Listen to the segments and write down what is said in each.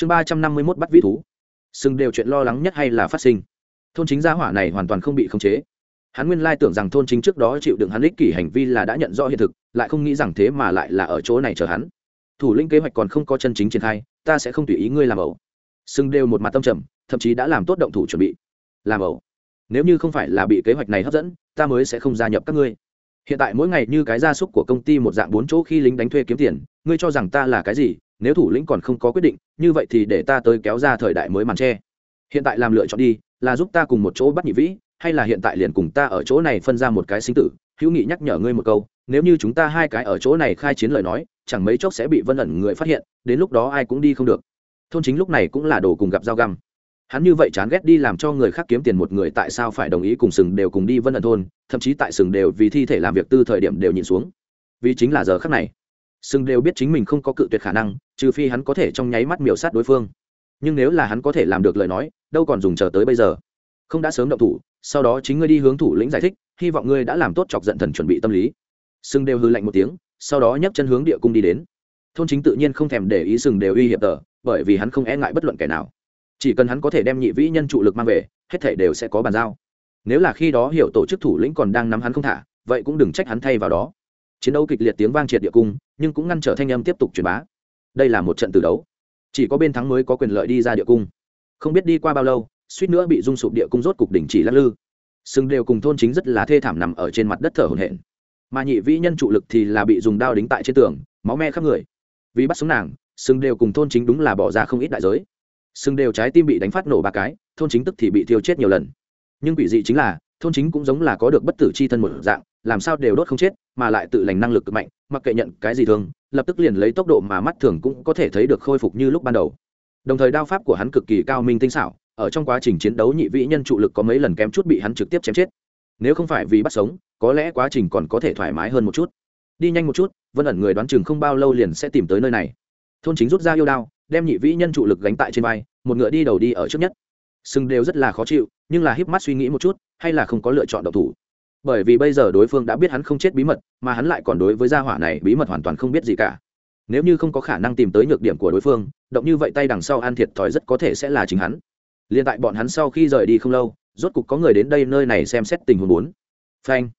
chương ba trăm năm mươi mốt bắt vĩ thú. Sừng đều chuyện lo lắng nhất hay là phát sinh? Thôn chính gia hỏa này hoàn toàn không bị khống chế. Hắn nguyên lai tưởng rằng thôn chính trước đó chịu đựng hắn ích kỷ hành vi là đã nhận rõ hiện thực, lại không nghĩ rằng thế mà lại là ở chỗ này chờ hắn. Thủ lĩnh kế hoạch còn không có chân chính triển khai, ta sẽ không tùy ý ngươi làm ẩu. Sừng đều một mặt tâm trầm, thậm chí đã làm tốt động thủ chuẩn bị. Làm ẩu? Nếu như không phải là bị kế hoạch này hấp dẫn, ta mới sẽ không gia nhập các ngươi. Hiện tại mỗi ngày như cái gia súc của công ty một dạng bốn chỗ khi lính đánh thuê kiếm tiền, ngươi cho rằng ta là cái gì nếu thủ lĩnh còn không có quyết định, như vậy thì để ta tới kéo ra thời đại mới màn tre. Hiện tại làm lựa chọn đi, là giúp ta cùng một chỗ bắt nhị vĩ, hay là hiện tại liền cùng ta ở chỗ này phân ra một cái sinh tử? Hữu nghị nhắc nhở ngươi một câu, nếu như chúng ta hai cái ở chỗ này khai chiến lời nói, chẳng mấy chốc sẽ bị vân ẩn người phát hiện, đến lúc đó ai cũng đi không được. Thôn chính lúc này cũng là đồ cùng gặp dao găm. Hắn như vậy chán ghét đi làm cho người khác kiếm tiền một người tại sao phải đồng ý cùng sừng đều cùng đi vân ẩn thôn, thậm chí tại sừng đều vì thi thể làm việc tư thời điểm đều nhìn xuống. Vì chính là giờ khác này sừng đều biết chính mình không có cự tuyệt khả năng, trừ phi hắn có thể trong nháy mắt miểu sát đối phương. Nhưng nếu là hắn có thể làm được lời nói, đâu còn dùng chờ tới bây giờ. Không đã sớm động thủ, sau đó chính ngươi đi hướng thủ lĩnh giải thích, hy vọng ngươi đã làm tốt chọc giận thần chuẩn bị tâm lý. Sừng đều hư lạnh một tiếng, sau đó nhấc chân hướng địa cung đi đến. Thôn chính tự nhiên không thèm để ý sừng đều uy hiểm tờ, bởi vì hắn không e ngại bất luận kẻ nào. Chỉ cần hắn có thể đem nhị vĩ nhân trụ lực mang về, hết thể đều sẽ có bàn giao. Nếu là khi đó hiểu tổ chức thủ lĩnh còn đang nắm hắn không thả, vậy cũng đừng trách hắn thay vào đó. Chiến đấu kịch liệt tiếng vang triệt địa cung nhưng cũng ngăn trở thanh âm tiếp tục truyền bá. Đây là một trận từ đấu. Chỉ có bên thắng mới có quyền lợi đi ra địa cung. Không biết đi qua bao lâu, suýt nữa bị rung sụp địa cung rốt cục đỉnh chỉ lắc lư. Sừng đều cùng thôn chính rất là thê thảm nằm ở trên mặt đất thở hổn hển. Mà nhị vĩ nhân trụ lực thì là bị dùng đao đính tại trên tường, máu me khắp người. Vì bắt sống nàng, sừng đều cùng thôn chính đúng là bỏ ra không ít đại giới. Sừng đều trái tim bị đánh phát nổ ba cái, thôn chính tức thì bị thiêu chết nhiều lần. Nhưng quỷ dị chính là, thôn chính cũng giống là có được bất tử c h i thân một dạng làm sao đều đốt không chết, mà lại tự lành năng lực cực mạnh, mặc kệ nhận cái gì thường, lập tức liền lấy tốc độ mà mắt thường cũng có thể thấy được khôi phục như lúc ban đầu. Đồng thời đao pháp của hắn cực kỳ cao minh tinh xảo, ở trong quá trình chiến đấu nhị vĩ nhân trụ lực có mấy lần kém chút bị hắn trực tiếp chém chết. Nếu không phải vì bắt sống, có lẽ quá trình còn có thể thoải mái hơn một chút. Đi nhanh một chút, vân ẩn người đoán chừng không bao lâu liền sẽ tìm tới nơi này. Thôn chính rút ra yêu đao, đem nhị vĩ nhân trụ lực gánh tại trên vai, một ngựa đi đầu đi ở trước nhất. Sừng đều rất là khó chịu, nhưng là híp mắt suy nghĩ một chút, hay là không có lựa chọn độc thủ bởi vì bây giờ đối phương đã biết hắn không chết bí mật, mà hắn lại còn đối với gia hỏa này bí mật hoàn toàn không biết gì cả. Nếu như không có khả năng tìm tới nhược điểm của đối phương, động như vậy tay đằng sau an thiệt thòi rất có thể sẽ là chính hắn. Liền tại bọn hắn sau khi rời đi không lâu, rốt cục có người đến đây nơi này xem xét tình huống bốn. Phanh.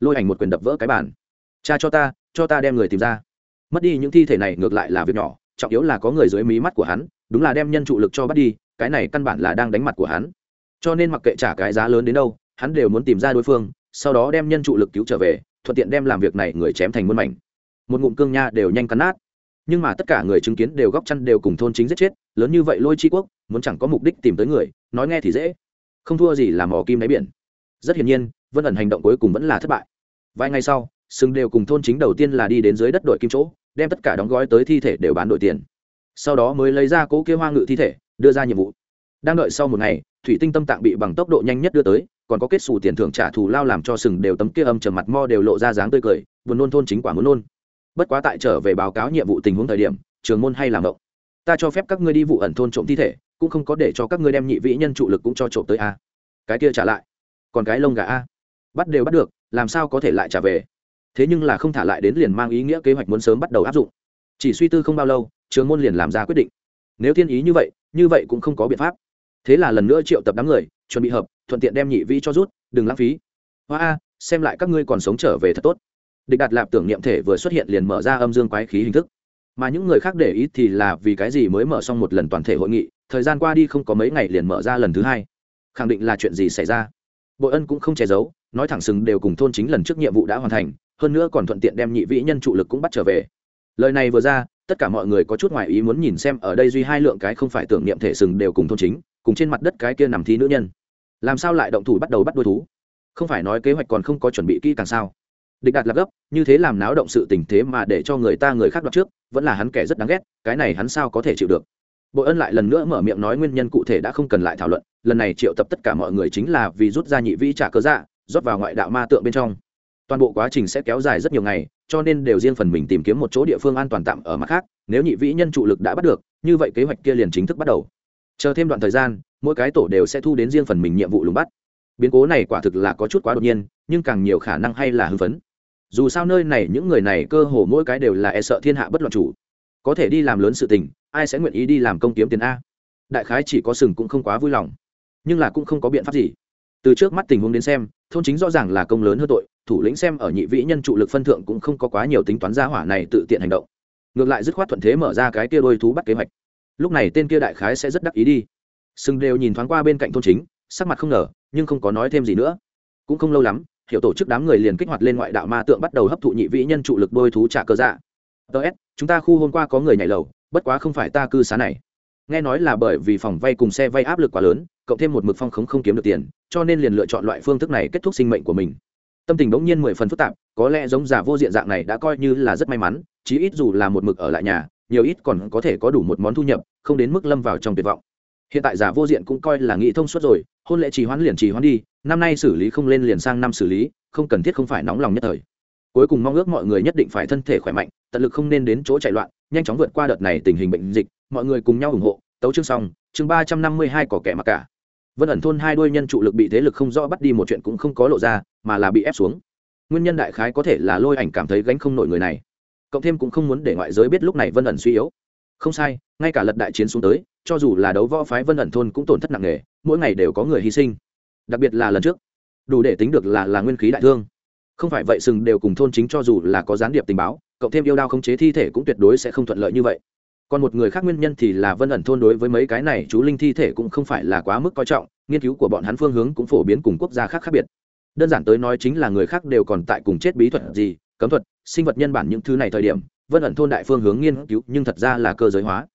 Lôi ảnh một quyền đập vỡ cái bàn. Cha cho ta cho ta đem người tìm ra. Mất đi những thi thể này ngược lại là việc nhỏ, trọng yếu là có người dưới mí mắt của hắn, đúng là đem nhân trụ lực cho bắt đi, cái này căn bản là đang đánh mặt của hắn. Cho nên mặc kệ trả cái giá lớn đến đâu, hắn đều muốn tìm ra đối phương sau đó đem nhân trụ lực cứu trở về, thuận tiện đem làm việc này người chém thành muôn mảnh. Một ngụm cương nha đều nhanh cắn nát. Nhưng mà tất cả người chứng kiến đều góc chăn đều cùng thôn chính giết chết, lớn như vậy lôi chi quốc, muốn chẳng có mục đích tìm tới người, nói nghe thì dễ. Không thua gì là mỏ kim đáy biển. Rất hiển nhiên, vân ẩn hành động cuối cùng vẫn là thất bại. Vài ngày sau, sừng đều cùng thôn chính đầu tiên là đi đến dưới đất đội kim chỗ, đem tất cả đóng gói tới thi thể đều bán đổi tiền. Sau đó mới lấy ra cỗ kia hoa ngự thi thể, đưa ra nhiệm vụ đang đợi sau một ngày, thủy tinh tâm tạng bị bằng tốc độ nhanh nhất đưa tới, còn có kết xù tiền thưởng trả thù lao làm cho sừng đều tấm kia âm trầm mặt mo đều lộ ra dáng tươi cười, buồn nôn thôn chính quả muốn nôn. Bất quá tại trở về báo cáo nhiệm vụ tình huống thời điểm, trường môn hay làm động. Ta cho phép các ngươi đi vụ ẩn thôn trộm thi thể, cũng không có để cho các ngươi đem nhị vĩ nhân trụ lực cũng cho trộm tới a. Cái kia trả lại. Còn cái lông gà a. Bắt đều bắt được, làm sao có thể lại trả về? Thế nhưng là không thả lại đến liền mang ý nghĩa kế hoạch muốn sớm bắt đầu áp dụng. Chỉ suy tư không bao lâu, trường môn liền làm ra quyết định. Nếu thiên ý như vậy như vậy cũng không có biện pháp thế là lần nữa triệu tập đám người, chuẩn bị hợp, thuận tiện đem nhị vĩ cho rút, đừng lãng phí. Hoa a, xem lại các ngươi còn sống trở về thật tốt. Địch đạt lạp tưởng niệm thể vừa xuất hiện liền mở ra âm dương quái khí hình thức. Mà những người khác để ý thì là vì cái gì mới mở xong một lần toàn thể hội nghị, thời gian qua đi không có mấy ngày liền mở ra lần thứ hai. Khẳng định là chuyện gì xảy ra? Bội ân cũng không che giấu, nói thẳng sừng đều cùng thôn chính lần trước nhiệm vụ đã hoàn thành, hơn nữa còn thuận tiện đem nhị vĩ nhân trụ lực cũng bắt trở về. Lời này vừa ra, tất cả mọi người có chút ngoại ý muốn nhìn xem ở đây duy hai lượng cái không phải tưởng niệm thể sừng đều cùng thôn chính cùng trên mặt đất cái kia nằm thi nữ nhân. Làm sao lại động thủ bắt đầu bắt đôi thú? Không phải nói kế hoạch còn không có chuẩn bị kỹ càng sao? Địch đạt lạc gấp, như thế làm náo động sự tình thế mà để cho người ta người khác đoạt trước, vẫn là hắn kẻ rất đáng ghét, cái này hắn sao có thể chịu được? Bội ân lại lần nữa mở miệng nói nguyên nhân cụ thể đã không cần lại thảo luận, lần này triệu tập tất cả mọi người chính là vì rút ra nhị vĩ trả cớ dạ rót vào ngoại đạo ma tượng bên trong. Toàn bộ quá trình sẽ kéo dài rất nhiều ngày, cho nên đều riêng phần mình tìm kiếm một chỗ địa phương an toàn tạm ở mặt khác, nếu nhị vĩ nhân trụ lực đã bắt được, như vậy kế hoạch kia liền chính thức bắt đầu chờ thêm đoạn thời gian, mỗi cái tổ đều sẽ thu đến riêng phần mình nhiệm vụ lùng bắt. Biến cố này quả thực là có chút quá đột nhiên, nhưng càng nhiều khả năng hay là hưng phấn. Dù sao nơi này những người này cơ hồ mỗi cái đều là e sợ thiên hạ bất loạn chủ. Có thể đi làm lớn sự tình, ai sẽ nguyện ý đi làm công kiếm tiền a? Đại khái chỉ có sừng cũng không quá vui lòng. Nhưng là cũng không có biện pháp gì. Từ trước mắt tình huống đến xem, thôn chính rõ ràng là công lớn hơn tội, thủ lĩnh xem ở nhị vĩ nhân trụ lực phân thượng cũng không có quá nhiều tính toán gia hỏa này tự tiện hành động. Ngược lại dứt khoát thuận thế mở ra cái kia đôi thú bắt kế hoạch lúc này tên kia đại khái sẽ rất đắc ý đi. Sừng đều nhìn thoáng qua bên cạnh thôn chính, sắc mặt không ngờ, nhưng không có nói thêm gì nữa. Cũng không lâu lắm hiệu tổ chức đám người liền kích hoạt lên ngoại đạo ma tượng bắt đầu hấp thụ nhị vĩ nhân trụ lực đôi thú trả cơ dạ. Ts chúng ta khu hôm qua có người nhảy lầu, bất quá không phải ta cư xá này. Nghe nói là bởi vì phòng vay cùng xe vay áp lực quá lớn, cộng thêm một mực phong khống không kiếm được tiền, cho nên liền lựa chọn loại phương thức này kết thúc sinh mệnh của mình. Tâm tình bỗng nhiên mười phần phức tạp, có lẽ giống giả vô diện dạng này đã coi như là rất may mắn, chí ít dù là một mực ở lại nhà nhiều ít còn có thể có đủ một món thu nhập, không đến mức lâm vào trong tuyệt vọng. Hiện tại giả vô diện cũng coi là nghĩ thông suốt rồi, hôn lễ trì hoãn liền trì hoãn đi, năm nay xử lý không lên liền sang năm xử lý, không cần thiết không phải nóng lòng nhất thời. Cuối cùng mong ước mọi người nhất định phải thân thể khỏe mạnh, tận lực không nên đến chỗ chạy loạn, nhanh chóng vượt qua đợt này tình hình bệnh dịch, mọi người cùng nhau ủng hộ, tấu chương xong, chương ba trăm năm mươi hai có kẻ mặc cả. Vân ẩn thôn hai đôi nhân trụ lực bị thế lực không rõ bắt đi một chuyện cũng không có lộ ra, mà là bị ép xuống. Nguyên nhân đại khái có thể là lôi ảnh cảm thấy gánh không nổi người này cộng thêm cũng không muốn để ngoại giới biết lúc này vân ẩn suy yếu. Không sai, ngay cả lật đại chiến xuống tới, cho dù là đấu võ phái vân ẩn thôn cũng tổn thất nặng nề, mỗi ngày đều có người hy sinh. Đặc biệt là lần trước, đủ để tính được là là nguyên khí đại thương. Không phải vậy sừng đều cùng thôn chính cho dù là có gián điệp tình báo, cộng thêm yêu đao không chế thi thể cũng tuyệt đối sẽ không thuận lợi như vậy. Còn một người khác nguyên nhân thì là vân ẩn thôn đối với mấy cái này chú linh thi thể cũng không phải là quá mức coi trọng, nghiên cứu của bọn hắn phương hướng cũng phổ biến cùng quốc gia khác khác biệt. Đơn giản tới nói chính là người khác đều còn tại cùng chết bí thuật gì cấm thuật, sinh vật nhân bản những thứ này thời điểm, vân ẩn thôn đại phương hướng nghiên cứu nhưng thật ra là cơ giới hóa.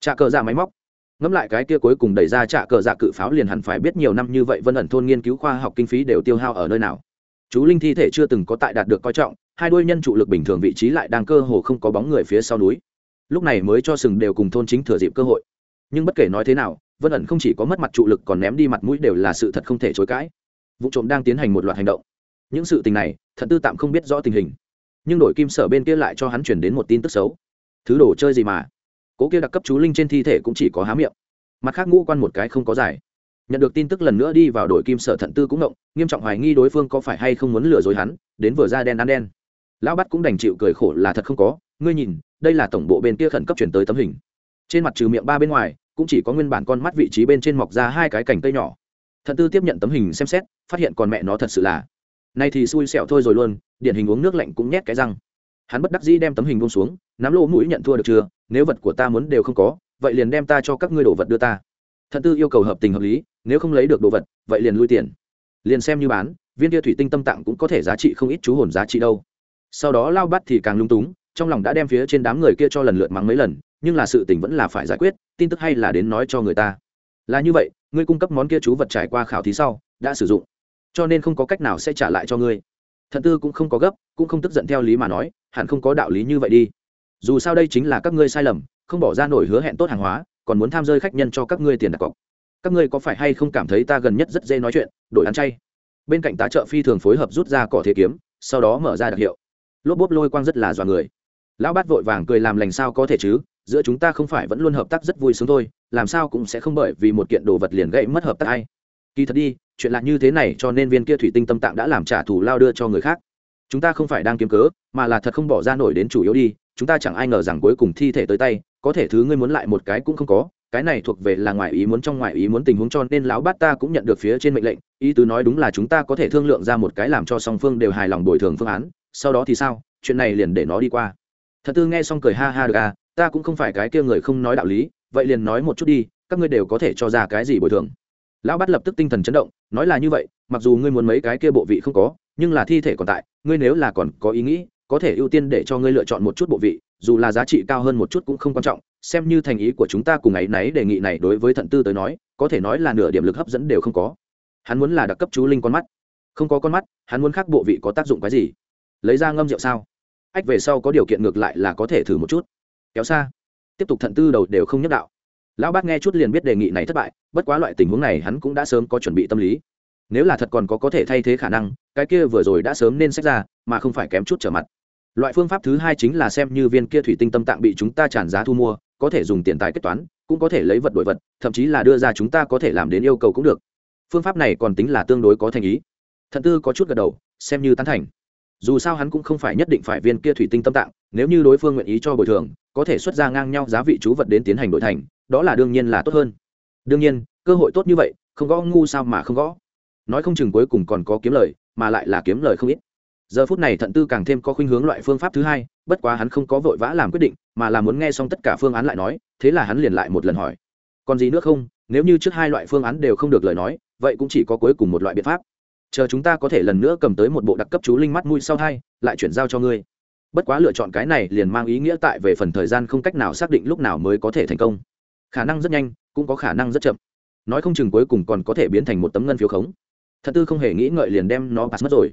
Trà cờ dạ máy móc. Ngẫm lại cái kia cuối cùng đẩy ra trạ cờ dạ cự pháo liền hẳn phải biết nhiều năm như vậy vân ẩn thôn nghiên cứu khoa học kinh phí đều tiêu hao ở nơi nào. Chú linh thi thể chưa từng có tại đạt được coi trọng, hai đôi nhân trụ lực bình thường vị trí lại đang cơ hồ không có bóng người phía sau núi. Lúc này mới cho sừng đều cùng thôn chính thừa dịp cơ hội. Nhưng bất kể nói thế nào, vân ẩn không chỉ có mất mặt trụ lực còn ném đi mặt mũi đều là sự thật không thể chối cãi. Vụ trộm đang tiến hành một loạt hành động. Những sự tình này, thật tư tạm không biết rõ tình hình nhưng đội kim sở bên kia lại cho hắn chuyển đến một tin tức xấu. Thứ đồ chơi gì mà? Cố kia đặc cấp chú linh trên thi thể cũng chỉ có há miệng. Mặt khác ngũ quan một cái không có giải. Nhận được tin tức lần nữa đi vào đội kim sở thận tư cũng động nghiêm trọng hoài nghi đối phương có phải hay không muốn lừa dối hắn, đến vừa ra đen ăn đen. Lão bắt cũng đành chịu cười khổ là thật không có, ngươi nhìn, đây là tổng bộ bên kia khẩn cấp chuyển tới tấm hình. Trên mặt trừ miệng ba bên ngoài, cũng chỉ có nguyên bản con mắt vị trí bên trên mọc ra hai cái cành cây nhỏ. Thận tư tiếp nhận tấm hình xem xét, phát hiện con mẹ nó thật sự là nay thì xui xẹo thôi rồi luôn, điển hình uống nước lạnh cũng nhét cái răng. Hắn bất đắc dĩ đem tấm hình buông xuống, nắm lỗ mũi nhận thua được chưa, nếu vật của ta muốn đều không có, vậy liền đem ta cho các ngươi đồ vật đưa ta. Thận tư yêu cầu hợp tình hợp lý, nếu không lấy được đồ vật, vậy liền lui tiền. Liền xem như bán, viên kia thủy tinh tâm tạng cũng có thể giá trị không ít chú hồn giá trị đâu. Sau đó lao bắt thì càng lung túng, trong lòng đã đem phía trên đám người kia cho lần lượt mắng mấy lần, nhưng là sự tình vẫn là phải giải quyết, tin tức hay là đến nói cho người ta. Là như vậy, ngươi cung cấp món kia chú vật trải qua khảo thí sau, đã sử dụng cho nên không có cách nào sẽ trả lại cho ngươi. Thận tư cũng không có gấp, cũng không tức giận theo lý mà nói, hẳn không có đạo lý như vậy đi. Dù sao đây chính là các ngươi sai lầm, không bỏ ra nổi hứa hẹn tốt hàng hóa, còn muốn tham rơi khách nhân cho các ngươi tiền đặt cọc. Các ngươi có phải hay không cảm thấy ta gần nhất rất dễ nói chuyện, đổi ăn chay? Bên cạnh tá trợ phi thường phối hợp rút ra cỏ thế kiếm, sau đó mở ra đặc hiệu. Lốp bốp lôi quang rất là dọa người. Lão bát vội vàng cười làm lành sao có thể chứ, giữa chúng ta không phải vẫn luôn hợp tác rất vui sướng thôi, làm sao cũng sẽ không bởi vì một kiện đồ vật liền gãy mất hợp tác hay kỳ thật đi, chuyện là như thế này cho nên viên kia thủy tinh tâm tạng đã làm trả thù lao đưa cho người khác. Chúng ta không phải đang kiếm cớ, mà là thật không bỏ ra nổi đến chủ yếu đi, chúng ta chẳng ai ngờ rằng cuối cùng thi thể tới tay, có thể thứ ngươi muốn lại một cái cũng không có, cái này thuộc về là ngoài ý muốn trong ngoài ý muốn tình huống cho nên lão bát ta cũng nhận được phía trên mệnh lệnh, ý tứ nói đúng là chúng ta có thể thương lượng ra một cái làm cho song phương đều hài lòng bồi thường phương án, sau đó thì sao, chuyện này liền để nó đi qua. Thật tư nghe xong cười ha ha được à ta cũng không phải cái kia người không nói đạo lý, vậy liền nói một chút đi, các ngươi đều có thể cho ra cái gì bồi thường lão bắt lập tức tinh thần chấn động, nói là như vậy, mặc dù ngươi muốn mấy cái kia bộ vị không có, nhưng là thi thể còn tại, ngươi nếu là còn có ý nghĩ, có thể ưu tiên để cho ngươi lựa chọn một chút bộ vị, dù là giá trị cao hơn một chút cũng không quan trọng, xem như thành ý của chúng ta cùng ấy nấy đề nghị này đối với thận tư tới nói, có thể nói là nửa điểm lực hấp dẫn đều không có. Hắn muốn là đặc cấp chú linh con mắt. Không có con mắt, hắn muốn khác bộ vị có tác dụng cái gì? Lấy ra ngâm rượu sao? Ách, về sau có điều kiện ngược lại là có thể thử một chút. Kéo xa. Tiếp tục thận tư đầu đều không nhất đạo lão bác nghe chút liền biết đề nghị này thất bại, bất quá loại tình huống này hắn cũng đã sớm có chuẩn bị tâm lý. Nếu là thật còn có có thể thay thế khả năng, cái kia vừa rồi đã sớm nên xét ra, mà không phải kém chút trở mặt. Loại phương pháp thứ hai chính là xem như viên kia thủy tinh tâm tạng bị chúng ta tràn giá thu mua, có thể dùng tiền tài kết toán, cũng có thể lấy vật đổi vật, thậm chí là đưa ra chúng ta có thể làm đến yêu cầu cũng được. Phương pháp này còn tính là tương đối có thành ý. Thận tư có chút gật đầu, xem như tán thành. Dù sao hắn cũng không phải nhất định phải viên kia thủy tinh tâm tạng, nếu như đối phương nguyện ý cho bồi thường, có thể xuất ra ngang nhau giá vị chú vật đến tiến hành đổi thành đó là đương nhiên là tốt hơn. Đương nhiên, cơ hội tốt như vậy, không gõ ngu sao mà không gõ. Nói không chừng cuối cùng còn có kiếm lời, mà lại là kiếm lời không ít. Giờ phút này thận tư càng thêm có khuynh hướng loại phương pháp thứ hai, bất quá hắn không có vội vã làm quyết định, mà là muốn nghe xong tất cả phương án lại nói, thế là hắn liền lại một lần hỏi. Còn gì nữa không, nếu như trước hai loại phương án đều không được lời nói, vậy cũng chỉ có cuối cùng một loại biện pháp. Chờ chúng ta có thể lần nữa cầm tới một bộ đặc cấp chú linh mắt mũi sau hai, lại chuyển giao cho ngươi. Bất quá lựa chọn cái này liền mang ý nghĩa tại về phần thời gian không cách nào xác định lúc nào mới có thể thành công khả năng rất nhanh cũng có khả năng rất chậm. Nói không chừng cuối cùng còn có thể biến thành một tấm ngân phiếu khống. Thật tư không hề nghĩ ngợi liền đem nó pass mất rồi.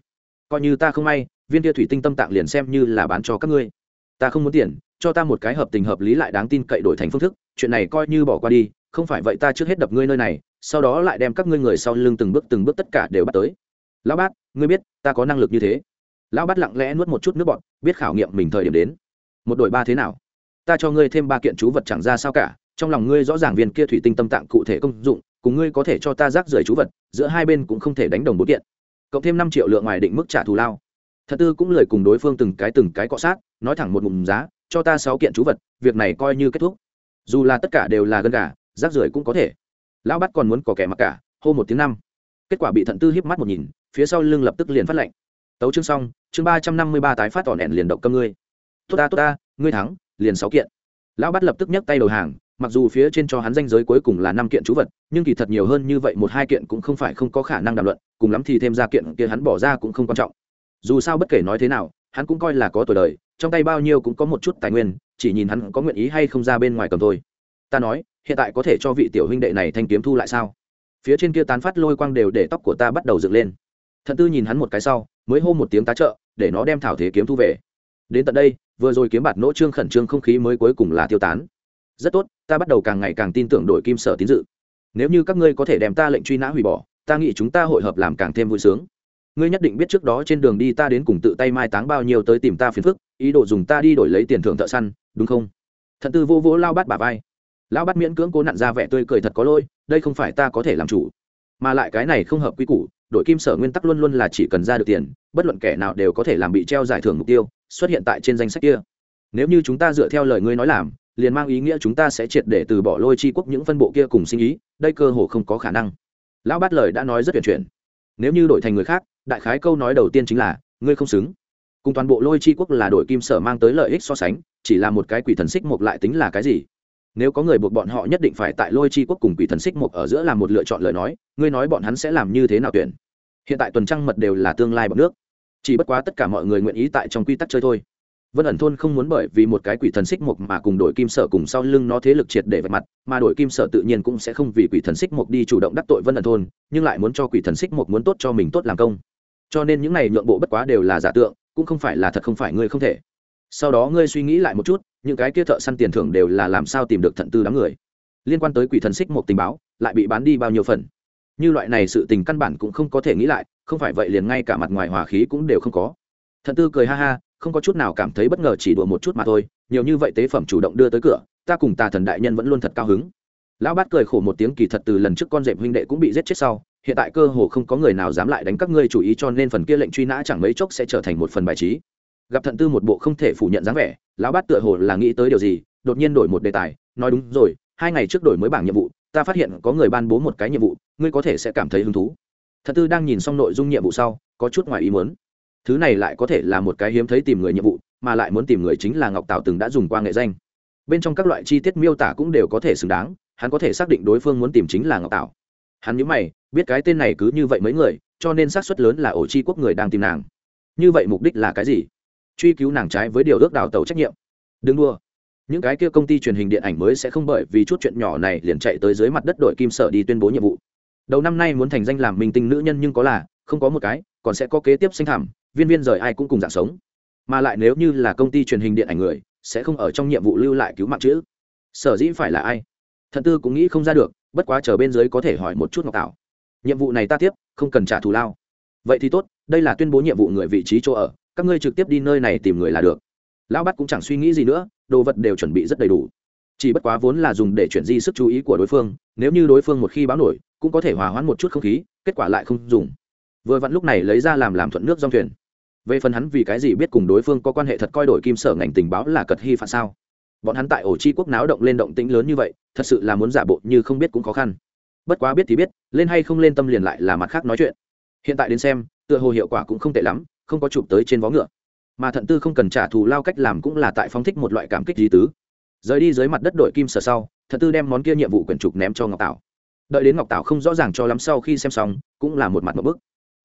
Coi như ta không may viên tia thủy tinh tâm tạng liền xem như là bán cho các ngươi. Ta không muốn tiền cho ta một cái hợp tình hợp lý lại đáng tin cậy đổi thành phương thức chuyện này coi như bỏ qua đi không phải vậy ta trước hết đập ngươi nơi này sau đó lại đem các ngươi người sau lưng từng bước từng bước tất cả đều bắt tới. Lão bát ngươi biết ta có năng lực như thế. Lão bát lặng lẽ nuốt một chút nước bọt, biết khảo nghiệm mình thời điểm đến. Một đội ba thế nào? Ta cho ngươi thêm ba kiện chú vật chẳng ra sao cả trong lòng ngươi rõ ràng viên kia thủy tinh tâm tạng cụ thể công dụng, cùng ngươi có thể cho ta rác rưởi chú vật, giữa hai bên cũng không thể đánh đồng bốn kiện. Cộng thêm năm triệu lượng ngoài định mức trả thù lao. Thật tư cũng lời cùng đối phương từng cái từng cái cọ sát, nói thẳng một mùng giá, cho ta sáu kiện chú vật, việc này coi như kết thúc. Dù là tất cả đều là gân gà, rác rưởi cũng có thể. Lão bắt còn muốn có kẻ mặc cả, hô một tiếng năm. Kết quả bị thận tư hiếp mắt một nhìn, phía sau lưng lập tức liền phát lệnh. Tấu chương xong, chương ba trăm năm mươi ba tái phát tỏn ẹn liền động câm ngươi. Tốt ta tốt ta, ngươi thắng, liền sáu kiện. Lão bắt lập tức nhấc tay đầu hàng mặc dù phía trên cho hắn danh giới cuối cùng là năm kiện chú vật, nhưng kỳ thật nhiều hơn như vậy một hai kiện cũng không phải không có khả năng đàm luận, cùng lắm thì thêm ra kiện kia hắn bỏ ra cũng không quan trọng. Dù sao bất kể nói thế nào, hắn cũng coi là có tuổi đời, trong tay bao nhiêu cũng có một chút tài nguyên, chỉ nhìn hắn có nguyện ý hay không ra bên ngoài cầm thôi. Ta nói, hiện tại có thể cho vị tiểu huynh đệ này thanh kiếm thu lại sao? Phía trên kia tán phát lôi quang đều để tóc của ta bắt đầu dựng lên. Thận tư nhìn hắn một cái sau, mới hô một tiếng tá trợ, để nó đem thảo thế kiếm thu về. Đến tận đây, vừa rồi kiếm bạt nỗ trương khẩn trương không khí mới cuối cùng là tiêu tán rất tốt, ta bắt đầu càng ngày càng tin tưởng đội kim sở tín dự. Nếu như các ngươi có thể đem ta lệnh truy nã hủy bỏ, ta nghĩ chúng ta hội hợp làm càng thêm vui sướng. Ngươi nhất định biết trước đó trên đường đi ta đến cùng tự tay mai táng bao nhiêu tới tìm ta phiền phức, ý đồ dùng ta đi đổi lấy tiền thưởng thợ săn, đúng không? Thận tư vô vỗ lao bắt bà vai. Lão bắt miễn cưỡng cố nặn ra vẻ tươi cười thật có lôi đây không phải ta có thể làm chủ. Mà lại cái này không hợp quy củ, đội kim sở nguyên tắc luôn luôn là chỉ cần ra được tiền, bất luận kẻ nào đều có thể làm bị treo giải thưởng mục tiêu, xuất hiện tại trên danh sách kia. Nếu như chúng ta dựa theo lời ngươi nói làm liền mang ý nghĩa chúng ta sẽ triệt để từ bỏ lôi chi quốc những phân bộ kia cùng sinh ý, đây cơ hồ không có khả năng. Lão bát lời đã nói rất tuyển chuyển. Nếu như đổi thành người khác, đại khái câu nói đầu tiên chính là, ngươi không xứng. Cùng toàn bộ lôi chi quốc là đội kim sở mang tới lợi ích so sánh, chỉ là một cái quỷ thần xích mộc lại tính là cái gì? Nếu có người buộc bọn họ nhất định phải tại lôi chi quốc cùng quỷ thần xích mộc ở giữa làm một lựa chọn lời nói, ngươi nói bọn hắn sẽ làm như thế nào tuyển? Hiện tại tuần trăng mật đều là tương lai bọn nước. Chỉ bất quá tất cả mọi người nguyện ý tại trong quy tắc chơi thôi vân ẩn thôn không muốn bởi vì một cái quỷ thần xích mộc mà cùng đội kim sở cùng sau lưng nó thế lực triệt để vạch mặt, mà đội kim sở tự nhiên cũng sẽ không vì quỷ thần xích mộc đi chủ động đắc tội vân ẩn thôn, nhưng lại muốn cho quỷ thần xích mộc muốn tốt cho mình tốt làm công. Cho nên những này nhượng bộ bất quá đều là giả tượng, cũng không phải là thật không phải ngươi không thể. Sau đó ngươi suy nghĩ lại một chút, những cái kia thợ săn tiền thưởng đều là làm sao tìm được thận tư đám người. Liên quan tới quỷ thần xích một tình báo, lại bị bán đi bao nhiêu phần. Như loại này sự tình căn bản cũng không có thể nghĩ lại, không phải vậy liền ngay cả mặt ngoài hòa khí cũng đều không có. Thận tư cười ha ha không có chút nào cảm thấy bất ngờ, chỉ đùa một chút mà thôi. Nhiều như vậy tế phẩm chủ động đưa tới cửa, ta cùng tà thần đại nhân vẫn luôn thật cao hứng. Lão bát cười khổ một tiếng, kỳ thật từ lần trước con rệm huynh đệ cũng bị giết chết sau, hiện tại cơ hồ không có người nào dám lại đánh các ngươi chủ ý, cho nên phần kia lệnh truy nã chẳng mấy chốc sẽ trở thành một phần bài trí. Gặp thận tư một bộ không thể phủ nhận dáng vẻ, lão bát tựa hồ là nghĩ tới điều gì, đột nhiên đổi một đề tài, nói đúng rồi, hai ngày trước đổi mới bảng nhiệm vụ, ta phát hiện có người ban bố một cái nhiệm vụ, ngươi có thể sẽ cảm thấy hứng thú. Thận tư đang nhìn xong nội dung nhiệm vụ sau, có chút ngoài ý muốn thứ này lại có thể là một cái hiếm thấy tìm người nhiệm vụ, mà lại muốn tìm người chính là ngọc tào từng đã dùng qua nghệ danh. Bên trong các loại chi tiết miêu tả cũng đều có thể xứng đáng, hắn có thể xác định đối phương muốn tìm chính là ngọc tào hắn nhớ mày, biết cái tên này cứ như vậy mấy người, cho nên xác suất lớn là ổ chi quốc người đang tìm nàng. Như vậy mục đích là cái gì? Truy cứu nàng trái với điều ước đào tàu trách nhiệm. Đừng đua những cái kia công ty truyền hình điện ảnh mới sẽ không bởi vì chút chuyện nhỏ này liền chạy tới dưới mặt đất đội kim sở đi tuyên bố nhiệm vụ. Đầu năm nay muốn thành danh làm minh tinh nữ nhân nhưng có là, không có một cái, còn sẽ có kế tiếp sinh thảm viên viên rời ai cũng cùng dạng sống. Mà lại nếu như là công ty truyền hình điện ảnh người, sẽ không ở trong nhiệm vụ lưu lại cứu mạng chữ. Sở dĩ phải là ai? Thần tư cũng nghĩ không ra được, bất quá chờ bên dưới có thể hỏi một chút ngọc tạo nhiệm vụ này ta tiếp, không cần trả thù lao. Vậy thì tốt, đây là tuyên bố nhiệm vụ người vị trí chỗ ở, các ngươi trực tiếp đi nơi này tìm người là được. Lão bắt cũng chẳng suy nghĩ gì nữa, đồ vật đều chuẩn bị rất đầy đủ. Chỉ bất quá vốn là dùng để chuyển di sức chú ý của đối phương, nếu như đối phương một khi báo nổi, cũng có thể hòa hoãn một chút không khí, kết quả lại không dùng. Vừa vặn lúc này lấy ra làm làm thuận nước dòng thuyền về phần hắn vì cái gì biết cùng đối phương có quan hệ thật coi đổi kim sở ngành tình báo là cật hy phạt sao? Bọn hắn tại ổ chi quốc náo động lên động tĩnh lớn như vậy, thật sự là muốn giả bộ như không biết cũng khó khăn. Bất quá biết thì biết, lên hay không lên tâm liền lại là mặt khác nói chuyện. Hiện tại đến xem, tựa hồ hiệu quả cũng không tệ lắm, không có chụp tới trên vó ngựa. Mà thận tư không cần trả thù lao cách làm cũng là tại phóng thích một loại cảm kích di tứ. Rời đi dưới mặt đất đội kim sở sau, thận tư đem món kia nhiệm vụ quyển trục ném cho ngọc tảo. Đợi đến ngọc tảo không rõ ràng cho lắm sau khi xem xong, cũng là một mặt một bức.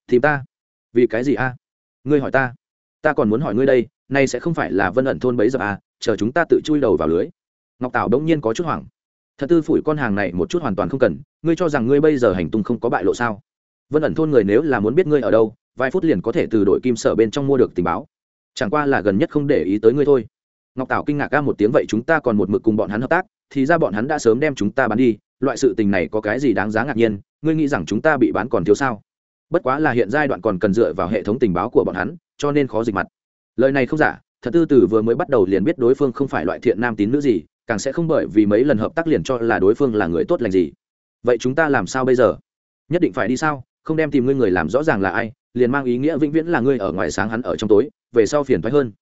Thì ta. Vì cái gì a? Ngươi hỏi ta ta còn muốn hỏi ngươi đây, nay sẽ không phải là vân ẩn thôn bấy giờ à chờ chúng ta tự chui đầu vào lưới. Ngọc tảo đông nhiên có chút hoảng. Thật tư phủi con hàng này một chút hoàn toàn không cần, ngươi cho rằng ngươi bây giờ hành tung không có bại lộ sao? Vân ẩn thôn người nếu là muốn biết ngươi ở đâu, vài phút liền có thể từ đội kim sở bên trong mua được tình báo. Chẳng qua là gần nhất không để ý tới ngươi thôi. Ngọc tảo kinh ngạc ca một tiếng, vậy chúng ta còn một mực cùng bọn hắn hợp tác, thì ra bọn hắn đã sớm đem chúng ta bán đi, loại sự tình này có cái gì đáng giá ngạc nhiên, ngươi nghĩ rằng chúng ta bị bán còn thiếu sao? Bất quá là hiện giai đoạn còn cần dựa vào hệ thống tình báo của bọn hắn, cho nên khó dịch mặt. Lời này không giả, thật tư tử vừa mới bắt đầu liền biết đối phương không phải loại thiện nam tín nữ gì, càng sẽ không bởi vì mấy lần hợp tác liền cho là đối phương là người tốt lành gì. Vậy chúng ta làm sao bây giờ? Nhất định phải đi sao? Không đem tìm ngươi người làm rõ ràng là ai, liền mang ý nghĩa vĩnh viễn là ngươi ở ngoài sáng hắn ở trong tối, về sau phiền thoái hơn.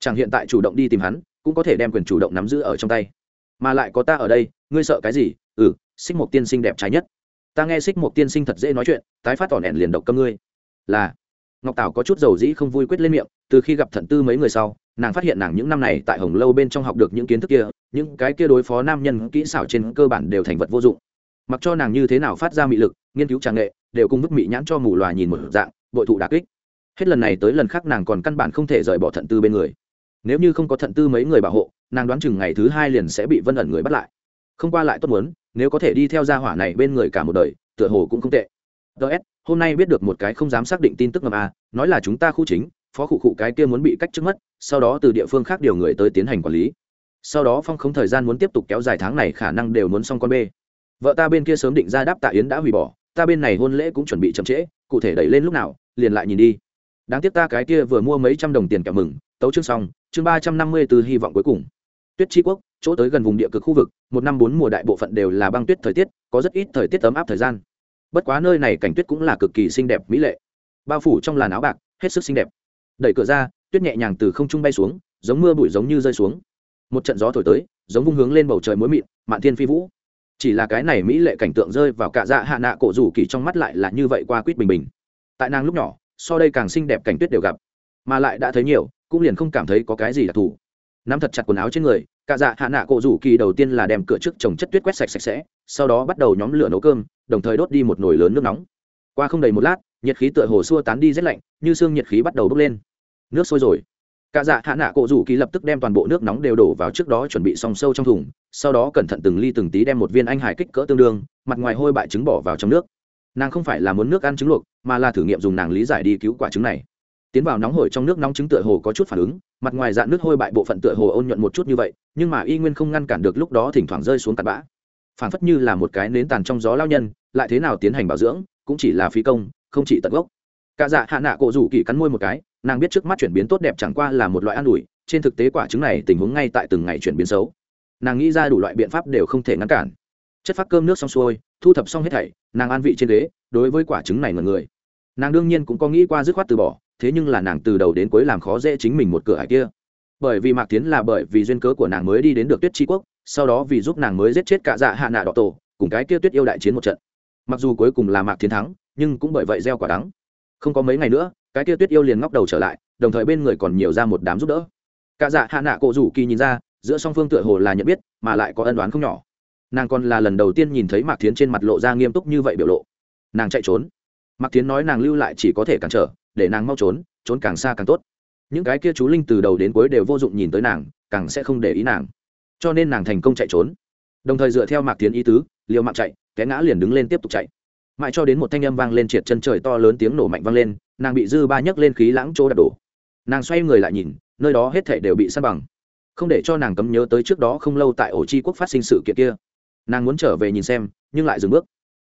Chẳng hiện tại chủ động đi tìm hắn, cũng có thể đem quyền chủ động nắm giữ ở trong tay. Mà lại có ta ở đây, ngươi sợ cái gì? Ừ xích một tiên sinh đẹp trái nhất ta nghe xích một tiên sinh thật dễ nói chuyện, tái phát tỏ nẹn liền độc câm ngươi. Là, ngọc tảo có chút dầu dĩ không vui quyết lên miệng, từ khi gặp thận tư mấy người sau, nàng phát hiện nàng những năm này tại hồng lâu bên trong học được những kiến thức kia, những cái kia đối phó nam nhân kỹ xảo trên cơ bản đều thành vật vô dụng. Mặc cho nàng như thế nào phát ra mị lực, nghiên cứu tràng nghệ, đều cùng mức mị nhãn cho mù loà nhìn một dạng, bội thụ đà kích. Hết lần này tới lần khác nàng còn căn bản không thể rời bỏ thận tư bên người. Nếu như không có thận tư mấy người bảo hộ, nàng đoán chừng ngày thứ hai liền sẽ bị vân ẩn người bắt lại. Không qua lại tốt muốn nếu có thể đi theo gia hỏa này bên người cả một đời, tựa hồ cũng không tệ. Ts hôm nay biết được một cái không dám xác định tin tức ngầm a, nói là chúng ta khu chính, phó khu cụ cái kia muốn bị cách trước mất, sau đó từ địa phương khác điều người tới tiến hành quản lý. Sau đó phong không thời gian muốn tiếp tục kéo dài tháng này khả năng đều muốn xong con b vợ ta bên kia sớm định ra đáp tạ yến đã hủy bỏ, ta bên này hôn lễ cũng chuẩn bị chậm trễ, cụ thể đẩy lên lúc nào, liền lại nhìn đi. Đáng tiếc ta cái kia vừa mua mấy trăm đồng tiền kẹo mừng, tấu chương xong, chương ba trăm năm mươi từ hy vọng cuối cùng. Tuyết tri quốc chỗ tới gần vùng địa cực khu vực, một năm bốn mùa đại bộ phận đều là băng tuyết thời tiết, có rất ít thời tiết ấm áp thời gian. Bất quá nơi này cảnh tuyết cũng là cực kỳ xinh đẹp, mỹ lệ. Bao phủ trong làn áo bạc, hết sức xinh đẹp. Đẩy cửa ra, tuyết nhẹ nhàng từ không trung bay xuống, giống mưa bụi giống như rơi xuống. Một trận gió thổi tới, giống vung hướng lên bầu trời muối mịn, mạn thiên phi vũ. Chỉ là cái này mỹ lệ cảnh tượng rơi vào cả dạ hạ nạ cổ rủ kỳ trong mắt lại là như vậy qua quýt bình bình. Tại nàng lúc nhỏ, so đây càng xinh đẹp cảnh tuyết đều gặp. Mà lại đã thấy nhiều, cũng liền không cảm thấy có cái gì đặc thù. Nắm thật chặt quần áo trên người cả dạ hạ nạ cổ rủ kỳ đầu tiên là đem cửa trước trồng chất tuyết quét sạch sạch sẽ, sau đó bắt đầu nhóm lửa nấu cơm, đồng thời đốt đi một nồi lớn nước nóng. Qua không đầy một lát, nhiệt khí tựa hồ xua tán đi rét lạnh, như xương nhiệt khí bắt đầu bốc lên. Nước sôi rồi. Cả dạ hạ nạ cổ rủ kỳ lập tức đem toàn bộ nước nóng đều đổ vào trước đó chuẩn bị xong sâu trong thùng, sau đó cẩn thận từng ly từng tí đem một viên anh hải kích cỡ tương đương, mặt ngoài hôi bại trứng bỏ vào trong nước. Nàng không phải là muốn nước ăn trứng luộc, mà là thử nghiệm dùng nàng lý giải đi cứu quả trứng này tiến vào nóng hổi trong nước nóng trứng tựa hồ có chút phản ứng, mặt ngoài dạng nước hôi bại bộ phận tựa hồ ôn nhuận một chút như vậy, nhưng mà y nguyên không ngăn cản được lúc đó thỉnh thoảng rơi xuống tạt bã. Phản phất như là một cái nến tàn trong gió lao nhân, lại thế nào tiến hành bảo dưỡng, cũng chỉ là phí công, không chỉ tận gốc. Cả dạ hạ nạ cổ rủ kỳ cắn môi một cái, nàng biết trước mắt chuyển biến tốt đẹp chẳng qua là một loại an ủi, trên thực tế quả trứng này tình huống ngay tại từng ngày chuyển biến xấu. Nàng nghĩ ra đủ loại biện pháp đều không thể ngăn cản. Chất phát cơm nước xong xuôi, thu thập xong hết thảy, nàng an vị trên ghế, đối với quả trứng này ngần người. Nàng đương nhiên cũng có nghĩ qua dứt khoát từ bỏ thế nhưng là nàng từ đầu đến cuối làm khó dễ chính mình một cửa hải kia. Bởi vì mạc tiến là bởi vì duyên cớ của nàng mới đi đến được tuyết tri quốc, sau đó vì giúp nàng mới giết chết cả dạ hạ nạ đỏ tổ, cùng cái kia tuyết yêu đại chiến một trận. Mặc dù cuối cùng là mạc tiến thắng, nhưng cũng bởi vậy gieo quả đắng. Không có mấy ngày nữa, cái kia tuyết yêu liền ngóc đầu trở lại, đồng thời bên người còn nhiều ra một đám giúp đỡ. Cả dạ hạ nạ cổ rủ kỳ nhìn ra, giữa song phương tựa hồ là nhận biết, mà lại có ân đoán không nhỏ. Nàng còn là lần đầu tiên nhìn thấy mạc tiến trên mặt lộ ra nghiêm túc như vậy biểu lộ. Nàng chạy trốn. Mạc tiến nói nàng lưu lại chỉ có thể cản trở để nàng mau trốn trốn càng xa càng tốt. Những cái kia chú linh từ đầu đến cuối đều vô dụng nhìn tới nàng, càng sẽ không để ý nàng. Cho nên nàng thành công chạy trốn. Đồng thời dựa theo mạc tiến ý tứ, liều mạng chạy, té ngã liền đứng lên tiếp tục chạy. Mãi cho đến một thanh âm vang lên triệt chân trời to lớn tiếng nổ mạnh vang lên, nàng bị dư ba nhấc lên khí lãng chỗ đạp đổ. Nàng xoay người lại nhìn, nơi đó hết thể đều bị săn bằng. Không để cho nàng cấm nhớ tới trước đó không lâu tại ổ chi quốc phát sinh sự kiện kia. Nàng muốn trở về nhìn xem, nhưng lại dừng bước.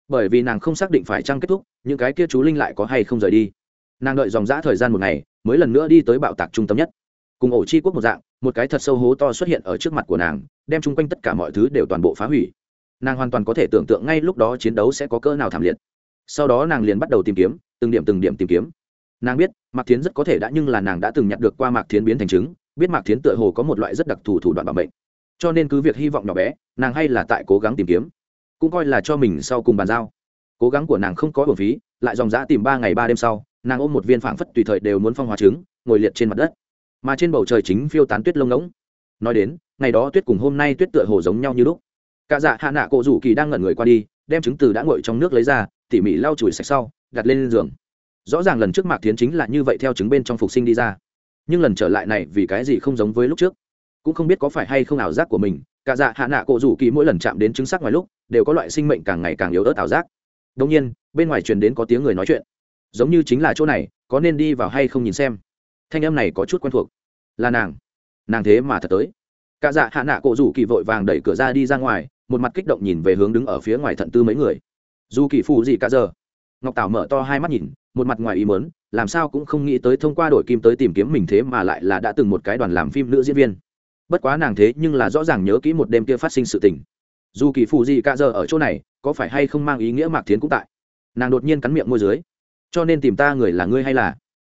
Bởi vì nàng không xác định phải chăng kết thúc, những cái kia chú linh lại có hay không rời đi nàng đợi dòng g thời gian một ngày mới lần nữa đi tới bạo tạc trung tâm nhất. Cùng ổ chi quốc một dạng một cái thật sâu hố to xuất hiện ở trước mặt của nàng đem chung quanh tất cả mọi thứ đều toàn bộ phá hủy. Nàng hoàn toàn có thể tưởng tượng ngay lúc đó chiến đấu sẽ có cỡ nào thảm liệt. Sau đó nàng liền bắt đầu tìm kiếm từng điểm từng điểm tìm kiếm. Nàng biết mạc thiến rất có thể đã nhưng là nàng đã từng nhặt được qua mạc thiến biến thành chứng biết mạc thiến tựa hồ có một loại rất đặc thù thủ đoạn bảo bệnh, cho nên cứ việc hy vọng nhỏ bé nàng hay là tại cố gắng tìm kiếm. Cũng coi là cho mình sau cùng bàn giao. Cố gắng của nàng không có bổn phí lại dòng dã tìm ba ngày ba đêm sau nàng ôm một viên phảng phất tùy thời đều muốn phong hóa trứng, ngồi liệt trên mặt đất. Mà trên bầu trời chính phiêu tán tuyết lông ngỗng. Nói đến, ngày đó tuyết cùng hôm nay tuyết tựa hồ giống nhau như lúc. Cả dạ hạ nạ cổ rủ kỳ đang ngẩn người qua đi, đem trứng từ đã ngồi trong nước lấy ra, tỉ mỉ lau chùi sạch sau, đặt lên giường. Rõ ràng lần trước mạc tiến chính là như vậy theo trứng bên trong phục sinh đi ra. Nhưng lần trở lại này vì cái gì không giống với lúc trước? Cũng không biết có phải hay không ảo giác của mình, cả dạ hạ nạ cổ rủ kỳ mỗi lần chạm đến trứng sắc ngoài lúc, đều có loại sinh mệnh càng ngày càng yếu ớt ảo giác. Đông nhiên, bên ngoài truyền đến có tiếng người nói chuyện giống như chính là chỗ này, có nên đi vào hay không nhìn xem. Thanh âm này có chút quen thuộc. Là nàng. Nàng thế mà thật tới. Cả dạ hạ nạ cổ rủ kỳ vội vàng đẩy cửa ra đi ra ngoài, một mặt kích động nhìn về hướng đứng ở phía ngoài thận tư mấy người. Dù kỳ phù gì cả giờ. Ngọc tảo mở to hai mắt nhìn, một mặt ngoài ý mớn làm sao cũng không nghĩ tới thông qua đổi kim tới tìm kiếm mình thế mà lại là đã từng một cái đoàn làm phim nữ diễn viên. Bất quá nàng thế nhưng là rõ ràng nhớ kỹ một đêm kia phát sinh sự tình. Dù kỳ phù gì cả giờ ở chỗ này, có phải hay không mang ý nghĩa mạc thiến cũng tại. Nàng đột nhiên cắn miệng môi dưới cho nên tìm ta người là ngươi hay là?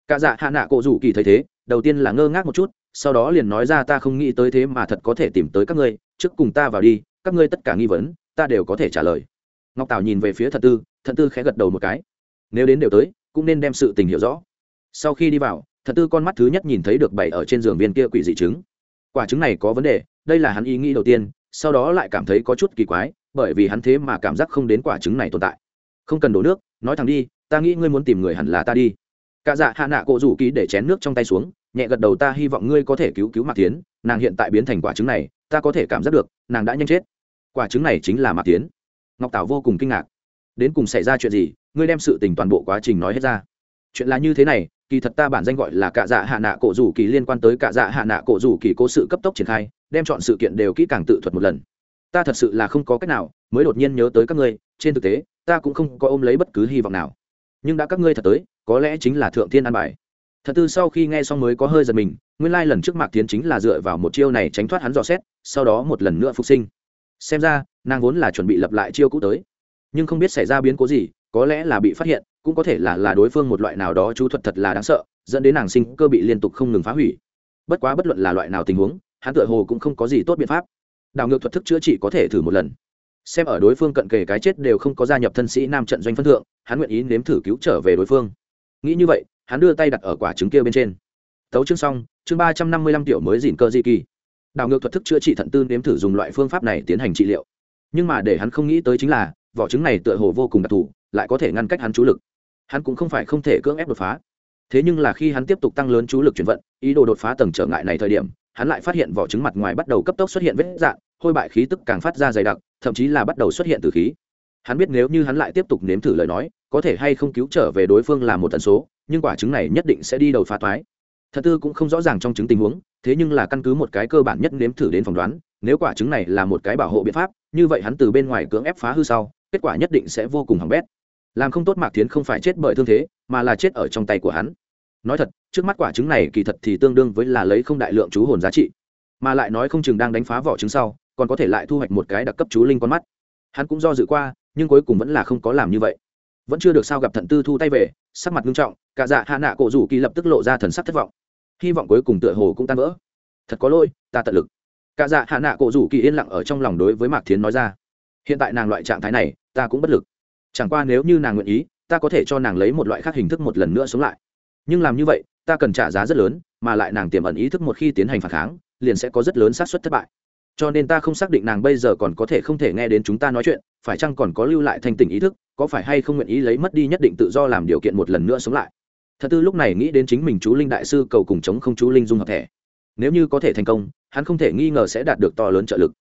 Cả dạ hạ nạ cổ rủ kỳ thấy thế, đầu tiên là ngơ ngác một chút, sau đó liền nói ra ta không nghĩ tới thế mà thật có thể tìm tới các ngươi, trước cùng ta vào đi, các ngươi tất cả nghi vấn, ta đều có thể trả lời. Ngọc tảo nhìn về phía thật tư thật tư khẽ gật đầu một cái. Nếu đến đều tới, cũng nên đem sự tình hiểu rõ. Sau khi đi vào, thật tư con mắt thứ nhất nhìn thấy được bảy ở trên giường viên kia quỷ dị trứng. Quả trứng này có vấn đề, đây là hắn ý nghĩ đầu tiên, sau đó lại cảm thấy có chút kỳ quái, bởi vì hắn thế mà cảm giác không đến quả trứng này tồn tại. Không cần đổ nước, nói thẳng đi ta nghĩ ngươi muốn tìm người hẳn là ta đi. Cả dạ hạ nạ cổ rủ ký để chén nước trong tay xuống, nhẹ gật đầu ta hy vọng ngươi có thể cứu cứu mạc tiến, nàng hiện tại biến thành quả trứng này, ta có thể cảm giác được, nàng đã nhanh chết. Quả trứng này chính là mạc tiến. Ngọc tảo vô cùng kinh ngạc. Đến cùng xảy ra chuyện gì, ngươi đem sự tình toàn bộ quá trình nói hết ra. Chuyện là như thế này, kỳ thật ta bản danh gọi là cạ dạ hạ nạ cổ rủ kỳ liên quan tới cạ dạ hạ nạ cổ rủ kỳ cố sự cấp tốc triển khai, đem chọn sự kiện đều kỹ càng tự thuật một lần. Ta thật sự là không có cách nào, mới đột nhiên nhớ tới các ngươi, trên thực tế, ta cũng không có ôm lấy bất cứ hy vọng nào nhưng đã các ngươi thật tới, có lẽ chính là thượng thiên an bài. Thật tư sau khi nghe xong mới có hơi giật mình, nguyên lai lần trước mạc tiến chính là dựa vào một chiêu này tránh thoát hắn dò xét, sau đó một lần nữa phục sinh. Xem ra, nàng vốn là chuẩn bị lập lại chiêu cũ tới. Nhưng không biết xảy ra biến cố gì, có lẽ là bị phát hiện, cũng có thể là là đối phương một loại nào đó chú thuật thật là đáng sợ, dẫn đến nàng sinh cơ bị liên tục không ngừng phá hủy. Bất quá bất luận là loại nào tình huống, hắn tựa hồ cũng không có gì tốt biện pháp. Đảo ngược thuật thức chữa trị có thể thử một lần xem ở đối phương cận kề cái chết đều không có gia nhập thân sĩ nam trận doanh phân thượng, hắn nguyện ý nếm thử cứu trở về đối phương. Nghĩ như vậy, hắn đưa tay đặt ở quả trứng kia bên trên. Tấu chương xong, chương ba trăm năm mươi lăm tiểu mới dìn cơ di kỳ. Đảo ngược thuật thức chữa trị thận tư nếm thử dùng loại phương pháp này tiến hành trị liệu. Nhưng mà để hắn không nghĩ tới chính là, vỏ trứng này tựa hồ vô cùng đặc thù, lại có thể ngăn cách hắn chú lực. Hắn cũng không phải không thể cưỡng ép đột phá. Thế nhưng là khi hắn tiếp tục tăng lớn chú lực chuyển vận, ý đồ đột phá tầng trở ngại này thời điểm, hắn lại phát hiện vỏ trứng mặt ngoài bắt đầu cấp tốc xuất hiện vết dạng hôi bại khí tức càng phát ra dày đặc, thậm chí là bắt đầu xuất hiện từ khí. Hắn biết nếu như hắn lại tiếp tục nếm thử lời nói, có thể hay không cứu trở về đối phương là một tần số, nhưng quả trứng này nhất định sẽ đi đầu phá thoái thật tư cũng không rõ ràng trong chứng tình huống, thế nhưng là căn cứ một cái cơ bản nhất nếm thử đến phỏng đoán, nếu quả trứng này là một cái bảo hộ biện pháp, như vậy hắn từ bên ngoài cưỡng ép phá hư sau, kết quả nhất định sẽ vô cùng hỏng bét. Làm không tốt mạc tiến không phải chết bởi thương thế, mà là chết ở trong tay của hắn. Nói thật, trước mắt quả trứng này kỳ thật thì tương đương với là lấy không đại lượng chú hồn giá trị, mà lại nói không chừng đang đánh phá vỏ trứng sau còn có thể lại thu hoạch một cái đặc cấp chú linh con mắt. Hắn cũng do dự qua, nhưng cuối cùng vẫn là không có làm như vậy. Vẫn chưa được sao gặp thận tư thu tay về, sắc mặt nghiêm trọng, cả dạ hạ nạ cổ rủ kỳ lập tức lộ ra thần sắc thất vọng. Hy vọng cuối cùng tựa hồ cũng tan vỡ. Thật có lỗi, ta tận lực. Cả dạ hạ nạ cổ rủ kỳ yên lặng ở trong lòng đối với mạc thiến nói ra. Hiện tại nàng loại trạng thái này, ta cũng bất lực. Chẳng qua nếu như nàng nguyện ý, ta có thể cho nàng lấy một loại khác hình thức một lần nữa sống lại. Nhưng làm như vậy, ta cần trả giá rất lớn, mà lại nàng tiềm ẩn ý thức một khi tiến hành phản kháng, liền sẽ có rất lớn xác suất thất bại cho nên ta không xác định nàng bây giờ còn có thể không thể nghe đến chúng ta nói chuyện, phải chăng còn có lưu lại thanh tình ý thức, có phải hay không nguyện ý lấy mất đi nhất định tự do làm điều kiện một lần nữa sống lại? Thật tư lúc này nghĩ đến chính mình chú linh đại sư cầu cùng chống không chú linh dung hợp thể. nếu như có thể thành công, hắn không thể nghi ngờ sẽ đạt được to lớn trợ lực.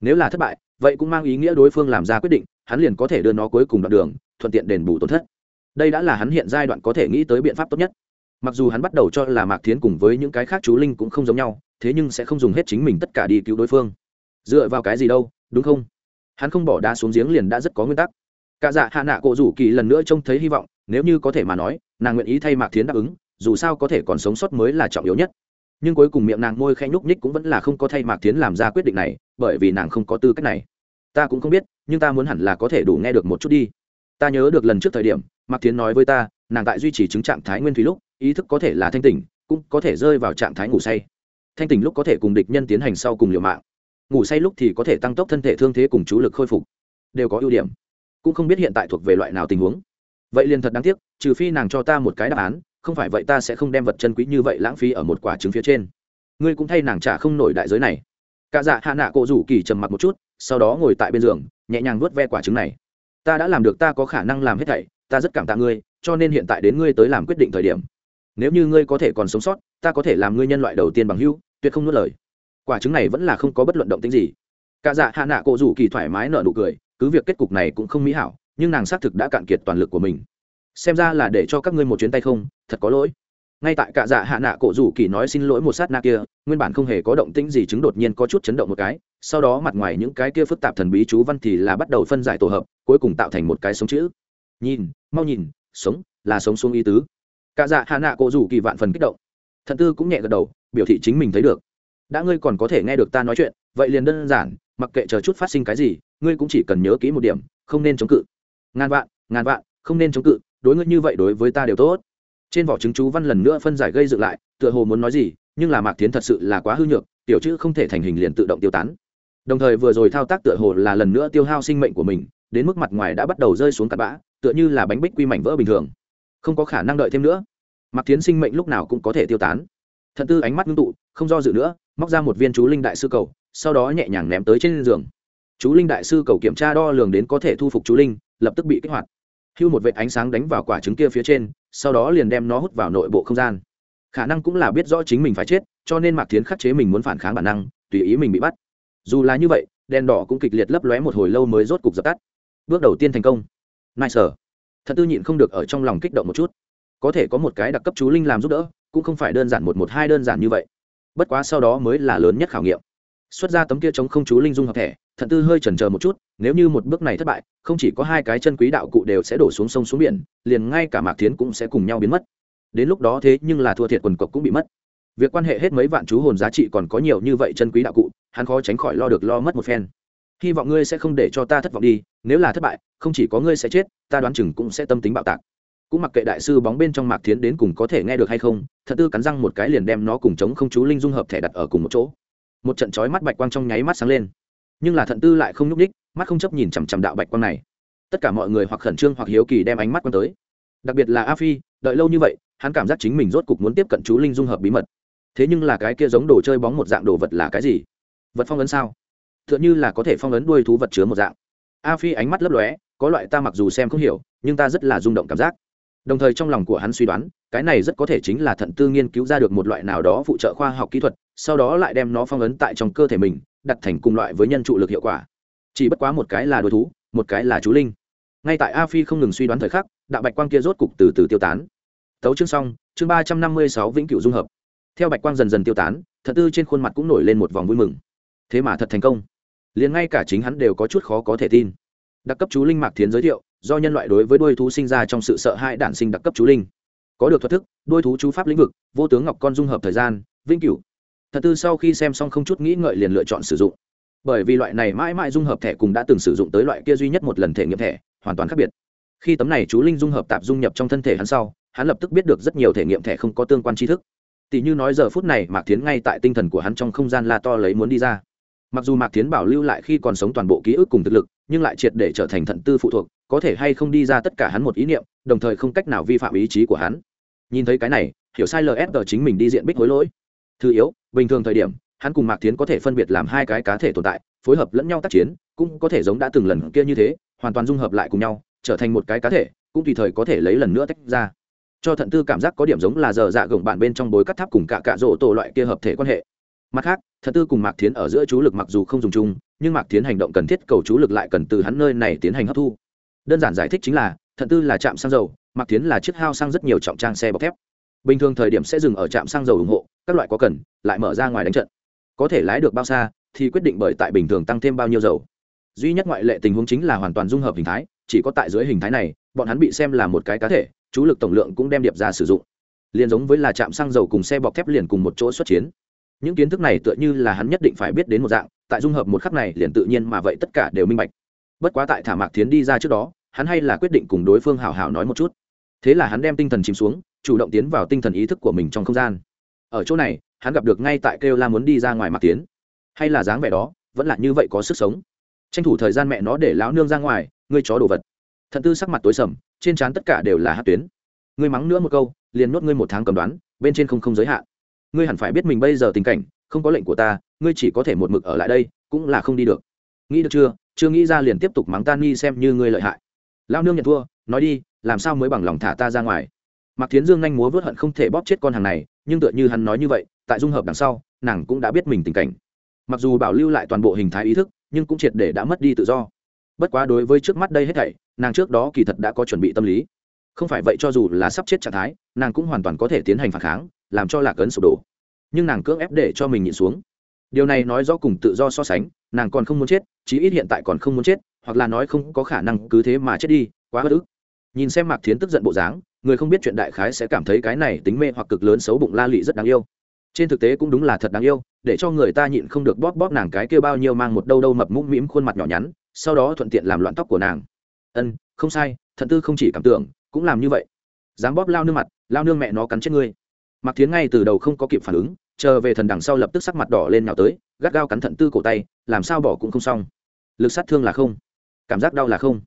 Nếu là thất bại, vậy cũng mang ý nghĩa đối phương làm ra quyết định, hắn liền có thể đưa nó cuối cùng đoạn đường, thuận tiện đền bù tổn thất. Đây đã là hắn hiện giai đoạn có thể nghĩ tới biện pháp tốt nhất. Mặc dù hắn bắt đầu cho là mạc thiến cùng với những cái khác chú linh cũng không giống nhau, thế nhưng sẽ không dùng hết chính mình tất cả đi cứu đối phương dựa vào cái gì đâu, đúng không? Hắn không bỏ đá xuống giếng liền đã rất có nguyên tắc. Cả dạ hạ nạ cổ rủ kỳ lần nữa trông thấy hy vọng, nếu như có thể mà nói, nàng nguyện ý thay mạc thiến đáp ứng, dù sao có thể còn sống sót mới là trọng yếu nhất. Nhưng cuối cùng miệng nàng môi khẽ nhúc nhích cũng vẫn là không có thay mạc thiến làm ra quyết định này, bởi vì nàng không có tư cách này. Ta cũng không biết, nhưng ta muốn hẳn là có thể đủ nghe được một chút đi. Ta nhớ được lần trước thời điểm, mạc thiến nói với ta, nàng tại duy trì chứng trạng thái nguyên thủy lúc, ý thức có thể là thanh tỉnh, cũng có thể rơi vào trạng thái ngủ say. Thanh tỉnh lúc có thể cùng địch nhân tiến hành sau cùng liều mạng ngủ say lúc thì có thể tăng tốc thân thể thương thế cùng chú lực khôi phục, đều có ưu điểm. Cũng không biết hiện tại thuộc về loại nào tình huống. Vậy liền thật đáng tiếc, trừ phi nàng cho ta một cái đáp án, không phải vậy ta sẽ không đem vật chân quý như vậy lãng phí ở một quả trứng phía trên. Ngươi cũng thay nàng trả không nổi đại giới này. Cả dạ hạ nạ cổ rủ kỳ trầm mặc một chút, sau đó ngồi tại bên giường, nhẹ nhàng vuốt ve quả trứng này. Ta đã làm được, ta có khả năng làm hết thảy, ta rất cảm tạ ngươi, cho nên hiện tại đến ngươi tới làm quyết định thời điểm. Nếu như ngươi có thể còn sống sót, ta có thể làm ngươi nhân loại đầu tiên bằng hưu tuyệt không nuốt lời quả trứng này vẫn là không có bất luận động tính gì. Cả dạ hạ nạ cổ rủ kỳ thoải mái nở nụ cười, cứ việc kết cục này cũng không mỹ hảo, nhưng nàng xác thực đã cạn kiệt toàn lực của mình. Xem ra là để cho các ngươi một chuyến tay không, thật có lỗi. Ngay tại cả dạ hạ nạ cổ rủ kỳ nói xin lỗi một sát na kia, nguyên bản không hề có động tĩnh gì chứng đột nhiên có chút chấn động một cái, sau đó mặt ngoài những cái kia phức tạp thần bí chú văn thì là bắt đầu phân giải tổ hợp, cuối cùng tạo thành một cái sống chữ. Nhìn, mau nhìn, sống, là sống xuống ý tứ. Cả dạ hạ nạ cổ rủ kỳ vạn phần kích động. Thần tư cũng nhẹ gật đầu, biểu thị chính mình thấy được đã ngươi còn có thể nghe được ta nói chuyện, vậy liền đơn giản, mặc kệ chờ chút phát sinh cái gì, ngươi cũng chỉ cần nhớ kỹ một điểm, không nên chống cự. Ngàn vạn ngàn vạn, không nên chống cự, đối ngươi như vậy đối với ta đều tốt. Trên vỏ trứng chú văn lần nữa phân giải gây dựng lại, tựa hồ muốn nói gì, nhưng là mạc tiến thật sự là quá hư nhược, tiểu chữ không thể thành hình liền tự động tiêu tán. Đồng thời vừa rồi thao tác tựa hồ là lần nữa tiêu hao sinh mệnh của mình, đến mức mặt ngoài đã bắt đầu rơi xuống cặn bã, tựa như là bánh bích quy mảnh vỡ bình thường. Không có khả năng đợi thêm nữa. Mạc tiến sinh mệnh lúc nào cũng có thể tiêu tán. Thận tư ánh mắt ngưng tụ không do dự nữa, móc ra một viên chú linh đại sư cầu, sau đó nhẹ nhàng ném tới trên giường. Chú linh đại sư cầu kiểm tra đo lường đến có thể thu phục chú linh, lập tức bị kích hoạt. Hưu một vệt ánh sáng đánh vào quả trứng kia phía trên, sau đó liền đem nó hút vào nội bộ không gian. Khả năng cũng là biết rõ chính mình phải chết, cho nên mạc thiến khắc chế mình muốn phản kháng bản năng, tùy ý mình bị bắt. Dù là như vậy, đèn đỏ cũng kịch liệt lấp lóe một hồi lâu mới rốt cục dập tắt. Bước đầu tiên thành công. Nai sở thật tư nhịn không được ở trong lòng kích động một chút. Có thể có một cái đặc cấp chú linh làm giúp đỡ, cũng không phải đơn giản một một hai đơn giản như vậy bất quá sau đó mới là lớn nhất khảo nghiệm. Xuất ra tấm kia chống không chú linh dung hợp thẻ thận tư hơi chần chờ một chút, nếu như một bước này thất bại, không chỉ có hai cái chân quý đạo cụ đều sẽ đổ xuống sông xuống biển, liền ngay cả mạc thiến cũng sẽ cùng nhau biến mất. Đến lúc đó thế nhưng là thua thiệt quần cộc cũng bị mất. Việc quan hệ hết mấy vạn chú hồn giá trị còn có nhiều như vậy chân quý đạo cụ, hắn khó tránh khỏi lo được lo mất một phen. Hy vọng ngươi sẽ không để cho ta thất vọng đi, nếu là thất bại, không chỉ có ngươi sẽ chết, ta đoán chừng cũng sẽ tâm tính bạo tạc cũng mặc kệ đại sư bóng bên trong mạc thiến đến cùng có thể nghe được hay không, thật tư cắn răng một cái liền đem nó cùng chống không chú linh dung hợp thẻ đặt ở cùng một chỗ. Một trận chói mắt bạch quang trong nháy mắt sáng lên. Nhưng là thận tư lại không nhúc ních mắt không chấp nhìn chằm chằm đạo bạch quang này. Tất cả mọi người hoặc khẩn trương hoặc hiếu kỳ đem ánh mắt quan tới. Đặc biệt là a phi, đợi lâu như vậy, hắn cảm giác chính mình rốt cục muốn tiếp cận chú linh dung hợp bí mật. Thế nhưng là cái kia giống đồ chơi bóng một dạng đồ vật là cái gì? Vật phong ấn sao? T h ư ợ n h ư là có thể phong ấn đuôi thú vật chứa một dạng. A phi ánh mắt lấp lóe, có loại ta mặc dù xem không hiểu, nhưng ta rất là rung động cảm giác đồng thời trong lòng của hắn suy đoán, cái này rất có thể chính là thận tư nghiên cứu ra được một loại nào đó phụ trợ khoa học kỹ thuật, sau đó lại đem nó phong ấn tại trong cơ thể mình, đặt thành cùng loại với nhân trụ lực hiệu quả. Chỉ bất quá một cái là đối thú, một cái là chú linh. Ngay tại a phi không ngừng suy đoán thời khắc, đạo bạch quang kia rốt cục từ từ tiêu tán. Tấu chương xong, chương ba trăm năm mươi sáu vĩnh cửu dung hợp. Theo bạch quang dần dần tiêu tán thật tư trên khuôn mặt cũng nổi lên một vòng vui mừng. Thế mà thật thành công. Liền ngay cả chính hắn đều có chút khó có thể tin. Đặc cấp chú linh mạc thiến giới thiệu do nhân loại đối với đôi thú sinh ra trong sự sợ hãi đản sinh đặc cấp chú linh. Có được thuật thức đôi thú chú pháp lĩnh vực, vô tướng ngọc con dung hợp thời gian, vĩnh cửu. Thật tư sau khi xem xong không chút nghĩ ngợi liền lựa chọn sử dụng. Bởi vì loại này mãi mãi dung hợp thẻ cùng đã từng sử dụng tới loại kia duy nhất một lần thể nghiệm thẻ, hoàn toàn khác biệt. Khi tấm này chú linh dung hợp tạp dung nhập trong thân thể hắn sau, hắn lập tức biết được rất nhiều thể nghiệm thẻ không có tương quan tri thức. Tỷ như nói giờ phút này mạc tiến ngay tại tinh thần của hắn trong không gian la to lấy muốn đi ra. Mặc dù mạc tiến bảo lưu lại khi còn sống toàn bộ ký ức cùng thực lực, nhưng lại triệt để trở thành thận tư phụ thuộc có thể hay không đi ra tất cả hắn một ý niệm, đồng thời không cách nào vi phạm ý chí của hắn. Nhìn thấy cái này, hiểu sai lsg chính mình đi diện bích hối lỗi. Thứ yếu, bình thường thời điểm, hắn cùng mạc tiến có thể phân biệt làm hai cái cá thể tồn tại, phối hợp lẫn nhau tác chiến, cũng có thể giống đã từng lần kia như thế, hoàn toàn dung hợp lại cùng nhau, trở thành một cái cá thể, cũng tùy thời có thể lấy lần nữa tách ra. Cho thận tư cảm giác có điểm giống là giờ dạ gồng bạn bên trong bối cắt tháp cùng cả cạ rỗ tổ loại kia hợp thể quan hệ. Mặt khác, thận tư cùng mạc thiến ở giữa chú lực mặc dù không dùng chung, nhưng mạc thiến hành động cần thiết cầu chú lực lại cần từ hắn nơi này tiến hành hấp thu đơn giản giải thích chính là, thận tư là trạm xăng dầu, mạc tiến là chiếc hao xăng rất nhiều trọng trang xe bọc thép. Bình thường thời điểm sẽ dừng ở trạm xăng dầu ủng hộ, các loại có cần, lại mở ra ngoài đánh trận. Có thể lái được bao xa, thì quyết định bởi tại bình thường tăng thêm bao nhiêu dầu. Duy nhất ngoại lệ tình huống chính là hoàn toàn dung hợp hình thái, chỉ có tại dưới hình thái này, bọn hắn bị xem là một cái cá thể, chú lực tổng lượng cũng đem điệp ra sử dụng. Liền giống với là trạm xăng dầu cùng xe bọc thép liền cùng một chỗ xuất chiến. Những kiến thức này tựa như là hắn nhất định phải biết đến một dạng, tại dung hợp một khắc này liền tự nhiên mà vậy tất cả đều minh bạch bất quá tại thả mạc thiến đi ra trước đó, hắn hay là quyết định cùng đối phương hào hào nói một chút. Thế là hắn đem tinh thần chìm xuống, chủ động tiến vào tinh thần ý thức của mình trong không gian. Ở chỗ này, hắn gặp được ngay tại kêu la muốn đi ra ngoài mạc tiến hay là dáng vẻ đó, vẫn là như vậy có sức sống. Tranh thủ thời gian mẹ nó để lão nương ra ngoài, ngươi chó đồ vật. Thận tư sắc mặt tối sầm, trên trán tất cả đều là hát tuyến. Ngươi mắng nữa một câu, liền nuốt ngươi một tháng cầm đoán, bên trên không không giới hạn. Ngươi hẳn phải biết mình bây giờ tình cảnh, không có lệnh của ta, ngươi chỉ có thể một mực ở lại đây, cũng là không đi được nghĩ được chưa? Chưa nghĩ ra liền tiếp tục mắng ta nghi xem như ngươi lợi hại. Lao nương nhận thua, nói đi, làm sao mới bằng lòng thả ta ra ngoài? Mạc thiến dương nhanh múa vớt hận không thể bóp chết con hàng này, nhưng tựa như hắn nói như vậy, tại dung hợp đằng sau, nàng cũng đã biết mình tình cảnh. Mặc dù bảo lưu lại toàn bộ hình thái ý thức, nhưng cũng triệt để đã mất đi tự do. Bất quá đối với trước mắt đây hết thảy, nàng trước đó kỳ thật đã có chuẩn bị tâm lý. Không phải vậy cho dù là sắp chết trạng thái, nàng cũng hoàn toàn có thể tiến hành phản kháng, làm cho lạc ấn sụp đổ. Nhưng nàng cưỡng ép để cho mình nhịn xuống điều này nói rõ cùng tự do so sánh, nàng còn không muốn chết, chí ít hiện tại còn không muốn chết, hoặc là nói không có khả năng cứ thế mà chết đi, quá bất ức. Nhìn xem mạc thiến tức giận bộ dáng, người không biết chuyện đại khái sẽ cảm thấy cái này tính mê hoặc cực lớn xấu bụng la lị rất đáng yêu. Trên thực tế cũng đúng là thật đáng yêu, để cho người ta nhịn không được bóp bóp nàng cái kia bao nhiêu mang một đâu đâu mập mũm mĩm khuôn mặt nhỏ nhắn, sau đó thuận tiện làm loạn tóc của nàng. Ân, không sai, thận tư không chỉ cảm tưởng, cũng làm như vậy. Dám bóp lao nương mặt, lao nương mẹ nó cắn chết ngươi. Mặc thiến ngay từ đầu không có kịp phản ứng chờ về thần đằng sau lập tức sắc mặt đỏ lên nhào tới, gắt gao cắn thận tư cổ tay, làm sao bỏ cũng không xong. Lực sát thương là không, cảm giác đau là không.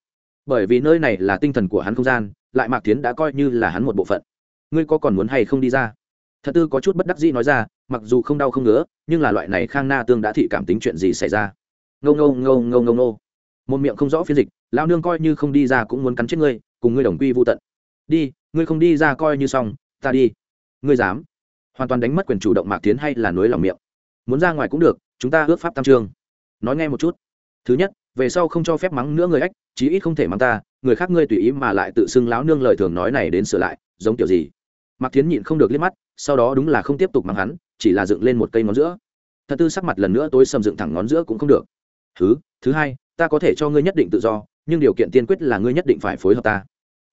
Bởi vì nơi này là tinh thần của hắn không gian, lại mạc tiến đã coi như là hắn một bộ phận. Ngươi có còn muốn hay không đi ra? Thật tư có chút bất đắc dĩ nói ra, mặc dù không đau không ngứa, nhưng là loại này khang na tương đã thị cảm tính chuyện gì xảy ra? Ngâu ngâu ngâu ngâu ngâu ngâu một miệng không rõ phiên dịch lao nương coi như không đi ra cũng muốn cắn chết ngươi, cùng ngươi đồng quy vô tận. Đi, ngươi không đi ra coi như xong, ta đi. Ngươi dám? Hoàn toàn đánh mất quyền chủ động mạc tiến hay là nối lòng miệng. Muốn ra ngoài cũng được, chúng ta ước pháp tam trương nói nghe một chút. Thứ nhất, về sau không cho phép mắng nữa người ách, chí ít không thể mắng ta, người khác ngươi tùy ý mà lại tự xưng láo nương lời thường nói này đến sửa lại, giống kiểu gì. Mạc tiến nhịn không được liếc mắt, sau đó đúng là không tiếp tục mắng hắn, chỉ là dựng lên một cây ngón giữa. Thật tư sắc mặt lần nữa tối sầm dựng thẳng ngón giữa cũng không được. Thứ thứ hai, ta có thể cho ngươi nhất định tự do, nhưng điều kiện tiên quyết là ngươi nhất định phải phối hợp ta.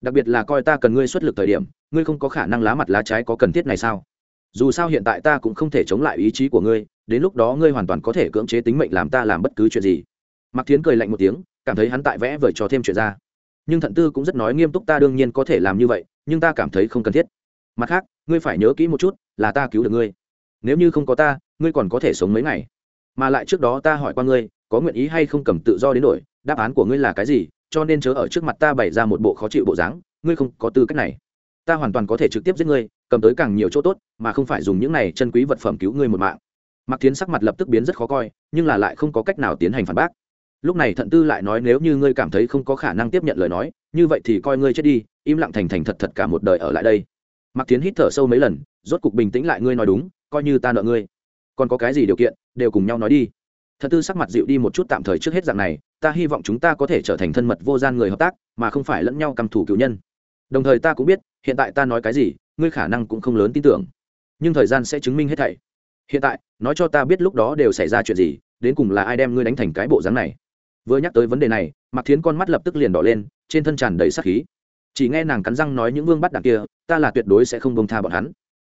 Đặc biệt là coi ta cần ngươi xuất lực thời điểm, ngươi không có khả năng lá mặt lá trái có cần thiết này sao? Dù sao hiện tại ta cũng không thể chống lại ý chí của ngươi, đến lúc đó ngươi hoàn toàn có thể cưỡng chế tính mệnh làm ta làm bất cứ chuyện gì. Mạc thiến cười lạnh một tiếng, cảm thấy hắn tại vẽ vời cho thêm chuyện ra. Nhưng thận tư cũng rất nói nghiêm túc ta đương nhiên có thể làm như vậy, nhưng ta cảm thấy không cần thiết. Mặt khác, ngươi phải nhớ kỹ một chút, là ta cứu được ngươi. Nếu như không có ta, ngươi còn có thể sống mấy ngày. Mà lại trước đó ta hỏi qua ngươi, có nguyện ý hay không cầm tự do đến đổi, đáp án của ngươi là cái gì, cho nên chớ ở trước mặt ta bày ra một bộ khó chịu bộ dáng, ngươi không có tư cách này. Ta hoàn toàn có thể trực tiếp giết ngươi cầm tới càng nhiều chỗ tốt, mà không phải dùng những này chân quý vật phẩm cứu ngươi một mạng. Mặc tiến sắc mặt lập tức biến rất khó coi, nhưng là lại không có cách nào tiến hành phản bác. Lúc này thận tư lại nói nếu như ngươi cảm thấy không có khả năng tiếp nhận lời nói, như vậy thì coi ngươi chết đi, im lặng thành thành thật thật cả một đời ở lại đây. Mặc tiến hít thở sâu mấy lần, rốt cục bình tĩnh lại ngươi nói đúng, coi như ta nợ ngươi. Còn có cái gì điều kiện, đều cùng nhau nói đi. Thận tư sắc mặt dịu đi một chút tạm thời trước hết dạng này, ta hy vọng chúng ta có thể trở thành thân mật vô gian người hợp tác, mà không phải lẫn nhau cầm thủ cựu nhân. Đồng thời ta cũng biết, hiện tại ta nói cái gì ngươi khả năng cũng không lớn tin tưởng. Nhưng thời gian sẽ chứng minh hết thảy. Hiện tại, nói cho ta biết lúc đó đều xảy ra chuyện gì, đến cùng là ai đem ngươi đánh thành cái bộ dáng này? Vừa nhắc tới vấn đề này, mạc thiến con mắt lập tức liền đỏ lên, trên thân tràn đầy sắc khí. Chỉ nghe nàng cắn răng nói những vương bắt đằng kia, ta là tuyệt đối sẽ không bông tha bọn hắn.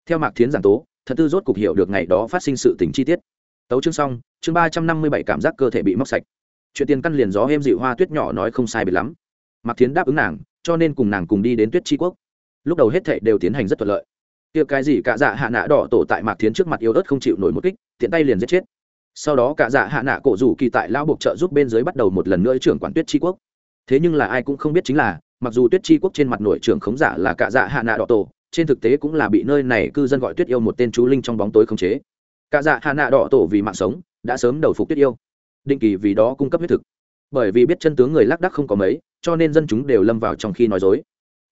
Theo mạc thiến giảng tố, thật tư rốt cục hiểu được ngày đó phát sinh sự tình chi tiết. Tấu chương xong, chương ba trăm năm mươi bảy cảm giác cơ thể bị móc sạch. Chuyện tiền căn liền gió êm dịu hoa tuyết nhỏ nói không sai biệt lắm. Mạc thiến đáp ứng nàng, cho nên cùng nàng cùng đi đến tuyết tri quốc lúc đầu hết thệ đều tiến hành rất thuận lợi. Kia cái gì cả dạ hạ nạ đỏ tổ tại mạc thiến trước mặt yếu ớt không chịu nổi một kích, tiện tay liền giết chết. Sau đó cả dạ hạ nạ cổ rủ kỳ tại lao buộc trợ giúp bên dưới bắt đầu một lần nữa trưởng quản tuyết tri quốc. Thế nhưng là ai cũng không biết chính là, mặc dù tuyết tri quốc trên mặt nội trưởng khống giả là cả dạ hạ nạ đỏ tổ, trên thực tế cũng là bị nơi này cư dân gọi tuyết yêu một tên chú linh trong bóng tối khống chế. Cả dạ hạ nạ đỏ tổ vì mạng sống, đã sớm đầu phục tuyết yêu. Định kỳ vì đó cung cấp huyết thực. Bởi vì biết chân tướng người lác đắc không có mấy, cho nên dân chúng đều lâm vào trong khi nói dối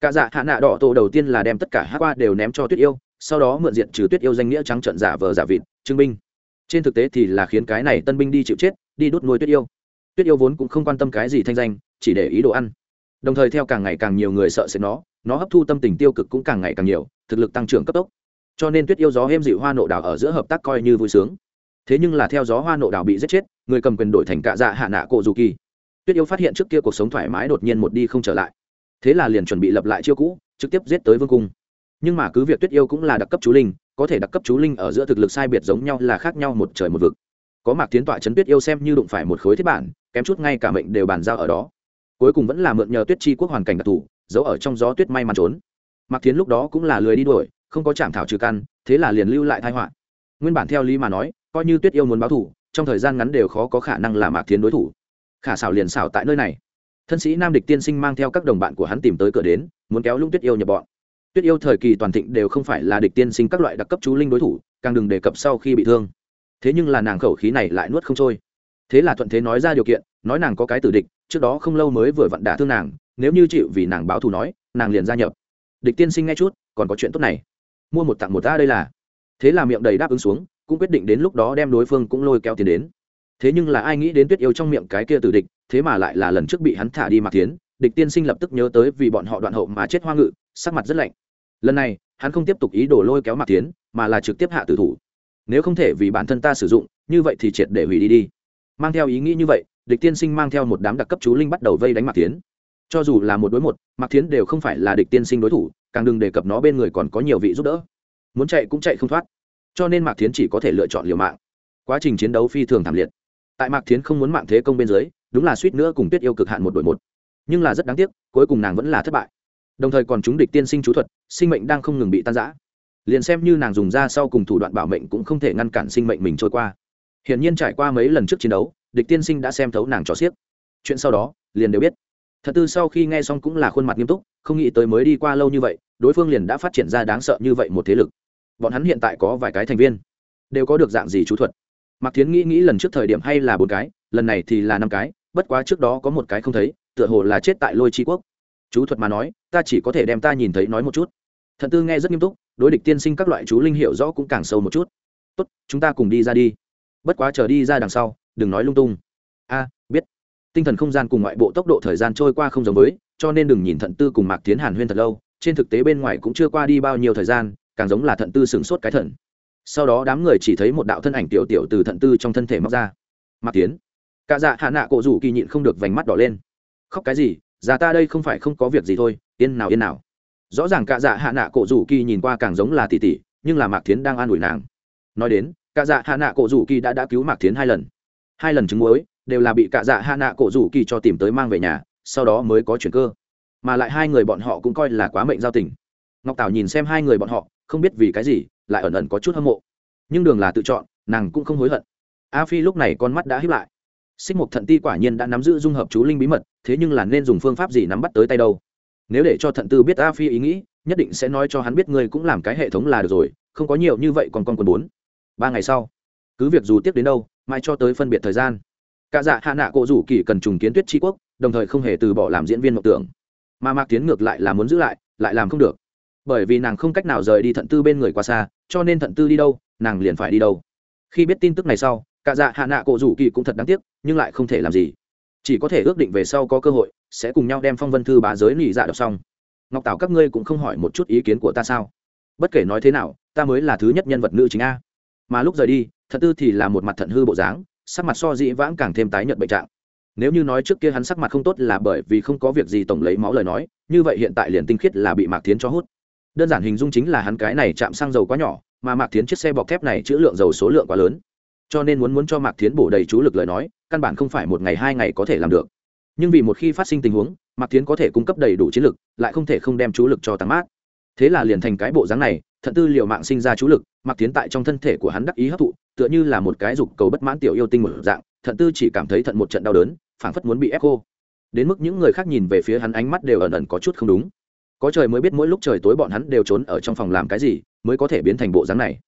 cả dạ hạ nạ đỏ tổ đầu tiên là đem tất cả hát qua đều ném cho tuyết yêu, sau đó mượn diện trừ tuyết yêu danh nghĩa trắng trận giả vờ giả vịt chứng binh. Trên thực tế thì là khiến cái này tân binh đi chịu chết, đi đốt nuôi tuyết yêu. Tuyết yêu vốn cũng không quan tâm cái gì thanh danh, chỉ để ý đồ ăn. Đồng thời theo càng ngày càng nhiều người sợ sệt nó nó hấp thu tâm tình tiêu cực cũng càng ngày càng nhiều, thực lực tăng trưởng cấp tốc. Cho nên tuyết yêu gió êm dịu hoa nộ đảo ở giữa hợp tác coi như vui sướng. Thế nhưng là theo gió hoa nộ đảo bị giết chết, người cầm quyền đổi thành cạ dạ hạ nạ cổ dù kỳ. Tuyết yêu phát hiện trước kia cuộc sống thoải mái đột nhiên một đi không trở lại thế là liền chuẩn bị lập lại chiêu cũ, trực tiếp giết tới vương cung. Nhưng mà cứ việc tuyết yêu cũng là đặc cấp chú linh, có thể đặc cấp chú linh ở giữa thực lực sai biệt giống nhau là khác nhau một trời một vực. Có mạc tiến tọa chấn tuyết yêu xem như đụng phải một khối thiết bản, kém chút ngay cả mệnh đều bàn giao ở đó. Cuối cùng vẫn là mượn nhờ tuyết chi quốc hoàn cảnh đặc thù, giấu ở trong gió tuyết may mắn trốn. Mạc tiến lúc đó cũng là lười đi đuổi, không có chạm thảo trừ căn, thế là liền lưu lại thai họa. Nguyên bản theo lý mà nói, coi như tuyết yêu muốn báo thủ trong thời gian ngắn đều khó có khả năng là mạc tiến đối thủ. Khả xảo liền xảo tại nơi này thân sĩ nam địch tiên sinh mang theo các đồng bạn của hắn tìm tới cửa đến, muốn kéo lũng tuyết yêu nhập bọn. Tuyết yêu thời kỳ toàn thịnh đều không phải là địch tiên sinh các loại đặc cấp chú linh đối thủ, càng đừng đề cập sau khi bị thương. Thế nhưng là nàng khẩu khí này lại nuốt không trôi. Thế là thuận thế nói ra điều kiện, nói nàng có cái tử địch, trước đó không lâu mới vừa vặn đả thương nàng, nếu như chịu vì nàng báo thù nói, nàng liền gia nhập. Địch tiên sinh nghe chút, còn có chuyện tốt này. Mua một tặng một ta đây là. Thế là miệng đầy đáp ứng xuống, cũng quyết định đến lúc đó đem đối phương cũng lôi kéo tiền đến. Thế nhưng là ai nghĩ đến tuyết yêu trong miệng cái kia tử địch thế mà lại là lần trước bị hắn thả đi mạc tiến địch tiên sinh lập tức nhớ tới vì bọn họ đoạn hậu mà chết hoa ngự, sắc mặt rất lạnh. Lần này, hắn không tiếp tục ý đồ lôi kéo mạc tiến mà là trực tiếp hạ tử thủ. Nếu không thể vì bản thân ta sử dụng, như vậy thì triệt để hủy đi đi. Mang theo ý nghĩ như vậy, địch tiên sinh mang theo một đám đặc cấp chú linh bắt đầu vây đánh mạc tiến cho dù là một đối một, mạc tiến đều không phải là địch tiên sinh đối thủ, càng đừng đề cập nó bên người còn có nhiều vị giúp đỡ. Muốn chạy cũng chạy không thoát. Cho nên mạc tiến chỉ có thể lựa chọn liều mạng. Quá trình chiến đấu phi thường thảm liệt. Tại mạc tiến không muốn mạng thế công bên dưới đúng là suýt nữa cùng tuyết yêu cực hạn một đội một. Nhưng là rất đáng tiếc, cuối cùng nàng vẫn là thất bại. Đồng thời còn chúng địch tiên sinh chú thuật, sinh mệnh đang không ngừng bị tan giã liền xem như nàng dùng ra sau cùng thủ đoạn bảo mệnh cũng không thể ngăn cản sinh mệnh mình trôi qua. Hiển nhiên trải qua mấy lần trước chiến đấu, địch tiên sinh đã xem thấu nàng trò xiếc. Chuyện sau đó, liền đều biết. Thật tư sau khi nghe xong cũng là khuôn mặt nghiêm túc, không nghĩ tới mới đi qua lâu như vậy, đối phương liền đã phát triển ra đáng sợ như vậy một thế lực. Bọn hắn hiện tại có vài cái thành viên, đều có được dạng gì chú thuật. Mạc thiến nghĩ nghĩ lần trước thời điểm hay là bốn cái, lần này thì là năm cái bất quá trước đó có một cái không thấy, tựa hồ là chết tại lôi tri quốc. Chú thuật mà nói, ta chỉ có thể đem ta nhìn thấy nói một chút. Thận tư nghe rất nghiêm túc, đối địch tiên sinh các loại chú linh hiểu rõ cũng càng sâu một chút. Tốt, chúng ta cùng đi ra đi. Bất quá chờ đi ra đằng sau, đừng nói lung tung. A, biết. Tinh thần không gian cùng ngoại bộ tốc độ thời gian trôi qua không giống với, cho nên đừng nhìn thận tư cùng mạc tiến hàn huyên thật lâu, trên thực tế bên ngoài cũng chưa qua đi bao nhiêu thời gian, càng giống là thận tư sửng sốt cái thận sau đó đám người chỉ thấy một đạo thân ảnh tiểu tiểu từ thận tư trong thân thể móc ra. Mạc tiến cả dạ hạ nạ cổ rủ kỳ nhịn không được vành mắt đỏ lên. Khóc cái gì? Già ta đây không phải không có việc gì thôi, yên nào yên nào. Rõ ràng cả dạ hạ nạ cổ rủ kỳ nhìn qua càng giống là tỷ tỷ nhưng là mạc Thiến đang an ủi nàng. Nói đến, cả dạ hạ nạ cổ rủ kỳ đã đã cứu mạc Thiến hai lần. Hai lần chứng muối, đều là bị cả dạ hạ nạ cổ rủ kỳ cho tìm tới mang về nhà, sau đó mới có chuyển cơ. Mà lại hai người bọn họ cũng coi là quá mệnh giao tình. Ngọc tảo nhìn xem hai người bọn họ, không biết vì cái gì, lại ẩn ẩn có chút hâm mộ. Nhưng đường là tự chọn, nàng cũng không hối hận. A phi lúc này con mắt đã hiếp lại xích mục thận ti quả nhiên đã nắm giữ dung hợp chú linh bí mật, thế nhưng là nên dùng phương pháp gì nắm bắt tới tay đâu? Nếu để cho thận tư biết a phi ý nghĩ, nhất định sẽ nói cho hắn biết ngươi cũng làm cái hệ thống là được rồi, không có nhiều như vậy còn con quần bốn. Ba ngày sau, cứ việc dù tiếp đến đâu mai cho tới phân biệt thời gian. Cả dạ hạ nạ cộ rủ kỳ cần trùng kiến tuyết tri quốc, đồng thời không hề từ bỏ làm diễn viên mộng tưởng. Mà mạc tiến ngược lại là muốn giữ lại lại làm không được. Bởi vì nàng không cách nào rời đi thận tư bên người qua xa, cho nên thận tư đi đâu, nàng liền phải đi đâu. Khi biết tin tức này sau cả dạ hạ nạ cổ rủ kỳ cũng thật đáng tiếc, nhưng lại không thể làm gì. Chỉ có thể ước định về sau có cơ hội, sẽ cùng nhau đem phong vân thư bá giới lì dạ đọc xong. Ngọc tảo, các ngươi cũng không hỏi một chút ý kiến của ta sao? Bất kể nói thế nào, ta mới là thứ nhất nhân vật nữ chính a. Mà lúc rời đi, thật tư thì là một mặt thận hư bộ dáng, sắc mặt so dĩ vãng càng thêm tái nhợt bệnh trạng. Nếu như nói trước kia hắn sắc mặt không tốt là bởi vì không có việc gì tổng lấy máu lời nói, như vậy hiện tại liền tinh khiết là bị mạc tiến cho hút. Đơn giản hình dung chính là hắn cái này chạm xăng dầu quá nhỏ, mà mạc tiến chiếc xe bọc thép này chữ lượng dầu số lượng quá lớn cho nên muốn muốn cho mạc tiến bổ đầy chú lực lời nói, căn bản không phải một ngày hai ngày có thể làm được. Nhưng vì một khi phát sinh tình huống, mạc tiến có thể cung cấp đầy đủ chiến lực, lại không thể không đem chú lực cho tăng mát. Thế là liền thành cái bộ dáng này, thận tư liệu mạng sinh ra chú lực, mạc tiến tại trong thân thể của hắn đắc ý hấp thụ, tựa như là một cái dục cầu bất mãn tiểu yêu tinh một dạng, thận tư chỉ cảm thấy thận một trận đau đớn, phảng phất muốn bị ép khô. Đến mức những người khác nhìn về phía hắn ánh mắt đều ẩn ẩn có chút không đúng. Có trời mới biết mỗi lúc trời tối bọn hắn đều trốn ở trong phòng làm cái gì, mới có thể biến thành bộ dáng này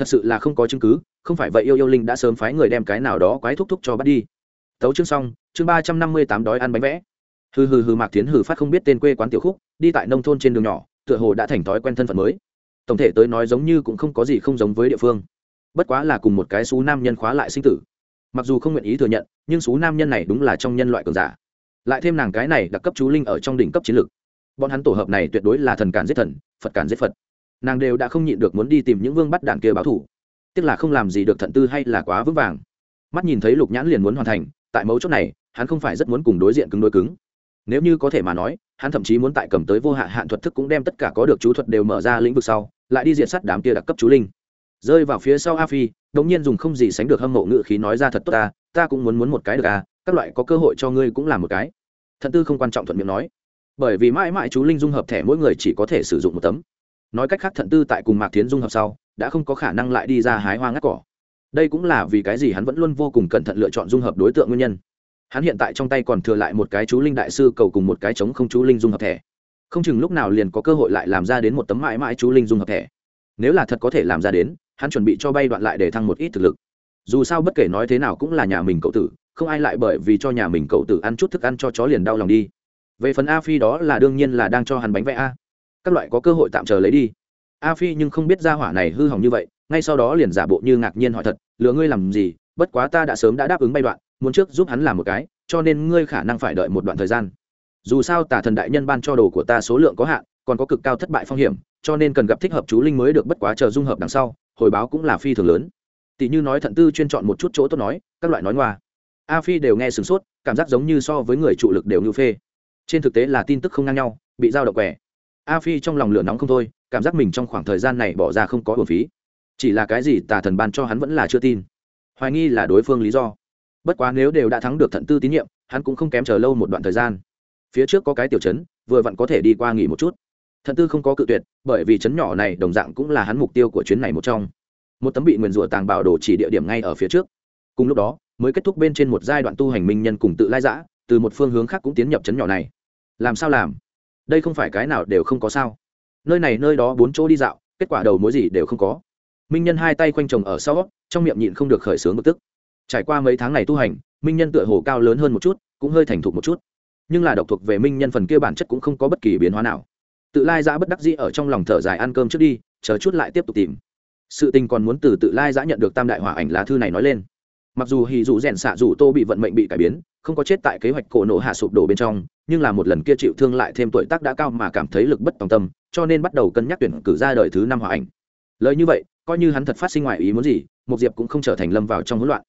thật sự là không có chứng cứ, không phải vậy yêu yêu linh đã sớm phái người đem cái nào đó quái thúc thúc cho bắt đi. Tấu chương xong, chương ba trăm năm mươi tám đói ăn bánh vẽ. Hừ hừ hừ mạc tiến hừ phát không biết tên quê quán tiểu khúc, đi tại nông thôn trên đường nhỏ, tựa hồ đã thành thói quen thân phận mới. Tổng thể tới nói giống như cũng không có gì không giống với địa phương. Bất quá là cùng một cái xú nam nhân khóa lại sinh tử. Mặc dù không nguyện ý thừa nhận, nhưng số nam nhân này đúng là trong nhân loại cường giả. Lại thêm nàng cái này đặc cấp chú linh ở trong đỉnh cấp chiến lược. Bọn hắn tổ hợp này tuyệt đối là thần cản giết thần, phật cản giết phật nàng đều đã không nhịn được muốn đi tìm những vương bắt đạn kia báo thủ. Tiếc là không làm gì được thận tư hay là quá vững vàng. Mắt nhìn thấy lục nhãn liền muốn hoàn thành, tại mấu chốt này, hắn không phải rất muốn cùng đối diện cứng đối cứng. Nếu như có thể mà nói, hắn thậm chí muốn tại cầm tới vô hạ hạn thuật thức cũng đem tất cả có được chú thuật đều mở ra lĩnh vực sau, lại đi diện sát đám kia đặc cấp chú linh. Rơi vào phía sau a phi đống nhiên dùng không gì sánh được hâm mộ ngự khí nói ra thật tốt ta ta cũng muốn muốn một cái được à các loại có cơ hội cho ngươi cũng là một cái. Thận tư không quan trọng thuận miệng nói. Bởi vì mãi mãi chú linh dung hợp thẻ mỗi người chỉ có thể sử dụng một tấm nói cách khác thận tư tại cùng mạc tiến dung hợp sau, đã không có khả năng lại đi ra hái hoa ngắt cỏ. Đây cũng là vì cái gì hắn vẫn luôn vô cùng cẩn thận lựa chọn dung hợp đối tượng nguyên nhân. Hắn hiện tại trong tay còn thừa lại một cái chú linh đại sư cầu cùng một cái chống không chú linh dung hợp thẻ không chừng lúc nào liền có cơ hội lại làm ra đến một tấm mãi mãi chú linh dung hợp thẻ nếu là thật có thể làm ra đến, hắn chuẩn bị cho bay đoạn lại để thăng một ít thực lực. Dù sao bất kể nói thế nào cũng là nhà mình cậu tử, không ai lại bởi vì cho nhà mình cậu tử ăn chút thức ăn cho chó liền đau lòng đi. Về phần a phi đó là đương nhiên là đang cho hắn bánh vẽ a các loại có cơ hội tạm chờ lấy đi. A phi nhưng không biết ra hỏa này hư hỏng như vậy, ngay sau đó liền giả bộ như ngạc nhiên hỏi thật, lừa ngươi làm gì? Bất quá ta đã sớm đã đáp ứng bay đoạn, muốn trước giúp hắn làm một cái, cho nên ngươi khả năng phải đợi một đoạn thời gian. Dù sao tả thần đại nhân ban cho đồ của ta số lượng có hạn, còn có cực cao thất bại phong hiểm, cho nên cần gặp thích hợp chú linh mới được, bất quá chờ dung hợp đằng sau, hồi báo cũng là phi thường lớn. Tỷ như nói thận tư chuyên chọn một chút chỗ tốt nói, các loại nói ngoa. A phi đều nghe sửng sốt, cảm giác giống như so với người trụ lực đều như phê. Trên thực tế là tin tức không ngang nhau, bị giao động quẻ a phi trong lòng lửa nóng không thôi, cảm giác mình trong khoảng thời gian này bỏ ra không có hồn phí. Chỉ là cái gì tà thần ban cho hắn vẫn là chưa tin. Hoài nghi là đối phương lý do. Bất quá nếu đều đã thắng được thận tư tín nhiệm, hắn cũng không kém chờ lâu một đoạn thời gian. Phía trước có cái tiểu chấn, vừa vặn có thể đi qua nghỉ một chút. Thận tư không có cự tuyệt, bởi vì chấn nhỏ này đồng dạng cũng là hắn mục tiêu của chuyến này một trong. Một tấm bị nguyền rủa tàng bảo đồ chỉ địa điểm ngay ở phía trước. Cùng lúc đó, mới kết thúc bên trên một giai đoạn tu hành minh nhân cùng tự lai giã, từ một phương hướng khác cũng tiến nhập chấn nhỏ này. Làm sao làm? Đây không phải cái nào đều không có sao. Nơi này nơi đó bốn chỗ đi dạo, kết quả đầu mối gì đều không có. Minh nhân hai tay quanh chồng ở sau, trong miệng nhịn không được khởi sướng bực tức. Trải qua mấy tháng này tu hành, minh nhân tựa hồ cao lớn hơn một chút, cũng hơi thành thục một chút. Nhưng là độc thuộc về minh nhân phần kia bản chất cũng không có bất kỳ biến hóa nào. Tự lai giã bất đắc dĩ ở trong lòng thở dài ăn cơm trước đi, chờ chút lại tiếp tục tìm. Sự tình còn muốn từ tự lai giã nhận được tam đại hỏa ảnh lá thư này nói lên. Mặc dù hì dù rèn xạ dù tô bị vận mệnh bị cải biến, không có chết tại kế hoạch cổ nổ hạ sụp đổ bên trong nhưng là một lần kia chịu thương lại thêm tuổi tác đã cao mà cảm thấy lực bất tòng tâm, cho nên bắt đầu cân nhắc tuyển cử ra đời thứ năm hỏa ảnh. Lời như vậy, coi như hắn thật phát sinh ngoài ý muốn gì một diệp cũng không trở thành lâm vào trong hỗn loạn.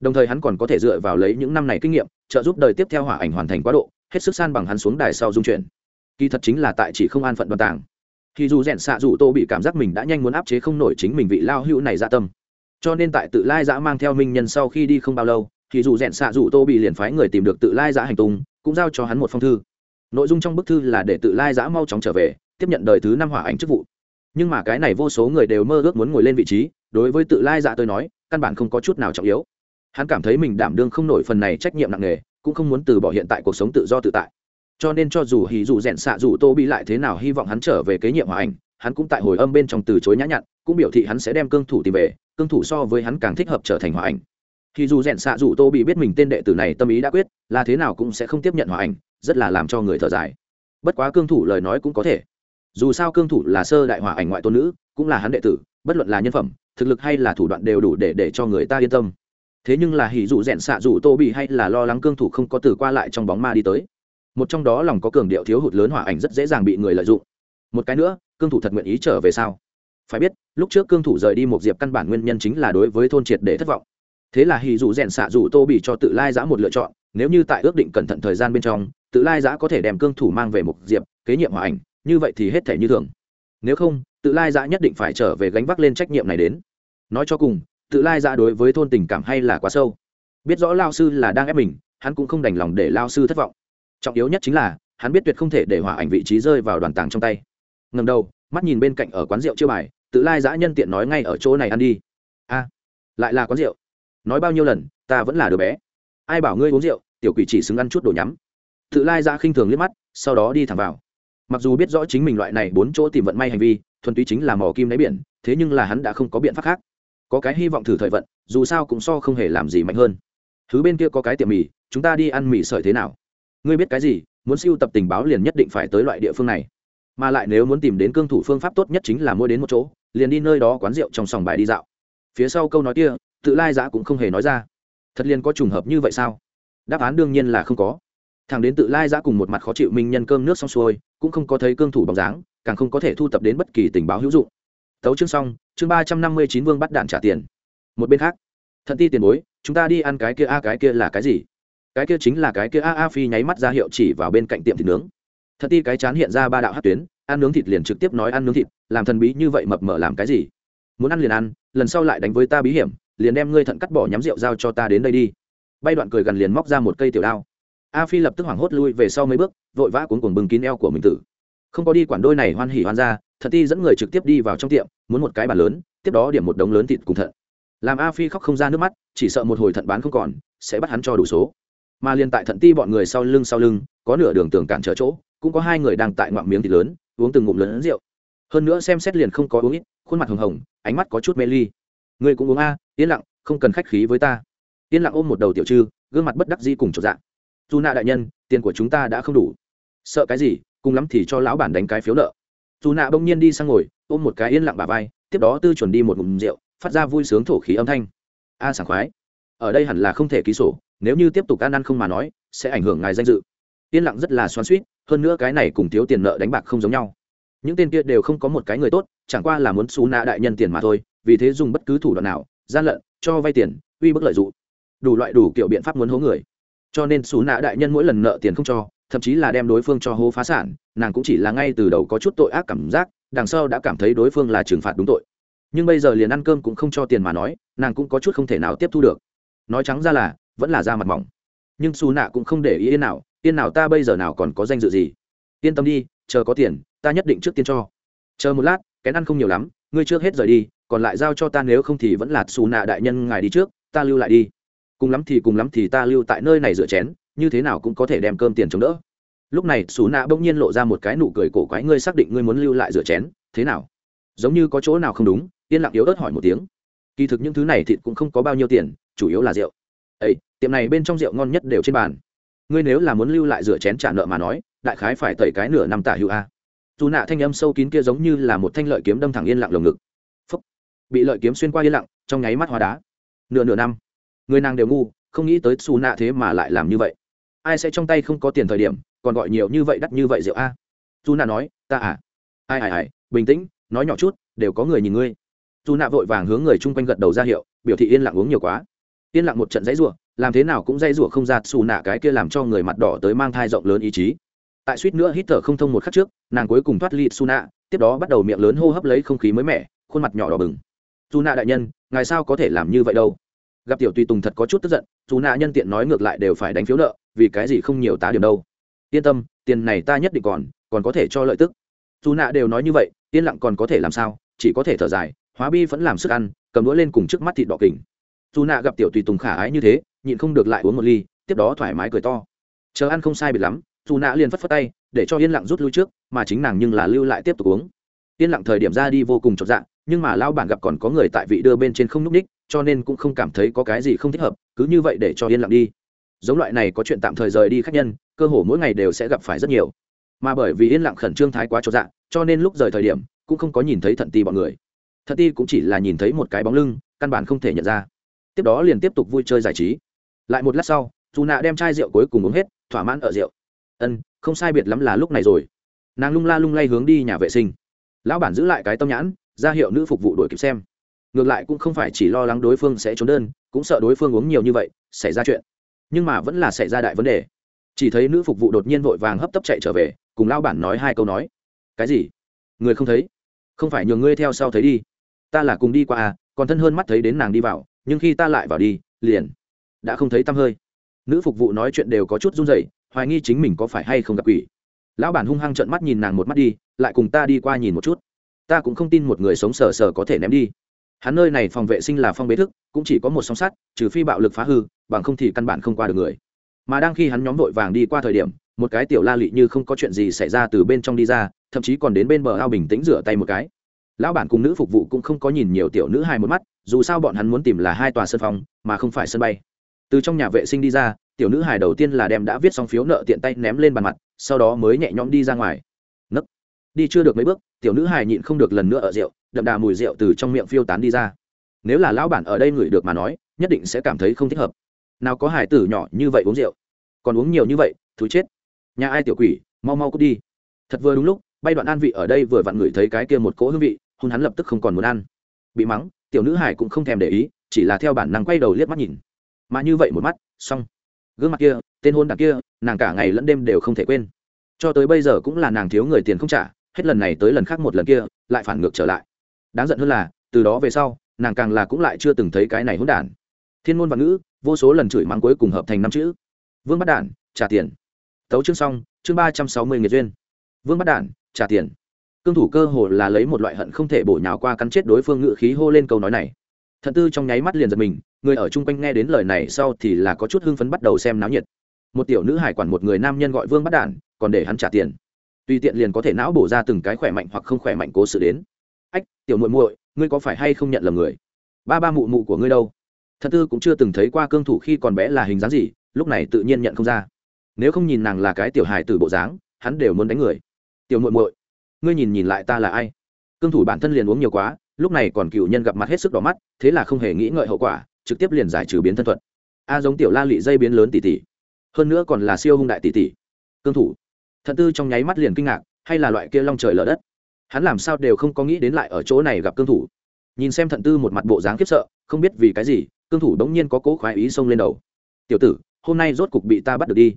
Đồng thời hắn còn có thể dựa vào lấy những năm này kinh nghiệm, trợ giúp đời tiếp theo hỏa ảnh hoàn thành quá độ, hết sức san bằng hắn xuống đài sau dung chuyển. Kỳ thật chính là tại chỉ không an phận đoàn tàng thì dù rèn xạ dù tô bị cảm giác mình đã nhanh muốn áp chế không nổi chính mình vị lao hữu này dạ tâm. Cho nên tại tự lai giã mang theo minh nhân sau khi đi không bao lâu thì dù rèn xạ dù tô bị liền phái người tìm được tự lai giã hành tung cũng giao cho hắn một phong thư. Nội dung trong bức thư là để tự lai giã mau chóng trở về, tiếp nhận đời thứ năm hỏa ảnh chức vụ. Nhưng mà cái này vô số người đều mơ ước muốn ngồi lên vị trí, đối với tự lai dạ tôi nói, căn bản không có chút nào trọng yếu. Hắn cảm thấy mình đảm đương không nổi phần này trách nhiệm nặng nề, cũng không muốn từ bỏ hiện tại cuộc sống tự do tự tại. Cho nên cho dù hì dù rèn xạ dù tô bị lại thế nào hy vọng hắn trở về kế nhiệm hòa ảnh, hắn cũng tại hồi âm bên trong từ chối nhã nhặn, cũng biểu thị hắn sẽ đem cương thủ tìm về, cương thủ so với hắn càng thích hợp trở thành hòa ảnh thì dù rèn xạ dù tô bị biết mình tên đệ tử này tâm ý đã quyết, là thế nào cũng sẽ không tiếp nhận hòa ảnh, rất là làm cho người thở dài. Bất quá cương thủ lời nói cũng có thể. Dù sao cương thủ là sơ đại hòa ảnh ngoại tôn nữ, cũng là hắn đệ tử, bất luận là nhân phẩm, thực lực hay là thủ đoạn đều đủ để để cho người ta yên tâm. Thế nhưng là hỉ dụ rèn xạ dù tô bị hay là lo lắng cương thủ không có từ qua lại trong bóng ma đi tới. Một trong đó lòng có cường điệu thiếu hụt lớn hỏa ảnh rất dễ dàng bị người lợi dụng. Một cái nữa, cương thủ thật nguyện ý trở về sao? Phải biết, lúc trước cương thủ rời đi một diệp căn bản nguyên nhân chính là đối với thôn triệt để thất vọng thế là hì dù rèn xạ dù tô bị cho tự lai giã một lựa chọn, nếu như tại ước định cẩn thận thời gian bên trong, tự lai giã có thể đem cương thủ mang về một diệp, kế nhiệm hòa ảnh, như vậy thì hết thể như thường. Nếu không, tự lai giã nhất định phải trở về gánh vác lên trách nhiệm này đến. Nói cho cùng, tự lai giã đối với thôn tình cảm hay là quá sâu. Biết rõ lao sư là đang ép mình, hắn cũng không đành lòng để lao sư thất vọng. Trọng yếu nhất chính là, hắn biết tuyệt không thể để hòa ảnh vị trí rơi vào đoàn tàng trong tay. Ngầm đầu, mắt nhìn bên cạnh ở quán rượu chưa bài, tự lai giã nhân tiện nói ngay ở chỗ này ăn đi. A, lại là quán rượu nói bao nhiêu lần, ta vẫn là đứa bé. Ai bảo ngươi uống rượu, tiểu quỷ chỉ xứng ăn chút đồ nhắm. Tự lai ra khinh thường liếc mắt, sau đó đi thẳng vào. Mặc dù biết rõ chính mình loại này bốn chỗ tìm vận may hành vi, thuần túy chính là mò kim đáy biển, thế nhưng là hắn đã không có biện pháp khác. Có cái hy vọng thử thời vận, dù sao cũng so không hề làm gì mạnh hơn. Thứ bên kia có cái tiệm mì, chúng ta đi ăn mì sợi thế nào? Ngươi biết cái gì, muốn siêu tập tình báo liền nhất định phải tới loại địa phương này. Mà lại nếu muốn tìm đến cương thủ phương pháp tốt nhất chính là mua đến một chỗ, liền đi nơi đó quán rượu trong sòng bài đi dạo. Phía sau câu nói kia tự lai giã cũng không hề nói ra. Thật liền có trùng hợp như vậy sao? Đáp án đương nhiên là không có. Thằng đến tự lai giã cùng một mặt khó chịu minh nhân cơm nước xong xuôi, cũng không có thấy cương thủ bóng dáng, càng không có thể thu tập đến bất kỳ tình báo hữu dụng. Tấu chương xong, chương ba trăm năm mươi chín vương bắt đạn trả tiền. Một bên khác, thận ti tiền bối, chúng ta đi ăn cái kia a, cái kia là cái gì? Cái kia chính là cái kia a a phi nháy mắt ra hiệu chỉ vào bên cạnh tiệm thịt nướng. Thận ti cái chán hiện ra ba đạo hát tuyến, ăn nướng thịt liền trực tiếp nói ăn nướng thịt, làm thần bí như vậy mập mờ làm cái gì? Muốn ăn liền ăn, lần sau lại đánh với ta bí hiểm liền đem ngươi thận cắt bỏ nhắm rượu giao cho ta đến đây đi. Bay đoạn cười gần liền móc ra một cây tiểu đao. A phi lập tức hoảng hốt lui về sau mấy bước, vội vã cuốn cuồng bưng kín eo của mình tử. Không có đi quản đôi này hoan hỉ hoan ra, thật ti dẫn người trực tiếp đi vào trong tiệm, muốn một cái bàn lớn, tiếp đó điểm một đống lớn thịt cùng thận. Làm a phi khóc không ra nước mắt, chỉ sợ một hồi thận bán không còn, sẽ bắt hắn cho đủ số. Mà liền tại thận ti bọn người sau lưng sau lưng, có nửa đường tường cản trở chỗ, cũng có hai người đang tại ngoạm miếng thịt lớn, uống từng ngụm lớn rượu. Hơn nữa xem xét liền không có uống ít, khuôn mặt hồng hồng, ánh mắt có chút mê ly ngươi cũng uống a, yên lặng, không cần khách khí với ta. Yên lặng ôm một đầu tiểu trư, gương mặt bất đắc di cùng trọn dạng dù nạ đại nhân, tiền của chúng ta đã không đủ. Sợ cái gì, cùng lắm thì cho lão bản đánh cái phiếu nợ. Dù nạ bỗng nhiên đi sang ngồi, ôm một cái yên lặng bà vai, tiếp đó tư chuẩn đi một ngụm rượu, phát ra vui sướng thổ khí âm thanh. A sảng khoái. Ở đây hẳn là không thể ký sổ, nếu như tiếp tục ăn ăn không mà nói, sẽ ảnh hưởng ngài danh dự. Yên lặng rất là xoắn suýt hơn nữa cái này cùng thiếu tiền nợ đánh bạc không giống nhau. Những tên kia đều không có một cái người tốt, chẳng qua là muốn xú nạ đại nhân tiền mà thôi vì thế dùng bất cứ thủ đoạn nào, gian lận, cho vay tiền, uy bức lợi dụng. Đủ loại đủ kiểu biện pháp muốn hố người. Cho nên xú nạ đại nhân mỗi lần nợ tiền không cho, thậm chí là đem đối phương cho hố phá sản, nàng cũng chỉ là ngay từ đầu có chút tội ác cảm giác, đằng sau đã cảm thấy đối phương là trừng phạt đúng tội. Nhưng bây giờ liền ăn cơm cũng không cho tiền mà nói, nàng cũng có chút không thể nào tiếp thu được. Nói trắng ra là, vẫn là da mặt mỏng. Nhưng xù nạ cũng không để ý yên nào yên nào ta bây giờ nào còn có danh dự gì. Yên tâm đi, chờ có tiền, ta nhất định trước tiên cho. Chờ một lát, kén ăn không nhiều lắm ngươi trước hết rời đi, còn lại giao cho ta nếu không thì vẫn là xù nạ đại nhân ngài đi trước, ta lưu lại đi. Cùng lắm thì cùng lắm thì ta lưu tại nơi này rửa chén, như thế nào cũng có thể đem cơm tiền chống đỡ. Lúc này xù nạ bỗng nhiên lộ ra một cái nụ cười cổ quái, ngươi xác định ngươi muốn lưu lại rửa chén, thế nào? Giống như có chỗ nào không đúng, yên lặng yếu ớt hỏi một tiếng. Kỳ thực những thứ này thịt cũng không có bao nhiêu tiền, chủ yếu là rượu. Ấy tiệm này bên trong rượu ngon nhất đều trên bàn. Ngươi nếu là muốn lưu lại rửa chén trả nợ mà nói, đại khái phải tẩy cái nửa năm tả hữu a dù nạ thanh âm sâu kín kia giống như là một thanh lợi kiếm đâm thẳng yên lặng lồng ngực. Phấp bị lợi kiếm xuyên qua yên lặng, trong nháy mắt hóa đá. Nửa nửa năm, người nàng đều ngu, không nghĩ tới xù nạ thế mà lại làm như vậy. Ai sẽ trong tay không có tiền thời điểm, còn gọi nhiều như vậy đắt như vậy rượu a? Dù nạ nói, ta à. Ai ai ai, bình tĩnh, nói nhỏ chút, đều có người nhìn ngươi. Dù nạ vội vàng hướng người chung quanh gật đầu ra hiệu, biểu thị yên lặng uống nhiều quá. Yên lặng một trận dãy rủa, làm thế nào cũng dãy rủa không ra xù nạ cái kia làm cho người mặt đỏ tới mang thai rộng lớn ý chí tại suýt nữa hít thở không thông một khắc trước, nàng cuối cùng thoát ly suna, tiếp đó bắt đầu miệng lớn hô hấp lấy không khí mới mẻ, khuôn mặt nhỏ đỏ bừng. Suna đại nhân, ngài sao có thể làm như vậy đâu? Gặp tiểu tùy tùng thật có chút tức giận, suna nhân tiện nói ngược lại đều phải đánh phiếu nợ, vì cái gì không nhiều tá điểm đâu. Yên tâm, tiền này ta nhất định còn còn có thể cho lợi tức. Suna đều nói như vậy, yên lặng còn có thể làm sao, chỉ có thể thở dài, hóa bi vẫn làm sức ăn, cầm đũa lên cùng trước mắt thịt đỏ kình. Dù nạ gặp tiểu tùy tùng khả ái như thế, nhịn không được lại uống một ly, tiếp đó thoải mái cười to. Chờ ăn không sai biệt lắm dù nạ liền phất phất tay để cho yên lặng rút lui trước mà chính nàng nhưng là lưu lại tiếp tục uống. Yên lặng thời điểm ra đi vô cùng chột dạng, nhưng mà lao bản gặp còn có người tại vị đưa bên trên không n ú c ních cho nên cũng không cảm thấy có cái gì không thích hợp cứ như vậy để cho yên lặng đi. Giống loại này có chuyện tạm thời rời đi khác nhân cơ hồ mỗi ngày đều sẽ gặp phải rất nhiều. Mà bởi vì yên lặng khẩn trương thái quá chột dạ cho nên lúc rời thời điểm cũng không có nhìn thấy thận ti bọn người. Thận ti cũng chỉ là nhìn thấy một cái bóng lưng căn bản không thể nhận ra. Tiếp đó liền tiếp tục vui chơi giải trí. Lại một lát sau dù nạ đem chai rượu cuối cùng uống hết thỏa mãn ở rượu ân, không sai biệt lắm là lúc này rồi. Nàng lung la lung lay hướng đi nhà vệ sinh. Lão bản giữ lại cái tâm nhãn, ra hiệu nữ phục vụ đổi kịp xem. Ngược lại cũng không phải chỉ lo lắng đối phương sẽ trốn đơn, cũng sợ đối phương uống nhiều như vậy, xảy ra chuyện. Nhưng mà vẫn là xảy ra đại vấn đề. Chỉ thấy nữ phục vụ đột nhiên vội vàng hấp tấp chạy trở về, cùng lão bản nói hai câu nói. Cái gì? Người không thấy? Không phải nhường ngươi theo sau thấy đi. Ta là cùng đi qua à còn thân hơn mắt thấy đến nàng đi vào, nhưng khi ta lại vào đi, liền đã không thấy tăm hơi. Nữ phục vụ nói chuyện đều có chút run rẩy hoài nghi chính mình có phải hay không gặp quỷ. Lão bản hung hăng trợn mắt nhìn nàng một mắt đi, lại cùng ta đi qua nhìn một chút. Ta cũng không tin một người sống sờ sờ có thể ném đi. Hắn nơi này phòng vệ sinh là phong bế thức, cũng chỉ có một song sắt, trừ phi bạo lực phá hư, bằng không thì căn bản không qua được người. Mà đang khi hắn nhóm vội vàng đi qua thời điểm, một cái tiểu la lị như không có chuyện gì xảy ra từ bên trong đi ra, thậm chí còn đến bên bờ ao bình tĩnh rửa tay một cái. Lão bản cùng nữ phục vụ cũng không có nhìn nhiều tiểu nữ hai một mắt, dù sao bọn hắn muốn tìm là hai tòa sân phòng, mà không phải sân bay. Từ trong nhà vệ sinh đi ra tiểu nữ hài đầu tiên là đem đã viết xong phiếu nợ tiện tay ném lên bàn mặt, sau đó mới nhẹ nhõm đi ra ngoài. Nấc. Đi chưa được mấy bước, tiểu nữ hài nhịn không được lần nữa ở rượu, đậm đà mùi rượu từ trong miệng phiêu tán đi ra. Nếu là lão bản ở đây ngửi được mà nói, nhất định sẽ cảm thấy không thích hợp. Nào có hài tử nhỏ như vậy uống rượu, còn uống nhiều như vậy thú chết. Nhà ai tiểu quỷ, mau mau cút đi. Thật vừa đúng lúc, bay đoạn an vị ở đây vừa vặn ngửi thấy cái kia một cỗ hương vị, hôn hắn lập tức không còn muốn ăn. Bị mắng, tiểu nữ hải cũng không thèm để ý, chỉ là theo bản năng quay đầu liếc mắt nhìn. Mà như vậy một mắt, xong gương mặt kia, tên hôn đặc kia, nàng cả ngày lẫn đêm đều không thể quên. Cho tới bây giờ cũng là nàng thiếu người tiền không trả, hết lần này tới lần khác một lần kia, lại phản ngược trở lại. Đáng giận hơn là, từ đó về sau, nàng càng là cũng lại chưa từng thấy cái này hôn đản. Thiên ngôn và ngữ, vô số lần chửi mắng cuối cùng hợp thành năm chữ. Vương bắt đản, trả tiền. Tấu chương xong, chương ba trăm sáu mươi người duyên. Vương bắt đản, trả tiền. Cương thủ cơ hồ là lấy một loại hận không thể bổ nhào qua cắn chết đối phương ngự khí hô lên câu nói này. Thận tư trong nháy mắt liền giật mình người ở chung quanh nghe đến lời này sau thì là có chút hưng phấn bắt đầu xem náo nhiệt. Một tiểu nữ hải quản một người nam nhân gọi vương bắt đản, còn để hắn trả tiền. Tùy tiện liền có thể não bổ ra từng cái khỏe mạnh hoặc không khỏe mạnh cố sự đến. Ách, tiểu muội muội, ngươi có phải hay không nhận lầm người? Ba ba mụ mụ của ngươi đâu? Thật tư cũng chưa từng thấy qua cương thủ khi còn bé là hình dáng gì, lúc này tự nhiên nhận không ra. Nếu không nhìn nàng là cái tiểu hài từ bộ dáng, hắn đều muốn đánh người. Tiểu muội muội, ngươi nhìn nhìn lại ta là ai? Cương thủ bản thân liền uống nhiều quá, lúc này còn cựu nhân gặp mặt hết sức đỏ mắt, thế là không hề nghĩ ngợi hậu quả trực tiếp liền giải trừ biến thân thuật. A giống tiểu la lị dây biến lớn tỷ tỷ hơn nữa còn là siêu hung đại tỷ tỷ cương thủ. Thận tư trong nháy mắt liền kinh ngạc, hay là loại kia long trời lở đất. Hắn làm sao đều không có nghĩ đến lại ở chỗ này gặp cương thủ. Nhìn xem thận tư một mặt bộ dáng khiếp sợ, không biết vì cái gì, cương thủ đống nhiên có cố khoái ý xông lên đầu. Tiểu tử, hôm nay rốt cục bị ta bắt được đi.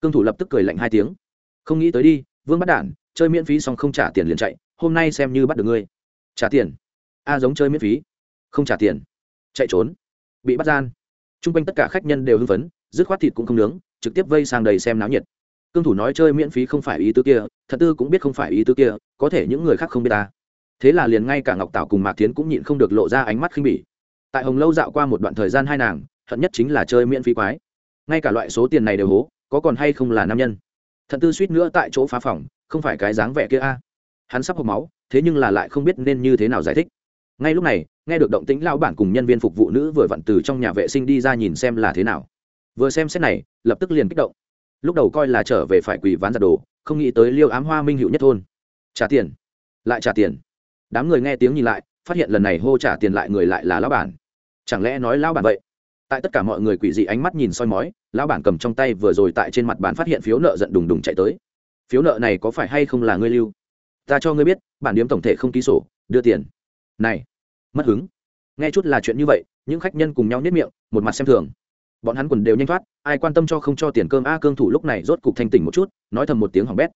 Cương thủ lập tức cười lạnh hai tiếng. Không nghĩ tới đi, vương bắt đản, chơi miễn phí xong không trả tiền liền chạy, hôm nay xem như bắt được ngươi. Trả tiền? A giống chơi miễn phí. Không trả tiền. Chạy trốn bị bắt gian. T r u n g quanh tất cả khách nhân đều hưng phấn, dứt khoát thịt cũng không nướng, trực tiếp vây sang đầy xem náo nhiệt. Cương thủ nói chơi miễn phí không phải ý tứ kia, thật tư cũng biết không phải ý tứ kia, có thể những người khác không biết ta. Thế là liền ngay cả ngọc tảo cùng mạc tiến cũng nhịn không được lộ ra ánh mắt khinh bỉ. Tại hồng lâu dạo qua một đoạn thời gian hai nàng, hận nhất chính là chơi miễn phí quái. Ngay cả loại số tiền này đều hố, có còn hay không là nam nhân. Thận tư suýt nữa tại chỗ phá phòng, không phải cái dáng vẻ kia a. Hắn sắp hộp máu, thế nhưng là lại không biết nên như thế nào giải thích ngay lúc này, nghe được động tĩnh lão bản cùng nhân viên phục vụ nữ vừa vặn từ trong nhà vệ sinh đi ra nhìn xem là thế nào. Vừa xem xét này, lập tức liền kích động. Lúc đầu coi là trở về phải quỳ ván giặt đồ, không nghĩ tới liêu ám hoa minh hữu nhất thôn. Trả tiền. Lại trả tiền. Đám người nghe tiếng nhìn lại, phát hiện lần này hô trả tiền lại người lại là lão bản. Chẳng lẽ nói lão bản vậy? Tại tất cả mọi người quỷ dị ánh mắt nhìn soi mói, lão bản cầm trong tay vừa rồi tại trên mặt bàn phát hiện phiếu nợ giận đùng đùng chạy tới. Phiếu nợ này có phải hay không là ngươi lưu? Ta cho ngươi biết, bản điếm tổng thể không ký sổ, đưa tiền này, mất hứng. Nghe chút là chuyện như vậy, những khách nhân cùng nhau nhất miệng, một mặt xem thường. Bọn hắn quần đều nhanh thoát, ai quan tâm cho không cho tiền cơm a cương thủ lúc này rốt cục thanh tỉnh một chút, nói thầm một tiếng hỏng bét.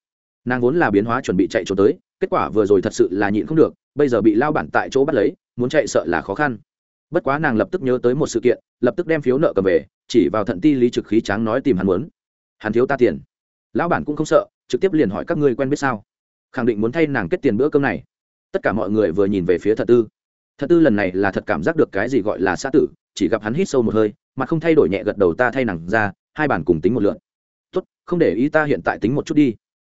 Nàng vốn là biến hóa chuẩn bị chạy trốn tới, kết quả vừa rồi thật sự là nhịn không được, bây giờ bị lao bản tại chỗ bắt lấy, muốn chạy sợ là khó khăn. Bất quá nàng lập tức nhớ tới một sự kiện, lập tức đem phiếu nợ cầm về, chỉ vào thận ti lý trực khí tráng nói tìm hắn muốn. Hắn thiếu ta tiền. Lão bản cũng không sợ, trực tiếp liền hỏi các ngươi quen biết sao? Khẳng định muốn thay nàng kết tiền bữa cơm này tất cả mọi người vừa nhìn về phía thật tư. Thật tư lần này là thật cảm giác được cái gì gọi là xã tử, chỉ gặp hắn hít sâu một hơi, mà không thay đổi nhẹ gật đầu ta thay nặng ra, hai bản cùng tính một lượn. Tốt, không để ý ta hiện tại tính một chút đi.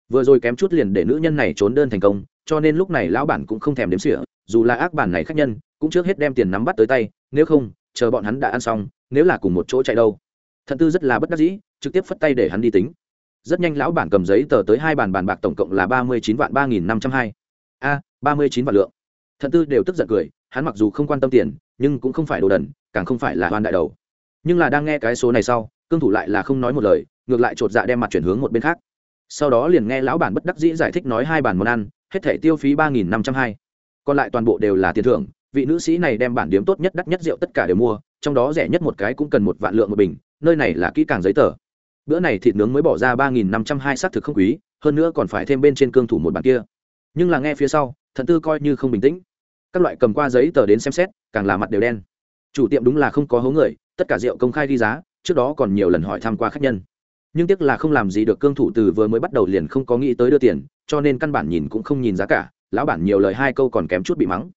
Vừa rồi kém chút liền để nữ nhân này trốn đơn thành công, cho nên lúc này lão bản cũng không thèm đếm sỉa dù là ác bản này khách nhân, cũng trước hết đem tiền nắm bắt tới tay, nếu không, chờ bọn hắn đã ăn xong, nếu là cùng một chỗ chạy đâu. Thật tư rất là bất đắc dĩ, trực tiếp phất tay để hắn đi tính. Rất nhanh lão bản cầm giấy tờ tới hai bàn bàn bạc tổng cộng là ba mươi chín vạn ba nghìn năm trăm hai. A ba mươi chín vạn lượng. Thận tư đều tức giận cười, hắn mặc dù không quan tâm tiền, nhưng cũng không phải đồ đần, càng không phải là hoan đại đầu. Nhưng là đang nghe cái số này sau, cương thủ lại là không nói một lời, ngược lại chột dạ đem mặt chuyển hướng một bên khác. Sau đó liền nghe lão bản bất đắc dĩ giải thích nói hai bản món ăn, hết thể tiêu phí ba nghìn năm trăm hai. Còn lại toàn bộ đều là tiền thưởng, vị nữ sĩ này đem bản điếm tốt nhất đắt nhất rượu tất cả đều mua, trong đó rẻ nhất một cái cũng cần một vạn lượng một bình, nơi này là kỹ càng giấy tờ. Bữa này thịt nướng mới bỏ ra ba nghìn năm trăm hai xác thực không quý, hơn nữa còn phải thêm bên trên cương thủ một bàn kia. Nhưng là nghe phía sau thận tư coi như không bình tĩnh. Các loại cầm qua giấy tờ đến xem xét, càng là mặt đều đen. Chủ tiệm đúng là không có hố người, tất cả rượu công khai ghi giá, trước đó còn nhiều lần hỏi tham q u a khách nhân. Nhưng tiếc là không làm gì được cương thủ từ vừa mới bắt đầu liền không có nghĩ tới đưa tiền, cho nên căn bản nhìn cũng không nhìn giá cả, lão bản nhiều lời hai câu còn kém chút bị mắng.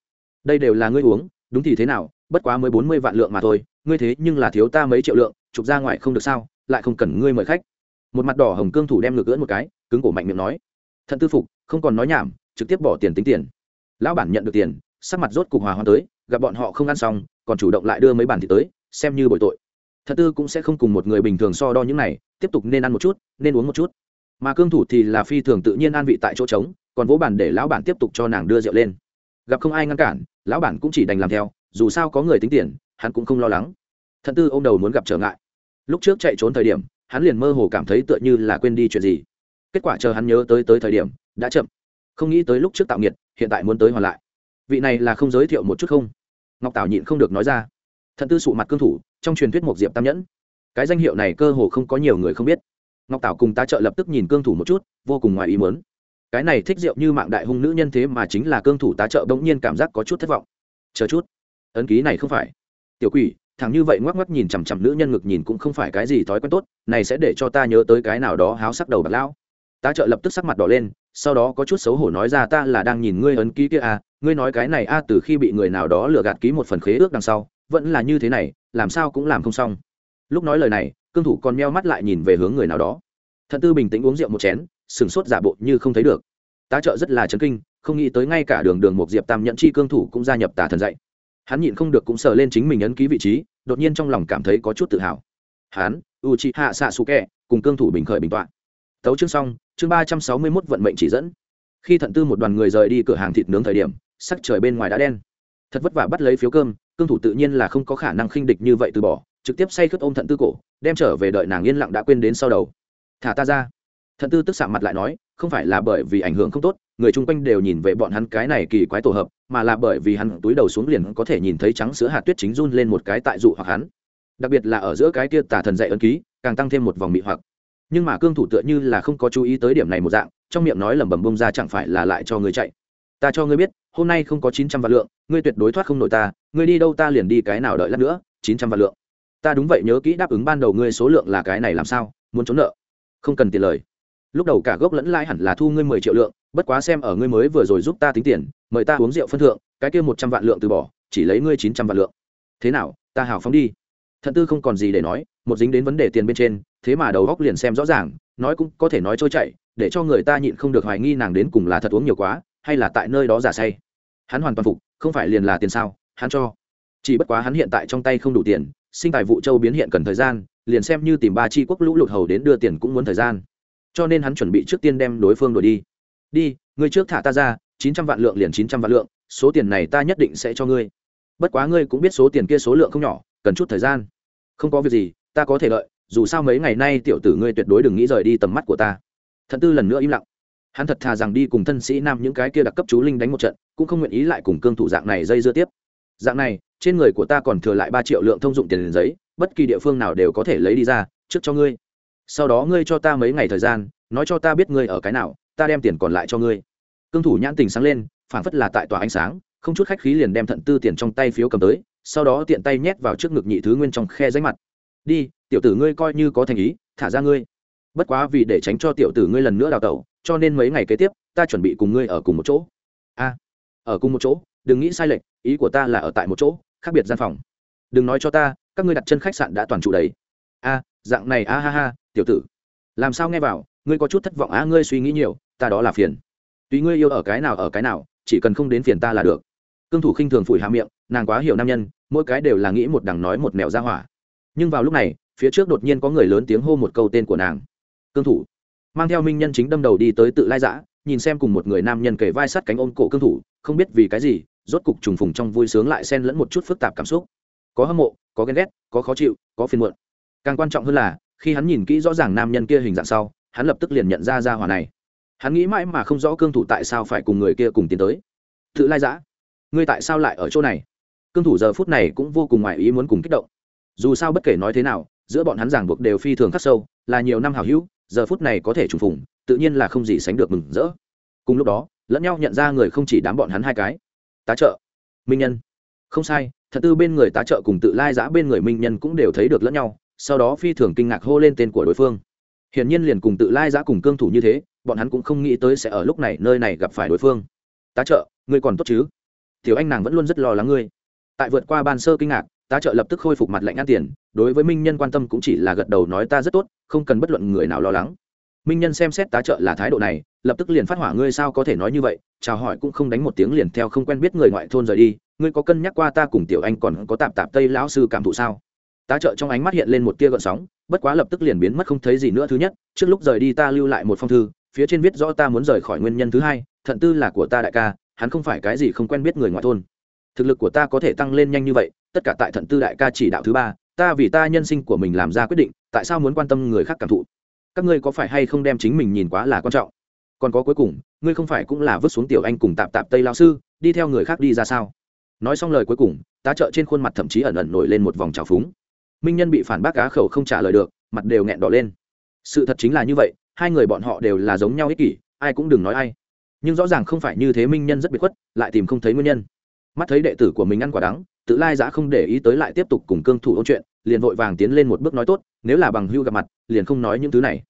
Đây đều là ngươi uống, đúng thì thế nào, bất quá mới bốn mươi vạn lượng mà thôi, ngươi thế nhưng là thiếu ta mấy triệu lượng, chụp ra ngoài không được sao, lại không cần ngươi mời khách. Một mặt đỏ hồng cương thủ đem ngược ưỡn một cái, cứng cổ mạnh miệng nói. Thận tư phục, không còn nói nhảm trực tiếp bỏ tiền tính tiền. Lão bản nhận được tiền, sắc mặt rốt cục hòa hoa tới, gặp bọn họ không ăn xong, còn chủ động lại đưa mấy bản thì tới, xem như bồi tội. Thật tư cũng sẽ không cùng một người bình thường so đo những này, tiếp tục nên ăn một chút, nên uống một chút. Mà cương thủ thì là phi thường tự nhiên an vị tại chỗ trống, còn vỗ bản để lão bản tiếp tục cho nàng đưa rượu lên. Gặp không ai ngăn cản, lão bản cũng chỉ đành làm theo, dù sao có người tính tiền, hắn cũng không lo lắng. Thật tư ô m đầu muốn gặp trở ngại. Lúc trước chạy trốn thời điểm, hắn liền mơ hồ cảm thấy tựa như là quên đi chuyện gì. Kết quả chờ hắn nhớ tới tới thời điểm, đã chậm không nghĩ tới lúc trước tạo nghiệt, hiện tại muốn tới hoàn lại. Vị này là không giới thiệu một chút không? Ngọc tảo nhịn không được nói ra. Thận tư sụ mặt cương thủ, trong truyền thuyết một diệp tam nhẫn. Cái danh hiệu này cơ hồ không có nhiều người không biết. Ngọc tảo cùng ta trợ lập tức nhìn cương thủ một chút, vô cùng ngoài ý muốn. Cái này thích rượu như mạng đại hung nữ nhân thế mà chính là cương thủ tá trợ bỗng nhiên cảm giác có chút thất vọng. Chờ chút. Ấn ký này không phải. Tiểu quỷ, thằng như vậy ngoắc ngoắc nhìn chằm chằm nữ nhân ngực nhìn cũng không phải cái gì thói quen tốt, này sẽ để cho ta nhớ tới cái nào đó háo sắc đầu bạc lão. Tá trợ lập tức sắc mặt đỏ lên sau đó có chút xấu hổ nói ra ta là đang nhìn ngươi ấn ký kia à ngươi nói cái này a, từ khi bị người nào đó lừa gạt ký một phần khế ước đằng sau, vẫn là như thế này, làm sao cũng làm không xong. Lúc nói lời này, cương thủ còn meo mắt lại nhìn về hướng người nào đó. Thận tư bình tĩnh uống rượu một chén, sừng sốt giả bộ như không thấy được. Tá trợ rất là chấn kinh, không nghĩ tới ngay cả đường đường một diệp tam nhận chi cương thủ cũng gia nhập tà thần dạy. Hắn nhịn không được cũng sờ lên chính mình ấn ký vị trí, đột nhiên trong lòng cảm thấy có chút tự hào. Hắn u chi hạ xạ su kẹ cùng cương thủ bình khởi bình tọa tấu chương xong, chương ba trăm sáu mươi mốt vận mệnh chỉ dẫn. Khi thận tư một đoàn người rời đi cửa hàng thịt nướng thời điểm, sắc trời bên ngoài đã đen. Thật vất vả bắt lấy phiếu cơm, cương thủ tự nhiên là không có khả năng khinh địch như vậy từ bỏ, trực tiếp say khướt ôm thận tư cổ, đem trở về đợi nàng yên lặng đã quên đến sau đầu. Thả ta ra. Thận tư tức sạm mặt lại nói, không phải là bởi vì ảnh hưởng không tốt, người chung quanh đều nhìn về bọn hắn cái này kỳ quái tổ hợp, mà là bởi vì hắn túi đầu xuống liền có thể nhìn thấy trắng sữa hạt tuyết chính run lên một cái tại dụ hoặc hắn. Đặc biệt là ở giữa cái kia tà thần dạy ấn ký, càng tăng thêm một vòng mị hoặc nhưng mà cương thủ tựa như là không có chú ý tới điểm này một dạng, trong miệng nói lẩm bẩm bông ra chẳng phải là lại cho người chạy. Ta cho ngươi biết, hôm nay không có chín trăm vạn lượng, ngươi tuyệt đối thoát không nổi ta, ngươi đi đâu ta liền đi cái nào đợi lát nữa, chín trăm vạn lượng. Ta đúng vậy nhớ kỹ đáp ứng ban đầu ngươi số lượng là cái này làm sao, muốn trốn nợ. Không cần tiền lời. Lúc đầu cả gốc lẫn lãi hẳn là thu ngươi mười triệu lượng, bất quá xem ở ngươi mới vừa rồi giúp ta tính tiền, mời ta uống rượu phân thượng, cái kia một trăm vạn lượng từ bỏ, chỉ lấy ngươi chín trăm vạn lượng. Thế nào, ta hào phóng đi thận tư không còn gì để nói, một dính đến vấn đề tiền bên trên, thế mà đầu góc liền xem rõ ràng, nói cũng có thể nói trôi chảy, để cho người ta nhịn không được hoài nghi nàng đến cùng là thật uống nhiều quá, hay là tại nơi đó giả say. Hắn hoàn toàn phục, không phải liền là tiền sao, hắn cho. Chỉ bất quá hắn hiện tại trong tay không đủ tiền, sinh tài vụ châu biến hiện cần thời gian, liền xem như tìm ba chi quốc lũ lụt hầu đến đưa tiền cũng muốn thời gian. Cho nên hắn chuẩn bị trước tiên đem đối phương đuổi đi. Đi, ngươi trước thả ta ra, chín trăm vạn lượng liền chín trăm vạn lượng, số tiền này ta nhất định sẽ cho ngươi. Bất quá ngươi cũng biết số tiền kia số lượng không nhỏ, cần chút thời gian không có việc gì, ta có thể lợi, dù sao mấy ngày nay tiểu tử ngươi tuyệt đối đừng nghĩ rời đi tầm mắt của ta. Thận tư lần nữa im lặng. Hắn thật thà rằng đi cùng thân sĩ nam những cái kia đặc cấp chú linh đánh một trận, cũng không nguyện ý lại cùng cương thủ dạng này dây dưa tiếp. Dạng này, trên người của ta còn thừa lại ba triệu lượng thông dụng tiền giấy, bất kỳ địa phương nào đều có thể lấy đi ra, trước cho ngươi. Sau đó ngươi cho ta mấy ngày thời gian, nói cho ta biết ngươi ở cái nào, ta đem tiền còn lại cho ngươi. Cương thủ nhãn tình sáng lên phản phất là tại tòa ánh sáng, không chút khách khí liền đem thận tư tiền trong tay phiếu cầm tới sau đó tiện tay nhét vào trước ngực nhị thứ nguyên trong khe ránh mặt. Đi, tiểu tử ngươi coi như có thành ý, thả ra ngươi. Bất quá vì để tránh cho tiểu tử ngươi lần nữa đào tẩu, cho nên mấy ngày kế tiếp, ta chuẩn bị cùng ngươi ở cùng một chỗ. A, ở cùng một chỗ? Đừng nghĩ sai lệch, ý của ta là ở tại một chỗ, khác biệt gian phòng. Đừng nói cho ta, các ngươi đặt chân khách sạn đã toàn trụ đấy a, dạng này, a ha ha, tiểu tử. Làm sao nghe vào, ngươi có chút thất vọng á, ngươi suy nghĩ nhiều, ta đó là phiền. Tùy ngươi yêu ở cái nào, ở cái nào, chỉ cần không đến phiền ta là được. Cương thủ khinh thường phủi hạ miệng, nàng quá hiểu nam nhân mỗi cái đều là nghĩ một đằng nói một mẹo ra hỏa. Nhưng vào lúc này, phía trước đột nhiên có người lớn tiếng hô một câu tên của nàng. Cương thủ. Mang theo minh nhân chính đâm đầu đi tới tự lai giã nhìn xem cùng một người nam nhân kề vai sắt cánh ôm cổ cương thủ, không biết vì cái gì, rốt cục trùng phùng trong vui sướng lại xen lẫn một chút phức tạp cảm xúc. Có hâm mộ, có ghen ghét, có khó chịu, có phiền muộn. Càng quan trọng hơn là, khi hắn nhìn kỹ rõ ràng nam nhân kia hình dạng sau, hắn lập tức liền nhận ra ra hỏa này. Hắn nghĩ mãi mà không rõ cương thủ tại sao phải cùng người kia cùng tiến tới. Tự lai giã ngươi tại sao lại ở chỗ này? Cương thủ giờ phút này cũng vô cùng ngoài ý muốn cùng kích động. Dù sao bất kể nói thế nào, giữa bọn hắn giảng buộc đều phi thường khắc sâu, là nhiều năm hào hữu, giờ phút này có thể trùng phùng, tự nhiên là không gì sánh được mừng rỡ. Cùng lúc đó, lẫn nhau nhận ra người không chỉ đám bọn hắn hai cái. Tá trợ. Minh nhân. Không sai, thật tư bên người tá trợ cùng tự lai giã bên người minh nhân cũng đều thấy được lẫn nhau, sau đó phi thường kinh ngạc hô lên tên của đối phương. Hiển nhiên liền cùng tự lai giã cùng cương thủ như thế, bọn hắn cũng không nghĩ tới sẽ ở lúc này nơi này gặp phải đối phương. Tá trợ, ngươi còn tốt chứ? Tiểu anh nàng vẫn luôn rất lo lắng ngươi tại vượt qua ban sơ kinh ngạc, tá trợ lập tức khôi phục mặt lạnh ăn tiền, đối với minh nhân quan tâm cũng chỉ là gật đầu nói ta rất tốt, không cần bất luận người nào lo lắng. Minh nhân xem xét tá trợ là thái độ này, lập tức liền phát hỏa, ngươi sao có thể nói như vậy? Chào hỏi cũng không đánh một tiếng liền theo không quen biết người ngoại thôn rời đi, ngươi có cân nhắc qua ta cùng tiểu anh còn có tạp tạp tây lão sư cảm thụ sao? Tá trợ trong ánh mắt hiện lên một tia gợn sóng, bất quá lập tức liền biến mất không thấy gì nữa thứ nhất, trước lúc rời đi ta lưu lại một phong thư, phía trên viết rõ ta muốn rời khỏi nguyên nhân thứ hai, thận tư là của ta đại ca, hắn không phải cái gì không quen biết người ngoại thôn thực lực của ta có thể tăng lên nhanh như vậy, tất cả tại thận tư đại ca chỉ đạo thứ ba, ta vì ta nhân sinh của mình làm ra quyết định, tại sao muốn quan tâm người khác cảm thụ? Các ngươi có phải hay không đem chính mình nhìn quá là quan trọng? Còn có cuối cùng, ngươi không phải cũng là vứt xuống tiểu anh cùng tạp tạp tây lao sư, đi theo người khác đi ra sao? Nói xong lời cuối cùng, tá trợ trên khuôn mặt thậm chí ẩn ẩn nổi lên một vòng trào phúng. Minh nhân bị phản bác cá khẩu không trả lời được, mặt đều nghẹn đỏ lên. Sự thật chính là như vậy, hai người bọn họ đều là giống nhau ích kỷ, ai cũng đừng nói ai. Nhưng rõ ràng không phải như thế minh nhân rất biệt khuất, lại tìm không thấy nguyên nhân mắt thấy đệ tử của mình ăn quả đắng, tự lai giã không để ý tới lại tiếp tục cùng cương thủ ôn chuyện, liền vội vàng tiến lên một bước nói tốt, nếu là bằng hưu gặp mặt, liền không nói những thứ này.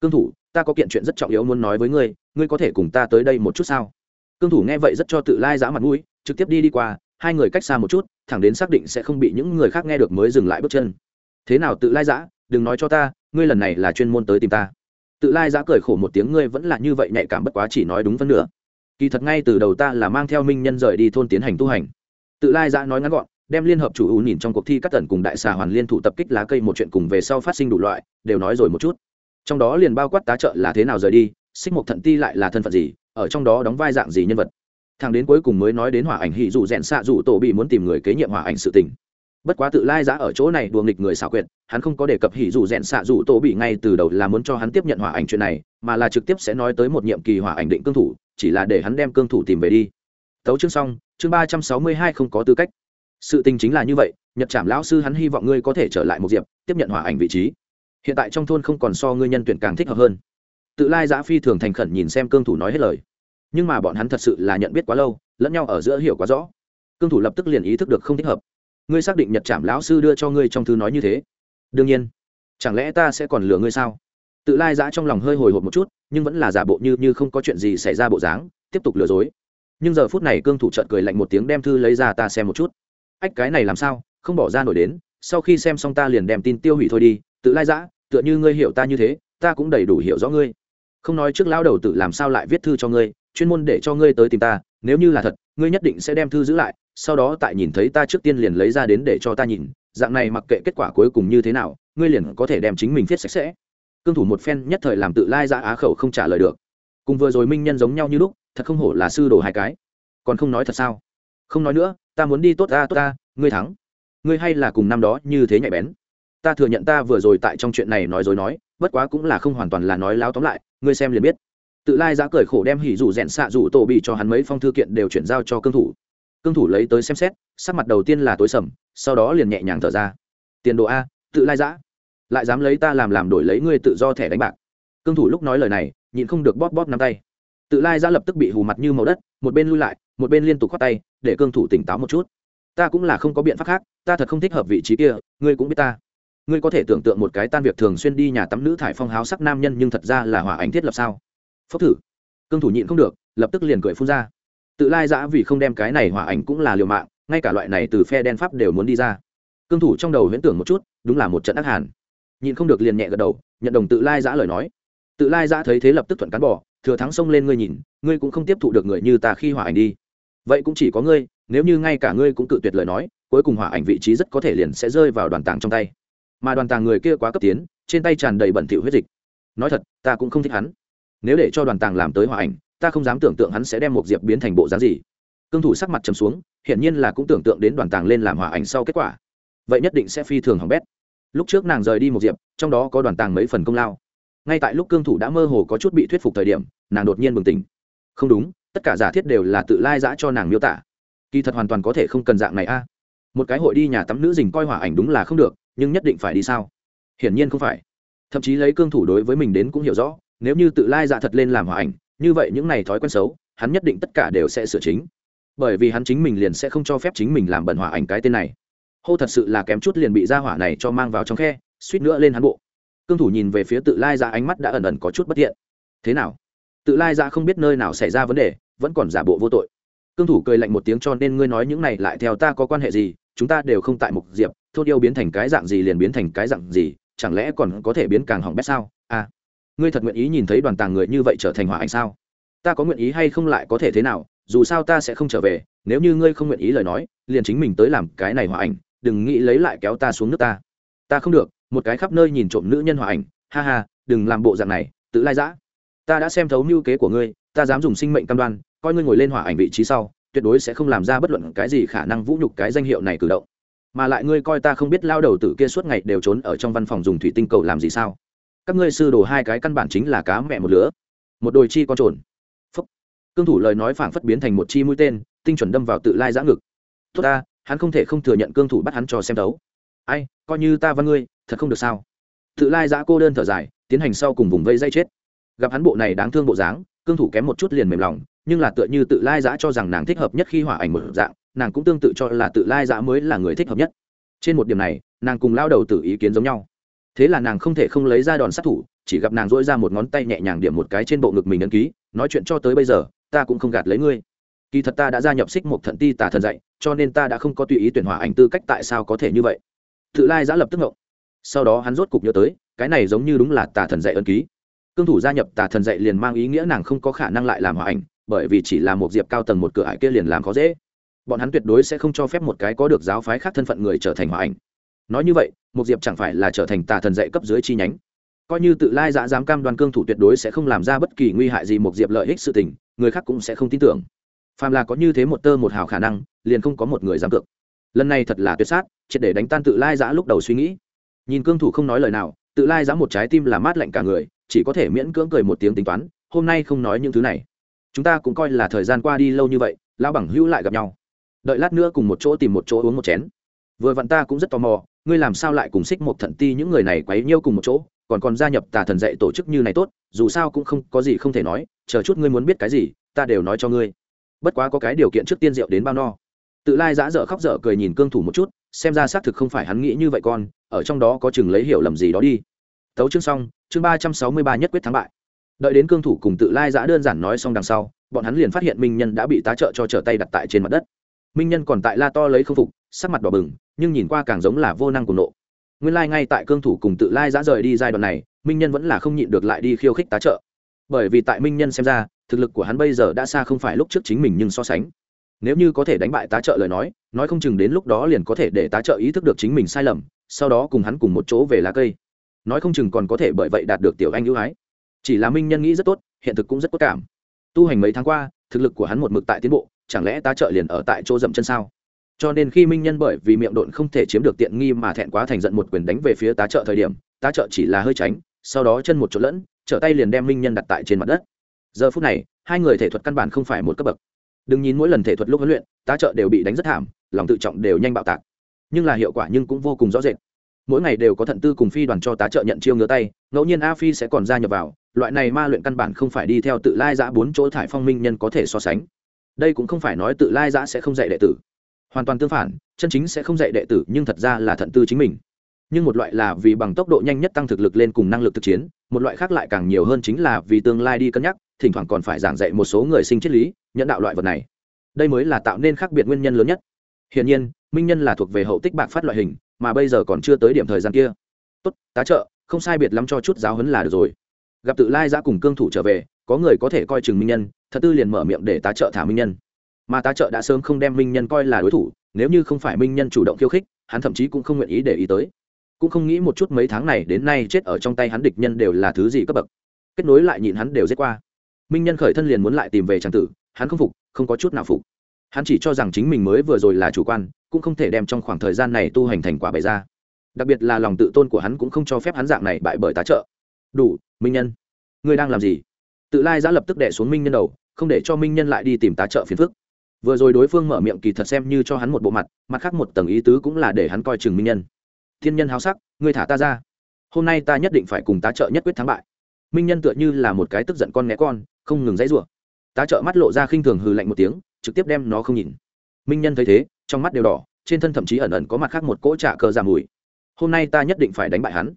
Cương thủ, ta có kiện chuyện rất trọng yếu muốn nói với ngươi ngươi có thể cùng ta tới đây một chút sao? Cương thủ nghe vậy rất cho tự lai giã mặt mũi, trực tiếp đi đi qua, hai người cách xa một chút, thẳng đến xác định sẽ không bị những người khác nghe được mới dừng lại bước chân. Thế nào tự lai giã, đừng nói cho ta, ngươi lần này là chuyên môn tới tìm ta. Tự lai giã cười khổ một tiếng, ngươi vẫn là như vậy nhạy cảm bất quá chỉ nói đúng phân nửa kỳ thật ngay từ đầu ta là mang theo minh nhân rời đi thôn tiến hành tu hành. Tự lai giã nói ngắn gọn, đem liên hợp chủ ưu nhìn trong cuộc thi các tần cùng đại xà hoàn liên thủ tập kích lá cây một chuyện cùng về sau phát sinh đủ loại, đều nói rồi một chút. Trong đó liền bao quát tá trợ là thế nào rời đi, xích mục thận ti lại là thân phận gì, ở trong đó đóng vai dạng gì nhân vật. Thằng đến cuối cùng mới nói đến hỏa ảnh hỉ dụ rèn xạ dụ tổ bị muốn tìm người kế nhiệm hỏa ảnh sự tình. Bất quá tự lai giã ở chỗ này đùa nghịch người xảo quyệt, hắn không có đề cập hỉ dụ rèn xạ dụ tổ bị ngay từ đầu là muốn cho hắn tiếp nhận hỏa ảnh chuyện này, mà là trực tiếp sẽ nói tới một nhiệm kỳ hỏa ảnh định cương thủ chỉ là để hắn đem cương thủ tìm về đi. Tấu chương xong, chương ba trăm sáu mươi hai không có tư cách. Sự tình chính là như vậy, nhật trảm lão sư hắn hy vọng ngươi có thể trở lại một diệp, tiếp nhận hỏa ảnh vị trí. Hiện tại trong thôn không còn so ngươi nhân tuyển càng thích hợp hơn. Tự lai giã phi thường thành khẩn nhìn xem cương thủ nói hết lời. Nhưng mà bọn hắn thật sự là nhận biết quá lâu, lẫn nhau ở giữa hiểu quá rõ. Cương thủ lập tức liền ý thức được không thích hợp. Ngươi xác định nhật trảm lão sư đưa cho ngươi trong thư nói như thế. Đương nhiên. Chẳng lẽ ta sẽ còn lừa ngươi sao? Tự lai giã trong lòng hơi hồi hộp một chút, nhưng vẫn là giả bộ như như không có chuyện gì xảy ra bộ dáng, tiếp tục lừa dối. Nhưng giờ phút này cương thủ trợn cười lạnh một tiếng đem thư lấy ra ta xem một chút. Ách, cái này làm sao? Không bỏ ra nổi đến, sau khi xem xong ta liền đem tin tiêu hủy thôi đi. Tự lai giã, tựa như ngươi hiểu ta như thế, ta cũng đầy đủ hiểu rõ ngươi. Không nói trước lão đầu tự làm sao lại viết thư cho ngươi, chuyên môn để cho ngươi tới tìm ta, nếu như là thật, ngươi nhất định sẽ đem thư giữ lại, sau đó tại nhìn thấy ta trước tiên liền lấy ra đến để cho ta nhìn. Dạng này mặc kệ kết quả cuối cùng như thế nào, ngươi liền có thể đem chính mình viết sạch sẽ cương thủ một phen nhất thời làm tự lai ra á khẩu không trả lời được. Cùng vừa rồi minh nhân giống nhau như lúc, thật không hổ là sư đồ hai cái. Còn không nói thật sao? Không nói nữa, ta muốn đi tốt ta tốt ta ngươi thắng. Ngươi hay là cùng năm đó như thế nhạy bén. Ta thừa nhận ta vừa rồi tại trong chuyện này nói dối nói, bất quá cũng là không hoàn toàn là nói láo tóm lại, ngươi xem liền biết. Tự lai giã cởi khổ đem hỉ rủ rẽn xạ rủ tổ bị cho hắn mấy phong thư kiện đều chuyển giao cho cương thủ. Cương thủ lấy tới xem xét, sắc mặt đầu tiên là tối sầm, sau đó liền nhẹ nhàng thở ra. Tiền đồ a, tự lai giã lại dám lấy ta làm làm đổi lấy ngươi tự do thẻ đánh bạc. Cương thủ lúc nói lời này, nhịn không được bóp bóp nắm tay. Tự lai ra lập tức bị hù mặt như màu đất, một bên lui lại, một bên liên tục khoát tay, để cương thủ tỉnh táo một chút. Ta cũng là không có biện pháp khác, ta thật không thích hợp vị trí kia, ngươi cũng biết ta. Ngươi có thể tưởng tượng một cái tan việc thường xuyên đi nhà tắm nữ thải phong háo sắc nam nhân nhưng thật ra là hòa ảnh thiết lập sao? Phốc thử. Cương thủ nhịn không được, lập tức liền cười phun ra. Tự lai giã vì không đem cái này hòa ảnh cũng là liều mạng, ngay cả loại này từ phe đen pháp đều muốn đi ra. Cương thủ trong đầu huyễn tưởng một chút, đúng là một trận ác hàn nhìn không được liền nhẹ gật đầu, nhận đồng tự lai giã lời nói. Tự lai giã thấy thế lập tức thuận cán bỏ thừa thắng xông lên ngươi nhìn, ngươi cũng không tiếp thụ được người như ta khi hỏa ảnh đi. Vậy cũng chỉ có ngươi, nếu như ngay cả ngươi cũng cự tuyệt lời nói, cuối cùng hỏa ảnh vị trí rất có thể liền sẽ rơi vào đoàn tàng trong tay. Mà đoàn tàng người kia quá cấp tiến, trên tay tràn đầy bẩn thỉu huyết dịch. Nói thật, ta cũng không thích hắn. Nếu để cho đoàn tàng làm tới hỏa ảnh, ta không dám tưởng tượng hắn sẽ đem một diệp biến thành bộ dáng gì. Cương thủ sắc mặt trầm xuống, hiển nhiên là cũng tưởng tượng đến đoàn tàng lên làm hỏa ảnh sau kết quả. Vậy nhất định sẽ phi thường hỏng bét lúc trước nàng rời đi một diệp, trong đó có đoàn tàng mấy phần công lao. Ngay tại lúc cương thủ đã mơ hồ có chút bị thuyết phục thời điểm, nàng đột nhiên bừng tỉnh. Không đúng, tất cả giả thiết đều là tự lai giã cho nàng miêu tả. Kỳ thật hoàn toàn có thể không cần dạng này a. Một cái hội đi nhà tắm nữ dình coi hỏa ảnh đúng là không được, nhưng nhất định phải đi sao? Hiển nhiên không phải. Thậm chí lấy cương thủ đối với mình đến cũng hiểu rõ, nếu như tự lai dạ thật lên làm hỏa ảnh, như vậy những này thói quen xấu, hắn nhất định tất cả đều sẽ sửa chính. Bởi vì hắn chính mình liền sẽ không cho phép chính mình làm bẩn hỏa ảnh cái tên này hô thật sự là kém chút liền bị ra hỏa này cho mang vào trong khe, suýt nữa lên hắn bộ. Cương thủ nhìn về phía tự lai ra ánh mắt đã ẩn ẩn có chút bất thiện. Thế nào? Tự lai ra không biết nơi nào xảy ra vấn đề, vẫn còn giả bộ vô tội. Cương thủ cười lạnh một tiếng cho nên ngươi nói những này lại theo ta có quan hệ gì, chúng ta đều không tại mục diệp, thôn yêu biến thành cái dạng gì liền biến thành cái dạng gì, chẳng lẽ còn có thể biến càng hỏng bét sao? À ngươi thật nguyện ý nhìn thấy đoàn tàng người như vậy trở thành hỏa ảnh sao? Ta có nguyện ý hay không lại có thể thế nào, dù sao ta sẽ không trở về, nếu như ngươi không nguyện ý lời nói, liền chính mình tới làm cái này hỏa ảnh đừng nghĩ lấy lại kéo ta xuống nước ta. Ta không được, một cái khắp nơi nhìn trộm nữ nhân hỏa ảnh, ha ha, đừng làm bộ dạng này, tự lai giã ta đã xem thấu mưu kế của ngươi, ta dám dùng sinh mệnh cam đoan, coi ngươi ngồi lên hỏa ảnh vị trí sau, tuyệt đối sẽ không làm ra bất luận cái gì khả năng vũ nhục cái danh hiệu này cử động. Mà lại ngươi coi ta không biết lao đầu tử kia suốt ngày đều trốn ở trong văn phòng dùng thủy tinh cầu làm gì sao? Các ngươi sư đồ hai cái căn bản chính là cá mẹ một lứa. Một đồi chi con trồn. Phúc. Cương thủ lời nói phảng phất biến thành một chi mũi tên, tinh chuẩn đâm vào tự lai giã ngực. Tốt ta hắn không thể không thừa nhận cương thủ bắt hắn cho xem đấu. Ai, coi như ta văn ngươi, thật không được sao? Tự lai giã cô đơn thở dài, tiến hành sau cùng vùng vây dây chết. Gặp hắn bộ này đáng thương bộ dáng, cương thủ kém một chút liền mềm lòng, nhưng là tựa như tự lai giã cho rằng nàng thích hợp nhất khi hỏa ảnh một dạng, nàng cũng tương tự cho là tự lai giã mới là người thích hợp nhất. Trên một điểm này, nàng cùng lao đầu tử ý kiến giống nhau. Thế là nàng không thể không lấy ra đòn sát thủ, chỉ gặp nàng dỗi ra một ngón tay nhẹ nhàng điểm một cái trên bộ ngực mình ấn ký, nói chuyện cho tới bây giờ, ta cũng không gạt lấy ngươi. Kỳ thật ta đã gia nhập xích một thận ti tà thần dạy cho nên ta đã không có tùy ý tuyển hỏa ảnh tư cách tại sao có thể như vậy. Tự lai giã lập tức ngộng. Sau đó hắn rốt cục nhớ tới, cái này giống như đúng là tà thần dạy ân ký. Cương thủ gia nhập tà thần dạy liền mang ý nghĩa nàng không có khả năng lại làm hỏa ảnh, bởi vì chỉ là một diệp cao tầng một cửa ải kia liền làm khó dễ. Bọn hắn tuyệt đối sẽ không cho phép một cái có được giáo phái khác thân phận người trở thành hỏa ảnh. Nói như vậy, một diệp chẳng phải là trở thành tà thần dạy cấp dưới chi nhánh. Coi như tự lai dã dám cam đoan cương thủ tuyệt đối sẽ không làm ra bất kỳ nguy hại gì một diệp lợi ích sự tình, người khác cũng sẽ không tin tưởng phàm là có như thế một tơ một hào khả năng, liền không có một người dám cược. Lần này thật là tuyệt sát, triệt để đánh tan tự lai giã lúc đầu suy nghĩ. Nhìn cương thủ không nói lời nào, tự lai giã một trái tim là mát lạnh cả người, chỉ có thể miễn cưỡng cười một tiếng tính toán, hôm nay không nói những thứ này. Chúng ta cũng coi là thời gian qua đi lâu như vậy lao bằng hữu lại gặp nhau. Đợi lát nữa cùng một chỗ tìm một chỗ uống một chén. Vừa vặn ta cũng rất tò mò, ngươi làm sao lại cùng xích một thận ti những người này quấy nhiêu cùng một chỗ, còn còn gia nhập tà thần dạy tổ chức như này tốt, dù sao cũng không có gì không thể nói, chờ chút ngươi muốn biết cái gì, ta đều nói cho ngươi bất quá có cái điều kiện trước tiên rượu đến bao no. Tự lai giã dở khóc dở cười nhìn cương thủ một chút, xem ra xác thực không phải hắn nghĩ như vậy con, ở trong đó có chừng lấy hiểu lầm gì đó đi. Tấu chương xong, chương ba trăm sáu mươi ba nhất quyết thắng bại. Đợi đến cương thủ cùng tự lai giã đơn giản nói xong đằng sau, bọn hắn liền phát hiện minh nhân đã bị tá trợ cho trở tay đặt tại trên mặt đất. Minh nhân còn tại la to lấy không phục, sắc mặt đỏ bừng, nhưng nhìn qua càng giống là vô năng của nộ. Nguyên lai、like、ngay tại cương thủ cùng tự lai giã rời đi giai đoạn này, minh nhân vẫn là không nhịn được lại đi khiêu khích tá trợ. Bởi vì tại minh nhân xem ra thực lực của hắn bây giờ đã xa không phải lúc trước chính mình nhưng so sánh. Nếu như có thể đánh bại tá trợ lời nói nói không chừng đến lúc đó liền có thể để tá trợ ý thức được chính mình sai lầm, sau đó cùng hắn cùng một chỗ về lá cây. Nói không chừng còn có thể bởi vậy đạt được tiểu anh ưu ái. Chỉ là minh nhân nghĩ rất tốt, hiện thực cũng rất có cảm. Tu hành mấy tháng qua, thực lực của hắn một mực tại tiến bộ, chẳng lẽ tá trợ liền ở tại chỗ dậm chân sao? Cho nên khi minh nhân bởi vì miệng độn không thể chiếm được tiện nghi mà thẹn quá thành giận một quyền đánh về phía tá trợ thời điểm, tá trợ chỉ là hơi tránh, sau đó chân một chỗ lẫn, trở tay liền đem minh nhân đặt tại trên mặt đất giờ phút này, hai người thể thuật căn bản không phải một cấp bậc. Đừng nhìn mỗi lần thể thuật lúc huấn luyện, tá trợ đều bị đánh rất thảm, lòng tự trọng đều nhanh bạo tạc. Nhưng là hiệu quả nhưng cũng vô cùng rõ rệt. Mỗi ngày đều có thận tư cùng phi đoàn cho tá trợ nhận chiêu ngứa tay, ngẫu nhiên a phi sẽ còn gia nhập vào, loại này ma luyện căn bản không phải đi theo tự lai giã bốn chỗ thải phong minh nhân có thể so sánh. Đây cũng không phải nói tự lai giã sẽ không dạy đệ tử. Hoàn toàn tương phản, chân chính sẽ không dạy đệ tử nhưng thật ra là thận tư chính mình. Nhưng một loại là vì bằng tốc độ nhanh nhất tăng thực lực lên cùng năng lực thực chiến, một loại khác lại càng nhiều hơn chính là vì tương lai đi cân nhắc thỉnh thoảng còn phải giảng dạy một số người sinh triết lý nhận đạo loại vật này. Đây mới là tạo nên khác biệt nguyên nhân lớn nhất. Hiển nhiên, minh nhân là thuộc về hậu tích bạc phát loại hình, mà bây giờ còn chưa tới điểm thời gian kia. Tốt, tá trợ, không sai biệt lắm cho chút giáo huấn là được rồi. Gặp tự lai giã cùng cương thủ trở về, có người có thể coi chừng minh nhân, thật tư liền mở miệng để tá trợ thả minh nhân. Mà tá trợ đã sớm không đem minh nhân coi là đối thủ, nếu như không phải minh nhân chủ động khiêu khích, hắn thậm chí cũng không nguyện ý để ý tới. Cũng không nghĩ một chút mấy tháng này đến nay chết ở trong tay hắn địch nhân đều là thứ gì cấp bậc. Kết nối lại nhịn hắn đều giết qua minh nhân khởi thân liền muốn lại tìm về trang tử, hắn không phục, không có chút nào phục. Hắn chỉ cho rằng chính mình mới vừa rồi là chủ quan, cũng không thể đem trong khoảng thời gian này tu hành thành quả bày ra. Đặc biệt là lòng tự tôn của hắn cũng không cho phép hắn dạng này bại bởi tá trợ. Đủ, minh nhân. Ngươi đang làm gì? Tự lai giã lập tức đẻ xuống minh nhân đầu, không để cho minh nhân lại đi tìm tá trợ phiền phức. Vừa rồi đối phương mở miệng kỳ thật xem như cho hắn một bộ mặt mặt khác một tầng ý tứ cũng là để hắn coi chừng minh nhân. Thiên nhân háo sắc, ngươi thả ta ra. Hôm nay ta nhất định phải cùng tá trợ nhất quyết thắng bại. Minh nhân tựa như là một cái tức giận con né con không ngừng dãy rủa. Tá trợ mắt lộ ra khinh thường hừ lạnh một tiếng, trực tiếp đem nó không nhìn. Minh nhân thấy thế, trong mắt đều đỏ, trên thân thậm chí ẩn ẩn có mặt khác một cỗ trạ cờ giảm mùi. Hôm nay ta nhất định phải đánh bại hắn.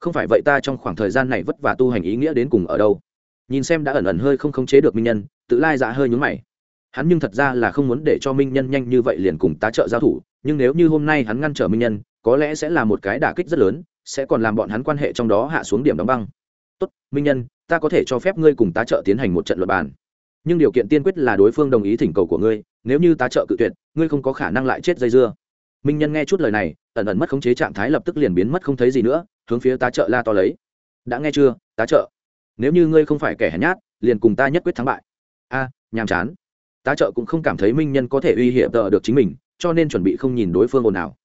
Không phải vậy ta trong khoảng thời gian này vất vả tu hành ý nghĩa đến cùng ở đâu? Nhìn xem đã ẩn ẩn hơi không khống chế được minh nhân, tự lai dạ hơi nhúng mày. Hắn nhưng thật ra là không muốn để cho minh nhân nhanh như vậy liền cùng tá trợ giao thủ, nhưng nếu như hôm nay hắn ngăn trở minh nhân, có lẽ sẽ là một cái đả kích rất lớn, sẽ còn làm bọn hắn quan hệ trong đó hạ xuống điểm đóng băng. Tốt, minh nhân ta có thể cho phép ngươi cùng tá trợ tiến hành một trận luật bàn. Nhưng điều kiện tiên quyết là đối phương đồng ý thỉnh cầu của ngươi, nếu như tá trợ cự tuyệt, ngươi không có khả năng lại chết dây dưa. Minh nhân nghe chút lời này, ẩn ẩn mất khống chế trạng thái lập tức liền biến mất không thấy gì nữa, hướng phía tá trợ la to lấy. Đã nghe chưa, tá trợ? Nếu như ngươi không phải kẻ hèn nhát, liền cùng ta nhất quyết thắng bại. A, nhàm chán. Tá trợ cũng không cảm thấy minh nhân có thể uy hiểm tờ được chính mình, cho nên chuẩn bị không nhìn đối phương ồn nào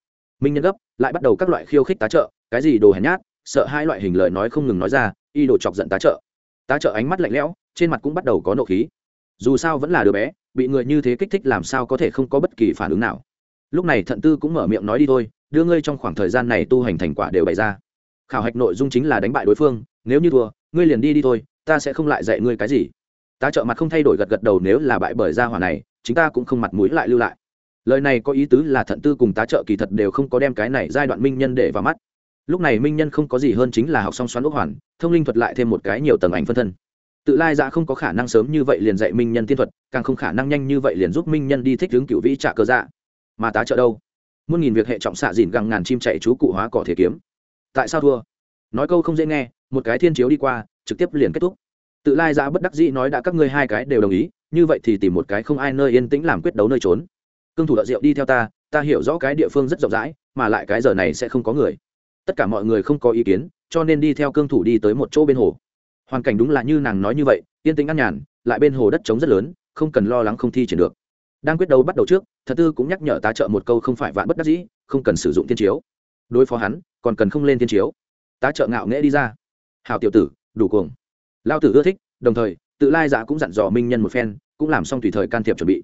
minh nhân gấp, lại bắt đầu các loại khiêu khích tá trợ, cái gì đồ hèn nhát, sợ hai loại hình lời nói không ngừng nói ra, y đồ chọc giận tá trợ tá trợ ánh mắt lạnh lẽo, trên mặt cũng bắt đầu có nộ khí. Dù sao vẫn là đứa bé, bị người như thế kích thích làm sao có thể không có bất kỳ phản ứng nào. Lúc này thận tư cũng mở miệng nói đi thôi, đưa ngươi trong khoảng thời gian này tu hành thành quả đều bày ra. Khảo hạch nội dung chính là đánh bại đối phương, nếu như thua, ngươi liền đi đi thôi, ta sẽ không lại dạy ngươi cái gì. Ta trợ mặt không thay đổi gật gật đầu nếu là bại bởi gia hỏa này chúng ta cũng không mặt mũi lại lưu lại. Lời này có ý tứ là thận tư cùng tá trợ kỳ thật đều không có đem cái này giai đoạn minh nhân để vào mắt lúc này minh nhân không có gì hơn chính là học xong xoắn ốc hoàn, thông linh thuật lại thêm một cái nhiều tầng ảnh phân thân. Tự lai dạ không có khả năng sớm như vậy liền dạy minh nhân tiên thuật, càng không khả năng nhanh như vậy liền giúp minh nhân đi thích hướng cựu vĩ trả cơ dạ. Mà tá trợ đâu? Muôn nghìn việc hệ trọng xạ dìn găng ngàn chim chạy chú cụ hóa cỏ thể kiếm. Tại sao thua? Nói câu không dễ nghe, một cái thiên chiếu đi qua, trực tiếp liền kết thúc. Tự lai dạ bất đắc dĩ nói đã các ngươi hai cái đều đồng ý, như vậy thì tìm một cái không ai nơi yên tĩnh làm quyết đấu nơi trốn. Cương thủ đợ rượu đi theo ta ta hiểu rõ cái địa phương rất rộng rãi, mà lại cái giờ này sẽ không có người tất cả mọi người không có ý kiến, cho nên đi theo cương thủ đi tới một chỗ bên hồ. Hoàn cảnh đúng là như nàng nói như vậy, yên tĩnh ăn nhàn, lại bên hồ đất trống rất lớn, không cần lo lắng không thi triển được. Đang quyết đấu bắt đầu trước, thật tư cũng nhắc nhở tá trợ một câu không phải vạn bất đắc dĩ, không cần sử dụng thiên chiếu. Đối phó hắn, còn cần không lên thiên chiếu. Tá trợ ngạo nghễ đi ra. Hào tiểu tử, đủ cuồng. Lao tử ưa thích, đồng thời, tự lai dạ cũng dặn dò minh nhân một phen, cũng làm xong tùy thời can thiệp chuẩn bị.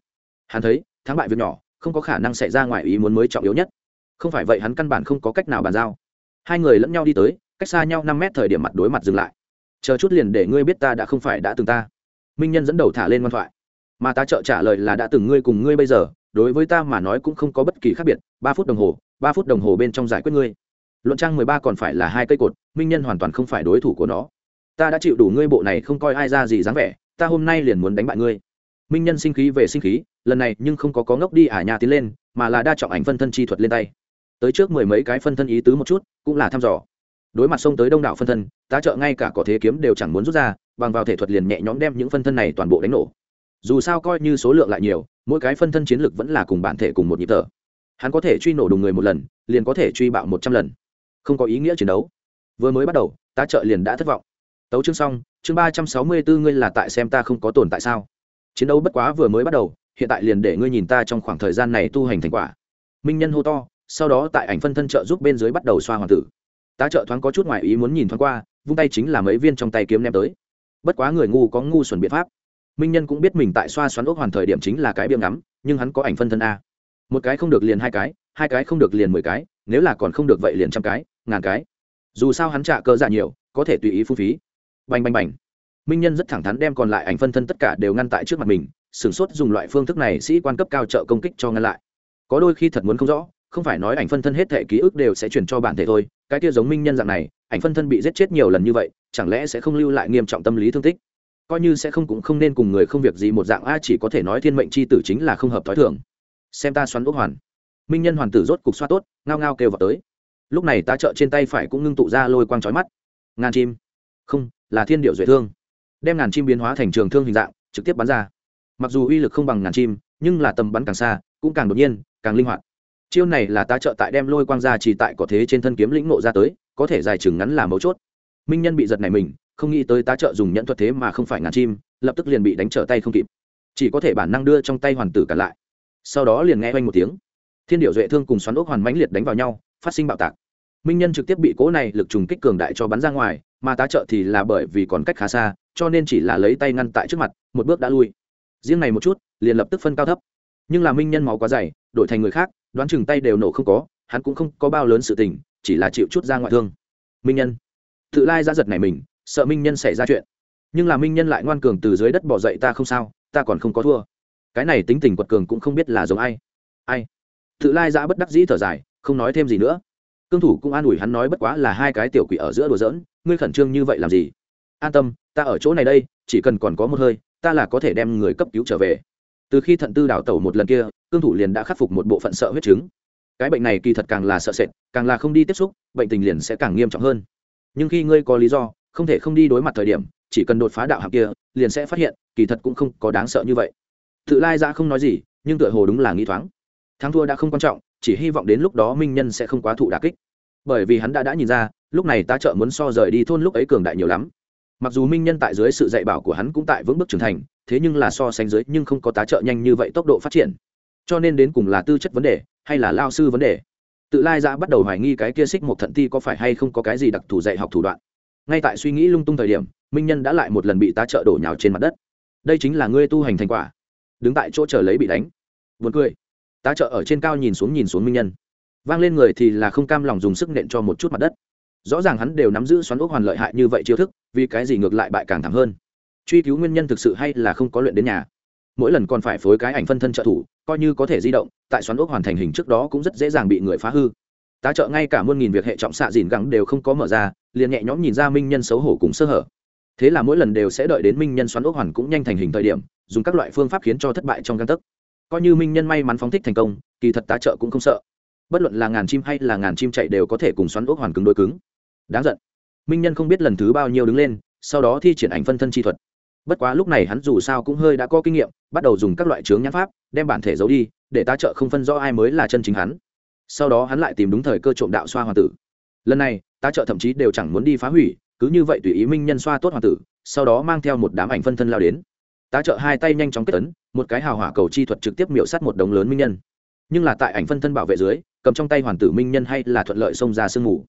Hắn thấy, thắng bại việc nhỏ, không có khả năng xảy ra ngoài ý muốn mới trọng yếu nhất. Không phải vậy hắn căn bản không có cách nào bàn giao hai người lẫn nhau đi tới, cách xa nhau năm mét thời điểm mặt đối mặt dừng lại. Chờ chút liền để ngươi biết ta đã không phải đã từng ta. Minh nhân dẫn đầu thả lên ngoan thoại. Mà ta trợ trả lời là đã từng ngươi cùng ngươi bây giờ, đối với ta mà nói cũng không có bất kỳ khác biệt, ba phút đồng hồ, ba phút đồng hồ bên trong giải quyết ngươi. Luận trang mười ba còn phải là hai cây cột, minh nhân hoàn toàn không phải đối thủ của nó. Ta đã chịu đủ ngươi bộ này không coi ai ra gì dáng vẻ, ta hôm nay liền muốn đánh bại ngươi. Minh nhân sinh khí về sinh khí, lần này nhưng không có có ngốc đi à ả nhà tiến lên, mà là đa trọng ảnh phân thân chi thuật lên tay tới trước mười mấy cái phân thân ý tứ một chút, cũng là thăm dò. Đối mặt xông tới đông đảo phân thân, tá trợ ngay cả có thế kiếm đều chẳng muốn rút ra, bằng vào thể thuật liền nhẹ nhõm đem những phân thân này toàn bộ đánh nổ. Dù sao coi như số lượng lại nhiều, mỗi cái phân thân chiến lực vẫn là cùng bản thể cùng một nhịp thở. Hắn có thể truy nổ đùng người một lần, liền có thể truy bạo một trăm lần. Không có ý nghĩa chiến đấu. Vừa mới bắt đầu, tá trợ liền đã thất vọng. Tấu chương xong, chương ba trăm sáu mươi bốn ngươi là tại xem ta không có tồn tại sao? Chiến đấu bất quá vừa mới bắt đầu, hiện tại liền để ngươi nhìn ta trong khoảng thời gian này tu hành thành quả. Minh nhân hô to sau đó tại ảnh phân thân trợ giúp bên dưới bắt đầu xoa hoàng tử. Tá trợ thoáng có chút ngoại ý muốn nhìn thoáng qua, vung tay chính là mấy viên trong tay kiếm ném tới. Bất quá người ngu có ngu xuẩn biện pháp. Minh nhân cũng biết mình tại xoa xoắn ốc hoàn thời điểm chính là cái biếng ngắm, nhưng hắn có ảnh phân thân a. Một cái không được liền hai cái hai cái không được liền mười cái, nếu là còn không được vậy liền trăm cái, ngàn cái. Dù sao hắn trả cơ dạ nhiều, có thể tùy ý phung phí. Bành bành bành. Minh nhân rất thẳng thắn đem còn lại ảnh phân thân tất cả đều ngăn tại trước mặt mình, sửng sốt dùng loại phương thức này sĩ quan cấp cao trợ công kích cho ngăn lại. Có đôi khi thật muốn không rõ không phải nói ảnh phân thân hết thể ký ức đều sẽ chuyển cho bản thể thôi, cái kia giống minh nhân dạng này, ảnh phân thân bị giết chết nhiều lần như vậy, chẳng lẽ sẽ không lưu lại nghiêm trọng tâm lý thương tích? Coi như sẽ không cũng không nên cùng người không việc gì một dạng a, chỉ có thể nói thiên mệnh c h i tử chính là không hợp t h ó i thường. Xem ta xoắn ốc hoàn. Minh nhân hoàn tử rốt cục xoa tốt, ngao ngao kêu vào tới. Lúc này ta trợ trên tay phải cũng ngưng tụ ra lôi quang trói mắt. Ngàn chim. Không, là thiên điệu duệ thương. Đem ngàn chim biến hóa thành trường thương hình dạng, trực tiếp bắn ra. Mặc dù uy lực không bằng ngàn chim, nhưng là tầm bắn càng xa, cũng càng đột nhiên, càng linh hoạt chiêu này là ta trợ tại đem lôi quang ra chỉ tại có thế trên thân kiếm lĩnh nộ ra tới, có thể dài chừng ngắn là mấu chốt. Minh nhân bị giật này mình, không nghĩ tới tá trợ dùng nhẫn thuật thế mà không phải ngàn chim, lập tức liền bị đánh trở tay không kịp. Chỉ có thể bản năng đưa trong tay hoàn tử cả lại. Sau đó liền nghe oanh một tiếng. Thiên điệu duệ thương cùng xoắn ốc hoàn mãnh liệt đánh vào nhau, phát sinh bạo tạc. Minh nhân trực tiếp bị cố này lực trùng kích cường đại cho bắn ra ngoài, mà tá trợ thì là bởi vì còn cách khá xa, cho nên chỉ là lấy tay ngăn tại trước mặt, một bước đã lui. Riêng này một chút, liền lập tức phân cao thấp. Nhưng là minh nhân máu quá dày, đổi thành người khác đoán chừng tay đều nổ không có, hắn cũng không có bao lớn sự tình, chỉ là chịu chút ra ngoại thương. Minh nhân. Tự lai ra giật này mình, sợ minh nhân xảy ra chuyện. Nhưng là minh nhân lại ngoan cường từ dưới đất bỏ dậy ta không sao, ta còn không có thua. Cái này tính tình quật cường cũng không biết là giống ai. Ai? Tự lai ra bất đắc dĩ thở dài, không nói thêm gì nữa. Cương thủ cũng an ủi hắn nói bất quá là hai cái tiểu quỷ ở giữa đùa giỡn, ngươi khẩn trương như vậy làm gì? An tâm, ta ở chỗ này đây, chỉ cần còn có một hơi, ta là có thể đem người cấp cứu trở về từ khi thận tư đảo tẩu một lần kia, cương thủ liền đã khắc phục một bộ phận sợ huyết chứng. Cái bệnh này kỳ thật càng là sợ sệt, càng là không đi tiếp xúc, bệnh tình liền sẽ càng nghiêm trọng hơn. Nhưng khi ngươi có lý do, không thể không đi đối mặt thời điểm, chỉ cần đột phá đạo hạng kia, liền sẽ phát hiện, kỳ thật cũng không có đáng sợ như vậy. Tự lai ra không nói gì, nhưng tựa hồ đúng là nghĩ thoáng. Thắng thua đã không quan trọng, chỉ hy vọng đến lúc đó minh nhân sẽ không quá thụ đà kích. Bởi vì hắn đã đã nhìn ra, lúc này ta chợ muốn so rời đi thôn lúc ấy cường đại nhiều lắm. Mặc dù minh nhân tại dưới sự dạy bảo của hắn cũng tại vững bước trưởng thành thế nhưng là so sánh dưới nhưng không có tá trợ nhanh như vậy tốc độ phát triển. Cho nên đến cùng là tư chất vấn đề, hay là lao sư vấn đề? Tự lai giã bắt đầu hoài nghi cái kia xích một thận ti có phải hay không có cái gì đặc thù dạy học thủ đoạn. Ngay tại suy nghĩ lung tung thời điểm, minh nhân đã lại một lần bị tá trợ đổ nhào trên mặt đất. Đây chính là ngươi tu hành thành quả. Đứng tại chỗ chờ lấy bị đánh. Vượt cười. Tá trợ ở trên cao nhìn xuống nhìn xuống minh nhân. Vang lên người thì là không cam lòng dùng sức nện cho một chút mặt đất. Rõ ràng hắn đều nắm giữ xoắn ốc hoàn lợi hại như vậy chiêu thức, vì cái gì ngược lại bại càng thảm hơn? Truy cứu nguyên nhân thực sự hay là không có luyện đến nhà? Mỗi lần còn phải phối cái ảnh phân thân trợ thủ, coi như có thể di động, tại xoắn ốc hoàn thành hình trước đó cũng rất dễ dàng bị người phá hư. Tá trợ ngay cả muôn nghìn việc hệ trọng xạ dìn gắng đều không có mở ra, liền nhẹ nhõm nhìn ra minh nhân xấu hổ cùng sơ hở. Thế là mỗi lần đều sẽ đợi đến minh nhân xoắn ốc hoàn cũng nhanh thành hình thời điểm, dùng các loại phương pháp khiến cho thất bại trong găng tấc. Coi như minh nhân may mắn phóng thích thành công, kỳ thật tá trợ cũng không sợ. Bất luận là ngàn chim hay là ngàn chim chạy đều có thể cùng xoắn ốc hoàn cứng đôi cứng. Đáng giận. Minh nhân không biết lần thứ bao nhiêu đứng lên, sau đó thi triển ảnh phân thân chi thuật bất quá lúc này hắn dù sao cũng hơi đã có kinh nghiệm, bắt đầu dùng các loại chướng nhãn pháp, đem bản thể giấu đi, để tá trợ không phân rõ ai mới là chân chính hắn. Sau đó hắn lại tìm đúng thời cơ trộm đạo xoa hoàng tử. Lần này tá trợ thậm chí đều chẳng muốn đi phá hủy, cứ như vậy tùy ý minh nhân xoa tốt hoàng tử, sau đó mang theo một đám ảnh phân thân lao đến. Tá trợ hai tay nhanh chóng kết tấn một cái hào hỏa cầu chi thuật trực tiếp miểu sát một đống lớn minh nhân. Nhưng là tại ảnh phân thân bảo vệ dưới, cầm trong tay hoàn tử minh nhân hay là thuận lợi xông ra sương mù.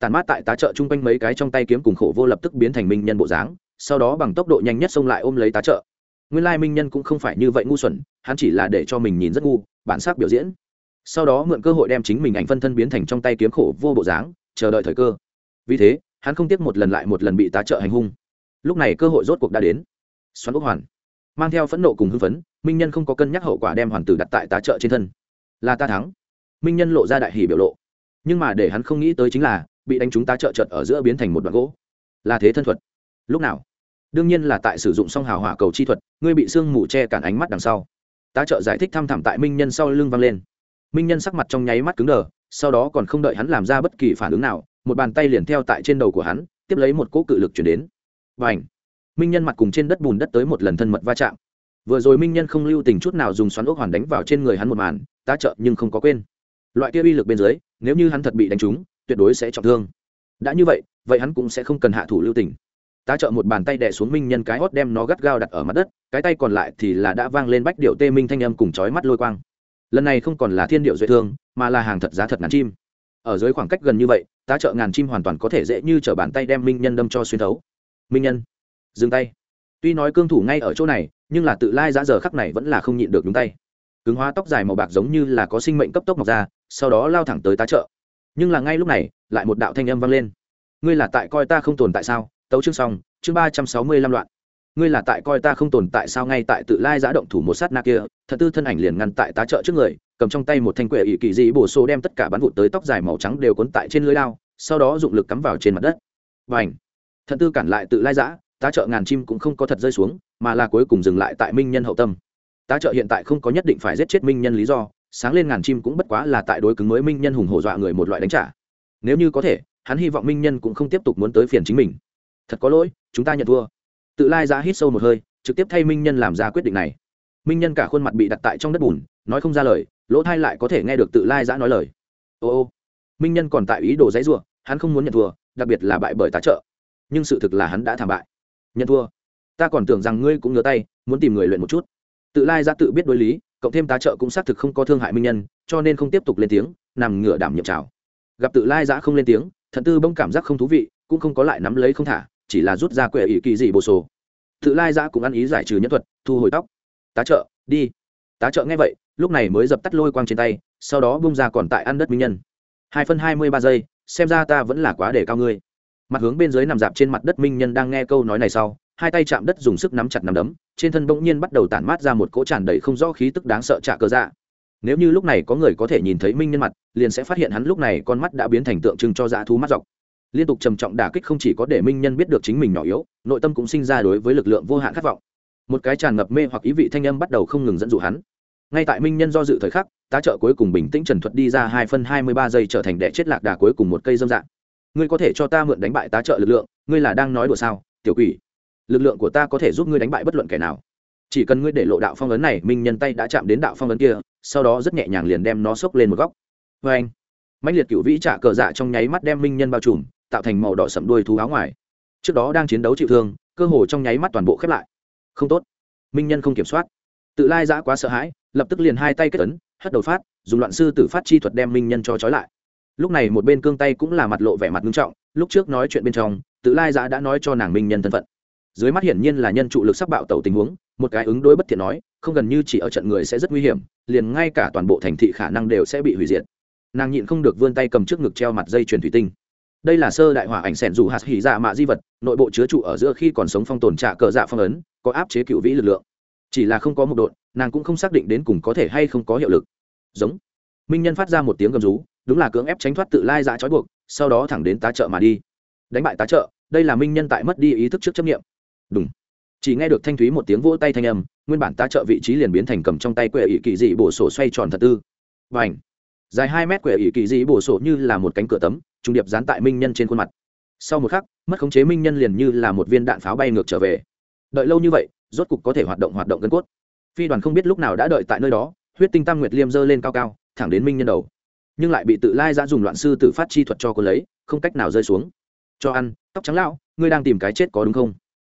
Tàn mát tại tá trợ chung quanh mấy cái trong tay kiếm cùng khổ vô lập tức biến thành minh nhân bộ dáng sau đó bằng tốc độ nhanh nhất xông lại ôm lấy tá trợ. Nguyên lai minh nhân cũng không phải như vậy ngu xuẩn, hắn chỉ là để cho mình nhìn rất ngu, bản sắc biểu diễn. Sau đó mượn cơ hội đem chính mình ảnh phân thân biến thành trong tay kiếm khổ vô bộ dáng, chờ đợi thời cơ. Vì thế, hắn không tiếc một lần lại một lần bị tá trợ hành hung. Lúc này cơ hội rốt cuộc đã đến. Xoắn ốc hoàn. Mang theo phẫn nộ cùng hưng phấn, minh nhân không có cân nhắc hậu quả đem hoàn tử đặt tại tá trợ trên thân. Là ta thắng. Minh nhân lộ ra đại hỷ biểu lộ. Nhưng mà để hắn không nghĩ tới chính là, bị đánh chúng ta trợ trợt ở giữa biến thành một đoạn gỗ. Là thế thân thuật lúc nào? Đương nhiên là tại sử dụng song hào hỏa cầu chi thuật, ngươi bị sương mù che cản ánh mắt đằng sau. Tá trợ giải thích thăm thẳm tại minh nhân sau lưng vang lên. Minh nhân sắc mặt trong nháy mắt cứng đờ, sau đó còn không đợi hắn làm ra bất kỳ phản ứng nào, một bàn tay liền theo tại trên đầu của hắn, tiếp lấy một cỗ cự lực chuyển đến. Và ảnh minh nhân mặt cùng trên đất bùn đất tới một lần thân mật va chạm. Vừa rồi minh nhân không lưu tình chút nào dùng xoắn ốc hoàn đánh vào trên người hắn một màn, tá trợ nhưng không có quên. Loại kia uy lực bên dưới, nếu như hắn thật bị đánh trúng, tuyệt đối sẽ trọng thương. Đã như vậy vậy hắn cũng sẽ không cần hạ thủ lưu tình tá trợ một bàn tay đè xuống minh nhân cái hót đem nó gắt gao đặt ở mặt đất, cái tay còn lại thì là đã vang lên bách điệu tê minh thanh âm cùng chói mắt lôi quang. Lần này không còn là thiên điệu duệ thương, mà là hàng thật giá thật ngàn chim. Ở dưới khoảng cách gần như vậy, tá trợ ngàn chim hoàn toàn có thể dễ như t bàn tay đem minh nhân đâm cho xuyên thấu. Minh nhân, dừng tay. Tuy nói cương thủ ngay ở chỗ này, nhưng là tự lai giá giờ khắc này vẫn là không nhịn được đúng tay. Cứng hóa tóc dài màu bạc giống như là có sinh mệnh cấp tốc mọc ra, sau đó lao thẳng tới tá trợ. Nhưng là ngay lúc này, lại một đạo thanh âm vang lên. Ngươi là tại coi ta không tồn tại sao? Tấu chương xong, chương ba trăm sáu mươi lăm loạn. Ngươi là tại coi ta không tồn tại sao ngay tại tự lai giã động thủ một sát na kia, thật tư thân ảnh liền ngăn tại tá trợ trước người, cầm trong tay một thanh quệ ỵ kỳ dị bổ số đem tất cả bắn vụt tới tóc dài màu trắng đều cuốn tại trên lưới lao sau đó dụng lực cắm vào trên mặt đất. Và ảnh thật tư cản lại tự lai giã, tá trợ ngàn chim cũng không có thật rơi xuống, mà là cuối cùng dừng lại tại minh nhân hậu tâm. Tá trợ hiện tại không có nhất định phải giết chết minh nhân lý do, sáng lên ngàn chim cũng bất quá là tại đối cứng mới minh nhân hùng hổ dọa người một loại đánh trả. Nếu như có thể, hắn hy vọng minh nhân cũng không tiếp tục muốn tới phiền chính mình thật có lỗi, chúng ta nhận thua. Tự lai giá hít sâu một hơi, trực tiếp thay minh nhân làm ra quyết định này. Minh nhân cả khuôn mặt bị đặt tại trong đất bùn, nói không ra lời, lỗ thai lại có thể nghe được tự lai giã nói lời. Ô ô, minh nhân còn tại ý đồ giấy ruộng hắn không muốn nhận thua, đặc biệt là bại bởi tá trợ. Nhưng sự thực là hắn đã thảm bại. Nhận thua. Ta còn tưởng rằng ngươi cũng ngứa tay, muốn tìm người luyện một chút. Tự lai ra tự biết đối lý, cộng thêm tá trợ cũng xác thực không có thương hại minh nhân, cho nên không tiếp tục lên tiếng, nằm ngửa đảm nhiệm trào gặp tự lai giã không lên tiếng, thận tư bông cảm giác không thú vị, cũng không có lại nắm lấy không thả chỉ là rút ra quệ ỷ kỳ dị bồ sổ. Tự lai giã cũng ăn ý giải trừ nhân thuật, thu hồi tóc. Tá trợ, đi. Tá trợ nghe vậy, lúc này mới dập tắt lôi quang trên tay, sau đó bung ra còn tại ăn đất minh nhân. Hai phân hai mươi ba giây, xem ra ta vẫn là quá để cao ngươi. Mặt hướng bên dưới nằm dạp trên mặt đất minh nhân đang nghe câu nói này sau, hai tay chạm đất dùng sức nắm chặt nắm đấm, trên thân bỗng nhiên bắt đầu tản mát ra một cỗ tràn đầy không rõ khí tức đáng sợ trả cơ dạ. Nếu như lúc này có người có thể nhìn thấy minh nhân mặt, liền sẽ phát hiện hắn lúc này con mắt đã biến thành tượng trưng cho dã thú mắt dọc liên tục trầm trọng đả kích không chỉ có để minh nhân biết được chính mình nhỏ yếu, nội tâm cũng sinh ra đối với lực lượng vô hạn khát vọng. Một cái tràn ngập mê hoặc ý vị thanh âm bắt đầu không ngừng dẫn dụ hắn. Ngay tại minh nhân do dự thời khắc, tá trợ cuối cùng bình tĩnh trần thuật đi ra hai phân hai mươi ba giây trở thành đệ chết lạc đà cuối cùng một cây dâm dạng. Ngươi có thể cho ta mượn đánh bại tá trợ lực lượng, ngươi là đang nói đùa sao, tiểu quỷ? Lực lượng của ta có thể giúp ngươi đánh bại bất luận kẻ nào. Chỉ cần ngươi để lộ đạo phong ấn này, minh nhân tay đã chạm đến đạo phong ấn kia, sau đó rất nhẹ nhàng liền đem nó xốc lên một góc. Vê anh mạnh liệt cựu vĩ trả cờ dạ trong nháy mắt đem minh nhân bao trùm tạo thành màu đỏ sẫm đuôi thú áo ngoài. Trước đó đang chiến đấu chịu thương, cơ hồ trong nháy mắt toàn bộ khép lại. Không tốt. Minh nhân không kiểm soát. Tự lai giã quá sợ hãi, lập tức liền hai tay kết ấn, hất đầu phát, dùng loạn sư tử phát chi thuật đem minh nhân cho trói lại. Lúc này một bên cương tay cũng là mặt lộ vẻ mặt nghiêm trọng, lúc trước nói chuyện bên trong, tự lai giã đã nói cho nàng minh nhân thân phận. Dưới mắt hiển nhiên là nhân trụ lực sắc bạo tẩu tình huống, một cái ứng đối bất thiện nói, không gần như chỉ ở trận người sẽ rất nguy hiểm, liền ngay cả toàn bộ thành thị khả năng đều sẽ bị hủy diệt. Nàng nhịn không được vươn tay cầm trước ngực treo mặt dây chuyền thủy tinh đây là sơ đại hỏa ảnh sẻn dù hạt hỉ dạ mạ di vật, nội bộ chứa trụ ở giữa khi còn sống phong tồn trạ cờ dạ phong ấn, có áp chế cựu vĩ lực lượng. Chỉ là không có một độn, nàng cũng không xác định đến cùng có thể hay không có hiệu lực. Giống. Minh nhân phát ra một tiếng gầm rú, đúng là cưỡng ép tránh thoát tự lai dạ trói buộc, sau đó thẳng đến tá trợ mà đi. Đánh bại tá trợ, đây là minh nhân tại mất đi ý thức trước chấp nghiệm đúng chỉ nghe được thanh thúy một tiếng vỗ tay thanh âm, nguyên bản tá trợ vị trí liền biến thành cầm trong tay quệ ỷ kỳ dị bổ sổ xoay tròn thật tư. Và ảnh dài hai mét quệ ỷ kỳ dị bổ sổ như là một cánh cửa tấm trung điệp dán tại minh nhân trên khuôn mặt. Sau một khắc, mất khống chế minh nhân liền như là một viên đạn pháo bay ngược trở về. Đợi lâu như vậy, rốt cục có thể hoạt động hoạt động gân cốt. Phi đoàn không biết lúc nào đã đợi tại nơi đó, huyết tinh tam nguyệt liêm dơ lên cao cao, thẳng đến minh nhân đầu. Nhưng lại bị tự lai ra dùng loạn sư tử phát chi thuật cho cô lấy, không cách nào rơi xuống. Cho ăn, tóc trắng lão, ngươi đang tìm cái chết có đúng không?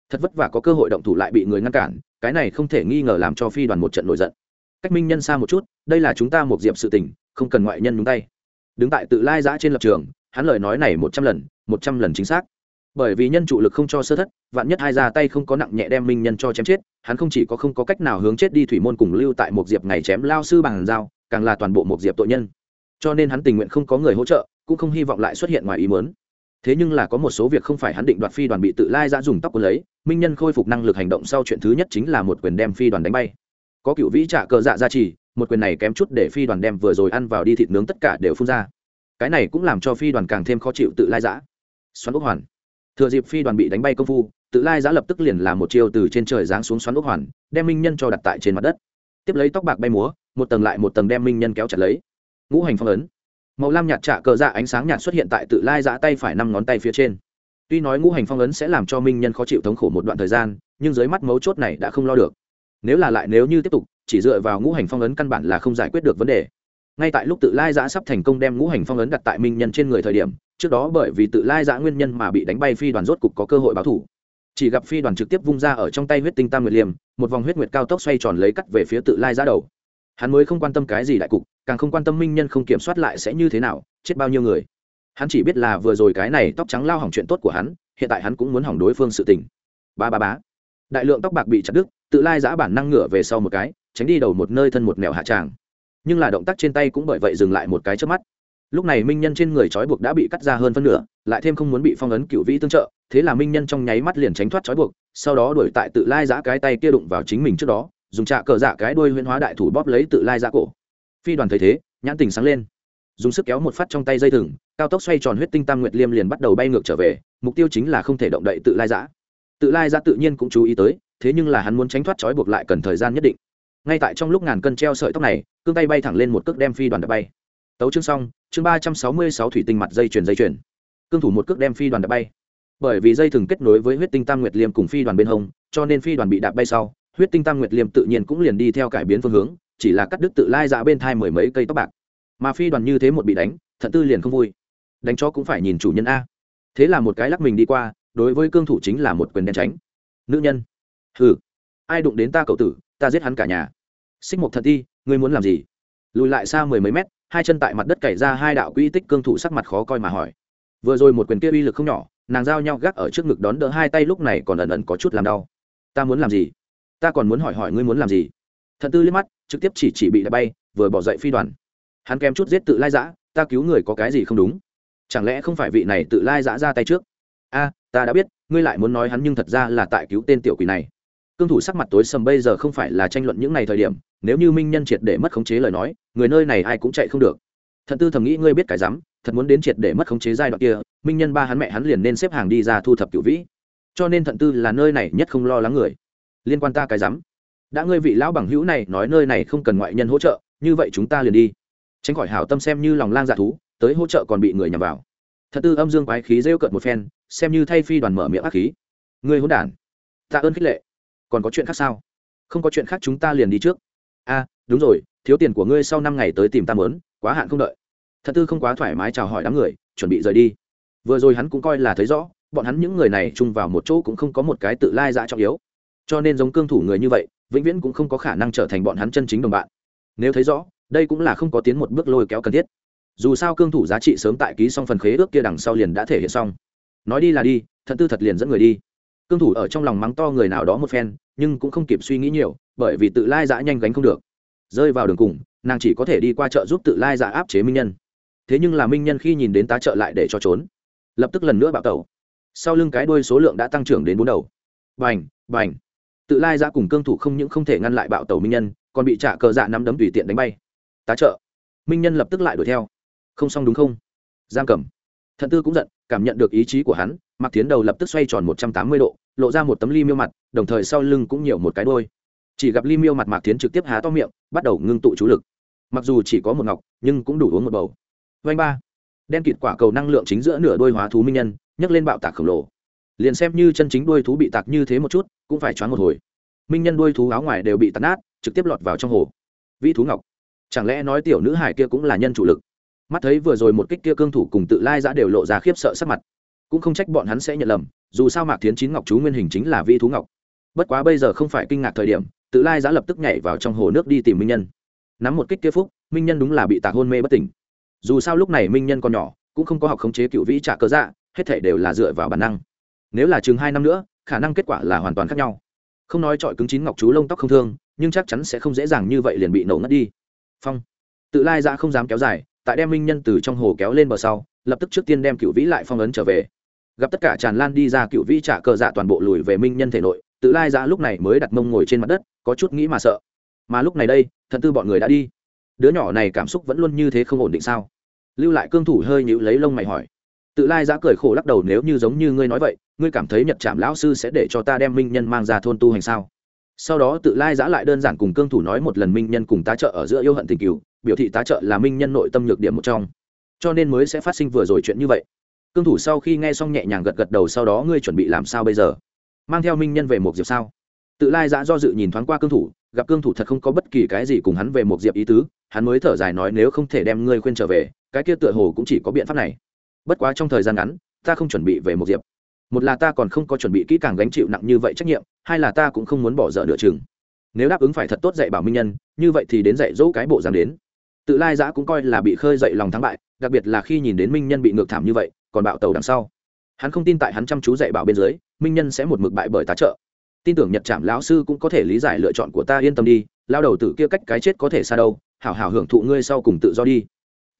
Thật vất vả có cơ hội động thủ lại bị người ngăn cản, cái này không thể nghi ngờ làm cho phi đoàn một trận nổi giận. Cách minh nhân xa một chút, đây là chúng ta một diệp sự tình, không cần ngoại nhân nhúng tay đứng tại tự lai giã trên lập trường, hắn lời nói này một trăm lần, một trăm lần chính xác. Bởi vì nhân trụ lực không cho sơ thất, vạn nhất hai ra tay không có nặng nhẹ đem minh nhân cho chém chết, hắn không chỉ có không có cách nào hướng chết đi thủy môn cùng lưu tại một diệp ngày chém lao sư bằng dao, càng là toàn bộ một diệp tội nhân. Cho nên hắn tình nguyện không có người hỗ trợ, cũng không hy vọng lại xuất hiện ngoài ý mớn thế nhưng là có một số việc không phải hắn định đoạt phi đoàn bị tự lai ra dùng tóc quân lấy, minh nhân khôi phục năng lực hành động sau chuyện thứ nhất chính là một quyền đem phi đoàn đánh bay. Có cựu vĩ trả cờ dạ ra chỉ một quyền này kém chút để phi đoàn đem vừa rồi ăn vào đi thịt nướng tất cả đều phun ra. Cái này cũng làm cho phi đoàn càng thêm khó chịu tự lai giã. Xoắn ốc hoàn. Thừa dịp phi đoàn bị đánh bay công phu, tự lai giã lập tức liền làm một chiêu từ trên trời giáng xuống xoắn ốc hoàn, đem minh nhân cho đặt tại trên mặt đất. Tiếp lấy tóc bạc bay múa, một tầng lại một tầng đem minh nhân kéo chặt lấy. Ngũ hành phong ấn. Màu lam nhạt trả cờ dạ ánh sáng nhạt xuất hiện tại tự lai giã tay phải năm ngón tay phía trên. Tuy nói ngũ hành phong ấn sẽ làm cho minh nhân khó chịu thống khổ một đoạn thời gian, nhưng dưới mắt mấu chốt này đã không lo được. Nếu là lại nếu như tiếp tục chỉ dựa vào ngũ hành phong ấn căn bản là không giải quyết được vấn đề. Ngay tại lúc tự lai giã sắp thành công đem ngũ hành phong ấn đặt tại minh nhân trên người thời điểm, trước đó bởi vì tự lai giã nguyên nhân mà bị đánh bay phi đoàn rốt cục có cơ hội báo thủ. Chỉ gặp phi đoàn trực tiếp vung ra ở trong tay huyết tinh tam nguyệt liềm, một vòng huyết nguyệt cao tốc xoay tròn lấy cắt về phía tự lai giã đầu. Hắn mới không quan tâm cái gì đại cục, càng không quan tâm minh nhân không kiểm soát lại sẽ như thế nào, chết bao nhiêu người. Hắn chỉ biết là vừa rồi cái này tóc trắng lao hỏng chuyện tốt của hắn, hiện tại hắn cũng muốn hỏng đối phương sự tình. Ba ba bá đại lượng tóc bạc bị chặt đứt, tự lai giã bản năng ngửa về sau một cái tránh đi đầu một nơi thân một nẻo hạ tràng. Nhưng là động tác trên tay cũng bởi vậy dừng lại một cái trước mắt. Lúc này minh nhân trên người trói buộc đã bị cắt ra hơn phân nửa, lại thêm không muốn bị phong ấn cựu vĩ tương trợ, thế là minh nhân trong nháy mắt liền tránh thoát trói buộc, sau đó đuổi tại tự lai giã cái tay kia đụng vào chính mình trước đó, dùng trạ cờ dạ cái đuôi huyễn hóa đại thủ bóp lấy tự lai giã cổ. Phi đoàn thấy thế, nhãn tình sáng lên. Dùng sức kéo một phát trong tay dây thừng, cao tốc xoay tròn huyết tinh tam nguyệt liêm liền bắt đầu bay ngược trở về, mục tiêu chính là không thể động đậy tự lai giã. Tự lai giã tự nhiên cũng chú ý tới, thế nhưng là hắn muốn tránh thoát trói buộc lại cần thời gian nhất định ngay tại trong lúc ngàn cân treo sợi tóc này, cương tay bay thẳng lên một cước đem phi đoàn đập bay. Tấu chương xong, chương ba trăm sáu mươi sáu thủy tinh mặt dây chuyền dây chuyền. Cương thủ một cước đem phi đoàn đập bay. Bởi vì dây thừng kết nối với huyết tinh tam nguyệt liêm cùng phi đoàn bên hông, cho nên phi đoàn bị đạp bay sau, huyết tinh tam nguyệt liêm tự nhiên cũng liền đi theo cải biến phương hướng, chỉ là cắt đứt tự lai dạ bên thai mười mấy cây tóc bạc. Mà phi đoàn như thế một bị đánh thận tư liền không vui. Đánh cho cũng phải nhìn chủ nhân a. Thế là một cái lắc mình đi qua, đối với cương thủ chính là một quyền đen tránh. Nữ nhân. Ừ ai đụng đến ta cậu tử, ta giết hắn cả nhà xích một thật ti, ngươi muốn làm gì? Lùi lại xa mười mấy mét, hai chân tại mặt đất cày ra hai đạo quỹ tích cương thủ sắc mặt khó coi mà hỏi. Vừa rồi một quyền kia uy lực không nhỏ, nàng giao nhau gác ở trước ngực đón đỡ hai tay lúc này còn ẩn ẩn có chút làm đau. Ta muốn làm gì? Ta còn muốn hỏi hỏi ngươi muốn làm gì? Thận tư liếc mắt, trực tiếp chỉ chỉ bị đã bay, vừa bỏ dậy phi đoàn. Hắn kém chút giết tự lai giã, ta cứu người có cái gì không đúng? Chẳng lẽ không phải vị này tự lai giã ra tay trước? A, ta đã biết, ngươi lại muốn nói hắn nhưng thật ra là tại cứu tên tiểu quỷ này cương thủ sắc mặt tối sầm bây giờ không phải là tranh luận những ngày thời điểm, nếu như minh nhân triệt để mất khống chế lời nói, người nơi này ai cũng chạy không được. Thận tư thầm nghĩ ngươi biết cái rắm, thật muốn đến triệt để mất khống chế giai đoạn kia, minh nhân ba hắn mẹ hắn liền nên xếp hàng đi ra thu thập cựu vĩ. Cho nên thận tư là nơi này nhất không lo lắng người. Liên quan ta cái rắm. Đã ngươi vị lão bằng hữu này nói nơi này không cần ngoại nhân hỗ trợ, như vậy chúng ta liền đi. Tránh khỏi hảo tâm xem như lòng lang dạ thú, tới hỗ trợ còn bị người nhằm vào. Thật tư âm dương quái khí rêu cợt một phen, xem như thay phi đoàn mở miệng ác khí. Ngươi hỗn đản. Tạ ơn khích lệ còn có chuyện khác sao? Không có chuyện khác chúng ta liền đi trước. A, đúng rồi, thiếu tiền của ngươi sau năm ngày tới tìm ta mớn, quá hạn không đợi. Thật tư không quá thoải mái chào hỏi đám người, chuẩn bị rời đi. Vừa rồi hắn cũng coi là thấy rõ, bọn hắn những người này chung vào một chỗ cũng không có một cái tự lai dã trọng yếu. Cho nên giống cương thủ người như vậy, vĩnh viễn cũng không có khả năng trở thành bọn hắn chân chính đồng bạn. Nếu thấy rõ, đây cũng là không có tiến một bước lôi kéo cần thiết. Dù sao cương thủ giá trị sớm tại ký xong phần khế ước kia đằng sau liền đã thể hiện xong. Nói đi là đi thận tư thật liền dẫn người đi cương thủ ở trong lòng mắng to người nào đó một phen, nhưng cũng không kịp suy nghĩ nhiều, bởi vì tự lai giã nhanh gánh không được. Rơi vào đường cùng, nàng chỉ có thể đi qua chợ giúp tự lai giã áp chế minh nhân. Thế nhưng là minh nhân khi nhìn đến tá trợ lại để cho trốn. Lập tức lần nữa bạo tẩu. Sau lưng cái đuôi số lượng đã tăng trưởng đến bốn đầu. Bành bành. Tự lai giã cùng cương thủ không những không thể ngăn lại bạo tẩu minh nhân, còn bị trả cờ dạ nắm đấm tùy tiện đánh bay. Tá trợ. Minh nhân lập tức lại đuổi theo. Không xong đúng không? Giam cầm thận tư cũng giận cảm nhận được ý chí của hắn mặc tiến đầu lập tức xoay tròn một trăm tám mươi độ, lộ ra một tấm ly miêu mặt, đồng thời sau lưng cũng nhiều một cái đôi chỉ gặp ly miêu mặt mạc tiến trực tiếp há to miệng, bắt đầu ngưng tụ chú lực. Mặc dù chỉ có một ngọc, nhưng cũng đủ uống một bầu. Vanh ba. Đen kịt quả cầu năng lượng chính giữa nửa đôi hóa thú minh nhân, nhấc lên bạo tạc khổng lồ. Liền xem như chân chính đuôi thú bị tạc như thế một chút, cũng phải choáng một hồi. Minh nhân đuôi thú áo ngoài đều bị tạt nát, trực tiếp lọt vào trong hồ. Vĩ thú ngọc. Chẳng lẽ nói tiểu nữ hải kia cũng là nhân chủ lực? Mắt thấy vừa rồi một kích kia cương thủ cùng tự lai giã đều lộ ra khiếp sợ sắc mặt. Cũng không trách bọn hắn sẽ nhận lầm, dù sao mạc thiến chín ngọc chú nguyên hình chính là vi thú ngọc. Bất quá bây giờ không phải kinh ngạc thời điểm, tự lai giã lập tức nhảy vào trong hồ nước đi tìm minh nhân. Nắm một kích kia phúc, minh nhân đúng là bị tạc hôn mê bất tỉnh. Dù sao lúc này minh nhân còn nhỏ, cũng không có học khống chế cựu vĩ trả cơ dạ hết thể đều là dựa vào bản năng. Nếu là chừng hai năm nữa, khả năng kết quả là hoàn toàn khác nhau. Không nói chọi cứng chín ngọc chú lông tóc không thương, nhưng chắc chắn sẽ không dễ dàng như vậy liền bị nổ ngất đi. Phong. Tự lai ra không dám kéo dài tại đem minh nhân từ trong hồ kéo lên bờ sau, lập tức trước tiên đem cựu vĩ lại phong ấn trở về. Gặp tất cả tràn lan đi ra, cựu vĩ trả cờ dạ toàn bộ lùi về minh nhân thể nội, tự lai ra lúc này mới đặt mông ngồi trên mặt đất, có chút nghĩ mà sợ. Mà lúc này đây, thần tư bọn người đã đi. Đứa nhỏ này cảm xúc vẫn luôn như thế không ổn định sao? Lưu lại cương thủ hơi nhịu lấy lông mày hỏi. Tự lai giã cười khổ lắc đầu, nếu như giống như ngươi nói vậy, ngươi cảm thấy nhật trạm lão sư sẽ để cho ta đem minh nhân mang ra thôn tu hành sao? Sau đó tự lai giã lại đơn giản cùng cương thủ nói một lần, minh nhân cùng tá trợ ở giữa yêu hận tình cựu biểu thị tá trợ là minh nhân nội tâm nhược điểm một trong. Cho nên mới sẽ phát sinh vừa rồi chuyện như vậy. Cương thủ sau khi nghe xong nhẹ nhàng gật gật đầu sau đó ngươi chuẩn bị làm sao bây giờ? Mang theo minh nhân về một diệp sao? Tự lai giã do dự nhìn thoáng qua cương thủ, gặp cương thủ thật không có bất kỳ cái gì cùng hắn về một diệp ý tứ, hắn mới thở dài nói nếu không thể đem ngươi khuyên trở về, cái kia tựa hồ cũng chỉ có biện pháp này. Bất quá trong thời gian ngắn, ta không chuẩn bị về một diệp. Một là ta còn không có chuẩn bị kỹ càng gánh chịu nặng như vậy trách nhiệm, hai là ta cũng không muốn bỏ dở nửa chừng. Nếu đáp ứng phải thật tốt dạy bảo minh nhân, như vậy thì đến dạy dỗ cái bộ dám đến tự lai giã cũng coi là bị khơi dậy lòng thắng bại, đặc biệt là khi nhìn đến minh nhân bị ngược thảm như vậy, còn bạo tàu đằng sau. Hắn không tin tại hắn chăm chú dạy bảo bên dưới, minh nhân sẽ một mực bại bởi tá trợ. Tin tưởng nhật trảm lão sư cũng có thể lý giải lựa chọn của ta, yên tâm đi lao đầu tử kia cách cái chết có thể xa đâu, hảo hảo hưởng thụ ngươi sau cùng tự do đi.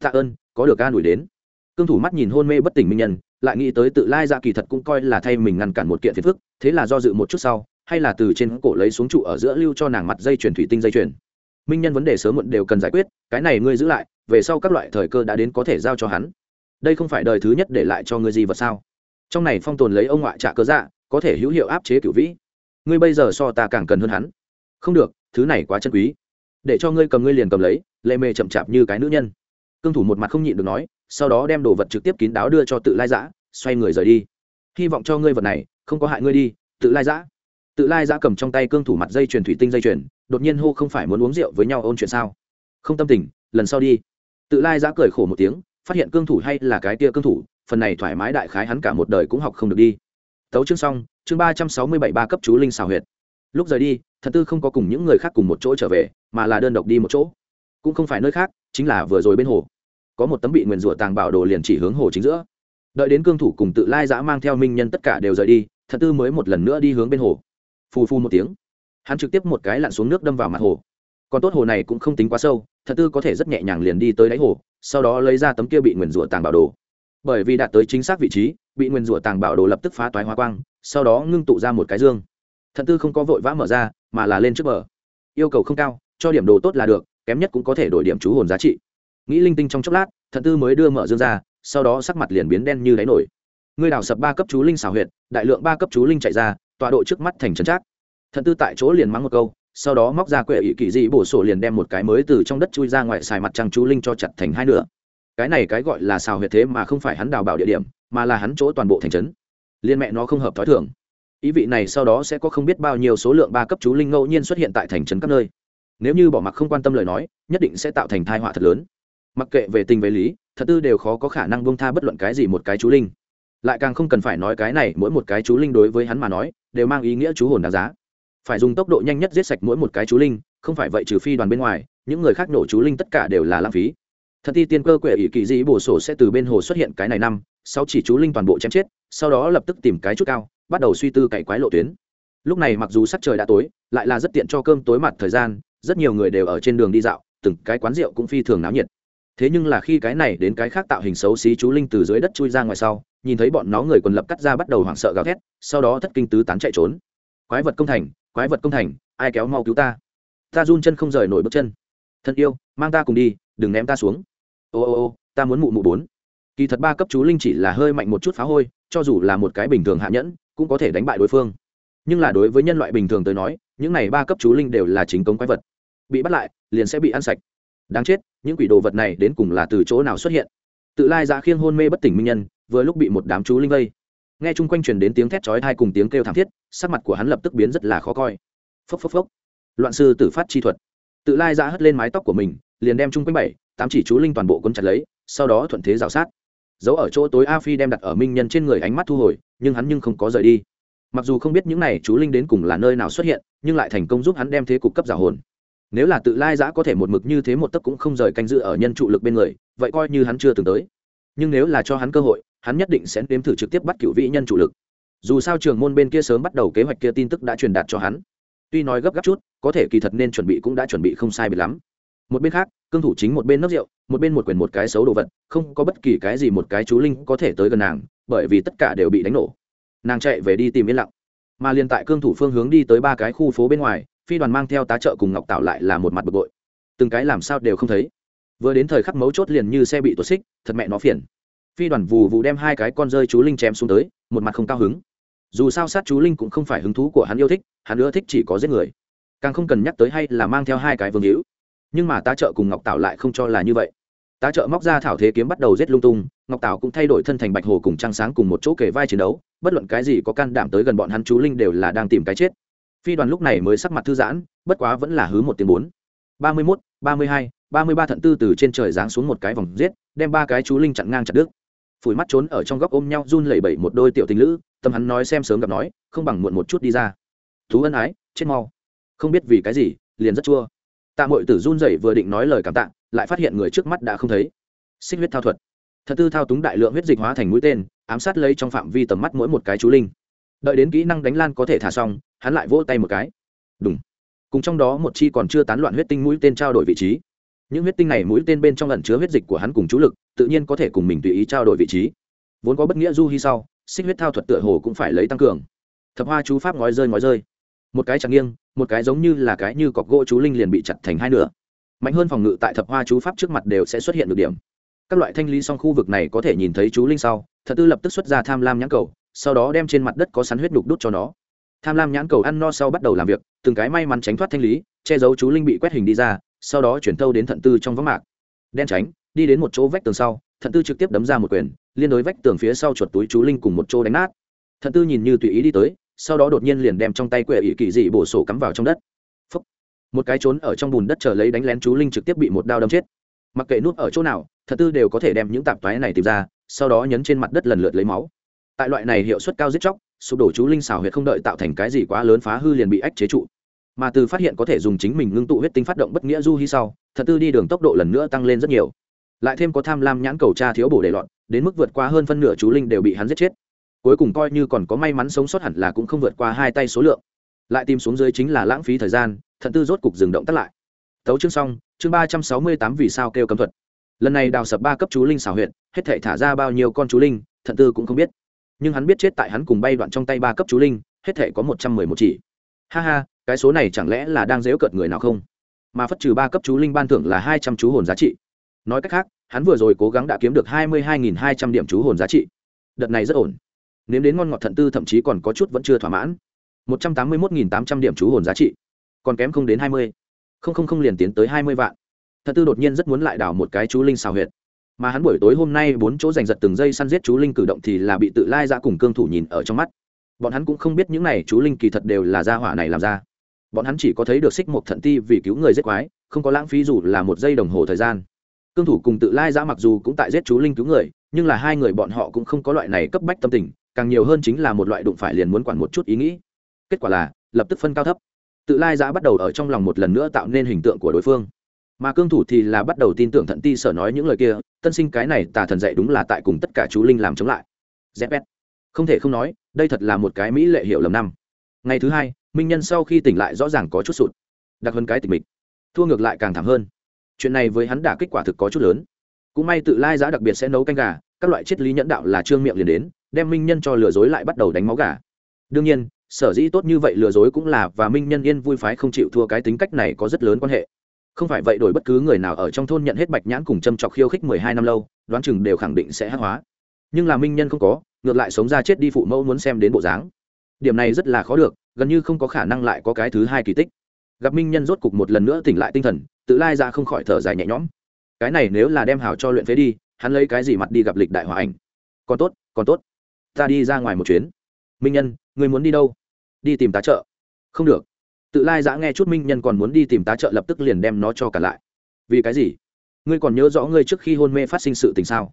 Tạ ơn, có được ca đuổi đến. Cương thủ mắt nhìn hôn mê bất tỉnh minh nhân, lại nghĩ tới tự lai ra kỳ thật cũng coi là thay mình ngăn cản một kiện phiền phức, thế là do dự một chút sau, hay là từ trên cổ lấy xuống trụ ở giữa lưu cho nàng mặt dây chuyền thủy tinh dây chuyền minh nhân vấn đề sớm muộn đều cần giải quyết, cái này ngươi giữ lại, về sau các loại thời cơ đã đến có thể giao cho hắn. Đây không phải đời thứ nhất để lại cho ngươi gì vật sao? Trong này phong tồn lấy ông ngoại trả cơ dạ có thể hữu hiệu áp chế cửu vĩ. Ngươi bây giờ so ta càng cần hơn hắn. Không được, thứ này quá chân quý. Để cho ngươi cầm ngươi liền cầm lấy, lệ mề chậm chạp như cái nữ nhân. Cương thủ một mặt không nhịn được nói, sau đó đem đồ vật trực tiếp kín đáo đưa cho tự lai giã, xoay người rời đi. Hy vọng cho ngươi vật này, không có hại ngươi đi, tự lai giã tự lai giã cầm trong tay cương thủ mặt dây chuyền thủy tinh dây chuyền, đột nhiên hô không phải muốn uống rượu với nhau ôn chuyện sao? Không tâm tình, lần sau đi. Tự lai giã cười khổ một tiếng, phát hiện cương thủ hay là cái tia cương thủ, phần này thoải mái đại khái hắn cả một đời cũng học không được đi. Tấu chương xong, chương ba trăm sáu mươi bảy ba cấp chú linh xào huyệt. Lúc rời đi, thật tư không có cùng những người khác cùng một chỗ trở về, mà là đơn độc đi một chỗ. Cũng không phải nơi khác, chính là vừa rồi bên hồ. Có một tấm bị nguyền rủa tàng bảo đồ liền chỉ hướng hồ chính giữa. Đợi đến cương thủ cùng tự lai giã mang theo minh nhân tất cả đều rời đi, thật tư mới một lần nữa đi hướng bên hồ phù phù một tiếng. Hắn trực tiếp một cái lặn xuống nước đâm vào mặt hồ. Còn tốt hồ này cũng không tính quá sâu, thật tư có thể rất nhẹ nhàng liền đi tới đáy hồ, sau đó lấy ra tấm kia bị nguyền rủa tàng bảo đồ. Bởi vì đạt tới chính xác vị trí, bị nguyền rủa tàng bảo đồ lập tức phá toái hoa quang, sau đó ngưng tụ ra một cái dương. Thật tư không có vội vã mở ra, mà là lên trước bờ. Yêu cầu không cao, cho điểm đồ tốt là được, kém nhất cũng có thể đổi điểm chú hồn giá trị. Nghĩ linh tinh trong chốc lát, thật tư mới đưa mở dương ra, sau đó sắc mặt liền biến đen như đáy nổi. Ngươi đào sập ba cấp chú linh xào huyệt, đại lượng ba cấp chú linh chạy ra tọa độ trước mắt thành trấn trác. Thần tư tại chỗ liền mắng một câu, sau đó móc ra quệ ỵ kỳ dị bổ sổ liền đem một cái mới từ trong đất chui ra ngoài xài mặt trăng chú linh cho chặt thành hai nửa. Cái này cái gọi là xào huyệt thế mà không phải hắn đào bảo địa điểm, mà là hắn chỗ toàn bộ thành trấn. Liên mẹ nó không hợp t h ó i thường. Ý vị này sau đó sẽ có không biết bao nhiêu số lượng ba cấp chú linh ngẫu nhiên xuất hiện tại thành trấn các nơi. Nếu như bỏ mặc không quan tâm lời nói, nhất định sẽ tạo thành thai họa thật lớn. Mặc kệ về tình về lý thật tư đều khó có khả năng bông tha bất luận cái gì một cái chú linh. Lại càng không cần phải nói cái này, mỗi một cái chú linh đối với hắn mà nói đều mang ý nghĩa chú hồn đáng giá. Phải dùng tốc độ nhanh nhất giết sạch mỗi một cái chú linh, không phải vậy trừ phi đoàn bên ngoài, những người khác nổ chú linh tất cả đều là lãng phí. Thật ti tiên cơ quệ ỷ kỳ dĩ bổ sổ sẽ từ bên hồ xuất hiện cái này năm, sau chỉ chú linh toàn bộ chém chết, sau đó lập tức tìm cái chút cao, bắt đầu suy tư cày quái lộ tuyến. Lúc này mặc dù sắc trời đã tối, lại là rất tiện cho cơm tối mặt thời gian, rất nhiều người đều ở trên đường đi dạo, từng cái quán rượu cũng phi thường náo nhiệt. Thế nhưng là khi cái này đến cái khác tạo hình xấu xí chú linh từ dưới đất chui ra ngoài sau nhìn thấy bọn nó người quần lập cắt ra bắt đầu hoảng sợ gào thét, sau đó thất kinh tứ tán chạy trốn. Quái vật công thành, quái vật công thành, ai kéo mau cứu ta? Ta run chân không rời nổi bước chân. Thân yêu, mang ta cùng đi, đừng ném ta xuống. Ô ô ô, ta muốn mụ mụ bốn. Kỳ thật ba cấp chú linh chỉ là hơi mạnh một chút phá hôi, cho dù là một cái bình thường hạ nhẫn, cũng có thể đánh bại đối phương. Nhưng là đối với nhân loại bình thường tới nói, những này ba cấp chú linh đều là chính công quái vật. Bị bắt lại, liền sẽ bị ăn sạch. Đáng chết, những quỷ đồ vật này đến cùng là từ chỗ nào xuất hiện? Tự lai dạ khiêng hôn mê bất tỉnh minh nhân, vừa lúc bị một đám chú linh vây. Nghe chung quanh truyền đến tiếng thét chói tai cùng tiếng kêu thảm thiết, sắc mặt của hắn lập tức biến rất là khó coi. Phốc phốc phốc. Loạn sư tử phát chi thuật. Tự lai dạ hất lên mái tóc của mình, liền đem chung quanh bảy, tám chỉ chú linh toàn bộ cuốn chặt lấy, sau đó thuận thế rào sát. Giấu ở chỗ tối a phi đem đặt ở minh nhân trên người ánh mắt thu hồi, nhưng hắn nhưng không có rời đi. Mặc dù không biết những này chú linh đến cùng là nơi nào xuất hiện, nhưng lại thành công giúp hắn đem thế cục cấp giả hồn nếu là tự lai giã có thể một mực như thế một tấc cũng không rời canh giữ ở nhân trụ lực bên người, vậy coi như hắn chưa từng tới. Nhưng nếu là cho hắn cơ hội, hắn nhất định sẽ nếm thử trực tiếp bắt cựu vị nhân trụ lực. Dù sao trường môn bên kia sớm bắt đầu kế hoạch kia tin tức đã truyền đạt cho hắn. Tuy nói gấp gáp chút, có thể kỳ thật nên chuẩn bị cũng đã chuẩn bị không sai bị lắm. Một bên khác, cương thủ chính một bên nấc rượu, một bên một quyền một cái xấu đồ vật, không có bất kỳ cái gì một cái chú linh có thể tới gần nàng, bởi vì tất cả đều bị đánh nổ. Nàng chạy về đi tìm yên lặng. Mà liền tại cương thủ phương hướng đi tới ba cái khu phố bên ngoài phi đoàn mang theo tá trợ cùng ngọc tạo lại là một mặt bực bội. Từng cái làm sao đều không thấy. Vừa đến thời khắc mấu chốt liền như xe bị tuột xích, thật mẹ nó phiền. Phi đoàn vù vù đem hai cái con rơi chú linh chém xuống tới, một mặt không cao hứng. Dù sao sát chú linh cũng không phải hứng thú của hắn yêu thích, hắn ưa thích chỉ có giết người. Càng không cần nhắc tới hay là mang theo hai cái vương hữu. Nhưng mà tá trợ cùng ngọc tạo lại không cho là như vậy. Tá trợ móc ra thảo thế kiếm bắt đầu giết lung tung, ngọc tạo cũng thay đổi thân thành bạch hồ cùng trăng sáng cùng một chỗ kề vai chiến đấu, bất luận cái gì có can đảm tới gần bọn hắn chú linh đều là đang tìm cái chết phi đoàn lúc này mới sắc mặt thư giãn, bất quá vẫn là hứ một tiếng bốn. Ba mươi mốt, ba mươi hai, ba mươi ba thận tư từ trên trời giáng xuống một cái vòng giết, đem ba cái chú linh chặn ngang chặt đứt. Phủi mắt trốn ở trong góc ôm nhau run lẩy bẩy một đôi tiểu tình lữ, tâm hắn nói xem sớm gặp nói, không bằng muộn một chút đi ra. Thú ân ái, chết mau. Không biết vì cái gì, liền rất chua. Tạ mội tử run rẩy vừa định nói lời cảm tạ, lại phát hiện người trước mắt đã không thấy. Xích huyết thao thuật. Thật tư thao túng đại lượng huyết dịch hóa thành mũi tên, ám sát lấy trong phạm vi tầm mắt mỗi một cái chú linh đợi đến kỹ năng đánh lan có thể thả xong, hắn lại vỗ tay một cái. Đúng cùng trong đó một chi còn chưa tán loạn huyết tinh mũi tên trao đổi vị trí. Những huyết tinh này mũi tên bên trong lẩn chứa huyết dịch của hắn cùng chú lực, tự nhiên có thể cùng mình tùy ý trao đổi vị trí. Vốn có bất nghĩa du hy sau, xích huyết thao thuật tựa hồ cũng phải lấy tăng cường. Thập hoa chú pháp ngói rơi ngói rơi. Một cái chặt nghiêng, một cái giống như là cái như cọc gỗ chú linh liền bị chặt thành hai nửa. Mạnh hơn phòng ngự tại thập hoa chú pháp trước mặt đều sẽ xuất hiện được điểm. Các loại thanh lý xong khu vực này có thể nhìn thấy chú linh sau, thật tư lập tức xuất ra tham lam nhãn cầu sau đó đem trên mặt đất có sắn huyết đục đút cho nó. Tham lam nhãn cầu ăn no sau bắt đầu làm việc, từng cái may mắn tránh thoát thanh lý, che giấu chú linh bị quét hình đi ra, sau đó chuyển thâu đến thận tư trong võng mạc. Đen tránh, đi đến một chỗ vách tường sau, thận tư trực tiếp đấm ra một quyền, liên đối vách tường phía sau chuột túi chú linh cùng một chỗ đánh nát. Thận tư nhìn như tùy ý đi tới, sau đó đột nhiên liền đem trong tay quệ ỵ kỳ dị bổ sổ cắm vào trong đất. Phúc. một cái trốn ở trong bùn đất chờ lấy đánh lén chú linh trực tiếp bị một đao đâm chết. Mặc kệ nút ở chỗ nào, thận tư đều có thể đem những tạp toái này tìm ra, sau đó nhấn trên mặt đất lần lượt lấy máu tại loại này hiệu suất cao giết chóc, sụp đổ chú linh xào huyệt không đợi tạo thành cái gì quá lớn phá hư liền bị ách chế trụ. Mà từ phát hiện có thể dùng chính mình ngưng tụ huyết tinh phát động bất nghĩa du hy sau, thật tư đi đường tốc độ lần nữa tăng lên rất nhiều. Lại thêm có tham lam nhãn cầu cha thiếu bổ để lọt, đến mức vượt qua hơn phân nửa chú linh đều bị hắn giết chết. Cuối cùng coi như còn có may mắn sống sót hẳn là cũng không vượt qua hai tay số lượng. Lại tìm xuống dưới chính là lãng phí thời gian thận tư rốt cục dừng động tắt lại. Tấu chương xong, chương ba trăm sáu mươi tám vì sao kêu cấm thuật. Lần này đào sập ba cấp chú linh xảo huyện hết thể thả ra bao nhiêu con chú linh thận tư cũng không biết nhưng hắn biết chết tại hắn cùng bay đoạn trong tay ba cấp chú linh, hết thể có một trăm mười một chỉ. Ha ha, cái số này chẳng lẽ là đang dễu cợt người nào không? Mà phất trừ ba cấp chú linh ban thưởng là hai trăm chú hồn giá trị. Nói cách khác, hắn vừa rồi cố gắng đã kiếm được hai mươi hai nghìn hai trăm điểm chú hồn giá trị. Đợt này rất ổn. Nếm đến ngon ngọt thận tư thậm chí còn có chút vẫn chưa thỏa mãn. một trăm tám mươi một nghìn tám trăm điểm chú hồn giá trị. Còn kém không đến hai mươi. Không không không liền tiến tới hai mươi vạn. Thận tư đột nhiên rất muốn lại đảo một cái chú linh xào huyệt mà hắn buổi tối hôm nay bốn chỗ giành giật từng giây săn giết chú linh cử động thì là bị tự lai ra cùng cương thủ nhìn ở trong mắt. Bọn hắn cũng không biết những này chú linh kỳ thật đều là gia hỏa này làm ra. Bọn hắn chỉ có thấy được xích một thận ti vì cứu người giết quái, không có lãng phí dù là một giây đồng hồ thời gian. Cương thủ cùng tự lai ra mặc dù cũng tại giết chú linh cứu người, nhưng là hai người bọn họ cũng không có loại này cấp bách tâm tình, càng nhiều hơn chính là một loại đụng phải liền muốn quản một chút ý nghĩ. Kết quả là, lập tức phân cao thấp. Tự lai giã bắt đầu ở trong lòng một lần nữa tạo nên hình tượng của đối phương. Mà cương thủ thì là bắt đầu tin tưởng thận ti sở nói những lời kia tân sinh cái này tà thần dạy đúng là tại cùng tất cả chú linh làm chống lại. Zpet không thể không nói, đây thật là một cái mỹ lệ hiệu lầm năm. Ngày thứ hai, minh nhân sau khi tỉnh lại rõ ràng có chút sụt. Đặc hơn cái tịch mịch. Thua ngược lại càng thảm hơn. Chuyện này với hắn đả kết quả thực có chút lớn. Cũng may tự lai giá đặc biệt sẽ nấu canh gà, các loại triết lý nhẫn đạo là trương miệng liền đến, đem minh nhân cho lừa dối lại bắt đầu đánh máu gà. Đương nhiên, sở dĩ tốt như vậy lừa dối cũng là và minh nhân yên vui phái không chịu thua cái tính cách này có rất lớn quan hệ không phải vậy đổi bất cứ người nào ở trong thôn nhận hết bạch nhãn cùng châm chọc khiêu khích mười hai năm lâu, đoán chừng đều khẳng định sẽ hát hóa. Nhưng là minh nhân không có, ngược lại sống ra chết đi phụ mẫu muốn xem đến bộ dáng. Điểm này rất là khó được, gần như không có khả năng lại có cái thứ hai kỳ tích. Gặp minh nhân rốt cục một lần nữa tỉnh lại tinh thần, tự lai ra không khỏi thở dài nhẹ nhõm. Cái này nếu là đem hảo cho luyện phế đi, hắn lấy cái gì mặt đi gặp lịch đại hòa ảnh? Còn tốt còn tốt. Ta đi ra ngoài một chuyến. Minh nhân người muốn đi đâu? Đi tìm tá trợ. Không được tự lai giã nghe chút minh nhân còn muốn đi tìm tá trợ lập tức liền đem nó cho cả lại. Vì cái gì? Ngươi còn nhớ rõ ngươi trước khi hôn mê phát sinh sự tình sao?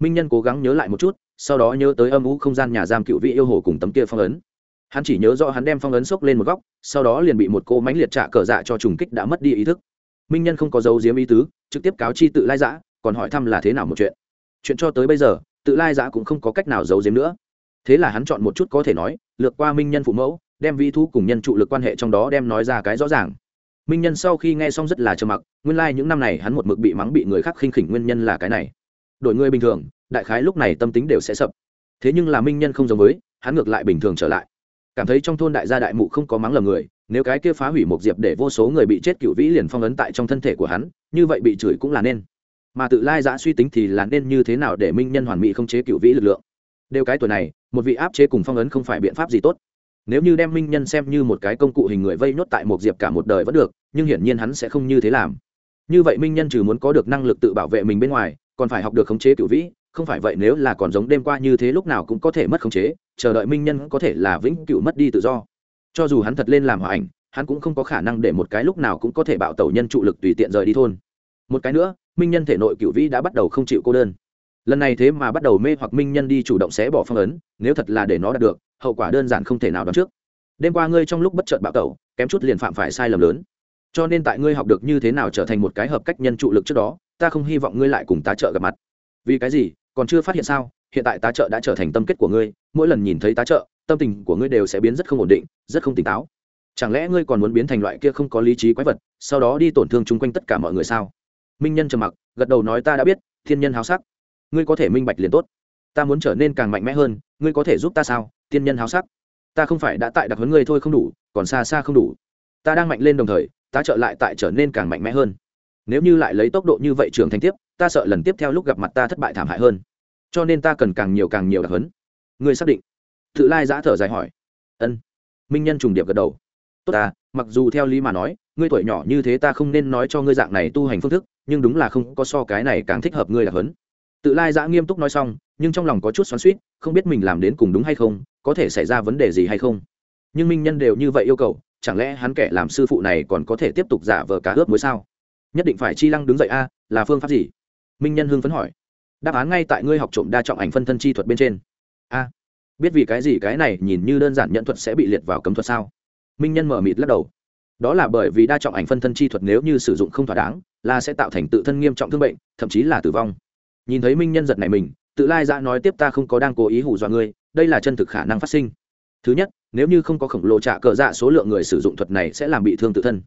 Minh nhân cố gắng nhớ lại một chút, sau đó nhớ tới âm ú không gian nhà giam cựu vị yêu hồ cùng tấm kia phong ấn. Hắn chỉ nhớ rõ hắn đem phong ấn xốc lên một góc, sau đó liền bị một cô mánh liệt trả cờ dạ cho trùng kích đã mất đi ý thức. Minh nhân không có dấu diếm ý tứ, trực tiếp cáo chi tự lai giã, còn hỏi thăm là thế nào một chuyện. Chuyện cho tới bây giờ, tự lai giã cũng không có cách nào giấu diếm nữa. Thế là hắn chọn một chút có thể nói, lược qua minh nhân phụ mẫu đem vĩ thú cùng nhân trụ lực quan hệ trong đó đem nói ra cái rõ ràng. Minh nhân sau khi nghe xong rất là trầm mặc, nguyên lai、like、những năm này hắn một mực bị mắng bị người khác khinh khỉnh nguyên nhân là cái này. Đổi người bình thường, đại khái lúc này tâm tính đều sẽ sập. Thế nhưng là minh nhân không giống với, hắn ngược lại bình thường trở lại. Cảm thấy trong thôn đại gia đại mụ không có mắng lầm người, nếu cái kia phá hủy một diệp để vô số người bị chết cựu vĩ liền phong ấn tại trong thân thể của hắn, như vậy bị chửi cũng là nên. Mà tự lai giã suy tính thì là nên như thế nào để minh nhân hoàn mỹ không chế cựu vĩ lực lượng? Đều cái tuổi này, một vị áp chế cùng phong ấn không phải biện pháp gì tốt nếu như đem minh nhân xem như một cái công cụ hình người vây nhốt tại một diệp cả một đời vẫn được, nhưng hiển nhiên hắn sẽ không như thế làm. Như vậy minh nhân trừ muốn có được năng lực tự bảo vệ mình bên ngoài, còn phải học được khống chế cựu vĩ, không phải vậy nếu là còn giống đêm qua như thế lúc nào cũng có thể mất khống chế, chờ đợi minh nhân có thể là vĩnh cựu mất đi tự do. Cho dù hắn thật lên làm hòa ảnh, hắn cũng không có khả năng để một cái lúc nào cũng có thể bạo tẩu nhân trụ lực tùy tiện rời đi thôn. Một cái nữa, minh nhân thể nội cựu vĩ đã bắt đầu không chịu cô đơn lần này thế mà bắt đầu mê hoặc minh nhân đi chủ động xé bỏ phong ấn, nếu thật là để nó đạt được, hậu quả đơn giản không thể nào đoán trước. Đêm qua ngươi trong lúc bất chợt bạo tẩu, kém chút liền phạm phải sai lầm lớn. Cho nên tại ngươi học được như thế nào trở thành một cái hợp cách nhân trụ lực trước đó, ta không hy vọng ngươi lại cùng tá trợ gặp mặt. Vì cái gì? Còn chưa phát hiện sao? Hiện tại tá trợ đã trở thành tâm kết của ngươi, mỗi lần nhìn thấy tá trợ, tâm tình của ngươi đều sẽ biến rất không ổn định, rất không tỉnh táo. Chẳng lẽ ngươi còn muốn biến thành loại kia không có lý trí quái vật, sau đó đi tổn thương chung quanh tất cả mọi người sao? Minh nhân trầm mặc, gật đầu nói ta đã biết, thiên nhân háo sắc ngươi có thể minh bạch liền tốt. Ta muốn trở nên càng mạnh mẽ hơn, ngươi có thể giúp ta sao? Thiên nhân háo sắc. Ta không phải đã tại đặc huấn ngươi thôi không đủ, còn xa xa không đủ. Ta đang mạnh lên đồng thời, ta trợ lại tại trở nên càng mạnh mẽ hơn. Nếu như lại lấy tốc độ như vậy trưởng thành tiếp, ta sợ lần tiếp theo lúc gặp mặt ta thất bại thảm hại hơn. Cho nên ta cần càng nhiều càng nhiều đặc huấn. Ngươi xác định? Tự lai giã thở dài hỏi. Ân. Minh nhân trùng điệp gật đầu. Tốt ta, mặc dù theo lý mà nói, ngươi tuổi nhỏ như thế ta không nên nói cho ngươi dạng này tu hành phương thức, nhưng đúng là không có so cái này càng thích hợp ngươi đặc huấn tự lai giã nghiêm túc nói xong, nhưng trong lòng có chút xoắn suýt không biết mình làm đến cùng đúng hay không, có thể xảy ra vấn đề gì hay không. Nhưng minh nhân đều như vậy yêu cầu, chẳng lẽ hắn kẻ làm sư phụ này còn có thể tiếp tục giả vờ cá ướp mới sao? Nhất định phải chi lăng đứng dậy a, là phương pháp gì? Minh nhân hưng phấn hỏi. Đáp án ngay tại ngươi học trộm đa trọng ảnh phân thân chi thuật bên trên. A, biết vì cái gì cái này nhìn như đơn giản nhận thuật sẽ bị liệt vào cấm thuật sao? Minh nhân mở mịt lắc đầu. Đó là bởi vì đa trọng ảnh phân thân chi thuật nếu như sử dụng không thỏa đáng, là sẽ tạo thành tự thân nghiêm trọng thương bệnh, thậm chí là tử vong nhìn thấy minh nhân giật này mình, tự lai dã nói tiếp ta không có đang cố ý hù dọa ngươi, đây là chân thực khả năng phát sinh. Thứ nhất, nếu như không có khổng lồ trả cờ dạ số lượng người sử dụng thuật này sẽ làm bị thương tự thân.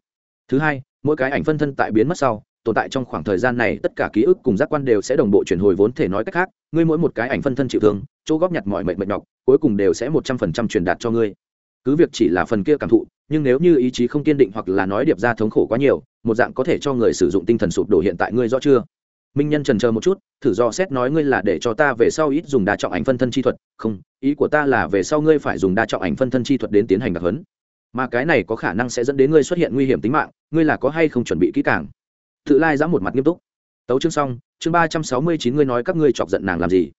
Thứ hai, mỗi cái ảnh phân thân tại biến mất sau, tồn tại trong khoảng thời gian này tất cả ký ức cùng giác quan đều sẽ đồng bộ chuyển hồi vốn thể nói cách khác, ngươi mỗi một cái ảnh phân thân chịu thương, chỗ góp nhặt mọi mệnh mệnh nhọc, cuối cùng đều sẽ một trăm phần trăm truyền đạt cho ngươi. Cứ việc chỉ là phần kia cảm thụ, nhưng nếu như ý chí không kiên định hoặc là nói điệp ra thống khổ quá nhiều, một dạng có thể cho người sử dụng tinh thần sụp đổ hiện tại ngươi rõ chưa? Minh nhân trần chờ một chút, thử do xét nói ngươi là để cho ta về sau ít dùng đa trọng ảnh phân thân chi thuật. Không, ý của ta là về sau ngươi phải dùng đa trọng ảnh phân thân chi thuật đến tiến hành đặc hấn. mà cái này có khả năng sẽ dẫn đến ngươi xuất hiện nguy hiểm tính mạng, ngươi là có hay không chuẩn bị kỹ càng? Tự lai giã một mặt nghiêm túc. Tấu chương xong, chương ba trăm sáu mươi chín ngươi nói các ngươi chọc giận nàng làm gì?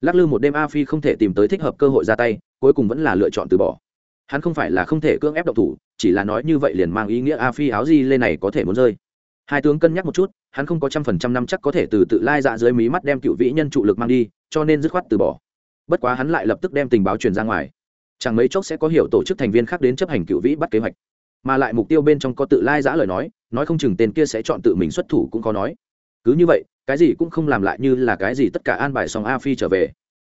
Lắc lư một đêm a phi không thể tìm tới thích hợp cơ hội ra tay, cuối cùng vẫn là lựa chọn từ bỏ. Hắn không phải là không thể cưỡng ép độc thủ, chỉ là nói như vậy liền mang ý nghĩa a phi áo gì lên này có thể muốn rơi hai tướng cân nhắc một chút, hắn không có trăm phần trăm năm chắc có thể từ tự lai dạ dưới mí mắt đem cựu vĩ nhân trụ lực mang đi, cho nên dứt khoát từ bỏ. Bất quá hắn lại lập tức đem tình báo truyền ra ngoài. Chẳng mấy chốc sẽ có hiểu tổ chức thành viên khác đến chấp hành cựu vĩ bắt kế hoạch. Mà lại mục tiêu bên trong có tự lai giã lời nói nói không chừng tên kia sẽ chọn tự mình xuất thủ cũng có nói. Cứ như vậy, cái gì cũng không làm lại như là cái gì tất cả an bài xong a phi trở về.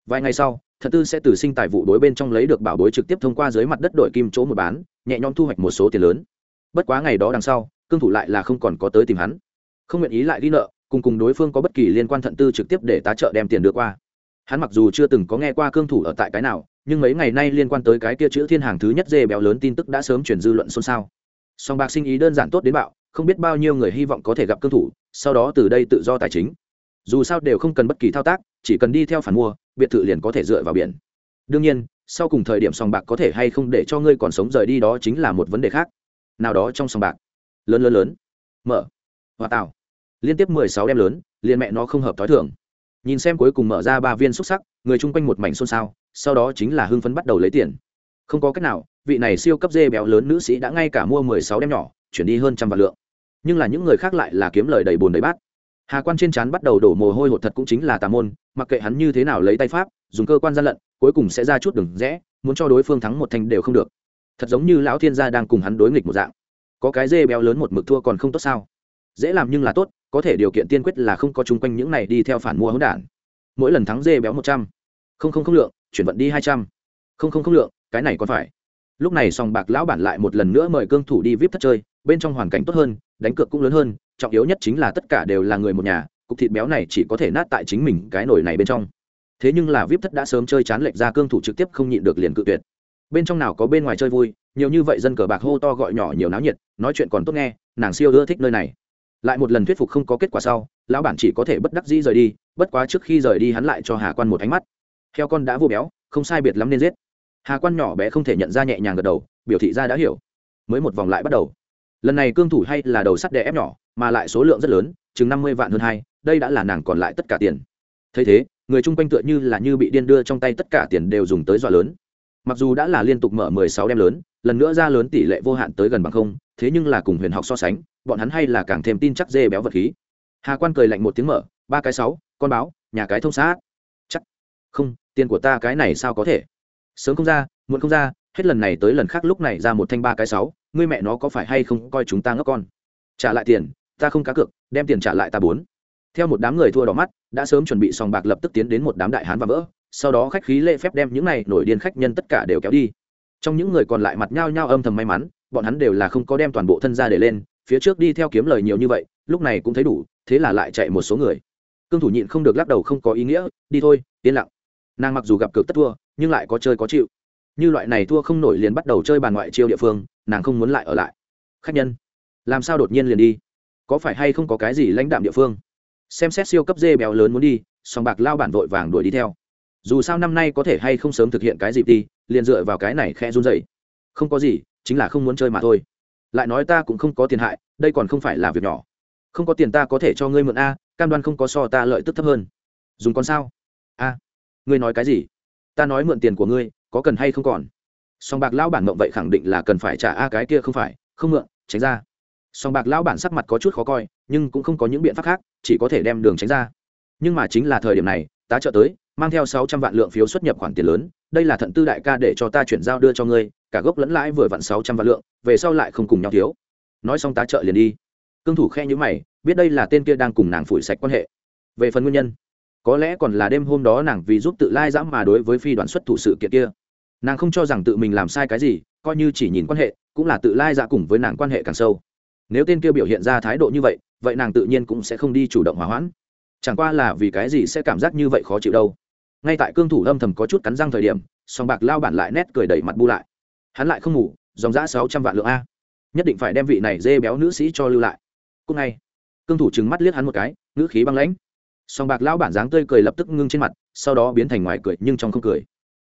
Vài ngày sau, thật tư sẽ từ sinh tài vụ đối bên trong lấy được bảo bối trực tiếp thông qua dưới mặt đất đổi kim chỗ một bán, nhẹ nhõm thu hoạch một số tiền lớn. Bất quá ngày đó đằng sau cương thủ lại là không còn có tới tìm hắn. Không nguyện ý lại ghi nợ, cùng cùng đối phương có bất kỳ liên quan thận tư trực tiếp để tá trợ đem tiền đưa qua. Hắn mặc dù chưa từng có nghe qua cương thủ ở tại cái nào, nhưng mấy ngày nay liên quan tới cái kia chữ thiên hàng thứ nhất dê béo lớn tin tức đã sớm chuyển dư luận xôn xao. Song bạc sinh ý đơn giản tốt đến bạo, không biết bao nhiêu người hy vọng có thể gặp cương thủ, sau đó từ đây tự do tài chính. Dù sao đều không cần bất kỳ thao tác, chỉ cần đi theo phản mua, biệt thự liền có thể dựa vào biển. Đương nhiên, sau cùng thời điểm sòng bạc có thể hay không để cho ngươi còn sống rời đi đó chính là một vấn đề khác. Nào đó trong sòng bạc lớn lớn lớn. Mở. Hòa tạo liên tiếp mười sáu đem lớn, liền mẹ nó không hợp t h ó i thưởng nhìn xem cuối cùng mở ra ba viên xúc sắc, người chung quanh một mảnh xôn xao, sau đó chính là hưng phấn bắt đầu lấy tiền. Không có cách nào, vị này siêu cấp dê béo lớn nữ sĩ đã ngay cả mua mười sáu đem nhỏ, chuyển đi hơn trăm vạn lượng. Nhưng là những người khác lại là kiếm lời đầy bồn đầy bát. Hà quan trên trán bắt đầu đổ mồ hôi hột thật cũng chính là tà môn, mặc kệ hắn như thế nào lấy tay pháp, dùng cơ quan gian lận, cuối cùng sẽ ra chút đừng rẽ, muốn cho đối phương thắng một thành đều không được. Thật giống như lão thiên gia đang cùng hắn đối nghịch một dạng có cái dê béo lớn một mực thua còn không tốt sao? Dễ làm nhưng là tốt, có thể điều kiện tiên quyết là không có chung quanh những này đi theo phản mua hỗn đản. Mỗi lần thắng dê béo một trăm, không không không lượng, chuyển vận đi hai trăm. Không không không lượng, cái này còn phải. Lúc này sòng bạc lão bản lại một lần nữa mời cương thủ đi vip thất chơi, bên trong hoàn cảnh tốt hơn, đánh cược cũng lớn hơn, trọng yếu nhất chính là tất cả đều là người một nhà, cục thịt béo này chỉ có thể nát tại chính mình cái nồi này bên trong. Thế nhưng là vip thất đã sớm chơi chán lệch ra cương thủ trực tiếp không nhịn được liền cự tuyệt bên trong nào có bên ngoài chơi vui, nhiều như vậy dân cờ bạc hô to gọi nhỏ nhiều náo nhiệt, nói chuyện còn tốt nghe, nàng siêu ưa thích nơi này. Lại một lần thuyết phục không có kết quả sau, lão bản chỉ có thể bất đắc dĩ rời đi, bất quá trước khi rời đi hắn lại cho hà quan một ánh mắt. Theo con đã vô béo, không sai biệt lắm nên giết. Hà quan nhỏ bé không thể nhận ra nhẹ nhàng gật đầu, biểu thị ra đã hiểu. Mới một vòng lại bắt đầu. Lần này cương thủ hay là đầu sắt đè ép nhỏ, mà lại số lượng rất lớn, chừng năm mươi vạn hơn hai, đây đã là nàng còn lại tất cả tiền. Thấy thế, người chung quanh tựa như là như bị điên đưa trong tay tất cả tiền đều dùng tới dọa lớn mặc dù đã là liên tục mở mười sáu đem lớn, lần nữa ra lớn tỷ lệ vô hạn tới gần bằng không, thế nhưng là cùng huyền học so sánh, bọn hắn hay là càng thêm tin chắc dê béo vật khí. Hà quan cười lạnh một tiếng mở, ba cái sáu, con báo, nhà cái thông sát. Chắc. Không, tiền của ta cái này sao có thể? Sớm không ra, muộn không ra, hết lần này tới lần khác lúc này ra một thanh ba cái sáu, ngươi mẹ nó có phải hay không coi chúng ta ngốc con? Trả lại tiền, ta không cá cược, đem tiền trả lại ta bốn. Theo một đám người thua đỏ mắt, đã sớm chuẩn bị sòng bạc lập tức tiến đến một đám đại hán và vỡ sau đó khách khí lễ phép đem những này nổi điên khách nhân tất cả đều kéo đi. Trong những người còn lại mặt nhao nhao âm thầm may mắn, bọn hắn đều là không có đem toàn bộ thân ra để lên, phía trước đi theo kiếm lời nhiều như vậy, lúc này cũng thấy đủ, thế là lại chạy một số người. Cương thủ nhịn không được lắc đầu không có ý nghĩa, đi thôi, yên lặng. Nàng mặc dù gặp cược tất thua, nhưng lại có chơi có chịu. Như loại này thua không nổi liền bắt đầu chơi bàn ngoại chiêu địa phương, nàng không muốn lại ở lại. Khách nhân, làm sao đột nhiên liền đi? Có phải hay không có cái gì lãnh đạm địa phương? Xem xét siêu cấp dê béo lớn muốn đi, song bạc lao bản vội vàng đuổi đi theo dù sao năm nay có thể hay không sớm thực hiện cái gì đi liền dựa vào cái này khe run dậy không có gì, chính là không muốn chơi mà thôi. Lại nói ta cũng không có tiền hại, đây còn không phải là việc nhỏ. Không có tiền ta có thể cho ngươi mượn a, cam đoan không có so ta lợi tức thấp hơn. Dùng con sao? A, ngươi nói cái gì? Ta nói mượn tiền của ngươi, có cần hay không còn? Song bạc lão bản mộng vậy khẳng định là cần phải trả a cái kia không phải, không mượn, tránh ra. Song bạc lão bản sắc mặt có chút khó coi, nhưng cũng không có những biện pháp khác, chỉ có thể đem đường tránh ra. Nhưng mà chính là thời điểm này, tá trợ tới mang theo sáu trăm vạn lượng phiếu xuất nhập khoản tiền lớn, đây là thận tư đại ca để cho ta chuyển giao đưa cho ngươi, cả gốc lẫn lãi vừa vặn sáu trăm vạn lượng, về sau lại không cùng nhau thiếu. Nói xong tá trợ liền đi. Cương thủ khe nhữ mày, biết đây là tên kia đang cùng nàng phủi sạch quan hệ. Về phần nguyên nhân, có lẽ còn là đêm hôm đó nàng vì giúp tự lai dãm mà đối với phi đoàn xuất thủ sự kiện kia. Nàng không cho rằng tự mình làm sai cái gì, coi như chỉ nhìn quan hệ, cũng là tự lai dạ cùng với nàng quan hệ càng sâu. Nếu tên kia biểu hiện ra thái độ như vậy vậy nàng tự nhiên cũng sẽ không đi chủ động hòa hoãn. Chẳng qua là vì cái gì sẽ cảm giác như vậy khó chịu đâu ngay tại cương thủ âm thầm có chút cắn răng thời điểm, song bạc lao bản lại nét cười đẩy mặt bu lại. Hắn lại không ngủ, dòng giã sáu trăm vạn lượng a. Nhất định phải đem vị này dê béo nữ sĩ cho lưu lại. Cúc ngay. Cương thủ trừng mắt liếc hắn một cái, ngữ khí băng lãnh. Song bạc lao bản dáng tươi cười lập tức ngưng trên mặt, sau đó biến thành ngoài cười nhưng trong không cười.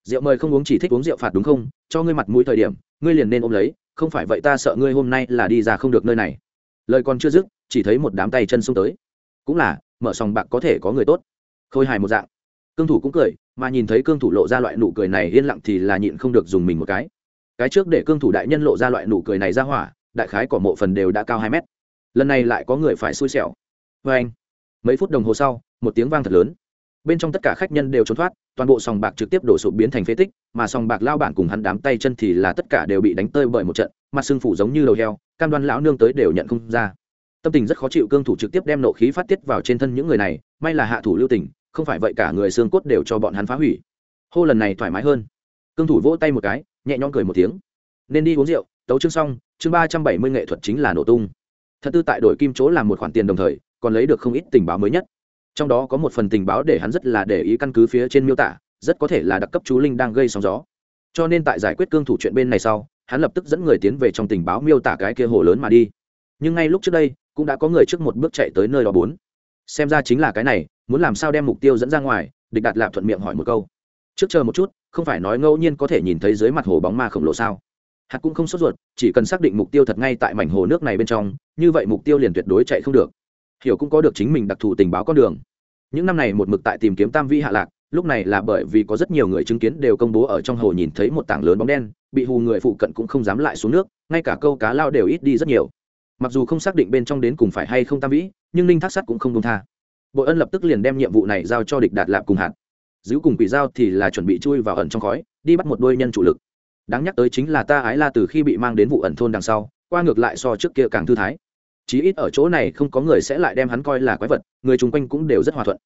Rượu mời không uống chỉ thích uống rượu phạt đúng không? Cho ngươi mặt mũi thời điểm, ngươi liền nên ôm lấy, không phải vậy ta sợ ngươi hôm nay là đi ra không được nơi này. Lời còn chưa dứt, chỉ thấy một đám tay chân xông tới. Cũng là, mở sòng bạc có thể có người tốt. Khôi hài một dạng cương thủ cũng cười, mà nhìn thấy cương thủ lộ ra loại nụ cười này yên lặng thì là nhịn không được dùng mình một cái. Cái trước để cương thủ đại nhân lộ ra loại nụ cười này ra hỏa, đại khái của mộ phần đều đã cao hai mét. Lần này lại có người phải xui xẻo. Vê anh, mấy phút đồng hồ sau, một tiếng vang thật lớn. Bên trong tất cả khách nhân đều trốn thoát, toàn bộ sòng bạc trực tiếp đổ sụp biến thành phế tích, mà sòng bạc lao bản cùng hắn đám tay chân thì là tất cả đều bị đánh tơi bởi một trận, mặt sưng phủ giống như đầu heo, cam đoan lão nương tới đều nhận không ra. Tâm tình rất khó chịu, cương thủ trực tiếp đem nộ khí phát tiết vào trên thân những người này, may là hạ thủ lưu tình không phải vậy cả người xương cốt đều cho bọn hắn phá hủy. Hô lần này thoải mái hơn. Cương thủ vỗ tay một cái, nhẹ nhõm cười một tiếng. Nên đi uống rượu, tấu chương xong, chương ba trăm bảy mươi nghệ thuật chính là nổ tung. Thật tư tại đội kim chỗ làm một khoản tiền đồng thời, còn lấy được không ít tình báo mới nhất. Trong đó có một phần tình báo để hắn rất là để ý căn cứ phía trên miêu tả, rất có thể là đặc cấp chú linh đang gây sóng gió. Cho nên tại giải quyết cương thủ chuyện bên này sau, hắn lập tức dẫn người tiến về trong tình báo miêu tả cái kia hồ lớn mà đi. Nhưng ngay lúc trước đây, cũng đã có người trước một bước chạy tới nơi đó bốn. Xem ra chính là cái này muốn làm sao đem mục tiêu dẫn ra ngoài, địch đạt lạp thuận miệng hỏi một câu. Trước chờ một chút, không phải nói ngẫu nhiên có thể nhìn thấy dưới mặt hồ bóng ma khổng lồ sao? Hạt cũng không sốt ruột, chỉ cần xác định mục tiêu thật ngay tại mảnh hồ nước này bên trong, như vậy mục tiêu liền tuyệt đối chạy không được. Hiểu cũng có được chính mình đặc thù tình báo con đường. Những năm này một mực tại tìm kiếm tam vi hạ lạc, lúc này là bởi vì có rất nhiều người chứng kiến đều công bố ở trong hồ nhìn thấy một tảng lớn bóng đen, bị hù người phụ cận cũng không dám lại xuống nước, ngay cả câu cá lao đều ít đi rất nhiều. Mặc dù không xác định bên trong đến cùng phải hay không tam vĩ, nhưng ninh thác sắt cũng không đông tha bội ân lập tức liền đem nhiệm vụ này giao cho địch đạt lạp cùng hạt. Giữ cùng quỷ giao thì là chuẩn bị chui vào ẩn trong khói, đi bắt một đôi nhân chủ lực. Đáng nhắc tới chính là ta ái la từ khi bị mang đến vụ ẩn thôn đằng sau, qua ngược lại so trước kia càng thư thái. Chí ít ở chỗ này không có người sẽ lại đem hắn coi là quái vật, người chung quanh cũng đều rất hòa thuận.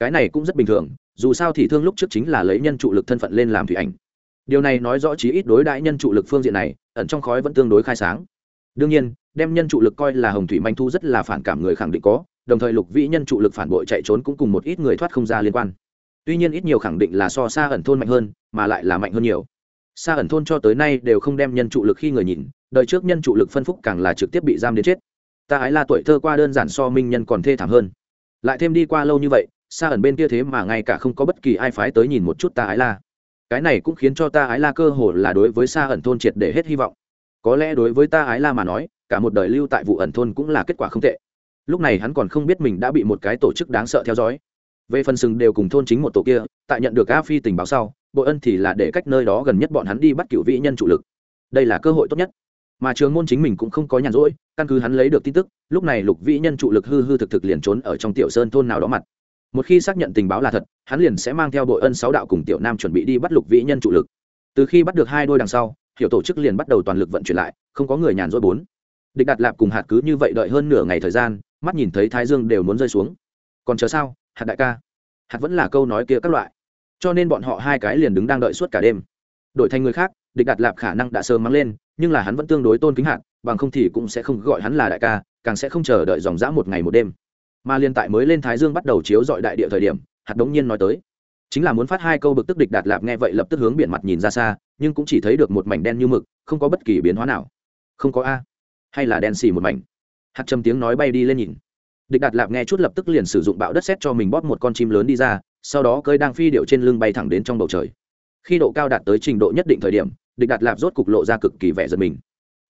Cái này cũng rất bình thường, dù sao thì thương lúc trước chính là lấy nhân trụ lực thân phận lên làm thủy ảnh. Điều này nói rõ chí ít đối đãi nhân trụ lực phương diện này, ẩn trong khói vẫn tương đối khai sáng. Đương nhiên, đem nhân trụ lực coi là hồng thủy manh thu rất là phản cảm người khẳng định có đồng thời lục vĩ nhân trụ lực phản bội chạy trốn cũng cùng một ít người thoát không ra liên quan. Tuy nhiên ít nhiều khẳng định là so xa ẩn thôn mạnh hơn, mà lại là mạnh hơn nhiều. Xa ẩn thôn cho tới nay đều không đem nhân trụ lực khi người nhìn, đời trước nhân trụ lực phân phúc càng là trực tiếp bị giam đến chết. Ta ái là tuổi thơ qua đơn giản so minh nhân còn thê thảm hơn. Lại thêm đi qua lâu như vậy xa ẩn bên kia thế mà ngay cả không có bất kỳ ai phái tới nhìn một chút ta ái la. Cái này cũng khiến cho ta ái la cơ hồ là đối với xa ẩn thôn triệt để hết hy vọng. Có lẽ đối với ta ái la mà nói, cả một đời lưu tại vụ ẩn thôn cũng là kết quả không tệ lúc này hắn còn không biết mình đã bị một cái tổ chức đáng sợ theo dõi. Về phần sừng đều cùng thôn chính một tổ kia, tại nhận được a phi tình báo sau, bội ân thì là để cách nơi đó gần nhất bọn hắn đi bắt cựu vĩ nhân chủ lực. Đây là cơ hội tốt nhất. Mà trường môn chính mình cũng không có nhàn rỗi, căn cứ hắn lấy được tin tức, lúc này lục vĩ nhân trụ lực hư hư thực thực liền trốn ở trong tiểu sơn thôn nào đó mặt. Một khi xác nhận tình báo là thật, hắn liền sẽ mang theo đội ân sáu đạo cùng tiểu nam chuẩn bị đi bắt lục vĩ nhân trụ lực. Từ khi bắt được hai đôi đằng sau, hiểu tổ chức liền bắt đầu toàn lực vận chuyển lại, không có người nhàn rỗi bốn. Địch đạt lạp cùng hạt cứ như vậy đợi hơn nửa ngày thời gian mắt nhìn thấy thái dương đều muốn rơi xuống. Còn chờ sao? Hạt đại ca. Hạt vẫn là câu nói kia các loại. Cho nên bọn họ hai cái liền đứng đang đợi suốt cả đêm. Đổi thành người khác, địch đạt lạp khả năng đã sớm mắng lên, nhưng là hắn vẫn tương đối tôn kính hạt, bằng không thì cũng sẽ không gọi hắn là đại ca, càng sẽ không chờ đợi dòng dã một ngày một đêm. Mà liên tại mới lên thái dương bắt đầu chiếu dọi đại địa thời điểm, hạt đống nhiên nói tới. Chính là muốn phát hai câu bực tức địch đạt lạp nghe vậy lập tức hướng biển mặt nhìn ra xa, nhưng cũng chỉ thấy được một mảnh đen như mực, không có bất kỳ biến hóa nào. Không có a. Hay là đen xì một mảnh hạt trầm tiếng nói bay đi lên nhìn. Địch đạt lạp nghe chút lập tức liền sử dụng bạo đất xét cho mình bóp một con chim lớn đi ra, sau đó cơi đang phi điệu trên lưng bay thẳng đến trong bầu trời. Khi độ cao đạt tới trình độ nhất định thời điểm, địch đạt lạp rốt cục lộ ra cực kỳ vẻ giật mình.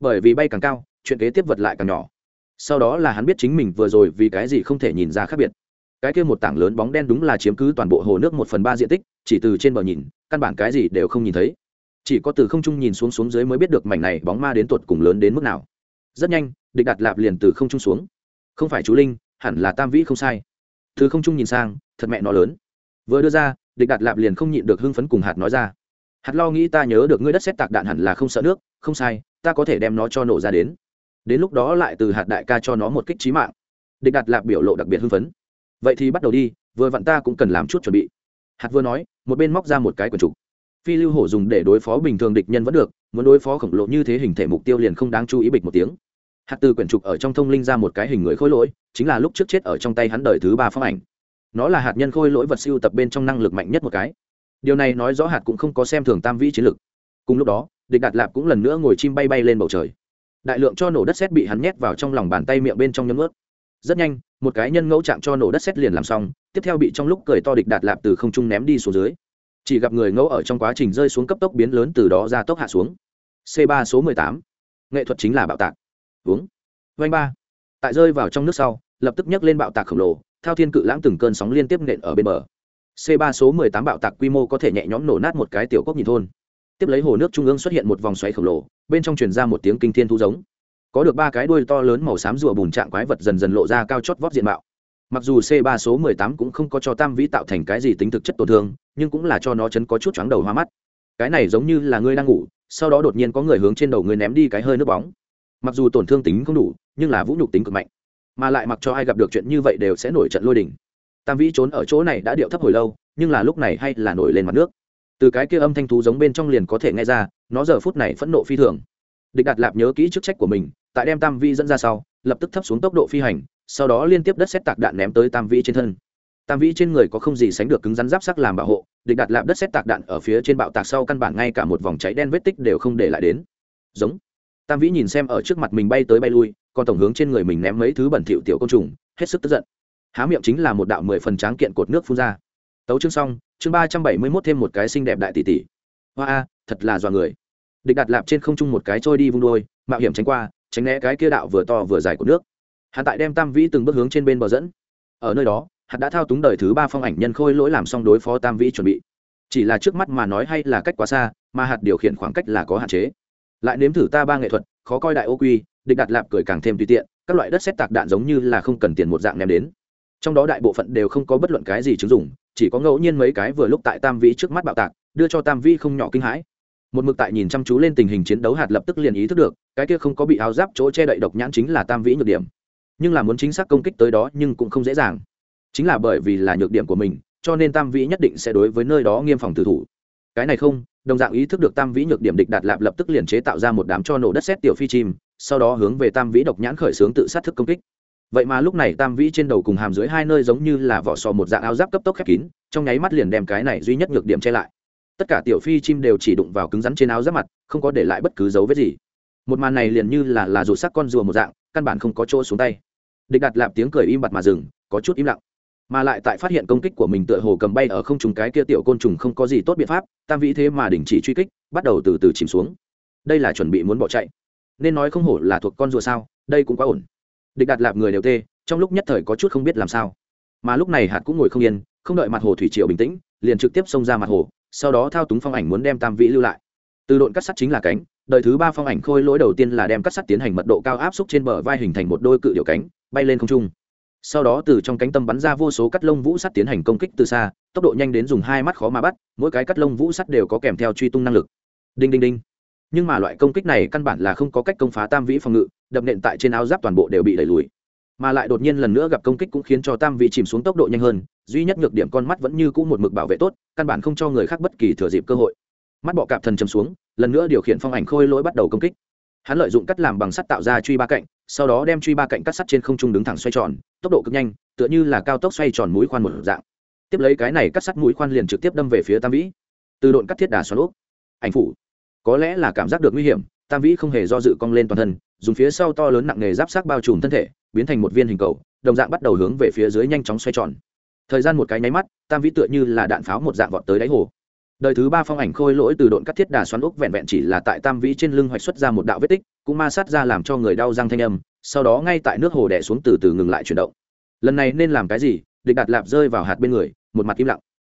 Bởi vì bay càng cao, chuyện kế tiếp vật lại càng nhỏ. Sau đó là hắn biết chính mình vừa rồi vì cái gì không thể nhìn ra khác biệt. Cái kia một tảng lớn bóng đen đúng là chiếm cứ toàn bộ hồ nước một phần ba diện tích, chỉ từ trên bờ nhìn, căn bản cái gì đều không nhìn thấy. Chỉ có từ không trung nhìn xuống xuống dưới mới biết được mảnh này bóng ma đến tuột cùng lớn đến mức nào rất nhanh, địch đạt lạp liền từ không trung xuống. Không phải chú linh, hẳn là tam vĩ không sai. Thứ không trung nhìn sang, thật mẹ nó lớn. Vừa đưa ra, địch đạt lạp liền không nhịn được hưng phấn cùng hạt nói ra. Hạt lo nghĩ ta nhớ được ngươi đất xét tạc đạn hẳn là không sợ nước, không sai, ta có thể đem nó cho nổ ra đến. Đến lúc đó lại từ hạt đại ca cho nó một kích trí mạng. Địch đạt lạp biểu lộ đặc biệt hưng phấn. Vậy thì bắt đầu đi, vừa vặn ta cũng cần làm chút chuẩn bị. Hạt vừa nói, một bên móc ra một cái quần trục. Phi lưu hổ dùng để đối phó bình thường địch nhân vẫn được, muốn đối phó khổng lồ như thế hình thể mục tiêu liền không đáng chú ý bịch một tiếng hạt từ quyển trục ở trong thông linh ra một cái hình người khôi lỗi, chính là lúc trước chết ở trong tay hắn đời thứ ba phong ảnh. Nó là hạt nhân khôi lỗi vật siêu tập bên trong năng lực mạnh nhất một cái. Điều này nói rõ hạt cũng không có xem thường tam vĩ chiến lực. Cùng lúc đó, địch đạt lạp cũng lần nữa ngồi chim bay bay lên bầu trời. Đại lượng cho nổ đất xét bị hắn nhét vào trong lòng bàn tay miệng bên trong nhấm ướt rất nhanh, một cái nhân ngẫu chạm cho nổ đất xét liền làm xong, tiếp theo bị trong lúc cười to địch đạt lạp từ không trung ném đi xuống dưới. Chỉ gặp người ngẫu ở trong quá trình rơi xuống cấp tốc biến lớn từ đó ra tốc hạ xuống. C 3 số 18. nghệ thuật chính là bạo tạc uống. Vanh ba. Tại rơi vào trong nước sau, lập tức nhấc lên bạo tạc khổng lồ, thao thiên cự lãng từng cơn sóng liên tiếp nện ở bên bờ. C 3 số 18 bạo tạc quy mô có thể nhẹ nhõm nổ nát một cái tiểu quốc nhìn thôn. Tiếp lấy hồ nước trung ương xuất hiện một vòng xoáy khổng lồ, bên trong truyền ra một tiếng kinh thiên thu giống. Có được ba cái đuôi to lớn màu xám rùa bùn trạng quái vật dần dần lộ ra cao chót vót diện mạo. Mặc dù c 3 số 18 cũng không có cho tam vĩ tạo thành cái gì tính thực chất tổn thương, nhưng cũng là cho nó chấn có chút chóng đầu hoa mắt. Cái này giống như là ngươi đang ngủ, sau đó đột nhiên có người hướng trên đầu ngươi ném đi cái hơi nước bóng mặc dù tổn thương tính không đủ, nhưng là vũ nhục tính cực mạnh. Mà lại mặc cho ai gặp được chuyện như vậy đều sẽ nổi trận lôi đình. Tam vĩ trốn ở chỗ này đã điệu thấp hồi lâu, nhưng là lúc này hay là nổi lên mặt nước. Từ cái kia âm thanh thú giống bên trong liền có thể nghe ra, nó giờ phút này phẫn nộ phi thường. Địch đạt lạp nhớ kỹ chức trách của mình, tại đem tam vĩ dẫn ra sau, lập tức thấp xuống tốc độ phi hành, sau đó liên tiếp đất xét tạc đạn ném tới tam vĩ trên thân. Tam vĩ trên người có không gì sánh được cứng rắn giáp sắc làm bảo hộ, địch đạt lạp đất xét tạc đạn ở phía trên bạo tạc sau căn bản ngay cả một vòng cháy đen vết tích đều không để lại đến. Giống tam vĩ nhìn xem ở trước mặt mình bay tới bay lui, còn tổng hướng trên người mình ném mấy thứ bẩn thỉu tiểu côn trùng, hết sức tức giận. Há miệng chính là một đạo mười phần tráng kiện cột nước phun ra. Tấu chương xong, chương ba trăm bảy mươi mốt thêm một cái xinh đẹp đại tỷ tỷ. Hoa a, thật là dọa người. Địch đặt lạp trên không trung một cái trôi đi vung đôi mạo hiểm tránh qua, tránh né cái kia đạo vừa to vừa dài của nước. Hắn tại đem tam vĩ từng bước hướng trên bên bờ dẫn. Ở nơi đó, hắn đã thao túng đời thứ ba phong ảnh nhân khôi lỗi làm xong đối phó tam vĩ chuẩn bị. Chỉ là trước mắt mà nói hay là cách quá xa, mà hạt điều khiển khoảng cách là có hạn chế lại nếm thử ta ba nghệ thuật, khó coi đại ô quy, địch đặt lạp cười càng thêm tùy tiện, các loại đất xét tạc đạn giống như là không cần tiền một dạng ném đến. Trong đó đại bộ phận đều không có bất luận cái gì chứng dụng, chỉ có ngẫu nhiên mấy cái vừa lúc tại tam vĩ trước mắt bạo tạc, đưa cho tam vĩ không nhỏ kinh hãi. Một mực tại nhìn chăm chú lên tình hình chiến đấu hạt lập tức liền ý thức được, cái kia không có bị áo giáp chỗ che đậy độc nhãn chính là tam vĩ nhược điểm. Nhưng là muốn chính xác công kích tới đó nhưng cũng không dễ dàng. Chính là bởi vì là nhược điểm của mình, cho nên tam vĩ nhất định sẽ đối với nơi đó nghiêm phòng tử thủ. Cái này không đồng dạng ý thức được tam vĩ nhược điểm địch đạt lạp lập tức liền chế tạo ra một đám cho nổ đất xét tiểu phi chim, sau đó hướng về tam vĩ độc nhãn khởi xướng tự sát thức công kích. Vậy mà lúc này tam vĩ trên đầu cùng hàm dưới hai nơi giống như là vỏ sò một dạng áo giáp cấp tốc khép kín, trong nháy mắt liền đem cái này duy nhất nhược điểm che lại. Tất cả tiểu phi chim đều chỉ đụng vào cứng rắn trên áo giáp mặt, không có để lại bất cứ dấu vết gì. Một màn này liền như là là rụt sắc con rùa một dạng, căn bản không có chỗ xuống tay. Địch đặt lạp tiếng cười im bặt mà dừng, có chút im lặng mà lại tại phát hiện công kích của mình tựa hồ cầm bay ở không trùng cái kia tiểu côn trùng không có gì tốt biện pháp, tam vĩ thế mà đình chỉ truy kích, bắt đầu từ từ chìm xuống. Đây là chuẩn bị muốn bỏ chạy. Nên nói không hổ là thuộc con rùa sao, đây cũng quá ổn. Địch đặt lạp người đều tê, trong lúc nhất thời có chút không biết làm sao. Mà lúc này hạt cũng ngồi không yên, không đợi mặt hồ thủy triều bình tĩnh, liền trực tiếp xông ra mặt hồ, sau đó thao túng phong ảnh muốn đem tam vĩ lưu lại. Từ độn cắt sắt chính là cánh đợi thứ ba phong ảnh khôi lỗi đầu tiên là đem cắt sắt tiến hành mật độ cao áp xúc trên bờ vai hình thành một đôi cự điệu cánh, bay lên không trung sau đó từ trong cánh tâm bắn ra vô số cắt lông vũ sắt tiến hành công kích từ xa, tốc độ nhanh đến dùng hai mắt khó mà bắt, mỗi cái cắt lông vũ sắt đều có kèm theo truy tung năng lực. Đinh đinh đinh. Nhưng mà loại công kích này căn bản là không có cách công phá tam vĩ phòng ngự, đập nện tại trên áo giáp toàn bộ đều bị đẩy lùi. Mà lại đột nhiên lần nữa gặp công kích cũng khiến cho tam vĩ chìm xuống tốc độ nhanh hơn, duy nhất nhược điểm con mắt vẫn như cũ một mực bảo vệ tốt, căn bản không cho người khác bất kỳ thừa dịp cơ hội. Mắt bọ cạp thần chầm xuống, lần nữa điều khiển phong ảnh khôi lỗi bắt đầu công kích. Hắn lợi dụng cắt làm bằng sắt tạo ra truy ba cạnh sau đó đem truy ba cạnh cắt sắt trên không trung đứng thẳng xoay tròn, tốc độ cực nhanh, tựa như là cao tốc xoay tròn mũi khoan một dạng. Tiếp lấy cái này cắt sắt mũi khoan liền trực tiếp đâm về phía tam vĩ. Từ độn cắt thiết đà xoắn úp. Ảnh phủ. Có lẽ là cảm giác được nguy hiểm, tam vĩ không hề do dự cong lên toàn thân, dùng phía sau to lớn nặng nề giáp sát bao trùm thân thể, biến thành một viên hình cầu, đồng dạng bắt đầu hướng về phía dưới nhanh chóng xoay tròn. Thời gian một cái nháy mắt, tam vĩ tựa như là đạn pháo một dạng vọt tới đáy hồ. Đời thứ ba phong ảnh khôi lỗi từ độn cắt thiết đà xoắn úc vẹn vẹn chỉ là tại tam vĩ trên lưng hoạch xuất ra một đạo vết tích cũng ma sát ra làm cho người đau răng thanh âm, sau đó ngay tại nước hồ đẻ xuống từ từ ngừng lại chuyển động. Lần này nên làm cái gì? Địch đạt lạp rơi vào hạt bên người, một mặt im lặng.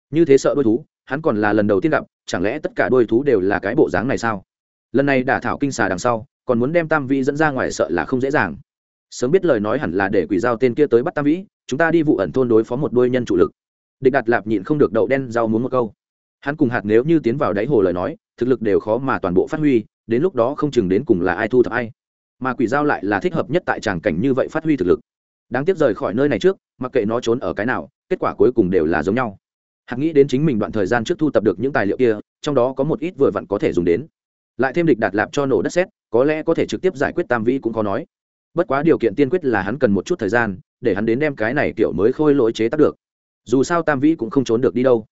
Như thế sợ đôi thú, hắn còn là lần đầu tiên gặp, chẳng lẽ tất cả đôi thú đều là cái bộ dáng này sao? Lần này đả thảo kinh xà đằng sau, còn muốn đem tam vĩ dẫn ra ngoài sợ là không dễ dàng. Sớm biết lời nói hẳn là để quỷ giao tên kia tới bắt tam vĩ, chúng ta đi vụ ẩn thôn đối phó một đôi nhân chủ lực. Địch đạt lạp nhịn không được đậu đen rau muốn một câu hắn cùng hạt nếu như tiến vào đáy hồ lời nói, thực lực đều khó mà toàn bộ phát huy, đến lúc đó không chừng đến cùng là ai thu thập ai. Mà quỷ dao lại là thích hợp nhất tại tràng cảnh như vậy phát huy thực lực. Đáng tiếc rời khỏi nơi này trước, mặc kệ nó trốn ở cái nào, kết quả cuối cùng đều là giống nhau. Hạt nghĩ đến chính mình đoạn thời gian trước thu tập được những tài liệu kia, trong đó có một ít vừa vặn có thể dùng đến. Lại thêm địch đạt lạp cho nổ đất xét có lẽ có thể trực tiếp giải quyết tam vĩ cũng khó nói. Bất quá điều kiện tiên quyết là hắn cần một chút thời gian, để hắn đến đem cái này kiểu mới khôi lỗi chế tác được. Dù sao tam vĩ cũng không trốn được đi đâu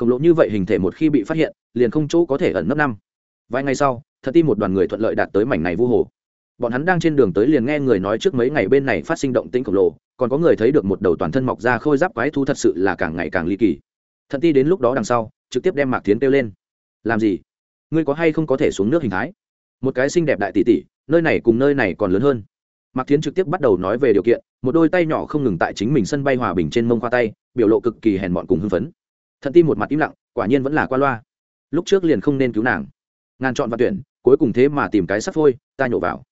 khổng lồ như vậy hình thể một khi bị phát hiện, liền không chỗ có thể ẩn nấp năm. Vài ngày sau, thật ti một đoàn người thuận lợi đạt tới mảnh này vu hồ. Bọn hắn đang trên đường tới liền nghe người nói trước mấy ngày bên này phát sinh động tĩnh khổng lồ, còn có người thấy được một đầu toàn thân mọc ra khôi giáp quái thú thật sự là càng ngày càng ly kỳ. Thận ti đến lúc đó đằng sau, trực tiếp đem mạc tiến kêu lên. Làm gì? Ngươi có hay không có thể xuống nước hình thái? Một cái xinh đẹp đại tỷ tỷ, nơi này cùng nơi này còn lớn hơn. Mạc tiến trực tiếp bắt đầu nói về điều kiện, một đôi tay nhỏ không ngừng tại chính mình sân bay hòa bình trên mông khoa tay, biểu lộ cực kỳ hèn mọn cùng hưng phấn thận tim một mặt im lặng, quả nhiên vẫn là qua loa. Lúc trước liền không nên cứu nàng. Ngàn chọn và tuyển, cuối cùng thế mà tìm cái sắt phôi, ta nhổ vào.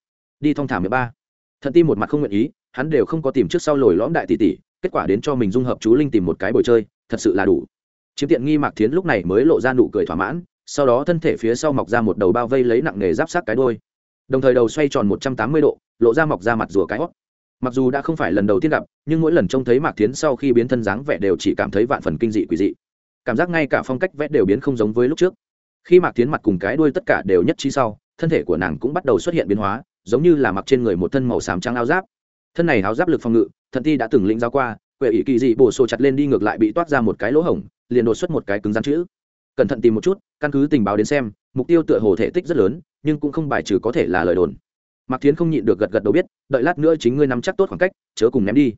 Đi thong thả mười ba. Thận tim một mặt không nguyện ý, hắn đều không có tìm trước sau lồi lõm đại tỷ tỷ, kết quả đến cho mình dung hợp chú linh tìm một cái bồi chơi, thật sự là đủ. Chiếm tiện nghi mạc thiến lúc này mới lộ ra nụ cười thỏa mãn, sau đó thân thể phía sau mọc ra một đầu bao vây lấy nặng nghề giáp sát cái đôi đồng thời đầu xoay tròn một trăm tám mươi độ, lộ ra mọc ra mặt rùa cái hót. Mặc dù đã không phải lần đầu tiên gặp, nhưng mỗi lần trông thấy mạc thiến sau khi biến thân dáng vẻ đều chỉ cảm thấy vạn phần kinh dị quỷ dị cảm giác ngay cả phong cách vẽ đều biến không giống với lúc trước. Khi mạc tiến mặt cùng cái đuôi tất cả đều nhất trí sau, thân thể của nàng cũng bắt đầu xuất hiện biến hóa, giống như là mặc trên người một thân màu xám trắng áo giáp. Thân này áo giáp lực phòng ngự, thần ti đã từng lĩnh giáo qua, quệ ỷ kỳ dị bổ sổ chặt lên đi ngược lại bị toát ra một cái lỗ hổng, liền đột xuất một cái cứng rắn chữ. Cẩn thận tìm một chút, căn cứ tình báo đến xem, mục tiêu tựa hồ thể tích rất lớn, nhưng cũng không bài trừ có thể là lời đồn. Mạc tiến không nhịn được gật gật đầu biết, đợi lát nữa chính ngươi nắm chắc tốt khoảng cách, chớ cùng ném đi.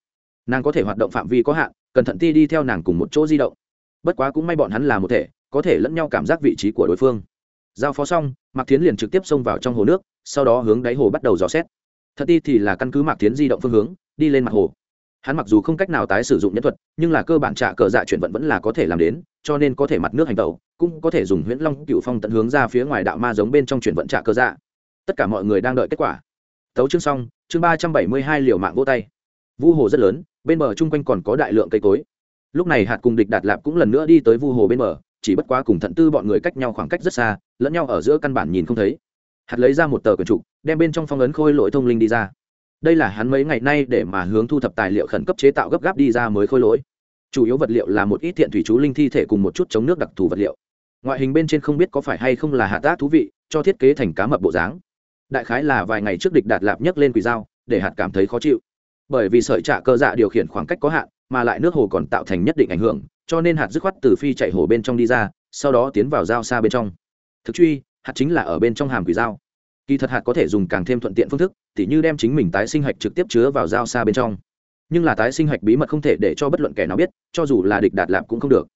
Nàng có thể hoạt động phạm vi có hạn, cẩn thận ti đi theo nàng cùng một chỗ di động bất quá cũng may bọn hắn là một thể, có thể lẫn nhau cảm giác vị trí của đối phương. Giao phó xong, mạc tiến liền trực tiếp xông vào trong hồ nước, sau đó hướng đáy hồ bắt đầu dò xét. Thật ti thì là căn cứ mạc tiến di động phương hướng, đi lên mặt hồ. Hắn mặc dù không cách nào tái sử dụng nhân thuật, nhưng là cơ bản trả cờ dạ chuyển vận vẫn là có thể làm đến, cho nên có thể mặt nước hành tẩu, cũng có thể dùng huyễn long cựu phong tận hướng ra phía ngoài đạo ma giống bên trong chuyển vận trả cờ dạ. Tất cả mọi người đang đợi kết quả. Tấu chương xong, chương ba trăm bảy mươi hai liều mạng vô tay. Vu hồ rất lớn, bên bờ chung quanh còn có đại lượng cây cối lúc này hạt cùng địch đạt lạp cũng lần nữa đi tới vu hồ bên bờ, chỉ bất quá cùng thận tư bọn người cách nhau khoảng cách rất xa, lẫn nhau ở giữa căn bản nhìn không thấy. Hạt lấy ra một tờ quyển trục, đem bên trong phong ấn khôi lỗi thông linh đi ra. Đây là hắn mấy ngày nay để mà hướng thu thập tài liệu khẩn cấp chế tạo gấp gáp đi ra mới khôi lỗi. Chủ yếu vật liệu là một ít thiện thủy chú linh thi thể cùng một chút chống nước đặc thù vật liệu. Ngoại hình bên trên không biết có phải hay không là hạ tác thú vị, cho thiết kế thành cá mập bộ dáng. Đại khái là vài ngày trước địch đạt lạp nhấc lên quỷ dao, để hạt cảm thấy khó chịu. Bởi vì sợi trạ cơ dạ điều khiển khoảng cách có hạn mà lại nước hồ còn tạo thành nhất định ảnh hưởng, cho nên hạt dứt khoát từ phi chạy hồ bên trong đi ra, sau đó tiến vào dao xa bên trong. Thực truy, hạt chính là ở bên trong hàm quỷ dao kỳ thật hạt có thể dùng càng thêm thuận tiện phương thức, tỉ như đem chính mình tái sinh hạch trực tiếp chứa vào dao xa bên trong. Nhưng là tái sinh hạch bí mật không thể để cho bất luận kẻ nào biết, cho dù là địch đạt lạp cũng không được.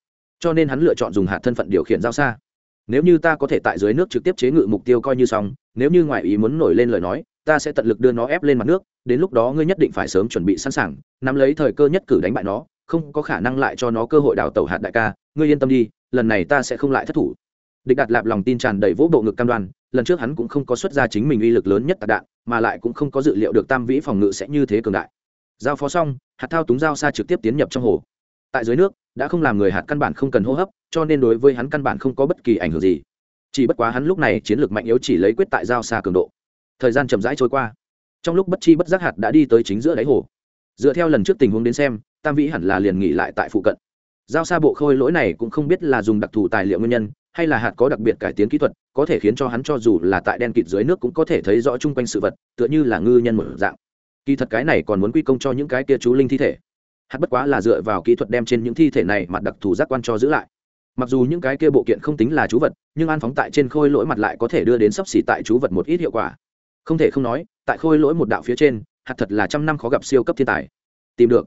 Cho nên hắn lựa chọn dùng hạt thân phận điều khiển dao xa. Nếu như ta có thể tại dưới nước trực tiếp chế ngự mục tiêu coi như xong, nếu như ngoại ý muốn nổi lên lời nói ta sẽ tận lực đưa nó ép lên mặt nước, đến lúc đó ngươi nhất định phải sớm chuẩn bị sẵn sàng, nắm lấy thời cơ nhất cử đánh bại nó, không có khả năng lại cho nó cơ hội đào tẩu hạt đại ca, ngươi yên tâm đi, lần này ta sẽ không lại thất thủ. Địch đạt lạp lòng tin tràn đầy vỗ bộ ngực cam đoan, lần trước hắn cũng không có xuất ra chính mình uy lực lớn nhất tạc đạn, mà lại cũng không có dự liệu được tam vĩ phòng ngự sẽ như thế cường đại. Giao phó xong, hạt thao túng dao xa trực tiếp tiến nhập trong hồ. Tại dưới nước, đã không làm người hạt căn bản không cần hô hấp, cho nên đối với hắn căn bản không có bất kỳ ảnh hưởng gì. Chỉ bất quá hắn lúc này chiến lược mạnh yếu chỉ lấy quyết tại giao xa cường độ thời gian chậm rãi trôi qua. Trong lúc bất chi bất giác hạt đã đi tới chính giữa đáy hồ. Dựa theo lần trước tình huống đến xem, tam vĩ hẳn là liền nghỉ lại tại phụ cận. Giao xa bộ khôi lỗi này cũng không biết là dùng đặc thù tài liệu nguyên nhân, hay là hạt có đặc biệt cải tiến kỹ thuật, có thể khiến cho hắn cho dù là tại đen kịt dưới nước cũng có thể thấy rõ chung quanh sự vật, tựa như là ngư nhân một dạng. Kỳ thật cái này còn muốn quy công cho những cái kia chú linh thi thể. Hạt bất quá là dựa vào kỹ thuật đem trên những thi thể này mặt đặc thù giác quan cho giữ lại. Mặc dù những cái kia bộ kiện không tính là chú vật, nhưng an phóng tại trên khôi lỗi mặt lại có thể đưa đến sấp xỉ tại chú vật một ít hiệu quả không thể không nói, tại khôi lỗi một đạo phía trên, hạt thật là trăm năm khó gặp siêu cấp thiên tài. Tìm được.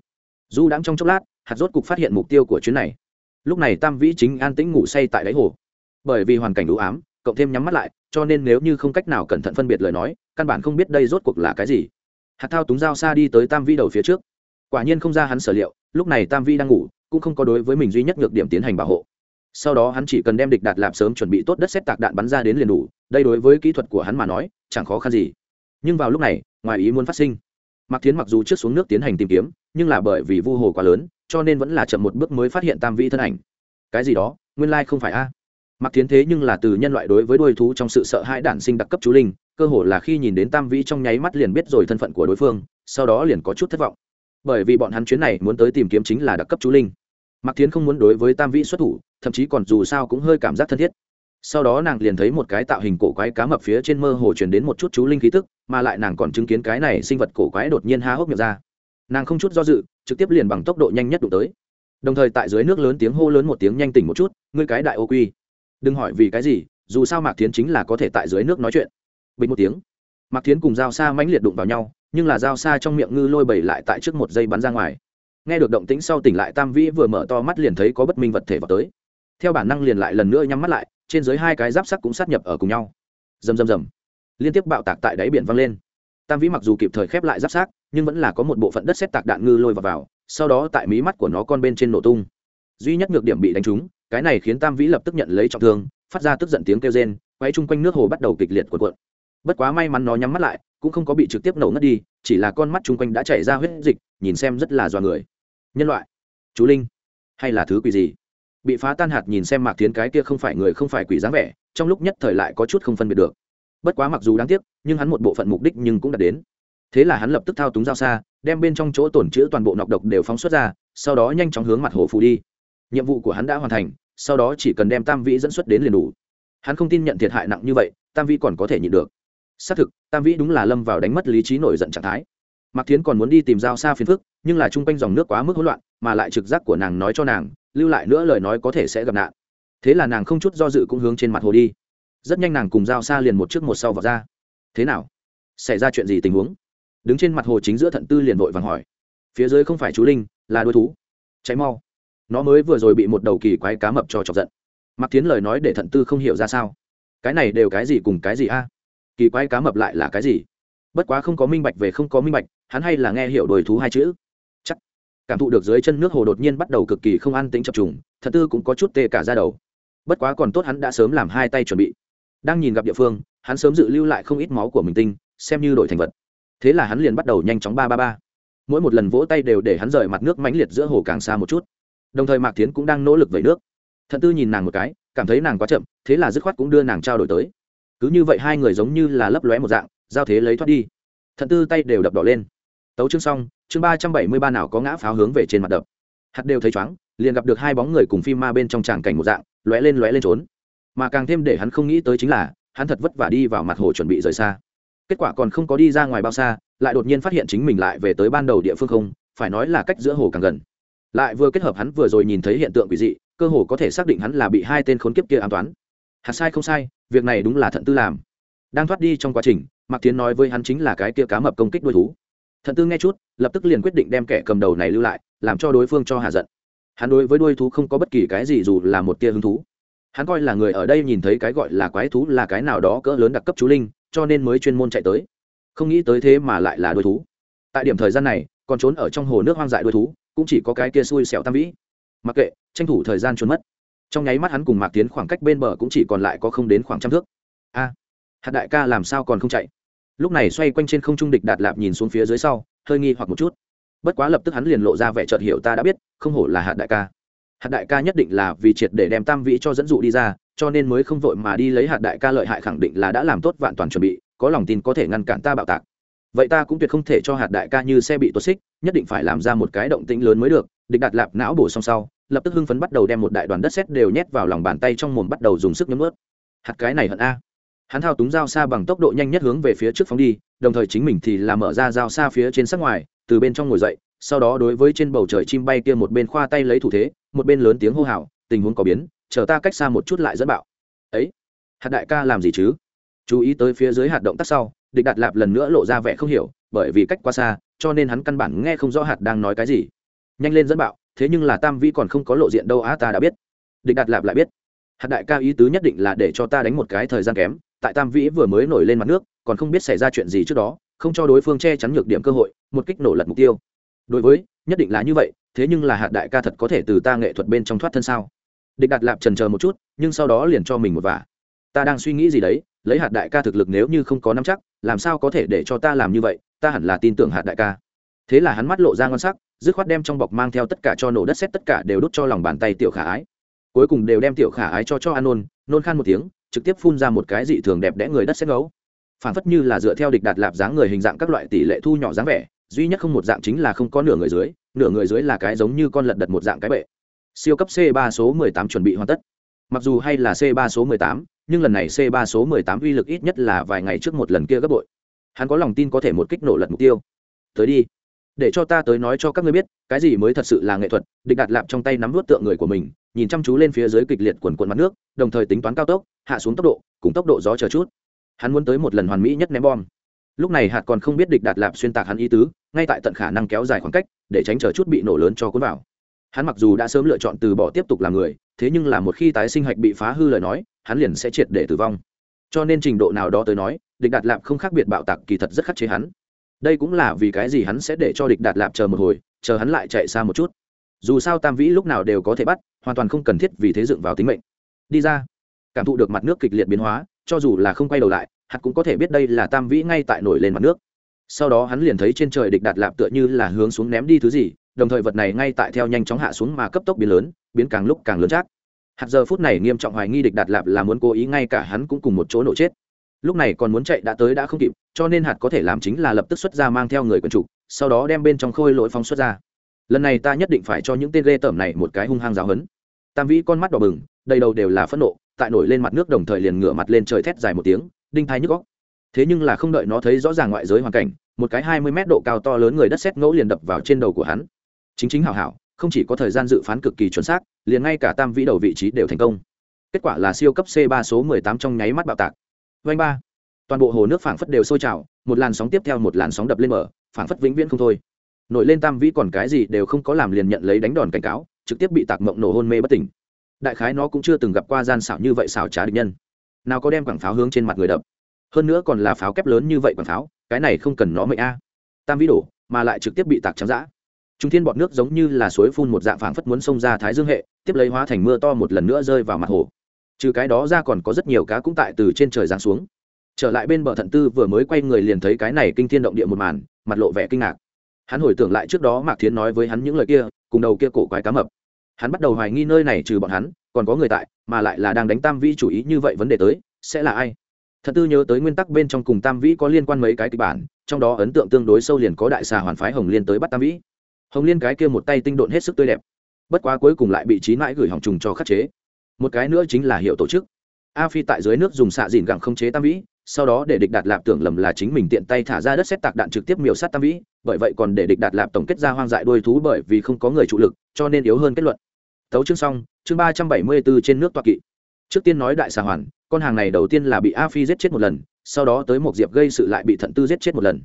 Du đãng trong chốc lát, hạt rốt cục phát hiện mục tiêu của chuyến này. Lúc này tam vĩ chính an tĩnh ngủ say tại đáy hồ. Bởi vì hoàn cảnh đủ ám cộng thêm nhắm mắt lại, cho nên nếu như không cách nào cẩn thận phân biệt lời nói, căn bản không biết đây rốt cuộc là cái gì. Hạt thao túng dao xa đi tới tam vĩ đầu phía trước. Quả nhiên không ra hắn sở liệu, lúc này tam vĩ đang ngủ, cũng không có đối với mình duy nhất nhược điểm tiến hành bảo hộ. Sau đó hắn chỉ cần đem địch đạt lạp sớm chuẩn bị tốt đất xét tạc đạn bắn ra đến liền đủ đây đối với kỹ thuật của hắn mà nói, chẳng khó khăn gì. Nhưng vào lúc này, ngoài ý muốn phát sinh. Mạc thiến mặc dù trước xuống nước tiến hành tìm kiếm, nhưng là bởi vì vu hồ quá lớn, cho nên vẫn là chậm một bước mới phát hiện tam Vĩ thân ảnh. Cái gì đó, nguyên lai không phải a. Mặc Thiến thế nhưng là từ nhân loại đối với đôi thú trong sự sợ hãi đản sinh đặc cấp chú linh, cơ hồ là khi nhìn đến tam vĩ trong nháy mắt liền biết rồi thân phận của đối phương, sau đó liền có chút thất vọng. Bởi vì bọn hắn chuyến này muốn tới tìm kiếm chính là đặc cấp chú linh. Mặc Thiến không muốn đối với tam vĩ xuất thủ, thậm chí còn dù sao cũng hơi cảm giác thân thiết sau đó nàng liền thấy một cái tạo hình cổ quái cá mập phía trên mơ hồ truyền đến một chút chú linh khí tức, mà lại nàng còn chứng kiến cái này sinh vật cổ quái đột nhiên há hốc miệng ra. Nàng không chút do dự, trực tiếp liền bằng tốc độ nhanh nhất đụng tới. Đồng thời tại dưới nước lớn tiếng hô lớn một tiếng nhanh tỉnh một chút, ngươi cái đại ô quy, đừng hỏi vì cái gì, dù sao mạc tiến chính là có thể tại dưới nước nói chuyện. Bình một tiếng, mạc tiến cùng dao xa mãnh liệt đụng vào nhau, nhưng là dao xa trong miệng ngư lôi bẩy lại tại trước một giây bắn ra ngoài. Nghe được động tĩnh sau tỉnh lại, tam vĩ vừa mở to mắt liền thấy có bất minh vật thể vào tới. Theo bản năng liền lại lần nữa nhắm mắt lại trên dưới hai cái giáp sắc cũng sát nhập ở cùng nhau. Rầm rầm rầm. Liên tiếp bạo tạc tại đáy biển văng lên. Tam vĩ mặc dù kịp thời khép lại giáp sát nhưng vẫn là có một bộ phận đất xét tạc đạn ngư lôi vào, vào sau đó tại mí mắt của nó con bên trên nổ tung. Duy nhất nhược điểm bị đánh trúng cái này khiến tam vĩ lập tức nhận lấy trọng thương phát ra tức giận tiếng kêu rên quay chung quanh nước hồ bắt đầu kịch liệt cuộn cuộn. Bất quá may mắn nó nhắm mắt lại cũng không có bị trực tiếp nổ ngất đi chỉ là con mắt chung quanh đã chảy ra huyết dịch nhìn xem rất là dọa người. Nhân loại chú linh hay là thứ quỷ gì? Bị phá tan hạt nhìn xem mạc tiến cái kia không phải người không phải quỷ dáng vẻ, trong lúc nhất thời lại có chút không phân biệt được. Bất quá mặc dù đáng tiếc, nhưng hắn một bộ phận mục đích nhưng cũng đã đến. Thế là hắn lập tức thao túng dao xa, đem bên trong chỗ tổn chữ toàn bộ nọc độc đều phóng xuất ra, sau đó nhanh chóng hướng mặt hồ phù đi. Nhiệm vụ của hắn đã hoàn thành, sau đó chỉ cần đem tam vĩ dẫn xuất đến liền đủ. Hắn không tin nhận thiệt hại nặng như vậy, tam vĩ còn có thể nhịn được. Xác thực, tam vĩ đúng là lâm vào đánh mất lý trí nổi giận trạng thái mạc thiến còn muốn đi tìm giao xa phiền phức, nhưng là chung quanh dòng nước quá mức hỗn loạn, mà lại trực giác của nàng nói cho nàng, lưu lại nữa lời nói có thể sẽ gặp nạn. Thế là nàng không chút do dự cũng hướng trên mặt hồ đi. Rất nhanh nàng cùng giao xa liền một trước một sau vào ra. Thế nào? Xảy ra chuyện gì tình huống? Đứng trên mặt hồ chính giữa thận tư liền vội vàng hỏi. Phía dưới không phải chú linh, là đôi thú. Cháy mau. Nó mới vừa rồi bị một đầu kỳ quái cá mập cho chọc giận. Mặc tiến lời nói để thận tư không hiểu ra sao. Cái này đều cái gì cùng cái gì a? Kỳ quái cá mập lại là cái gì? Bất quá không có minh bạch về không có minh bạch, hắn hay là nghe hiểu đồi thú hai chữ. Chắc. Cảm thụ được dưới chân nước hồ đột nhiên bắt đầu cực kỳ không an tính chập trùng, thật tư cũng có chút tê cả ra đầu. Bất quá còn tốt hắn đã sớm làm hai tay chuẩn bị. Đang nhìn gặp địa phương, hắn sớm dự lưu lại không ít máu của mình tinh, xem như đổi thành vật. Thế là hắn liền bắt đầu nhanh chóng ba ba ba. Mỗi một lần vỗ tay đều để hắn rời mặt nước mãnh liệt giữa hồ càng xa một chút. Đồng thời mạc tiến cũng đang nỗ lực vẩy nước. Thận tư nhìn nàng một cái, cảm thấy nàng quá chậm, thế là dứt khoát cũng đưa nàng trao đổi tới. Cứ như vậy hai người giống như là lấp lóe một dạng giao thế lấy thoát đi. Thận tư tay đều đập đỏ lên. Tấu chương xong, chương ba trăm bảy mươi ba nào có ngã pháo hướng về trên mặt đập. Hạt đều thấy chóng liền gặp được hai bóng người cùng phim ma bên trong tràng cảnh một dạng, lóe lên lóe lên trốn. Mà càng thêm để hắn không nghĩ tới chính là, hắn thật vất vả đi vào mặt hồ chuẩn bị rời xa. Kết quả còn không có đi ra ngoài bao xa, lại đột nhiên phát hiện chính mình lại về tới ban đầu địa phương không, phải nói là cách giữa hồ càng gần. Lại vừa kết hợp hắn vừa rồi nhìn thấy hiện tượng quỷ dị, cơ hồ có thể xác định hắn là bị hai tên khốn kiếp kia an toán. Hạt sai không sai, việc này đúng là thận tư làm đang thoát đi trong quá trình, mạc tiến nói với hắn chính là cái kia cá mập công kích đuôi thú. Thần tư nghe chút, lập tức liền quyết định đem kẻ cầm đầu này lưu lại, làm cho đối phương cho hạ giận. Hắn đối với đuôi thú không có bất kỳ cái gì dù là một tia hứng thú. Hắn coi là người ở đây nhìn thấy cái gọi là quái thú là cái nào đó cỡ lớn đặc cấp chú linh, cho nên mới chuyên môn chạy tới. Không nghĩ tới thế mà lại là đuôi thú. Tại điểm thời gian này, còn trốn ở trong hồ nước hoang dại đuôi thú, cũng chỉ có cái kia xui xẻo tam vĩ. Mặc kệ, tranh thủ thời gian trốn mất. Trong nháy mắt hắn cùng mạc tiến khoảng cách bên bờ cũng chỉ còn lại có không đến khoảng trăm thước. A! Hạt đại ca làm sao còn không chạy? Lúc này xoay quanh trên không trung địch đạt lạp nhìn xuống phía dưới sau, hơi nghi hoặc một chút. Bất quá lập tức hắn liền lộ ra vẻ chợt hiểu ta đã biết, không hổ là hạt đại ca. Hạt đại ca nhất định là vì triệt để đem tam vĩ cho dẫn dụ đi ra, cho nên mới không vội mà đi lấy hạt đại ca lợi hại khẳng định là đã làm tốt vạn toàn chuẩn bị, có lòng tin có thể ngăn cản ta bạo tạc. Vậy ta cũng tuyệt không thể cho hạt đại ca như xe bị tuột xích, nhất định phải làm ra một cái động tĩnh lớn mới được. Địch đạt lạp não bổ xong sau, lập tức hưng phấn bắt đầu đem một đại đoàn đất sét đều nhét vào lòng bàn tay trong mồm bắt đầu dùng sức nhấm ướt hạt cái này hận a hắn thao túng dao xa bằng tốc độ nhanh nhất hướng về phía trước phóng đi, đồng thời chính mình thì làm mở ra dao xa phía trên sắc ngoài, từ bên trong ngồi dậy, sau đó đối với trên bầu trời chim bay kia một bên khoa tay lấy thủ thế, một bên lớn tiếng hô hào, tình huống có biến, chờ ta cách xa một chút lại dẫn bạo. Ấy, hạt đại ca làm gì chứ? Chú ý tới phía dưới hạt động tác sau, địch đạt lạp lần nữa lộ ra vẻ không hiểu, bởi vì cách quá xa, cho nên hắn căn bản nghe không rõ hạt đang nói cái gì. Nhanh lên dẫn bạo, thế nhưng là tam vĩ còn không có lộ diện đâu á, ta đã biết. Địch đạt lạp lại biết. Hạt đại ca ý tứ nhất định là để cho ta đánh một cái thời gian kém tại tam vĩ vừa mới nổi lên mặt nước, còn không biết xảy ra chuyện gì trước đó, không cho đối phương che chắn nhược điểm cơ hội, một kích nổ lật mục tiêu. Đối với, nhất định là như vậy, thế nhưng là hạt đại ca thật có thể từ ta nghệ thuật bên trong thoát thân sao? Địch đạt lạp trần chờ một chút, nhưng sau đó liền cho mình một vả. Ta đang suy nghĩ gì đấy, lấy hạt đại ca thực lực nếu như không có nắm chắc, làm sao có thể để cho ta làm như vậy, ta hẳn là tin tưởng hạt đại ca. Thế là hắn mắt lộ ra ngon sắc, dứt khoát đem trong bọc mang theo tất cả cho nổ đất xét tất cả đều đút cho lòng bàn tay tiểu khả ái. Cuối cùng đều đem tiểu khả ái cho cho an nôn nôn khan một tiếng trực tiếp phun ra một cái dị thường đẹp đẽ người đất xét ngấu. Phản phất như là dựa theo địch đạt lạp dáng người hình dạng các loại tỷ lệ thu nhỏ dáng vẻ duy nhất không một dạng chính là không có nửa người dưới nửa người dưới là cái giống như con lật đật một dạng cái bệ. Siêu cấp c 3 số 18 chuẩn bị hoàn tất. Mặc dù hay là c 3 số 18, nhưng lần này c 3 số 18 uy lực ít nhất là vài ngày trước một lần kia gấp bội. Hắn có lòng tin có thể một kích nổ lật mục tiêu. Tới đi. Để cho ta tới nói cho các ngươi biết cái gì mới thật sự là nghệ thuật địch đạt lạp trong tay nắm vút tượng người của mình nhìn chăm chú lên phía dưới kịch liệt quần quần mặt nước, đồng thời tính toán cao tốc, hạ xuống tốc độ, cùng tốc độ gió chờ chút. Hắn muốn tới một lần hoàn mỹ nhất ném bom. Lúc này hạt còn không biết địch đạt lạp xuyên tạc hắn ý tứ, ngay tại tận khả năng kéo dài khoảng cách, để tránh chờ chút bị nổ lớn cho cuốn vào. Hắn mặc dù đã sớm lựa chọn từ bỏ tiếp tục làm người, thế nhưng là một khi tái sinh hạch bị phá hư lời nói, hắn liền sẽ triệt để tử vong. Cho nên trình độ nào đó tới nói, địch đạt lạp không khác biệt bạo tạc kỳ thật rất khắc chế hắn. Đây cũng là vì cái gì hắn sẽ để cho địch đạt lạp chờ một hồi, chờ hắn lại chạy xa một chút. Dù sao tam vĩ lúc nào đều có thể bắt hoàn toàn không cần thiết vì thế dựng vào tính mệnh. Đi ra. Cảm thụ được mặt nước kịch liệt biến hóa, cho dù là không quay đầu lại, hạt cũng có thể biết đây là tam vĩ ngay tại nổi lên mặt nước. Sau đó hắn liền thấy trên trời địch đạt lạp tựa như là hướng xuống ném đi thứ gì, đồng thời vật này ngay tại theo nhanh chóng hạ xuống mà cấp tốc biến lớn, biến càng lúc càng lớn chắc. Hạt giờ phút này nghiêm trọng hoài nghi địch đạt lạp là muốn cố ý, ngay cả hắn cũng cùng một chỗ nổ chết. Lúc này còn muốn chạy đã tới đã không kịp, cho nên hạt có thể làm chính là lập tức xuất ra mang theo người quần chủ, sau đó đem bên trong khôi lỗi phóng xuất ra lần này ta nhất định phải cho những tên ghê tởm này một cái hung hăng giáo hấn tam vĩ con mắt đỏ bừng, đầy đầu đều là phẫn nộ, tại nổi lên mặt nước đồng thời liền ngửa mặt lên trời thét dài một tiếng, đinh thai nhức góc thế nhưng là không đợi nó thấy rõ ràng ngoại giới hoàn cảnh, một cái hai mươi mét độ cao to lớn người đất xét ngẫu liền đập vào trên đầu của hắn. Chính chính hảo hảo, không chỉ có thời gian dự phán cực kỳ chuẩn xác, liền ngay cả tam vĩ đầu vị trí đều thành công. Kết quả là siêu cấp c ba số 18 trong nháy mắt bạo tạc. Vanh ba. Toàn bộ hồ nước phảng phất đều sôi trào, một làn sóng tiếp theo một làn sóng đập lên mở phảng phất vĩnh viễn không thôi nổi lên tam vĩ còn cái gì đều không có làm liền nhận lấy đánh đòn cảnh cáo, trực tiếp bị tạc mộng nổ hôn mê bất tỉnh. Đại khái nó cũng chưa từng gặp qua gian xảo như vậy xảo trá địch nhân. Nào có đem quảng pháo hướng trên mặt người đập. Hơn nữa còn là pháo kép lớn như vậy quảng pháo, cái này không cần nó mệnh a. À. Tam vĩ đổ, mà lại trực tiếp bị tạc trắng dã trung thiên bọt nước giống như là suối phun một dạng phảng phất muốn xông ra thái dương hệ, tiếp lấy hóa thành mưa to một lần nữa rơi vào mặt hồ. Trừ cái đó ra còn có rất nhiều cá cũng tại từ trên trời giáng xuống. Trở lại bên bờ thận tư vừa mới quay người liền thấy cái này kinh thiên động địa một màn, mặt lộ vẻ kinh ngạc hắn hồi tưởng lại trước đó mạc thiến nói với hắn những lời kia, cùng đầu kia cổ quái cá mập. Hắn bắt đầu hoài nghi nơi này trừ bọn hắn, còn có người tại, mà lại là đang đánh tam vĩ chủ ý như vậy vấn đề tới, sẽ là ai? Thật tư nhớ tới nguyên tắc bên trong cùng tam vĩ có liên quan mấy cái kịch bản, trong đó ấn tượng tương đối sâu liền có đại xà hoàn phái hồng liên tới bắt tam vĩ. Hồng liên cái kia một tay tinh độn hết sức tươi đẹp. Bất quá cuối cùng lại bị trí mãi gửi hỏng trùng cho khắc chế. Một cái nữa chính là hiệu tổ chức. A phi tại dưới nước dùng xạ dìn gẳng không chế tam vĩ sau đó để địch đạt lạp tưởng lầm là chính mình tiện tay thả ra đất xét tạc đạn trực tiếp miểu sát tam vĩ, bởi vậy còn để địch đạt lạp tổng kết ra hoang dại đuôi thú bởi vì không có người trụ lực, cho nên yếu hơn kết luận. Tấu chương xong, chương ba trăm bảy mươi b ố trên nước toa kỵ. Trước tiên nói đại xà hoàn, con hàng này đầu tiên là bị a phi giết chết một lần, sau đó tới một diệp gây sự lại bị thận tư giết chết một lần.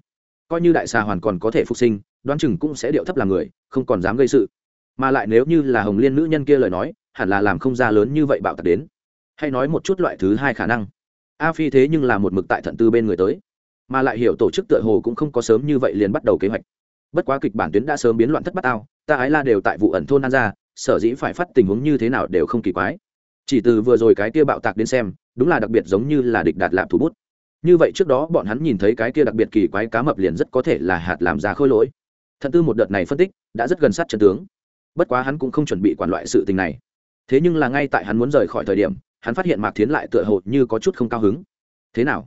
Coi như đại xà hoàn còn có thể phục sinh, đoán chừng cũng sẽ điệu thấp làm người, không còn dám gây sự. Mà lại nếu như là hồng liên nữ nhân kia lời nói, hẳn là làm không ra lớn như vậy bạo tạc đến. Hay nói một chút loại thứ hai khả năng a phi thế nhưng là một mực tại thận tư bên người tới. Mà lại hiểu tổ chức tựa hồ cũng không có sớm như vậy liền bắt đầu kế hoạch. Bất quá kịch bản tuyến đã sớm biến loạn thất bát ao, ta ái la đều tại vụ ẩn thôn an ra sở dĩ phải phát tình huống như thế nào đều không kỳ quái. Chỉ từ vừa rồi cái kia bạo tạc đến xem, đúng là đặc biệt giống như là địch đạt lạp thủ bút. Như vậy trước đó bọn hắn nhìn thấy cái kia đặc biệt kỳ quái cá mập liền rất có thể là hạt làm ra khôi lỗi. Thận tư một đợt này phân tích, đã rất gần sát trận tướng. Bất quá hắn cũng không chuẩn bị quản loại sự tình này. Thế nhưng là ngay tại hắn muốn rời khỏi thời điểm hắn phát hiện mạc thiến lại tựa hồ như có chút không cao hứng. Thế nào?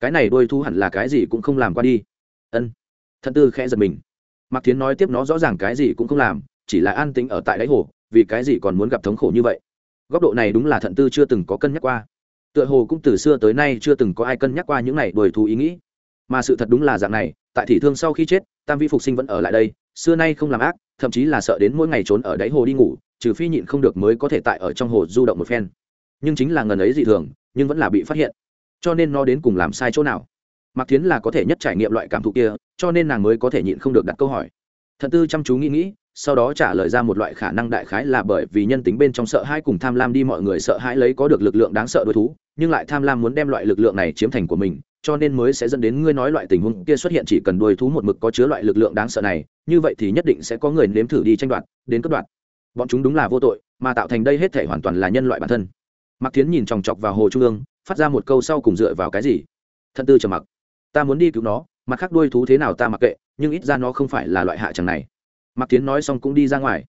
Cái này đôi thu hẳn là cái gì cũng không làm qua đi. Ân. Thận tư khẽ giật mình. Mạc thiến nói tiếp nó rõ ràng cái gì cũng không làm, chỉ là an tính ở tại đáy hồ, vì cái gì còn muốn gặp thống khổ như vậy? Góc độ này đúng là thận tư chưa từng có cân nhắc qua. Tựa hồ cũng từ xưa tới nay chưa từng có ai cân nhắc qua những này đuổi thú ý nghĩ. Mà sự thật đúng là dạng này, tại thị thương sau khi chết, tam vi phục sinh vẫn ở lại đây, xưa nay không làm ác, thậm chí là sợ đến mỗi ngày trốn ở đáy hồ đi ngủ, trừ phi nhịn không được mới có thể tại ở trong hồ du động một phen nhưng chính là ngần ấy dị thường, nhưng vẫn là bị phát hiện. Cho nên nó đến cùng làm sai chỗ nào? Mạc thiến là có thể nhất trải nghiệm loại cảm thụ kia, cho nên nàng mới có thể nhịn không được đặt câu hỏi. Thận tư chăm chú nghĩ nghĩ, sau đó trả lời ra một loại khả năng đại khái là bởi vì nhân tính bên trong sợ hãi cùng tham lam đi mọi người sợ hãi lấy có được lực lượng đáng sợ đối thú, nhưng lại tham lam muốn đem loại lực lượng này chiếm thành của mình, cho nên mới sẽ dẫn đến ngươi nói loại tình huống kia xuất hiện chỉ cần đuôi thú một mực có chứa loại lực lượng đáng sợ này, như vậy thì nhất định sẽ có người nếm thử đi tranh đoạt, đến cất đoạt. Bọn chúng đúng là vô tội, mà tạo thành đây hết thể hoàn toàn là nhân loại bản thân mạc thiến nhìn chòng chọc vào hồ trung ương, phát ra một câu sau cùng dựa vào cái gì? Thân tư trầm mặc. Ta muốn đi cứu nó, mặt khác đuôi thú thế nào ta mặc kệ, nhưng ít ra nó không phải là loại hạ chẳng này. Mạc tiến nói xong cũng đi ra ngoài.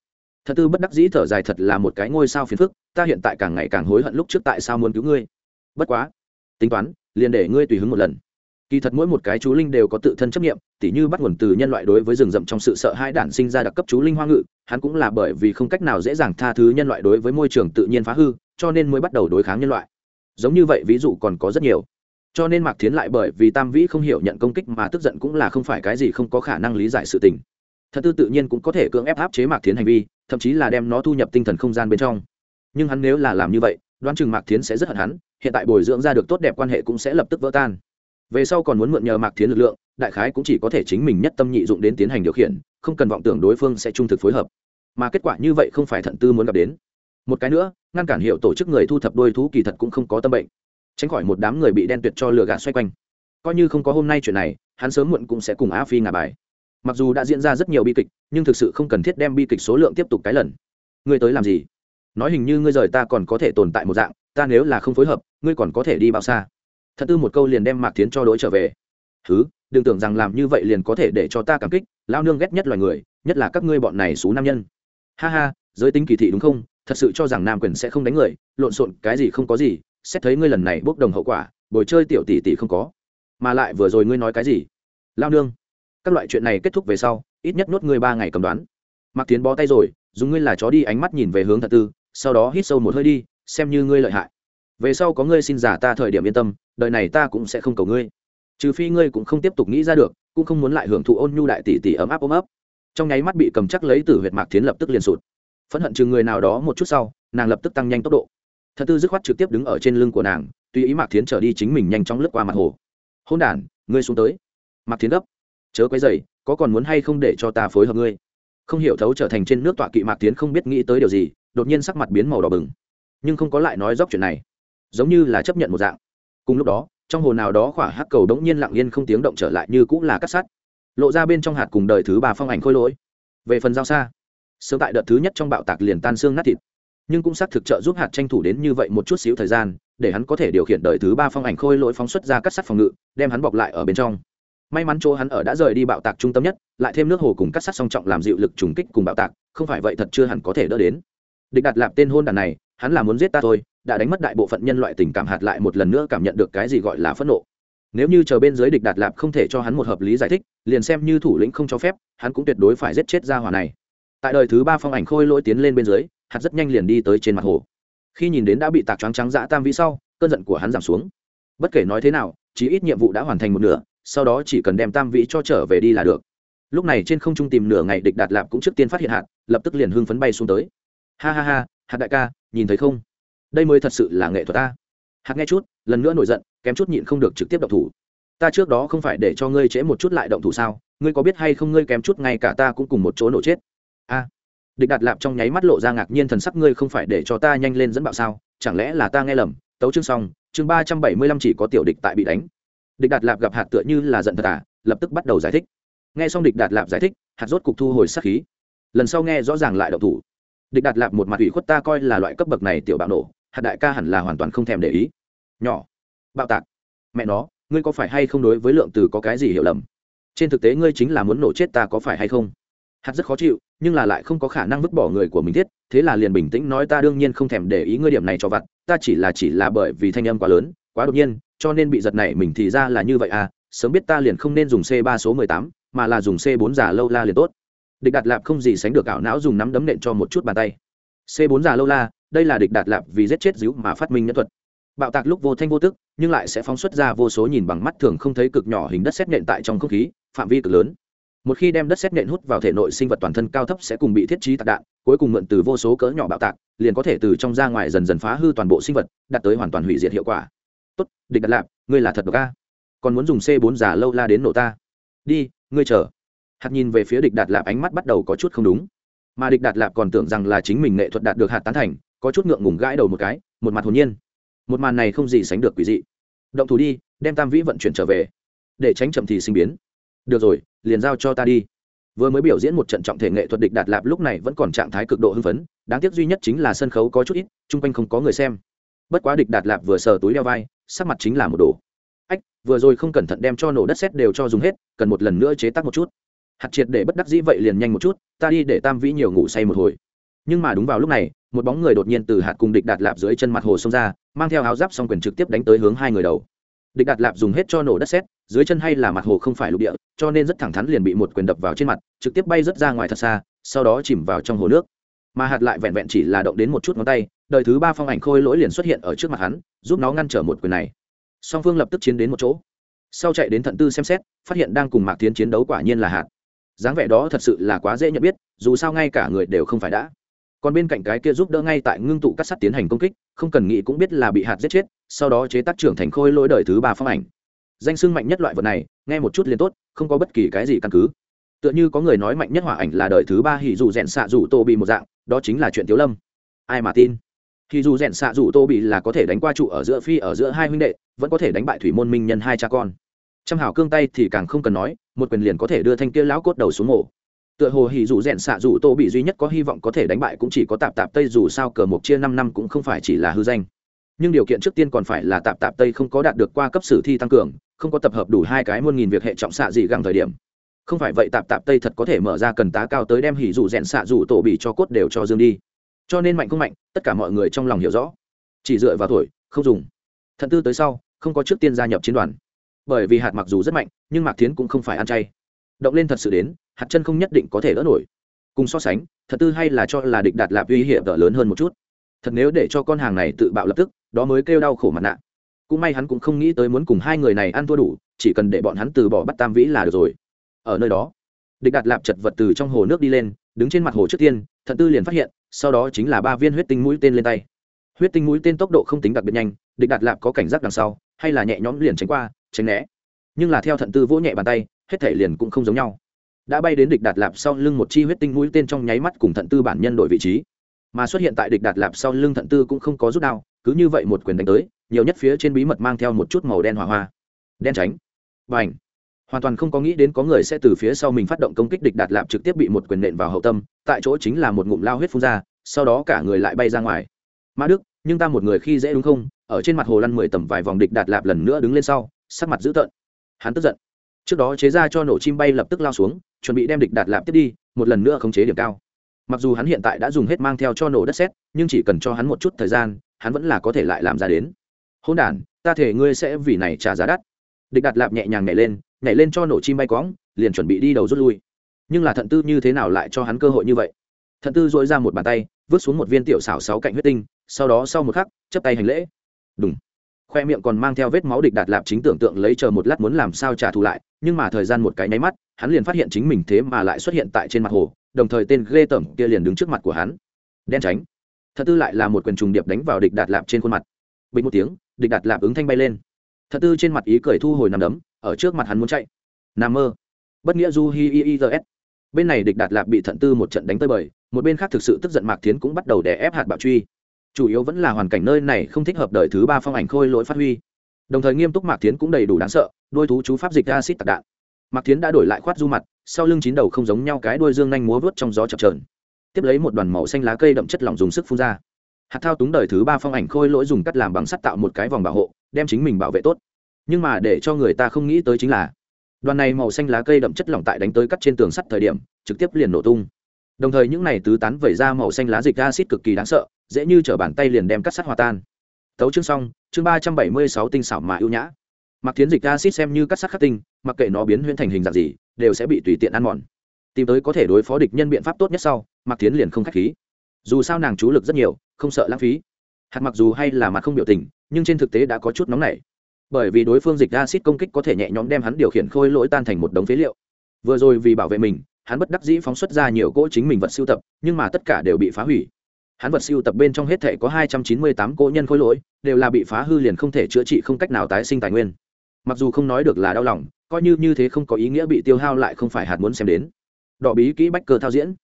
Thật tư bất đắc dĩ thở dài thật là một cái ngôi sao phiền phức, ta hiện tại càng ngày càng hối hận lúc trước tại sao muốn cứu ngươi. Bất quá, tính toán, liền để ngươi tùy hứng một lần. Kỳ thật mỗi một cái chú linh đều có tự thân chấp nghiệm tỉ như bắt nguồn từ nhân loại đối với rừng rậm trong sự sợ hãi đản sinh ra đặc cấp chú linh hoa ngự, hắn cũng là bởi vì không cách nào dễ dàng tha thứ nhân loại đối với môi trường tự nhiên phá hư cho nên mới bắt đầu đối kháng nhân loại. Giống như vậy ví dụ còn có rất nhiều. Cho nên mạc thiến lại bởi vì tam vĩ không hiểu nhận công kích mà tức giận cũng là không phải cái gì không có khả năng lý giải sự tình. Thật tư tự nhiên cũng có thể cưỡng ép áp chế mạc thiến hành vi, thậm chí là đem nó thu nhập tinh thần không gian bên trong. Nhưng hắn nếu là làm như vậy, đoán chừng mạc thiến sẽ rất hận hắn, hiện tại bồi dưỡng ra được tốt đẹp quan hệ cũng sẽ lập tức vỡ tan. Về sau còn muốn mượn nhờ mạc thiến lực lượng, đại khái cũng chỉ có thể chính mình nhất tâm nhị dụng đến tiến hành điều khiển, không cần vọng tưởng đối phương sẽ trung thực phối hợp. Mà kết quả như vậy không phải thận tư muốn gặp đến một cái nữa, ngăn cản hiệu tổ chức người thu thập đôi thú kỳ thật cũng không có tâm bệnh. Tránh khỏi một đám người bị đen tuyệt cho lừa gạt xoay quanh. Coi như không có hôm nay chuyện này, hắn sớm muộn cũng sẽ cùng a phi ngả bài. Mặc dù đã diễn ra rất nhiều bi kịch, nhưng thực sự không cần thiết đem bi kịch số lượng tiếp tục cái lần. Ngươi tới làm gì? Nói hình như ngươi rời ta còn có thể tồn tại một dạng, ta nếu là không phối hợp, ngươi còn có thể đi bao xa? Thật tư một câu liền đem mạc tiến cho đ ố i trở về. Thứ đừng tưởng rằng làm như vậy liền có thể để cho ta cảm kích lao nương ghét nhất loài người, nhất là các ngươi bọn này xú nam nhân. Ha ha, giới tính kỳ thị đúng không? Thật sự cho rằng nam quyền sẽ không đánh người, lộn xộn, cái gì không có gì, xét thấy ngươi lần này bốc đồng hậu quả, bồi chơi tiểu tỷ tỷ không có. Mà lại vừa rồi ngươi nói cái gì? Lao nương. Các loại chuyện này kết thúc về sau, ít nhất nốt ngươi ba ngày cầm đoán. Mặc tiến bó tay rồi, dùng ngươi là chó đi ánh mắt nhìn về hướng thật tư, sau đó hít sâu một hơi đi, xem như ngươi lợi hại. Về sau có ngươi xin giả ta thời điểm yên tâm, đời này ta cũng sẽ không cầu ngươi. Trừ phi ngươi cũng không tiếp tục nghĩ ra được, cũng không muốn lại hưởng thụ ôn nhu đại tỷ tỷ ấm áp ôm ấp. Trong nháy mắt bị cầm chắc lấy từ huyệt mạc tiến lập tức liền sụt phẫn hận chừng người nào đó một chút sau, nàng lập tức tăng nhanh tốc độ. Thật tư dứt khoát trực tiếp đứng ở trên lưng của nàng, tùy ý mạc Thiến trở đi chính mình nhanh chóng lướt qua mặt hồ. Hôn đản, ngươi xuống tới. Mạc Thiến gấp. Chớ quấy dày có còn muốn hay không để cho ta phối hợp ngươi? Không hiểu thấu trở thành trên nước tọa kỵ mạc tiến không biết nghĩ tới điều gì, đột nhiên sắc mặt biến màu đỏ bừng. Nhưng không có lại nói dóc chuyện này. Giống như là chấp nhận một dạng. Cùng lúc đó, trong hồ nào đó khỏa hắc cầu đống nhiên lặng yên không tiếng động trở lại như cũng là cắt sắt. Lộ ra bên trong hạt cùng đời thứ ba phong ảnh khôi lỗi. Về phần giao xa sớm tại đợt thứ nhất trong bạo tạc liền tan xương nát thịt. Nhưng cũng xác thực trợ giúp hạt tranh thủ đến như vậy một chút xíu thời gian, để hắn có thể điều khiển đời thứ ba phong ảnh khôi lỗi phóng xuất ra cắt sắt phòng ngự, đem hắn bọc lại ở bên trong. May mắn chỗ hắn ở đã rời đi bạo tạc trung tâm nhất, lại thêm nước hồ cùng cắt sắt song trọng làm dịu lực trùng kích cùng bạo tạc, không phải vậy thật chưa hẳn có thể đỡ đến. Địch đặt lạp tên hôn đàn này, hắn là muốn giết ta thôi, đã đánh mất đại bộ phận nhân loại tình cảm hạt lại một lần nữa cảm nhận được cái gì gọi là phẫn nộ. Nếu như chờ bên dưới địch đạt lạp không thể cho hắn một hợp lý giải thích, liền xem như thủ lĩnh không cho phép, hắn cũng tuyệt đối phải giết chết ra hỏa này tại đời thứ ba phong ảnh khôi lỗi tiến lên bên dưới, hạt rất nhanh liền đi tới trên mặt hồ. Khi nhìn đến đã bị tạc trắng trắng dã tam vĩ sau, cơn giận của hắn giảm xuống. Bất kể nói thế nào, chí ít nhiệm vụ đã hoàn thành một nửa, sau đó chỉ cần đem tam vĩ cho trở về đi là được. Lúc này trên không trung tìm nửa ngày địch đạt lạp cũng trước tiên phát hiện hạt, lập tức liền hưng phấn bay xuống tới. Ha ha ha, hạt đại ca, nhìn thấy không? Đây mới thật sự là nghệ thuật ta hạt nghe chút, lần nữa nổi giận, kém chút nhịn không được trực tiếp động thủ. Ta trước đó không phải để cho ngươi trễ một chút lại động thủ sao? Ngươi có biết hay không, ngươi kém chút ngay cả ta cũng cùng một chỗ nổ chết a. Địch đạt lạp trong nháy mắt lộ ra ngạc nhiên thần sắc, ngươi không phải để cho ta nhanh lên dẫn bạo sao? Chẳng lẽ là ta nghe lầm? Tấu chương xong, chương ba trăm bảy mươi lăm chỉ có tiểu địch tại bị đánh. Địch đạt lạp gặp hạt tựa như là giận thật à lập tức bắt đầu giải thích. Nghe xong địch đạt lạp giải thích, hạt rốt cục thu hồi sát khí. Lần sau nghe rõ ràng lại đậu thủ. Địch đạt lạp một mặt ủy khuất, ta coi là loại cấp bậc này tiểu bạo nổ, hạt đại ca hẳn là hoàn toàn không thèm để ý. Nhỏ, bạo tạc. Mẹ nó, ngươi có phải hay không đối với lượng từ có cái gì hiểu lầm? Trên thực tế ngươi chính là muốn nổ chết ta có phải hay không? Hạt rất khó chịu nhưng là lại không có khả năng vứt bỏ người của mình thiết, thế là liền bình tĩnh nói ta đương nhiên không thèm để ý ngươi điểm này cho vặt, ta chỉ là chỉ là bởi vì thanh âm quá lớn, quá đột nhiên, cho nên bị giật này mình thì ra là như vậy à sớm biết ta liền không nên dùng c ba số mười tám, mà là dùng c bốn giả lâu la liền tốt. Địch đạt lạp không gì sánh được ảo não dùng nắm đấm nện cho một chút bàn tay. C bốn giả lâu la, đây là địch đạt lạp vì giết chết díu mà phát minh nhân thuật. Bạo tạc lúc vô thanh vô tức, nhưng lại sẽ phóng xuất ra vô số nhìn bằng mắt thường không thấy cực nhỏ hình đất xét nện tại trong không khí, phạm vi cực lớn một khi đem đất xét nện hút vào thể nội sinh vật toàn thân cao thấp sẽ cùng bị thiết trí tạc đạn, cuối cùng mượn từ vô số cỡ nhỏ bạo tạc, liền có thể từ trong ra ngoài dần dần phá hư toàn bộ sinh vật, đạt tới hoàn toàn hủy diệt hiệu quả. Tốt, địch đặt lạp, ngươi là thật độc a. Còn muốn dùng c 4 giả lâu la đến nổ ta. Đi, ngươi chờ. Hạt nhìn về phía địch đạt lạp ánh mắt bắt đầu có chút không đúng. Mà địch đạt lạp còn tưởng rằng là chính mình nghệ thuật đạt được hạt tán thành, có chút ngượng ngùng gãi đầu một cái, một mặt hồn nhiên. Một màn này không gì sánh được quỷ dị. Động thủ đi, đem tam vĩ vận chuyển trở về. Để tránh chậm thì sinh biến. Được rồi liền giao cho ta đi. Vừa mới biểu diễn một trận trọng thể nghệ thuật địch đạt lạp lúc này vẫn còn trạng thái cực độ hưng phấn, đáng tiếc duy nhất chính là sân khấu có chút ít, chung quanh không có người xem. Bất quá địch đạt lạp vừa sờ túi đeo vai, sắc mặt chính là một đồ. Ách, vừa rồi không cẩn thận đem cho nổ đất xét đều cho dùng hết, cần một lần nữa chế tác một chút. Hạt triệt để bất đắc dĩ vậy liền nhanh một chút, ta đi để tam vĩ nhiều ngủ say một hồi. Nhưng mà đúng vào lúc này, một bóng người đột nhiên từ hạt cùng địch đạt lạp dưới chân mặt hồ xông ra, mang theo áo giáp xong quyền trực tiếp đánh tới hướng hai người đầu địch đạt lạp dùng hết cho nổ đất xét dưới chân hay là mặt hồ không phải lục địa, cho nên rất thẳng thắn liền bị một quyền đập vào trên mặt, trực tiếp bay rất ra ngoài thật xa, sau đó chìm vào trong hồ nước. Mà hạt lại vẹn vẹn chỉ là động đến một chút ngón tay, đời thứ ba phong ảnh khôi lỗi liền xuất hiện ở trước mặt hắn, giúp nó ngăn trở một quyền này. Song phương lập tức chiến đến một chỗ. Sau chạy đến thận tư xem xét, phát hiện đang cùng mạc tiến chiến đấu quả nhiên là hạt. Dáng vẻ đó thật sự là quá dễ nhận biết, dù sao ngay cả người đều không phải đã còn bên cạnh cái kia giúp đỡ ngay tại ngưng tụ cắt sắt tiến hành công kích, không cần nghĩ cũng biết là bị hạt giết chết, sau đó chế tác trưởng thành khôi lỗi đời thứ ba phong ảnh. Danh sưng mạnh nhất loại vật này, nghe một chút liền tốt, không có bất kỳ cái gì căn cứ. Tựa như có người nói mạnh nhất hỏa ảnh là đời thứ ba hỉ dù rèn xạ dù tô bị một dạng, đó chính là chuyện tiếu lâm. Ai mà tin? Hỉ dù rèn xạ dù tô bị là có thể đánh qua trụ ở giữa phi ở giữa hai huynh đệ, vẫn có thể đánh bại thủy môn minh nhân hai cha con. Trăm hảo cương tay thì càng không cần nói, một quyền liền có thể đưa thanh kia lão cốt đầu xuống mộ tựa hồ hỉ dù rèn xạ dù tô bị duy nhất có hy vọng có thể đánh bại cũng chỉ có tạp tạp tây, dù sao cờ mộc chia năm năm cũng không phải chỉ là hư danh. Nhưng điều kiện trước tiên còn phải là tạp tạp tây không có đạt được qua cấp sử thi tăng cường, không có tập hợp đủ hai cái muôn nghìn việc hệ trọng xạ gì gặng thời điểm. Không phải vậy tạp tạp tây thật có thể mở ra cần tá cao tới đem hỉ dù rèn xạ dù tổ bị cho cốt đều cho dương đi. Cho nên mạnh không mạnh, tất cả mọi người trong lòng hiểu rõ. Chỉ dựa vào tuổi không dùng. Thận tư tới sau, không có trước tiên gia nhập chiến đoàn. Bởi vì hạt mặc dù rất mạnh, nhưng mạc thiến cũng không phải ăn chay. Động lên thật sự đến hạt chân không nhất định có thể đỡ nổi. Cùng so sánh, thật tư hay là cho là địch đạt lạp uy hiểm đỡ lớn hơn một chút. Thật nếu để cho con hàng này tự bạo lập tức, đó mới kêu đau khổ mặt nạ. Cũng may hắn cũng không nghĩ tới muốn cùng hai người này ăn thua đủ, chỉ cần để bọn hắn từ bỏ bắt tam vĩ là được rồi. Ở nơi đó, địch đạt lạp chật vật từ trong hồ nước đi lên, đứng trên mặt hồ trước tiên thận tư liền phát hiện, sau đó chính là ba viên huyết tinh mũi tên lên tay. Huyết tinh mũi tên tốc độ không tính đặc biệt nhanh, địch đạt lạp có cảnh giác đằng sau, hay là nhẹ nhõm liền tránh qua, tránh né. Nhưng là theo thận tư vỗ nhẹ bàn tay, hết thể liền cũng không giống nhau đã bay đến địch đạt lạp sau lưng một chi huyết tinh mũi tên trong nháy mắt cùng thận tư bản nhân đổi vị trí. Mà xuất hiện tại địch đạt lạp sau lưng thận tư cũng không có rút đao, cứ như vậy một quyền đánh tới, nhiều nhất phía trên bí mật mang theo một chút màu đen hỏa hoa. Đen tránh. Và ảnh hoàn toàn không có nghĩ đến có người sẽ từ phía sau mình phát động công kích địch đạt lạp trực tiếp bị một quyền nện vào hậu tâm, tại chỗ chính là một ngụm lao huyết phun ra, sau đó cả người lại bay ra ngoài. Mã đức, nhưng ta một người khi dễ đúng không? Ở trên mặt hồ lăn mười tầm vài vòng địch đạt lạp lần nữa đứng lên sau, sắc mặt dữ tợn. Hắn tức giận trước đó chế ra cho nổ chim bay lập tức lao xuống, chuẩn bị đem địch đạt lạp tiếp đi, một lần nữa khống chế điểm cao. Mặc dù hắn hiện tại đã dùng hết mang theo cho nổ đất xét nhưng chỉ cần cho hắn một chút thời gian, hắn vẫn là có thể lại làm ra đến. Hôn đ ta thể ngươi sẽ vì này trả giá đắt. Địch đạt lạp nhẹ nhàng nhảy lên nhảy lên cho nổ chim bay quõng liền chuẩn bị đi đầu rút lui. Nhưng là thận tư như thế nào lại cho hắn cơ hội như vậy? Thận tư dội ra một bàn tay, vứt xuống một viên tiểu xảo sáu cạnh huyết tinh, sau đó sau một khắc chấp tay hành lễ. Đúng khoe miệng còn mang theo vết máu địch đạt lạp chính tưởng tượng lấy chờ một lát muốn làm sao trả thù lại, nhưng mà thời gian một cái nháy mắt, hắn liền phát hiện chính mình thế mà lại xuất hiện tại trên mặt hồ, đồng thời tên ghê tởm kia liền đứng trước mặt của hắn. Đen tránh. Thật tư lại là một quyền trùng điệp đánh vào địch đạt lạp trên khuôn mặt. Bình một tiếng, địch đạt lạp ứng thanh bay lên. Thật tư trên mặt ý cười thu hồi nằm đấm, ở trước mặt hắn muốn chạy. Nằm mơ. Bất nghĩa du hi i i s bên này địch đạt lạp bị thận tư một trận đánh tơi bời, một bên khác thực sự tức giận mạc tiến cũng bắt đầu đè ép hạt bạo truy chủ yếu vẫn là hoàn cảnh nơi này không thích hợp đời thứ ba phong ảnh khôi lỗi phát huy. Đồng thời nghiêm túc mạc tiến cũng đầy đủ đáng sợ, đôi thú chú pháp dịch acid tạc đạn. Mạc tiến đã đổi lại khoát du mặt, sau lưng chín đầu không giống nhau cái đuôi dương nhanh múa vớt trong gió chập trờn tiếp lấy một đoàn màu xanh lá cây đậm chất lỏng dùng sức phun ra. Hạt thao túng đời thứ ba phong ảnh khôi lỗi dùng cắt làm bằng sắt tạo một cái vòng bảo hộ, đem chính mình bảo vệ tốt. Nhưng mà để cho người ta không nghĩ tới chính là, đoàn này màu xanh lá cây đậm chất lỏng tại đánh tới cắt trên tường sắt thời điểm, trực tiếp liền nổ tung. Đồng thời những này tứ tán vẩy ra màu xanh lá dịch acid cực kỳ đáng sợ dễ như t bàn tay liền đem cắt sắt hòa tan. Tấu chương xong, chương ba trăm bảy mươi sáu tinh xảo mà ưu nhã. Mặc tiến dịch acid xem như cắt sắt khắc tinh, mặc kệ nó biến huyễn thành hình dạng gì, đều sẽ bị tùy tiện ăn mòn. Tìm tới có thể đối phó địch nhân biện pháp tốt nhất sau mặc tiến liền không k h á c h khí. Dù sao nàng chú lực rất nhiều, không sợ lãng phí. Hạt mặc dù hay là mặt không biểu tình, nhưng trên thực tế đã có chút nóng nảy. Bởi vì đối phương dịch acid công kích có thể nhẹ nhõm đem hắn điều khiển khôi lỗi tan thành một đống phế liệu. Vừa rồi vì bảo vệ mình, hắn bất đắc dĩ phóng xuất ra nhiều cỗ chính mình vật siêu tập, nhưng mà tất cả đều bị phá hủy hắn vật siêu tập bên trong hết thể có hai trăm chín mươi tám cỗ nhân khối lỗi, đều là bị phá hư liền không thể chữa trị không cách nào tái sinh tài nguyên. Mặc dù không nói được là đau lòng, coi như như thế không có ý nghĩa bị tiêu hao lại không phải hạt muốn xem đến. Đỏ bí kỹ bách cơ thao diễn.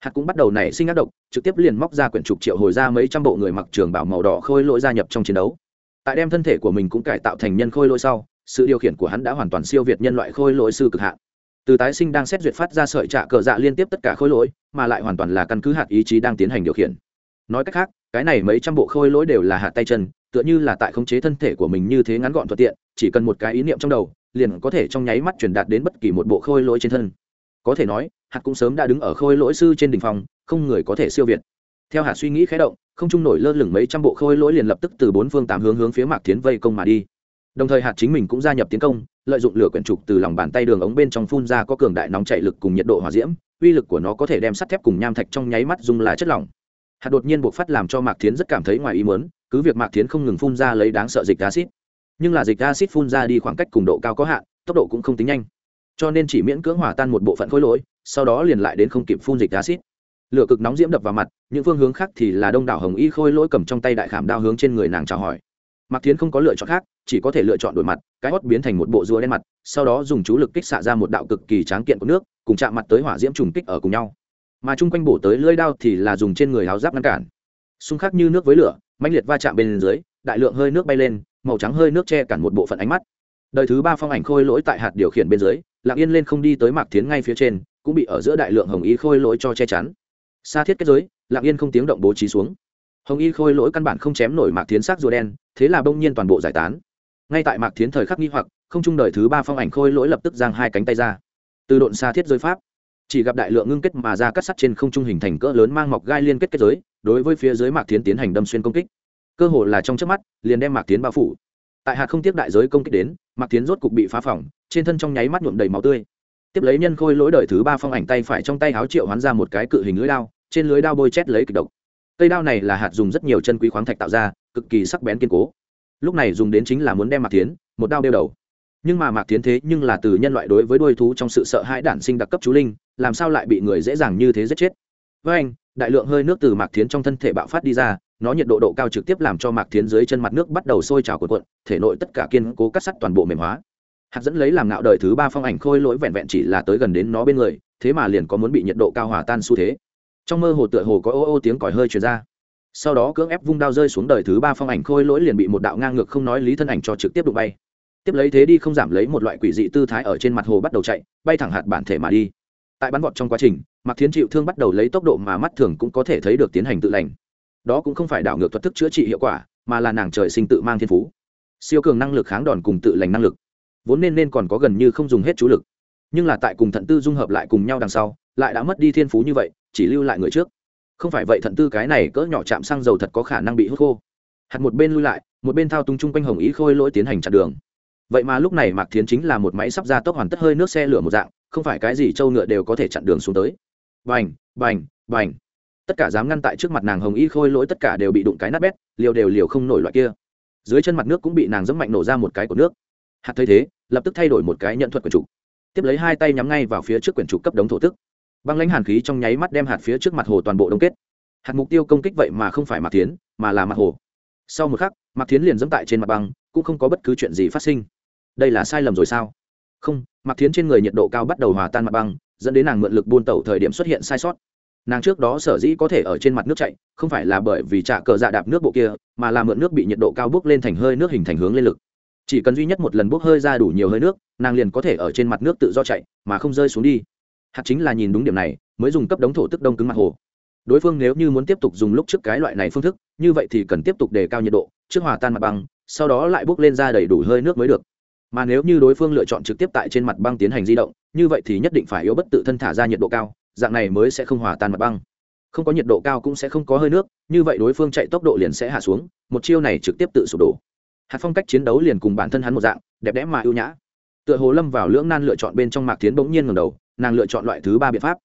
Hạt cũng bắt đầu nảy sinh ác độc, trực tiếp liền móc ra quyển trục triệu hồi ra mấy trăm bộ người mặc trường bảo màu đỏ khôi lỗi gia nhập trong chiến đấu. Tại đem thân thể của mình cũng cải tạo thành nhân khôi lỗi sau, sự điều khiển của hắn đã hoàn toàn siêu việt nhân loại khôi lỗi sư cực hạn. Từ tái sinh đang xét duyệt phát ra sợi trạ cờ dạ liên tiếp tất cả khôi lỗi, mà lại hoàn toàn là căn cứ hạt ý chí đang tiến hành điều khiển nói cách khác, cái này mấy trăm bộ khôi lỗi đều là hạ tay chân, tựa như là tại khống chế thân thể của mình như thế ngắn gọn thuận tiện, chỉ cần một cái ý niệm trong đầu, liền có thể trong nháy mắt truyền đạt đến bất kỳ một bộ khôi lỗi trên thân. Có thể nói, hạt cũng sớm đã đứng ở khôi lỗi sư trên đỉnh phòng không người có thể siêu việt. Theo hạt suy nghĩ khé động, không trung nổi lơ lửng mấy trăm bộ khôi lỗi liền lập tức từ bốn phương tám hướng hướng phía mạc tiến vây công mà đi. Đồng thời hạt chính mình cũng gia nhập tiến công, lợi dụng lửa quyển trục từ lòng bàn tay đường ống bên trong phun ra có cường đại nóng chạy lực cùng nhiệt độ hòa diễm, uy lực của nó có thể đem sắt thép cùng nham thạch trong nháy mắt dùng là chất lỏng hạt đột nhiên buộc phát làm cho mạc thiến rất cảm thấy ngoài ý muốn, cứ việc mạc thiến không ngừng phun ra lấy đáng sợ dịch acid nhưng là dịch acid phun ra đi khoảng cách cùng độ cao có hạn, tốc độ cũng không tính nhanh. Cho nên chỉ miễn cưỡng hỏa tan một bộ phận khối lỗi, sau đó liền lại đến không kịp phun dịch acid lửa cực nóng diễm đập vào mặt, những phương hướng khác thì là đông đảo hồng y khôi lỗi cầm trong tay đại khảm đao hướng trên người nàng chào hỏi. Mạc thiến không có lựa chọn khác, chỉ có thể lựa chọn đổi mặt, cái hót biến thành một bộ rùa đen mặt, sau đó dùng chú lực kích xạ ra một đạo cực kỳ tráng kiện của nước, cùng chạm mặt tới hỏa diễm trùng kích ở cùng nhau mà chung quanh bổ tới lưỡi đao thì là dùng trên người áo giáp ngăn cản. Xung khắc như nước với lửa, mãnh liệt va chạm bên dưới, đại lượng hơi nước bay lên, màu trắng hơi nước che cản một bộ phận ánh mắt. Đời thứ ba phong ảnh khôi lỗi tại hạt điều khiển bên dưới, lặng yên lên không đi tới mạc thiến ngay phía trên, cũng bị ở giữa đại lượng hồng y khôi lỗi cho che chắn. Xa thiết kết giới, lặng yên không tiếng động bố trí xuống. Hồng y khôi lỗi căn bản không chém nổi mạc thiến sắc rùa đen, thế là bỗng nhiên toàn bộ giải tán. Ngay tại mạc thiến thời khắc nghi hoặc, không trung đời thứ ba phong ảnh khôi lỗi lập tức giang hai cánh tay ra. Từ độn xa thiết giới pháp chỉ gặp đại lượng ngưng kết mà ra cắt sắt trên không trung hình thành cỡ lớn mang mọc gai liên kết kết giới, đối với phía dưới mạc Tiến tiến hành đâm xuyên công kích. Cơ hồ là trong trước mắt, liền đem mạc Tiến bao phủ. Tại hạt không tiếp đại giới công kích đến, mạc Tiến rốt cục bị phá phỏng, trên thân trong nháy mắt nhuộm đầy máu tươi. Tiếp lấy nhân khôi lỗi đời thứ ba phong ảnh tay phải trong tay háo triệu hoán ra một cái cự hình lưới đao, trên lưới đao bôi chét lấy kịch độc. Cây đao này là hạt dùng rất nhiều chân quý khoáng thạch tạo ra, cực kỳ sắc bén kiên cố. Lúc này dùng đến chính là muốn đem mạc tiến một đao đeo đầu. Nhưng mà mạc tiến thế nhưng là từ nhân loại đối với đôi thú trong sự sợ hãi đản sinh đặc cấp chú linh làm sao lại bị người dễ dàng như thế giết chết? Với anh, đại lượng hơi nước từ mạc thiến trong thân thể bạo phát đi ra, nó nhiệt độ độ cao trực tiếp làm cho mạc thiến dưới chân mặt nước bắt đầu sôi trào cuộn cuộn, thể nội tất cả kiên cố cắt sắt toàn bộ mềm hóa. Hạt dẫn lấy làm ngạo đời thứ ba phong ảnh khôi lỗi vẹn vẹn chỉ là tới gần đến nó bên người, thế mà liền có muốn bị nhiệt độ cao hòa tan xu thế. Trong mơ hồ tựa hồ có ô ô tiếng còi hơi truyền ra. Sau đó cưỡng ép vung đao rơi xuống đời thứ ba phong ảnh khôi lỗi liền bị một đạo ngang ngược không nói lý thân ảnh cho trực tiếp đụng bay. Tiếp lấy thế đi không giảm lấy một loại quỷ dị tư thái ở trên mặt hồ bắt đầu chạy, bay thẳng hạt bản thể mà đi tại bắn vọt trong quá trình, mạc thiến chịu thương bắt đầu lấy tốc độ mà mắt thường cũng có thể thấy được tiến hành tự lành. Đó cũng không phải đảo ngược thuật thức chữa trị hiệu quả, mà là nàng trời sinh tự mang thiên phú. Siêu cường năng lực kháng đòn cùng tự lành năng lực, vốn nên nên còn có gần như không dùng hết chú lực. Nhưng là tại cùng thận tư dung hợp lại cùng nhau đằng sau, lại đã mất đi thiên phú như vậy, chỉ lưu lại người trước. Không phải vậy thận tư cái này cỡ nhỏ chạm xăng dầu thật có khả năng bị hút khô. Hạt một bên lui lại, một bên thao tung chung quanh hồng ý khôi lỗi tiến hành chặn đường. Vậy mà lúc này mạc thiến chính là một máy sắp ra tốc hoàn tất hơi nước xe lửa một dạng không phải cái gì trâu ngựa đều có thể chặn đường xuống tới. Bành bành bành. Tất cả dám ngăn tại trước mặt nàng hồng y khôi lỗi tất cả đều bị đụng cái nát bét, liều đều liều không nổi loại kia. Dưới chân mặt nước cũng bị nàng dẫm mạnh nổ ra một cái của nước. Hạt thấy thế, lập tức thay đổi một cái nhận thuật quyển trục tiếp lấy hai tay nhắm ngay vào phía trước quyển trục cấp đống thổ tức. Băng lãnh hàn khí trong nháy mắt đem hạt phía trước mặt hồ toàn bộ đông kết. Hạt mục tiêu công kích vậy mà không phải mặt tiến mà là mặt hồ. Sau một khắc mặt tiến liền dẫm tại trên mặt băng, cũng không có bất cứ chuyện gì phát sinh. Đây là sai lầm rồi sao? Không mặc thiến trên người nhiệt độ cao bắt đầu hòa tan mặt băng, dẫn đến nàng mượn lực buôn tẩu thời điểm xuất hiện sai sót. Nàng trước đó sở dĩ có thể ở trên mặt nước chạy, không phải là bởi vì trả cờ dạ đạp nước bộ kia, mà là mượn nước bị nhiệt độ cao bốc lên thành hơi nước hình thành hướng lên lực. Chỉ cần duy nhất một lần bốc hơi ra đủ nhiều hơi nước, nàng liền có thể ở trên mặt nước tự do chạy, mà không rơi xuống đi. Hạt chính là nhìn đúng điểm này, mới dùng cấp đống thổ tức đông cứng mặt hồ. Đối phương nếu như muốn tiếp tục dùng lúc trước cái loại này phương thức, như vậy thì cần tiếp tục đề cao nhiệt độ, trước hòa tan mặt băng, sau đó lại bốc lên ra đầy đủ hơi nước mới được mà nếu như đối phương lựa chọn trực tiếp tại trên mặt băng tiến hành di động, như vậy thì nhất định phải yếu bất tự thân thả ra nhiệt độ cao, dạng này mới sẽ không hòa tan mặt băng. Không có nhiệt độ cao cũng sẽ không có hơi nước, như vậy đối phương chạy tốc độ liền sẽ hạ xuống, một chiêu này trực tiếp tự sụp đổ. Hạt phong cách chiến đấu liền cùng bản thân hắn một dạng, đẹp đẽ mà ưu nhã. Tựa hồ lâm vào lưỡng nan lựa chọn bên trong mạc tiến bỗng nhiên ngầm đầu, nàng lựa chọn loại thứ ba biện pháp.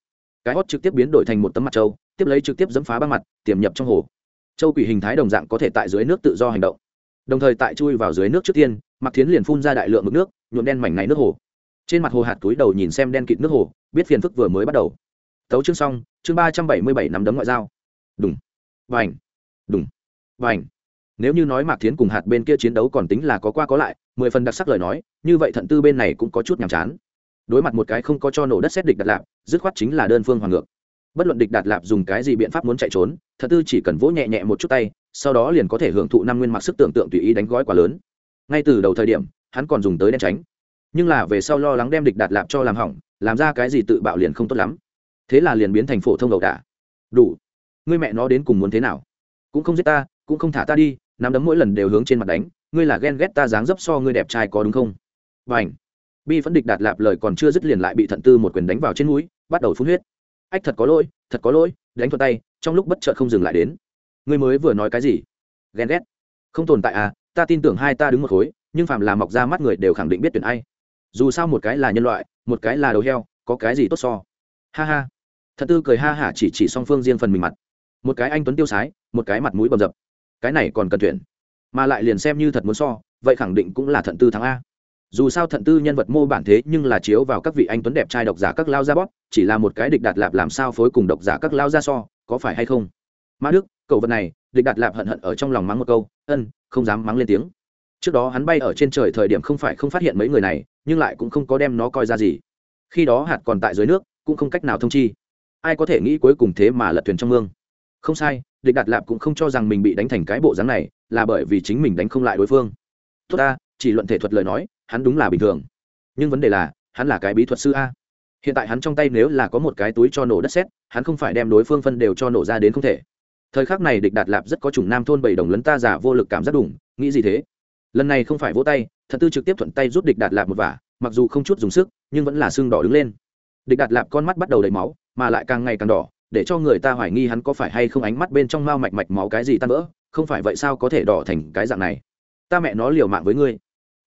Cái hót trực tiếp biến đổi thành một tấm mặt trâu, tiếp lấy trực tiếp dẫm phá băng mặt, tiềm nhập trong hồ. Châu quỷ hình thái đồng dạng có thể tại dưới nước tự do hành động đồng thời tại chui vào dưới nước trước tiên, mạc Thiến liền phun ra đại lượng mực nước, nhuộm đen mảnh này nước hồ. Trên mặt hồ hạt túi đầu nhìn xem đen kịt nước hồ, biết phiền phức vừa mới bắt đầu. Tấu chương xong, chương ba trăm bảy mươi bảy nắm đấm ngoại giao. Đúng vành. Đúng vành. Nếu như nói mạc thiến cùng hạt bên kia chiến đấu còn tính là có qua có lại, mười phần đặc sắc lời nói, như vậy thận tư bên này cũng có chút nhàm chán. Đối mặt một cái không có cho nổ đất xét địch đặt lạp, dứt khoát chính là đơn phương hoàng ngược. Bất luận địch đạt lạp dùng cái gì biện pháp muốn chạy trốn thận tư chỉ cần vỗ nhẹ nhẹ một chút tay sau đó liền có thể hưởng thụ năm nguyên mặc sức tưởng tượng tùy ý đánh gói quá lớn. Ngay từ đầu thời điểm, hắn còn dùng tới đen tránh. Nhưng là về sau lo lắng đem địch đạt lạp cho làm hỏng, làm ra cái gì tự bạo liền không tốt lắm. Thế là liền biến thành phổ thông đầu đả. Đủ. Ngươi mẹ nó đến cùng muốn thế nào? Cũng không giết ta, cũng không thả ta đi, nắm đấm mỗi lần đều hướng trên mặt đánh, ngươi là ghen ghét ta dáng dấp so ngươi đẹp trai có đúng không? Và ảnh bi phẫn địch đạt lạp lời còn chưa dứt liền lại bị thận tư một quyền đánh vào trên núi bắt đầu phun huyết. Ách thật có lỗi, thật có lỗi, đánh thuận tay, trong lúc bất chợt không dừng lại đến ngươi mới vừa nói cái gì? Ghen ghét. Không tồn tại à ta tin tưởng hai ta đứng một khối, nhưng phạm là mọc ra mắt người đều khẳng định biết tuyển ai. Dù sao một cái là nhân loại, một cái là đầu heo, có cái gì tốt so? Ha ha. Thật tư cười ha hả chỉ chỉ song phương riêng phần mình mặt. Một cái anh tuấn tiêu sái, một cái mặt mũi bầm dập. Cái này còn cần tuyển. Mà lại liền xem như thật muốn so, vậy khẳng định cũng là thận tư thắng a. Dù sao thận tư nhân vật mô bản thế nhưng là chiếu vào các vị anh tuấn đẹp trai độc giả các lao ra bóp, chỉ là một cái địch đạt lạp làm sao phối cùng độc giả các lao ra so, có phải hay không? Ma đức cậu vật này, địch đạt lạp hận hận ở trong lòng mắng một câu, ân, không dám mắng lên tiếng. Trước đó hắn bay ở trên trời thời điểm không phải không phát hiện mấy người này, nhưng lại cũng không có đem nó coi ra gì. Khi đó hạt còn tại dưới nước, cũng không cách nào thông chi. Ai có thể nghĩ cuối cùng thế mà lật thuyền trong mương? Không sai, địch đạt lạp cũng không cho rằng mình bị đánh thành cái bộ dáng này, là bởi vì chính mình đánh không lại đối phương. Tốt ta, chỉ luận thể thuật lời nói, hắn đúng là bình thường. Nhưng vấn đề là, hắn là cái bí thuật sư a. Hiện tại hắn trong tay nếu là có một cái túi cho nổ đất xét hắn không phải đem đối phương phân đều cho nổ ra đến không thể thời khắc này địch đạt lạp rất có chủng nam thôn bảy đồng lấn ta giả vô lực cảm giác đủng, nghĩ gì thế? Lần này không phải vỗ tay thật tư trực tiếp thuận tay rút địch đạt lạp một vả, mặc dù không chút dùng sức, nhưng vẫn là xương đỏ đứng lên. Địch đạt lạp con mắt bắt đầu đầy máu, mà lại càng ngày càng đỏ, để cho người ta hoài nghi hắn có phải hay không ánh mắt bên trong mao mạch mạch máu cái gì tan vỡ, không phải vậy sao có thể đỏ thành cái dạng này? Ta mẹ nó liều mạng với ngươi.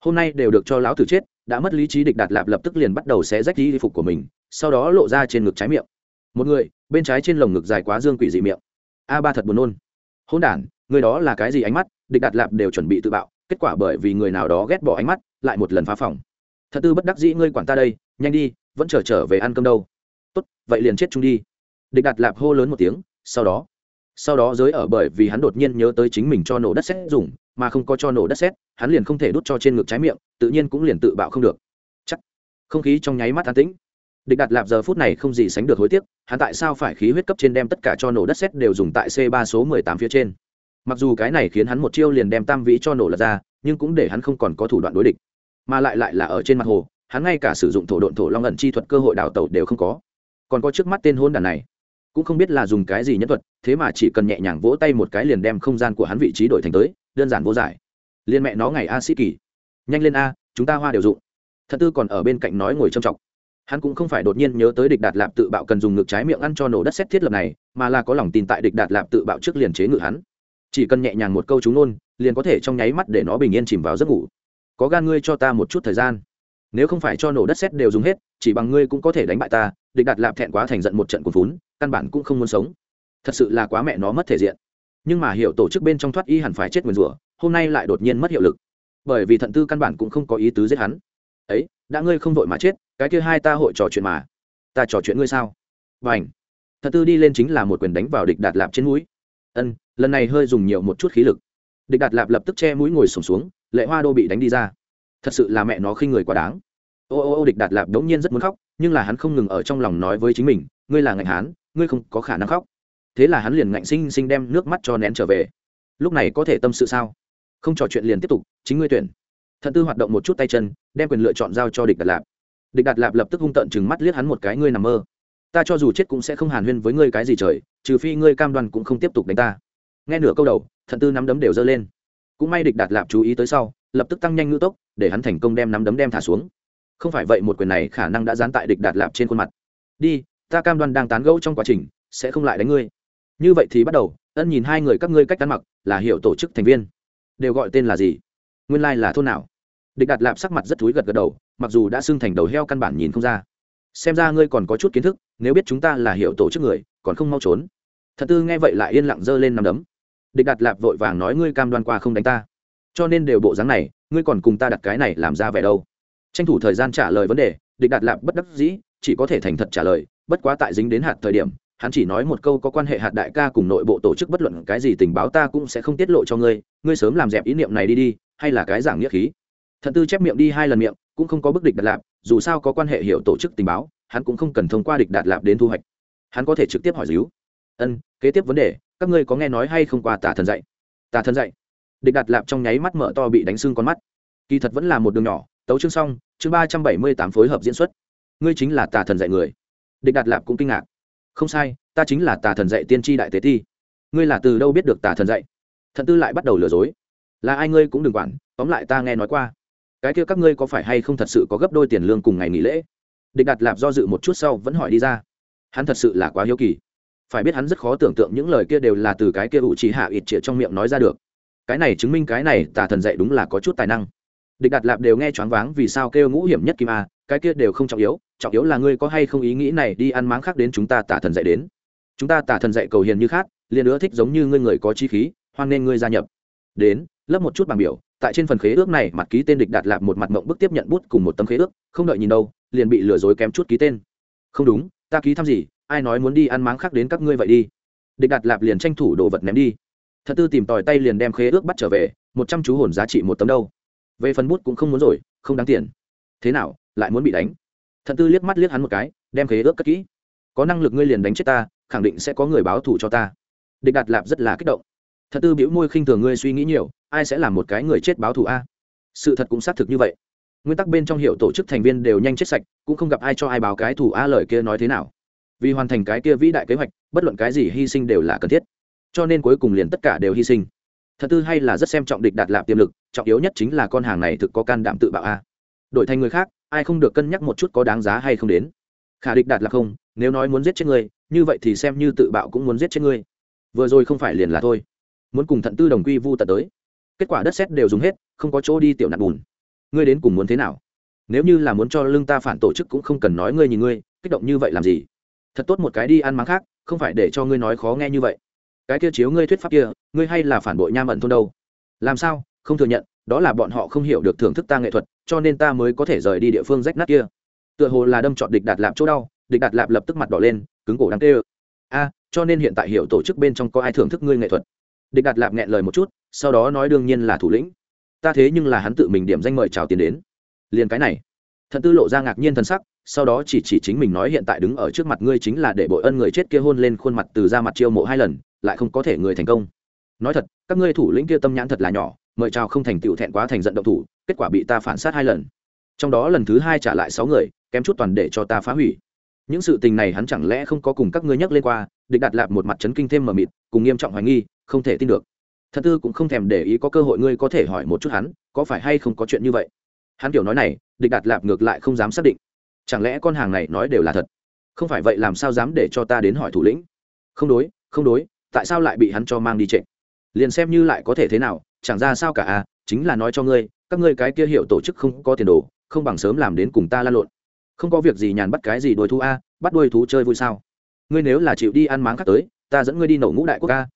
Hôm nay đều được cho lão tử chết, đã mất lý trí địch đạt lạp lập tức liền bắt đầu xé rách y phục của mình, sau đó lộ ra trên ngực trái miệng. Một người, bên trái trên lồng ngực dài quá dương quỷ dị miệng a ba thật buồn nôn. Hôn đản người đó là cái gì ánh mắt? Địch đạt lạp đều chuẩn bị tự bạo kết quả bởi vì người nào đó ghét bỏ ánh mắt lại một lần phá phòng. Thật tư bất đắc dĩ ngươi quản ta đây nhanh đi vẫn chờ trở, trở về ăn cơm đâu. Tốt vậy liền chết chung đi. Địch đặt lạp hô lớn một tiếng sau đó sau đó giới ở bởi vì hắn đột nhiên nhớ tới chính mình cho nổ đất xét dùng mà không có cho nổ đất xét hắn liền không thể đút cho trên ngực trái miệng tự nhiên cũng liền tự bạo không được. Chắc không khí trong nháy mắt an tĩnh địch đặt lạp giờ phút này không gì sánh được hối tiếc, hắn tại sao phải khí huyết cấp trên đem tất cả cho nổ đất xét đều dùng tại c ba số mười tám phía trên? Mặc dù cái này khiến hắn một chiêu liền đem tam vĩ cho nổ lật ra, nhưng cũng để hắn không còn có thủ đoạn đối địch. Mà lại lại là ở trên mặt hồ, hắn ngay cả sử dụng thổ độn thổ long ẩn chi thuật cơ hội đào tẩu đều không có. Còn có trước mắt tên hôn đàn này, cũng không biết là dùng cái gì nhân thuật, thế mà chỉ cần nhẹ nhàng vỗ tay một cái liền đem không gian của hắn vị trí đổi thành tới, đơn giản vô giải. Liên mẹ nó ngày a sĩ kỳ. Nhanh lên a, chúng ta hoa đều dụng. Thật tư còn ở bên cạnh nói ngồi trầm trọng hắn cũng không phải đột nhiên nhớ tới địch đạt lạp tự bạo cần dùng ngực trái miệng ăn cho nổ đất xét thiết lập này, mà là có lòng tin tại địch đạt lạp tự bạo trước liền chế ngự hắn. Chỉ cần nhẹ nhàng một câu chú nôn liền có thể trong nháy mắt để nó bình yên chìm vào giấc ngủ. Có gan ngươi cho ta một chút thời gian. Nếu không phải cho nổ đất xét đều dùng hết, chỉ bằng ngươi cũng có thể đánh bại ta, địch đạt lạp thẹn quá thành giận một trận cuồng vốn căn bản cũng không muốn sống. Thật sự là quá mẹ nó mất thể diện. Nhưng mà hiểu tổ chức bên trong thoát y hẳn phải chết nguyền rủa, hôm nay lại đột nhiên mất hiệu lực. Bởi vì thận tư căn bản cũng không có ý tứ giết hắn. Ấy, đã ngươi không vội mà chết cái kia hai ta hội trò chuyện mà. Ta trò chuyện ngươi sao? Và ảnh tư đi lên chính là một quyền đánh vào địch đạt lạp trên mũi. Ân lần này hơi dùng nhiều một chút khí lực. Địch đạt lạp lập tức che mũi ngồi sùng xuống, xuống lệ hoa đô bị đánh đi ra. Thật sự là mẹ nó khi người quá đáng. Ô ô ô địch đạt lạp đống nhiên rất muốn khóc nhưng là hắn không ngừng ở trong lòng nói với chính mình ngươi là ngạnh hán ngươi không có khả năng khóc. Thế là hắn liền ngạnh sinh sinh đem nước mắt cho nén trở về. Lúc này có thể tâm sự sao? Không trò chuyện liền tiếp tục chính ngươi tuyển. Thận tư hoạt động một chút tay chân đem quyền lựa chọn giao cho địch đạt lạp địch đạt lạp lập tức hung tợn chừng mắt liếc hắn một cái, ngươi nằm mơ. Ta cho dù chết cũng sẽ không hàn huyên với ngươi cái gì trời, trừ phi ngươi cam đoan cũng không tiếp tục đánh ta. Nghe nửa câu đầu, thận tư nắm đấm đều dơ lên. Cũng may địch đạt lạp chú ý tới sau, lập tức tăng nhanh ngữ tốc, để hắn thành công đem nắm đấm đem thả xuống. Không phải vậy một quyền này khả năng đã dán tại địch đạt lạp trên khuôn mặt. Đi, ta cam đoan đang tán gẫu trong quá trình, sẽ không lại đánh ngươi. Như vậy thì bắt đầu, ân nhìn hai người các ngươi cách ăn mặc, là hiệu tổ chức thành viên. Đều gọi tên là gì? Nguyên lai、like、là thôn nào? Địch đạt lạp sắc mặt rất thúi gật gật đầu mặc dù đã xưng thành đầu heo căn bản nhìn không ra. Xem ra ngươi còn có chút kiến thức, nếu biết chúng ta là hiệu tổ chức người, còn không mau trốn. Thật tư nghe vậy lại yên lặng giơ lên nằm đấm. Địch đạt lạp vội vàng nói ngươi cam đoan qua không đánh ta. Cho nên đều bộ dáng này, ngươi còn cùng ta đặt cái này làm ra vẻ đâu. Tranh thủ thời gian trả lời vấn đề, địch đạt lạp bất đắc dĩ, chỉ có thể thành thật trả lời, bất quá tại dính đến hạt thời điểm, hắn chỉ nói một câu có quan hệ hạt đại ca cùng nội bộ tổ chức bất luận cái gì tình báo ta cũng sẽ không tiết lộ cho ngươi ngươi sớm làm dẹp ý niệm này đi đi, hay là cái giảng nghĩa khí thận tư chép miệng đi hai lần miệng, cũng không có bức địch đạt lạp, dù sao có quan hệ hiểu tổ chức tình báo, hắn cũng không cần thông qua địch đạt lạp đến thu hoạch. Hắn có thể trực tiếp hỏi díu ân, kế tiếp vấn đề, các ngươi có nghe nói hay không qua tà thần dạy? Tà thần dạy? Địch đạt lạp trong nháy mắt mở to bị đánh xương con mắt. Kỳ thật vẫn là một đường nhỏ, tấu chương xong, chương ba trăm bảy mươi tám phối hợp diễn xuất. Ngươi chính là tà thần dạy người. Địch đạt lạp cũng kinh ngạc. Không sai, ta chính là tà thần dạy tiên tri đại tế thi ngươi là từ đâu biết được tà thần dạy? Thận tư lại bắt đầu lừa dối. Là ai ngươi cũng đừng quản, tóm lại ta nghe nói qua cái kia các ngươi có phải hay không thật sự có gấp đôi tiền lương cùng ngày nghỉ lễ? Địch đạt lạp do dự một chút sau vẫn hỏi đi ra. Hắn thật sự là quá hiếu kỳ. Phải biết hắn rất khó tưởng tượng những lời kia đều là từ cái kia ủ trì hạ ít chĩa trong miệng nói ra được. Cái này chứng minh cái này tà thần dạy đúng là có chút tài năng. Địch đạt lạp đều nghe choáng váng vì sao kêu ngũ hiểm nhất kim a, cái kia đều không trọng yếu trọng yếu là ngươi có hay không ý nghĩ này đi ăn máng khác đến chúng ta tà thần dạy đến. Chúng ta tà thần dạy cầu hiền như khác liền nữa thích giống như ngươi người có chi khí, hoan nên ngươi gia nhập. Đến lấp một chút bằng biểu tại trên phần khế ước này, mặt ký tên địch đạt lạp một mặt mộng bức tiếp nhận bút cùng một tấm khế ước, không đợi nhìn đâu, liền bị lừa dối kém chút ký tên. Không đúng, ta ký thăm gì, ai nói muốn đi ăn máng khác đến các ngươi vậy đi. Địch đạt lạp liền tranh thủ đồ vật ném đi. Thật tư tìm tòi tay liền đem khế ước bắt trở về, một trăm chú hồn giá trị một tấm đâu. Về phần bút cũng không muốn rồi, không đáng tiền. Thế nào, lại muốn bị đánh? Thật tư liếc mắt liếc hắn một cái, đem khế ước cất kỹ. Có năng lực ngươi liền đánh chết ta, khẳng định sẽ có người báo thù cho ta. Địch đạt lạp rất là kích động. Thật tư biểu môi khinh thường ngươi suy nghĩ nhiều, ai sẽ làm một cái người chết báo thù a? Sự thật cũng xác thực như vậy. Nguyên tắc bên trong hiệu tổ chức thành viên đều nhanh chết sạch, cũng không gặp ai cho ai báo cái thù a lời kia nói thế nào. Vì hoàn thành cái kia vĩ đại kế hoạch, bất luận cái gì hy sinh đều là cần thiết. Cho nên cuối cùng liền tất cả đều hy sinh. Thật tư hay là rất xem trọng địch đạt lạp tiềm lực, trọng yếu nhất chính là con hàng này thực có can đảm tự bạo a. Đổi thành người khác, ai không được cân nhắc một chút có đáng giá hay không đến. Khả địch đạt là không, nếu nói muốn giết chết ngươi, như vậy thì xem như tự bạo cũng muốn giết chết ngươi. Vừa rồi không phải liền là thôi muốn cùng thận tư đồng quy vu tận tới. Kết quả đất xét đều dùng hết, không có chỗ đi tiểu nạn bùn. Ngươi đến cùng muốn thế nào? Nếu như là muốn cho lương ta phản tổ chức cũng không cần nói ngươi nhìn ngươi, kích động như vậy làm gì? Thật tốt một cái đi ăn mắng khác, không phải để cho ngươi nói khó nghe như vậy. Cái kia chiếu ngươi thuyết pháp kia, ngươi hay là phản bội nham ẩn thôn đâu? Làm sao? Không thừa nhận, đó là bọn họ không hiểu được thưởng thức ta nghệ thuật, cho nên ta mới có thể rời đi địa phương rách nát kia. Tựa hồ là đâm trọn địch đạt lạp chỗ đau, địch đạt lạp lập tức mặt đỏ lên, cứng cổ đáng tê ơ a, cho nên hiện tại hiểu tổ chức bên trong có ai thưởng thức ngươi nghệ thuật? Địch đạt lạp nghẹn lời một chút, sau đó nói đương nhiên là thủ lĩnh. Ta thế nhưng là hắn tự mình điểm danh mời chào tiền đến. Liền cái này. Thận tư lộ ra ngạc nhiên t sắc, sau đó chỉ chỉ chính mình nói hiện tại đứng ở trước mặt ngươi chính là để bội ân người chết kia hôn lên khuôn mặt từ ra mặt chiêu mộ hai lần, lại không có thể người thành công. Nói thật, các ngươi thủ lĩnh kia tâm nhãn thật là nhỏ, mời chào không thành tựu thẹn quá thành giận động thủ, kết quả bị ta phản sát hai lần. Trong đó lần thứ hai trả lại sáu người, kém chút toàn để cho ta phá hủy. Những sự tình này hắn chẳng lẽ không có cùng các ngươi nhắc lên qua, địch đặt lạp một mặt chấn kinh thêm mờ mịt, cùng nghiêm trọng hoài nghi không thể tin được. Thật tư cũng không thèm để ý có cơ hội ngươi có thể hỏi một chút hắn, có phải hay không có chuyện như vậy? Hắn kiểu nói này, địch đạt lạp ngược lại không dám xác định. Chẳng lẽ con hàng này nói đều là thật? Không phải vậy làm sao dám để cho ta đến hỏi thủ lĩnh? Không đối không đối, tại sao lại bị hắn cho mang đi trệ? Liền xem như lại có thể thế nào, chẳng ra sao cả à chính là nói cho ngươi, các ngươi cái kia hiệu tổ chức không có tiền đồ, không bằng sớm làm đến cùng ta lan lộn. Không có việc gì nhàn bắt cái gì đôi thú a, bắt đôi thú chơi vui sao? Ngươi nếu là chịu đi ăn máng khác tới, ta dẫn ngươi đi nổ ngũ đại quốc ca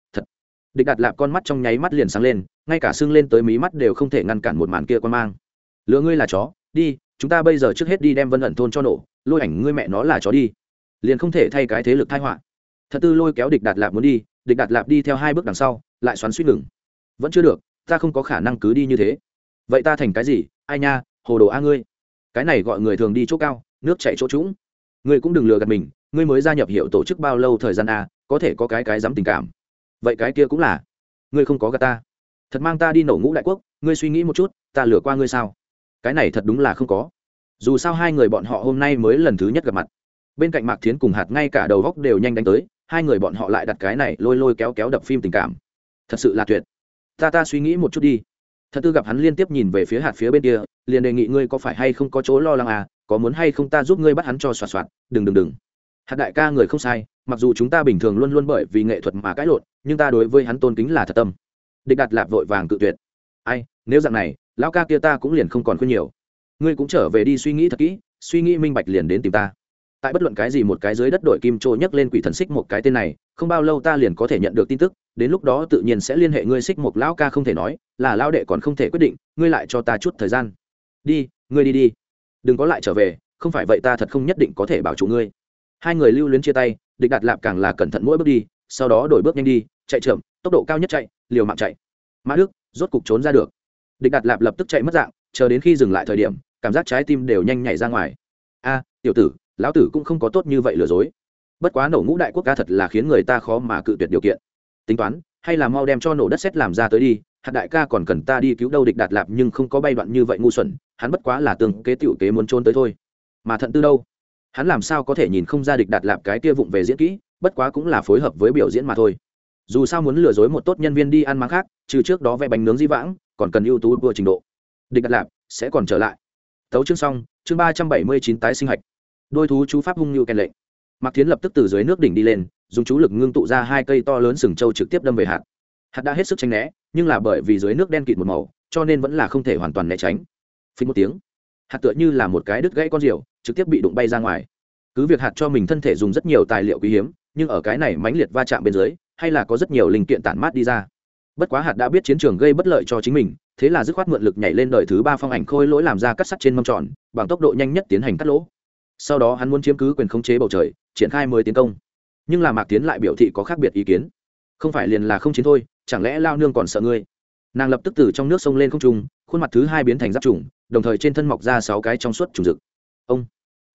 địch đặt lạp con mắt trong nháy mắt liền sáng lên, ngay cả sưng lên tới mí mắt đều không thể ngăn cản một màn kia con mang. Lừa ngươi là chó, đi, chúng ta bây giờ trước hết đi đem vân ẩn thôn cho nổ, lôi ảnh ngươi mẹ nó là chó đi. Liền không thể thay cái thế lực thai họa. Thật tư lôi kéo địch đạt lạp muốn đi, địch đạt lạp đi theo hai bước đằng sau, lại xoắn suýt ngừng. Vẫn chưa được, ta không có khả năng cứ đi như thế. Vậy ta thành cái gì? Ai nha, hồ đồ a ngươi. Cái này gọi người thường đi chỗ cao, nước chạy chỗ trũng. Ngươi cũng đừng lừa gạt mình, ngươi mới gia nhập hiệu tổ chức bao lâu thời gian a, có thể có cái cái dám tình cảm vậy cái kia cũng là. Ngươi không có gà ta. Thật mang ta đi nổ ngũ đại quốc, ngươi suy nghĩ một chút, ta lừa qua ngươi sao? Cái này thật đúng là không có. Dù sao hai người bọn họ hôm nay mới lần thứ nhất gặp mặt. Bên cạnh mạc thiến cùng hạt ngay cả đầu góc đều nhanh đánh tới, hai người bọn họ lại đặt cái này lôi lôi kéo kéo đập phim tình cảm. Thật sự là tuyệt. Ta ta suy nghĩ một chút đi. Thật tư gặp hắn liên tiếp nhìn về phía hạt phía bên kia, liền đề nghị ngươi có phải hay không có chỗ lo lắng à có muốn hay không ta giúp ngươi bắt hắn cho xoạt xoạt. Đừng đừng đừng hạt đại ca người không sai, mặc dù chúng ta bình thường luôn luôn bởi vì nghệ thuật mà cãi lộn, nhưng ta đối với hắn tôn kính là thật tâm. Địch đặt lạp vội vàng cự tuyệt. Ai, nếu dạng này, lão ca kia ta cũng liền không còn khuyên nhiều. Ngươi cũng trở về đi suy nghĩ thật kỹ, suy nghĩ minh bạch liền đến tìm ta. Tại bất luận cái gì một cái dưới đất đội kim trô nhấc lên quỷ thần xích một cái tên này, không bao lâu ta liền có thể nhận được tin tức, đến lúc đó tự nhiên sẽ liên hệ ngươi xích một lão ca không thể nói, là lão đệ còn không thể quyết định, ngươi lại cho ta chút thời gian. Đi, ngươi đi đi. Đừng có lại trở về, không phải vậy ta thật không nhất định có thể bảo chủ ngươi hai người lưu luyến chia tay, địch đạt lạp càng là cẩn thận mỗi bước đi, sau đó đổi bước nhanh đi, chạy chậm, tốc độ cao nhất chạy, liều mạng chạy. Mã đức, rốt cục trốn ra được. Địch đạt lạp lập tức chạy mất dạng, chờ đến khi dừng lại thời điểm, cảm giác trái tim đều nhanh nhảy ra ngoài. A, tiểu tử, lão tử cũng không có tốt như vậy lừa dối. Bất quá nổ ngũ đại quốc ca thật là khiến người ta khó mà cự tuyệt điều kiện. Tính toán, hay là mau đem cho nổ đất xét làm ra tới đi, hạt đại ca còn cần ta đi cứu đâu địch đạt lạp nhưng không có bay đoạn như vậy ngu xuẩn, hắn bất quá là tường kế tiểu kế muốn trốn tới thôi. Mà thận tư đâu? Hắn làm sao có thể nhìn không ra địch đạt lạp cái kia vụng về diễn kỹ, bất quá cũng là phối hợp với biểu diễn mà thôi. Dù sao muốn lừa dối một tốt nhân viên đi ăn máng khác, trừ trước đó vẽ bánh nướng di vãng, còn cần ưu tú vừa trình độ. Địch đạt lạp sẽ còn trở lại. Tấu chương xong, chương ba trăm bảy mươi chín tái sinh hạch. Đôi thú chú pháp hung như kèn lệnh. Mạc thiến lập tức từ dưới nước đỉnh đi lên, dùng chú lực ngưng tụ ra hai cây to lớn sừng trâu trực tiếp đâm về hạt. Hạt đã hết sức tranh né, nhưng là bởi vì dưới nước đen kịt một màu, cho nên vẫn là không thể hoàn toàn né tránh. Phí một tiếng hạt tựa như là một cái đứt gãy con rượu trực tiếp bị đụng bay ra ngoài. Cứ việc hạt cho mình thân thể dùng rất nhiều tài liệu quý hiếm, nhưng ở cái này mãnh liệt va chạm bên dưới, hay là có rất nhiều linh kiện tản mát đi ra. Bất quá hạt đã biết chiến trường gây bất lợi cho chính mình, thế là dứt khoát mượn lực nhảy lên đời thứ ba phong ảnh khôi lỗi làm ra cắt sắt trên mâm tròn, bằng tốc độ nhanh nhất tiến hành cắt lỗ. Sau đó hắn muốn chiếm cứ quyền khống chế bầu trời, triển khai mới tiến công. Nhưng là mạc tiến lại biểu thị có khác biệt ý kiến. Không phải liền là không chiến thôi, chẳng lẽ lao nương còn sợ ngươi? Nàng lập tức từ trong nước sông lên không trung, khuôn mặt thứ hai biến thành giáp trùng đồng thời trên thân mọc ra sáu cái trong suốt trùng rực. Ông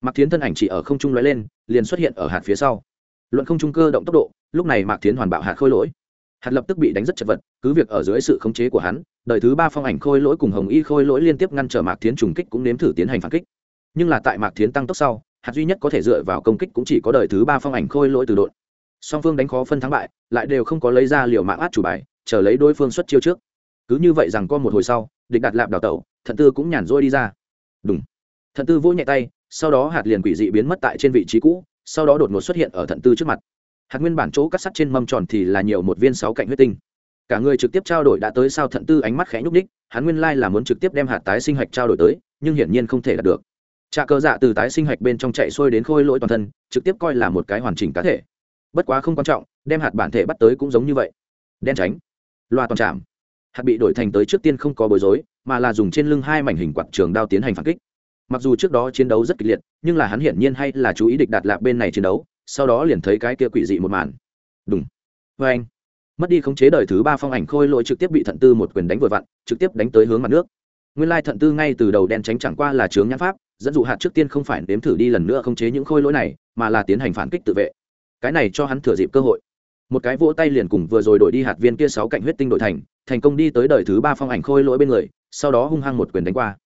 mạc tiến thân ảnh chỉ ở không trung lóe lên, liền xuất hiện ở hạt phía sau. Luận không trung cơ động tốc độ, lúc này mạc tiến hoàn bạo hạt khôi lỗi. Hạt lập tức bị đánh rất chật vật, cứ việc ở dưới sự khống chế của hắn, đời thứ ba phong ảnh khôi lỗi cùng hồng y khôi lỗi liên tiếp ngăn trở mạc tiến trùng kích cũng nếm thử tiến hành phản kích. Nhưng là tại mạc tiến tăng tốc sau, hạt duy nhất có thể dựa vào công kích cũng chỉ có đời thứ ba phong ảnh khôi lỗi từ đội song phương đánh khó phân thắng bại, lại đều không có lấy ra liều mạng át chủ bài, chờ lấy đối phương xuất chiêu trước. Cứ như vậy rằng có một hồi sau địch đặt lạp đào tẩu, thận tư cũng nhàn rỗi đi ra. Đúng thận tư vỗ nhẹ tay, sau đó hạt liền quỷ dị biến mất tại trên vị trí cũ, sau đó đột ngột xuất hiện ở thận tư trước mặt. Hạt nguyên bản chỗ cắt sắt trên mâm tròn thì là nhiều một viên sáu cạnh huyết tinh. Cả người trực tiếp trao đổi đã tới sao thận tư ánh mắt khẽ nhúc ních hắn nguyên lai là muốn trực tiếp đem hạt tái sinh hạch trao đổi tới, nhưng hiển nhiên không thể đạt được. Trà cờ dạ từ tái sinh hạch bên trong chạy xuôi đến khôi lỗi toàn thân, trực tiếp coi là một cái hoàn chỉnh cá thể. Bất quá không quan trọng, đem hạt bản thể bắt tới cũng giống như vậy. Đen tránh. Loa toàn trạm hạt bị đổi thành tới trước tiên không có bối rối, mà là dùng trên lưng hai mảnh hình quạt trường đao tiến hành phản kích. Mặc dù trước đó chiến đấu rất kịch liệt, nhưng là hắn hiển nhiên hay là chú ý địch đạt lạc bên này chiến đấu, sau đó liền thấy cái kia quỷ dị một màn. Đúng vê anh mất đi khống chế đời thứ ba phong ảnh khôi lỗi trực tiếp bị thận tư một quyền đánh vội vặn, trực tiếp đánh tới hướng mặt nước. Nguyên lai thận tư ngay từ đầu đen tránh chẳng qua là chướng nhãn pháp, dẫn dụ hạt trước tiên không phải nếm thử đi lần nữa khống chế những khôi lỗi này, mà là tiến hành phản kích tự vệ. Cái này cho hắn thừa dịp cơ hội một cái vỗ tay liền cùng vừa rồi đổi đi hạt viên kia sáu cạnh huyết tinh đội thành thành công đi tới đời thứ ba phong ảnh khôi lỗi bên người, sau đó hung hăng một quyền đánh qua.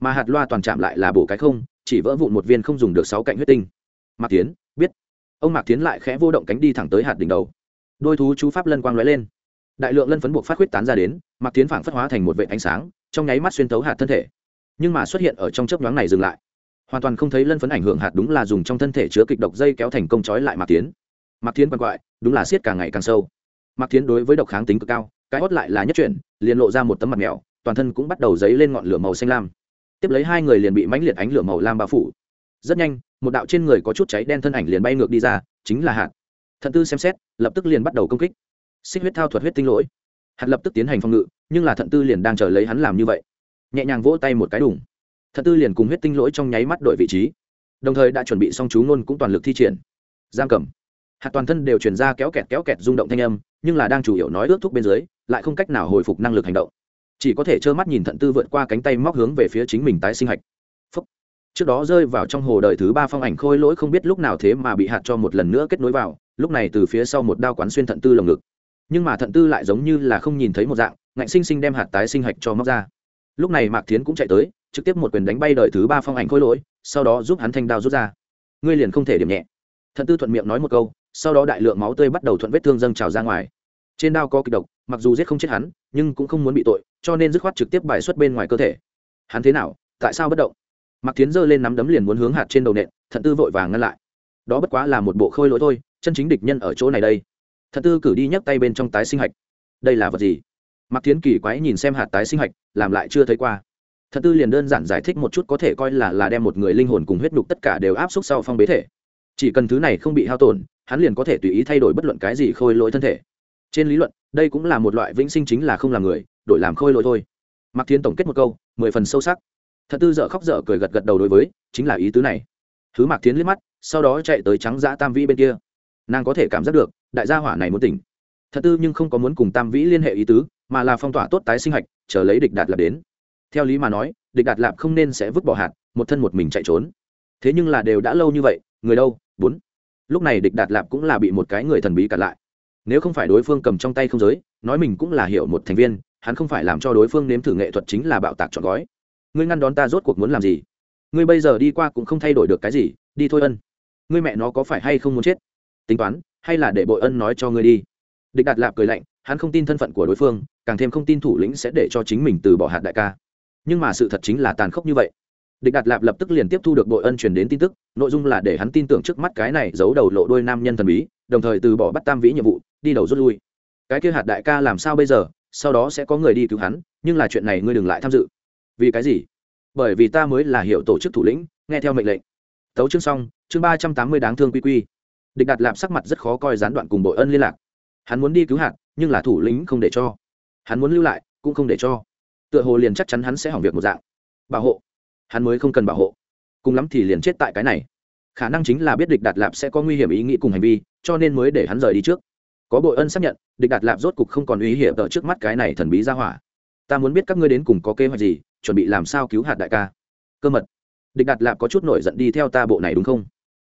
Mà hạt loa toàn chạm lại là bổ cái không, chỉ vỡ vụn một viên không dùng được sáu cạnh huyết tinh. Mạc tiến biết. Ông mạc tiến lại khẽ vô động cánh đi thẳng tới hạt đỉnh đầu. Đôi thú chú pháp lân quang lóe lên. Đại lượng lân phấn buộc phát huyết tán ra đến, mạc tiến phảng phất hóa thành một vệ ánh sáng, trong nháy mắt xuyên tấu hạt thân thể. Nhưng mà xuất hiện ở trong chớp nhoáng này dừng lại. Hoàn toàn không thấy lân phấn ảnh hưởng hạt đúng là dùng trong thân thể chứa kịch độc dây kéo thành công trói lại mạc tiến mạc Thiến quan quại, đúng là siết càng ngày càng sâu. Mạc Thiến đối với độc kháng tính cực cao, cái hót lại là nhất chuyển, liền lộ ra một tấm mặt mèo, toàn thân cũng bắt đầu dấy lên ngọn lửa màu xanh lam. Tiếp lấy hai người liền bị mãnh liệt ánh lửa màu lam bao phủ. Rất nhanh, một đạo trên người có chút cháy đen thân ảnh liền bay ngược đi ra, chính là hạt. Thận tư xem xét, lập tức liền bắt đầu công kích. Xích huyết thao thuật huyết tinh lỗi. Hạt lập tức tiến hành phòng ngự, nhưng là thận tư liền đang chờ lấy hắn làm như vậy. Nhẹ nhàng vỗ tay một cái đủng thận tư liền cùng huyết tinh lỗi trong nháy mắt đổi vị trí. Đồng thời đã chuẩn bị xong chú ngôn cũng toàn lực thi triển. Giam cầm hạt toàn thân đều truyền ra kéo kẹt kéo kẹt rung động thanh âm, nhưng là đang chủ yếu nói ước thúc bên dưới, lại không cách nào hồi phục năng lực hành động. Chỉ có thể trơ mắt nhìn thận tư vượt qua cánh tay móc hướng về phía chính mình tái sinh hạch. Phúc. trước đó rơi vào trong hồ đời thứ ba phong ảnh khôi lỗi không biết lúc nào thế mà bị hạt cho một lần nữa kết nối vào, lúc này từ phía sau một đao quán xuyên thận tư lồng ngực. Nhưng mà thận tư lại giống như là không nhìn thấy một dạng, ngạnh sinh sinh đem hạt tái sinh hạch cho móc ra. Lúc này mạc thiến cũng chạy tới, trực tiếp một quyền đánh bay đời thứ ba phong ảnh khôi lỗi, sau đó giúp hắn thanh đao rút ra. Ngươi liền không thể điểm nhẹ. Thận tư thuận miệng nói một câu sau đó đại lượng máu tươi bắt đầu thuận vết thương dâng trào ra ngoài. Trên đao có kịch độc, mặc dù giết không chết hắn, nhưng cũng không muốn bị tội, cho nên dứt khoát trực tiếp bài xuất bên ngoài cơ thể. Hắn thế nào? Tại sao bất động? Mặc tiến giơ lên nắm đấm liền muốn hướng hạt trên đầu nện, thận tư vội vàng ngăn lại. Đó bất quá là một bộ khôi lỗi thôi, chân chính địch nhân ở chỗ này đây. Thận tư cử đi nhấc tay bên trong tái sinh hạch. Đây là vật gì? Mặc tiến kỳ quái nhìn xem hạt tái sinh hạch, làm lại chưa thấy qua. Thận tư liền đơn giản giải thích một chút có thể coi là là đem một người linh hồn cùng huyết nhục tất cả đều áp suất sau phong bế thể. Chỉ cần thứ này không bị hao tổn hắn liền có thể tùy ý thay đổi bất luận cái gì khôi lỗi thân thể. Trên lý luận, đây cũng là một loại vĩnh sinh chính là không làm người, đổi làm khôi lỗi thôi. Mạc thiên tổng kết một câu, mười phần sâu sắc. Thật tư dở khóc dở cười gật gật đầu đối với, chính là ý tứ này. Thứ mạc thiên liếc mắt, sau đó chạy tới trắng giã tam vĩ bên kia. Nàng có thể cảm giác được, đại gia hỏa này muốn tỉnh. Thật tư nhưng không có muốn cùng tam vĩ liên hệ ý tứ, mà là phong tỏa tốt tái sinh hạch, chờ lấy địch đạt lạp đến. Theo lý mà nói, địch đạt lạp không nên sẽ vứt bỏ hạt, một thân một mình chạy trốn. Thế nhưng là đều đã lâu như vậy, người đâu? Bốn lúc này địch đạt lạp cũng là bị một cái người thần bí cặn lại. Nếu không phải đối phương cầm trong tay không giới, nói mình cũng là hiểu một thành viên, hắn không phải làm cho đối phương nếm thử nghệ thuật chính là bạo tạc chọn gói. Ngươi ngăn đón ta rốt cuộc muốn làm gì? Ngươi bây giờ đi qua cũng không thay đổi được cái gì, đi thôi ân. Ngươi mẹ nó có phải hay không muốn chết? Tính toán, hay là để bội ân nói cho ngươi đi. Địch đạt lạp cười lạnh, hắn không tin thân phận của đối phương, càng thêm không tin thủ lĩnh sẽ để cho chính mình từ bỏ hạt đại ca. Nhưng mà sự thật chính là tàn khốc như vậy địch đạt lạp lập tức liền tiếp thu được đội ân truyền đến tin tức, nội dung là để hắn tin tưởng trước mắt cái này giấu đầu lộ đôi nam nhân thần bí, đồng thời từ bỏ bắt tam vĩ nhiệm vụ, đi đầu rút lui. Cái kia hạt đại ca làm sao bây giờ? Sau đó sẽ có người đi cứu hắn, nhưng là chuyện này ngươi đừng lại tham dự. Vì cái gì? Bởi vì ta mới là hiệu tổ chức thủ lĩnh, nghe theo mệnh lệnh. Tấu chương xong, chương ba trăm tám mươi đáng thương quy quy. Địch đạt lạp sắc mặt rất khó coi gián đoạn cùng bội ân liên lạc. Hắn muốn đi cứu hạt, nhưng là thủ lĩnh không để cho. Hắn muốn lưu lại, cũng không để cho. Tựa hồ liền chắc chắn hắn sẽ hỏng việc một dạng. Bảo hộ hắn mới không cần bảo hộ. Cùng lắm thì liền chết tại cái này. Khả năng chính là biết địch đạt lạp sẽ có nguy hiểm ý nghĩ cùng hành vi, cho nên mới để hắn rời đi trước. Có bội ân xác nhận, địch đạt lạp rốt cục không còn uy hiểm ở trước mắt cái này thần bí ra hỏa. Ta muốn biết các ngươi đến cùng có kế hoạch gì, chuẩn bị làm sao cứu hạt đại ca. Cơ mật. Địch đạt lạp có chút nổi giận đi theo ta bộ này đúng không?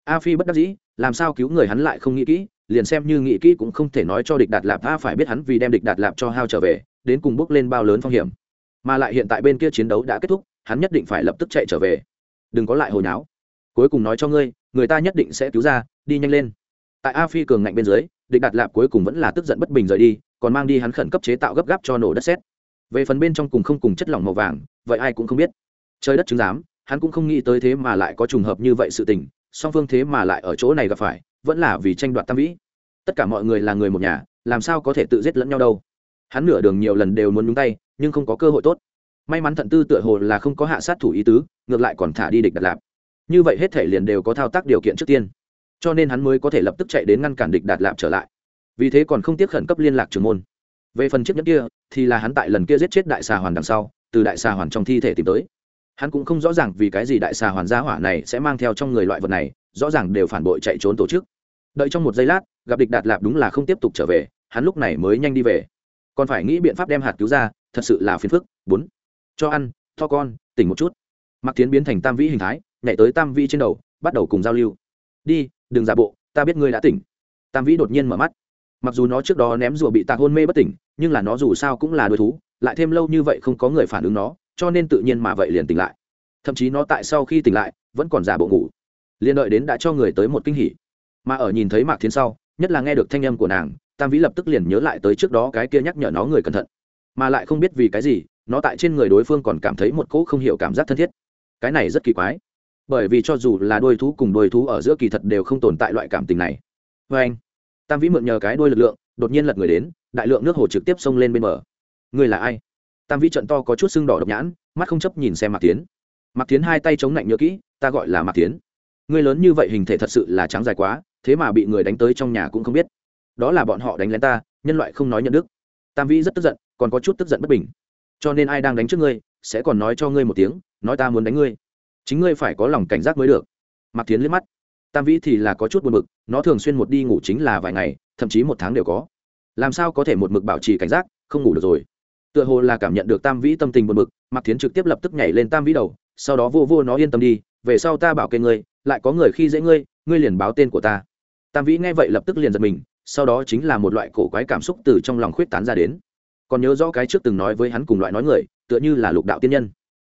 A phi bất đắc dĩ, làm sao cứu người hắn lại không nghĩ kỹ, liền xem như nghĩ kỹ cũng không thể nói cho địch đạt lạp, a, phải biết hắn vì đem địch đạt lạp cho hao trở về, đến cùng bước lên bao lớn phong hiểm. Mà lại hiện tại bên kia chiến đấu đã kết thúc hắn nhất định phải lập tức chạy trở về. Đừng có lại hồi náo cuối cùng nói cho ngươi, người ta nhất định sẽ cứu ra, đi nhanh lên. Tại a phi cường ngạnh bên dưới, địch đạt lạp cuối cùng vẫn là tức giận bất bình rời đi, còn mang đi hắn khẩn cấp chế tạo gấp gáp cho nổ đất xét về phần bên trong cùng không cùng chất lỏng màu vàng, vậy ai cũng không biết. Trời đất chứng giám, hắn cũng không nghĩ tới thế mà lại có trùng hợp như vậy sự tình, song phương thế mà lại ở chỗ này gặp phải, vẫn là vì tranh đoạt tam vĩ. Tất cả mọi người là người một nhà, làm sao có thể tự giết lẫn nhau đâu. Hắn nửa đường nhiều lần đều muốn nhúng tay, nhưng không có cơ hội tốt may mắn thận tư tựa hồ là không có hạ sát thủ ý tứ, ngược lại còn thả đi địch đặt lạp. Như vậy hết thể liền đều có thao tác điều kiện trước tiên. Cho nên hắn mới có thể lập tức chạy đến ngăn cản địch đạt lạp trở lại. Vì thế còn không tiếp khẩn cấp liên lạc trường môn. Về phần chiếc nhẫn kia, thì là hắn tại lần kia giết chết đại xà hoàn đằng sau, từ đại xà hoàn trong thi thể tìm tới. Hắn cũng không rõ ràng vì cái gì đại xà hoàn gia hỏa này sẽ mang theo trong người loại vật này, rõ ràng đều phản bội chạy trốn tổ chức. Đợi trong một giây lát, gặp địch đạt lạp đúng là không tiếp tục trở về, hắn lúc này mới nhanh đi về. Còn phải nghĩ biện pháp đem hạt cứu ra, thật sự là phiền phức. Bốn cho ăn, cho con, tỉnh một chút. Mặc tiến biến thành tam vĩ hình thái, nhảy tới tam vĩ trên đầu, bắt đầu cùng giao lưu. Đi, đừng giả bộ, ta biết ngươi đã tỉnh. Tam vĩ đột nhiên mở mắt. Mặc dù nó trước đó ném rùa bị tạc hôn mê bất tỉnh, nhưng là nó dù sao cũng là đôi thú, lại thêm lâu như vậy không có người phản ứng nó, cho nên tự nhiên mà vậy liền tỉnh lại. Thậm chí nó tại sau khi tỉnh lại, vẫn còn giả bộ ngủ. Liền đợi đến đã cho người tới một kinh hỉ. Mà ở nhìn thấy mạc thiên sau, nhất là nghe được thanh âm của nàng, tam vĩ lập tức liền nhớ lại tới trước đó cái kia nhắc nhở nó người cẩn thận. Mà lại không biết vì cái gì nó tại trên người đối phương còn cảm thấy một cỗ không hiểu cảm giác thân thiết. Cái này rất kỳ quái, bởi vì cho dù là đôi thú cùng đôi thú ở giữa kỳ thật đều không tồn tại loại cảm tình này. Vê anh, tam vĩ mượn nhờ cái đôi lực lượng, đột nhiên lật người đến, đại lượng nước hồ trực tiếp xông lên bên bờ. Người là ai? Tam vĩ trận to có chút sưng đỏ độc nhãn, mắt không chấp nhìn xem mạc tiến mạc tiến hai tay chống lạnh nhớ kỹ, ta gọi là mạc tiến người lớn như vậy hình thể thật sự là trắng dài quá, thế mà bị người đánh tới trong nhà cũng không biết. Đó là bọn họ đánh lén ta, nhân loại không nói nhận đức. Tam vĩ rất tức giận, còn có chút tức giận bất bình cho nên ai đang đánh trước ngươi, sẽ còn nói cho ngươi một tiếng, nói ta muốn đánh ngươi. Chính ngươi phải có lòng cảnh giác mới được. Mạc tiến liếc mắt. Tam vĩ thì là có chút buồn bực, nó thường xuyên một đi ngủ chính là vài ngày, thậm chí một tháng đều có. Làm sao có thể một mực bảo trì cảnh giác, không ngủ được rồi? Tựa hồ là cảm nhận được tam vĩ tâm tình buồn bực, mạc tiến trực tiếp lập tức nhảy lên tam vĩ đầu, sau đó vô vô nó yên tâm đi, về sau ta bảo kê ngươi, lại có người khi dễ ngươi ngươi liền báo tên của ta. Tam vĩ nghe vậy lập tức liền giật mình, sau đó chính là một loại cổ quái cảm xúc từ trong lòng khuyết tán ra đến còn nhớ rõ cái trước từng nói với hắn cùng loại nói người, tựa như là lục đạo tiên nhân.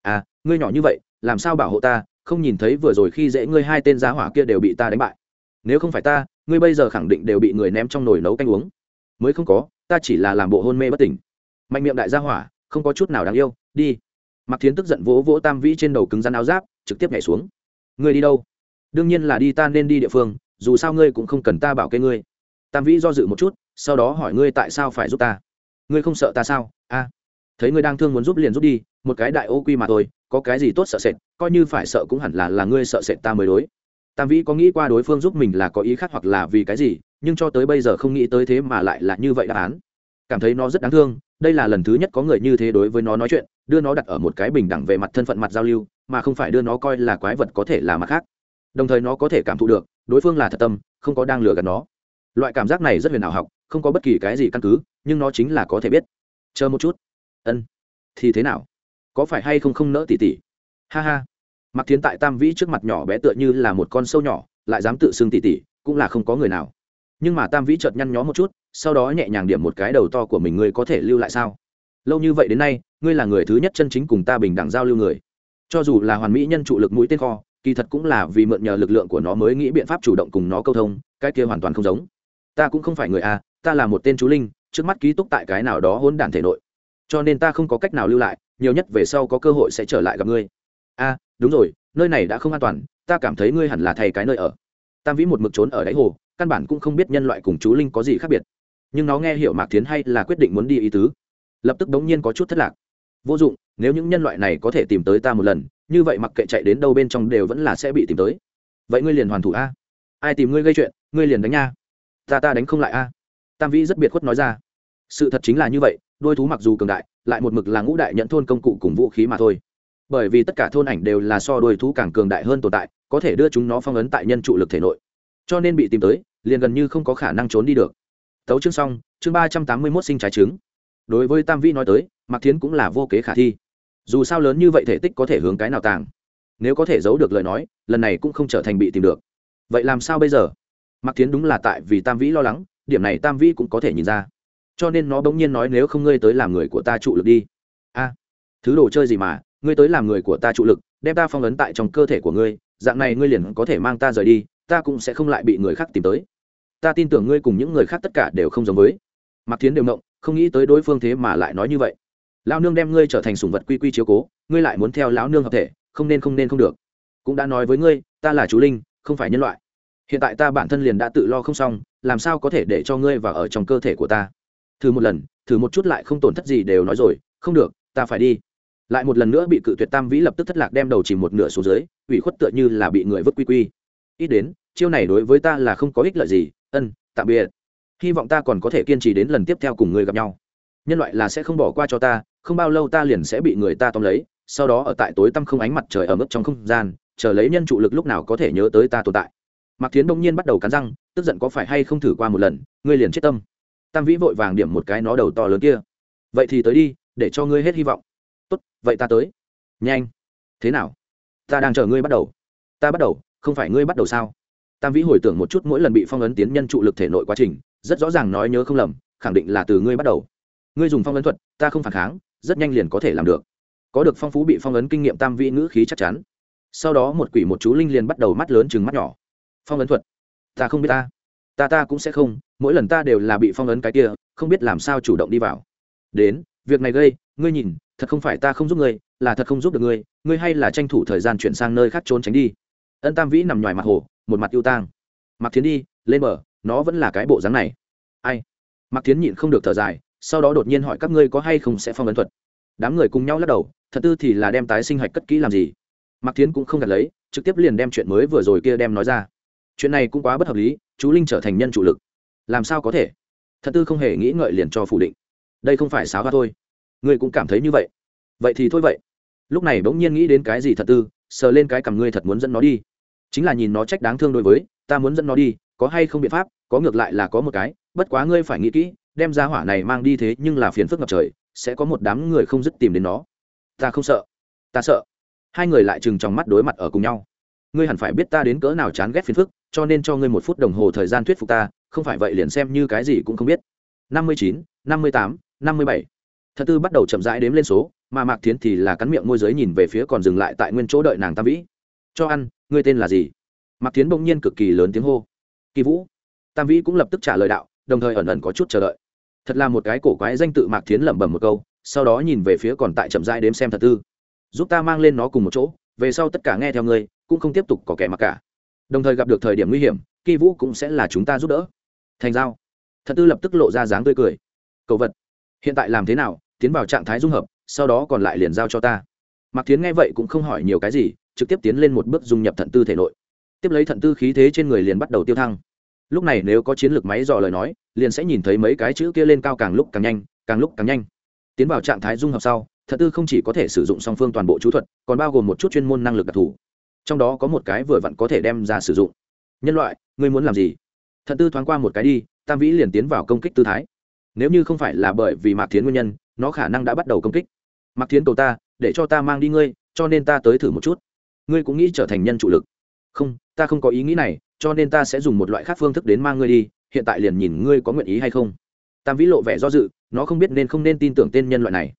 À ngươi nhỏ như vậy, làm sao bảo hộ ta, không nhìn thấy vừa rồi khi dễ ngươi hai tên giá hỏa kia đều bị ta đánh bại. Nếu không phải ta, ngươi bây giờ khẳng định đều bị người ném trong nồi nấu canh uống. Mới không có, ta chỉ là làm bộ hôn mê bất tỉnh. Mạnh miệng đại gia hỏa, không có chút nào đáng yêu, đi. Mặc thiến tức giận vỗ vỗ tam vĩ trên đầu cứng rắn áo giáp, trực tiếp nhảy xuống. Ngươi đi đâu? Đương nhiên là đi, ta nên đi địa phương, dù sao ngươi cũng không cần ta bảo kê ngươi. Tam vĩ do dự một chút, sau đó hỏi ngươi tại sao phải giúp ta ngươi không sợ ta sao? A, thấy ngươi đang thương muốn giúp liền giúp đi, một cái đại ô quy mà thôi, có cái gì tốt sợ sệt, coi như phải sợ cũng hẳn là là ngươi sợ sệt ta mới đối. Tam vĩ có nghĩ qua đối phương giúp mình là có ý khác hoặc là vì cái gì, nhưng cho tới bây giờ không nghĩ tới thế mà lại là như vậy đáp án. Cảm thấy nó rất đáng thương, đây là lần thứ nhất có người như thế đối với nó nói chuyện, đưa nó đặt ở một cái bình đẳng về mặt thân phận mặt giao lưu, mà không phải đưa nó coi là quái vật có thể là mặt khác. Đồng thời nó có thể cảm thụ được, đối phương là thật tâm, không có đang lừa gạt nó. Loại cảm giác này rất huyền ảo học không có bất kỳ cái gì căn cứ, nhưng nó chính là có thể biết. Chờ một chút. Ân. Thì thế nào? Có phải hay không không nỡ tỉ tỉ? Ha ha. Mặc thiến tại tam vĩ trước mặt nhỏ bé tựa như là một con sâu nhỏ, lại dám tự xưng tỉ tỉ, cũng là không có người nào. Nhưng mà tam vĩ chợt nhăn nhó một chút, sau đó nhẹ nhàng điểm một cái đầu to của mình, ngươi có thể lưu lại sao? Lâu như vậy đến nay, ngươi là người thứ nhất chân chính cùng ta bình đẳng giao lưu người. Cho dù là hoàn mỹ nhân trụ lực mũi tên kho, kỳ thật cũng là vì mượn nhờ lực lượng của nó mới nghĩ biện pháp chủ động cùng nó câu thông, cái kia hoàn toàn không giống. Ta cũng không phải người a ta là một tên chú linh, trước mắt ký túc tại cái nào đó hôn đản thể nội. Cho nên ta không có cách nào lưu lại, nhiều nhất về sau có cơ hội sẽ trở lại gặp ngươi. A, đúng rồi, nơi này đã không an toàn, ta cảm thấy ngươi hẳn là thay cái nơi ở. Tam vĩ một mực trốn ở đáy hồ, căn bản cũng không biết nhân loại cùng chú linh có gì khác biệt. Nhưng nó nghe hiểu mạc tiến hay là quyết định muốn đi ý tứ, lập tức đống nhiên có chút thất lạc. Vô dụng, nếu những nhân loại này có thể tìm tới ta một lần, như vậy mặc kệ chạy đến đâu bên trong đều vẫn là sẽ bị tìm tới. Vậy ngươi liền hoàn thủ a. Ai tìm ngươi gây chuyện, ngươi liền đánh nha. Ta ta đánh không lại a tam vĩ rất biệt khuất nói ra. Sự thật chính là như vậy, đôi thú mặc dù cường đại, lại một mực là ngũ đại nhận thôn công cụ cùng vũ khí mà thôi. Bởi vì tất cả thôn ảnh đều là so đôi thú càng cường đại hơn tồn tại, có thể đưa chúng nó phong ấn tại nhân trụ lực thể nội. Cho nên bị tìm tới, liền gần như không có khả năng trốn đi được. Tấu chương xong, chương ba trăm tám mươi mốt sinh trái trứng. Đối với tam vĩ nói tới, mạc thiến cũng là vô kế khả thi. Dù sao lớn như vậy thể tích có thể hướng cái nào tàng? Nếu có thể giấu được lời nói, lần này cũng không trở thành bị tìm được. Vậy làm sao bây giờ? Mạc thiến đúng là tại vì tam vĩ lo lắng điểm này tam vĩ cũng có thể nhìn ra. Cho nên nó bỗng nhiên nói nếu không ngươi tới làm người của ta trụ lực đi. A, thứ đồ chơi gì mà, ngươi tới làm người của ta trụ lực, đem ta phong ấn tại trong cơ thể của ngươi, dạng này ngươi liền có thể mang ta rời đi, ta cũng sẽ không lại bị người khác tìm tới. Ta tin tưởng ngươi cùng những người khác tất cả đều không giống với. Mạc thiến đều ngộng, không nghĩ tới đối phương thế mà lại nói như vậy. Lão nương đem ngươi trở thành sùng vật quy quy chiếu cố, ngươi lại muốn theo lão nương hợp thể, không nên không nên không được. Cũng đã nói với ngươi, ta là chú linh, không phải nhân loại. Hiện tại ta bản thân liền đã tự lo không xong làm sao có thể để cho ngươi vào ở trong cơ thể của ta? Thử một lần, thử một chút lại không tổn thất gì đều nói rồi, không được, ta phải đi. Lại một lần nữa bị cự tuyệt tam vĩ lập tức thất lạc đem đầu chỉ một nửa xuống dưới, ủy khuất tựa như là bị người vứt quy quy. Ít đến, chiêu này đối với ta là không có ích lợi gì, ân, tạm biệt. Hy vọng ta còn có thể kiên trì đến lần tiếp theo cùng ngươi gặp nhau. Nhân loại là sẽ không bỏ qua cho ta, không bao lâu ta liền sẽ bị người ta tóm lấy, sau đó ở tại tối tăm không ánh mặt trời ở mức trong không gian, chờ lấy nhân trụ lực lúc nào có thể nhớ tới ta tồn tại. Mạc thiến đông nhiên bắt đầu cắn răng tức giận có phải hay không thử qua một lần, ngươi liền chết tâm. Tam vĩ vội vàng điểm một cái nó đầu to lớn kia. Vậy thì tới đi, để cho ngươi hết hy vọng. Tốt, vậy ta tới. Nhanh. Thế nào? Ta đang chờ ngươi bắt đầu. Ta bắt đầu, không phải ngươi bắt đầu sao? Tam vĩ hồi tưởng một chút mỗi lần bị phong ấn tiến nhân trụ lực thể nội quá trình, rất rõ ràng nói nhớ không lầm, khẳng định là từ ngươi bắt đầu. Ngươi dùng phong ấn thuật, ta không phản kháng, rất nhanh liền có thể làm được. Có được phong phú bị phong ấn kinh nghiệm tam vĩ ngữ khí chắc chắn. Sau đó một quỷ một chú linh liền bắt đầu mắt lớn chừng mắt nhỏ. Phong ấn thuật ta không biết ta. Ta ta cũng sẽ không, mỗi lần ta đều là bị phong ấn cái kia, không biết làm sao chủ động đi vào. Đến, việc này gây, ngươi nhìn, thật không phải ta không giúp ngươi, là thật không giúp được ngươi ngươi hay là tranh thủ thời gian chuyển sang nơi khác trốn tránh đi. Ân tam vĩ nằm ngoài mặt hồ, một mặt ưu tang. Mặc thiến đi, lên bờ, nó vẫn là cái bộ dáng này. Ai? Mặc thiến nhịn không được thở dài, sau đó đột nhiên hỏi các ngươi có hay không sẽ phong ấn thuật. Đám người cùng nhau lắc đầu, thật tư thì là đem tái sinh hạch cất kỹ làm gì. Mặc thiến cũng không gạt lấy, trực tiếp liền đem chuyện mới vừa rồi kia đem nói ra chuyện này cũng quá bất hợp lý, chú linh trở thành nhân chủ lực. Làm sao có thể? Thật tư không hề nghĩ ngợi liền cho phủ định. Đây không phải sáo hoa thôi. Ngươi cũng cảm thấy như vậy. Vậy thì thôi vậy. Lúc này bỗng nhiên nghĩ đến cái gì thật tư, sờ lên cái cằm ngươi thật muốn dẫn nó đi. Chính là nhìn nó trách đáng thương đối với, ta muốn dẫn nó đi, có hay không biện pháp, có ngược lại là có một cái, bất quá ngươi phải nghĩ kỹ, đem ra hỏa này mang đi thế nhưng là phiền phức ngập trời, sẽ có một đám người không dứt tìm đến nó. Ta không sợ. Ta sợ. Hai người lại chừng trong mắt đối mặt ở cùng nhau. Ngươi hẳn phải biết ta đến cỡ nào chán ghét phiền phức cho nên cho ngươi một phút đồng hồ thời gian thuyết phục ta, không phải vậy liền xem như cái gì cũng không biết. Năm mươi chín, năm mươi tám, năm mươi bảy. Thật tư bắt đầu chậm rãi đếm lên số, mà mạc thiến thì là cắn miệng môi giới nhìn về phía còn dừng lại tại nguyên chỗ đợi nàng tam vĩ. Cho ăn, ngươi tên là gì? Mạc thiến bỗng nhiên cực kỳ lớn tiếng hô. Kỳ vũ. Tam vĩ cũng lập tức trả lời đạo, đồng thời ẩn ẩn có chút chờ đợi. Thật là một cái cổ quái danh tự mạc thiến lẩm bẩm một câu, sau đó nhìn về phía còn tại chậm rãi đếm xem thật tư. Giúp ta mang lên nó cùng một chỗ, về sau tất cả nghe theo ngươi, cũng không tiếp tục có kẻ mặc cả đồng thời gặp được thời điểm nguy hiểm kỳ vũ cũng sẽ là chúng ta giúp đỡ. Thành giao. Thật tư lập tức lộ ra dáng tươi cười. Cầu vật. Hiện tại làm thế nào? Tiến vào trạng thái dung hợp, sau đó còn lại liền giao cho ta. Mạc tiến nghe vậy cũng không hỏi nhiều cái gì, trực tiếp tiến lên một bước dung nhập thận tư thể nội. Tiếp lấy thận tư khí thế trên người liền bắt đầu tiêu thăng. Lúc này nếu có chiến lược máy dò lời nói, liền sẽ nhìn thấy mấy cái chữ kia lên cao càng lúc càng nhanh, càng lúc càng nhanh. Tiến vào trạng thái dung hợp sau thận tư không chỉ có thể sử dụng song phương toàn bộ chú thuật, còn bao gồm một chút chuyên môn năng lực đặc thù trong đó có một cái vừa vặn có thể đem ra sử dụng. Nhân loại, ngươi muốn làm gì? Thận tư thoáng qua một cái đi, tam vĩ liền tiến vào công kích tư thái. Nếu như không phải là bởi vì mạc thiến nguyên nhân, nó khả năng đã bắt đầu công kích. Mạc thiến cầu ta, để cho ta mang đi ngươi, cho nên ta tới thử một chút. Ngươi cũng nghĩ trở thành nhân chủ lực. Không, ta không có ý nghĩ này, cho nên ta sẽ dùng một loại khác phương thức đến mang ngươi đi, hiện tại liền nhìn ngươi có nguyện ý hay không. Tam vĩ lộ vẻ do dự, nó không biết nên không nên tin tưởng tên nhân loại này.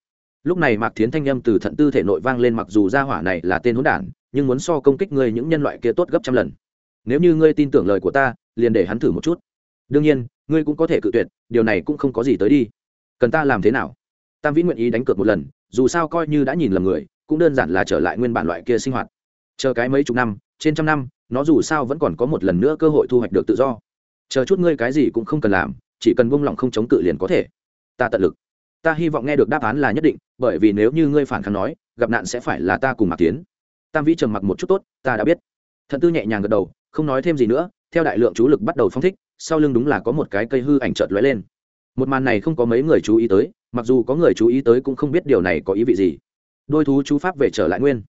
Lúc này mạc thiến thanh â m từ thận tư thể nội vang lên mặc dù gia hỏa này là tên hỗn đản nhưng muốn so công kích ngươi những nhân loại kia tốt gấp trăm lần. Nếu như ngươi tin tưởng lời của ta, liền để hắn thử một chút. Đương nhiên, ngươi cũng có thể cự tuyệt, điều này cũng không có gì tới đi. Cần ta làm thế nào? Tam vĩ nguyện ý đánh cược một lần, dù sao coi như đã nhìn lầm người, cũng đơn giản là trở lại nguyên bản loại kia sinh hoạt. Chờ cái mấy chục năm, trên trăm năm, nó dù sao vẫn còn có một lần nữa cơ hội thu hoạch được tự do. Chờ chút ngươi cái gì cũng không cần làm, chỉ cần buông lỏng không chống cự liền có thể. Ta tận lực. Ta hy vọng nghe được đáp án là nhất định, bởi vì nếu như ngươi phản kháng nói, gặp nạn sẽ phải là ta cùng mạc tiến tam vĩ trầm mặc một chút tốt, ta đã biết. Thận tư nhẹ nhàng gật đầu, không nói thêm gì nữa, theo đại lượng chú lực bắt đầu phong thích, sau lưng đúng là có một cái cây hư ảnh chợt lóe lên. Một màn này không có mấy người chú ý tới, mặc dù có người chú ý tới cũng không biết điều này có ý vị gì. Đôi thú chú pháp về trở lại nguyên.